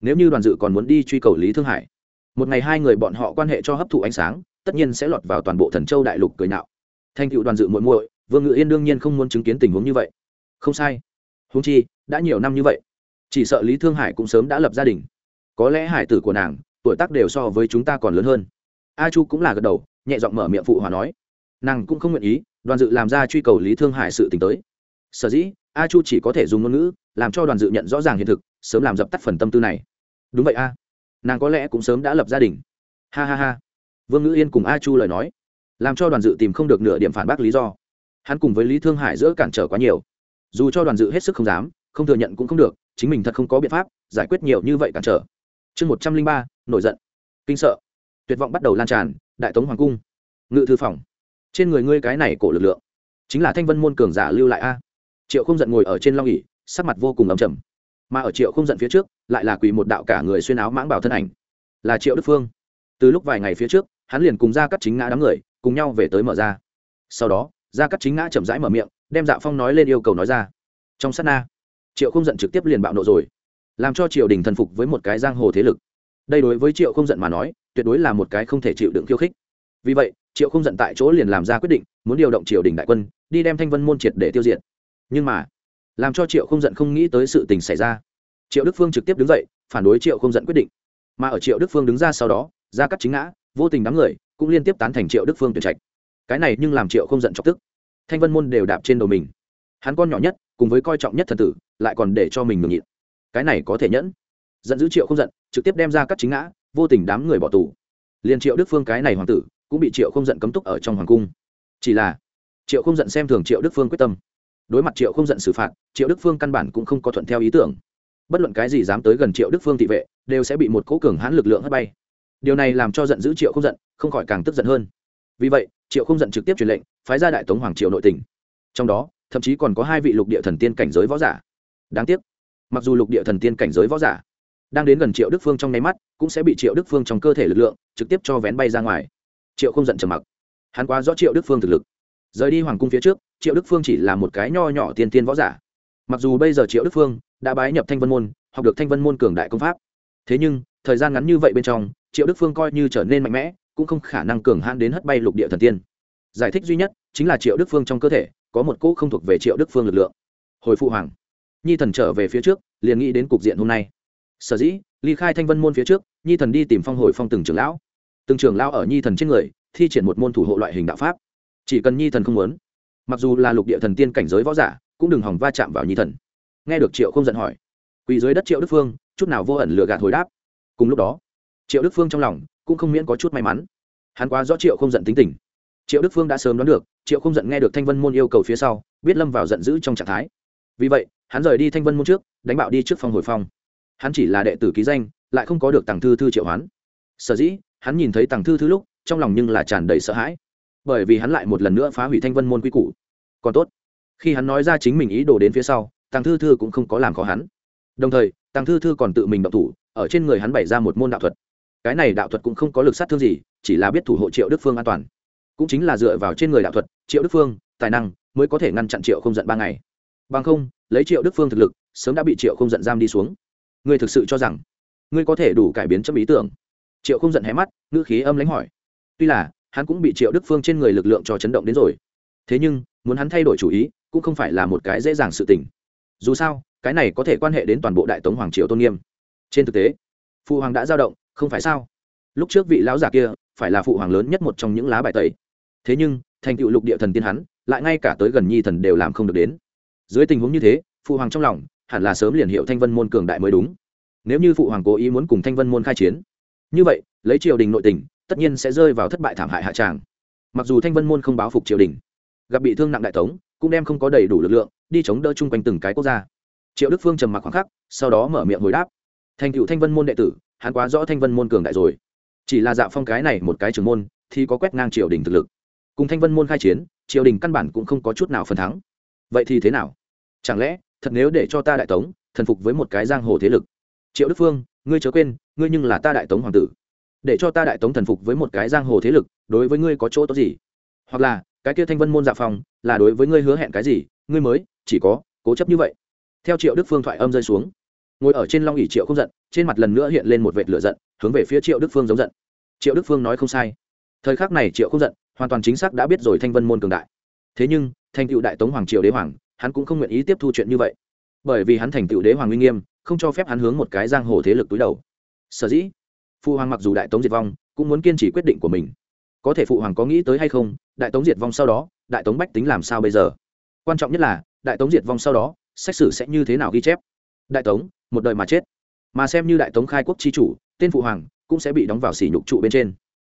Nếu như đoàn dự còn muốn đi truy cầu lý thương hải một ngày hai người bọn họ quan hệ cho hấp thụ ánh sáng tất nhiên sẽ lọt vào toàn bộ thần châu đại lục cười nạo thanh cựu đoàn dự muội muội vương ngự yên đương nhiên không muốn chứng kiến tình huống như vậy. Không sai. Húng chi đã nhiều năm như vậy chỉ sợ lý thương hải cũng sớm đã lập gia đình. Có lẽ hải tử của nàng tuổi tác đều so với chúng ta còn lớn hơn. A chu cũng là gật đầu nhẹ giọng mở miệng phụ hòa nói. Nàng cũng không nguyện ý, đoàn dự làm ra truy cầu lý thương hải sự t tới. Sở dĩ, a chu chỉ có thể dùng ngôn ngữ, làm cho đoàn dự nhận rõ ràng hiện thực, sớm làm dập tắt phần tâm tư này. Đúng vậy a. Nàng có lẽ cũng sớm đã lập gia đình. Ha ha ha. Vương ngữ yên cùng a chu lời nói, làm cho đoàn dự tìm không được nửa điểm phản bác lý do. Hắn cùng với lý thương hải giữa cản trở quá nhiều. Dù cho đoàn dự hết sức không dám, không thừa nhận cũng không được, chính mình thật không có biện pháp giải quyết nhiều như vậy cản trở. Chương một trăm linh ba, nổi giận. Kinh sợ. Tuyệt vọng bắt đầu lan tràn đại tống hoàng cung. Ngự thư phòng. Trên người ngươi cái này cổ lực lượng, chính là thanh vân môn cường giả lưu lại a. Triệu không giận ngồi ở trên long ỉ sắc mặt vô cùng ấm trầm. Mà ở triệu không giận phía trước, lại là quỳ một đạo cả người xuyên áo mãng bảo thân ảnh. Là triệu đức phương. Từ lúc vài ngày phía trước, hắn liền cùng ra cắt chính ngã đám người, cùng nhau về tới mở ra. Sau đó ra cắt chính ngã chậm rãi mở miệng, đem dạ phong nói lên yêu cầu nói ra. Trong sát na, triệu không giận trực tiếp liền bạo nộ rồi, làm cho triều đình thần phục với một cái giang hồ thế lực. Đây đối với triệu không giận mà nói tuyệt đối là một cái không thể chịu đựng khiêu khích. Vì vậy, triệu không giận tại chỗ liền làm ra quyết định, muốn điều động triều đình đại quân, đi đem thanh vân môn triệt để tiêu diệt. Nhưng mà, làm cho triệu không giận không nghĩ tới sự tình xảy ra. Triệu đức phương trực tiếp đứng dậy, phản đối triệu không giận quyết định. Mà ở triệu đức phương đứng ra sau đó ra cắt chính ngã, vô tình đám người, cũng liên tiếp tán thành triệu đức phương tuyển trạch. Cái này nhưng làm triệu không giận chọc tức. Thanh vân môn đều đạp trên đầu mình. Hắn con nhỏ nhất, cùng với coi trọng nhất thần tử, lại còn để cho mình ngừng nhịn. Cái này có thể nhẫn. Giận dữ triệu không giận, trực tiếp đem ra cắt chính ngã vô tình đám người bỏ tù. Liền triệu đức phương cái này hoàng tử cũng bị triệu không giận cấm túc ở trong hoàng cung. Chỉ là, triệu không giận xem thường triệu đức phương quyết tâm. Đối mặt triệu không giận xử phạt, triệu đức phương căn bản cũng không có thuận theo ý tưởng. Bất luận cái gì dám tới gần triệu đức phương thị vệ, đều sẽ bị một cố cường hãn lực lượng hất bay. Điều này làm cho giận giữ triệu không giận không khỏi càng tức giận hơn. Vì vậy, triệu không giận trực tiếp truyền lệnh, phái ra đại tống hoàng triệu nội tỉnh. Trong đó, thậm chí còn có hai vị lục địa thần tiên cảnh giới võ giả. Đáng tiếc, mặc dù lục địa thần tiên cảnh giới võ giả đang đến gần triệu đức phương trong nháy mắt, cũng sẽ bị triệu đức phương trong cơ thể lực lượng trực tiếp cho vén bay ra ngoài. Triệu không giận trầm mặc. Hắn quá rõ triệu đức phương thực lực. Rời đi hoàng cung phía trước, triệu đức phương chỉ là một cái nho nhỏ tiên tiên võ giả. Mặc dù bây giờ triệu đức phương đã bái nhập thanh vân môn, học được thanh vân môn cường đại công pháp. Thế nhưng, thời gian ngắn như vậy bên trong, triệu đức phương coi như trở nên mạnh mẽ, cũng không khả năng cường hãn đến hất bay lục địa thần tiên. Giải thích duy nhất chính là triệu đức phương trong cơ thể có một cỗ không thuộc về triệu đức phương lực lượng. Hồi phụ hoàng, nhi thần trở về phía trước, liền nghĩ đến cục diện hôm nay sở dĩ, ly khai thanh vân môn phía trước, nhi thần đi tìm phong hồi phong từng trưởng lão. Từng trưởng lão ở nhi thần trên người, thi triển một môn thủ hộ loại hình đạo pháp. Chỉ cần nhi thần không muốn, mặc dù là lục địa thần tiên cảnh giới võ giả, cũng đừng hỏng va chạm vào nhi thần. Nghe được triệu không giận hỏi, quỳ dưới đất triệu đức phương, chút nào vô ẩn lừa gạt hồi đáp. Cùng lúc đó, triệu đức phương trong lòng cũng không miễn có chút may mắn. Hắn quá rõ triệu không giận tính tình. Triệu đức phương đã sớm đoán được, triệu không giận nghe được thanh vân môn yêu cầu phía sau, biết lâm vào giận dữ trong trạng thái. Vì vậy, hắn rời đi thanh vân môn trước, đánh bạo đi trước phong hồi phong hắn chỉ là đệ tử ký danh, lại không có được tàng thư thư triệu hoán. Sở dĩ, hắn nhìn thấy tàng thư thư lúc, trong lòng nhưng là tràn đầy sợ hãi. Bởi vì hắn lại một lần nữa phá hủy thanh vân môn quy củ. Còn tốt, khi hắn nói ra chính mình ý đồ đến phía sau tàng thư thư cũng không có làm khó hắn. Đồng thời tàng thư thư còn tự mình động thủ, ở trên người hắn bày ra một môn đạo thuật. Cái này đạo thuật cũng không có lực sát thương gì, chỉ là biết thủ hộ triệu đức phương an toàn. Cũng chính là dựa vào trên người đạo thuật, triệu đức phương, tài năng mới có thể ngăn chặn triệu không giận ba ngày. Bằng không, lấy triệu đức phương thực lực, sớm đã bị triệu không giận giam đi xuống ngươi thực sự cho rằng ngươi có thể đủ cải biến chấp ý tưởng? Triệu không giận hé mắt, ngữ khí âm lãnh hỏi. Tuy là, hắn cũng bị triệu đức phương trên người lực lượng cho chấn động đến rồi. Thế nhưng, muốn hắn thay đổi chủ ý, cũng không phải là một cái dễ dàng sự tình. Dù sao, cái này có thể quan hệ đến toàn bộ đại tống hoàng triều tôn nghiêm. Trên thực tế, phụ hoàng đã giao động, không phải sao? Lúc trước vị lão giả kia, phải là phụ hoàng lớn nhất một trong những lá bài tẩy. Thế nhưng, thành tựu lục địa thần tiên hắn, lại ngay cả tới gần nhi thần đều làm không được đến. Dưới tình huống như thế, phụ hoàng trong lòng hẳn là sớm liền hiệu thanh vân môn cường đại mới đúng. Nếu như phụ hoàng cố ý muốn cùng thanh vân môn khai chiến, như vậy, lấy triều đình nội tình, tất nhiên sẽ rơi vào thất bại thảm hại hạ tràng. Mặc dù thanh vân môn không báo phục triều đình, gặp bị thương nặng đại tống, cũng đem không có đầy đủ lực lượng, đi chống đỡ chung quanh từng cái quốc gia. Triệu đức phương trầm mặc khoảng khắc, sau đó mở miệng hồi đáp. Thành cựu thanh vân môn đệ tử, hắn quá rõ thanh vân môn cường đại rồi. Chỉ là dạ phong cái này một cái trường môn, thì có quét ngang triều đình thực lực. Cùng thanh vân môn khai chiến, triều đình căn bản cũng không có chút nào phần thắng. Vậy thì thế nào? Chẳng lẽ thật nếu để cho ta đại tống, thần phục với một cái giang hồ thế lực. Triệu đức phương, ngươi chớ quên, ngươi nhưng là ta đại tống hoàng tử. Để cho ta đại tống thần phục với một cái giang hồ thế lực, đối với ngươi có chỗ tốt gì? Hoặc là, cái kia thanh vân môn dạ phòng, là đối với ngươi hứa hẹn cái gì? Ngươi mới, chỉ có, cố chấp như vậy. Theo triệu đức phương thoại âm rơi xuống, ngồi ở trên long ỉ triệu không giận, trên mặt lần nữa hiện lên một vệt lửa giận, hướng về phía triệu đức phương giống giận. Triệu đức phương nói không sai. Thời khắc này triệu không giận, hoàn toàn chính xác đã biết rồi thanh vân môn cường đại. Thế nhưng thanh cựu đại tống hoàng triều đế hoàng hắn cũng không nguyện ý tiếp thu chuyện như vậy. Bởi vì hắn thành tựu đế hoàng uy nghiêm, không cho phép hắn hướng một cái giang hồ thế lực túi đầu. Sở dĩ phụ hoàng mặc dù đại tống diệt vong, cũng muốn kiên trì quyết định của mình. Có thể phụ hoàng có nghĩ tới hay không, đại tống diệt vong sau đó, đại tống bách tính làm sao bây giờ? Quan trọng nhất là, đại tống diệt vong sau đó, xét xử sẽ như thế nào ghi chép? Đại tống, một đời mà chết. Mà xem như đại tống khai quốc chi chủ, tên phụ hoàng cũng sẽ bị đóng vào sỉ nhục trụ bên trên.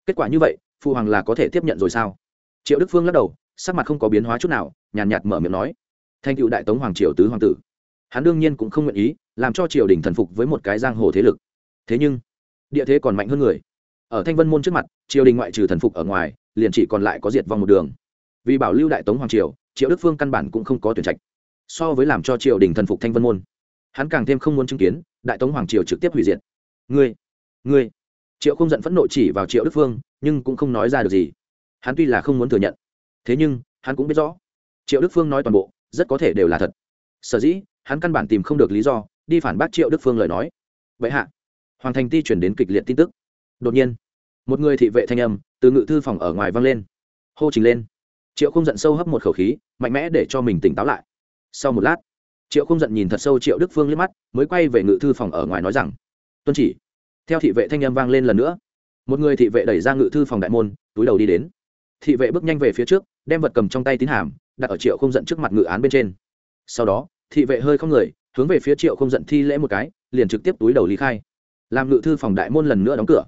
Kết quả như vậy phụ hoàng là có thể tiếp nhận rồi sao? Triệu đức phương lắc đầu, sắc mặt không có biến hóa chút nào, nhàn nhạt mở miệng nói thành cựu đại tống hoàng triều tứ hoàng tử. Hắn đương nhiên cũng không nguyện ý làm cho triều đình thần phục với một cái giang hồ thế lực. Thế nhưng, địa thế còn mạnh hơn người. Ở thanh vân môn trước mặt, triều đình ngoại trừ thần phục ở ngoài, liền chỉ còn lại có diệt vong một đường. Vì bảo lưu đại tống hoàng triều, triệu đức phương căn bản cũng không có tuyển trạch. So với làm cho triều đình thần phục thanh vân môn, hắn càng thêm không muốn chứng kiến đại tống hoàng triều trực tiếp hủy diệt. Ngươi ngươi. Triệu không giận phẫn nộ chỉ vào triệu đức phương, nhưng cũng không nói ra được gì. Hắn tuy là không muốn thừa nhận, thế nhưng, hắn cũng biết rõ. Triệu đức phương nói toàn bộ rất có thể đều là thật. Sở dĩ, hắn căn bản tìm không được lý do, đi phản bác triệu đức phương lời nói. Vậy hạ, hoàng thành ti chuyển đến kịch liệt tin tức. Đột nhiên, một người thị vệ thanh âm từ ngự thư phòng ở ngoài vang lên. Hô trình lên. Triệu không giận sâu hấp một khẩu khí, mạnh mẽ để cho mình tỉnh táo lại. Sau một lát, triệu không giận nhìn thật sâu triệu đức phương liếc mắt, mới quay về ngự thư phòng ở ngoài nói rằng, tuân chỉ. Theo thị vệ thanh âm vang lên lần nữa, một người thị vệ đẩy ra ngự thư phòng đại môn, túi đầu đi đến. Thị vệ bước nhanh về phía trước, đem vật cầm trong tay tín hàm đặt ở triệu không giận trước mặt ngự án bên trên. Sau đó, thị vệ hơi không người, hướng về phía triệu không giận thi lễ một cái, liền trực tiếp túi đầu lý khai. Làm ngự thư phòng đại môn lần nữa đóng cửa.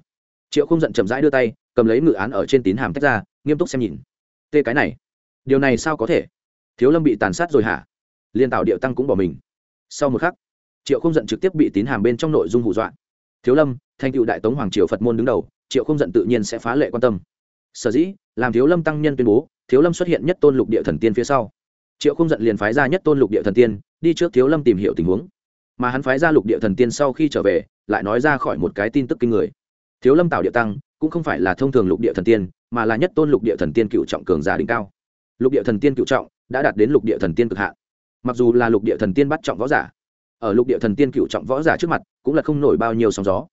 Triệu không giận chậm rãi đưa tay, cầm lấy ngự án ở trên tín hàm tách ra, nghiêm túc xem nhìn. Tê cái này, điều này sao có thể? Thiếu lâm bị tàn sát rồi hả? Liên tạo điệu tăng cũng bỏ mình. Sau một khắc, triệu không giận trực tiếp bị tín hàm bên trong nội dung hù dọa. Thiếu lâm, thành cựu đại tống hoàng triều phật môn đứng đầu, triệu không giận tự nhiên sẽ phá lệ quan tâm. Sở dĩ, làm thiếu lâm tăng nhân tuyên bố thiếu lâm xuất hiện nhất tôn lục địa thần tiên phía sau triệu không giận liền phái ra nhất tôn lục địa thần tiên đi trước thiếu lâm tìm hiểu tình huống mà hắn phái ra lục địa thần tiên sau khi trở về lại nói ra khỏi một cái tin tức kinh người thiếu lâm tạo địa tăng cũng không phải là thông thường lục địa thần tiên mà là nhất tôn lục địa thần tiên cựu trọng cường giả đỉnh cao lục địa thần tiên cựu trọng đã đạt đến lục địa thần tiên cực hạn mặc dù là lục địa thần tiên bắt trọng võ giả ở lục địa thần tiên cựu trọng võ giả trước mặt cũng là không nổi bao nhiêu sóng gió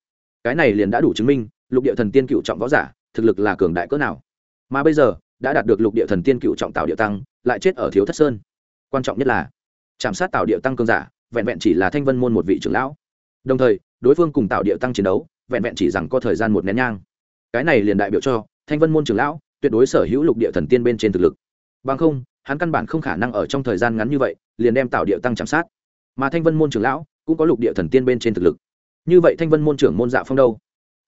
cái này liền đã đủ chứng minh lục địa thần tiên cựu trọng võ giả thực lực là cường đại cỡ nào mà bây giờ đã đạt được lục địa thần tiên cựu trọng tạo địa tăng, lại chết ở thiếu thất sơn. Quan trọng nhất là chạm sát tạo địa tăng cường giả, vẹn vẹn chỉ là thanh vân môn một vị trưởng lão. Đồng thời, đối phương cùng tạo địa tăng chiến đấu, vẹn vẹn chỉ rằng có thời gian một nén nhang. Cái này liền đại biểu cho, thanh vân môn trưởng lão, tuyệt đối sở hữu lục địa thần tiên bên trên thực lực. Bằng không, hắn căn bản không khả năng ở trong thời gian ngắn như vậy, liền đem tạo địa tăng chạm sát. Mà thanh vân môn trưởng lão, cũng có lục địa thần tiên bên trên thực lực. Như vậy thanh vân môn trưởng môn dạ phong đâu?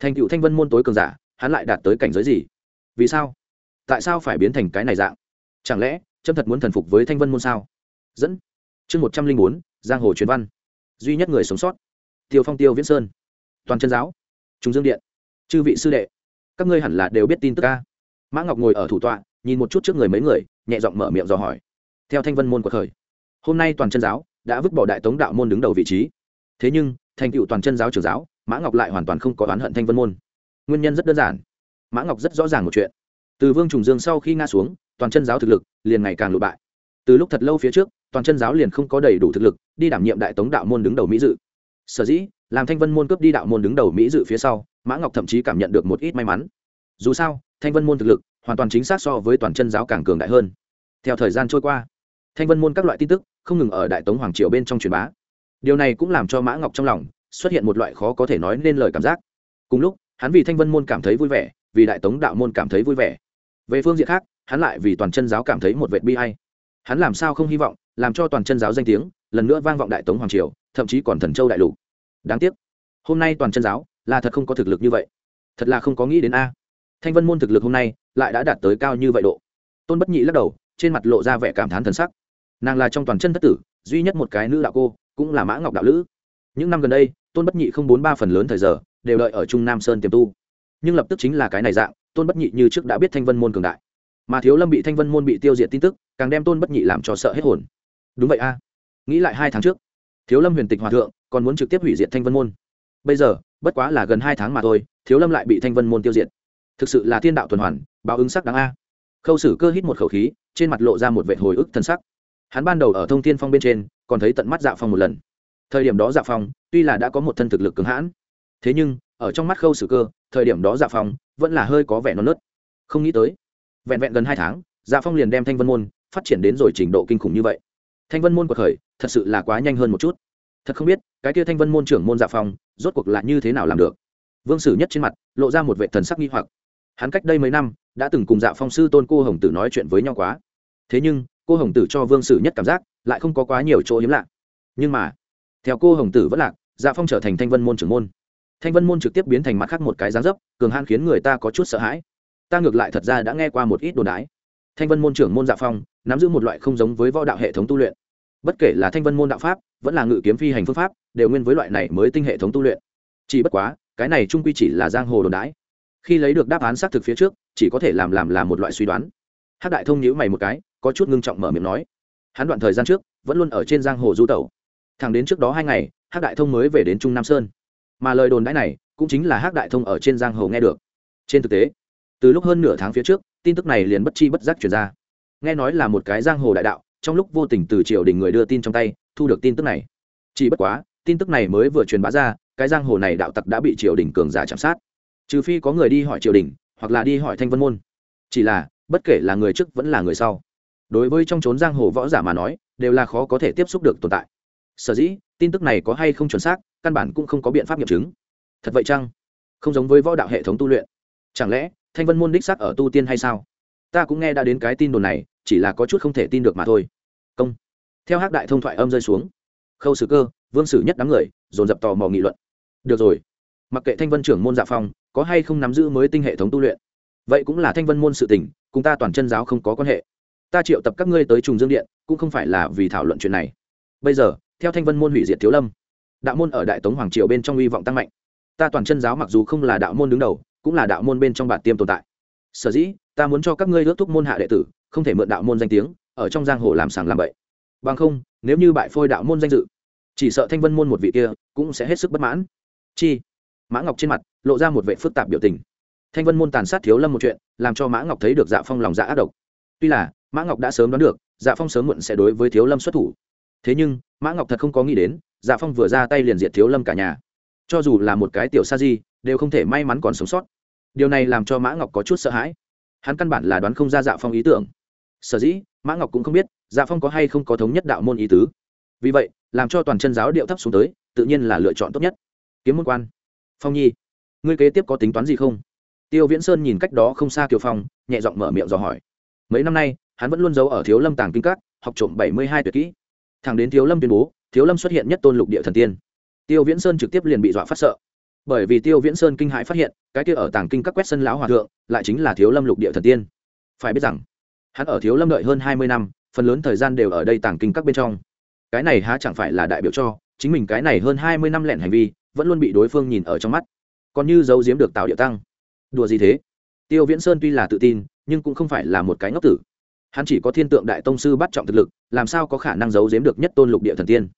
Thành cựu thanh vân môn tối cường giả, hắn lại đạt tới cảnh giới gì? Vì sao? Tại sao phải biến thành cái này dạng? Chẳng lẽ, trâm thật muốn thần phục với thanh vân môn sao? Dẫn. Chương một trăm linh bốn, giang hồ truyền văn. Duy nhất người sống sót. Tiêu phong, tiêu viễn sơn. Toàn chân giáo. Trung dương điện. Chư vị sư đệ, các ngươi hẳn là đều biết tin tức ca mã ngọc ngồi ở thủ tọa, nhìn một chút trước người mấy người, nhẹ giọng mở miệng dò hỏi. Theo thanh vân môn của thời hôm nay toàn chân giáo đã vứt bỏ đại tống đạo môn đứng đầu vị trí. Thế nhưng, thành tựu toàn chân giáo trường giáo, mã ngọc lại hoàn toàn không có oán hận thanh vân môn. Nguyên nhân rất đơn giản. Mã ngọc rất rõ ràng một chuyện từ vương trùng dương sau khi nga xuống, toàn chân giáo thực lực liền ngày càng lụt bại. Từ lúc thật lâu phía trước, toàn chân giáo liền không có đầy đủ thực lực đi đảm nhiệm đại tống đạo môn đứng đầu mỹ dự. Sở dĩ, làm thanh vân môn cướp đi đạo môn đứng đầu mỹ dự phía sau, mã ngọc thậm chí cảm nhận được một ít may mắn. Dù sao, thanh vân môn thực lực hoàn toàn chính xác so với toàn chân giáo càng cường đại hơn. Theo thời gian trôi qua, thanh vân môn các loại tin tức không ngừng ở đại tống hoàng triều bên trong truyền bá. Điều này cũng làm cho mã ngọc trong lòng xuất hiện một loại khó có thể nói nên lời cảm giác. Cùng lúc, hắn vì thanh vân môn cảm thấy vui vẻ vì đại tống đạo môn cảm thấy vui vẻ. Về phương diện khác, hắn lại vì toàn chân giáo cảm thấy một vệt bi hay hắn làm sao không hy vọng, làm cho toàn chân giáo danh tiếng, lần nữa vang vọng đại tống hoàng triều, thậm chí còn thần châu đại lục. Đáng tiếc, hôm nay toàn chân giáo là thật không có thực lực như vậy. Thật là không có nghĩ đến a. Thanh vân môn thực lực hôm nay lại đã đạt tới cao như vậy độ. Tôn bất nhị lắc đầu, trên mặt lộ ra vẻ cảm thán thần sắc. Nàng là trong toàn chân thất tử, duy nhất một cái nữ đạo cô, cũng là mã ngọc đạo lữ. Những năm gần đây, tôn bất nhị không bốn ba phần lớn thời giờ đều đợi ở trung nam sơn tiềm tu nhưng lập tức chính là cái này dạng, tôn bất nhị như trước đã biết thanh vân môn cường đại. Mà thiếu lâm bị thanh vân môn bị tiêu diệt tin tức, càng đem tôn bất nhị làm cho sợ hết hồn. Đúng vậy a. Nghĩ lại hai tháng trước, thiếu lâm huyền tịch hòa thượng còn muốn trực tiếp hủy diệt thanh vân môn. Bây giờ, bất quá là gần hai tháng mà thôi, thiếu lâm lại bị thanh vân môn tiêu diệt. Thực sự là thiên đạo tuần hoàn, báo ứng sắc đáng a. Khâu sử cơ hít một khẩu khí, trên mặt lộ ra một vệ hồi ức thân sắc. Hắn ban đầu ở thông thiên phong bên trên, còn thấy tận mắt dạ phong một lần. Thời điểm đó dạ phong, tuy là đã có một thân thực lực cứng hãn, thế nhưng, ở trong mắt khâu sử cơ thời điểm đó dạ phong vẫn là hơi có vẻ non nớt. Không nghĩ tới, vẹn vẹn gần hai tháng dạ phong liền đem thanh vân môn phát triển đến rồi trình độ kinh khủng như vậy. Thanh vân môn của khởi, thật sự là quá nhanh hơn một chút. Thật không biết, cái kia thanh vân môn trưởng môn dạ phong, rốt cuộc là như thế nào làm được? Vương sử nhất trên mặt lộ ra một vệ thần sắc nghi hoặc. Hắn cách đây mấy năm, đã từng cùng dạ phong sư tôn cô hồng tử nói chuyện với nhau quá. Thế nhưng, cô hồng tử cho vương sử nhất cảm giác, lại không có quá nhiều chỗ hiếm lạ. Nhưng mà, theo cô hồng tử vẫn lạc dạ phong trở thành thanh vân môn trưởng môn thanh vân môn trực tiếp biến thành mặt khác một cái dáng dấp, cường han khiến người ta có chút sợ hãi. Ta ngược lại thật ra đã nghe qua một ít đồn đái. Thanh vân môn trưởng môn dạ phong, nắm giữ một loại không giống với võ đạo hệ thống tu luyện. Bất kể là thanh vân môn đạo pháp, vẫn là ngự kiếm phi hành phương pháp, đều nguyên với loại này mới tinh hệ thống tu luyện. Chỉ bất quá, cái này trung quy chỉ là giang hồ đồn đái. Khi lấy được đáp án xác thực phía trước, chỉ có thể làm làm là một loại suy đoán. Hát đại thông nhữ mày một cái, có chút ngưng trọng mở miệng nói. Hắn đoạn thời gian trước, vẫn luôn ở trên giang hồ du tẩu. Thẳng đến trước đó hai ngày hát đại thông mới về đến trung nam sơn mà lời đồn đãi này cũng chính là hát đại thông ở trên giang hồ nghe được. Trên thực tế, từ lúc hơn nửa tháng phía trước, tin tức này liền bất chi bất giác chuyển ra. Nghe nói là một cái giang hồ đại đạo, trong lúc vô tình từ triều đình người đưa tin trong tay, thu được tin tức này. Chỉ bất quá, tin tức này mới vừa truyền bá ra, cái giang hồ này đạo tặc đã bị triều đình cường giả chạm sát. Trừ phi có người đi hỏi triều đình, hoặc là đi hỏi thanh vân môn. Chỉ là, bất kể là người trước vẫn là người sau. Đối với trong trốn giang hồ võ giả mà nói, đều là khó có thể tiếp xúc được tồn tại. Sở dĩ, tin tức này có hay không chuẩn xác căn bản cũng không có biện pháp nghiệm chứng. Thật vậy chăng? Không giống với võ đạo hệ thống tu luyện. Chẳng lẽ thanh vân môn đích xác ở tu tiên hay sao? Ta cũng nghe đã đến cái tin đồn này, chỉ là có chút không thể tin được mà thôi. Công. Theo hát đại thông thoại âm rơi xuống. Khâu sử cơ, vương sử nhất đám người, dồn dập tò mò nghị luận. Được rồi. Mặc kệ thanh vân trưởng môn dạ phong, có hay không nắm giữ mới tinh hệ thống tu luyện, vậy cũng là thanh vân môn sự tình, cùng ta toàn chân giáo không có quan hệ. Ta triệu tập các ngươi tới trùng dương điện, cũng không phải là vì thảo luận chuyện này. Bây giờ, theo thanh vân môn hủy diệt thiếu lâm đạo môn ở đại tống hoàng triều bên trong hy vọng tăng mạnh. Ta toàn chân giáo mặc dù không là đạo môn đứng đầu, cũng là đạo môn bên trong bản tiêm tồn tại. Sở dĩ, ta muốn cho các ngươi ước thúc môn hạ đệ tử, không thể mượn đạo môn danh tiếng, ở trong giang hồ làm sàng làm bậy. Bằng không, nếu như bại phôi đạo môn danh dự, chỉ sợ thanh vân môn một vị kia cũng sẽ hết sức bất mãn. Chi? Mã ngọc trên mặt lộ ra một vệ phức tạp biểu tình. Thanh vân môn tàn sát thiếu lâm một chuyện, làm cho mã ngọc thấy được dạ phong lòng dạ ác độc. Tuy là, mã ngọc đã sớm đoán được dạ phong sớm muộn sẽ đối với thiếu lâm xuất thủ. Thế nhưng, mã ngọc thật không có nghĩ đến dạ phong vừa ra tay liền diệt thiếu lâm cả nhà. Cho dù là một cái tiểu sa di, đều không thể may mắn còn sống sót. Điều này làm cho mã ngọc có chút sợ hãi. Hắn căn bản là đoán không ra dạ phong ý tưởng. Sở dĩ, mã ngọc cũng không biết dạ phong có hay không có thống nhất đạo môn ý tứ. Vì vậy, làm cho toàn chân giáo điệu thấp xuống tới, tự nhiên là lựa chọn tốt nhất. Kiếm môn quan. Phong nhi, ngươi kế tiếp có tính toán gì không? Tiêu viễn sơn nhìn cách đó không xa kiều phong, nhẹ giọng mở miệng dò hỏi. Mấy năm nay, hắn vẫn luôn giấu ở thiếu lâm tàng kinh các, học trộm bảy mươi hai tuyệt kỹ. Thẳng đến thiếu lâm tuyên bố thiếu lâm xuất hiện nhất tôn lục địa thần tiên. Tiêu viễn sơn trực tiếp liền bị dọa phát sợ. Bởi vì tiêu viễn sơn kinh hãi phát hiện, cái kia ở tàng kinh các quét sân lão hòa thượng, lại chính là thiếu lâm lục địa thần tiên. Phải biết rằng, hắn ở thiếu lâm đợi hơn hai mươi năm, phần lớn thời gian đều ở đây tàng kinh các bên trong. Cái này há chẳng phải là đại biểu cho, chính mình cái này hơn hai mươi năm lẹn hành vi, vẫn luôn bị đối phương nhìn ở trong mắt. Còn như giấu giếm được tạo địa tăng. Đùa gì thế? Tiêu viễn sơn tuy là tự tin, nhưng cũng không phải là một cái ngốc tử. Hắn chỉ có thiên tượng đại tông sư bắt trọng thực lực, làm sao có khả năng giấu giếm được nhất tôn lục địa thần tiên?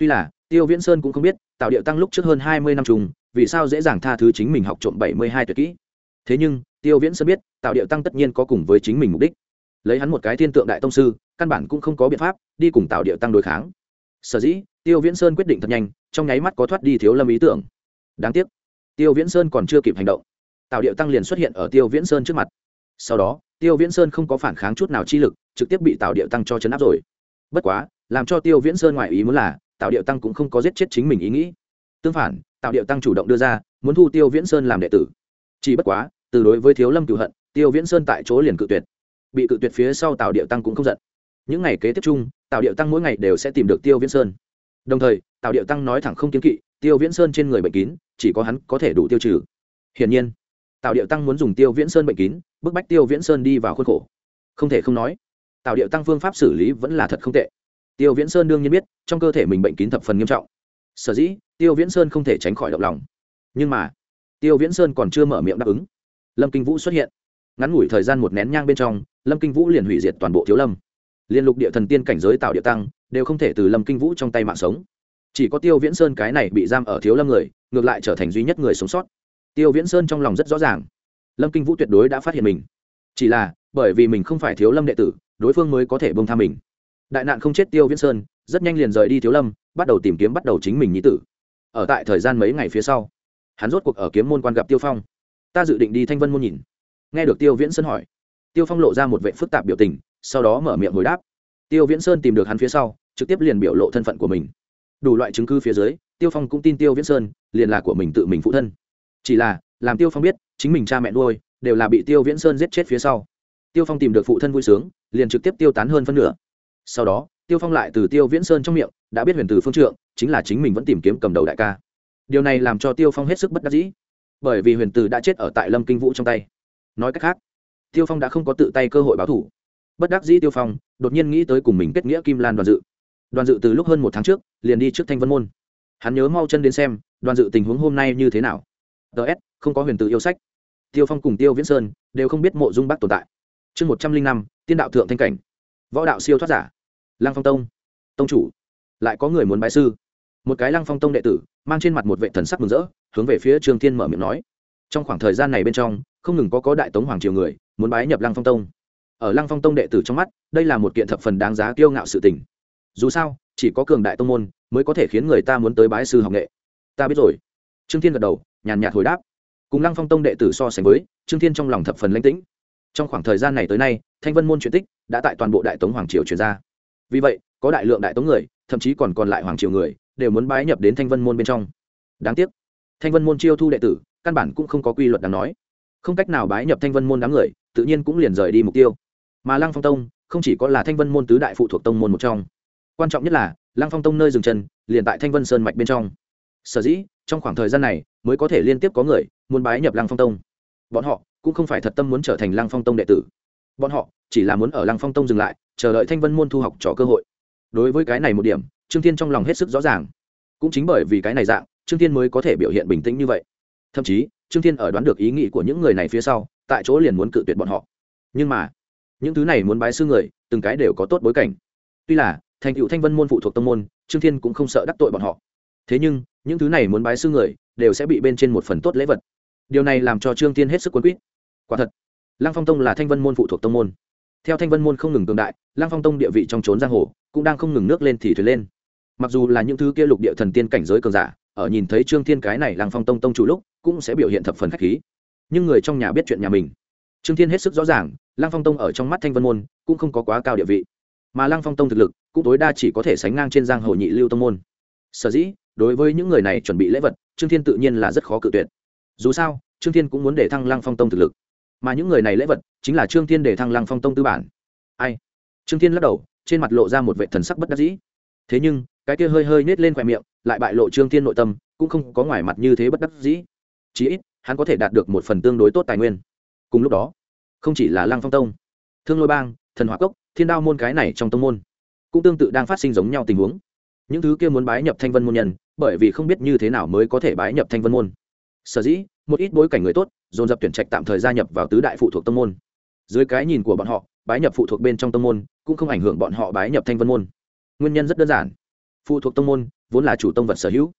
Tuy là, tiêu viễn sơn cũng không biết, tạo điệu tăng lúc trước hơn hai mươi năm trùng, vì sao dễ dàng tha thứ chính mình học trộm bảy mươi hai tuyệt kỹ. Thế nhưng, tiêu viễn sơn biết, tạo điệu tăng tất nhiên có cùng với chính mình mục đích. Lấy hắn một cái thiên tượng đại tông sư, căn bản cũng không có biện pháp, đi cùng tạo điệu tăng đối kháng. Sở dĩ, tiêu viễn sơn quyết định thật nhanh, trong nháy mắt có thoát đi thiếu lâm ý tưởng. Đáng tiếc, tiêu viễn sơn còn chưa kịp hành động. Tạo điệu tăng liền xuất hiện ở tiêu viễn sơn trước mặt. Sau đó, tiêu viễn sơn không có phản kháng chút nào chi lực, trực tiếp bị tạo điệu tăng cho chấn áp rồi. Bất quá, làm cho tiêu viễn sơn ngoài ý muốn là tạo điệu tăng cũng không có giết chết chính mình ý nghĩ. Tương phản tạo điệu tăng chủ động đưa ra, muốn thu tiêu viễn sơn làm đệ tử. Chỉ bất quá, từ đối với thiếu lâm cựu hận, tiêu viễn sơn tại chỗ liền cự tuyệt. Bị cự tuyệt phía sau tạo điệu tăng cũng không giận. Những ngày kế tiếp chung tạo điệu tăng mỗi ngày đều sẽ tìm được tiêu viễn sơn. Đồng thời tạo điệu tăng nói thẳng không kiếm kỵ, tiêu viễn sơn trên người bệnh kín, chỉ có hắn có thể đủ tiêu trừ. Hiển nhiên tạo điệu tăng muốn dùng tiêu viễn sơn bệnh kín, bức bách tiêu viễn sơn đi vào khuôn khổ. Không thể không nói tạo điệu tăng phương pháp xử lý vẫn là thật không tệ tiêu viễn sơn đương nhiên biết, trong cơ thể mình bệnh kín thập phần nghiêm trọng. Sở dĩ, tiêu viễn sơn không thể tránh khỏi động lòng. Nhưng mà, tiêu viễn sơn còn chưa mở miệng đáp ứng. Lâm kinh vũ xuất hiện. Ngắn ngủi thời gian một nén nhang bên trong, lâm kinh vũ liền hủy diệt toàn bộ thiếu lâm. Liên lục địa thần tiên cảnh giới tạo địa tăng, đều không thể từ lâm kinh vũ trong tay mạng sống. Chỉ có tiêu viễn sơn cái này bị giam ở thiếu lâm người, ngược lại trở thành duy nhất người sống sót. Tiêu viễn sơn trong lòng rất rõ ràng. Lâm kinh vũ tuyệt đối đã phát hiện mình. Chỉ là, bởi vì mình không phải thiếu lâm đệ tử, đối phương mới có thể bông tha mình đại nạn không chết tiêu viễn sơn, rất nhanh liền rời đi thiếu lâm, bắt đầu tìm kiếm bắt đầu chính mình nhí tử. Ở tại thời gian mấy ngày phía sau, hắn rốt cuộc ở kiếm môn quan gặp tiêu phong. Ta dự định đi thanh vân môn nhìn. Nghe được tiêu viễn sơn hỏi, tiêu phong lộ ra một vệ phức tạp biểu tình, sau đó mở miệng hồi đáp. Tiêu viễn sơn tìm được hắn phía sau, trực tiếp liền biểu lộ thân phận của mình. Đủ loại chứng cứ phía dưới, tiêu phong cũng tin tiêu viễn sơn liền là của mình tự mình phụ thân. Chỉ là, làm tiêu phong biết, chính mình cha mẹ nuôi đều là bị tiêu viễn sơn giết chết phía sau. Tiêu phong tìm được phụ thân vui sướng, liền trực tiếp tiêu tán hơn phân nửa sau đó, tiêu phong lại từ tiêu viễn sơn trong miệng, đã biết huyền từ phương trượng chính là chính mình vẫn tìm kiếm cầm đầu đại ca. Điều này làm cho tiêu phong hết sức bất đắc dĩ, bởi vì huyền từ đã chết ở tại lâm kinh vũ trong tay. Nói cách khác, tiêu phong đã không có tự tay cơ hội báo thủ bất đắc dĩ tiêu phong đột nhiên nghĩ tới cùng mình kết nghĩa kim lan đoàn dự. Đoàn dự từ lúc hơn một tháng trước, liền đi trước thanh vân môn. Hắn nhớ mau chân đến xem, đoàn dự tình huống hôm nay như thế nào. Ts không có huyền tự yêu sách. Tiêu phong cùng tiêu viễn sơn đều không biết mộ dung bắc tồn tại. Chương một trăm linh năm, tiên đạo thượng thanh cảnh võ đạo siêu thoát giả. Lăng phong tông. Tông chủ. Lại có người muốn bái sư. Một cái lăng phong tông đệ tử, mang trên mặt một vệ thần sắc mừng rỡ, hướng về phía trường thiên mở miệng nói. Trong khoảng thời gian này bên trong, không ngừng có có đại tống hoàng triều người, muốn bái nhập lăng phong tông. Ở lăng phong tông đệ tử trong mắt, đây là một kiện thập phần đáng giá kiêu ngạo sự tình. Dù sao, chỉ có cường đại tông môn, mới có thể khiến người ta muốn tới bái sư học nghệ. Ta biết rồi. Trương thiên gật đầu, nhàn nhạt hồi đáp. Cùng lăng phong tông đệ tử so sánh với, trương thiên trong lòng thập phần lãnh tĩnh trong khoảng thời gian này tới nay, thanh vân môn truyện tích đã tại toàn bộ đại tống hoàng triều truyền ra. Vì vậy, có đại lượng đại tống người, thậm chí còn còn lại hoàng triều người, đều muốn bái nhập đến thanh vân môn bên trong. Đáng tiếc, thanh vân môn chiêu thu đệ tử, căn bản cũng không có quy luật đáng nói. Không cách nào bái nhập thanh vân môn đám người, tự nhiên cũng liền rời đi mục tiêu. Mà lăng phong tông, không chỉ có là thanh vân môn tứ đại phụ thuộc tông môn một trong. Quan trọng nhất là, lăng phong tông nơi dừng chân, liền tại thanh vân sơn mạch bên trong. Sở dĩ, trong khoảng thời gian này, mới có thể liên tiếp có người muốn bái nhập lăng phong tông. Bọn họ cũng không phải thật tâm muốn trở thành lăng phong tông đệ tử. Bọn họ chỉ là muốn ở lăng phong tông dừng lại, chờ đợi thanh vân môn thu học trò cơ hội. Đối với cái này một điểm, trương thiên trong lòng hết sức rõ ràng. Cũng chính bởi vì cái này dạng, trương thiên mới có thể biểu hiện bình tĩnh như vậy. Thậm chí, trương thiên ở đoán được ý nghĩ của những người này phía sau, tại chỗ liền muốn cự tuyệt bọn họ. Nhưng mà, những thứ này muốn bái sư người, từng cái đều có tốt bối cảnh. Tuy là, thành cựu thanh vân môn phụ thuộc tông môn, trương thiên cũng không sợ đắc tội bọn họ. Thế nhưng, những thứ này muốn bái sư người, đều sẽ bị bên trên một phần tốt lễ vật điều này làm cho trương thiên hết sức quấn quýt. Quả thật, lăng phong tông là thanh vân môn phụ thuộc tông môn. Theo thanh vân môn không ngừng tương đại, lăng phong tông địa vị trong trốn giang hồ cũng đang không ngừng nước lên thì thuyền lên. Mặc dù là những thứ kia lục địa thần tiên cảnh giới cường giả, ở nhìn thấy trương thiên cái này lăng phong tông tông chủ lúc, cũng sẽ biểu hiện thập phần khách khí. Nhưng người trong nhà biết chuyện nhà mình. Trương thiên hết sức rõ ràng, lăng phong tông ở trong mắt thanh vân môn cũng không có quá cao địa vị. Mà lăng phong tông thực lực cũng tối đa chỉ có thể sánh ngang trên giang hồ nhị lưu tông môn. Sở dĩ, đối với những người này chuẩn bị lễ vật, trương thiên tự nhiên là rất khó cự tuyệt dù sao, trương thiên cũng muốn để thăng lăng phong tông thực lực. Mà những người này lễ vật, chính là trương thiên để thăng lăng phong tông tư bản. Ai? Trương thiên lắc đầu, trên mặt lộ ra một vệ thần sắc bất đắc dĩ. Thế nhưng, cái kia hơi hơi nết lên khoe miệng, lại bại lộ trương thiên nội tâm, cũng không có ngoài mặt như thế bất đắc dĩ. Chí ít, hắn có thể đạt được một phần tương đối tốt tài nguyên. Cùng lúc đó, không chỉ là lăng phong tông, thương lôi bang, thần hỏa cốc, thiên đao môn cái này trong tông môn, cũng tương tự đang phát sinh giống nhau tình huống. Những thứ kia muốn bái nhập thanh vân môn nhân, bởi vì không biết như thế nào mới có thể bái nhập thanh vân môn sở dĩ, một ít bối cảnh người tốt, dồn dập tuyển trạch tạm thời gia nhập vào tứ đại phụ thuộc tông môn. Dưới cái nhìn của bọn họ, bái nhập phụ thuộc bên trong tông môn, cũng không ảnh hưởng bọn họ bái nhập thanh vân môn. Nguyên nhân rất đơn giản. Phụ thuộc tông môn, vốn là chủ tông vật sở hữu.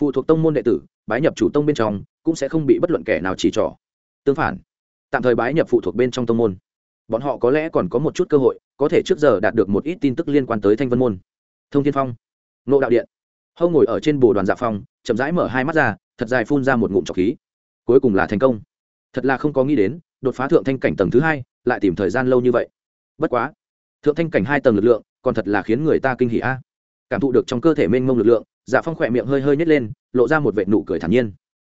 Phụ thuộc tông môn đệ tử, bái nhập chủ tông bên trong, cũng sẽ không bị bất luận kẻ nào chỉ trỏ. Tương phản, tạm thời bái nhập phụ thuộc bên trong tông môn. Bọn họ có lẽ còn có một chút cơ hội, có thể trước giờ đạt được một ít tin tức liên quan tới thanh vân môn. Thông thiên phong nộ đạo điện. Hâu ngồi ở trên bồ đoàn dạ phong chậm rãi mở hai mắt ra thật dài phun ra một ngụm trọc khí. Cuối cùng là thành công. Thật là không có nghĩ đến, đột phá thượng thanh cảnh tầng thứ hai, lại tìm thời gian lâu như vậy. Bất quá, thượng thanh cảnh hai tầng lực lượng, còn thật là khiến người ta kinh hỉ a. Cảm thụ được trong cơ thể mênh mông lực lượng dạ phong khỏe miệng hơi hơi nhét lên, lộ ra một vệ nụ cười thản nhiên.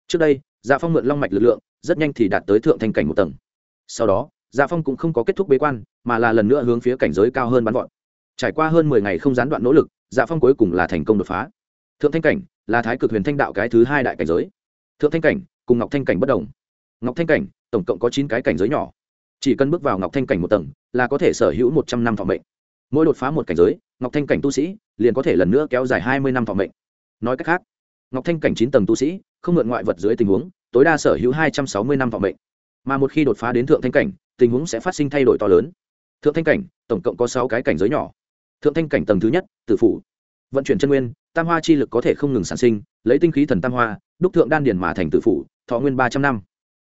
Trước đây dạ phong mượn long mạch lực lượng, rất nhanh thì đạt tới thượng thanh cảnh một tầng. Sau đó dạ phong cũng không có kết thúc bế quan, mà là lần nữa hướng phía cảnh giới cao hơn bắn vọt. Trải qua hơn mười ngày không gián đoạn nỗ lực dạ phong cuối cùng là thành công đột phá. Thượng thanh cảnh là thái cực huyền thanh đạo cái thứ hai đại cảnh giới. Thượng thanh cảnh cùng ngọc thanh cảnh bất đồng. Ngọc thanh cảnh, tổng cộng có chín cái cảnh giới nhỏ. Chỉ cần bước vào ngọc thanh cảnh một tầng, là có thể sở hữu một trăm năm phòng mệnh. Mỗi đột phá một cảnh giới, ngọc thanh cảnh tu sĩ liền có thể lần nữa kéo dài hai mươi năm phòng mệnh. Nói cách khác, ngọc thanh cảnh chín tầng tu sĩ, không mượn ngoại vật dưới tình huống, tối đa sở hữu hai trăm sáu mươi năm phòng mệnh. Mà một khi đột phá đến thượng thanh cảnh, tình huống sẽ phát sinh thay đổi to lớn. Thượng thanh cảnh, tổng cộng có sáu cái cảnh giới nhỏ. Thượng thanh cảnh tầng thứ nhất, tử phủ. Vận chuyển chân nguyên tam hoa chi lực có thể không ngừng sản sinh, lấy tinh khí thần tam hoa, đúc thượng đan điền mà thành tự phủ, thọ nguyên ba trăm năm.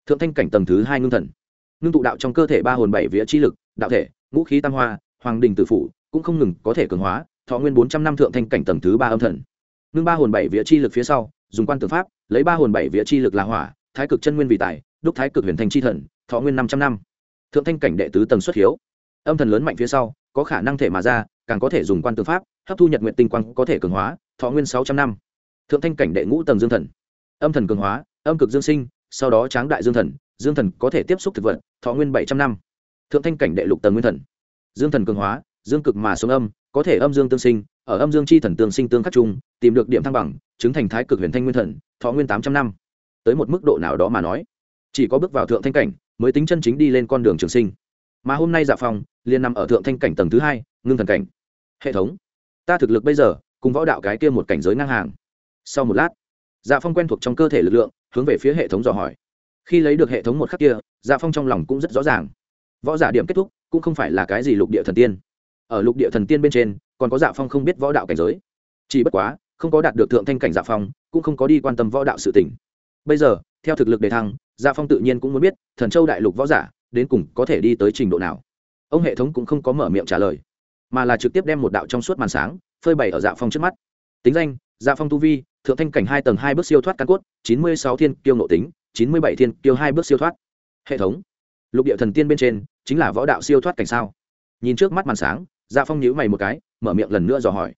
Thượng thanh cảnh tầng thứ hai ngưng thần. Ngưng tụ đạo trong cơ thể ba hồn bảy vía chi lực, đạo thể, ngũ khí tam hoa, hoàng đình tự phủ, cũng không ngừng có thể cường hóa, thọ nguyên bốn trăm năm thượng thanh cảnh tầng thứ ba âm thần. Ngưng ba hồn bảy vía chi lực phía sau, dùng quan tượng pháp, lấy ba hồn bảy vía chi lực là hỏa, thái cực chân nguyên vị tài, đúc thái cực huyền thanh chi thần, thọ nguyên năm trăm năm. Thượng thanh cảnh đệ tứ tầng xuất hiếu. Âm thần lớn mạnh phía sau, có khả năng thể mà ra, càng có thể dùng quan tư pháp, hấp thu nhật nguyện tinh quang có thể cường hóa thọ nguyên sáu trăm năm. Thượng thanh cảnh đệ ngũ tầng dương thần. Âm thần cường hóa, âm cực dương sinh, sau đó tráng đại dương thần dương thần có thể tiếp xúc thực vật, thọ nguyên bảy trăm năm. Thượng thanh cảnh đệ lục tầng nguyên thần. Dương thần cường hóa, dương cực mà xuống âm, có thể âm dương tương sinh, ở âm dương chi thần tương sinh tương khắc chung, tìm được điểm thăng bằng, chứng thành thái cực huyền thanh nguyên thần, thọ nguyên tám trăm năm. Tới một mức độ nào đó mà nói, chỉ có bước vào thượng thanh cảnh, mới tính chân chính đi lên con đường trường sinh. Mà hôm nay dạ phong liền nằm ở thượng thanh cảnh tầng thứ hai, ngưng thần cảnh. Hệ thống, ta thực lực bây giờ cùng võ đạo cái kia một cảnh giới ngang hàng. Sau một lát dạ phong quen thuộc trong cơ thể lực lượng, hướng về phía hệ thống dò hỏi. Khi lấy được hệ thống một khắc kia dạ phong trong lòng cũng rất rõ ràng. Võ giả điểm kết thúc, cũng không phải là cái gì lục địa thần tiên. Ở lục địa thần tiên bên trên, còn có dạ phong không biết võ đạo cảnh giới. Chỉ bất quá, không có đạt được thượng thanh cảnh dạ phong, cũng không có đi quan tâm võ đạo sự tỉnh bây giờ, theo thực lực đề thăng dạ phong tự nhiên cũng muốn biết, thần châu đại lục võ giả, đến cùng có thể đi tới trình độ nào. Ông hệ thống cũng không có mở miệng trả lời, mà là trực tiếp đem một đạo trong suốt màn sáng phơi bày ở dạ phong trước mắt. Tính danh dạ phong tu vi, thượng thanh cảnh hai tầng hai bước siêu thoát căn cốt, chín mươi sáu thiên kiêu nộ tính, chín mươi bảy thiên kiêu hai bước siêu thoát. Hệ thống, lục địa thần tiên bên trên, chính là võ đạo siêu thoát cảnh sao? Nhìn trước mắt màn sáng dạ phong nhíu mày một cái, mở miệng lần nữa dò hỏi.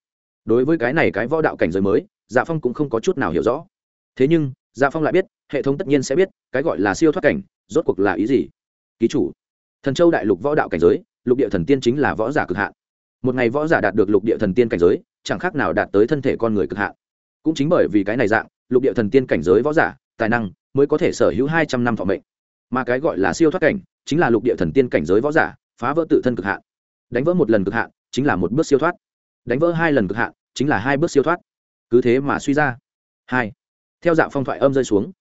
Đối với cái này cái võ đạo cảnh giới mới dạ phong cũng không có chút nào hiểu rõ. Thế nhưng dạ phong lại biết, hệ thống tất nhiên sẽ biết, cái gọi là siêu thoát cảnh, rốt cuộc là ý gì? Ký chủ, thần châu đại lục võ đạo cảnh giới, lục địa thần tiên chính là võ giả cực hạn một ngày võ giả đạt được lục địa thần tiên cảnh giới, chẳng khác nào đạt tới thân thể con người cực hạn. Cũng chính bởi vì cái này dạng, lục địa thần tiên cảnh giới võ giả, tài năng mới có thể sở hữu hai trăm năm thọ mệnh. Mà cái gọi là siêu thoát cảnh, chính là lục địa thần tiên cảnh giới võ giả, phá vỡ tự thân cực hạn. Đánh vỡ một lần cực hạn, chính là một bước siêu thoát. Đánh vỡ hai lần cực hạn, chính là hai bước siêu thoát. Cứ thế mà suy ra. Hai. Theo dạ phong thoại âm rơi xuống,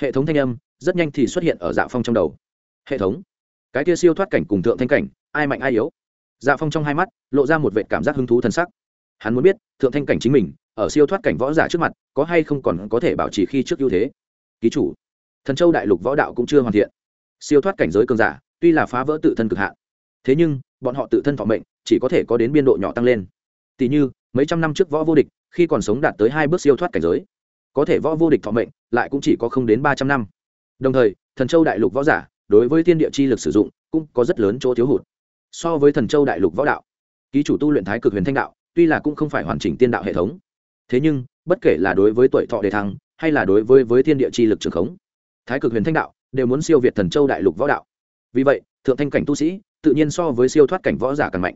hệ thống thanh âm rất nhanh thì xuất hiện ở dạ phong trong đầu. Hệ thống. Cái kia siêu thoát cảnh cùng thượng thanh cảnh, ai mạnh ai yếu? Dạ phong trong hai mắt lộ ra một vệ cảm giác hứng thú t sắc. Hắn muốn biết, thượng thanh cảnh chính mình, ở siêu thoát cảnh võ giả trước mặt, có hay không còn có thể bảo trì khi trước ưu thế? Ký chủ, thần châu đại lục võ đạo cũng chưa hoàn thiện. Siêu thoát cảnh giới cường giả, tuy là phá vỡ tự thân cực hạn, thế nhưng, bọn họ tự thân thọ mệnh, chỉ có thể có đến biên độ nhỏ tăng lên. Tỷ như, mấy trăm năm trước võ vô địch, khi còn sống đạt tới hai bước siêu thoát cảnh giới, có thể võ vô địch thọ mệnh lại cũng chỉ có không đến ba trăm năm. Đồng thời, thần châu đại lục võ giả, đối với thiên địa chi lực sử dụng, cũng có rất lớn chỗ thiếu hụt so với thần châu đại lục võ đạo. Ký chủ tu luyện thái cực huyền thanh đạo, tuy là cũng không phải hoàn chỉnh tiên đạo hệ thống. Thế nhưng, bất kể là đối với tuổi thọ đề thăng, hay là đối với với thiên địa chi lực trường khống, thái cực huyền thanh đạo đều muốn siêu việt thần châu đại lục võ đạo. Vì vậy, thượng thanh cảnh tu sĩ tự nhiên so với siêu thoát cảnh võ giả càng mạnh.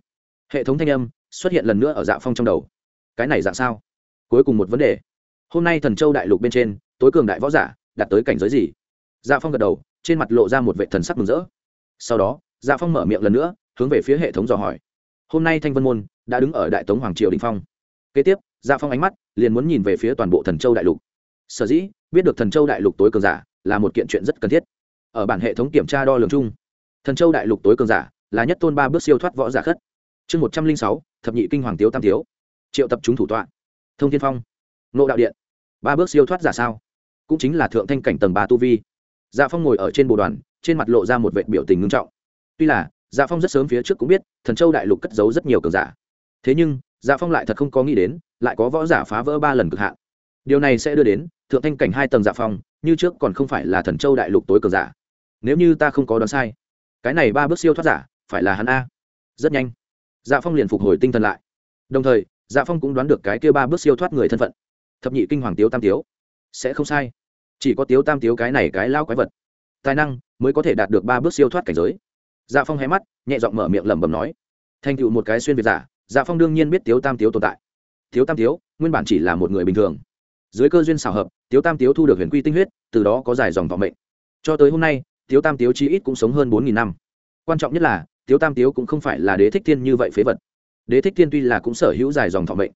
Hệ thống thanh âm xuất hiện lần nữa ở dạ phong trong đầu. Cái này dạng sao? Cuối cùng một vấn đề. Hôm nay thần châu đại lục bên trên, tối cường đại võ giả đạt tới cảnh giới gì? Dạ phong gật đầu, trên mặt lộ ra một vệ thần sắc mừng rỡ. Sau đó dạ phong mở miệng lần nữa hướng về phía hệ thống dò hỏi. Hôm nay thanh vân môn đã đứng ở đại tống hoàng triều đình phong. Kế tiếp dạ phong ánh mắt liền muốn nhìn về phía toàn bộ thần châu đại lục. Sở dĩ biết được thần châu đại lục tối cường giả là một kiện chuyện rất cần thiết. Ở bản hệ thống kiểm tra đo lường chung, thần châu đại lục tối cường giả là nhất tôn ba bước siêu thoát võ giả khất. Chương một trăm linh sáu, thập nhị kinh hoàng tiếu tam tiếu triệu tập chúng thủ tọa. Thông thiên phong nộ đạo điện. Ba bước siêu thoát giả sao? Cũng chính là thượng thanh cảnh tầng ba tu vi. Dạ phong ngồi ở trên bộ đoàn, trên mặt lộ ra một vệ biểu tình ngưng trọng. Tuy là dạ phong rất sớm phía trước cũng biết, thần châu đại lục cất giấu rất nhiều cường giả. Thế nhưng dạ phong lại thật không có nghĩ đến, lại có võ giả phá vỡ ba lần cực hạn. Điều này sẽ đưa đến, thượng thanh cảnh hai tầng dạ phong, như trước còn không phải là thần châu đại lục tối cường giả. Nếu như ta không có đoán sai, cái này ba bước siêu thoát giả, phải là hắn a. Rất nhanh dạ phong liền phục hồi tinh thần lại. Đồng thời dạ phong cũng đoán được cái kia ba bước siêu thoát người thân phận. Thập nhị kinh hoàng tiếu tam tiếu. Sẽ không sai. Chỉ có tiếu tam tiếu cái này cái lao quái vật. Tài năng mới có thể đạt được ba bước siêu thoát cảnh giới dạ phong hé mắt, nhẹ giọng mở miệng lẩm bẩm nói, thành tựu một cái xuyên việt giả dạ phong đương nhiên biết tiếu tam tiếu tồn tại. Tiếu tam tiếu, nguyên bản chỉ là một người bình thường. Dưới cơ duyên xảo hợp, tiếu tam tiếu thu được huyền quy tinh huyết, từ đó có dài dòng thọ mệnh. Cho tới hôm nay, tiếu tam tiếu chí ít cũng sống hơn bốn nghìn năm. Quan trọng nhất là, tiếu tam tiếu cũng không phải là đế thích thiên như vậy phế vật. Đế thích thiên tuy là cũng sở hữu dài dòng thọ mệnh.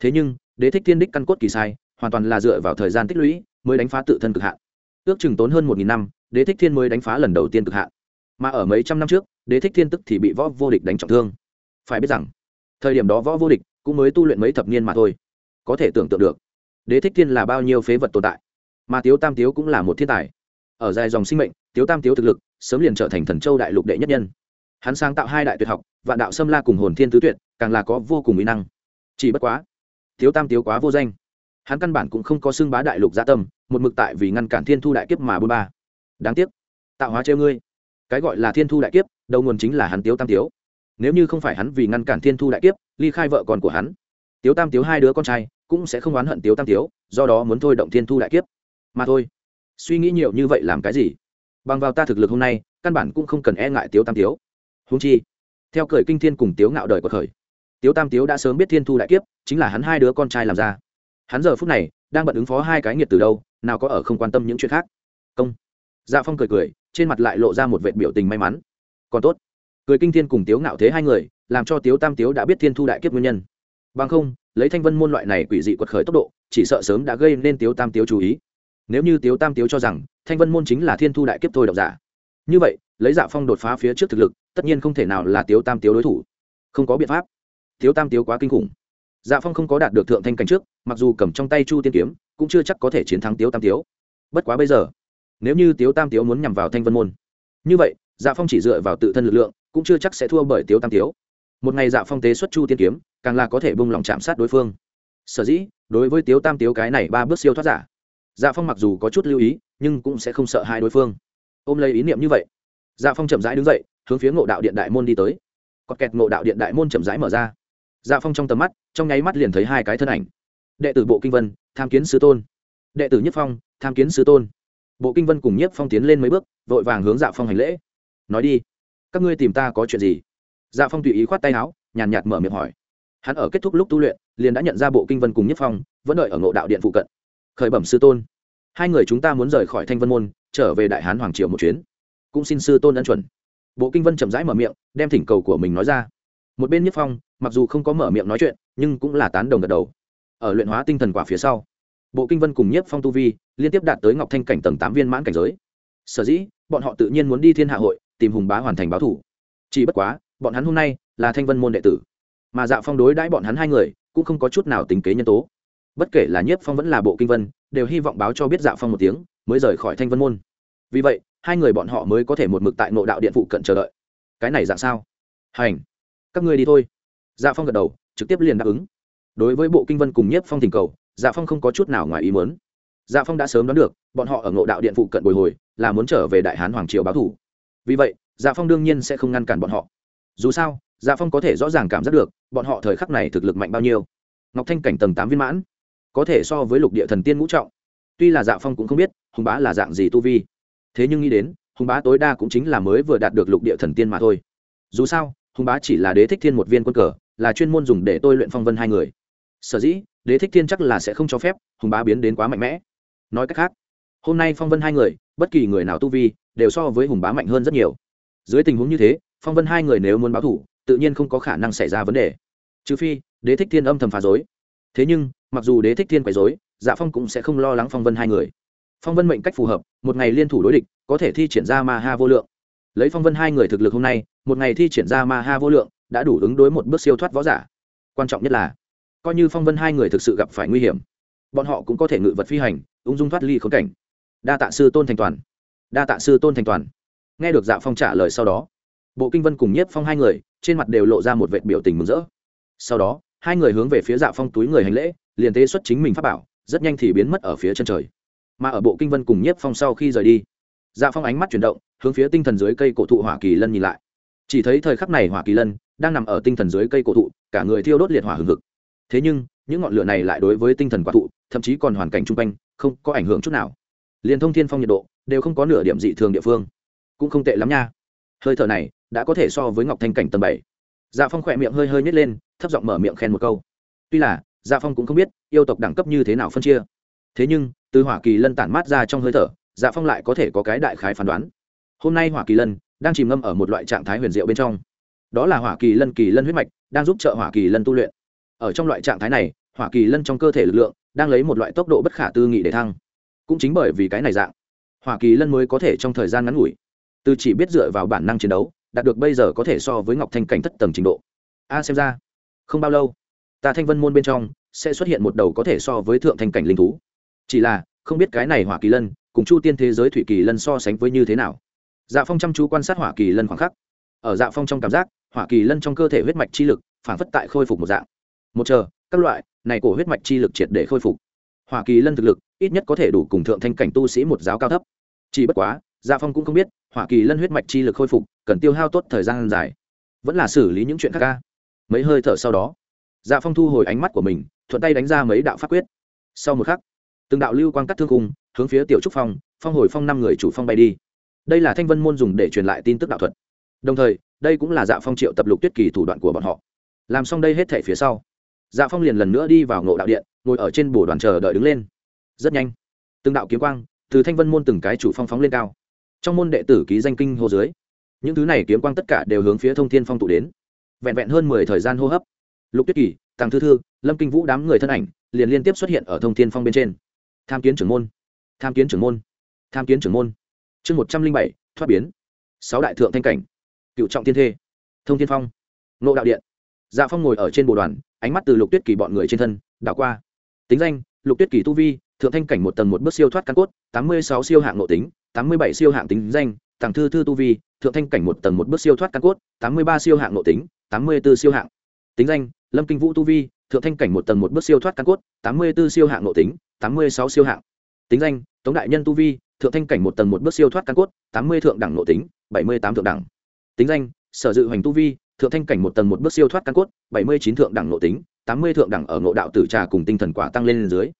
Thế nhưng, đế thích thiên đích căn cốt kỳ sai, hoàn toàn là dựa vào thời gian tích lũy, mới đánh phá tự thân cực hạn. Ước chừng tốn hơn một nghìn năm, đế thích thiên mới đánh phá lần đầu tiên cực hạn mà ở mấy trăm năm trước, đế thích thiên tức thì bị võ vô địch đánh trọng thương. Phải biết rằng, thời điểm đó võ vô địch cũng mới tu luyện mấy thập niên mà thôi. Có thể tưởng tượng được, đế thích thiên là bao nhiêu phế vật tồn tại. Mà tiếu tam tiếu cũng là một thiên tài. Ở dài dòng sinh mệnh, tiếu tam tiếu thực lực sớm liền trở thành thần châu đại lục đệ nhất nhân. Hắn sáng tạo hai đại tuyệt học, vạn đạo xâm la cùng hồn thiên tứ tuyệt, càng là có vô cùng mỹ năng. Chỉ bất quá, tiếu tam tiếu quá vô danh. Hắn căn bản cũng không có xưng bá đại lục gia tâm, một mực tại vì ngăn cản thiên thu đại kiếp mà bôn ba. Đáng tiếc, tạo hóa treo ngươi cái gọi là thiên thu đại kiếp, đầu nguồn chính là hắn tiếu tam tiếu. Nếu như không phải hắn vì ngăn cản thiên thu đại kiếp, ly khai vợ con của hắn, tiếu tam tiếu hai đứa con trai cũng sẽ không oán hận tiếu tam tiếu, do đó muốn thôi động thiên thu đại kiếp. Mà thôi, suy nghĩ nhiều như vậy làm cái gì? Bằng vào ta thực lực hôm nay, căn bản cũng không cần e ngại tiếu tam tiếu. Húng chi, theo cởi kinh thiên cùng tiếu ngạo đời của khởi tiếu tam tiếu đã sớm biết thiên thu đại kiếp chính là hắn hai đứa con trai làm ra. Hắn giờ phút này đang bận ứng phó hai cái nghiệt từ đâu, nào có ở không quan tâm những chuyện khác. Công. Dạ phong cười cười trên mặt lại lộ ra một vệ biểu tình may mắn. Còn tốt. Cười kinh thiên cùng tiếu ngạo thế hai người, làm cho tiếu tam tiếu đã biết thiên thu đại kiếp nguyên nhân. Bằng không, lấy thanh vân môn loại này quỷ dị quật khởi tốc độ, chỉ sợ sớm đã gây nên tiếu tam tiếu chú ý. Nếu như tiếu tam tiếu cho rằng, thanh vân môn chính là thiên thu đại kiếp thôi độc giả. Như vậy, lấy dạ phong đột phá phía trước thực lực, tất nhiên không thể nào là tiếu tam tiếu đối thủ. Không có biện pháp. Tiếu tam tiếu quá kinh khủng. Dạ phong không có đạt được thượng thanh cảnh trước, mặc dù cầm trong tay chu tiên kiếm, cũng chưa chắc có thể chiến thắng tiếu tam tiếu. Bất quá bây giờ nếu như tiếu tam tiếu muốn nhằm vào thanh vân môn như vậy dạ phong chỉ dựa vào tự thân lực lượng cũng chưa chắc sẽ thua bởi tiếu tam tiếu một ngày dạ phong tế xuất chu tiên kiếm càng là có thể bung lòng chạm sát đối phương sở dĩ đối với tiếu tam tiếu cái này ba bước siêu thoát giả dạ phong mặc dù có chút lưu ý nhưng cũng sẽ không sợ hai đối phương ôm lấy ý niệm như vậy dạ phong chậm rãi đứng dậy hướng phía ngộ đạo điện đại môn đi tới cọt kẹt ngộ đạo điện đại môn chậm rãi mở ra dạ phong trong tầm mắt trong nháy mắt liền thấy hai cái thân ảnh đệ tử bộ kinh vân tham kiến sứ tôn đệ tử nhất phong tham kiến sứ tôn bộ kinh vân cùng nhất phong tiến lên mấy bước, vội vàng hướng dạ phong hành lễ. Nói đi, các ngươi tìm ta có chuyện gì? Dạ phong tùy ý khoát tay áo, nhàn nhạt mở miệng hỏi. Hắn ở kết thúc lúc tu luyện, liền đã nhận ra bộ kinh vân cùng nhất phong, vẫn đợi ở ngộ đạo điện phụ cận. Khởi bẩm sư tôn, hai người chúng ta muốn rời khỏi thanh vân môn, trở về đại hán hoàng triều một chuyến. Cũng xin sư tôn ân chuẩn. Bộ kinh vân chậm rãi mở miệng, đem thỉnh cầu của mình nói ra. Một bên nhất phong, mặc dù không có mở miệng nói chuyện, nhưng cũng là tán đồng gật đầu. Ở luyện hóa tinh thần quả phía sau bộ kinh vân cùng nhiếp phong tu vi liên tiếp đạt tới ngọc thanh cảnh tầng tám viên mãn cảnh giới. Sở dĩ, bọn họ tự nhiên muốn đi thiên hạ hội, tìm hùng bá hoàn thành báo thủ. Chỉ bất quá, bọn hắn hôm nay là thanh vân môn đệ tử. Mà dạ phong đối đãi bọn hắn hai người, cũng không có chút nào tính kế nhân tố. Bất kể là nhiếp phong vẫn là bộ kinh vân, đều hy vọng báo cho biết dạ phong một tiếng, mới rời khỏi thanh vân môn. Vì vậy, hai người bọn họ mới có thể một mực tại nội đạo điện phụ cận chờ đợi. Cái này dạng sao? Hành. Các ngươi đi thôi. Dạ phong gật đầu, trực tiếp liền đáp ứng. Đối với bộ kinh vân cùng nhiếp phong thỉnh cầu dạ phong không có chút nào ngoài ý muốn. Dạ phong đã sớm đoán được, bọn họ ở ngộ đạo điện phụ cận bồi hồi, là muốn trở về đại hán hoàng triều báo thủ. Vì vậy dạ phong đương nhiên sẽ không ngăn cản bọn họ. Dù sao dạ phong có thể rõ ràng cảm giác được, bọn họ thời khắc này thực lực mạnh bao nhiêu. Ngọc thanh cảnh tầng tám viên mãn, có thể so với lục địa thần tiên ngũ trọng. Tuy là dạ phong cũng không biết, hùng bá là dạng gì tu vi. Thế nhưng nghĩ đến, hùng bá tối đa cũng chính là mới vừa đạt được lục địa thần tiên mà thôi. Dù sao, hùng bá chỉ là đế thích thiên một viên quân cờ, là chuyên môn dùng để tôi luyện phong vân hai người. Sở dĩ đế thích thiên chắc là sẽ không cho phép, hùng bá biến đến quá mạnh mẽ. Nói cách khác, hôm nay phong vân hai người, bất kỳ người nào tu vi, đều so với hùng bá mạnh hơn rất nhiều. Dưới tình huống như thế, phong vân hai người nếu muốn báo thủ, tự nhiên không có khả năng xảy ra vấn đề. Trừ phi, đế thích thiên âm thầm phá dối thế nhưng, mặc dù đế thích thiên quấy dối dạ phong cũng sẽ không lo lắng phong vân hai người. Phong vân mệnh cách phù hợp, một ngày liên thủ đối địch, có thể thi triển ra ma ha vô lượng. Lấy phong vân hai người thực lực hôm nay, một ngày thi triển ra ma ha vô lượng, đã đủ ứng đối một bước siêu thoát võ giả. Quan trọng nhất là coi như phong vân hai người thực sự gặp phải nguy hiểm, bọn họ cũng có thể ngự vật phi hành, ung dung thoát ly khốn cảnh. Đa tạ sư tôn thành toàn. Đa tạ sư tôn thành toàn. Nghe được dạ phong trả lời sau đó, bộ kinh vân cùng nhiếp phong hai người, trên mặt đều lộ ra một vệ biểu tình mừng rỡ. Sau đó, hai người hướng về phía dạ phong túi người hành lễ, liền tế xuất chính mình pháp bảo, rất nhanh thì biến mất ở phía chân trời. Mà ở bộ kinh vân cùng nhiếp phong sau khi rời đi dạ phong ánh mắt chuyển động, hướng phía tinh thần dưới cây cổ thụ hỏa kỳ lân nhìn lại. Chỉ thấy thời khắc này hỏa kỳ lân đang nằm ở tinh thần dưới cây cổ thụ, cả người thiêu đốt liệt hỏa hừng hực thế nhưng, những ngọn lửa này lại đối với tinh thần quả thụ, thậm chí còn hoàn cảnh chung quanh, không có ảnh hưởng chút nào. Liền thông thiên phong nhiệt độ, đều không có nửa điểm dị thường địa phương. Cũng không tệ lắm nha. Hơi thở này, đã có thể so với ngọc thanh cảnh tầng bảy. Dạ phong khỏe miệng hơi hơi nhét lên, thấp giọng mở miệng khen một câu. Tuy là dạ phong cũng không biết, yêu tộc đẳng cấp như thế nào phân chia. Thế nhưng, từ hỏa kỳ lân tản mát ra trong hơi thở dạ phong lại có thể có cái đại khái phán đoán. Hôm nay hỏa kỳ lân đang chìm ngâm ở một loại trạng thái huyền diệu bên trong. Đó là hỏa kỳ lân kỳ lân huyết mạch, đang giúp trợ hỏa kỳ lân tu luyện ở trong loại trạng thái này, hỏa kỳ lân trong cơ thể lực lượng đang lấy một loại tốc độ bất khả tư nghị để thăng. Cũng chính bởi vì cái này dạng, hỏa kỳ lân mới có thể trong thời gian ngắn ngủi, từ chỉ biết dựa vào bản năng chiến đấu, đạt được bây giờ có thể so với ngọc thanh cảnh thất tầng trình độ. A, xem ra, không bao lâu, ta thanh vân môn bên trong sẽ xuất hiện một đầu có thể so với thượng thanh cảnh linh thú. Chỉ là, không biết cái này hỏa kỳ lân cùng chu tiên thế giới thủy kỳ lân so sánh với như thế nào. Dạ phong chăm chú quan sát hỏa kỳ lân khoảng khắc. Ở dạ phong trong cảm giác, hỏa kỳ lân trong cơ thể huyết mạch chi lực phản phất tại khôi phục một dạng một chờ, các loại, này cổ huyết mạch chi lực triệt để khôi phục. Hỏa kỳ lân thực lực, ít nhất có thể đủ cùng thượng thanh cảnh tu sĩ một giáo cao thấp. Chỉ bất quá gia phong cũng không biết, hỏa kỳ lân huyết mạch chi lực khôi phục, cần tiêu hao tốt thời gian dài. Vẫn là xử lý những chuyện khác ca. Mấy hơi thở sau đó dạ phong thu hồi ánh mắt của mình, thuận tay đánh ra mấy đạo pháp quyết. Sau một khắc, từng đạo lưu quang cắt thương cung hướng phía tiểu trúc phong phong hồi phong năm người chủ phong bay đi. Đây là thanh vân môn dùng để truyền lại tin tức đạo thuật. Đồng thời, đây cũng là dạ phong triệu tập lục tuyết kỳ thủ đoạn của bọn họ. Làm xong đây hết thể phía sau dạ phong liền lần nữa đi vào ngộ đạo điện, ngồi ở trên bồ đoàn chờ đợi đứng lên. Rất nhanh, từng đạo kiếm quang từ thanh vân môn từng cái chủ phong phóng lên cao. Trong môn đệ tử ký danh kinh hô dưới, những thứ này kiếm quang tất cả đều hướng phía thông thiên phong tụ đến. Vẹn vẹn hơn mười thời gian hô hấp, lục tuyết kỳ, tàng thư thư, lâm kinh vũ đám người thân ảnh liền liên tiếp xuất hiện ở thông thiên phong bên trên. Tham kiến trưởng môn, tham kiến trưởng môn, tham kiến trưởng môn. Chương một trăm linh bảy, thoát biến. Sáu đại thượng thanh cảnh, cựu trọng thiên thê, thông thiên phong nộ đạo điện. Dạ phong ngồi ở trên bồ đoàn ánh mắt từ lục tuyết kỳ bọn người trên thân, đảo qua. Tính danh, lục tuyết kỳ tu vi, thượng thanh cảnh một tầng một bước siêu thoát căn cốt, tám mươi sáu siêu hạng nội tính, tám mươi bảy siêu hạng tính danh, tàng thư thư tu vi, thượng thanh cảnh một tầng một bước siêu thoát căn cốt, tám mươi ba siêu hạng nội tính, tám mươi b ố siêu hạng. Tính danh, lâm kinh vũ tu vi, thượng thanh cảnh một tầng một bước siêu thoát căn cốt, tám mươi b ố siêu hạng nội tính, tám mươi sáu siêu hạng. Tính danh, tống đại nhân tu vi, thượng thanh cảnh một tầng một bước siêu thoát căn cốt, tám mươi thượng đẳng nội tính, bảy mươi tám thượng đẳng. Tính danh, sở dự hoành tu vi thượng thanh cảnh một tầng một bước siêu thoát căn cốt bảy mươi chín thượng đẳng nội tính tám mươi thượng đẳng ở ngộ đạo tử trà cùng tinh thần quả tăng lên dưới.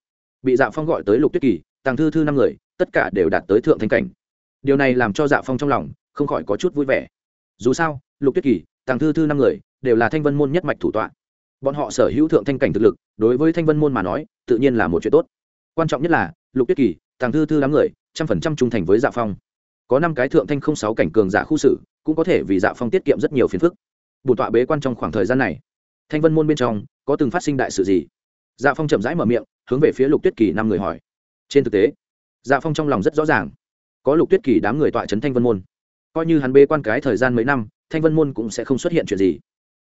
Bị dạ phong gọi tới lục tuyết kỳ tàng thư thư năm người tất cả đều đạt tới thượng thanh cảnh. Điều này làm cho dạ phong trong lòng không khỏi có chút vui vẻ. Dù sao lục tuyết kỳ tàng thư thư năm người đều là thanh vân môn nhất mạch thủ tọa. Bọn họ sở hữu thượng thanh cảnh thực lực đối với thanh vân môn mà nói tự nhiên là một chuyện tốt. Quan trọng nhất là lục tuyết kỳ tàng thư thư đám người trăm phần trăm trung thành với dạ phong. Có năm cái thượng thanh không sáu cảnh cường giả khu xử, cũng có thể vì dạ phong tiết kiệm rất nhiều phiền phức bổn tọa bế quan trong khoảng thời gian này. Thanh vân môn bên trong, có từng phát sinh đại sự gì? Dạ phong chậm rãi mở miệng, hướng về phía lục tuyết kỳ năm người hỏi. Trên thực tế dạ phong trong lòng rất rõ ràng. Có lục tuyết kỳ đám người tọa trấn thanh vân môn. Coi như hắn bế quan cái thời gian mấy năm, thanh vân môn cũng sẽ không xuất hiện chuyện gì.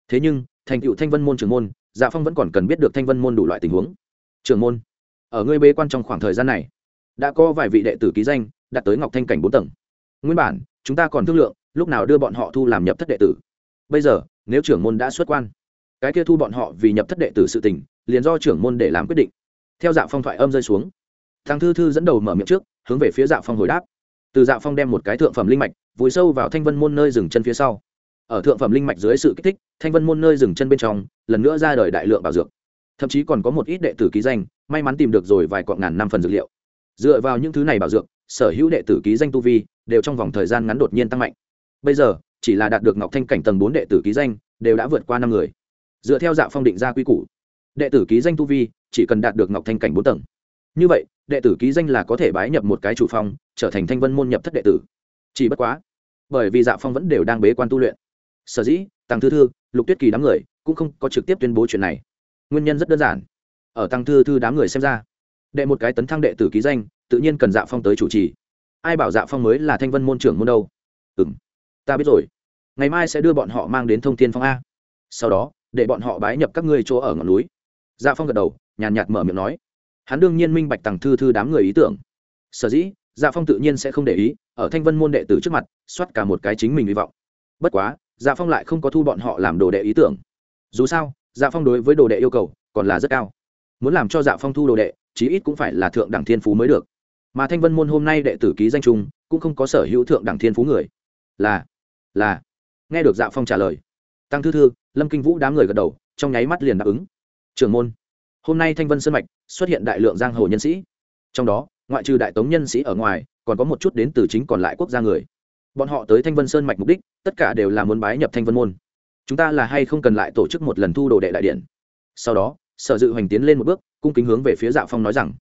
Thế nhưng, thành cựu thanh vân môn trưởng môn dạ phong vẫn còn cần biết được thanh vân môn đủ loại tình huống. Trưởng môn, ở ngươi bế quan trong khoảng thời gian này, đã có vài vị đệ tử ký danh, đạt tới ngọc thanh cảnh bốn tầng. Nguyên bản, chúng ta còn thương lượng, lúc nào đưa bọn họ thu làm nhập thất đệ tử bây giờ, nếu trưởng môn đã xuất quan, cái kia thu bọn họ vì nhập thất đệ tử sự tình, liền do trưởng môn để làm quyết định. Theo dạ phong thoại âm rơi xuống, thằng thư thư dẫn đầu mở miệng trước, hướng về phía dạ phong hồi đáp. Từ dạ phong đem một cái thượng phẩm linh mạch, vùi sâu vào thanh vân môn nơi dừng chân phía sau. Ở thượng phẩm linh mạch dưới sự kích thích, thanh vân môn nơi dừng chân bên trong, lần nữa ra đời đại lượng bảo dược. Thậm chí còn có một ít đệ tử ký danh, may mắn tìm được rồi vài cọn ngàn năm phần dược liệu. Dựa vào những thứ này bảo dược, sở hữu đệ tử ký danh tu vi, đều trong vòng thời gian ngắn đột nhiên tăng mạnh. Bây giờ chỉ là đạt được ngọc thanh cảnh tầng bốn đệ tử ký danh, đều đã vượt qua năm người. Dựa theo dạ phong định ra quy củ, đệ tử ký danh tu vi chỉ cần đạt được ngọc thanh cảnh bốn tầng. Như vậy, đệ tử ký danh là có thể bái nhập một cái chủ phong, trở thành thanh vân môn nhập thất đệ tử. Chỉ bất quá, bởi vì dạ phong vẫn đều đang bế quan tu luyện. Sở dĩ, tăng thư thư, lục tuyết kỳ đám người cũng không có trực tiếp tuyên bố chuyện này. Nguyên nhân rất đơn giản. Ở tăng thư thư đám người xem ra, đệ một cái tấn thăng đệ tử ký danh, tự nhiên cần dạ phong tới chủ trì. Ai bảo dạ phong mới là thanh vân môn trưởng môn đâu? Ừ m ta biết rồi. Ngày mai sẽ đưa bọn họ mang đến thông thiên phong a. Sau đó, để bọn họ bái nhập các ngươi chỗ ở ngọn núi. Dạ phong gật đầu, nhàn nhạt mở miệng nói. Hắn đương nhiên minh bạch tằng thư thư đám người ý tưởng. Sở dĩ dạ phong tự nhiên sẽ không để ý, ở thanh vân môn đệ tử trước mặt, soát cả một cái chính mình hy vọng. Bất quá dạ phong lại không có thu bọn họ làm đồ đệ ý tưởng. Dù sao dạ phong đối với đồ đệ yêu cầu, còn là rất cao. Muốn làm cho dạ phong thu đồ đệ, chí ít cũng phải là thượng đẳng thiên phú mới được. Mà thanh vân môn hôm nay đệ tử ký danh trung, cũng không có sở hữu thượng đẳng thiên phú người. Là là, nghe được dạ phong trả lời, tăng thư thư, lâm kinh vũ đám người gật đầu, trong nháy mắt liền đáp ứng. Trưởng môn, hôm nay thanh vân sơn mạch xuất hiện đại lượng giang hồ nhân sĩ. Trong đó, ngoại trừ đại tống nhân sĩ ở ngoài, còn có một chút đến từ chính còn lại quốc gia người. Bọn họ tới thanh vân sơn mạch mục đích, tất cả đều là muốn bái nhập thanh vân môn. Chúng ta là hay không cần lại tổ chức một lần thu đồ đệ đại điện? Sau đó, sở dự hoành tiến lên một bước, cung kính hướng về phía dạ phong nói rằng,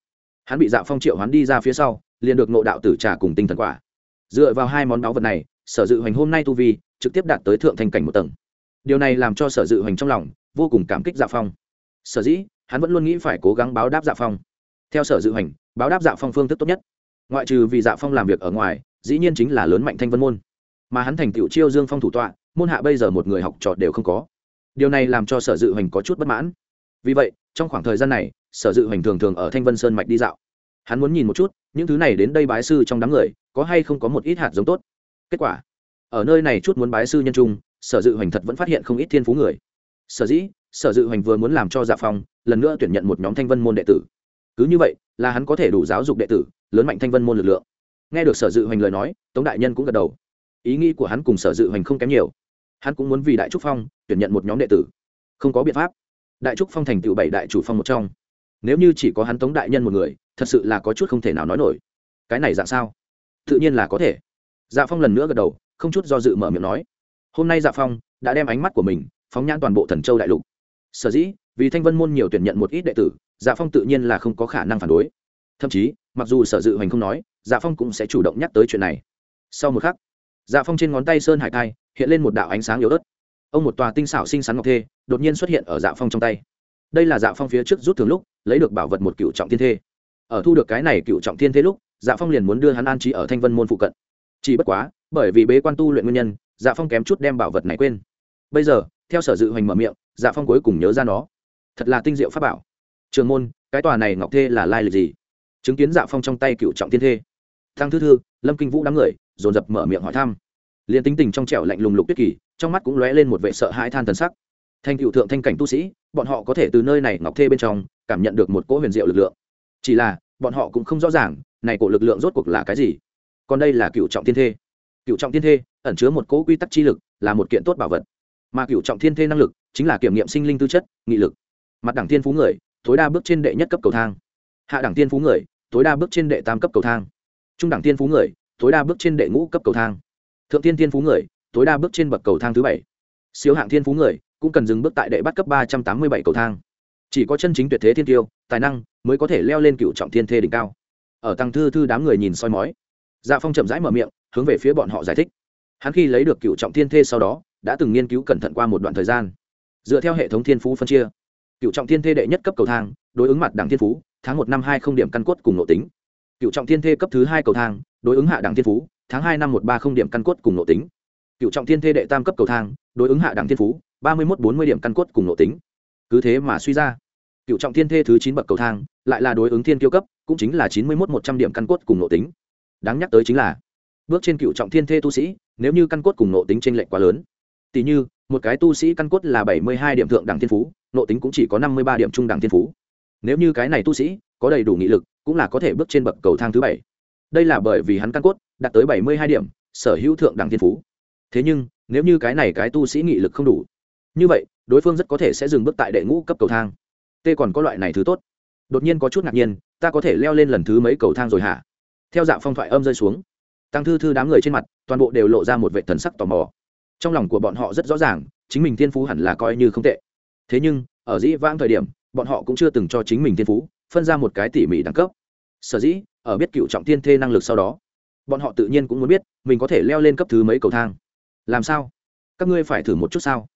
hắn bị dạ phong triệu hắn đi ra phía sau, liền được nộ đạo tử trà cùng tinh thần quả. Dựa vào hai món báu vật này sở dự hoành hôm nay tu vi, trực tiếp đạt tới thượng thành cảnh một tầng. Điều này làm cho sở dự hoành trong lòng vô cùng cảm kích dạ phong. Sở dĩ, hắn vẫn luôn nghĩ phải cố gắng báo đáp dạ phong. Theo sở dự hoành, báo đáp dạ phong phương thức tốt nhất. Ngoại trừ vì dạ phong làm việc ở ngoài, dĩ nhiên chính là lớn mạnh thanh vân môn. Mà hắn thành tựu chiêu dương phong thủ tọa, môn hạ bây giờ một người học trò đều không có. Điều này làm cho sở dự hoành có chút bất mãn. Vì vậy, trong khoảng thời gian này, sở dự hoành thường thường ở thanh vân sơn mạch đi dạo. Hắn muốn nhìn một chút, những thứ này đến đây bái sư trong đám người, có hay không có một ít hạt giống tốt kết quả, ở nơi này chút muốn bái sư nhân trung, sở dự hoành thật vẫn phát hiện không ít thiên phú người. Sở dĩ, sở dự hoành vừa muốn làm cho dạ phong, lần nữa tuyển nhận một nhóm thanh vân môn đệ tử. Cứ như vậy, là hắn có thể đủ giáo dục đệ tử, lớn mạnh thanh vân môn lực lượng. Nghe được sở dự hoành lời nói, tống đại nhân cũng gật đầu. Ý nghĩ của hắn cùng sở dự hoành không kém nhiều. Hắn cũng muốn vì đại trúc phong tuyển nhận một nhóm đệ tử. Không có biện pháp. Đại trúc phong thành tựu bảy đại chủ phong một trong. Nếu như chỉ có hắn tống đại nhân một người, thật sự là có chút không thể nào nói nổi. Cái này dạng sao? Tự nhiên là có thể dạ phong lần nữa gật đầu, không chút do dự mở miệng nói, hôm nay dạ phong đã đem ánh mắt của mình phóng nhãn toàn bộ thần châu đại lục. Sở dĩ, vì thanh vân môn nhiều tuyển nhận một ít đệ tử dạ phong tự nhiên là không có khả năng phản đối. Thậm chí, mặc dù sở dự hoành không nói dạ phong cũng sẽ chủ động nhắc tới chuyện này. Sau một khắc dạ phong trên ngón tay sơn hải thai hiện lên một đạo ánh sáng yếu ớt. Ông một tòa tinh xảo xinh xắn ngọc thê đột nhiên xuất hiện ở dạ phong trong tay. Đây là dạ phong phía trước rút thường lúc, lấy được bảo vật một cựu trọng thiên thê. Ở thu được cái này cựu trọng thiên thê lúc dạ phong liền muốn đưa hắn an trí ở thanh vân môn phụ cận chỉ bất quá, bởi vì bế quan tu luyện nguyên nhân dạ phong kém chút đem bảo vật này quên. Bây giờ, theo sở dự hoành mở miệng dạ phong cuối cùng nhớ ra nó. Thật là tinh diệu pháp bảo. Trường môn, cái tòa này ngọc thê là lai lịch gì? Chứng kiến dạ phong trong tay cựu trọng thiên thê. Thăng thư thư, lâm kinh vũ đám người, dồn dập mở miệng hỏi thăm. Liền tính tình trong trẻo lạnh lùng lục tuyết kỳ, trong mắt cũng lóe lên một vệ sợ hãi than thần sắc. Thanh cựu thượng thanh cảnh tu sĩ, bọn họ có thể từ nơi này ngọc thê bên trong, cảm nhận được một cỗ huyền diệu lực lượng. Chỉ là, bọn họ cũng không rõ ràng, này cổ lực lượng rốt cuộc là cái gì còn đây là cựu trọng thiên thê. Cựu trọng thiên thê ẩn chứa một cỗ quy tắc chi lực, là một kiện tốt bảo vật. Mà cựu trọng thiên thê năng lực chính là kiểm nghiệm sinh linh tư chất, nghị lực. Mặt đẳng thiên phú người, tối đa bước trên đệ nhất cấp cầu thang. Hạ đẳng thiên phú người, tối đa bước trên đệ tam cấp cầu thang. Trung đẳng thiên phú người, tối đa bước trên đệ ngũ cấp cầu thang. Thượng thiên thiên phú người, tối đa bước trên bậc cầu thang thứ bảy. Siêu hạng thiên phú người, cũng cần dừng bước tại đệ bắt cấp ba trăm tám mươi bảy cầu thang. Chỉ có chân chính tuyệt thế thiên tiêu, tài năng mới có thể leo lên cựu trọng thiên thê đỉnh cao. Ở tăng thư thư đám người nhìn soi mói dạ phong chậm rãi mở miệng, hướng về phía bọn họ giải thích. Hắn khi lấy được cựu trọng thiên thê sau đó, đã từng nghiên cứu cẩn thận qua một đoạn thời gian. Dựa theo hệ thống thiên phú phân chia, cựu trọng thiên thê đệ nhất cấp cầu thang, đối ứng mặt đảng thiên phú, tháng một năm hai không điểm căn cốt cùng nội tính. Cựu trọng thiên thê cấp thứ hai cầu thang, đối ứng hạ đảng thiên phú, tháng hai năm một ba không điểm căn cốt cùng nội tính. Cựu trọng thiên thê đệ tam cấp cầu thang, đối ứng hạ đảng thiên phú, ba mươi một bốn mươi điểm căn cốt cùng nội tính. Cứ thế mà suy ra, cựu trọng thiên thê thứ chín bậc cầu thang, lại là đối ứng thiên kiêu cấp, cũng chính là chín mươi một một trăm điểm căn cốt cùng nội tính đáng nhắc tới chính là, bước trên cựu trọng thiên thê tu sĩ, nếu như căn cốt cùng nộ tính t r ê n lệch quá lớn tỷ như, một cái tu sĩ căn cốt là bảy mươi hai điểm thượng đẳng thiên phú nộ tính cũng chỉ có năm mươi ba điểm trung đẳng thiên phú. Nếu như cái này tu sĩ có đầy đủ nghị lực, cũng là có thể bước trên bậc cầu thang thứ bảy. Đây là bởi vì hắn căn cốt đạt tới bảy mươi hai điểm, sở hữu thượng đẳng thiên phú. Thế nhưng, nếu như cái này cái tu sĩ nghị lực không đủ, như vậy, đối phương rất có thể sẽ dừng bước tại đệ ngũ cấp cầu thang. T còn có loại này thứ tốt. Đột nhiên có chút ngạc nhiên, ta có thể leo lên lần thứ mấy cầu thang rồi hả? Theo dạ phong thoại âm rơi xuống, tăng thư thư đám người trên mặt, toàn bộ đều lộ ra một vệ thần sắc tò mò. Trong lòng của bọn họ rất rõ ràng, chính mình thiên phú hẳn là coi như không tệ. Thế nhưng, ở dĩ vãng thời điểm, bọn họ cũng chưa từng cho chính mình thiên phú, phân ra một cái tỉ mỉ đẳng cấp. Sở dĩ, ở biết cựu trọng thiên thê năng lực sau đó, bọn họ tự nhiên cũng muốn biết, mình có thể leo lên cấp thứ mấy cầu thang. Làm sao? Các ngươi phải thử một chút sao?